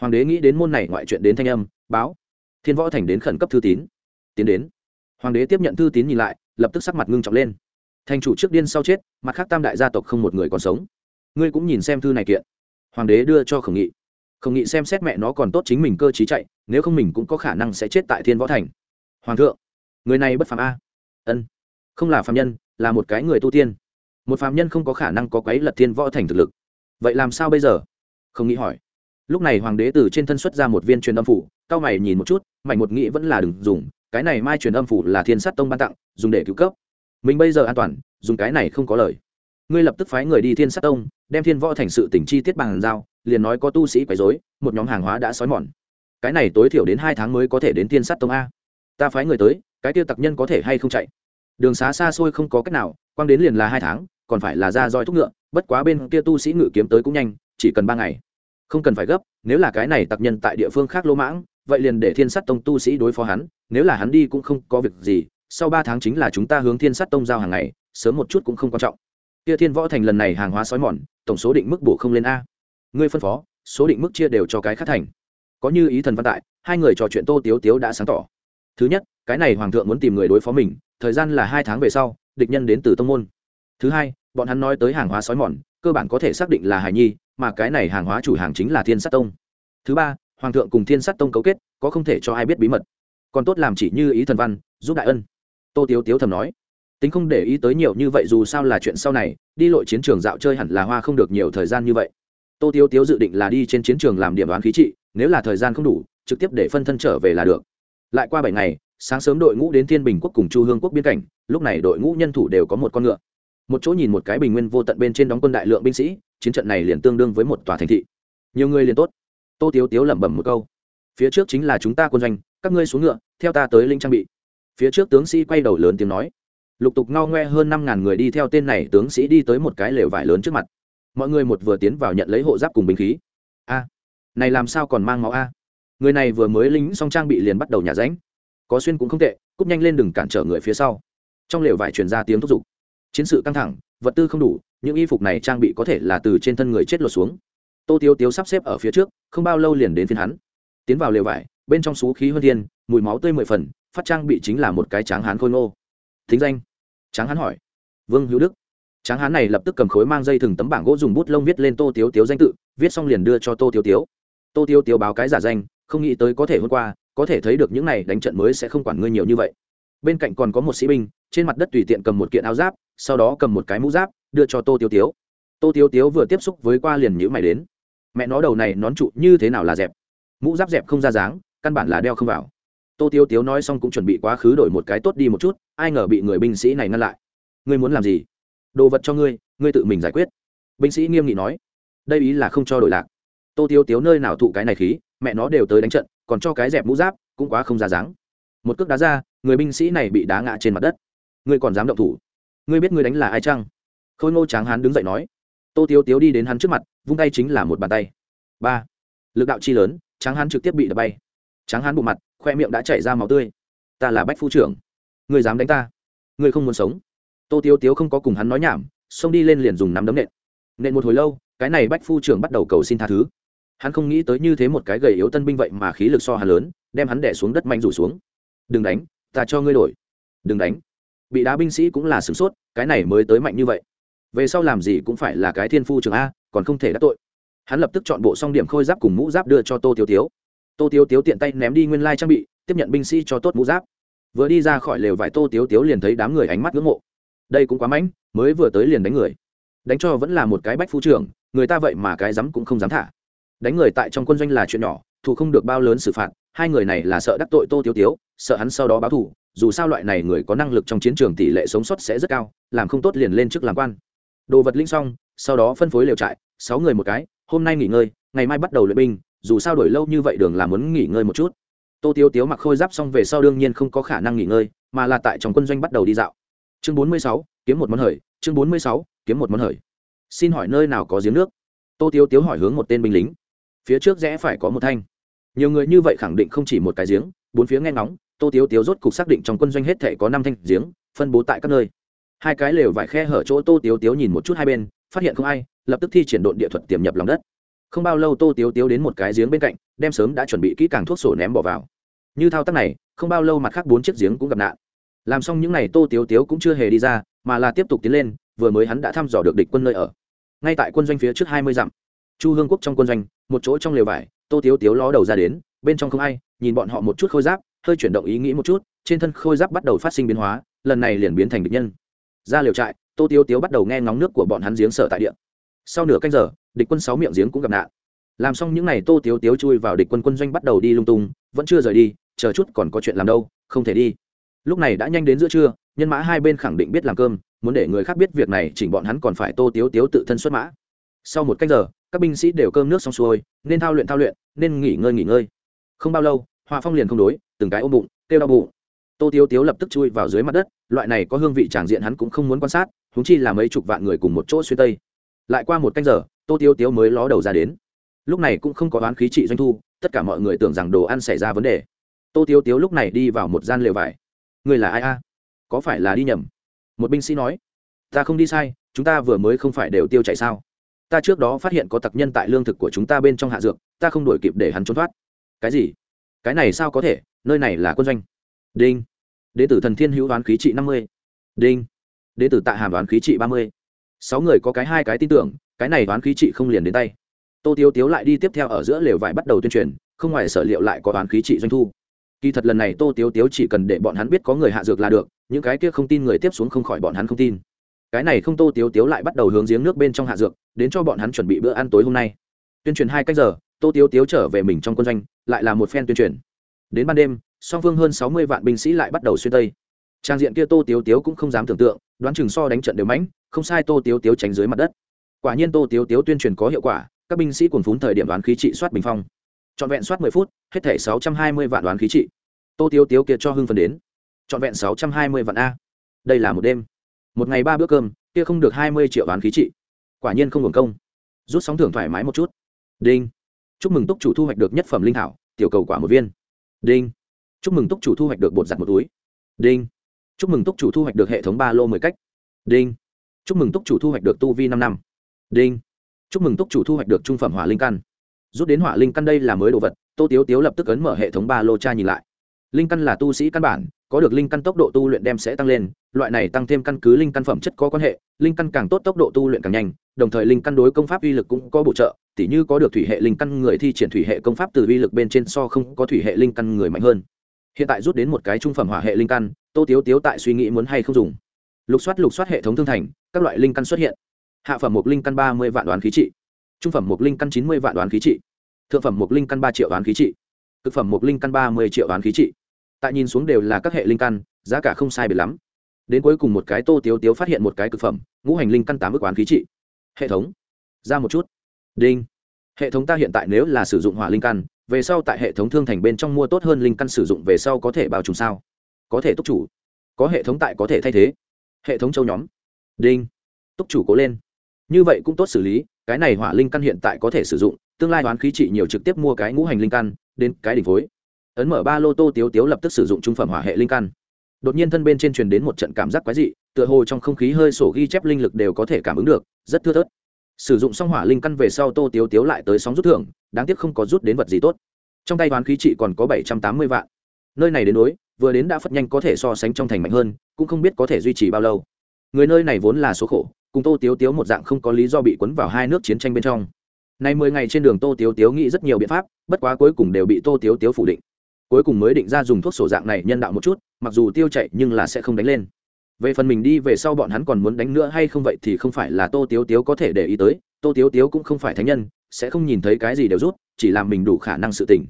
Hoàng đế nghĩ đến môn này ngoại chuyện đến thanh âm, báo. Thiên võ thành đến khẩn cấp thư tín. Tiến đến. Hoàng đế tiếp nhận thư tín nhìn lại, lập tức sắc mặt ngưng trọng lên. Thành chủ trước điên sau chết, mặt khác tam đại gia tộc không một người còn sống. Ngươi cũng nhìn xem thư này kiện. Hoàng đế đưa cho khổng nghị. Khổng nghị xem xét mẹ nó còn tốt chính mình cơ t chạy, nếu không mình cũng có khả năng sẽ chết tại thiên võ thành. Hoàng thượng, người này bất phạm a. Ân. Không là phạm nhân là một cái người tu tiên. Một phạm nhân không có khả năng có quấy lật thiên võ thành thực lực. Vậy làm sao bây giờ? Không nghĩ hỏi. Lúc này hoàng đế từ trên thân xuất ra một viên truyền âm phủ, cao mày nhìn một chút mảnh một nghĩ vẫn là đừng dùng, cái này mai truyền âm phủ là thiên sát tông ban tặng, dùng để cứu cấp. Mình bây giờ an toàn, dùng cái này không có lời. Ngươi lập tức phái người đi thiên sát tông, đem thiên võ thành sự tỉnh chi tiết bằng giao, liền nói có tu sĩ quấy dối một nhóm hàng hóa đã xói mòn. Cái này tối thiểu đến hai tháng mới có thể đến thiên sát tông a. Ta phái người tới, cái tiêu tặc nhân có thể hay không chạy? Đường xá xa xôi không có cách nào, quang đến liền là hai tháng, còn phải là ra roi thúc ngựa, bất quá bên kia tu sĩ ngự kiếm tới cũng nhanh, chỉ cần ba ngày. Không cần phải gấp, nếu là cái này tặc nhân tại địa phương khác lỗ mãng, vậy liền để thiên sát tông tu sĩ đối phó hắn, nếu là hắn đi cũng không có việc gì, sau ba tháng chính là chúng ta hướng thiên sát tông giao hàng ngày, sớm một chút cũng không quan trọng. Kia thiên võ thành lần này hàng hóa sói mòn, tổng số định mức bổ không lên a. Ngươi phân phó, số định mức chia đều cho cái khác thành. Có như ý thần văn tại, hai người trò chuyện tô tiếu tiếu đã sáng tỏ. Thứ nhất, cái này hoàng thượng muốn tìm người đối phó mình thời gian là hai tháng về sau, địch nhân đến từ tông môn. Thứ hai, bọn hắn nói tới hàng hóa sói mòn, cơ bản có thể xác định là hải nhi, mà cái này hàng hóa chủ hàng chính là thiên sát tông. Thứ ba, hoàng thượng cùng thiên sát tông cấu kết, có không thể cho ai biết bí mật. Còn tốt làm chỉ như ý thần văn, giúp đại ân. Tô tiếu tiếu thầm nói. Tính không để ý tới nhiều như vậy dù sao là chuyện sau này, đi lội chiến trường dạo chơi hẳn là hoa không được nhiều thời gian như vậy. Tô tiếu tiếu dự định là đi trên chiến trường làm điểm đoán khí trị, nếu là thời gian không đủ, trực tiếp để phân thân trở về là được. Lại qua bảy ngày sáng sớm đội ngũ đến thiên bình quốc cùng chu hương quốc biên cảnh, lúc này đội ngũ nhân thủ đều có một con ngựa. Một chỗ nhìn một cái bình nguyên vô tận bên trên đóng quân đại lượng binh sĩ, chiến trận này liền tương đương với một tòa thành thị. Nhiều người liền tốt. Tô tiếu tiếu lẩm bẩm một câu. Phía trước chính là chúng ta quân doanh, các ngươi xuống ngựa, theo ta tới linh trang bị. Phía trước tướng sĩ quay đầu lớn tiếng nói. Lục tục ngao ngoe hơn năm ngàn người đi theo tên này tướng sĩ đi tới một cái lều vải lớn trước mặt. Mọi người một vừa tiến vào nhận lấy hộ giáp cùng binh khí. A, này làm sao còn mang máu a? Người này vừa mới lính xong trang bị liền bắt đầu nhả ránh có xuyên cũng không tệ cúp nhanh lên đừng cản trở người phía sau. Trong lều vải truyền ra tiếng thúc giục. Chiến sự căng thẳng, vật tư không đủ, những y phục này trang bị có thể là từ trên thân người chết lột xuống. Tô tiếu tiếu sắp xếp ở phía trước, không bao lâu liền đến phiên hắn. Tiến vào lều vải, bên trong xú khí hơn thiên, mùi máu tươi mười phần, phát trang bị chính là một cái tráng hán khôi ngô. Thính danh. Tráng hán hỏi. Vương hữu đức. Tráng hán này lập tức cầm khối mang dây thừng tấm bảng gỗ dùng bút lông viết lên tô tiếu tiếu danh tự, viết xong liền đưa cho tô tiếu tiếu. Tô tiếu tiếu báo cái giả danh, không nghĩ tới có thể hôm qua có thể thấy được những này đánh trận mới sẽ không quản ngươi nhiều như vậy. Bên cạnh còn có một sĩ binh, trên mặt đất tùy tiện cầm một kiện áo giáp, sau đó cầm một cái mũ giáp, đưa cho tô tiêu tiếu. Tô tiêu tiếu vừa tiếp xúc với qua liền nhữ mày đến. Mẹ nó đầu này nón trụ như thế nào là dẹp? Mũ giáp dẹp không ra dáng, căn bản là đeo không vào. Tô tiêu tiếu nói xong cũng chuẩn bị quá khứ đổi một cái tốt đi một chút, ai ngờ bị người binh sĩ này ngăn lại. Ngươi muốn làm gì? Đồ vật cho ngươi ngươi tự mình giải quyết. Binh sĩ nghiêm nghị nói. Đây ý là không cho đổi lạc. Tô tiêu tiếu nơi nào thụ cái này khí, mẹ nó đều tới đánh trận còn cho cái dẹp mũ giáp, cũng quá không ra dáng. Một cước đá ra, người binh sĩ này bị đá ngã trên mặt đất. Ngươi còn dám động thủ? Ngươi biết ngươi đánh là ai chăng? Khôi ngô tráng hán đứng dậy nói. Tô tiếu tiếu đi đến hắn trước mặt, vung tay chính là một bàn tay. Ba. Lực đạo chi lớn, tráng hán trực tiếp bị đập bay. Tráng hán bộ mặt, khoe miệng đã chảy ra máu tươi. Ta là bách phu trưởng. Người dám đánh ta? Người không muốn sống? Tô tiếu tiếu không có cùng hắn nói nhảm, xông đi lên liền dùng nắm đấm nện. Nện một hồi lâu, cái này bách phu trưởng bắt đầu cầu xin tha thứ hắn không nghĩ tới như thế một cái gầy yếu tân binh vậy mà khí lực so hắn lớn, đem hắn đẻ xuống đất mạnh rủ xuống. Đừng đánh, ta cho ngươi đổi. Đừng đánh. Bị đá binh sĩ cũng là sửng sốt, cái này mới tới mạnh như vậy. Về sau làm gì cũng phải là cái thiên phu trường a, còn không thể đắc tội. Hắn lập tức chọn bộ xong điểm khôi giáp cùng mũ giáp đưa cho tô tiêu tiếu. Tô tiêu tiếu tiện tay ném đi nguyên lai trang bị, tiếp nhận binh sĩ cho tốt mũ giáp. Vừa đi ra khỏi lều vải tô tiếu tiếu liền thấy đám người ánh mắt ngưỡng mộ. Đây cũng quá mãnh, mới vừa tới liền đánh người. Đánh cho vẫn là một cái bách phu trưởng, người ta vậy mà cái dám cũng không dám thả đánh người tại trong quân doanh là chuyện nhỏ thủ không được bao lớn xử phạt, hai người này là sợ đắc tội tô tiêu tiếu, sợ hắn sau đó báo thù, dù sao loại này người có năng lực trong chiến trường tỷ lệ sống sót sẽ rất cao, làm không tốt liền lên chức làm quan. Đồ vật linh xong, sau đó phân phối lều trại, sáu người một cái, hôm nay nghỉ ngơi, ngày mai bắt đầu luyện binh, dù sao đổi lâu như vậy đường là muốn nghỉ ngơi một chút. Tô tiêu tiếu mặc khôi giáp xong về sau đương nhiên không có khả năng nghỉ ngơi, mà là tại trong quân doanh bắt đầu đi dạo. Chương bốn mươi sáu, kiếm một món hời, chương bốn mươi sáu, kiếm một món hời. Xin hỏi nơi nào có giếng nước? Tô tiêu tiếu hỏi hướng một tên binh lính phía trước rẽ phải có một thanh. Nhiều người như vậy khẳng định không chỉ một cái giếng, bốn phía nghe ngóng, tô tiếu tiếu rốt cục xác định trong quân doanh hết thể có năm thanh giếng, phân bố tại các nơi. Hai cái lều vải khe hở chỗ tô tiếu tiếu nhìn một chút hai bên, phát hiện không ai, lập tức thi triển độn địa thuật tiềm nhập lòng đất. Không bao lâu tô tiếu tiếu đến một cái giếng bên cạnh, đem sớm đã chuẩn bị kỹ càng thuốc sổ ném bỏ vào. Như thao tác này, không bao lâu mặt khác bốn chiếc giếng cũng gặp nạn. Làm xong những n à y tô tiếu tiếu cũng chưa hề đi ra, mà là tiếp tục tiến lên, vừa mới hắn đã thăm dò được địch quân nơi ở. Ngay tại quân doanh phía trước hai mươi dặm chu hương quốc trong quân doanh, một chỗ trong lều vải, tô tiếu tiếu ló đầu ra đến, bên trong không ai, nhìn bọn họ một chút khôi giáp, hơi chuyển động ý nghĩ một chút, trên thân khôi giáp bắt đầu phát sinh biến hóa, lần này liền biến thành địch nhân. Ra liều trại, tô tiếu tiếu bắt đầu nghe ngóng nước của bọn hắn giếng sở tại địa. Sau nửa canh giờ, địch quân sáu miệng giếng cũng gặp nạn. Làm xong những n à y tô tiếu tiếu chui vào địch quân quân doanh bắt đầu đi lung tung, vẫn chưa rời đi, chờ chút còn có chuyện làm đâu, không thể đi. Lúc này đã nhanh đến giữa trưa, nhân mã hai bên khẳng định biết làm cơm, muốn để người khác biết việc này, chỉnh bọn hắn còn phải tô tiếu tiếu tự thân xuất mã sau một cách giờ, các binh sĩ đều cơm nước xong xuôi, nên thao luyện thao luyện, nên nghỉ ngơi nghỉ ngơi. Không bao lâu Hoa phong liền không đối, từng cái ôm bụng, kêu đau bụng. Tô tiếu tiếu lập tức chui vào dưới mặt đất, loại này có hương vị tràng diện hắn cũng không muốn quan sát húng chi là mấy chục vạn người cùng một chỗ xuyên tây. Lại qua một canh giờ, tô tiếu tiếu mới ló đầu ra đến. Lúc này cũng không có oán khí trị doanh thu, tất cả mọi người tưởng rằng đồ ăn xảy ra vấn đề. Tô tiếu tiếu lúc này đi vào một gian lều vải. Người là ai a? Có phải là đi nhầm? Một binh sĩ nói. Ta không đi sai, chúng ta vừa mới không phải đều tiêu chạy sao? Ta trước đó phát hiện có tặc nhân tại lương thực của chúng ta bên trong hạ dược, ta không đổi kịp để hắn trốn thoát. Cái gì? Cái này sao có thể? Nơi này là quân doanh. Đinh. Đế tử thần thiên hữu đoán khí trị năm mươi. Đinh. Đế tử tạ hàm đoán khí trị ba mươi. Sáu người có cái hai cái tin tưởng, cái này đoán khí trị không liền đến tay. Tô tiếu tiếu lại đi tiếp theo ở giữa lều vải bắt đầu tuyên truyền, không ngoài sở liệu lại có đoán khí trị doanh thu. Kỳ thật lần này tô tiếu tiếu chỉ cần để bọn hắn biết có người hạ dược là được, những cái kia không tin người tiếp xuống không khỏi bọn hắn không tin cái này không tô tiếu tiếu lại bắt đầu hướng giếng nước bên trong hạ dược, đến cho bọn hắn chuẩn bị bữa ăn tối hôm nay. Tuyên truyền hai cách giờ, tô tiếu tiếu trở về mình trong quân doanh, lại là một phen tuyên truyền. Đến ban đêm, song phương hơn sáu mươi vạn binh sĩ lại bắt đầu xuyên tây. Trang diện kia tô tiếu tiếu cũng không dám tưởng tượng, đoán chừng so đánh trận đều mãnh, không sai tô tiếu tiếu tránh dưới mặt đất. Quả nhiên tô tiếu tiếu tuyên truyền có hiệu quả, các binh sĩ cuồn phún thời điểm đoán khí trị soát bình phong. Trọn vẹn soát mười phút, hết thể sáu trăm hai mươi vạn đoán khí trị. Tô tiếu tiếu kia cho hưng phần đến. Trọn vẹn sáu trăm hai mươi vạn a. Đây là một đêm một ngày ba bữa cơm, kia không được hai mươi triệu bán khí trị. Quả nhiên không hưởng công. Rút sóng thưởng thoải mái một chút. Đinh. Chúc mừng túc chủ thu hoạch được nhất phẩm linh thảo, tiểu cầu quả một viên. Đinh. Chúc mừng túc chủ thu hoạch được bột giặt một túi. Đinh. Chúc mừng túc chủ thu hoạch được hệ thống ba lô mười cách. Đinh. Chúc mừng túc chủ thu hoạch được tu vi năm năm. Đinh. Chúc mừng túc chủ thu hoạch được trung phẩm hỏa linh căn. Rút đến hỏa linh căn đây là mới đồ vật, tô tiếu tiếu lập tức ấn mở hệ thống ba lô cha nhìn lại. Linh căn là tu sĩ căn bản có được linh căn tốc độ tu luyện đem sẽ tăng lên loại này tăng thêm căn cứ linh căn phẩm chất có quan hệ linh căn càng tốt tốc độ tu luyện càng nhanh đồng thời linh căn đối công pháp uy lực cũng có bổ trợ tỉ như có được thủy hệ linh căn người thi triển thủy hệ công pháp từ uy lực bên trên so không có thủy hệ linh căn người mạnh hơn hiện tại rút đến một cái trung phẩm hỏa hệ linh căn tô tiếu tiếu tại suy nghĩ muốn hay không dùng lục soát lục soát hệ thống thương thành các loại linh căn xuất hiện hạ phẩm một linh căn ba mươi vạn đoán khí trị trung phẩm một linh căn chín mươi vạn đoán khí trị thượng phẩm một linh căn ba triệu đoán khí trị thực phẩm một linh căn ba mươi triệu đoán khí trị tại nhìn xuống đều là các hệ linh căn, giá cả không sai biệt lắm. Đến cuối cùng một cái tô tiếu tiếu phát hiện một cái c ự c phẩm, ngũ hành linh căn tám ước oán khí trị. Hệ thống, ra một chút. Đinh. Hệ thống ta hiện tại nếu là sử dụng hỏa linh căn, về sau tại hệ thống thương thành bên trong mua tốt hơn linh căn sử dụng về sau có thể bao trùm sao? Có thể túc chủ. Có hệ thống tại có thể thay thế. Hệ thống châu nhóm. Đinh. Túc chủ cố lên. Như vậy cũng tốt xử lý, cái này hỏa linh căn hiện tại có thể sử dụng, tương lai đoán khí trị nhiều trực tiếp mua cái ngũ hành linh căn, đến cái đỉnh phối ấn mở ba lô tô tiếu tiếu lập tức sử dụng trung phẩm hỏa hệ linh căn. Đột nhiên thân bên trên truyền đến một trận cảm giác quái dị, tựa hồ trong không khí hơi sổ ghi chép linh lực đều có thể cảm ứng được, rất thưa thớt. Sử dụng xong hỏa linh căn về sau tô tiếu tiếu lại tới sóng rút thưởng, đáng tiếc không có rút đến vật gì tốt. Trong tay đoán khí trị còn có bảy trăm tám mươi vạn. Nơi này đến đối vừa đến đã phất nhanh có thể so sánh trong thành mạnh hơn, cũng không biết có thể duy trì bao lâu. Người nơi này vốn là số khổ, cùng tô tiếu tiếu một dạng không có lý do bị cuốn vào hai nước chiến tranh bên trong. Nay mười ngày trên đường tô tiếu tiếu nghĩ rất nhiều biện pháp, bất quá cuối cùng đều bị tô tiếu tiếu phủ định cuối cùng mới định ra dùng thuốc sổ dạng này nhân đạo một chút, mặc dù tiêu chạy nhưng là sẽ không đánh lên. Về phần mình đi về sau bọn hắn còn muốn đánh nữa hay không vậy thì không phải là tô tiếu tiếu có thể để ý tới, tô tiếu tiếu cũng không phải thánh nhân, sẽ không nhìn thấy cái gì đều rút chỉ làm mình đủ khả năng sự tỉnh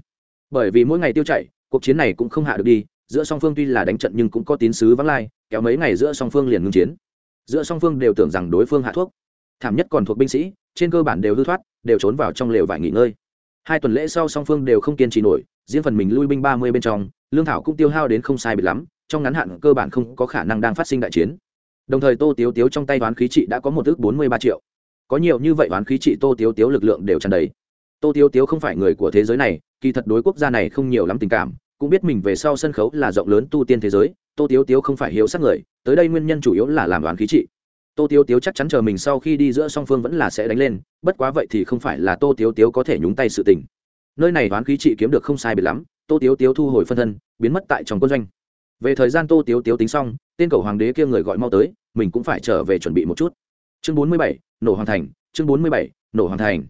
bởi vì mỗi ngày tiêu chạy cuộc chiến này cũng không hạ được đi, giữa song phương tuy là đánh trận nhưng cũng có tín sứ vắng lai, kéo mấy ngày giữa song phương liền ngưng chiến. Giữa song phương đều tưởng rằng đối phương hạ thuốc. Thảm nhất còn thuộc binh sĩ, trên cơ bản đều hư thoát, đều trốn vào trong lều vải nghỉ ngơi hai tuần lễ sau song phương đều không kiên trì nổi, riêng phần mình lui binh ba mươi bên trong, lương thảo cũng tiêu hao đến không sai biệt lắm, trong ngắn hạn cơ bản không có khả năng đang phát sinh đại chiến. Đồng thời tô tiếu tiếu trong tay toán khí trị đã có một ước bốn mươi ba triệu. Có nhiều như vậy toán khí trị tô tiếu tiếu lực lượng đều tràn đầy. Tô tiếu tiếu không phải người của thế giới này, kỳ thật đối quốc gia này không nhiều lắm tình cảm, cũng biết mình về sau sân khấu là rộng lớn tu tiên thế giới, tô tiếu tiếu không phải hiếu sắc người, tới đây nguyên nhân chủ yếu là làm đoán khí trị tô tiếu tiếu chắc chắn chờ mình sau khi đi giữa song phương vẫn là sẽ đánh lên, bất quá vậy thì không phải là tô tiếu tiếu có thể nhúng tay sự tình. Nơi này đoán khí trị kiếm được không sai biệt lắm, tô tiếu tiếu thu hồi phân thân, biến mất tại trong quân doanh. Về thời gian tô tiếu tiếu tính xong, tên cầu hoàng đế kia người gọi mau tới, mình cũng phải trở về chuẩn bị một chút. Chương bốn mươi bảy, nổ hoàng thành, chương bốn mươi bảy, nổ hoàng thành.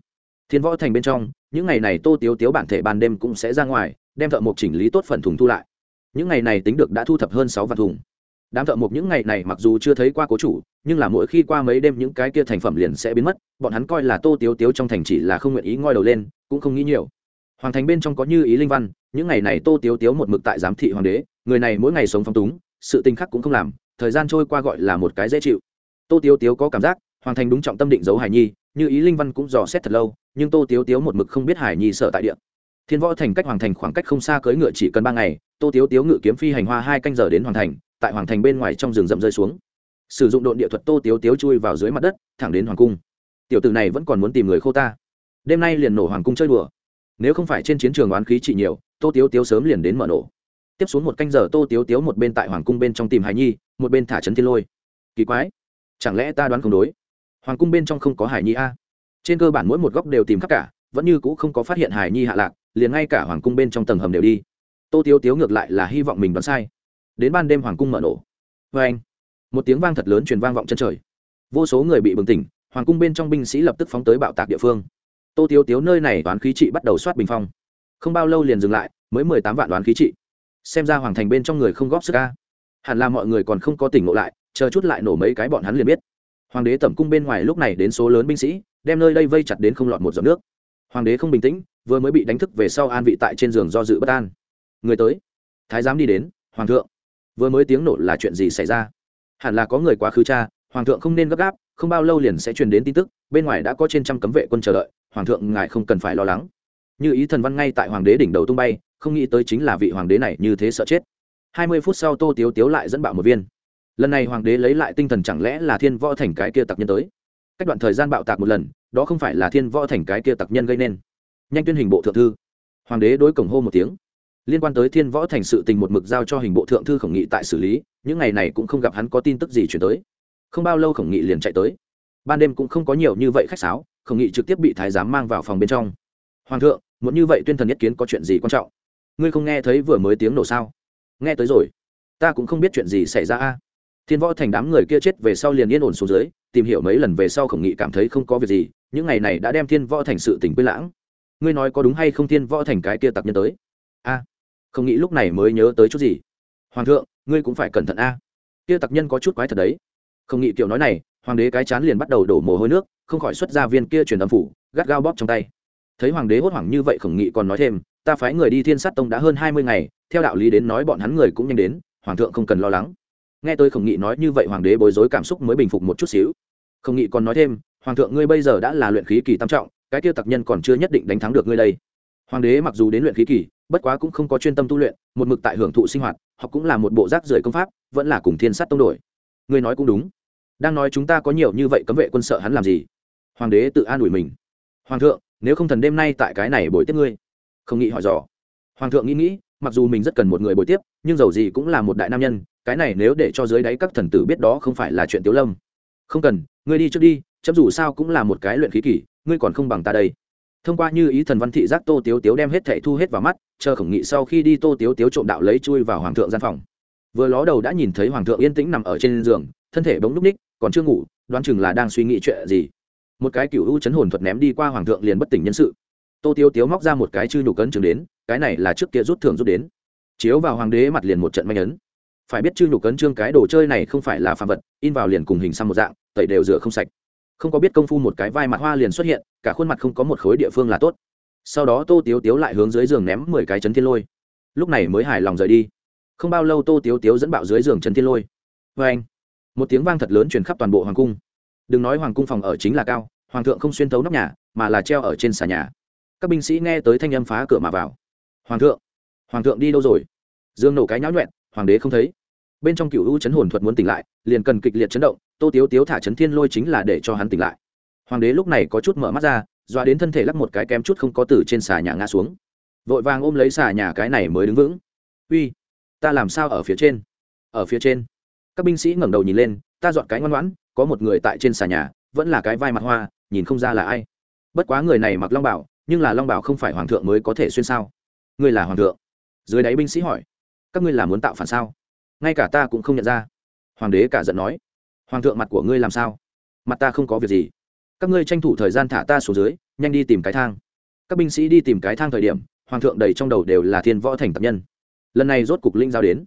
Thiên võ thành bên trong, những ngày này tô tiếu tiếu bản thể ban đêm cũng sẽ ra ngoài, đem thợ mộc chỉnh lý tốt phần thùng thu lại. Những ngày này tính được đã thu thập hơn sáu vạn thùng đám thợ mộc những ngày này mặc dù chưa thấy qua cố chủ, nhưng là mỗi khi qua mấy đêm những cái kia thành phẩm liền sẽ biến mất, bọn hắn coi là tô tiếu tiếu trong thành chỉ là không nguyện ý ngoi đầu lên, cũng không nghĩ nhiều. Hoàng thành bên trong có như ý linh văn, những ngày này tô tiếu tiếu một mực tại giám thị hoàng đế, người này mỗi ngày sống phong túng, sự tình khắc cũng không làm, thời gian trôi qua gọi là một cái dễ chịu. Tô tiếu tiếu có cảm giác, hoàng thành đúng trọng tâm định giấu hải nhi, như ý linh văn cũng dò xét thật lâu, nhưng tô tiếu tiếu một mực không biết hải nhi sợ tại địa. Thiên võ thành cách hoàng thành khoảng cách không xa cưỡi ngựa chỉ cần ba ngày, tô tiếu tiếu ngự kiếm phi hành hoa hai canh giờ đến hoàng thành tại hoàng thành bên ngoài trong rừng rậm rơi xuống. Sử dụng độn địa thuật tô tiếu tiếu chui vào dưới mặt đất, thẳng đến hoàng cung. Tiểu tử này vẫn còn muốn tìm người khô ta. Đêm nay liền nổ hoàng cung chơi đùa. Nếu không phải trên chiến trường oán khí trị nhiều, tô tiếu tiếu sớm liền đến mở nổ. Tiếp xuống một canh giờ tô tiếu tiếu một bên tại hoàng cung bên trong tìm hải nhi, một bên thả trấn thiên lôi. Kỳ quái, chẳng lẽ ta đoán không đối? Hoàng cung bên trong không có hải nhi a? Trên cơ bản mỗi một góc đều tìm khắp cả, vẫn như c ũ không có phát hiện hải nhi hạ lạc, liền ngay cả hoàng cung bên trong tầng hầm đều đi. Tô tiếu tiếu ngược lại là hy vọng mình đoán sai đến ban đêm hoàng cung mở nổ. Vê anh, một tiếng vang thật lớn truyền vang vọng chân trời. Vô số người bị bừng tỉnh, hoàng cung bên trong binh sĩ lập tức phóng tới bạo tạc địa phương. Tô tiếu tiếu nơi này toán khí trị bắt đầu soát bình phong. Không bao lâu liền dừng lại, mới mười tám vạn đoán khí trị. Xem ra hoàng thành bên trong người không góp sức ca hẳn là mọi người còn không có tỉnh ngộ lại, chờ chút lại nổ mấy cái bọn hắn liền biết. Hoàng đế tẩm cung bên ngoài lúc này đến số lớn binh sĩ, đem nơi đây vây chặt đến không lọt một giọt nước. Hoàng đế không bình tĩnh, vừa mới bị đánh thức về sau an vị tại trên giường do dự bất an. Người tới. Thái giám đi đến, hoàng thượng vừa mới tiếng nổ là chuyện gì xảy ra? Hẳn là có người quá khứ cha, hoàng thượng không nên gấp gáp, không bao lâu liền sẽ truyền đến tin tức, bên ngoài đã có trên trăm cấm vệ quân chờ đợi, hoàng thượng ngài không cần phải lo lắng. Như ý thần văn ngay tại hoàng đế đỉnh đầu tung bay, không nghĩ tới chính là vị hoàng đế này như thế sợ chết. Hai mươi phút sau tô tiếu tiếu lại dẫn bạo một viên. Lần này hoàng đế lấy lại tinh thần chẳng lẽ là thiên võ thành cái kia tặc nhân tới? Cách đoạn thời gian bạo tạc một lần, đó không phải là thiên võ thành cái kia tặc nhân gây nên. Nhanh tuyên hình bộ thượng thư. Hoàng đế đối cổng hô một tiếng liên quan tới thiên võ thành sự tình một mực giao cho hình bộ thượng thư khổng nghị tại xử lý, những ngày này cũng không gặp hắn có tin tức gì chuyển tới. Không bao lâu khổng nghị liền chạy tới. Ban đêm cũng không có nhiều như vậy khách sáo, khổng nghị trực tiếp bị thái giám mang vào phòng bên trong. Hoàng thượng, muốn như vậy tuyên thần nhất kiến có chuyện gì quan trọng? Ngươi không nghe thấy vừa mới tiếng nổ sao? Nghe tới rồi. Ta cũng không biết chuyện gì xảy ra a. Thiên võ thành đám người kia chết về sau liền yên ổn xuống dưới, tìm hiểu mấy lần về sau khổng nghị cảm thấy không có việc gì, những ngày này đã đem thiên võ thành sự tỉnh quên lãng. Ngươi nói có đúng hay không thiên võ thành cái kia tặc nhân tới? A, không nghĩ lúc này mới nhớ tới chút gì. Hoàng thượng, ngươi cũng phải cẩn thận a. Kia tặc nhân có chút quái thật đấy. Không nghĩ kiểu nói này, hoàng đế cái chán liền bắt đầu đổ mồ hôi nước, không khỏi xuất ra viên kia truyền âm phủ, gắt gao bóp trong tay. Thấy hoàng đế hốt hoảng như vậy khổng nghị còn nói thêm, ta phái người đi thiên sát tông đã hơn hai mươi ngày, theo đạo lý đến nói bọn hắn người cũng nhanh đến, hoàng thượng không cần lo lắng. Nghe tôi khổng nghị nói như vậy hoàng đế bối rối cảm xúc mới bình phục một chút xíu. Khổng nghị còn nói thêm, hoàng thượng ngươi bây giờ đã là luyện khí kỳ tam trọng, cái kia tặc nhân còn chưa nhất định đánh thắng được ngươi đây. Hoàng đế mặc dù đến luyện khí kỳ bất quá cũng không có chuyên tâm tu luyện, một mực tại hưởng thụ sinh hoạt hoặc cũng là một bộ rác rưởi công pháp, vẫn là cùng thiên sát tông đổi. Ngươi nói cũng đúng. Đang nói chúng ta có nhiều như vậy cấm vệ quân sợ hắn làm gì? Hoàng đế tự an ủi mình. Hoàng thượng, nếu không thần đêm nay tại cái này bồi tiếp ngươi. Không nghĩ hỏi dò. Hoàng thượng nghĩ nghĩ, mặc dù mình rất cần một người bồi tiếp, nhưng dầu gì cũng là một đại nam nhân, cái này nếu để cho dưới đáy các thần tử biết đó không phải là chuyện tiếu lâm. Không cần, ngươi đi trước đi, chấm dù sao cũng là một cái luyện khí kỷ, ngươi còn không bằng ta đây thông qua như ý thần văn thị giác tô tiếu tiếu đem hết thẻ thu hết vào mắt, chờ khổng nghị sau khi đi tô tiếu tiếu trộm đạo lấy chui vào hoàng thượng gian phòng. Vừa ló đầu đã nhìn thấy hoàng thượng yên tĩnh nằm ở trên giường, thân thể bỗng núp ních, còn chưa ngủ, đoán chừng là đang suy nghĩ chuyện gì. Một cái cựu u chấn hồn thuật ném đi qua hoàng thượng liền bất tỉnh nhân sự. Tô tiếu tiếu móc ra một cái chư nhục cấn trường đến, cái này là trước kia rút thưởng rút đến. Chiếu vào hoàng đế mặt liền một trận manh ấn. Phải biết chư nhục cấn trương cái đồ chơi này không phải là phạm vật, in vào liền cùng hình xăm một dạng, tẩy đều rửa không sạch không có biết công phu một cái vai mặt hoa liền xuất hiện, cả khuôn mặt không có một khối địa phương là tốt. Sau đó tô tiếu tiếu lại hướng dưới giường ném mười cái chấn thiên lôi. Lúc này mới hài lòng rời đi. Không bao lâu tô tiếu tiếu dẫn bạo dưới giường chấn thiên lôi. Vê anh, một tiếng vang thật lớn truyền khắp toàn bộ hoàng cung. Đừng nói hoàng cung phòng ở chính là cao, hoàng thượng không xuyên thấu nóc nhà, mà là treo ở trên xà nhà. Các binh sĩ nghe tới thanh âm phá cửa mà vào. Hoàng thượng hoàng thượng đi đâu rồi? Dương nổ cái nháo nhuẹn, hoàng đế không thấy bên trong cựu u chấn hồn thuật muốn tỉnh lại, liền cần kịch liệt chấn động, tô tiếu tiếu thả chấn thiên lôi chính là để cho hắn tỉnh lại. Hoàng đế lúc này có chút mở mắt ra, dọa đến thân thể lắc một cái kém chút không có từ trên xà nhà ngã xuống. Vội vàng ôm lấy xà nhà cái này mới đứng vững. Uy, ta làm sao ở phía trên? Ở phía trên? Các binh sĩ ngẩng đầu nhìn lên, ta dọn cái ngoan ngoãn, có một người tại trên xà nhà, vẫn là cái vai mặt hoa, nhìn không ra là ai. Bất quá người này mặc long bảo, nhưng là long bảo không phải hoàng thượng mới có thể xuyên sao. Ngươi là hoàng thượng? Dưới đáy binh sĩ hỏi. Các ngươi là muốn tạo phản sao? Ngay cả ta cũng không nhận ra. Hoàng đế cả giận nói, hoàng thượng mặt của ngươi làm sao? Mặt ta không có việc gì. Các ngươi tranh thủ thời gian thả ta xuống dưới, nhanh đi tìm cái thang. Các binh sĩ đi tìm cái thang thời điểm, hoàng thượng đầy trong đầu đều là thiên võ thành tập nhân. Lần này rốt cục linh giao đến.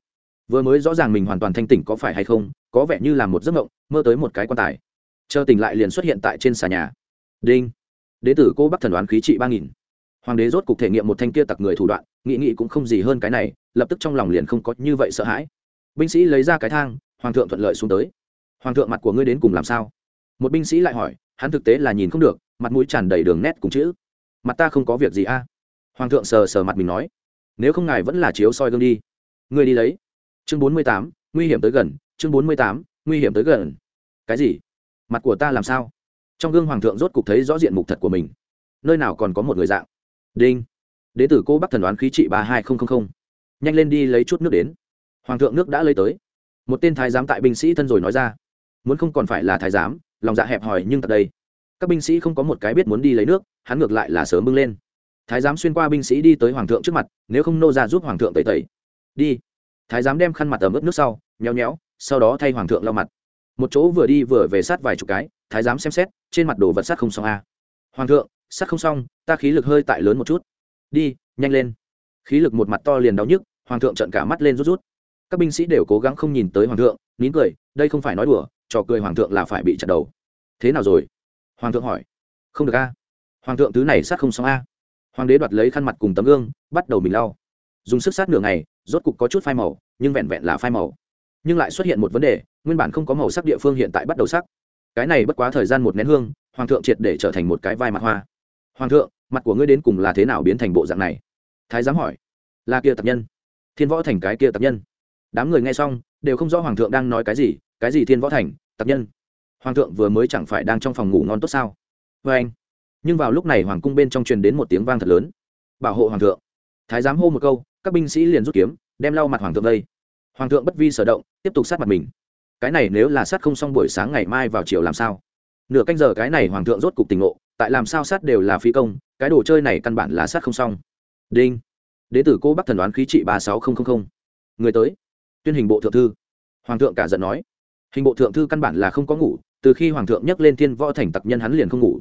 Vừa mới rõ ràng mình hoàn toàn thanh tỉnh có phải hay không, có vẻ như là một giấc mộng, mơ tới một cái quan tài. Chờ tỉnh lại liền xuất hiện tại trên xà nhà. Đinh. Đế tử cô bắc thần đoán khí trị ba nghìn. Hoàng đế rốt cục thể nghiệm một thanh kia tặc người thủ đoạn nghị nghị cũng không gì hơn cái này, lập tức trong lòng liền không có như vậy sợ hãi binh sĩ lấy ra cái thang, hoàng thượng thuận lợi xuống tới. Hoàng thượng mặt của ngươi đến cùng làm sao? Một binh sĩ lại hỏi, hắn thực tế là nhìn không được, mặt mũi tràn đầy đường nét cùng chữ. Mặt ta không có việc gì a. Hoàng thượng sờ sờ mặt mình nói, nếu không ngài vẫn là chiếu soi gương đi. Ngươi đi lấy. Chương bốn mươi tám, nguy hiểm tới gần, chương bốn mươi tám, nguy hiểm tới gần. Cái gì? Mặt của ta làm sao? Trong gương hoàng thượng rốt cục thấy rõ diện mục thật của mình. Nơi nào còn có một người dạng? Đinh. Đế tử cô bắc thần đoán khí trị ba hai nghìn nhanh lên đi lấy chút nước đến hoàng thượng nước đã lấy tới. Một tên thái giám tại binh sĩ thân rồi nói ra. Muốn không còn phải là thái giám, lòng dạ hẹp hòi nhưng tại đây các binh sĩ không có một cái biết muốn đi lấy nước, hắn ngược lại là sớm bưng lên. Thái giám xuyên qua binh sĩ đi tới hoàng thượng trước mặt, nếu không nô ra giúp hoàng thượng tẩy tẩy. Đi. Thái giám đem khăn mặt ẩm ướt nước sau, nhéo nhéo, sau đó thay hoàng thượng lau mặt. Một chỗ vừa đi vừa về sát vài chục cái, thái giám xem xét, trên mặt đồ vật sát không xong a hoàng thượng sát không xong, ta khí lực hơi tại lớn một chút. Đi, nhanh lên. Khí lực một mặt to liền đau nhức, hoàng thượng trận cả mắt lên rút rút các binh sĩ đều cố gắng không nhìn tới hoàng thượng, nín cười, đây không phải nói đùa, trò cười hoàng thượng là phải bị chặt đầu. Thế nào rồi? Hoàng thượng hỏi. Không được a. Hoàng thượng thứ này sát không xong a. Hoàng đế đoạt lấy khăn mặt cùng tấm gương, bắt đầu mình lau. Dùng sức sát nửa ngày, rốt cục có chút phai màu, nhưng vẹn vẹn là phai màu. Nhưng lại xuất hiện một vấn đề, nguyên bản không có màu sắc địa phương hiện tại bắt đầu sắc. Cái này bất quá thời gian một nén hương, hoàng thượng triệt để trở thành một cái vai mặt hoa. Hoàng thượng, mặt của ngươi đến cùng là thế nào biến thành bộ dạng này? Thái giám hỏi. Là kia tập nhân. Thiên võ thành cái kia tập nhân đám người nghe xong, đều không rõ hoàng thượng đang nói cái gì cái gì thiên võ thành tặc nhân. Hoàng thượng vừa mới chẳng phải đang trong phòng ngủ ngon tốt sao? Vê anh. Nhưng vào lúc này hoàng cung bên trong truyền đến một tiếng vang thật lớn. Bảo hộ hoàng thượng. Thái giám hô một câu, các binh sĩ liền rút kiếm, đem lau mặt hoàng thượng đây. Hoàng thượng bất vi sở động, tiếp tục sát mặt mình. Cái này nếu là sát không xong buổi sáng ngày mai vào chiều làm sao? Nửa canh giờ cái này hoàng thượng rốt cục tình ngộ, tại làm sao sát đều là phi công, cái đồ chơi này căn bản là sát không xong. Đinh. Đế tử cô bắc thần đoán khí trị ba sáu nghìn người tới tuyên hình bộ thượng thư. Hoàng thượng cả giận nói. Hình bộ thượng thư căn bản là không có ngủ, từ khi hoàng thượng nhắc lên thiên võ thành tặc nhân hắn liền không ngủ.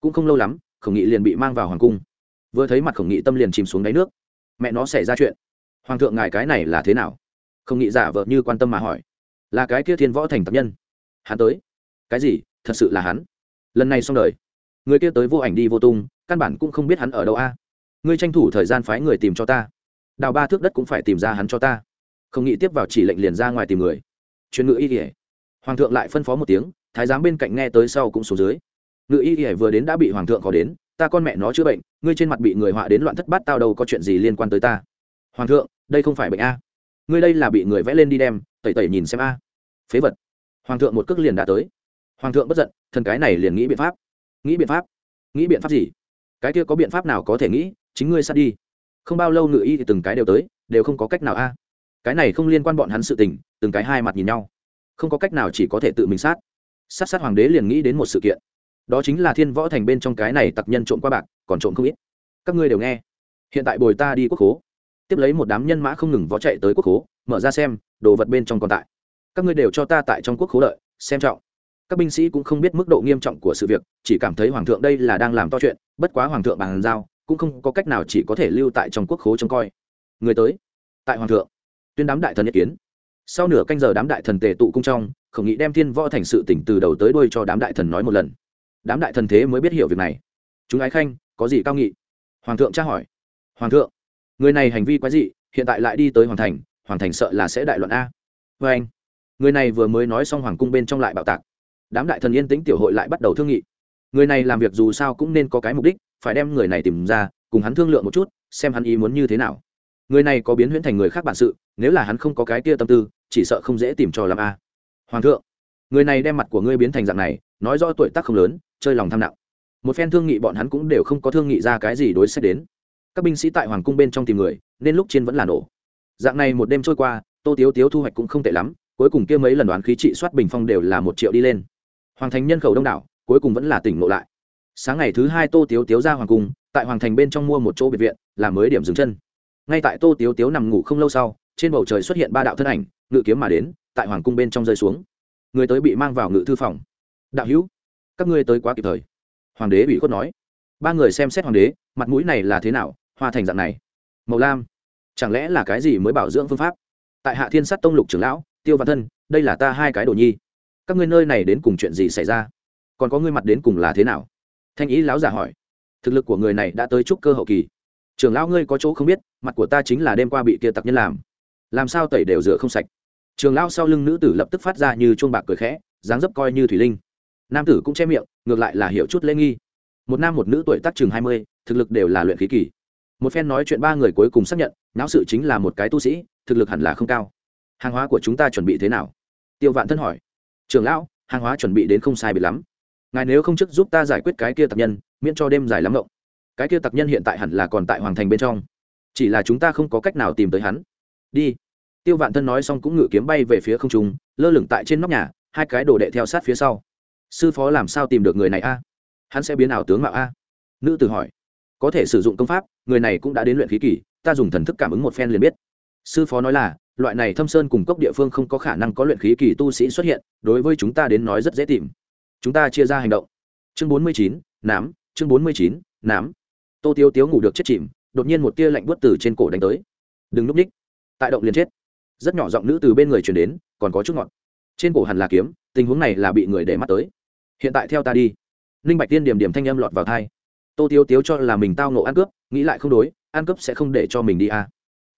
Cũng không lâu lắm, khổng nghị liền bị mang vào hoàng cung. Vừa thấy mặt khổng nghị tâm liền chìm xuống đáy nước. Mẹ nó xảy ra chuyện. Hoàng thượng ngài cái này là thế nào? Khổng nghị giả vợ như quan tâm mà hỏi. Là cái kia thiên võ thành tặc nhân. Hắn tới. Cái gì? Thật sự là hắn? Lần này xong đời. Người kia tới vô ảnh đi vô tung, căn bản cũng không biết hắn ở đâu a. Ngươi tranh thủ thời gian phái người tìm cho ta. Đào ba thước đất cũng phải tìm ra hắn cho ta không nghĩ tiếp vào chỉ lệnh liền ra ngoài tìm người. Chuyên ngự y kỉa hoàng thượng lại phân phó một tiếng, thái giám bên cạnh nghe tới sau cũng xuống dưới. Ngự y kỉa vừa đến đã bị hoàng thượng khó đến, ta con mẹ nó chữa bệnh, ngươi trên mặt bị người họa đến loạn thất bát tao đâu có chuyện gì liên quan tới ta. Hoàng thượng, đây không phải bệnh a. Ngươi đây là bị người vẽ lên đi đem, tẩy tẩy nhìn xem a. Phế vật. Hoàng thượng một cước liền đã tới. Hoàng thượng bất giận, thần cái này liền nghĩ biện pháp. Nghĩ biện pháp? Nghĩ biện pháp gì? Cái kia có biện pháp nào có thể nghĩ, chính ngươi sát đi. Không bao lâu ngự y thì từng cái đều tới, đều không có cách nào a cái này không liên quan bọn hắn sự tình, từng cái hai mặt nhìn nhau. Không có cách nào chỉ có thể tự mình sát. Sát sát hoàng đế liền nghĩ đến một sự kiện. Đó chính là thiên võ thành bên trong cái này tặc nhân trộm qua bạc, còn trộm không ít. Các ngươi đều nghe. Hiện tại bồi ta đi quốc hố tiếp lấy một đám nhân mã không ngừng võ chạy tới quốc hố mở ra xem, đồ vật bên trong còn tại. Các ngươi đều cho ta tại trong quốc hố đợi, xem trọng. Các binh sĩ cũng không biết mức độ nghiêm trọng của sự việc, chỉ cảm thấy hoàng thượng đây là đang làm to chuyện, bất quá hoàng thượng bàn giao, cũng không có cách nào chỉ có thể lưu tại trong quốc khố trông coi. Người tới. Tại hoàng thượng tuyên đám đại thần nhất kiến. Sau nửa canh giờ đám đại thần tề tụ cung trong không nghĩ đem thiên võ thành sự tỉnh từ đầu tới đuôi cho đám đại thần nói một lần. Đám đại thần thế mới biết hiểu việc này. Chúng ái khanh, có gì cao nghị? Hoàng thượng tra hỏi. Hoàng thượng, người này hành vi quái dị, hiện tại lại đi tới hoàng thành hoàng thành sợ là sẽ đại luận a. Vê anh, người này vừa mới nói xong hoàng cung bên trong lại bạo tạc. Đám đại thần yên tĩnh tiểu hội lại bắt đầu thương nghị. Người này làm việc dù sao cũng nên có cái mục đích, phải đem người này tìm ra, cùng hắn thương lượng một chút, xem hắn ý muốn như thế nào người này có biến huyễn thành người khác bản sự, nếu là hắn không có cái kia tâm tư, chỉ sợ không dễ tìm cho làm a. Hoàng thượng, người này đem mặt của ngươi biến thành dạng này, nói rõ tuổi tác không lớn, chơi lòng tham nặng. Một phen thương nghị bọn hắn cũng đều không có thương nghị ra cái gì đối xét đến. Các binh sĩ tại hoàng cung bên trong tìm người, nên lúc trên vẫn là nổ. Dạng này một đêm trôi qua, tô tiếu tiếu thu hoạch cũng không tệ lắm, cuối cùng kia mấy lần đoán khí trị soát bình phong đều là một triệu đi lên. Hoàng thành nhân khẩu đông đảo, cuối cùng vẫn là tỉnh ngộ lại. Sáng ngày thứ hai tô tiếu tiếu ra hoàng cung, tại hoàng thành bên trong mua một chỗ biệt viện, là mới điểm dừng chân ngay tại tô tiếu tiếu nằm ngủ không lâu sau, trên bầu trời xuất hiện ba đạo thân ảnh, ngự kiếm mà đến, tại hoàng cung bên trong rơi xuống. Người tới bị mang vào ngự thư phòng. Đạo hữu, các ngươi tới quá kịp thời. Hoàng đế bị khuất nói. Ba người xem xét hoàng đế, mặt mũi này là thế nào, hoa thành dạng này. Màu lam, chẳng lẽ là cái gì mới bảo dưỡng phương pháp? Tại hạ thiên sát tông lục trưởng lão, tiêu văn thân, đây là ta hai cái đồ nhi. Các ngươi nơi này đến cùng chuyện gì xảy ra? Còn có ngươi mặt đến cùng là thế nào? Thanh ý lão giả hỏi. Thực lực của người này đã tới chúc cơ hậu kỳ trưởng lão ngươi có chỗ không biết, mặt của ta chính là đêm qua bị kia tặc nhân làm. Làm sao tẩy đều rửa không sạch. Trường lão sau lưng nữ tử lập tức phát ra như chuông bạc cười khẽ, dáng dấp coi như thủy linh. Nam tử cũng che miệng, ngược lại là hiểu chút lễ nghi. Một nam một nữ tuổi tác chừng hai mươi, thực lực đều là luyện khí kỳ. Một phen nói chuyện ba người cuối cùng xác nhận, não sự chính là một cái tu sĩ, thực lực hẳn là không cao. Hàng hóa của chúng ta chuẩn bị thế nào? Tiêu vạn thân hỏi. Trường lão, hàng hóa chuẩn bị đến không sai bị lắm. Ngài nếu không chức giúp ta giải quyết cái kia tập nhân, miễn cho đêm dài lắm ngộng cái kia tặc nhân hiện tại hẳn là còn tại hoàng thành bên trong. Chỉ là chúng ta không có cách nào tìm tới hắn. Đi. Tiêu vạn thân nói xong cũng ngự kiếm bay về phía không trung, lơ lửng tại trên nóc nhà, hai cái đồ đệ theo sát phía sau. Sư phó làm sao tìm được người này a? Hắn sẽ biến ảo tướng mạo a? Nữ tử hỏi. Có thể sử dụng công pháp, người này cũng đã đến luyện khí kỷ ta dùng thần thức cảm ứng một phen liền biết. Sư phó nói là, loại này thâm sơn cùng cốc địa phương không có khả năng có luyện khí kỳ tu sĩ xuất hiện, đối với chúng ta đến nói rất dễ tìm. Chúng ta chia ra hành động. Chương bốn mươi chín, nám, chương bốn mươi chín, nám tô tiêu tiếu ngủ được chết chìm, đột nhiên một tia lạnh bớt từ trên cổ đánh tới. Đừng núp ních. Tại động liền chết. Rất nhỏ giọng nữ từ bên người chuyển đến, còn có chút ngọt. Trên cổ hẳn là kiếm, tình huống này là bị người để mắt tới. Hiện tại theo ta đi. Ninh bạch tiên điểm điểm thanh âm lọt vào thai tô tiêu tiếu cho là mình tao nộ ăn cướp, nghĩ lại không đối, ăn cướp sẽ không để cho mình đi à.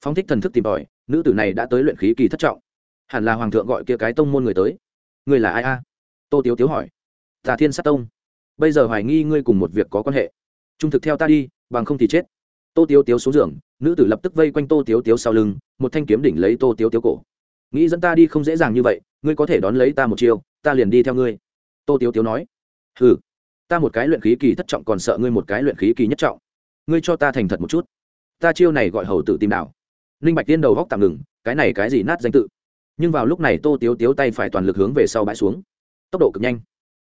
phóng thích thần thức tìm tòi, nữ tử này đã tới luyện khí kỳ thất trọng. Hẳn là hoàng thượng gọi kia cái tông môn người tới. Người là ai a? Tô tiếu tiếu hỏi. Tà thiên sát tông. Bây giờ hoài nghi ngươi cùng một việc có quan hệ. Trung thực theo ta đi bằng không thì chết. Tô tiếu tiếu xuống giường, nữ tử lập tức vây quanh tô tiếu tiếu sau lưng, một thanh kiếm đỉnh lấy tô tiếu tiếu cổ. Nghĩ dẫn ta đi không dễ dàng như vậy, ngươi có thể đón lấy ta một chiêu, ta liền đi theo ngươi. Tô tiếu tiếu nói. Ừ ta một cái luyện khí kỳ thất trọng còn sợ ngươi một cái luyện khí kỳ nhất trọng. Ngươi cho ta thành thật một chút. Ta chiêu này gọi hầu tử tìm đảo ninh bạch tiên đầu góc tạm ngừng, cái này cái gì nát danh tự? Nhưng vào lúc này tô tiếu tiếu tay phải toàn lực hướng về sau bãi xuống. Tốc độ cực nhanh.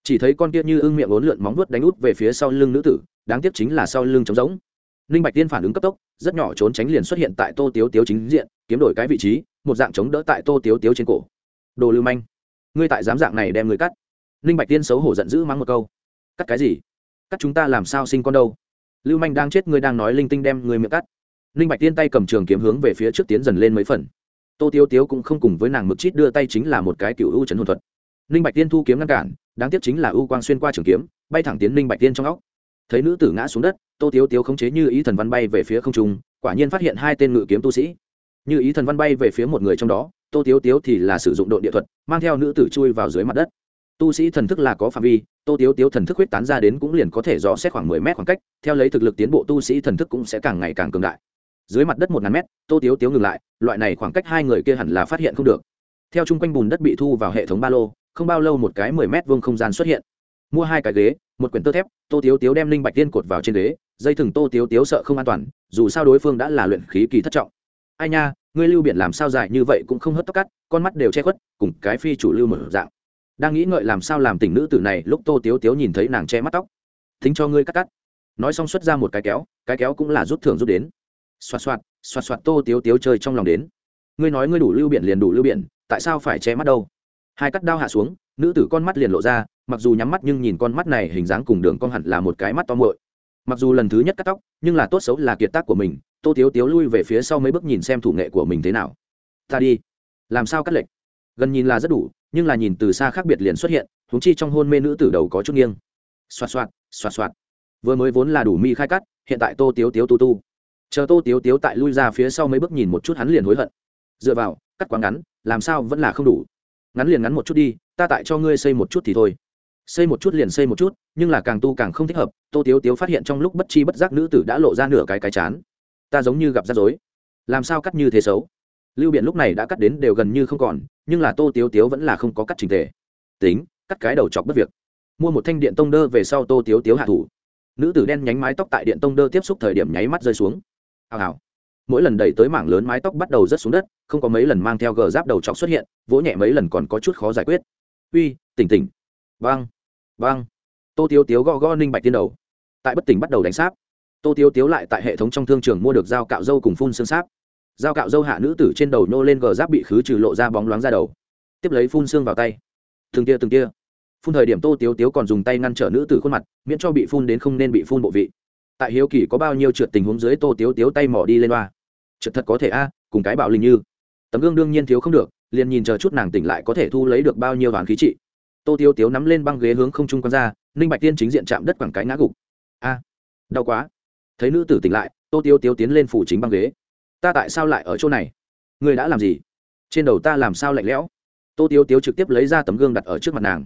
Chỉ thấy con kia như ưng miệng ốn lượn móng vuốt đánh út về phía sau lưng nữ tử đáng tiếc chính là sau lưng trống rỗng. Ninh bạch tiên phản ứng cấp tốc, rất nhỏ trốn tránh liền xuất hiện tại tô tiếu tiếu chính diện, kiếm đổi cái vị trí, một dạng chống đỡ tại tô tiếu tiếu trên cổ. Đồ lưu manh, ngươi tại dám dạng này đem người cắt? Ninh bạch tiên xấu hổ giận dữ mắng một câu. Cắt cái gì? Cắt chúng ta làm sao sinh con đâu? Lưu manh đang chết, ngươi đang nói linh tinh đem người miệng cắt. Ninh bạch tiên tay cầm trường kiếm hướng về phía trước tiến dần lên mấy phần. Tô tiếu tiếu cũng không cùng với nàng mực chít đưa tay chính là một cái cựu ưu trấn hồn thuật. Ninh bạch tiên thu kiếm ngăn cản, đáng tiếc chính là ưu quang xuyên qua trường kiếm, bay thẳng tiến ninh bạch tiên trong óc thấy nữ tử ngã xuống đất, tô tiếu tiếu khống chế như ý thần văn bay về phía không trung, quả nhiên phát hiện hai tên ngự kiếm tu sĩ. Như ý thần văn bay về phía một người trong đó, tô tiếu tiếu thì là sử dụng độ địa thuật, mang theo nữ tử chui vào dưới mặt đất. Tu sĩ thần thức là có phạm vi, tô tiếu tiếu thần thức huyết tán ra đến cũng liền có thể rõ xét khoảng mười mét khoảng cách, theo lấy thực lực tiến bộ tu sĩ thần thức cũng sẽ càng ngày càng cường đại. Dưới mặt đất một ngàn mét, tô tiếu tiếu ngừng lại, loại này khoảng cách hai người kia hẳn là phát hiện không được. Theo chung quanh bùn đất bị thu vào hệ thống ba lô, không bao lâu một cái mười mét vuông không gian xuất hiện. Mua hai cái ghế một quyển tơ thép, tô tiếu tiếu đem linh bạch tiên cột vào trên ghế, dây thừng tô tiếu tiếu sợ không an toàn, dù sao đối phương đã là luyện khí kỳ thất trọng. Ai nha, ngươi lưu biển làm sao dài như vậy cũng không hớt tóc cắt, con mắt đều che khuất, cùng cái phi chủ lưu mở dạng. Đang nghĩ ngợi làm sao làm tình nữ tử này, lúc tô tiếu tiếu nhìn thấy nàng che mắt tóc. Thính cho ngươi cắt cắt. Nói xong xuất ra một cái kéo cái kéo cũng là rút thưởng rút đến. Xoạt xoạt xoạt xoạt tô tiếu tiếu chơi trong lòng đến. Ngươi nói ngươi đủ lưu biển liền đủ lưu biển, tại sao phải che mắt đâu? Hai cắt đao hạ xuống, nữ tử con mắt liền lộ ra mặc dù nhắm mắt nhưng nhìn con mắt này hình dáng cùng đường con hẳn là một cái mắt to mội mặc dù lần thứ nhất cắt tóc, nhưng là tốt xấu là kiệt tác của mình, tô tiếu tiếu lui về phía sau mấy bước nhìn xem thủ nghệ của mình thế nào. Ta đi. Làm sao cắt lệch? Gần nhìn là rất đủ, nhưng là nhìn từ xa khác biệt liền xuất hiện thúng chi trong hôn mê nữ tử đầu có chút nghiêng. Xoạt xoạt xoạt xoạt. Vừa mới vốn là đủ mi khai cắt, hiện tại tô tiếu tiếu tu tu. Chờ tô tiếu tiếu tại lui ra phía sau mấy bước nhìn một chút hắn liền hối hận. Dựa vào, cắt quá ngắn, làm sao vẫn là không đủ. Ngắn liền ngắn một chút đi, ta tại cho ngươi xây một chút thì thôi xây một chút liền xây một chút, nhưng là càng tu càng không thích hợp, tô tiếu tiếu phát hiện trong lúc bất chi bất giác nữ tử đã lộ ra nửa cái cái chán. Ta giống như gặp rắc rối. Làm sao cắt như thế xấu? Lưu biện lúc này đã cắt đến đều gần như không còn, nhưng là tô tiếu tiếu vẫn là không có cắt trình thể. Tính, cắt cái đầu chọc bất việc. Mua một thanh điện tông đơ về sau tô tiếu tiếu hạ thủ. Nữ tử đen nhánh mái tóc tại điện tông đơ tiếp xúc thời điểm nháy mắt rơi xuống. Hào hào. Mỗi lần đẩy tới mảng lớn mái tóc bắt đầu rớt xuống đất, không có mấy lần mang theo gờ giáp đầu chọc xuất hiện, vỗ nhẹ mấy lần còn có chút khó giải quyết. Uy, tỉnh tỉnh. Vang vâng, tô tiếu tiếu gõ gõ ninh bạch tiên đầu. Tại bất tỉnh bắt đầu đánh sáp. Tô tiếu tiếu lại tại hệ thống trong thương trường mua được dao cạo dâu cùng phun xương sáp. Dao cạo dâu hạ nữ tử trên đầu nhô lên gờ giáp bị khứ trừ lộ ra bóng loáng ra đầu. Tiếp lấy phun xương vào tay. Từng tia từng tia phun thời điểm tô tiếu tiếu còn dùng tay ngăn trở nữ tử khuôn mặt miễn cho bị phun đến không nên bị phun bộ vị. Tại hiếu kỳ có bao nhiêu trượt tình huống dưới tô tiếu tiếu tay mỏ đi lên loa. Trượt thật có thể a cùng cái bạo linh như. Tấm gương đương nhiên thiếu không được liền nhìn chờ chút nàng tỉnh lại có thể thu lấy được bao nhiêu đoàn khí trị tô tiêu tiếu nắm lên băng ghế hướng không trung quan ra, ninh bạch tiên chính diện chạm đất quảng cái ngã gục. A, đau quá. Thấy nữ tử tỉnh lại, tô tiêu tiếu tiến lên phủ chính băng ghế. Ta tại sao lại ở chỗ này? Người đã làm gì? Trên đầu ta làm sao lạnh lẽo? Tô tiêu tiếu trực tiếp lấy ra tấm gương đặt ở trước mặt nàng.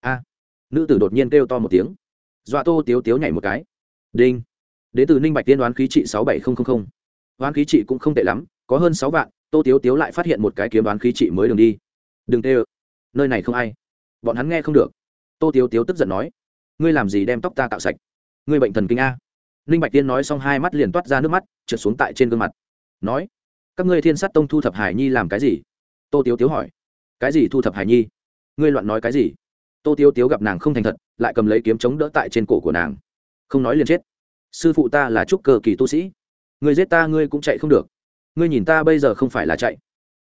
A, nữ tử đột nhiên kêu to một tiếng. Dọa tô tiếu tiếu nhảy một cái. Đinh. Đến từ ninh bạch tiên đoán khí trị sáu bảy nghìn đoán khí trị cũng không tệ lắm, có hơn sáu vạn, tô tiếu tiếu lại phát hiện một cái kiếm đoán khí trị mới đường đi. Đừng tê ơ nơi này không ai bọn hắn nghe không được. Tô tiếu tiếu tức giận nói, ngươi làm gì đem tóc ta cạo sạch? Ngươi bệnh thần kinh a. Ninh bạch tiên nói xong hai mắt liền toát ra nước mắt, trượt xuống tại trên gương mặt. Nói, các ngươi thiên sát tông thu thập hải nhi làm cái gì? Tô tiếu tiếu hỏi, cái gì thu thập hải nhi? Ngươi loạn nói cái gì? Tô tiếu tiếu gặp nàng không thành thật, lại cầm lấy kiếm chống đỡ tại trên cổ của nàng. Không nói liền chết. Sư phụ ta là trúc cơ kỳ tu sĩ. Ngươi giết ta ngươi cũng chạy không được. Ngươi nhìn ta bây giờ không phải là chạy.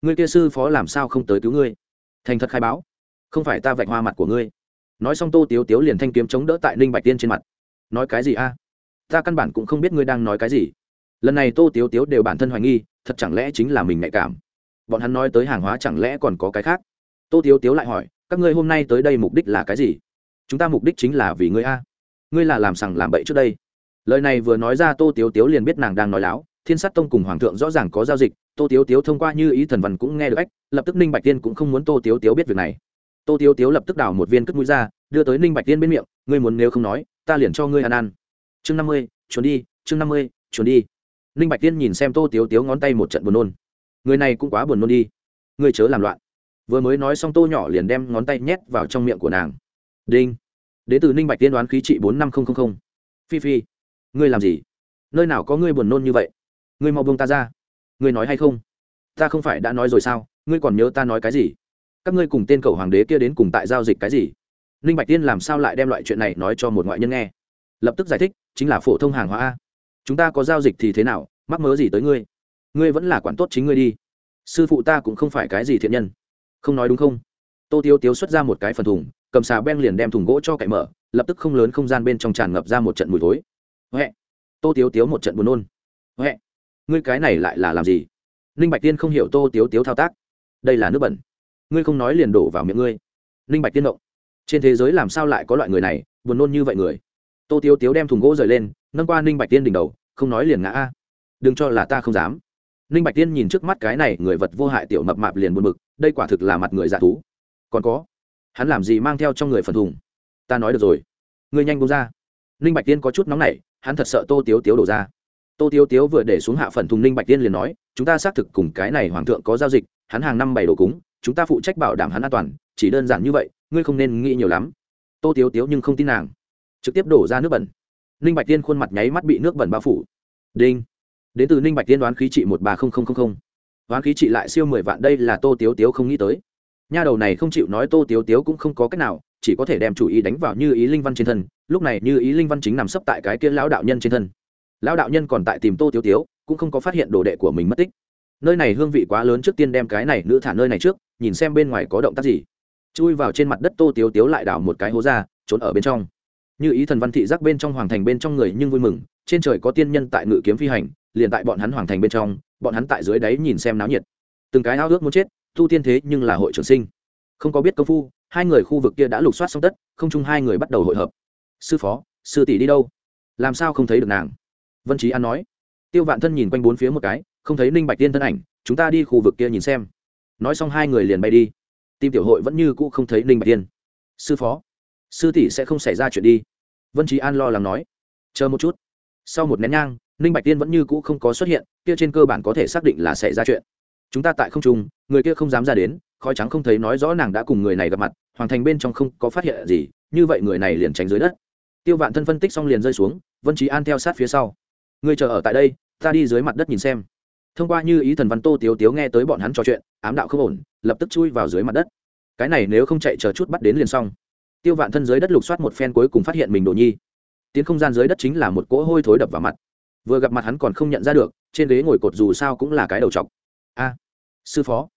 Ngươi kia sư phó làm sao không tới cứu ngươi? Thành thật khai báo không phải ta vạch hoa mặt của ngươi. Nói xong tô tiếu tiếu liền thanh kiếm chống đỡ tại ninh bạch tiên trên mặt. Nói cái gì a? Ta căn bản cũng không biết ngươi đang nói cái gì. Lần này tô tiếu tiếu đều bản thân hoài nghi, thật chẳng lẽ chính là mình nhạy cảm? Bọn hắn nói tới hàng hóa chẳng lẽ còn có cái khác? Tô tiếu tiếu lại hỏi, các ngươi hôm nay tới đây mục đích là cái gì? Chúng ta mục đích chính là vì ngươi a. Ngươi là làm sằng làm bậy trước đây. Lời này vừa nói ra tô tiếu tiếu liền biết nàng đang nói láo. Thiên sát tông cùng hoàng thượng rõ ràng có giao dịch, tô tiếu tiếu thông qua như ý thần văn cũng nghe được ách, lập tức ninh bạch tiên cũng không muốn tô tiếu tiếu biết việc này tô tiếu tiếu lập tức đào một viên cất mũi ra, đưa tới ninh bạch tiên bên miệng, ngươi muốn nếu không nói, ta liền cho ngươi ăn ăn. Chương năm mươi trốn đi, chương năm mươi trốn đi. Ninh bạch tiên nhìn xem tô tiếu tiếu ngón tay một trận buồn nôn. Người này cũng quá buồn nôn đi. Ngươi chớ làm loạn. Vừa mới nói xong tô nhỏ liền đem ngón tay nhét vào trong miệng của nàng. Đinh. Đ từ ninh bạch tiên đoán khí trị bốn năm nghìn phi phi, ngươi làm gì? Nơi nào có ngươi buồn nôn như vậy? Ngươi mau buông ta ra. Ngươi nói hay không? Ta không phải đã nói rồi sao? Ngươi còn nhớ ta nói cái gì? Các ngươi cùng tên cầu hoàng đế kia đến cùng tại giao dịch cái gì? Ninh bạch tiên làm sao lại đem loại chuyện này nói cho một ngoại nhân nghe? Lập tức giải thích, chính là phổ thông hàng hóa a. Chúng ta có giao dịch thì thế nào, mắc mớ gì tới ngươi? Ngươi vẫn là quản tốt chính ngươi đi. Sư phụ ta cũng không phải cái gì thiện nhân. Không nói đúng không? Tô tiêu tiếu xuất ra một cái phần thùng, cầm xà beng liền đem thùng gỗ cho cậy mở, lập tức không lớn không gian bên trong tràn ngập ra một trận mùi thối. Huệ. Tô tiếu tiếu một trận buồn nôn. Huệ. Ngươi cái này lại là làm gì? Ninh bạch tiên không hiểu tô tiếu tiếu thao tác. Đây là nước bẩn ngươi không nói liền đổ vào miệng ngươi. Ninh bạch tiên động. Trên thế giới làm sao lại có loại người này, buồn nôn như vậy người? Tô tiếu tiếu đem thùng gỗ rời lên, nâng qua ninh bạch tiên đỉnh đầu, không nói liền ngã a. Đừng cho là ta không dám. Ninh bạch tiên nhìn trước mắt cái này, người vật vô hại tiểu mập mạp liền buồn mực. đây quả thực là mặt người dạ thú. Còn có, hắn làm gì mang theo trong người phần thùng? Ta nói được rồi. Ngươi nhanh bông ra. Ninh bạch tiên có chút nóng nảy, hắn thật sợ tô tiếu tiếu đổ ra. Tô tiếu tiếu vừa để xuống hạ phần thùng ninh bạch tiên liền nói, chúng ta xác thực cùng cái này hoàng thượng có giao dịch, hắn hàng năm bảy đồ cúng chúng ta phụ trách bảo đảm hắn an toàn, chỉ đơn giản như vậy, ngươi không nên nghĩ nhiều lắm. Tô tiếu tiếu nhưng không tin nàng, trực tiếp đổ ra nước bẩn. Ninh bạch tiên khuôn mặt nháy mắt bị nước bẩn bao phủ. Đinh. Đến từ ninh bạch tiên đoán khí trị một ba không không không đoán khí trị lại siêu mười vạn, đây là tô tiếu tiếu không nghĩ tới. Nha đầu này không chịu nói tô tiếu tiếu cũng không có cách nào, chỉ có thể đem chủ ý đánh vào như ý linh văn trên thân, lúc này như ý linh văn chính nằm sấp tại cái kia lão đạo nhân trên thân. Lão đạo nhân còn tại tìm tô tiếu tiếu, cũng không có phát hiện đồ đệ của mình mất tích. Nơi này hương vị quá lớn, trước tiên đem cái này nữ thả nơi này trước nhìn xem bên ngoài có động tác gì. Chui vào trên mặt đất tô tiếu tiếu lại đảo một cái hố ra, trốn ở bên trong. Như ý thần văn thị giác bên trong hoàng thành bên trong người nhưng vui mừng, trên trời có tiên nhân tại ngự kiếm phi hành, liền tại bọn hắn hoàng thành bên trong, bọn hắn tại dưới đáy nhìn xem náo nhiệt. Từng cái ao ước muốn chết, tu tiên thế nhưng là hội trưởng sinh. Không có biết công phu, hai người khu vực kia đã lục soát xong tất, không chung hai người bắt đầu hội hợp. Sư phó, sư tỷ đi đâu? Làm sao không thấy được nàng? Vân trí an nói. Tiêu vạn thân nhìn quanh bốn phía một cái, không thấy ninh bạch tiên thân ảnh, chúng ta đi khu vực kia nhìn xem nói xong hai người liền bay đi. Tim tiểu hội vẫn như cũ không thấy ninh bạch tiên sư phó, sư tỷ sẽ không xảy ra chuyện đi. Vân trí an lo lắng nói. Chờ một chút. Sau một nén nhang, ninh bạch tiên vẫn như cũ không có xuất hiện, kia trên cơ bản có thể xác định là xảy ra chuyện. Chúng ta tại không trung, người kia không dám ra đến, khói trắng không thấy nói rõ nàng đã cùng người này gặp mặt, hoàng thành bên trong không có phát hiện gì, như vậy người này liền tránh dưới đất. Tiêu vạn thân phân tích xong liền rơi xuống, vân trí an theo sát phía sau. Người chờ ở tại đây, ta đi dưới mặt đất nhìn xem thông qua như ý thần văn tô tiếu tiếu nghe tới bọn hắn trò chuyện, ám đạo không ổn, lập tức chui vào dưới mặt đất. Cái này nếu không chạy chờ chút bắt đến liền xong. Tiêu vạn thân dưới đất lục soát một phen cuối cùng phát hiện mình đồ nhi. Tiến không gian dưới đất chính là một cỗ hôi thối đập vào mặt. Vừa gặp mặt hắn còn không nhận ra được, trên ghế ngồi cột dù sao cũng là cái đầu chọc a, sư phó,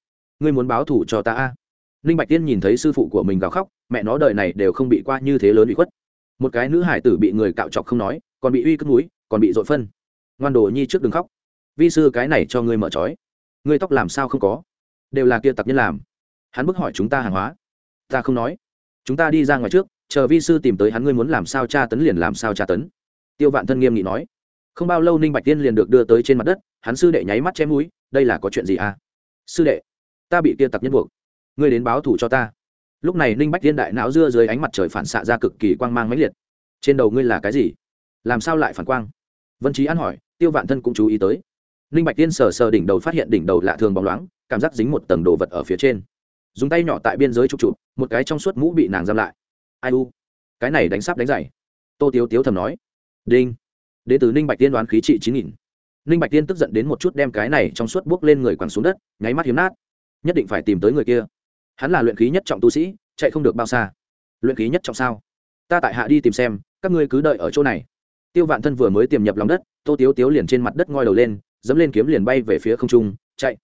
ngươi muốn báo thủ cho ta a? Ninh bạch tiên nhìn thấy sư phụ của mình gào khóc, mẹ nó đời này đều không bị qua như thế lớn bị khuất. Một cái nữ hải tử bị người cạo chọc không nói, còn bị uy cất núi, còn bị dội phân. Ngoan đồ nhi trước đừng khóc vi sư cái này cho ngươi mở trói. Ngươi tóc làm sao không có? Đều là kia tặc nhân làm. Hắn bức hỏi chúng ta hàng hóa. Ta không nói. Chúng ta đi ra ngoài trước, chờ vi sư tìm tới hắn ngươi muốn làm sao tra tấn liền làm sao tra tấn. Tiêu vạn thân nghiêm nghị nói. Không bao lâu ninh bạch tiên liền được đưa tới trên mặt đất, hắn sư đệ nháy mắt chém núi đây là có chuyện gì à? Sư đệ, ta bị kia tặc nhân buộc. Ngươi đến báo thủ cho ta. Lúc này ninh bạch tiên đại não dưa dưới ánh mặt trời phản xạ ra cực kỳ quang mang mãnh liệt. Trên đầu ngươi là cái gì? Làm sao lại phản quang? Vân trí an hỏi, tiêu vạn thân cũng chú ý tới ninh bạch tiên sờ sờ đỉnh đầu phát hiện đỉnh đầu lạ thường bóng loáng, cảm giác dính một tầng đồ vật ở phía trên. Dùng tay nhỏ tại biên giới trục trụ một cái trong suốt mũ bị nàng giam lại. Ai u? Cái này đánh sắp đánh dày. Tô tiếu tiếu thầm nói. Đinh. Đ ế từ ninh bạch tiên đoán khí trị chín nghìn. Ninh bạch tiên tức giận đến một chút đem cái này trong suốt buốc lên người quẳng xuống đất, nháy mắt hiếm nát. Nhất định phải tìm tới người kia. Hắn là luyện khí nhất trọng tu sĩ, chạy không được bao xa. Luyện khí nhất trọng sao? Ta tại hạ đi tìm xem, các ngươi cứ đợi ở chỗ này. Tiêu vạn thân vừa mới tiềm nhập lòng đất, tô tiếu tiếu liền trên mặt đất ngoi đầu lên dẫm lên kiếm liền bay về phía không trung, chạy.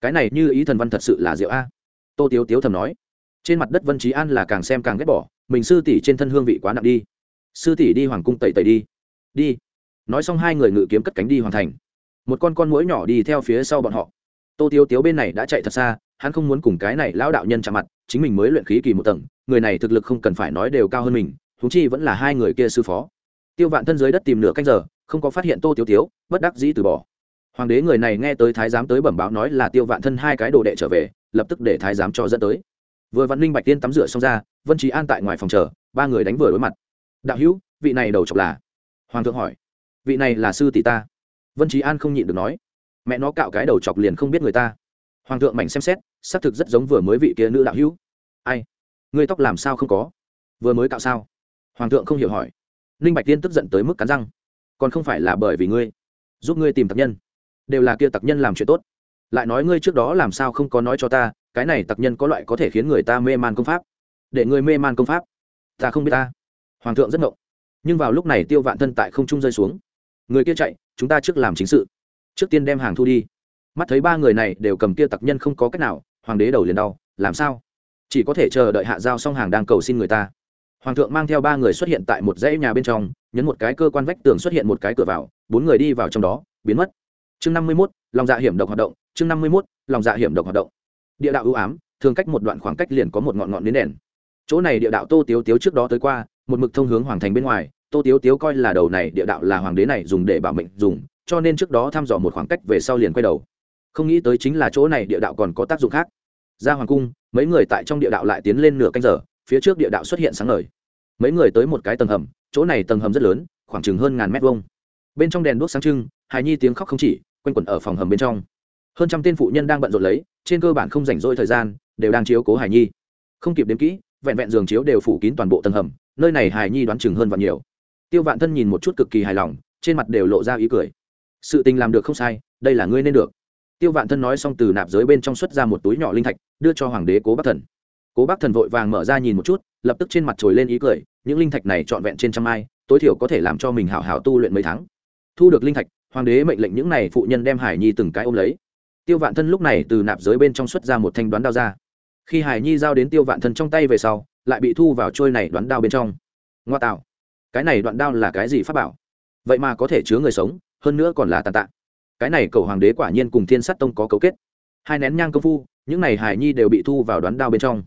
Cái này như ý thần văn thật sự là diệu a. Tô tiếu tiếu thầm nói. Trên mặt đất vân trí an là càng xem càng ghét bỏ, mình sư tỷ trên thân hương vị quá nặng đi. Sư tỷ đi hoàng cung tẩy tẩy đi. Đi. Nói xong hai người ngự kiếm cất cánh đi hoàn thành. Một con con mũi nhỏ đi theo phía sau bọn họ. Tô tiếu tiếu bên này đã chạy thật xa, hắn không muốn cùng cái này lão đạo nhân chạm mặt, chính mình mới luyện khí kỳ một tầng, người này thực lực không cần phải nói đều cao hơn mình thú chi vẫn là hai người kia sư phó. Tiêu vạn thân dưới đất tìm nửa canh giờ, không có phát hiện tô tiếu tiếu, bất đắc dĩ từ bỏ hoàng đế người này nghe tới thái giám tới bẩm báo nói là tiêu vạn thân hai cái đồ đệ trở về, lập tức để thái giám cho dẫn tới. Vừa văn ninh bạch tiên tắm rửa xong ra, vân trí an tại ngoài phòng chờ, ba người đánh vừa đối mặt. Đạo hữu, vị này đầu chọc là? Hoàng thượng hỏi. Vị này là sư tỷ ta. Vân trí an không nhịn được nói. Mẹ nó cạo cái đầu chọc liền không biết người ta. Hoàng thượng mảnh xem xét, xác thực rất giống vừa mới vị kia nữ đạo hữu. Ai? Ngươi tóc làm sao không có? Vừa mới cạo sao? Hoàng thượng không hiểu hỏi. Ninh bạch tiên tức giận tới mức cắn răng. Còn không phải là bởi vì ngươi, giúp ngươi tìm tập nhân đều là kia tặc nhân làm chuyện tốt. Lại nói ngươi trước đó làm sao không có nói cho ta, cái này tặc nhân có loại có thể khiến người ta mê man công pháp. Để người mê man công pháp, ta không biết ta. Hoàng thượng rất ngộng. Nhưng vào lúc này tiêu vạn thân tại không trung rơi xuống. Người kia chạy, chúng ta trước làm chính sự. Trước tiên đem hàng thu đi. Mắt thấy ba người này đều cầm kia tặc nhân không có cách nào, hoàng đế đầu liền đau, làm sao? Chỉ có thể chờ đợi hạ giao xong hàng đang cầu xin người ta. Hoàng thượng mang theo ba người xuất hiện tại một dãy nhà bên trong, nhấn một cái cơ quan vách tường xuất hiện một cái cửa vào, bốn người đi vào trong đó, biến mất chương năm mươi mốt, lòng dạ hiểm độc hoạt động, chương năm mươi mốt, lòng dạ hiểm độc hoạt động. Địa đạo ưu ám, thường cách một đoạn khoảng cách liền có một ngọn ngọn nến đèn. Chỗ này địa đạo tô tiếu tiếu trước đó tới qua, một mực thông hướng hoàng thành bên ngoài, tô tiếu tiếu coi là đầu này địa đạo là hoàng đế này dùng để bảo mệnh dùng, cho nên trước đó thăm dò một khoảng cách về sau liền quay đầu. Không nghĩ tới chính là chỗ này địa đạo còn có tác dụng khác. Ra hoàng cung, mấy người tại trong địa đạo lại tiến lên nửa canh giờ, phía trước địa đạo xuất hiện sáng ngời. Mấy người tới một cái tầng hầm, chỗ này tầng hầm rất lớn, khoảng chừng hơn ngàn mét vuông. Bên trong đèn đuốc sáng trưng, hài nhi tiếng khóc không chỉ quanh quẩn ở phòng hầm bên trong. Hơn trăm tên phụ nhân đang bận rộn lấy, trên cơ bản không rảnh rỗi thời gian, đều đang chiếu cố Hải nhi. Không kịp đếm kỹ, vẹn vẹn giường chiếu đều phủ kín toàn bộ tầng hầm, nơi này Hải nhi đoán chừng hơn và nhiều. Tiêu vạn thân nhìn một chút cực kỳ hài lòng, trên mặt đều lộ ra ý cười. Sự tình làm được không sai, đây là ngươi nên được. Tiêu vạn thân nói xong từ nạp giới bên trong xuất ra một túi nhỏ linh thạch, đưa cho hoàng đế cố bắc thần. Cố bắc thần vội vàng mở ra nhìn một chút, lập tức trên mặt trồi lên ý cười, những linh thạch này trọn vẹn trên trăm ai, tối thiểu có thể làm cho mình hảo hảo tu luyện mấy tháng. Thu được linh thạch hoàng đế mệnh lệnh những này phụ nhân đem hải nhi từng cái ôm lấy. Tiêu vạn thân lúc này từ nạp giới bên trong xuất ra một thanh đoán đao ra. Khi hải nhi giao đến tiêu vạn thân trong tay về sau, lại bị thu vào trôi này đoán đao bên trong. Ngoa tạo. Cái này đoạn đao là cái gì pháp bảo? Vậy mà có thể chứa người sống, hơn nữa còn là tàn tạ. Cái này cầu hoàng đế quả nhiên cùng thiên sát tông có cấu kết. Hai nén nhang công phu, những này hải nhi đều bị thu vào đoán đao bên trong.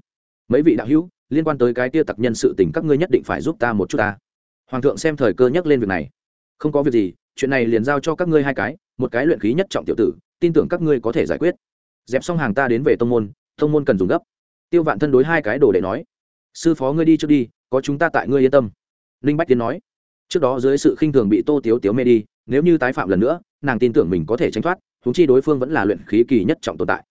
Mấy vị đạo hữu, liên quan tới cái tia tặc nhân sự tình các ngươi nhất định phải giúp ta một chút ta. Hoàng thượng xem thời cơ nhắc lên việc này. Không có việc gì chuyện này liền giao cho các ngươi hai cái, một cái luyện khí nhất trọng tiểu tử, tin tưởng các ngươi có thể giải quyết. Dẹp xong hàng ta đến về tông môn tông môn cần dùng gấp. Tiêu vạn thân đối hai cái đồ để nói, sư phó ngươi đi trước đi, có chúng ta tại ngươi yên tâm. Linh bách tiến nói, trước đó dưới sự khinh thường bị tô tiếu tiếu mê đi, nếu như tái phạm lần nữa, nàng tin tưởng mình có thể tránh thoát thúng chi đối phương vẫn là luyện khí kỳ nhất trọng tồn tại.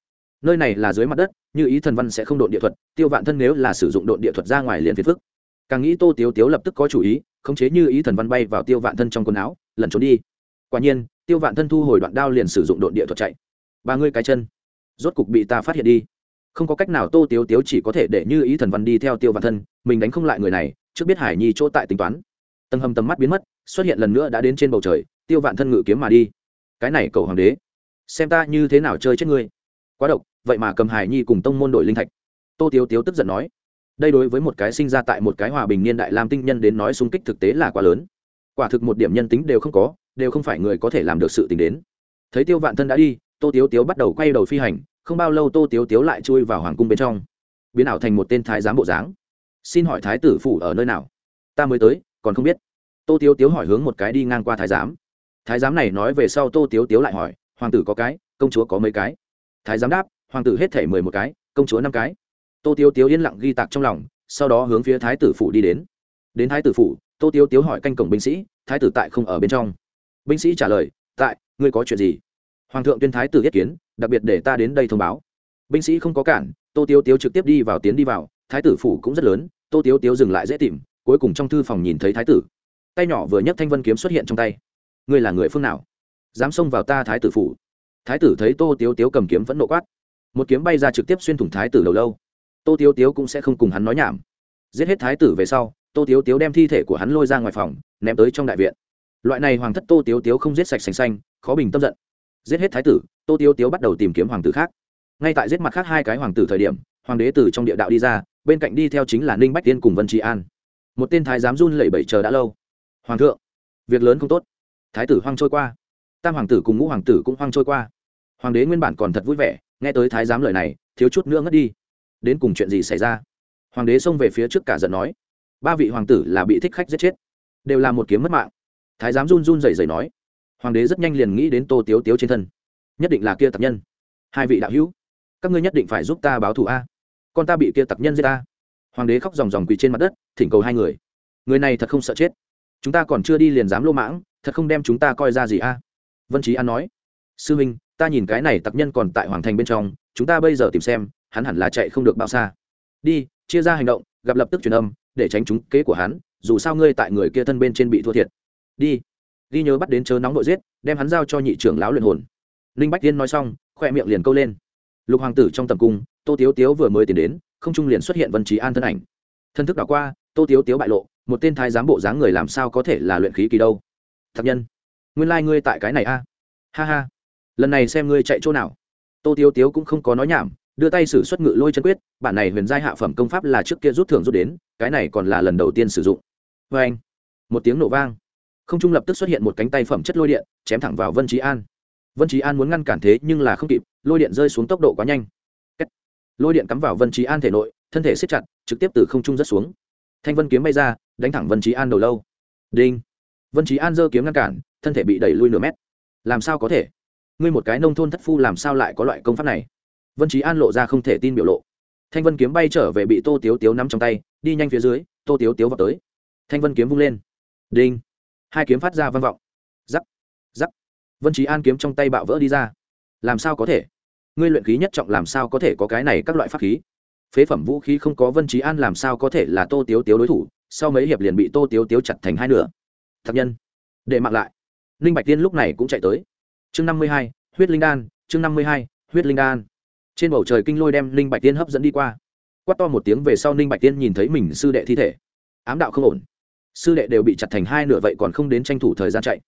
Nơi này là dưới mặt đất, như ý thần văn sẽ không độn địa thuật, tiêu vạn thân nếu là sử dụng độn địa thuật ra ngoài liền phiền phức. Càng nghĩ tô tiếu tiếu lập tức có chủ ý khống chế như ý thần văn bay vào tiêu vạn thân trong quần áo, lẩn trốn đi. Quả nhiên, tiêu vạn thân thu hồi đoạn đao liền sử dụng độn địa thuật chạy. Ba ngươi cái chân, rốt cục bị ta phát hiện đi. Không có cách nào tô tiếu tiếu chỉ có thể để như ý thần văn đi theo tiêu vạn thân, mình đánh không lại người này, trước biết hải nhi chỗ tại tính toán. Tầng hầm tầm mắt biến mất, xuất hiện lần nữa đã đến trên bầu trời, tiêu vạn thân ngự kiếm mà đi. Cái này cầu hoàng đế, xem ta như thế nào chơi chết ngươi. Quá độc, vậy mà cầm hải nhi cùng tông môn đội linh thạch. Tô tiếu tiếu tức giận nói đây đối với một cái sinh ra tại một cái hòa bình niên đại lam tinh nhân đến nói xung kích thực tế là quá lớn. Quả thực một điểm nhân tính đều không có, đều không phải người có thể làm được sự tình đến. Thấy tiêu vạn thân đã đi, tô tiếu tiếu bắt đầu quay đầu phi hành, không bao lâu tô tiếu tiếu lại chui vào hoàng cung bên trong. Biến ảo thành một tên thái giám bộ dáng. Xin hỏi thái tử phủ ở nơi nào? Ta mới tới, còn không biết. Tô tiếu tiếu hỏi hướng một cái đi ngang qua thái giám. Thái giám này nói về sau tô tiếu tiếu lại hỏi, hoàng tử có cái, công chúa có mấy cái? Thái giám đáp, hoàng tử hết thể mười một cái, công chúa năm cái tô tiếu tiếu yên lặng ghi tạc trong lòng, sau đó hướng phía thái tử phủ đi đến. Đến thái tử phủ, tô tiếu tiếu hỏi canh cổng binh sĩ, thái tử tại không ở bên trong. Binh sĩ trả lời, tại, ngươi có chuyện gì? Hoàng thượng tuyên thái tử yết kiến, đặc biệt để ta đến đây thông báo. Binh sĩ không có cản, tô tiếu tiếu trực tiếp đi vào tiến đi vào, thái tử phủ cũng rất lớn, tô tiếu tiếu dừng lại dễ tìm, cuối cùng trong thư phòng nhìn thấy thái tử. Tay nhỏ vừa nhấc thanh vân kiếm xuất hiện trong tay. Ngươi là người phương nào? Dám xông vào ta thái tử phủ? Thái tử thấy tô tiếu tiếu cầm kiếm vẫn nộ quát. Một kiếm bay ra trực tiếp xuyên thủng thái tử đầu lâu tô tiếu tiếu cũng sẽ không cùng hắn nói nhảm. Giết hết thái tử về sau, tô tiếu tiếu đem thi thể của hắn lôi ra ngoài phòng, ném tới trong đại viện. Loại này hoàng thất tô tiếu tiếu không giết sạch sành xanh, khó bình tâm giận. Giết hết thái tử, tô tiếu tiếu bắt đầu tìm kiếm hoàng tử khác. Ngay tại giết mặt khác hai cái hoàng tử thời điểm, hoàng đế từ trong địa đạo đi ra, bên cạnh đi theo chính là ninh bách tiên cùng vân trị an. Một tên thái giám run lẩy bẩy chờ đã lâu. Hoàng thượng, việc lớn không tốt. Thái tử hoang trôi qua. Tam hoàng tử cùng ngũ hoàng tử cũng hoang trôi qua. Hoàng đế nguyên bản còn thật vui vẻ, nghe tới thái giám lời này, thiếu chút nữa ngất đi đến cùng chuyện gì xảy ra? Hoàng đế xông về phía trước cả giận nói, ba vị hoàng tử là bị thích khách giết chết, đều là một kiếm mất mạng. Thái giám run run rẩy rẩy nói, hoàng đế rất nhanh liền nghĩ đến tô tiếu tiếu trên thân. Nhất định là kia tặc nhân. Hai vị đạo hữu, các ngươi nhất định phải giúp ta báo thù a. Con ta bị kia tặc nhân giết ta hoàng đế khóc ròng ròng quỳ trên mặt đất, thỉnh cầu hai người. Người này thật không sợ chết. Chúng ta còn chưa đi liền dám lô mãng, thật không đem chúng ta coi ra gì a. Vân trí an nói, sư minh ta nhìn cái này tặc nhân còn tại hoàng thành bên trong, chúng ta bây giờ tìm xem hắn hẳn là chạy không được bao xa. Đi, chia ra hành động, gặp lập tức truyền âm, để tránh chúng kế của hắn, dù sao ngươi tại người kia thân bên trên bị thua thiệt. Đi. Ghi nhớ bắt đến chớ nóng nội giết, đem hắn giao cho nhị trưởng lão luyện hồn. Ninh bách tiên nói xong, khoe miệng liền câu lên. Lục hoàng tử trong tầm cung, tô tiếu tiếu vừa mới tiến đến, không trung liền xuất hiện vân trí an thân ảnh. Thân thức đảo qua, tô tiếu tiếu bại lộ, một tên thái giám bộ dáng người làm sao có thể là luyện khí kỳ đâu. Thật nhân, nguyên lai、like、ngươi tại cái này a. Ha ha. Lần này xem ngươi chạy chỗ nào. Tô tiếu tiếu cũng không có nói nhảm đưa tay sử xuất ngự lôi chân quyết, bản này huyền giai hạ phẩm công pháp là trước kia rút thưởng rút đến, cái này còn là lần đầu tiên sử dụng. Vê anh, một tiếng nổ vang, không trung lập tức xuất hiện một cánh tay phẩm chất lôi điện, chém thẳng vào vân trí an. Vân trí an muốn ngăn cản thế nhưng là không kịp, lôi điện rơi xuống tốc độ quá nhanh. Lôi điện cắm vào vân trí an thể nội, thân thể siết chặt, trực tiếp từ không trung rớt xuống. Thanh vân kiếm bay ra, đánh thẳng vân trí an đầu lâu. Đinh. Vân trí an giơ kiếm ngăn cản, thân thể bị đẩy lui nửa mét. Làm sao có thể? Ngươi một cái nông thôn thất phu làm sao lại có loại công pháp này? Vân trí an lộ ra không thể tin biểu lộ. Thanh vân kiếm bay trở về bị tô tiếu tiếu nắm trong tay, đi nhanh phía dưới, tô tiếu tiếu vào tới. Thanh vân kiếm vung lên. Đinh. Hai kiếm phát ra vang vọng. Giắc giắc vân trí an kiếm trong tay bạo vỡ đi ra. Làm sao có thể? Ngươi luyện khí nhất trọng làm sao có thể có cái này các loại pháp khí? Phế phẩm vũ khí không có vân trí an làm sao có thể là tô tiếu tiếu đối thủ? Sau mấy hiệp liền bị tô tiếu tiếu chặt thành hai nửa. Thật nhân. Để mặc lại. Ninh bạch tiên lúc này cũng chạy tới. Chương năm mươi hai, huyết linh đan. Chương năm mươi hai, huyết linh đan trên bầu trời kinh lôi đem ninh bạch tiên hấp dẫn đi qua. Quát to một tiếng về sau ninh bạch tiên nhìn thấy mình sư đệ thi thể. Ám đạo không ổn. Sư đệ đều bị chặt thành hai nửa vậy còn không đến tranh thủ thời gian chạy.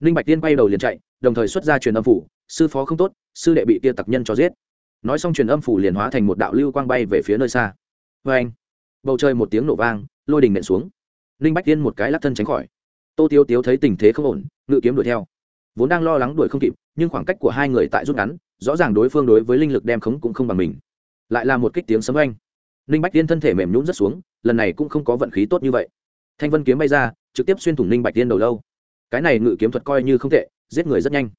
Ninh bạch tiên quay đầu liền chạy, đồng thời xuất ra truyền âm phủ, sư phó không tốt, sư đệ bị tia tặc nhân cho giết. Nói xong truyền âm phủ liền hóa thành một đạo lưu quang bay về phía nơi xa. Vê anh. Bầu trời một tiếng nổ vang, lôi đình nện xuống. Ninh bạch tiên một cái lắc thân tránh khỏi. Tô tiếu tiếu thấy tình thế không ổn, ngự kiếm đuổi theo. Vốn đang lo lắng đuổi không kịp, nhưng khoảng cách của hai người tại rút ngắn rõ ràng đối phương đối với linh lực đem khống cũng không bằng mình. Lại là một kích tiếng sấm oanh ninh bạch tiên thân thể mềm nhún rất xuống, lần này cũng không có vận khí tốt như vậy. Thanh vân kiếm bay ra, trực tiếp xuyên thủng ninh bạch tiên đầu lâu. Cái này ngự kiếm thuật coi như không tệ, giết người rất nhanh.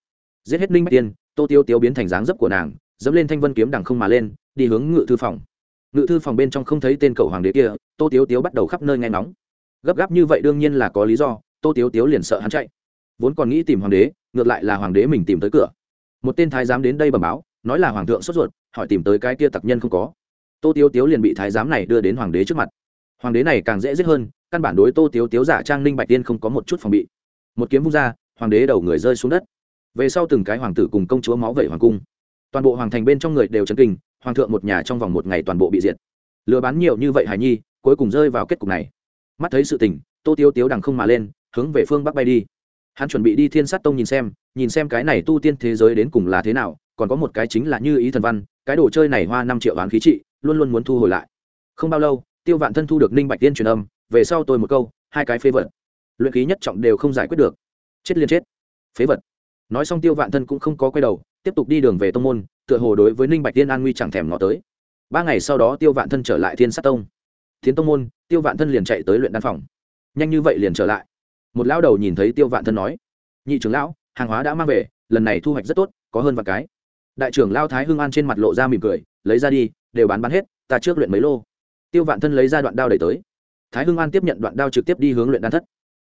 Giết hết ninh bạch tiên, tô tiêu tiêu biến thành dáng dấp của nàng, dẫm lên thanh vân kiếm đằng không mà lên, đi hướng ngự thư phòng. Ngự thư phòng bên trong không thấy tên cầu hoàng đế kia, tô tiếu tiếu bắt đầu khắp nơi nghe nóng gấp gáp như vậy đương nhiên là có lý do, tô tiếu tiếu liền sợ hắn chạy. Vốn còn nghĩ tìm hoàng đế, ngược lại là hoàng đế mình tìm tới cửa một tên thái giám đến đây bẩm báo, nói là hoàng thượng sốt ruột, hỏi tìm tới cái kia tặc nhân không có. Tô tiếu tiếu liền bị thái giám này đưa đến hoàng đế trước mặt. Hoàng đế này càng dễ giết hơn, căn bản đối tô tiếu tiếu giả trang ninh bạch tiên không có một chút phòng bị. Một kiếm vung ra, hoàng đế đầu người rơi xuống đất. Về sau từng cái hoàng tử cùng công chúa máu vẩy hoàng cung. Toàn bộ hoàng thành bên trong người đều chấn kinh, hoàng thượng một nhà trong vòng một ngày toàn bộ bị diệt. Lừa bán nhiều như vậy hài nhi, cuối cùng rơi vào kết cục này. Mắt thấy sự tình, tô tiêu tiếu đằng không mà lên, hướng về phương bắc bay đi. Hắn chuẩn bị đi thiên sát tông nhìn xem nhìn xem cái này tu tiên thế giới đến cùng là thế nào, còn có một cái chính là như ý thần văn, cái đồ chơi này hoa năm triệu đoán khí trị, luôn luôn muốn thu hồi lại. Không bao lâu, tiêu vạn thân thu được ninh bạch tiên truyền âm, về sau tôi một câu, hai cái phế vật. Luyện khí nhất trọng đều không giải quyết được. Chết liên chết. Phế vật. Nói xong tiêu vạn thân cũng không có quay đầu, tiếp tục đi đường về tông môn, tựa hồ đối với ninh bạch tiên an nguy chẳng thèm ngó tới. Ba ngày sau đó tiêu vạn thân trở lại thiên sát tông. Thiến tông môn, tiêu vạn thân liền chạy tới luyện đan phòng. Nhanh như vậy liền trở lại. Một lão đầu nhìn thấy tiêu vạn thân nói, nhị trưởng lão hàng hóa đã mang về, lần này thu hoạch rất tốt, có hơn vài cái. Đại trưởng lao thái hưng an trên mặt lộ ra mỉm cười, lấy ra đi, đều bán bán hết, ta trước luyện mấy lô. Tiêu vạn thân lấy ra đoạn đao đẩy tới. Thái hưng an tiếp nhận đoạn đao trực tiếp đi hướng luyện đan thất.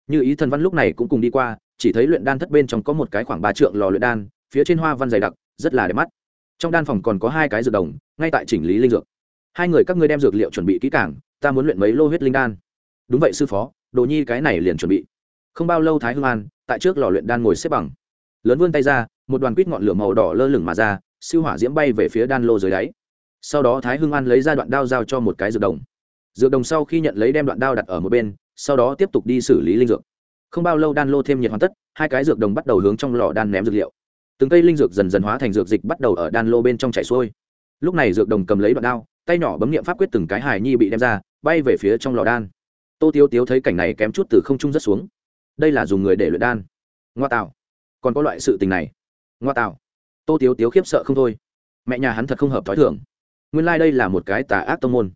Như ý thần văn lúc này cũng cùng đi qua, chỉ thấy luyện đan thất bên trong có một cái khoảng ba trượng lò luyện đan, phía trên hoa văn dày đặc, rất là đẹp mắt. Trong đan phòng còn có hai cái dược đồng, ngay tại chỉnh lý linh dược. Hai người các ngươi đem dược liệu chuẩn bị kỹ càng, ta muốn luyện mấy lô huyết linh đan. Đúng vậy sư phó, đồ nhi cái này liền chuẩn bị. Không bao lâu thái hưng an, tại trước lò luyện đan ngồi xếp bằng lớn vươn tay ra, một đoàn quýt ngọn lửa màu đỏ lơ lửng mà ra, siêu hỏa diễm bay về phía đan lô dưới đáy. Sau đó thái hưng an lấy ra đoạn đao giao cho một cái dược đồng. Dược đồng sau khi nhận lấy đem đoạn đao đặt ở một bên, sau đó tiếp tục đi xử lý linh dược. Không bao lâu đan lô thêm nhiệt hoàn tất, hai cái dược đồng bắt đầu hướng trong lò đan ném dược liệu. Từng cây linh dược dần dần hóa thành dược dịch bắt đầu ở đan lô bên trong chảy xuôi. Lúc này dược đồng cầm lấy đoạn đao, tay nhỏ bấm nghiệm pháp quyết từng cái hài nhi bị đem ra, bay về phía trong lò đan. Tô tiêu tiếu thấy cảnh này kém chút từ không trung rất xuống. Đây là dùng người để luyện đan. Ngoa tạo còn có loại sự tình này. Ngoa tạo. Tô tiếu tiếu khiếp sợ không thôi. Mẹ nhà hắn thật không hợp t h ó i thưởng nguyên lai、like、đây là một cái tà ác tông môn.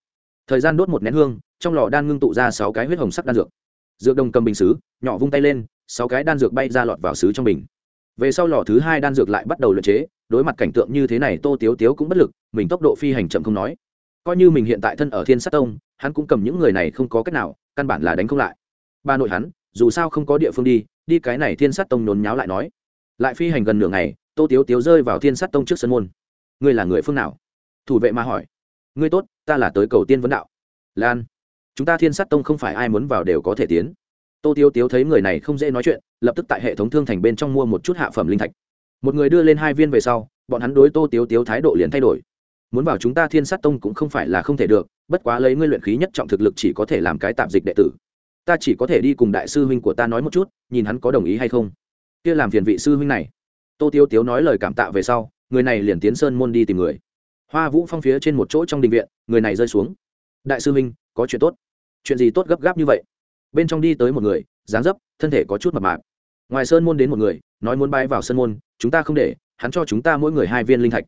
Thời gian đốt một nén hương, trong lò đan ngưng tụ ra sáu cái huyết hồng sắc đan dược. Dược đồng cầm bình xứ nhỏ vung tay lên, sáu cái đan dược bay ra lọt vào xứ trong bình. Về sau lò thứ hai đan dược lại bắt đầu luyện chế, đối mặt cảnh tượng như thế này tô tiếu tiếu cũng bất lực, mình tốc độ phi hành chậm không nói. Coi như mình hiện tại thân ở thiên sát tông, hắn cũng cầm những người này không có cách nào, căn bản là đánh không lại. Ba nội hắn, dù sao không có địa phương đi đi cái này thiên sát tông nhốn nháo lại nói. Lại phi hành gần nửa ngày, tô tiếu tiếu rơi vào thiên sát tông trước sân môn. Ngươi là người phương nào? Thủ vệ mà hỏi. Ngươi tốt, ta là tới cầu tiên vấn đạo. Lan, chúng ta thiên sát tông không phải ai muốn vào đều có thể tiến. Tô tiếu tiếu thấy người này không dễ nói chuyện, lập tức tại hệ thống thương thành bên trong mua một chút hạ phẩm linh thạch. Một người đưa lên hai viên về sau, bọn hắn đối tô tiếu tiếu thái độ liền thay đổi. Muốn vào chúng ta thiên sát tông cũng không phải là không thể được, bất quá lấy ngươi luyện khí nhất trọng thực lực chỉ có thể làm cái tạm dịch đệ tử ta chỉ có thể đi cùng đại sư huynh của ta nói một chút, nhìn hắn có đồng ý hay không. Kia làm phiền vị sư huynh này. Tô tiêu tiếu nói lời cảm tạ về sau, người này liền tiến sơn môn đi tìm người. Hoa vũ phong phía trên một chỗ trong đình viện, người này rơi xuống. Đại sư huynh, có chuyện tốt. Chuyện gì tốt gấp gáp như vậy? Bên trong đi tới một người, dáng dấp, thân thể có chút mập mạp. Ngoài sơn môn đến một người, nói muốn bay vào sơn môn, chúng ta không để, hắn cho chúng ta mỗi người hai viên linh thạch.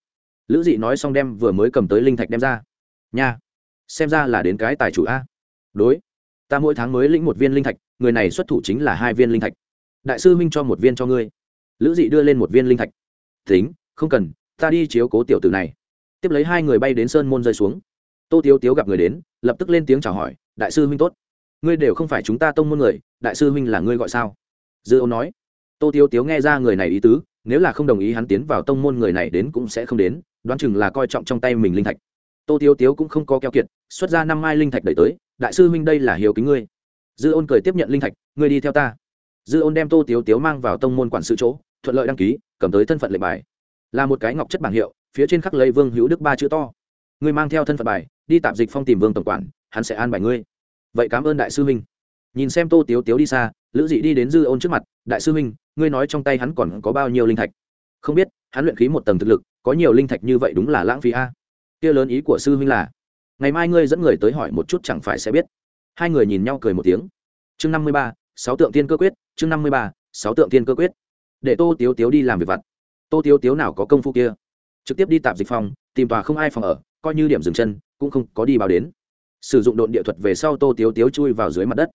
Lữ dị nói xong đem vừa mới cầm tới linh thạch đem ra. Nha, xem ra là đến cái tài chủ a. Đối ta mỗi tháng mới lĩnh một viên linh thạch, người này xuất thủ chính là hai viên linh thạch. Đại sư minh cho một viên cho ngươi. Lữ dị đưa lên một viên linh thạch. Tính, không cần, ta đi chiếu cố tiểu tử này. Tiếp lấy hai người bay đến sơn môn rơi xuống. Tô tiếu tiếu gặp người đến, lập tức lên tiếng chào hỏi, đại sư huynh tốt. Ngươi đều không phải chúng ta tông môn người, đại sư huynh là ngươi gọi sao? Dư ông nói. Tô tiếu tiếu nghe ra người này ý tứ, nếu là không đồng ý hắn tiến vào tông môn người này đến cũng sẽ không đến, đoán chừng là coi trọng trong tay mình linh thạch. Tô tiếu tiếu cũng không có keo kiệt, xuất ra năm mai linh thạch đẩy tới đại sư huynh đây là hiếu kính ngươi. Dư ôn cười tiếp nhận linh thạch, ngươi đi theo ta. Dư ôn đem tô tiếu tiếu mang vào tông môn quản sự chỗ, thuận lợi đăng ký, cầm tới thân phận lệnh bài. Là một cái ngọc chất bảng hiệu, phía trên khắc lấy vương hữu đức ba chữ to. Ngươi mang theo thân phận bài, đi tạm dịch phong tìm vương tổng quản, hắn sẽ an bài ngươi. Vậy cảm ơn đại sư huynh. Nhìn xem tô tiếu tiếu đi xa, lữ dị đi đến dư ôn trước mặt, đại sư huynh, ngươi nói trong tay hắn còn có bao nhiêu linh thạch? Không biết, hắn luyện khí một tầng thực lực, có nhiều linh thạch như vậy đúng là lãng phí a. Kia lớn ý của sư huynh là ngày mai ngươi dẫn người tới hỏi một chút chẳng phải sẽ biết. Hai người nhìn nhau cười một tiếng. Chương năm mươi ba, sáu tượng tiên cơ quyết, chương năm mươi ba, sáu tượng tiên cơ quyết. Để tô tiếu tiếu đi làm việc vặt. Tô tiếu tiếu nào có công phu kia? Trực tiếp đi tạp dịch phòng, tìm tòa không ai phòng ở, coi như điểm dừng chân, cũng không có đi báo đến. Sử dụng độn địa thuật về sau tô tiếu tiếu chui vào dưới mặt đất.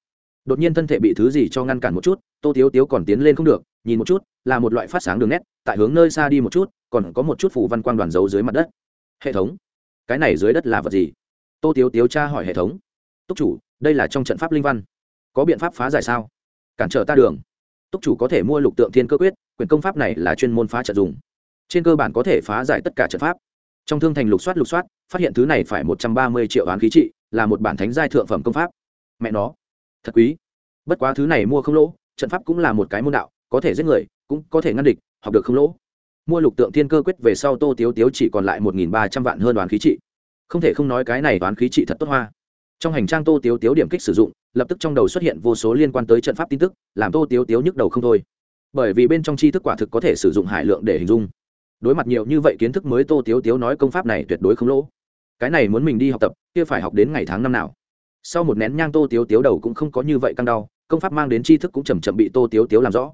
Đột nhiên thân thể bị thứ gì cho ngăn cản một chút, tô tiếu tiếu còn tiến lên không được, nhìn một chút, là một loại phát sáng đường nét, tại hướng nơi xa đi một chút, còn có một chút phủ văn quang đoàn giấu dưới mặt đất. Hệ thống. Cái này dưới đất là vật gì? Tô tiếu tiếu tra hỏi hệ thống. Túc chủ, đây là trong trận pháp linh văn. Có biện pháp phá giải sao? Cản trở ta đường. Túc chủ có thể mua lục tượng thiên cơ quyết, quyền công pháp này là chuyên môn phá trận dùng. Trên cơ bản có thể phá giải tất cả trận pháp. Trong thương thành lục soát lục soát, phát hiện thứ này phải một trăm ba mươi triệu án khí trị, là một bản thánh giai thượng phẩm công pháp. Mẹ nó. Thật quý. Bất quá thứ này mua không lỗ, trận pháp cũng là một cái môn đạo, có thể giết người, cũng có thể ngăn địch, học được không lỗ. Mua lục tượng thiên cơ quyết về sau tô tiếu tiếu chỉ còn lại một nghìn ba trăm vạn hơn đoàn khí trị không thể không nói cái này toán khí trị thật tốt hoa. Trong hành trang tô tiếu tiếu điểm kích sử dụng, lập tức trong đầu xuất hiện vô số liên quan tới trận pháp tin tức, làm tô tiếu tiếu nhức đầu không thôi. Bởi vì bên trong tri thức quả thực có thể sử dụng hải lượng để hình dung. Đối mặt nhiều như vậy kiến thức mới tô tiếu tiếu nói công pháp này tuyệt đối không lỗ. Cái này muốn mình đi học tập, kia phải học đến ngày tháng năm nào. Sau một nén nhang tô tiếu tiếu đầu cũng không có như vậy căng đau, công pháp mang đến tri thức cũng chầm chậm bị tô tiếu tiếu làm rõ.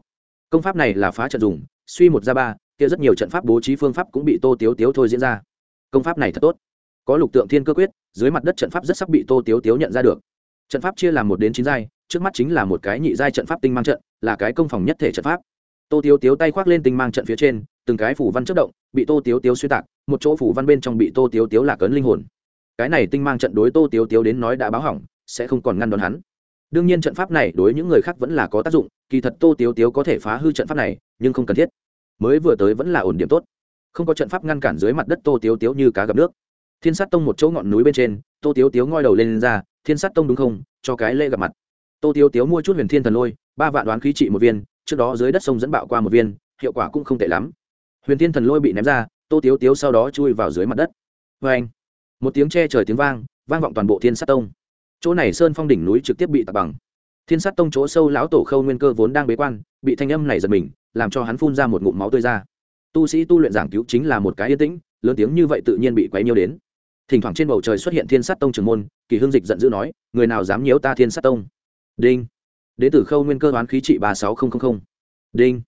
Công pháp này là phá trận dùng, suy một ra ba, kia rất nhiều trận pháp bố trí phương pháp cũng bị tô tiếu tiếu thôi diễn ra. Công pháp này thật tốt có lục tượng thiên cơ quyết, dưới mặt đất trận pháp rất sắc bị tô tiếu tiếu nhận ra được. Trận pháp chia làm một đến chín giai, trước mắt chính là một cái nhị giai trận pháp tinh mang trận, là cái công phòng nhất thể trận pháp. Tô tiếu tiếu tay khoác lên tinh mang trận phía trên, từng cái phủ văn chất động, bị tô tiếu tiếu xuyên tạc, một chỗ phủ văn bên trong bị tô tiếu tiếu lạc ấn linh hồn. Cái này tinh mang trận đối tô tiếu tiếu đến nói đã báo hỏng, sẽ không còn ngăn đón hắn. Đương nhiên trận pháp này đối những người khác vẫn là có tác dụng, kỳ thật tô tiếu tiếu có thể phá hư trận pháp này, nhưng không cần thiết. Mới vừa tới vẫn là ổn điểm tốt. Không có trận pháp ngăn cản dưới mặt đất tô tiếu tiếu như cá gặp nước thiên sát tông một chỗ ngọn núi bên trên tô tiếu tiếu ngoi đầu lên, lên ra thiên sát tông đúng không? Cho cái lễ gặp mặt. Tô tiếu tiếu mua chút huyền thiên thần lôi ba vạn đoán khí trị một viên trước đó dưới đất sông dẫn bạo qua một viên hiệu quả cũng không tệ lắm. Huyền thiên thần lôi bị ném ra tô tiếu tiếu sau đó chui vào dưới mặt đất. Vê anh một tiếng che trời tiếng vang vang vọng toàn bộ thiên sát tông. Chỗ này sơn phong đỉnh núi trực tiếp bị tạt bằng. Thiên sát tông chỗ sâu lão tổ khâu nguyên cơ vốn đang bế quan bị thanh âm này giật mình làm cho hắn phun ra một ngụm máu tươi ra. Tu sĩ tu luyện giảng cứu chính là một cái yên tĩnh lớn tiếng như vậy tự nhiên bị quấy nhiêu đến thỉnh thoảng trên bầu trời xuất hiện thiên sát tông trưởng môn, kỳ hương dịch giận dữ nói, người nào dám nhiễu ta thiên sát tông? Đinh. Đế tử khâu nguyên cơ đoán khí trị ba sáu nghìn đinh.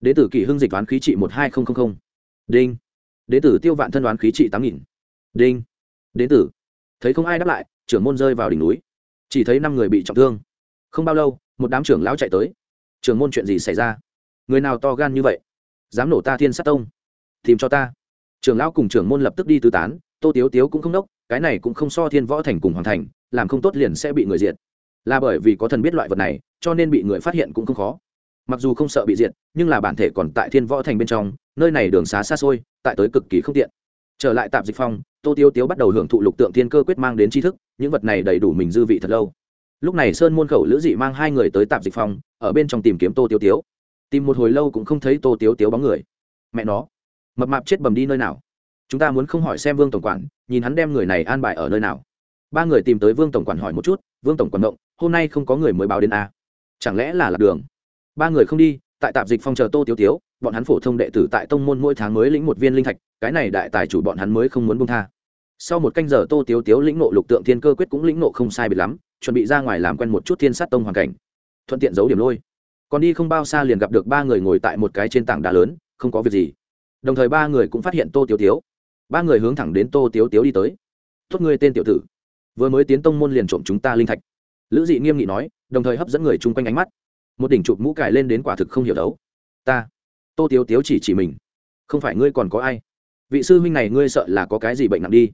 Đế tử kỳ hương dịch đoán khí trị một hai nghìn đinh. Đế tử tiêu vạn thân đoán khí trị tám nghìn. Đinh. Đế tử. Thấy không ai đáp lại, trưởng môn rơi vào đỉnh núi. Chỉ thấy năm người bị trọng thương. Không bao lâu, một đám trưởng lão chạy tới. Trưởng môn chuyện gì xảy ra? Người nào to gan như vậy? Dám nổ ta thiên sát tông? Tìm cho ta. Trưởng lão cùng trưởng môn lập tức đi tư tán tô tiếu tiếu cũng không đốc, cái này cũng không so thiên võ thành cùng hoàn thành, làm không tốt liền sẽ bị người diệt. Là bởi vì có thần biết loại vật này, cho nên bị người phát hiện cũng không khó. Mặc dù không sợ bị diệt, nhưng là bản thể còn tại thiên võ thành bên trong, nơi này đường xá xa xôi, tại tới cực kỳ không tiện. Trở lại tạp dịch phong, tô tiêu tiếu bắt đầu hưởng thụ lục tượng thiên cơ quyết mang đến tri thức, những vật này đầy đủ mình dư vị thật lâu. Lúc này sơn môn khẩu lữ dị mang hai người tới tạp dịch phong, ở bên trong tìm kiếm tô tiêu tiếu. Tìm một hồi lâu cũng không thấy tô tiếu tiếu bóng người. Mẹ nó, mập mạp chết bầm đi nơi nào? Chúng ta muốn không hỏi xem vương tổng quản, nhìn hắn đem người này an bài ở nơi nào. Ba người tìm tới vương tổng quản hỏi một chút, vương tổng quản động, hôm nay không có người mới báo đến a chẳng lẽ là lạc đường? Ba người không đi, tại tạp dịch phong chờ tô tiếu tiếu, bọn hắn phổ thông đệ tử tại tông môn mỗi tháng mới lĩnh một viên linh thạch, cái này đại tài chủ bọn hắn mới không muốn bông tha. Sau một canh giờ tô tiếu tiếu lĩnh nộ lục tượng thiên cơ quyết cũng lĩnh nộ không sai biệt lắm, chuẩn bị ra ngoài làm quen một chút thiên sát tông hoàn cảnh. Thuận tiện giấu điểm lôi. Còn đi không bao xa liền gặp được ba người ngồi tại một cái trên tảng đá lớn, không có việc gì. Đồng thời ba người cũng phát hiện tô tiếu tiếu ba người hướng thẳng đến tô tiếu tiếu đi tới. Tốt ngươi tên tiểu tử. Vừa mới tiến tông môn liền trộm chúng ta linh thạch. Lữ dị nghiêm nghị nói, đồng thời hấp dẫn người chung quanh ánh mắt. Một đỉnh chụp mũ cài lên đến quả thực không hiểu đấu. Ta, tô tiếu tiếu chỉ chỉ mình. Không phải ngươi còn có ai? Vị sư huynh này ngươi sợ là có cái gì bệnh nặng đi?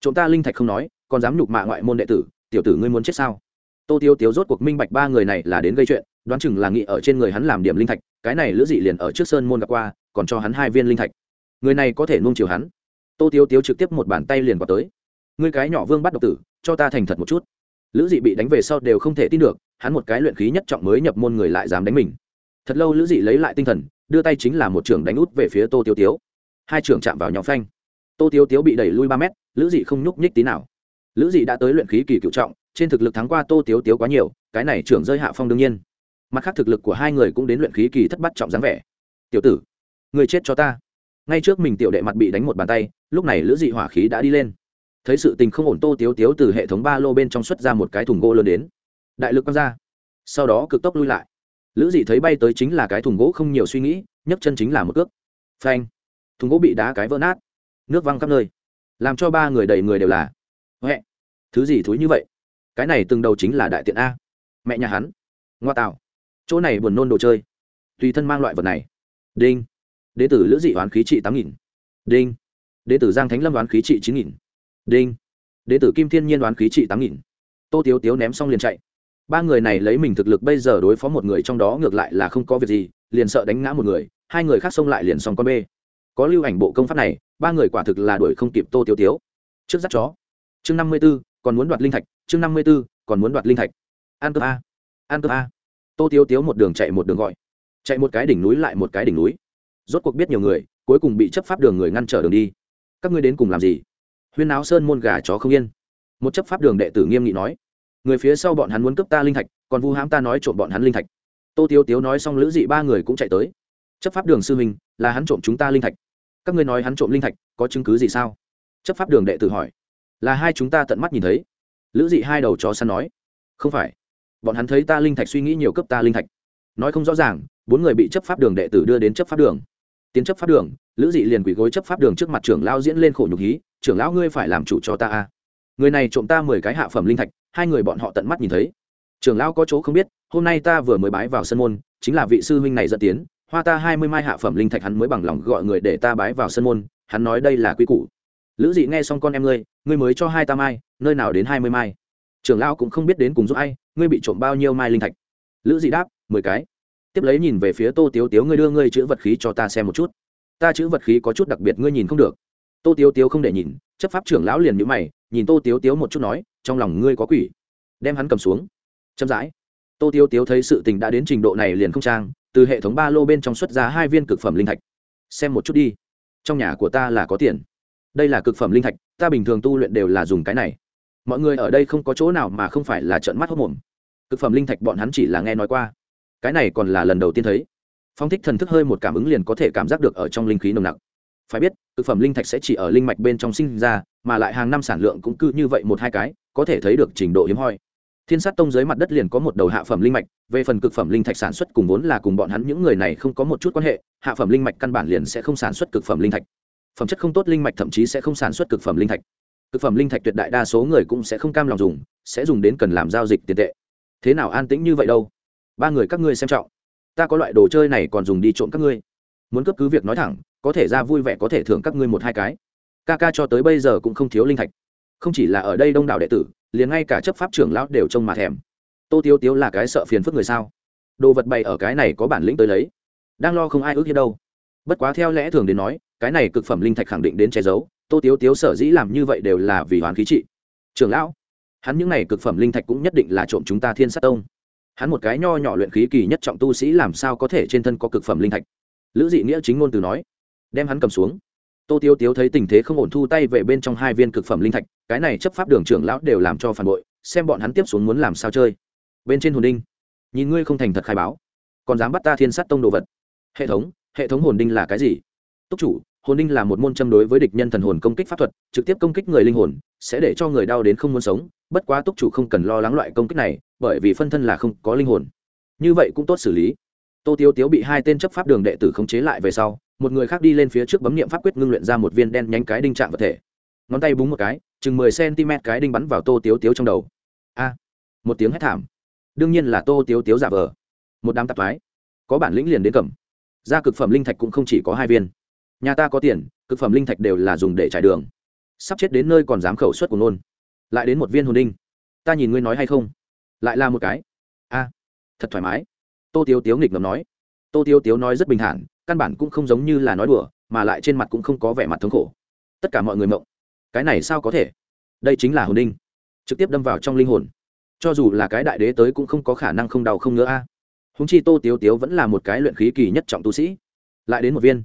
Trộm ta linh thạch không nói, còn dám nhục mạ ngoại môn đệ tử, tiểu tử ngươi muốn chết sao? Tô tiếu tiếu rốt cuộc minh bạch ba người này là đến gây chuyện, đoán chừng là nghị ở trên người hắn làm điểm linh thạch, cái này lữ dị liền ở trước sơn môn gặp qua, còn cho hắn hai viên linh thạch. Người này có thể nung chiều hắn tô tiếu tiếu trực tiếp một bàn tay liền vào tới. Ngươi cái nhỏ vương bắt độc tử, cho ta thành thật một chút. Lữ dị bị đánh về sau đều không thể tin được, hắn một cái luyện khí nhất trọng mới nhập môn người lại dám đánh mình. Thật lâu lữ dị lấy lại tinh thần, đưa tay chính là một trưởng đánh út về phía tô tiêu tiếu. Hai trưởng chạm vào nhau phanh. Tô tiêu tiếu bị đẩy lui ba mét, lữ dị không nhúc nhích tí nào. Lữ dị đã tới luyện khí kỳ cựu trọng, trên thực lực thắng qua tô tiếu tiếu quá nhiều, cái này trưởng rơi hạ phong đương nhiên. Mặt khác thực lực của hai người cũng đến luyện khí kỳ thất bắt trọng dáng vẻ. Tiểu tử người chết cho ta. Ngay trước mình tiểu đệ mặt bị đánh một bàn tay lúc này lữ dị hỏa khí đã đi lên. Thấy sự tình không ổn, tô tiếu tiếu từ hệ thống ba lô bên trong xuất ra một cái thùng gỗ lớn đến. Đại lực quăng ra. Sau đó cực tốc lui lại. Lữ dị thấy bay tới chính là cái thùng gỗ không nhiều suy nghĩ, nhấc chân chính là một cước. Phanh. Thùng gỗ bị đá cái vỡ nát. Nước văng khắp nơi. Làm cho ba người đầy người đều là. Huệ. Thứ gì thúi như vậy? Cái này từng đầu chính là đại tiện a. Mẹ nhà hắn. Ngoa tạo. Chỗ này buồn nôn đồ chơi. Tùy thân mang loại vật này. Đinh. Đế tử lữ dị oán khí trị tám nghìn. Đinh đế tử giang thánh lâm đoán khí trị chín nghìn. Đinh. Đế tử kim thiên nhiên đoán khí trị tám nghìn. Tô tiếu tiếu ném xong liền chạy. Ba người này lấy mình thực lực bây giờ đối phó một người trong đó ngược lại là không có việc gì, liền sợ đánh ngã một người, hai người khác xông lại liền xong con bê. Có lưu ảnh bộ công pháp này, ba người quả thực là đuổi không kịp tô tiếu tiếu. Trước dắt chó. Chương năm mươi b ố còn muốn đoạt linh thạch. Chương năm mươi b ố còn muốn đoạt linh thạch. An cơ a. An cơ a. Tô tiếu tiếu một đường chạy một đường gọi. Chạy một cái đỉnh núi lại một cái đỉnh núi. Rốt cuộc biết nhiều người, cuối cùng bị chấp pháp đường người ngăn trở đường đi các ngươi đến cùng làm gì? Huyên áo sơn môn gà chó không yên. Một chấp pháp đường đệ tử nghiêm nghị nói, người phía sau bọn hắn muốn cướp ta linh thạch, còn vu hãm ta nói trộm bọn hắn linh thạch. Tô tiếu tiếu nói xong lữ dị ba người cũng chạy tới. Chấp pháp đường sư minh là hắn trộm chúng ta linh thạch. Các ngươi nói hắn trộm linh thạch, có chứng cứ gì sao? Chấp pháp đường đệ tử hỏi. Là hai chúng ta tận mắt nhìn thấy. Lữ dị hai đầu chó săn nói. Không phải. Bọn hắn thấy ta linh thạch suy nghĩ nhiều cấp ta linh thạch. Nói không rõ ràng, bốn người bị chấp pháp đường đệ tử đưa đến chấp pháp đường tiến chấp pháp đường, lữ dị liền quỳ gối chấp pháp đường trước mặt trưởng lão diễn lên khổ nhục hí, trưởng lão ngươi phải làm chủ cho ta a. Người này trộm ta mười cái hạ phẩm linh thạch, hai người bọn họ tận mắt nhìn thấy. Trưởng lão có chỗ không biết, hôm nay ta vừa mới bái vào sân môn, chính là vị sư huynh này dẫn tiến, hoa ta hai mươi mai hạ phẩm linh thạch hắn mới bằng lòng gọi người để ta bái vào sân môn, hắn nói đây là quy củ. Lữ dị nghe xong con em ngươi ngươi mới cho hai ta mai, nơi nào đến hai mươi mai? Trưởng lão cũng không biết đến cùng giúp ai, ngươi bị trộm bao nhiêu mai linh thạch? Lữ dị đáp, mười cái tiếp lấy nhìn về phía tô tiếu tiếu, ngươi đưa ngươi chữ vật khí cho ta xem một chút. Ta chữ vật khí có chút đặc biệt, ngươi nhìn không được. Tô tiếu tiếu không để nhìn, chấp pháp trưởng lão liền nhữ mày, nhìn tô tiếu tiếu một chút nói, trong lòng ngươi có quỷ. Đem hắn cầm xuống. Chậm rãi. Tô tiếu tiếu thấy sự tình đã đến trình độ này liền không trang, từ hệ thống ba lô bên trong xuất ra hai viên cực phẩm linh thạch. Xem một chút đi. Trong nhà của ta là có tiền. Đây là cực phẩm linh thạch, ta bình thường tu luyện đều là dùng cái này. Mọi người ở đây không có chỗ nào mà không phải là trợn mắt hốc mồm. Cực phẩm linh thạch bọn hắn chỉ là nghe nói qua cái này còn là lần đầu tiên thấy. Phong thích thần thức hơi một cảm ứng liền có thể cảm giác được ở trong linh khí nồng nặc. Phải biết, thực phẩm linh thạch sẽ chỉ ở linh mạch bên trong sinh ra, mà lại hàng năm sản lượng cũng cứ như vậy một hai cái, có thể thấy được trình độ hiếm hoi. Thiên sát tông dưới mặt đất liền có một đầu hạ phẩm linh mạch, về phần cực phẩm linh thạch sản xuất cùng vốn là cùng bọn hắn những người này không có một chút quan hệ, hạ phẩm linh mạch căn bản liền sẽ không sản xuất cực phẩm linh thạch. Phẩm chất không tốt linh mạch thậm chí sẽ không sản xuất cực phẩm linh thạch. Cực phẩm linh thạch tuyệt đại đa số người cũng sẽ không cam lòng dùng, sẽ dùng đến cần làm giao dịch tiền tệ. Thế nào an tĩnh như vậy đâu? Ba người các ngươi xem trọng. Ta có loại đồ chơi này còn dùng đi trộm các ngươi. Muốn cấp cứ việc nói thẳng, có thể ra vui vẻ có thể thưởng các ngươi một hai cái. Ca ca cho tới bây giờ cũng không thiếu linh thạch. Không chỉ là ở đây đông đảo đệ tử, liền ngay cả chấp pháp trưởng lão đều trông mà thèm. Tô tiếu tiếu là cái sợ phiền phức người sao? Đồ vật bày ở cái này có bản lĩnh tới lấy. Đang lo không ai ước hiếp đâu. Bất quá theo lẽ thường đến nói, cái này cực phẩm linh thạch khẳng định đến che giấu, tô tiếu tiếu sở dĩ làm như vậy đều là vì hoán khí trị. Trưởng lão, hắn những n à y cực phẩm linh thạch cũng nhất định là trộm chúng ta thiên sát tông hắn một cái nho nhỏ luyện khí kỳ nhất trọng tu sĩ làm sao có thể trên thân có cực phẩm linh thạch? Lữ dị nghĩa chính ngôn từ nói. Đem hắn cầm xuống. Tô tiêu tiếu thấy tình thế không ổn thu tay về bên trong hai viên cực phẩm linh thạch, cái này chấp pháp đường trưởng lão đều làm cho phản bội, xem bọn hắn tiếp xuống muốn làm sao chơi. Bên trên hồn đinh. Nhìn ngươi không thành thật khai báo. Còn dám bắt ta thiên sát tông đồ vật. Hệ thống hệ thống hồn đinh là cái gì? Túc chủ, hồn đinh là một môn châm đối với địch nhân thần hồn công kích pháp thuật, trực tiếp công kích người linh hồn, sẽ để cho người đau đến không muốn sống. Bất quá túc chủ không cần lo lắng loại công kích này bởi vì phân thân là không có linh hồn. Như vậy cũng tốt xử lý. Tô tiêu tiếu bị hai tên chấp pháp đường đệ tử khống chế lại về sau, một người khác đi lên phía trước bấm nghiệm pháp quyết ngưng luyện ra một viên đen nhánh cái đinh trạng vật thể. Ngón tay búng một cái, chừng mười cm cái đinh bắn vào tô tiếu tiếu trong đầu. A! Một tiếng hét thảm. Đương nhiên là tô tiếu tiếu giả vờ. Một đám tạp thái có bản lĩnh liền đến cầm. Ra cực phẩm linh thạch cũng không chỉ có hai viên. Nhà ta có tiền, cực phẩm linh thạch đều là dùng để trải đường. Sắp chết đến nơi còn dám khẩu suất của nôn. Lại đến một viên hồn đinh. Ta nhìn ngươi nói hay không? Lại là một cái. A, thật thoải mái. Tô tiếu tiếu nghịch ngầm nói. Tô tiếu tiếu nói rất bình thản, căn bản cũng không giống như là nói đùa, mà lại trên mặt cũng không có vẻ mặt thống khổ. Tất cả mọi người mộng. Cái này sao có thể? Đây chính là hồn đinh. Trực tiếp đâm vào trong linh hồn. Cho dù là cái đại đế tới cũng không có khả năng không đau không ngứa a. À. húng chi tô tiếu tiếu vẫn là một cái luyện khí kỳ nhất trọng tu sĩ. Lại đến một viên.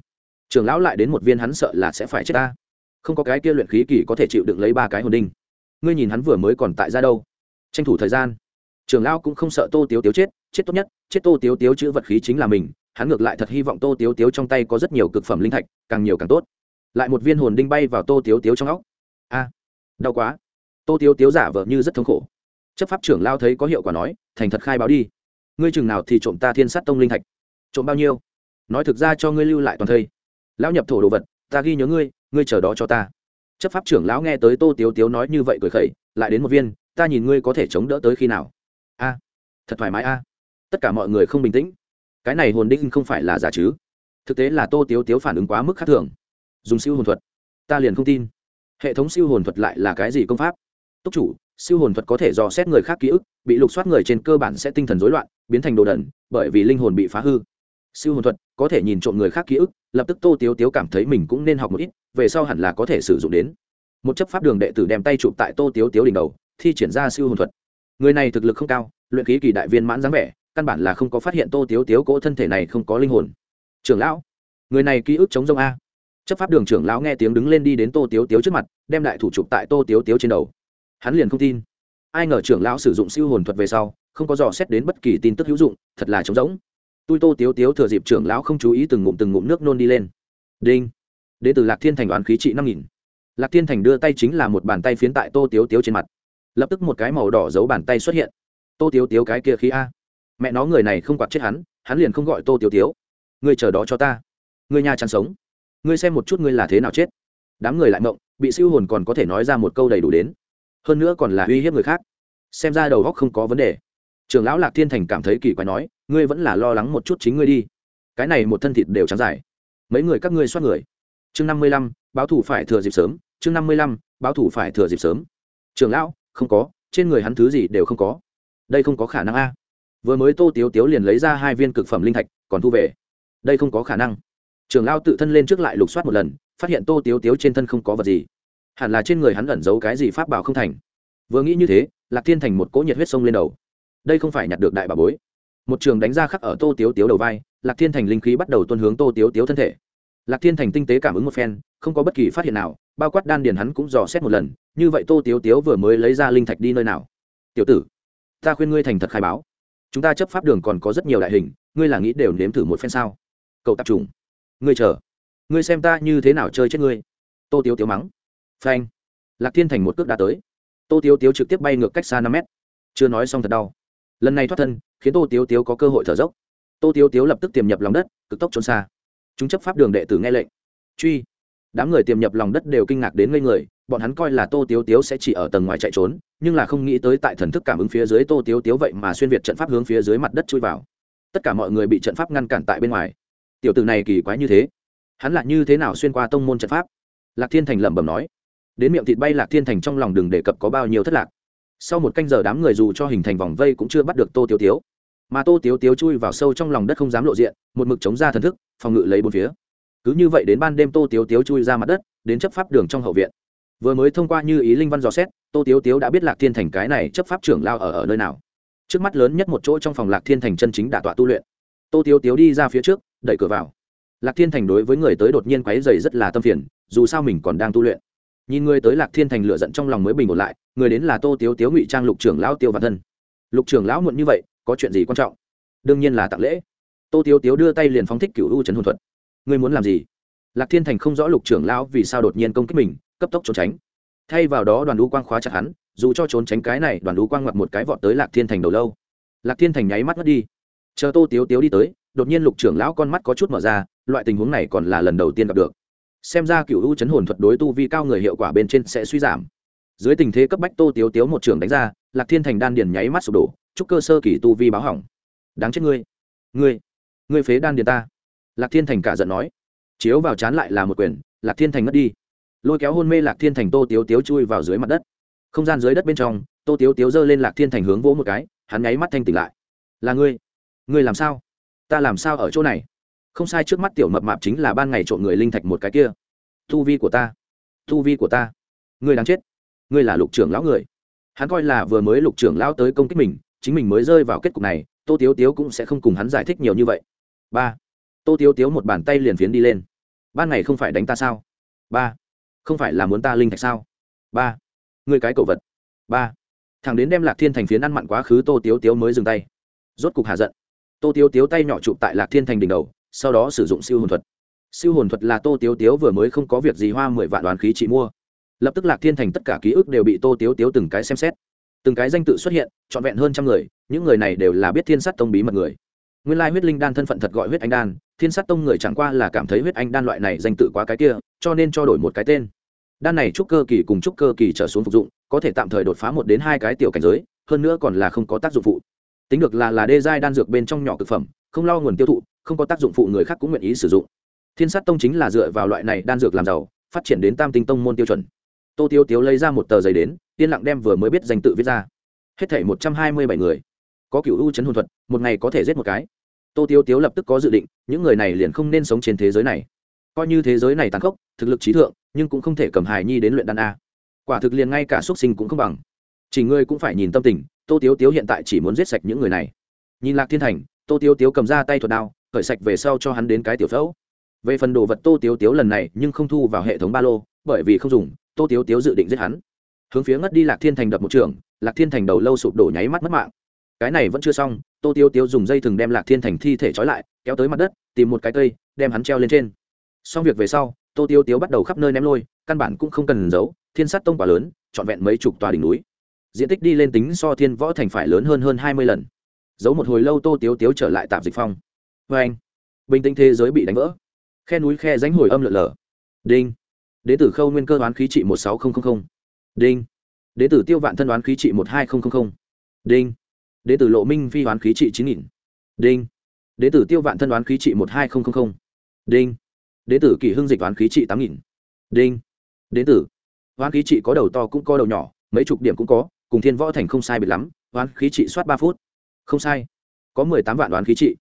Trưởng lão lại đến một viên hắn sợ là sẽ phải chết ta. Không có cái kia luyện khí kỳ có thể chịu đựng lấy ba cái hồn đinh. Ngươi nhìn hắn vừa mới còn tại ra đâu? Tranh thủ thời gian trưởng lão cũng không sợ tô tiếu tiếu chết chết tốt nhất, chết tô tiếu tiếu chữ vật khí chính là mình, hắn ngược lại thật hy vọng tô tiếu tiếu trong tay có rất nhiều cực phẩm linh thạch, càng nhiều càng tốt. Lại một viên hồn đinh bay vào tô tiếu tiếu trong óc. A, đau quá. Tô tiếu tiếu giả vờ như rất thống khổ. Chấp pháp trưởng lao thấy có hiệu quả nói, thành thật khai báo đi. Ngươi chừng nào thì trộm ta thiên sát tông linh thạch. Trộm bao nhiêu? Nói thực ra cho ngươi lưu lại toàn thây. Lão nhập thổ đồ vật, ta ghi nhớ ngươi ngươi chờ đó cho ta. Chấp pháp trưởng lão nghe tới tô tiếu tiếu nói như vậy cười khẩy, lại đến một viên, ta nhìn ngươi có thể chống đỡ tới khi nào thật thoải mái a. Tất cả mọi người không bình tĩnh. Cái này hồn đinh không phải là giả chứ. Thực tế là tô tiếu tiếu phản ứng quá mức khác thường. Dùng siêu hồn thuật. Ta liền không tin. Hệ thống siêu hồn thuật lại là cái gì công pháp? Túc chủ, siêu hồn thuật có thể dò xét người khác ký ức, bị lục soát người trên cơ bản sẽ tinh thần rối loạn, biến thành đồ đẩn bởi vì linh hồn bị phá hư. Siêu hồn thuật có thể nhìn trộm người khác ký ức, lập tức tô tiếu tiếu cảm thấy mình cũng nên học một ít, về sau hẳn là có thể sử dụng đến. Một chấp pháp đường đệ tử đem tay chụp tại tô tiếu tiếu đỉnh đầu, thi triển ra siêu hồn thuật. Người này thực lực không cao luyện khí kỳ đại viên mãn dáng vẻ, căn bản là không có phát hiện tô tiếu tiếu cỗ thân thể này không có linh hồn. Trưởng lão, người này ký ức chống rông a. Chấp pháp đường trưởng lão nghe tiếng đứng lên đi đến tô tiếu tiếu trước mặt, đem đại thủ chụp tại tô tiếu tiếu trên đầu. Hắn liền không tin. Ai ngờ trưởng lão sử dụng siêu hồn thuật về sau, không có dò xét đến bất kỳ tin tức hữu dụng, thật là trống rỗng. Tôi tô tiếu tiếu thừa dịp trưởng lão không chú ý từng ngụm từng ngụm nước nôn đi lên. Đinh. Đ từ lạc thiên thành đoán khí trị năm nghìn. Lạc thiên thành đưa tay chính là một bàn tay phiến tại tô tiếu tiếu trên mặt. Lập tức một cái màu đỏ giấu bàn tay xuất hiện tô tiếu tiếu cái kia khí a. Mẹ nó người này không quạt chết hắn hắn liền không gọi tô tiếu tiếu. Người chờ đó cho ta. Người nhà chăn sống. Ngươi xem một chút ngươi là thế nào chết. Đám người lại mộng, bị siêu hồn còn có thể nói ra một câu đầy đủ đến. Hơn nữa còn là uy hiếp người khác. Xem ra đầu góc không có vấn đề. Trường lão lạc thiên thành cảm thấy kỳ quái nói, ngươi vẫn là lo lắng một chút chính ngươi đi. Cái này một thân thịt đều trắng dài. Mấy người các ngươi soát người. Chương năm mươi lăm, báo thủ phải thừa dịp sớm. Chương năm mươi lăm, báo thủ phải thừa dịp sớm. Trường lão, không có. Trên người hắn thứ gì đều không có đây không có khả năng a. Vừa mới tô tiếu tiếu liền lấy ra hai viên cực phẩm linh thạch, còn thu về. Đây không có khả năng. Trường lao tự thân lên trước lại lục soát một lần, phát hiện tô tiếu tiếu trên thân không có vật gì. Hẳn là trên người hắn ẩn giấu cái gì pháp bảo không thành. Vừa nghĩ như thế, lạc thiên thành một cỗ nhiệt huyết sông lên đầu. Đây không phải nhặt được đại bà bối. Một trường đánh ra khắc ở tô tiếu tiếu đầu vai, lạc thiên thành linh khí bắt đầu tuân hướng tô tiếu tiếu thân thể. Lạc thiên thành tinh tế cảm ứng một phen, không có bất kỳ phát hiện nào, bao quát đan điền hắn cũng dò xét một lần, như vậy tô tiếu tiếu vừa mới lấy ra linh thạch đi nơi nào? Tiểu tử ta khuyên ngươi thành thật khai báo. Chúng ta chấp pháp đường còn có rất nhiều đại hình ngươi là nghĩ đều nếm thử một phen sao? Cậu tập trùng, ngươi chờ. Ngươi xem ta như thế nào chơi chết ngươi. Tô tiếu tiếu mắng. Phanh. Lạc thiên thành một cước đã tới. Tô tiếu tiếu trực tiếp bay ngược cách xa năm mét. Chưa nói xong thật đau. Lần này thoát thân khiến tô tiếu tiếu có cơ hội thở dốc. Tô tiếu tiếu lập tức tiềm nhập lòng đất cực tốc trốn xa. Chúng chấp pháp đường đệ tử nghe lệnh. Truy đám người tiềm nhập lòng đất đều kinh ngạc đến ngây người, bọn hắn coi là tô tiếu tiếu sẽ chỉ ở tầng ngoài chạy trốn, nhưng là không nghĩ tới tại thần thức cảm ứng phía dưới tô tiếu tiếu vậy mà xuyên việt trận pháp hướng phía dưới mặt đất chui vào. Tất cả mọi người bị trận pháp ngăn cản tại bên ngoài. Tiểu tử này kỳ quái như thế. Hắn là như thế nào xuyên qua tông môn trận pháp? Lạc thiên thành lẩm bẩm nói. Đến miệng thịt bay lạc thiên thành trong lòng đừng đề cập có bao nhiêu thất lạc. Sau một canh giờ đám người dù cho hình thành vòng vây cũng chưa bắt được tô Tiếu tiếu. Mà tô tiếu tiếu chui vào sâu trong lòng đất không dám lộ diện, một mực chống ra thần thức, phòng ngự lấy bốn phía cứ như vậy đến ban đêm tô tiếu tiếu chui ra mặt đất, đến chấp pháp đường trong hậu viện. Vừa mới thông qua như ý linh văn dò xét, tô tiếu tiếu đã biết lạc thiên thành cái này chấp pháp trưởng lao ở ở nơi nào. Trước mắt lớn nhất một chỗ trong phòng lạc thiên thành chân chính đả tọa tu luyện. Tô tiếu tiếu đi ra phía trước, đẩy cửa vào. Lạc thiên thành đối với người tới đột nhiên quáy dày rất là tâm phiền, dù sao mình còn đang tu luyện. Nhìn người tới lạc thiên thành lựa giận trong lòng mới bình ổn lại, người đến là tô tiếu tiếu ngụy trang lục trưởng lão tiêu văn thân. Lục trưởng lão muộn như vậy, có chuyện gì quan trọng? Đương nhiên là tặng lễ. Tô tiếu tiếu đưa tay liền phóng thích cựu u trấn hồn thuật ngươi muốn làm gì? Lạc thiên thành không rõ lục trưởng lão vì sao đột nhiên công kích mình, cấp tốc trốn tránh. Thay vào đó đoàn đu quang khóa chặt hắn, dù cho trốn tránh cái này, đoàn đu quang ngoặt một cái vọt tới lạc thiên thành đầu lâu. Lạc thiên thành nháy mắt mất đi. Chờ tô tiếu tiếu đi tới, đột nhiên lục trưởng lão con mắt có chút mở ra, loại tình huống này còn là lần đầu tiên gặp được. Xem ra cựu u chấn hồn thuật đối tu vi cao người hiệu quả bên trên sẽ suy giảm. Dưới tình thế cấp bách tô tiếu tiếu một trưởng đánh ra, lạc thiên thành đan điền nháy mắt sụp đổ, chúc cơ sơ kỳ tu vi báo hỏng. Đáng chết ngươi. Ngươi ngươi phế đan điền ta lạc thiên thành cả giận nói, chiếu vào chán lại là một quyền, lạc thiên thành mất đi. Lôi kéo hôn mê lạc thiên thành tô tiếu tiếu chui vào dưới mặt đất. Không gian dưới đất bên trong, tô tiếu tiếu giơ lên lạc thiên thành hướng vỗ một cái, hắn nháy mắt thanh tỉnh lại. Là ngươi? Ngươi làm sao? Ta làm sao ở chỗ này? Không sai, trước mắt tiểu mập mạp chính là ban ngày trộm người linh thạch một cái kia. Tu vi của ta, tu vi của ta. Ngươi đáng chết. Ngươi là lục trưởng lão người. Hắn coi là vừa mới lục trưởng lão tới công kích mình, chính mình mới rơi vào kết cục này, tô tiếu tiếu cũng sẽ không cùng hắn giải thích nhiều như vậy. Ba tô tiếu tiếu một bàn tay liền phiến đi lên. Ban ngày không phải đánh ta sao? Ba. Không phải là muốn ta linh thạch sao? Ba. Người cái cậu vật. Ba. Thằng đến đem lạc thiên thành phiến ăn mặn quá khứ, tô tiếu tiếu mới dừng tay. Rốt cục hạ giận. Tô tiếu tiếu tay nhỏ chụp tại lạc thiên thành đỉnh đầu, sau đó sử dụng siêu hồn thuật. Siêu hồn thuật là tô tiếu tiếu vừa mới không có việc gì hoa mười vạn đoàn khí chị mua. Lập tức lạc thiên thành tất cả ký ức đều bị tô tiếu tiếu từng cái xem xét. Từng cái danh tự xuất hiện, trọn vẹn hơn trăm người, những người này đều là biết thiên sát tông bí mật người. Nguyên lai huyết linh đan thân phận thật gọi huyết anh đan thiên sát tông người chẳng qua là cảm thấy huyết anh đan loại này danh tự quá cái kia, cho nên cho đổi một cái tên. Đan này trúc cơ kỳ cùng trúc cơ kỳ trở xuống phục dụng, có thể tạm thời đột phá một đến hai cái tiểu cảnh giới, hơn nữa còn là không có tác dụng phụ. Tính được là là đê giai đan dược bên trong nhỏ thực phẩm, không lo nguồn tiêu thụ, không có tác dụng phụ người khác cũng nguyện ý sử dụng. Thiên sát tông chính là dựa vào loại này đan dược làm giàu, phát triển đến tam tinh tông môn tiêu chuẩn. Tô tiêu tiếu lấy ra một tờ giấy đến, yên lặng đem vừa mới biết danh tự viết ra. Hết thể một trăm hai mươi bảy người. Có cựu u chấn hồn thuật, một ngày có thể giết một cái tô tiêu tiếu lập tức có dự định, những người này liền không nên sống trên thế giới này. Coi như thế giới này tàn khốc, thực lực trí thượng, nhưng cũng không thể cầm hài nhi đến luyện đan a. Quả thực liền ngay cả x u ấ t sinh cũng không bằng. Chỉ ngươi cũng phải nhìn tâm tình, tô tiếu tiếu hiện tại chỉ muốn giết sạch những người này. Nhìn lạc thiên thành, tô tiếu tiếu cầm ra tay thuật đao khởi sạch về sau cho hắn đến cái tiểu phẫu. Về phần đồ vật tô tiếu tiếu lần này nhưng không thu vào hệ thống ba lô, bởi vì không dùng, tô tiếu tiếu dự định giết hắn. Hướng phía ngất đi lạc thiên thành đập một trường, lạc thiên thành đầu lâu sụp đổ nháy mắt mất mạng. Cái này vẫn chưa xong tô tiêu tiêu dùng dây thừng đem lạc thiên thành thi thể trói lại, kéo tới mặt đất, tìm một cái cây, đem hắn treo lên trên. Xong việc về sau, tô tiêu tiêu bắt đầu khắp nơi ném lôi, căn bản cũng không cần giấu, thiên sát tông quả lớn, trọn vẹn mấy chục tòa đỉnh núi. Diện tích đi lên tính so thiên võ thành phải lớn hơn hơn hai mươi lần. Giấu một hồi lâu tô tiêu tiêu trở lại tạm dịch phong. Vê anh, bình tĩnh thế giới bị đánh vỡ. Khe núi khe ránh hồi âm lượn lờ. Đinh. Đế tử khâu nguyên cơ đoán khí trị một sáu nghìn đinh. Đế tử tiêu vạn thân đoán khí trị một hai nghìn đinh đế tử lộ minh phi đoán khí trị chín nghìn. Đinh. Đế tử tiêu vạn thân đoán khí trị một hai nghìn đinh. Đế tử kỷ hưng dịch đoán khí trị tám nghìn. Đinh. Đế tử đoán khí trị có đầu to cũng có đầu nhỏ, mấy chục điểm cũng có, cùng thiên võ thành không sai biệt lắm đoán khí trị soát ba phút. Không sai. Có mười tám vạn đoán khí trị.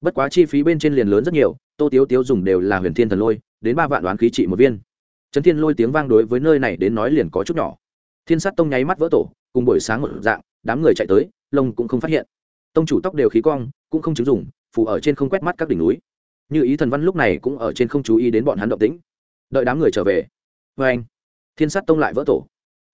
Bất quá chi phí bên trên liền lớn rất nhiều, tô tiếu tiếu dùng đều là huyền thiên thần lôi, đến ba vạn đoán khí trị một viên. Trấn thiên lôi tiếng vang đối với nơi này đến nói liền có chút nhỏ. Thiên sát tông nháy mắt vỡ tổ, cùng buổi sáng một dạng, đám người chạy tới lông cũng không phát hiện. Tông chủ tóc đều khí cong, cũng không chứng dùng phủ ở trên không quét mắt các đỉnh núi. Như ý thần văn lúc này cũng ở trên không chú ý đến bọn hắn động tĩnh. Đợi đám người trở về. Vê anh. Thiên sát tông lại vỡ tổ.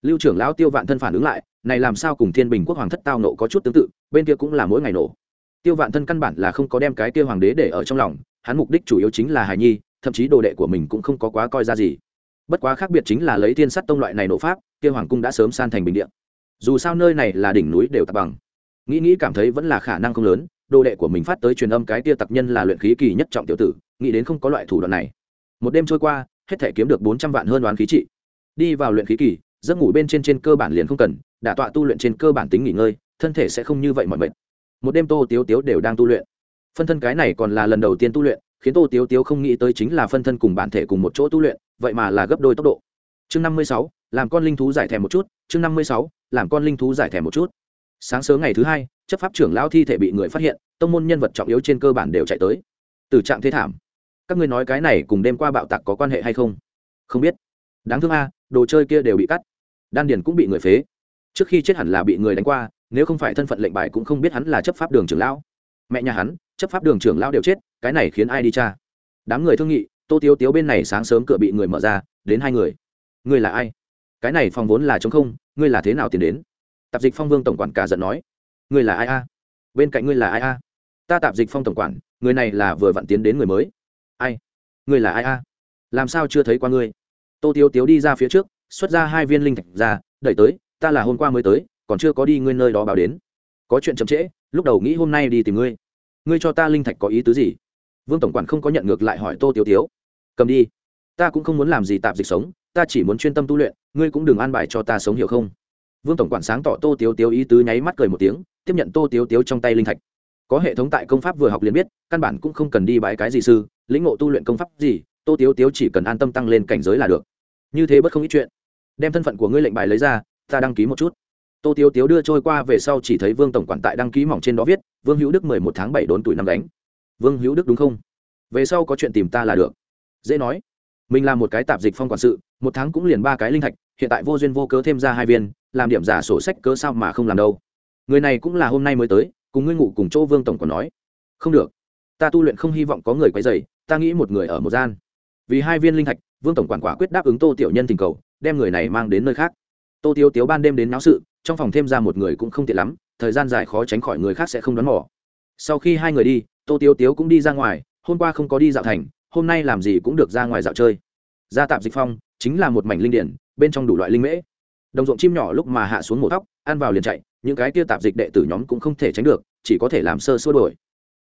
Lưu trưởng lão tiêu vạn thân phản ứng lại, này làm sao cùng thiên bình quốc hoàng thất tao nộ có chút tương tự, bên kia cũng là mỗi ngày nổ. Tiêu vạn thân căn bản là không có đem cái kia hoàng đế để ở trong lòng, hắn mục đích chủ yếu chính là hài nhi, thậm chí đồ đệ của mình cũng không có quá coi ra gì. Bất quá khác biệt chính là lấy thiên sát tông loại này nổ pháp, kia hoàng cung đã sớm san thành bình điện dù sao nơi này là đỉnh núi đều tạp bằng. Nghĩ nghĩ cảm thấy vẫn là khả năng không lớn, đồ đệ của mình phát tới truyền âm cái tia tặc nhân là luyện khí kỳ nhất trọng tiểu tử, nghĩ đến không có loại thủ đoạn này. Một đêm trôi qua, hết thể kiếm được bốn trăm vạn hơn đoán khí trị. Đi vào luyện khí kỳ, giấc ngủ bên trên trên cơ bản liền không cần đả tọa tu luyện trên cơ bản tính nghỉ ngơi, thân thể sẽ không như vậy mọi mệt. Một đêm tô tiếu tiếu đều đang tu luyện. Phân thân cái này còn là lần đầu tiên tu luyện, khiến tô tiếu tiếu không nghĩ tới chính là phân thân cùng bản thể cùng một chỗ tu luyện, vậy mà là gấp đôi tốc độ. Chương năm mươi sáu làm con linh thú giải thèm một chút, chương năm mươi sáu, làm con linh thú giải thèm một chút. Sáng sớm ngày thứ hai, chấp pháp trưởng lão thi thể bị người phát hiện, tông môn nhân vật trọng yếu trên cơ bản đều chạy tới. Từ trạng thế thảm. Các ngươi nói cái này cùng đêm qua bạo tạc có quan hệ hay không? Không biết. Đáng thương a, đồ chơi kia đều bị cắt. Đan điền cũng bị người phế. Trước khi chết hẳn là bị người đánh qua, nếu không phải thân phận lệnh bài cũng không biết hắn là chấp pháp đường trưởng lão. Mẹ nhà hắn, chấp pháp đường trưởng lão đều chết, cái này khiến ai đi cha đám người thương nghị, tô tiếu tiếu bên này sáng sớm cửa bị người mở ra, đến hai người. Người là ai? Cái này phòng vốn là chống không, ngươi là thế nào tiền đến? Tạp dịch phong vương tổng quản cả giận nói. Ngươi là ai a? Bên cạnh ngươi là ai a? Ta tạp dịch phong tổng quản, người này là vừa vặn tiến đến người mới. Ai? Ngươi là ai a? Làm sao chưa thấy qua ngươi? Tô tiếu tiếu đi ra phía trước, xuất ra hai viên linh thạch ra, đẩy tới, ta là hôm qua mới tới, còn chưa có đi ngươi nơi đó báo đến. Có chuyện chậm trễ, lúc đầu nghĩ hôm nay đi tìm ngươi. Ngươi cho ta linh thạch có ý tứ gì? Vương tổng quản không có nhận ngược lại hỏi tô tiêu tiếu. Cầm đi. Ta cũng không muốn làm gì tạp dịch sống ta chỉ muốn chuyên tâm tu luyện, ngươi cũng đừng an bài cho ta sống hiểu không? Vương tổng quản sáng tỏ tô tiếu tiếu ý tứ nháy mắt cười một tiếng, tiếp nhận tô tiếu tiếu trong tay linh thạch. Có hệ thống tại công pháp vừa học liền biết, căn bản cũng không cần đi bãi cái gì sư, lĩnh ngộ tu luyện công pháp gì, tô tiếu tiếu chỉ cần an tâm tăng lên cảnh giới là được. Như thế bất không ít chuyện. Đem thân phận của ngươi lệnh bài lấy ra, ta đăng ký một chút. Tô tiếu tiếu đưa trôi qua về sau chỉ thấy vương tổng quản tại đăng ký mỏng trên đó viết, vương hữu đức mười một tháng bảy đốn tuổi năm đánh vương hữu đức đúng không? Về sau có chuyện tìm ta là được. Dễ nói. Mình là một cái tạp dịch phong quản sự một tháng cũng liền ba cái linh thạch, hiện tại vô duyên vô cớ thêm ra hai viên, làm điểm giả sổ sách cớ sao mà không làm đâu. Người này cũng là hôm nay mới tới, cùng ngươi ngủ cùng chỗ vương tổng còn nói. Không được. Ta tu luyện không hy vọng có người quấy dày ta nghĩ một người ở một gian. Vì hai viên linh thạch, vương tổng quản quả quyết đáp ứng tô tiểu nhân tình cầu, đem người này mang đến nơi khác. Tô tiêu tiếu ban đêm đến náo sự, trong phòng thêm ra một người cũng không tiện lắm, thời gian dài khó tránh khỏi người khác sẽ không đoán mỏ sau khi hai người đi, tô tiêu tiếu cũng đi ra ngoài, hôm qua không có đi dạo thành, hôm nay làm gì cũng được ra ngoài dạo chơi. Ra tạm dịch phong chính là một mảnh linh điển, bên trong đủ loại linh mễ. Đồng ruộng chim nhỏ lúc mà hạ xuống một tóc, ăn vào liền chạy, những cái kia tạp dịch đệ tử nhóm cũng không thể tránh được, chỉ có thể làm sơ xua đổi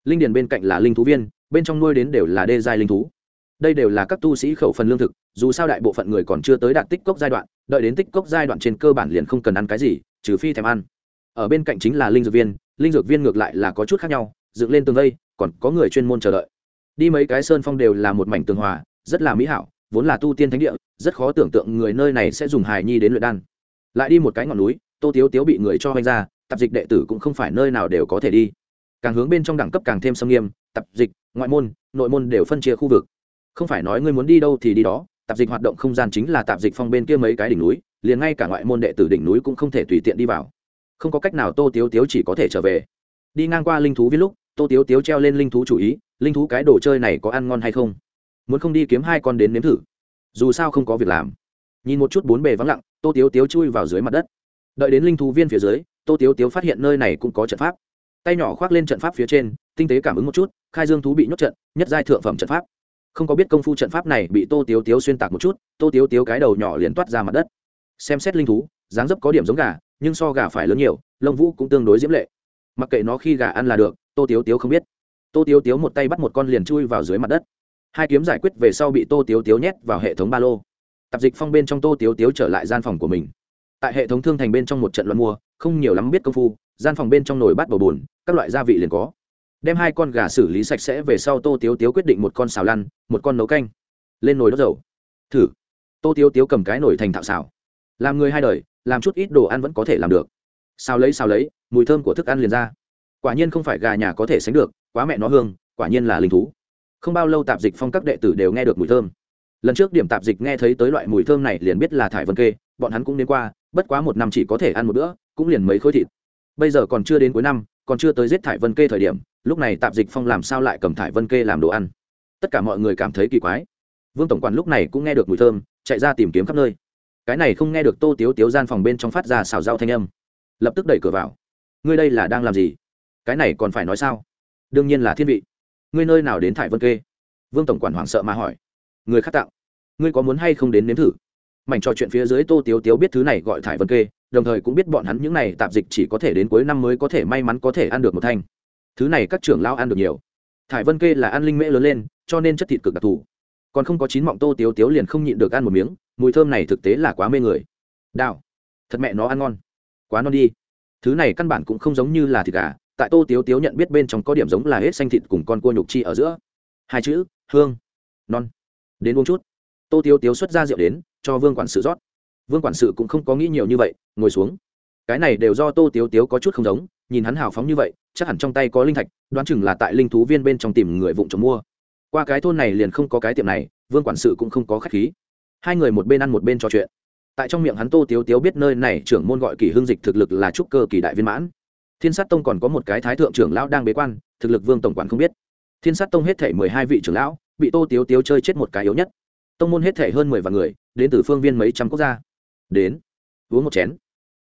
linh điền bên cạnh là linh thú viên, bên trong nuôi đến đều là đê giai linh thú. Đây đều là các tu sĩ khẩu phần lương thực, dù sao đại bộ phận người còn chưa tới đạt tích cốc giai đoạn, đợi đến tích cốc giai đoạn trên cơ bản liền không cần ăn cái gì, trừ phi thèm ăn. Ở bên cạnh chính là linh dược viên, linh dược viên ngược lại là có chút khác nhau, dựng lên tường vây, còn có người chuyên môn chờ đợi. Đi mấy cái sơn phong đều là một mảnh tường hòa, rất là mỹ hảo vốn là tu tiên thánh địa, rất khó tưởng tượng người nơi này sẽ dùng hài nhi đến luyện đan. Lại đi một cái ngọn núi, tô tiếu tiếu bị người cho vanh ra, tạp dịch đệ tử cũng không phải nơi nào đều có thể đi. Càng hướng bên trong đẳng cấp càng thêm xâm nghiêm, tạp dịch, ngoại môn, nội môn đều phân chia khu vực. Không phải nói ngươi muốn đi đâu thì đi đó, tạp dịch hoạt động không gian chính là tạp dịch phong bên kia mấy cái đỉnh núi, liền ngay cả ngoại môn đệ tử đỉnh núi cũng không thể tùy tiện đi vào. Không có cách nào tô tiếu tiếu chỉ có thể trở về. Đi ngang qua linh thú viết lúc, tô tiếu tiếu treo lên linh thú chủ ý, linh thú cái đồ chơi này có ăn ngon hay không? Muốn không đi kiếm hai con đến nếm thử. Dù sao không có việc làm. Nhìn một chút bốn bề vắng lặng, tô tiếu tiếu chui vào dưới mặt đất. Đợi đến linh thú viên phía dưới, tô tiếu tiếu phát hiện nơi này cũng có trận pháp. Tay nhỏ khoác lên trận pháp phía trên, tinh tế cảm ứng một chút, khai dương thú bị nhốt trận, nhất giai thượng phẩm trận pháp. Không có biết công phu trận pháp này bị tô tiếu tiếu xuyên tạc một chút, tô tiếu tiếu cái đầu nhỏ liền toát ra mặt đất. Xem xét linh thú, dáng dấp có điểm giống gà, nhưng so gà phải lớn nhiều, lông vũ cũng tương đối diễm lệ. Mặc kệ nó khi gà ăn là được, tô tiếu tiếu không biết. Tô tiếu tiếu một tay bắt một con liền chui vào dưới mặt đất hai kiếm giải quyết về sau bị tô tiếu tiếu nhét vào hệ thống ba lô. Tạp dịch phong bên trong tô tiếu tiếu trở lại gian phòng của mình. Tại hệ thống thương thành bên trong một trận luận mua, không nhiều lắm biết công phu, gian phòng bên trong nồi bát bầu bùn các loại gia vị liền có. Đem hai con gà xử lý sạch sẽ về sau tô tiếu tiếu quyết định một con xào lăn, một con nấu canh. Lên nồi đốt dầu. Thử. Tô tiếu tiếu cầm cái nồi thành thạo xào. Làm người hai đời, làm chút ít đồ ăn vẫn có thể làm được. Xào lấy xào lấy, mùi thơm của thức ăn liền ra. Quả nhiên không phải gà nhà có thể sánh được, quá mẹ nó hương, quả nhiên là linh thú không bao lâu tạp dịch phong các đệ tử đều nghe được mùi thơm. Lần trước điểm tạp dịch nghe thấy tới loại mùi thơm này liền biết là thải vân kê, bọn hắn cũng đến qua, bất quá một năm chỉ có thể ăn một bữa, cũng liền mấy khối thịt. Bây giờ còn chưa đến cuối năm, còn chưa tới giết thải vân kê thời điểm, lúc này tạp dịch phong làm sao lại cầm thải vân kê làm đồ ăn? Tất cả mọi người cảm thấy kỳ quái. Vương tổng quản lúc này cũng nghe được mùi thơm, chạy ra tìm kiếm khắp nơi. Cái này không nghe được tô tiếu tiếu gian phòng bên trong phát ra xào rau thanh âm. Lập tức đẩy cửa vào. Ngươi đây là đang làm gì? Cái này còn phải nói sao? Đương nhiên là thiên vị ngươi nơi nào đến thải vân kê? Vương tổng quản hoảng sợ mà hỏi. Người khác tặng ngươi có muốn hay không đến nếm thử? Mảnh trò chuyện phía dưới tô tiếu tiếu biết thứ này gọi thải vân kê, đồng thời cũng biết bọn hắn những này tạp dịch chỉ có thể đến cuối năm mới có thể may mắn có thể ăn được một thanh. Thứ này các trưởng lao ăn được nhiều. Thải vân kê là ăn linh mễ lớn lên, cho nên chất thịt cực đặc thù. Còn không có chín mọng tô tiếu tiếu liền không nhịn được ăn một miếng, mùi thơm này thực tế là quá mê người. Đào. Thật mẹ nó ăn ngon. Quá non đi. Thứ này căn bản cũng không giống như là thịt gà tại tô tiếu tiếu nhận biết bên trong có điểm giống là hết xanh thịt cùng con cua nhục chi ở giữa. Hai chữ, hương, non. Đến uống chút. Tô tiếu tiếu xuất ra rượu đến, cho vương quản sự rót. Vương quản sự cũng không có nghĩ nhiều như vậy, ngồi xuống. Cái này đều do tô tiếu tiếu có chút không giống, nhìn hắn hào phóng như vậy, chắc hẳn trong tay có linh thạch, đoán chừng là tại linh thú viên bên trong tìm người vụng trộm mua. Qua cái thôn này liền không có cái tiệm này, vương quản sự cũng không có khách khí. Hai người một bên ăn một bên trò chuyện. Tại trong miệng hắn tô tiếu tiếu biết nơi này trưởng môn gọi kỳ hương dịch thực lực là trúc cơ kỳ đại viên mãn thiên sát tông còn có một cái thái thượng trưởng lão đang bế quan, thực lực vương tổng quản không biết. Thiên sát tông hết thể mười hai vị trưởng lão, bị tô tiếu tiếu chơi chết một cái yếu nhất. Tông môn hết thể hơn mười vạn người, đến từ phương viên mấy trăm quốc gia. Đến, uống một chén.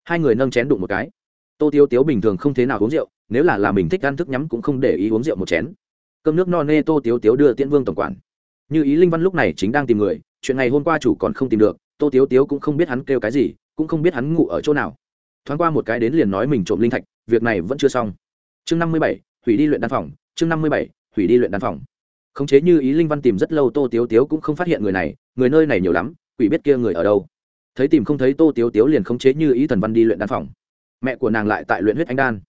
Hai người nâng chén đụng một cái. Tô tiếu tiếu bình thường không thế nào uống rượu, nếu là là mình thích ăn thức nhắm cũng không để ý uống rượu một chén. Cơm nước no nê tô tiếu tiếu đưa tiễn vương tổng quản. Như ý linh văn lúc này chính đang tìm người, chuyện này hôm qua chủ còn không tìm được, tô tiếu tiếu cũng không biết hắn kêu cái gì, cũng không biết hắn ngủ ở chỗ nào. Thoáng qua một cái đến liền nói mình trộm linh thạch việc này vẫn chưa xong. Chương năm mươi bảy, hủy đi luyện đan phòng. Chương năm mươi bảy, hủy đi luyện đan phòng. Khống chế như ý linh văn tìm rất lâu tô tiếu tiếu cũng không phát hiện người này, người nơi này nhiều lắm, quỷ biết kia người ở đâu. Thấy tìm không thấy tô tiếu tiếu liền khống chế như ý thần văn đi luyện đan phòng. Mẹ của nàng lại tại luyện huyết anh đan.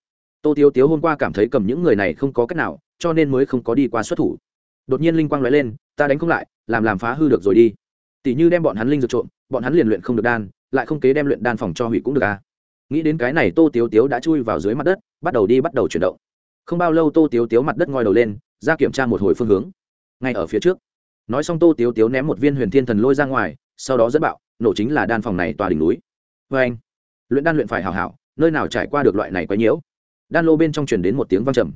Tô tiếu tiếu hôm qua cảm thấy cầm những người này không có cách nào, cho nên mới không có đi qua xuất thủ. Đột nhiên linh quang nói lên, ta đánh không lại, làm làm phá hư được rồi đi. Tỷ như đem bọn hắn linh dược trộm, bọn hắn liền luyện không được đan, lại không kế đem luyện đan phòng cho hủy cũng được à? Nghĩ đến cái này tô tiếu tiếu đã chui vào dưới mặt đất, bắt đầu đi bắt đầu chuyển động. Không bao lâu tô tiếu tiếu mặt đất ngoi đầu lên, ra kiểm tra một hồi phương hướng. Ngay ở phía trước. Nói xong tô tiếu tiếu ném một viên huyền thiên thần lôi ra ngoài, sau đó dẫn bạo, nổ chính là đan phòng này tòa đỉnh núi. Vê anh, luyện đan luyện phải hào hảo, nơi nào trải qua được loại này quá nhiễu? Đan lô bên trong truyền đến một tiếng vang trầm.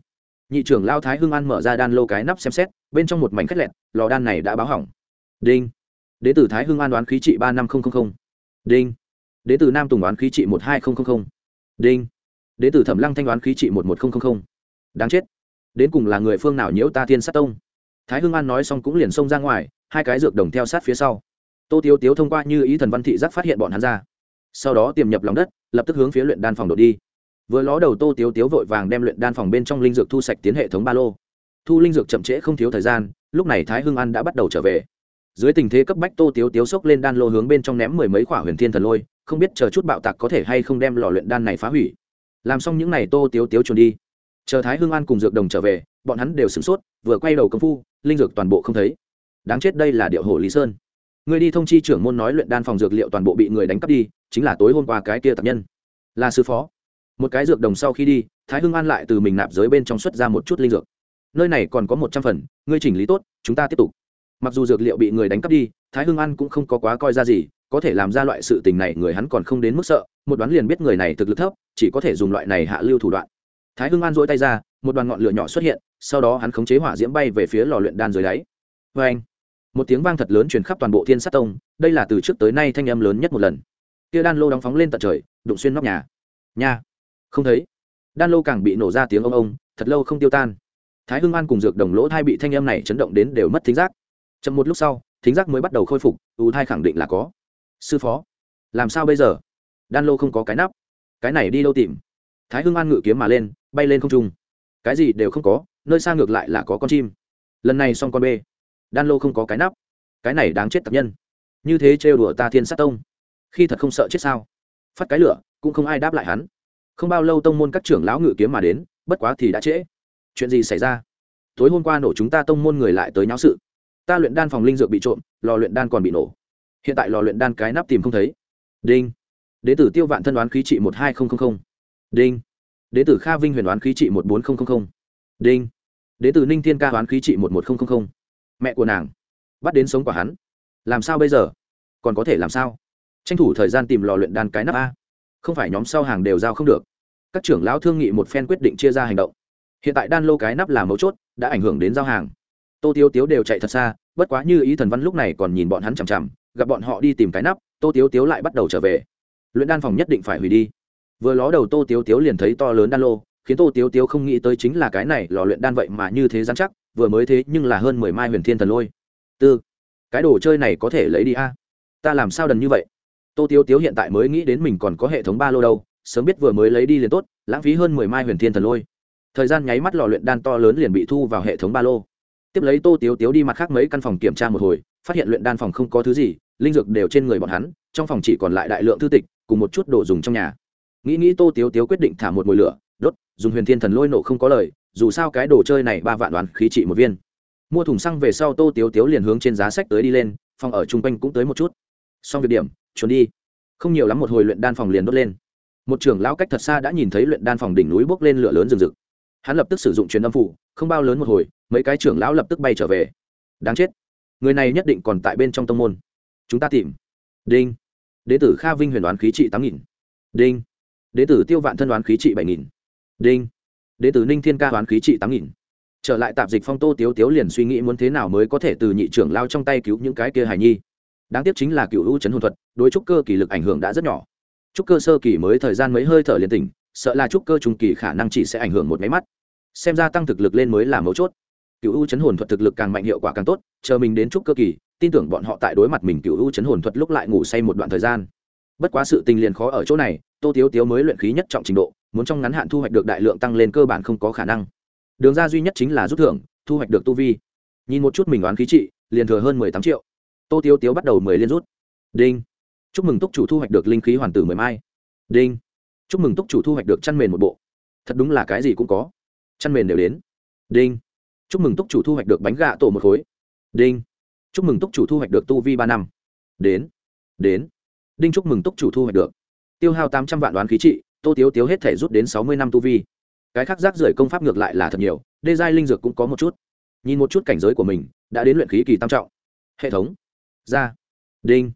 Nhị trưởng lao thái hưng an mở ra đan lô cái nắp xem xét, bên trong một mảnh khét lẹt, lò đan này đã báo hỏng. Đinh. Đế tử thái hưng an đoán khí trị ba năm nghìn đinh đế tử nam tùng đoán khí trị một hai nghìn đinh. Đế tử thẩm lăng thanh đoán khí trị một một nghìn đáng chết. Đến cùng là người phương nào nhiễu ta thiên sát tông? Thái hưng an nói xong cũng liền xông ra ngoài, hai cái dược đồng theo sát phía sau. Tô tiếu tiếu thông qua như ý thần văn thị giác phát hiện bọn hắn ra. Sau đó tiềm nhập lòng đất, lập tức hướng phía luyện đan phòng đột đi. Vừa ló đầu tô tiếu tiếu vội vàng đem luyện đan phòng bên trong linh dược thu sạch tiến hệ thống ba lô. Thu linh dược chậm trễ không thiếu thời gian, lúc này thái hưng an đã bắt đầu trở về. Dưới tình thế cấp bách tô tiếu tiếu xốc lên đan lô hướng bên trong ném mười mấy quả huyền thiên thần lôi không biết chờ chút bạo tạc có thể hay không đem lò luyện đan này phá hủy. Làm xong những n à y tô tiếu tiếu trốn đi. Chờ thái hưng an cùng dược đồng trở về, bọn hắn đều sửng sốt, vừa quay đầu công phu, linh dược toàn bộ không thấy. Đáng chết đây là điệu hồ lý sơn. Người đi thông chi trưởng môn nói luyện đan phòng dược liệu toàn bộ bị người đánh cắp đi, chính là tối hôm qua cái kia tập nhân. Là sư phó. Một cái dược đồng sau khi đi, thái hưng an lại từ mình nạp giới bên trong xuất ra một chút linh dược. Nơi này còn có một trăm phần, ngươi chỉnh lý tốt, chúng ta tiếp tục. Mặc dù dược liệu bị người đánh cắp đi, thái hưng an cũng không có quá coi ra gì có thể làm ra loại sự tình này, người hắn còn không đến mức sợ, một đoán liền biết người này thực lực thấp, chỉ có thể dùng loại này hạ lưu thủ đoạn. Thái hưng an dỗi tay ra, một đoàn ngọn lửa nhỏ xuất hiện, sau đó hắn khống chế hỏa diễm bay về phía lò luyện đan dưới đáy. Vê anh một tiếng vang thật lớn truyền khắp toàn bộ thiên sát tông, đây là từ trước tới nay thanh âm lớn nhất một lần. Kia đan lô đóng phóng lên tận trời, đụng xuyên nóc nhà. Nha! Không thấy. Đan lô càng bị nổ ra tiếng ông ông, thật lâu không tiêu tan. Thái hưng an cùng dược đồng lỗ thai bị thanh âm này chấn động đến đều mất thính giác. Chậm một lúc sau, thính giác mới bắt đầu khôi phục, ưu thai khẳng định là có sư phó, làm sao bây giờ? Đan lô không có cái nắp. Cái này đi đâu tìm? Thái hưng an ngự kiếm mà lên, bay lên không trung. Cái gì đều không có, nơi xa ngược lại là có con chim. Lần này xong con bê. Đan lô không có cái nắp. Cái này đáng chết tập nhân. Như thế trêu đùa ta thiên sát tông. Khi thật không sợ chết sao? Phát cái lửa, cũng không ai đáp lại hắn. Không bao lâu tông môn các trưởng lão ngự kiếm mà đến, bất quá thì đã trễ. Chuyện gì xảy ra? Tối hôm qua nổ chúng ta tông môn người lại tới nháo sự. Ta luyện đan phòng linh dược bị trộm, lò luyện đan còn bị nổ hiện tại lò luyện đan cái nắp tìm không thấy. Đinh. Đế tử tiêu vạn thân đoán khí trị một hai nghìn đinh. Đế tử kha vinh huyền đoán khí trị một bốn nghìn đinh. Đế tử ninh thiên ca đoán khí trị một một nghìn mẹ của nàng. Bắt đến sống của hắn. Làm sao bây giờ? Còn có thể làm sao? Tranh thủ thời gian tìm lò luyện đan cái nắp a. Không phải nhóm sau hàng đều giao không được. Các trưởng lão thương nghị một phen quyết định chia ra hành động. Hiện tại đan lô cái nắp là mấu chốt, đã ảnh hưởng đến giao hàng. Tô tiêu tiếu đều chạy thật xa, bất quá như ý thần văn lúc này còn nhìn bọn hắn chằm chằm gặp bọn họ đi tìm cái nắp, tô tiếu tiếu lại bắt đầu trở về. Luyện đan phòng nhất định phải hủy đi. Vừa ló đầu tô tiếu tiếu liền thấy to lớn đan lô, khiến tô tiếu tiếu không nghĩ tới chính là cái này lò luyện đan vậy mà như thế dán chắc, vừa mới thế nhưng là hơn mười mai huyền thiên thần lôi. Tư, cái đồ chơi này có thể lấy đi a? Ta làm sao đần như vậy? Tô tiếu tiếu hiện tại mới nghĩ đến mình còn có hệ thống ba lô đâu, sớm biết vừa mới lấy đi liền tốt, lãng phí hơn mười mai huyền thiên thần lôi. Thời gian nháy mắt lò luyện đan to lớn liền bị thu vào hệ thống ba lô. Tiếp lấy tô tiếu tiếu đi mặt khác mấy căn phòng kiểm tra một hồi, phát hiện luyện đan phòng không có thứ gì linh dược đều trên người bọn hắn, trong phòng chỉ còn lại đại lượng thư tịch, cùng một chút đồ dùng trong nhà. Nghĩ nghĩ tô tiếu tiếu quyết định thả một mồi lửa, đốt, dùng huyền thiên thần lôi nổ không có lời, dù sao cái đồ chơi này ba vạn đoàn khí trị một viên. Mua thùng xăng về sau tô tiếu tiếu liền hướng trên giá sách tới đi lên, phòng ở chung quanh cũng tới một chút. Xong việc điểm trốn đi. Không nhiều lắm một hồi luyện đan phòng liền đốt lên. Một trưởng lão cách thật xa đã nhìn thấy luyện đan phòng đỉnh núi bốc lên lửa lớn rừng rực. Hắn lập tức sử dụng truyền âm phủ, không bao lớn một hồi, mấy cái trưởng lão lập tức bay trở về. Đáng chết. Người này nhất định còn tại bên trong tông môn chúng ta tìm. Đinh. Đế tử kha vinh huyền đoán khí trị tám nghìn. Đinh. Đế tử tiêu vạn thân đoán khí trị bảy nghìn. Đinh. Đế tử ninh thiên ca đoán khí trị tám nghìn. Trở lại tạp dịch phong tô tiếu tiếu liền suy nghĩ muốn thế nào mới có thể từ nhị trưởng lao trong tay cứu những cái kia hài nhi. Đáng tiếc chính là cựu hữu chấn hồn thuật, đối trúc cơ kỳ lực ảnh hưởng đã rất nhỏ. Trúc cơ sơ kỳ mới thời gian mấy hơi thở liền tỉnh, sợ là trúc cơ trung kỳ khả năng chỉ sẽ ảnh hưởng một máy mắt. Xem ra tăng thực lực lên mới là mấu chốt. Cựu u chấn hồn thuật thực lực càng mạnh hiệu quả càng tốt, chờ mình đến trúc cơ kỳ tin tưởng bọn họ tại đối mặt mình cựu u chấn hồn thuật lúc lại ngủ say một đoạn thời gian. Bất quá sự tình liền khó ở chỗ này, tô tiếu tiếu mới luyện khí nhất trọng trình độ, muốn trong ngắn hạn thu hoạch được đại lượng tăng lên cơ bản không có khả năng. Đường ra duy nhất chính là rút thưởng, thu hoạch được tu vi. Nhìn một chút mình đoán khí trị, liền thừa hơn mười tám triệu. Tô tiếu tiếu bắt đầu mười liên rút. Đinh. Chúc mừng túc chủ thu hoạch được linh khí hoàn tử mười mai. Đinh. Chúc mừng túc chủ thu hoạch được chăn mền một bộ. Thật đúng là cái gì cũng có. Chăn mền đều đến. Đinh. Chúc mừng túc chủ thu hoạch được bánh gạ tổ một khối. Đinh chúc mừng túc chủ thu hoạch được tu vi ba năm. Đến đến. Đinh chúc mừng túc chủ thu hoạch được. Tiêu hao tám trăm vạn đoán khí trị, tô tiếu tiếu hết thể rút đến sáu mươi năm tu vi. Cái khác rác rưởi công pháp ngược lại là thật nhiều, đê giai linh dược cũng có một chút. Nhìn một chút cảnh giới của mình, đã đến luyện khí kỳ tam trọng. Hệ thống. Ra. Đinh.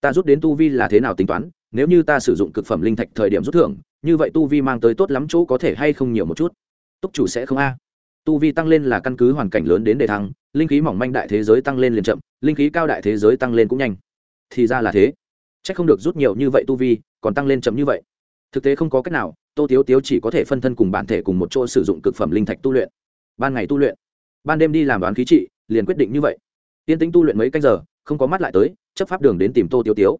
Ta rút đến tu vi là thế nào tính toán, nếu như ta sử dụng cực phẩm linh thạch thời điểm rút thưởng, như vậy tu vi mang tới tốt lắm chỗ có thể hay không nhiều một chút. Túc chủ sẽ không a. Tu vi tăng lên là căn cứ hoàn cảnh lớn đến đề thăng linh khí mỏng manh đại thế giới tăng lên liền chậm, linh khí cao đại thế giới tăng lên cũng nhanh. Thì ra là thế. C h ắ c không được rút nhiều như vậy tu vi, còn tăng lên chậm như vậy. Thực tế không có cách nào, tô tiếu tiếu chỉ có thể phân thân cùng bản thể cùng một chỗ sử dụng cực phẩm linh thạch tu luyện. Ban ngày tu luyện, ban đêm đi làm đoán khí trị, liền quyết định như vậy. Tiên tính tu luyện mấy canh giờ, không có mắt lại tới, chấp pháp đường đến tìm tô tiếu tiếu.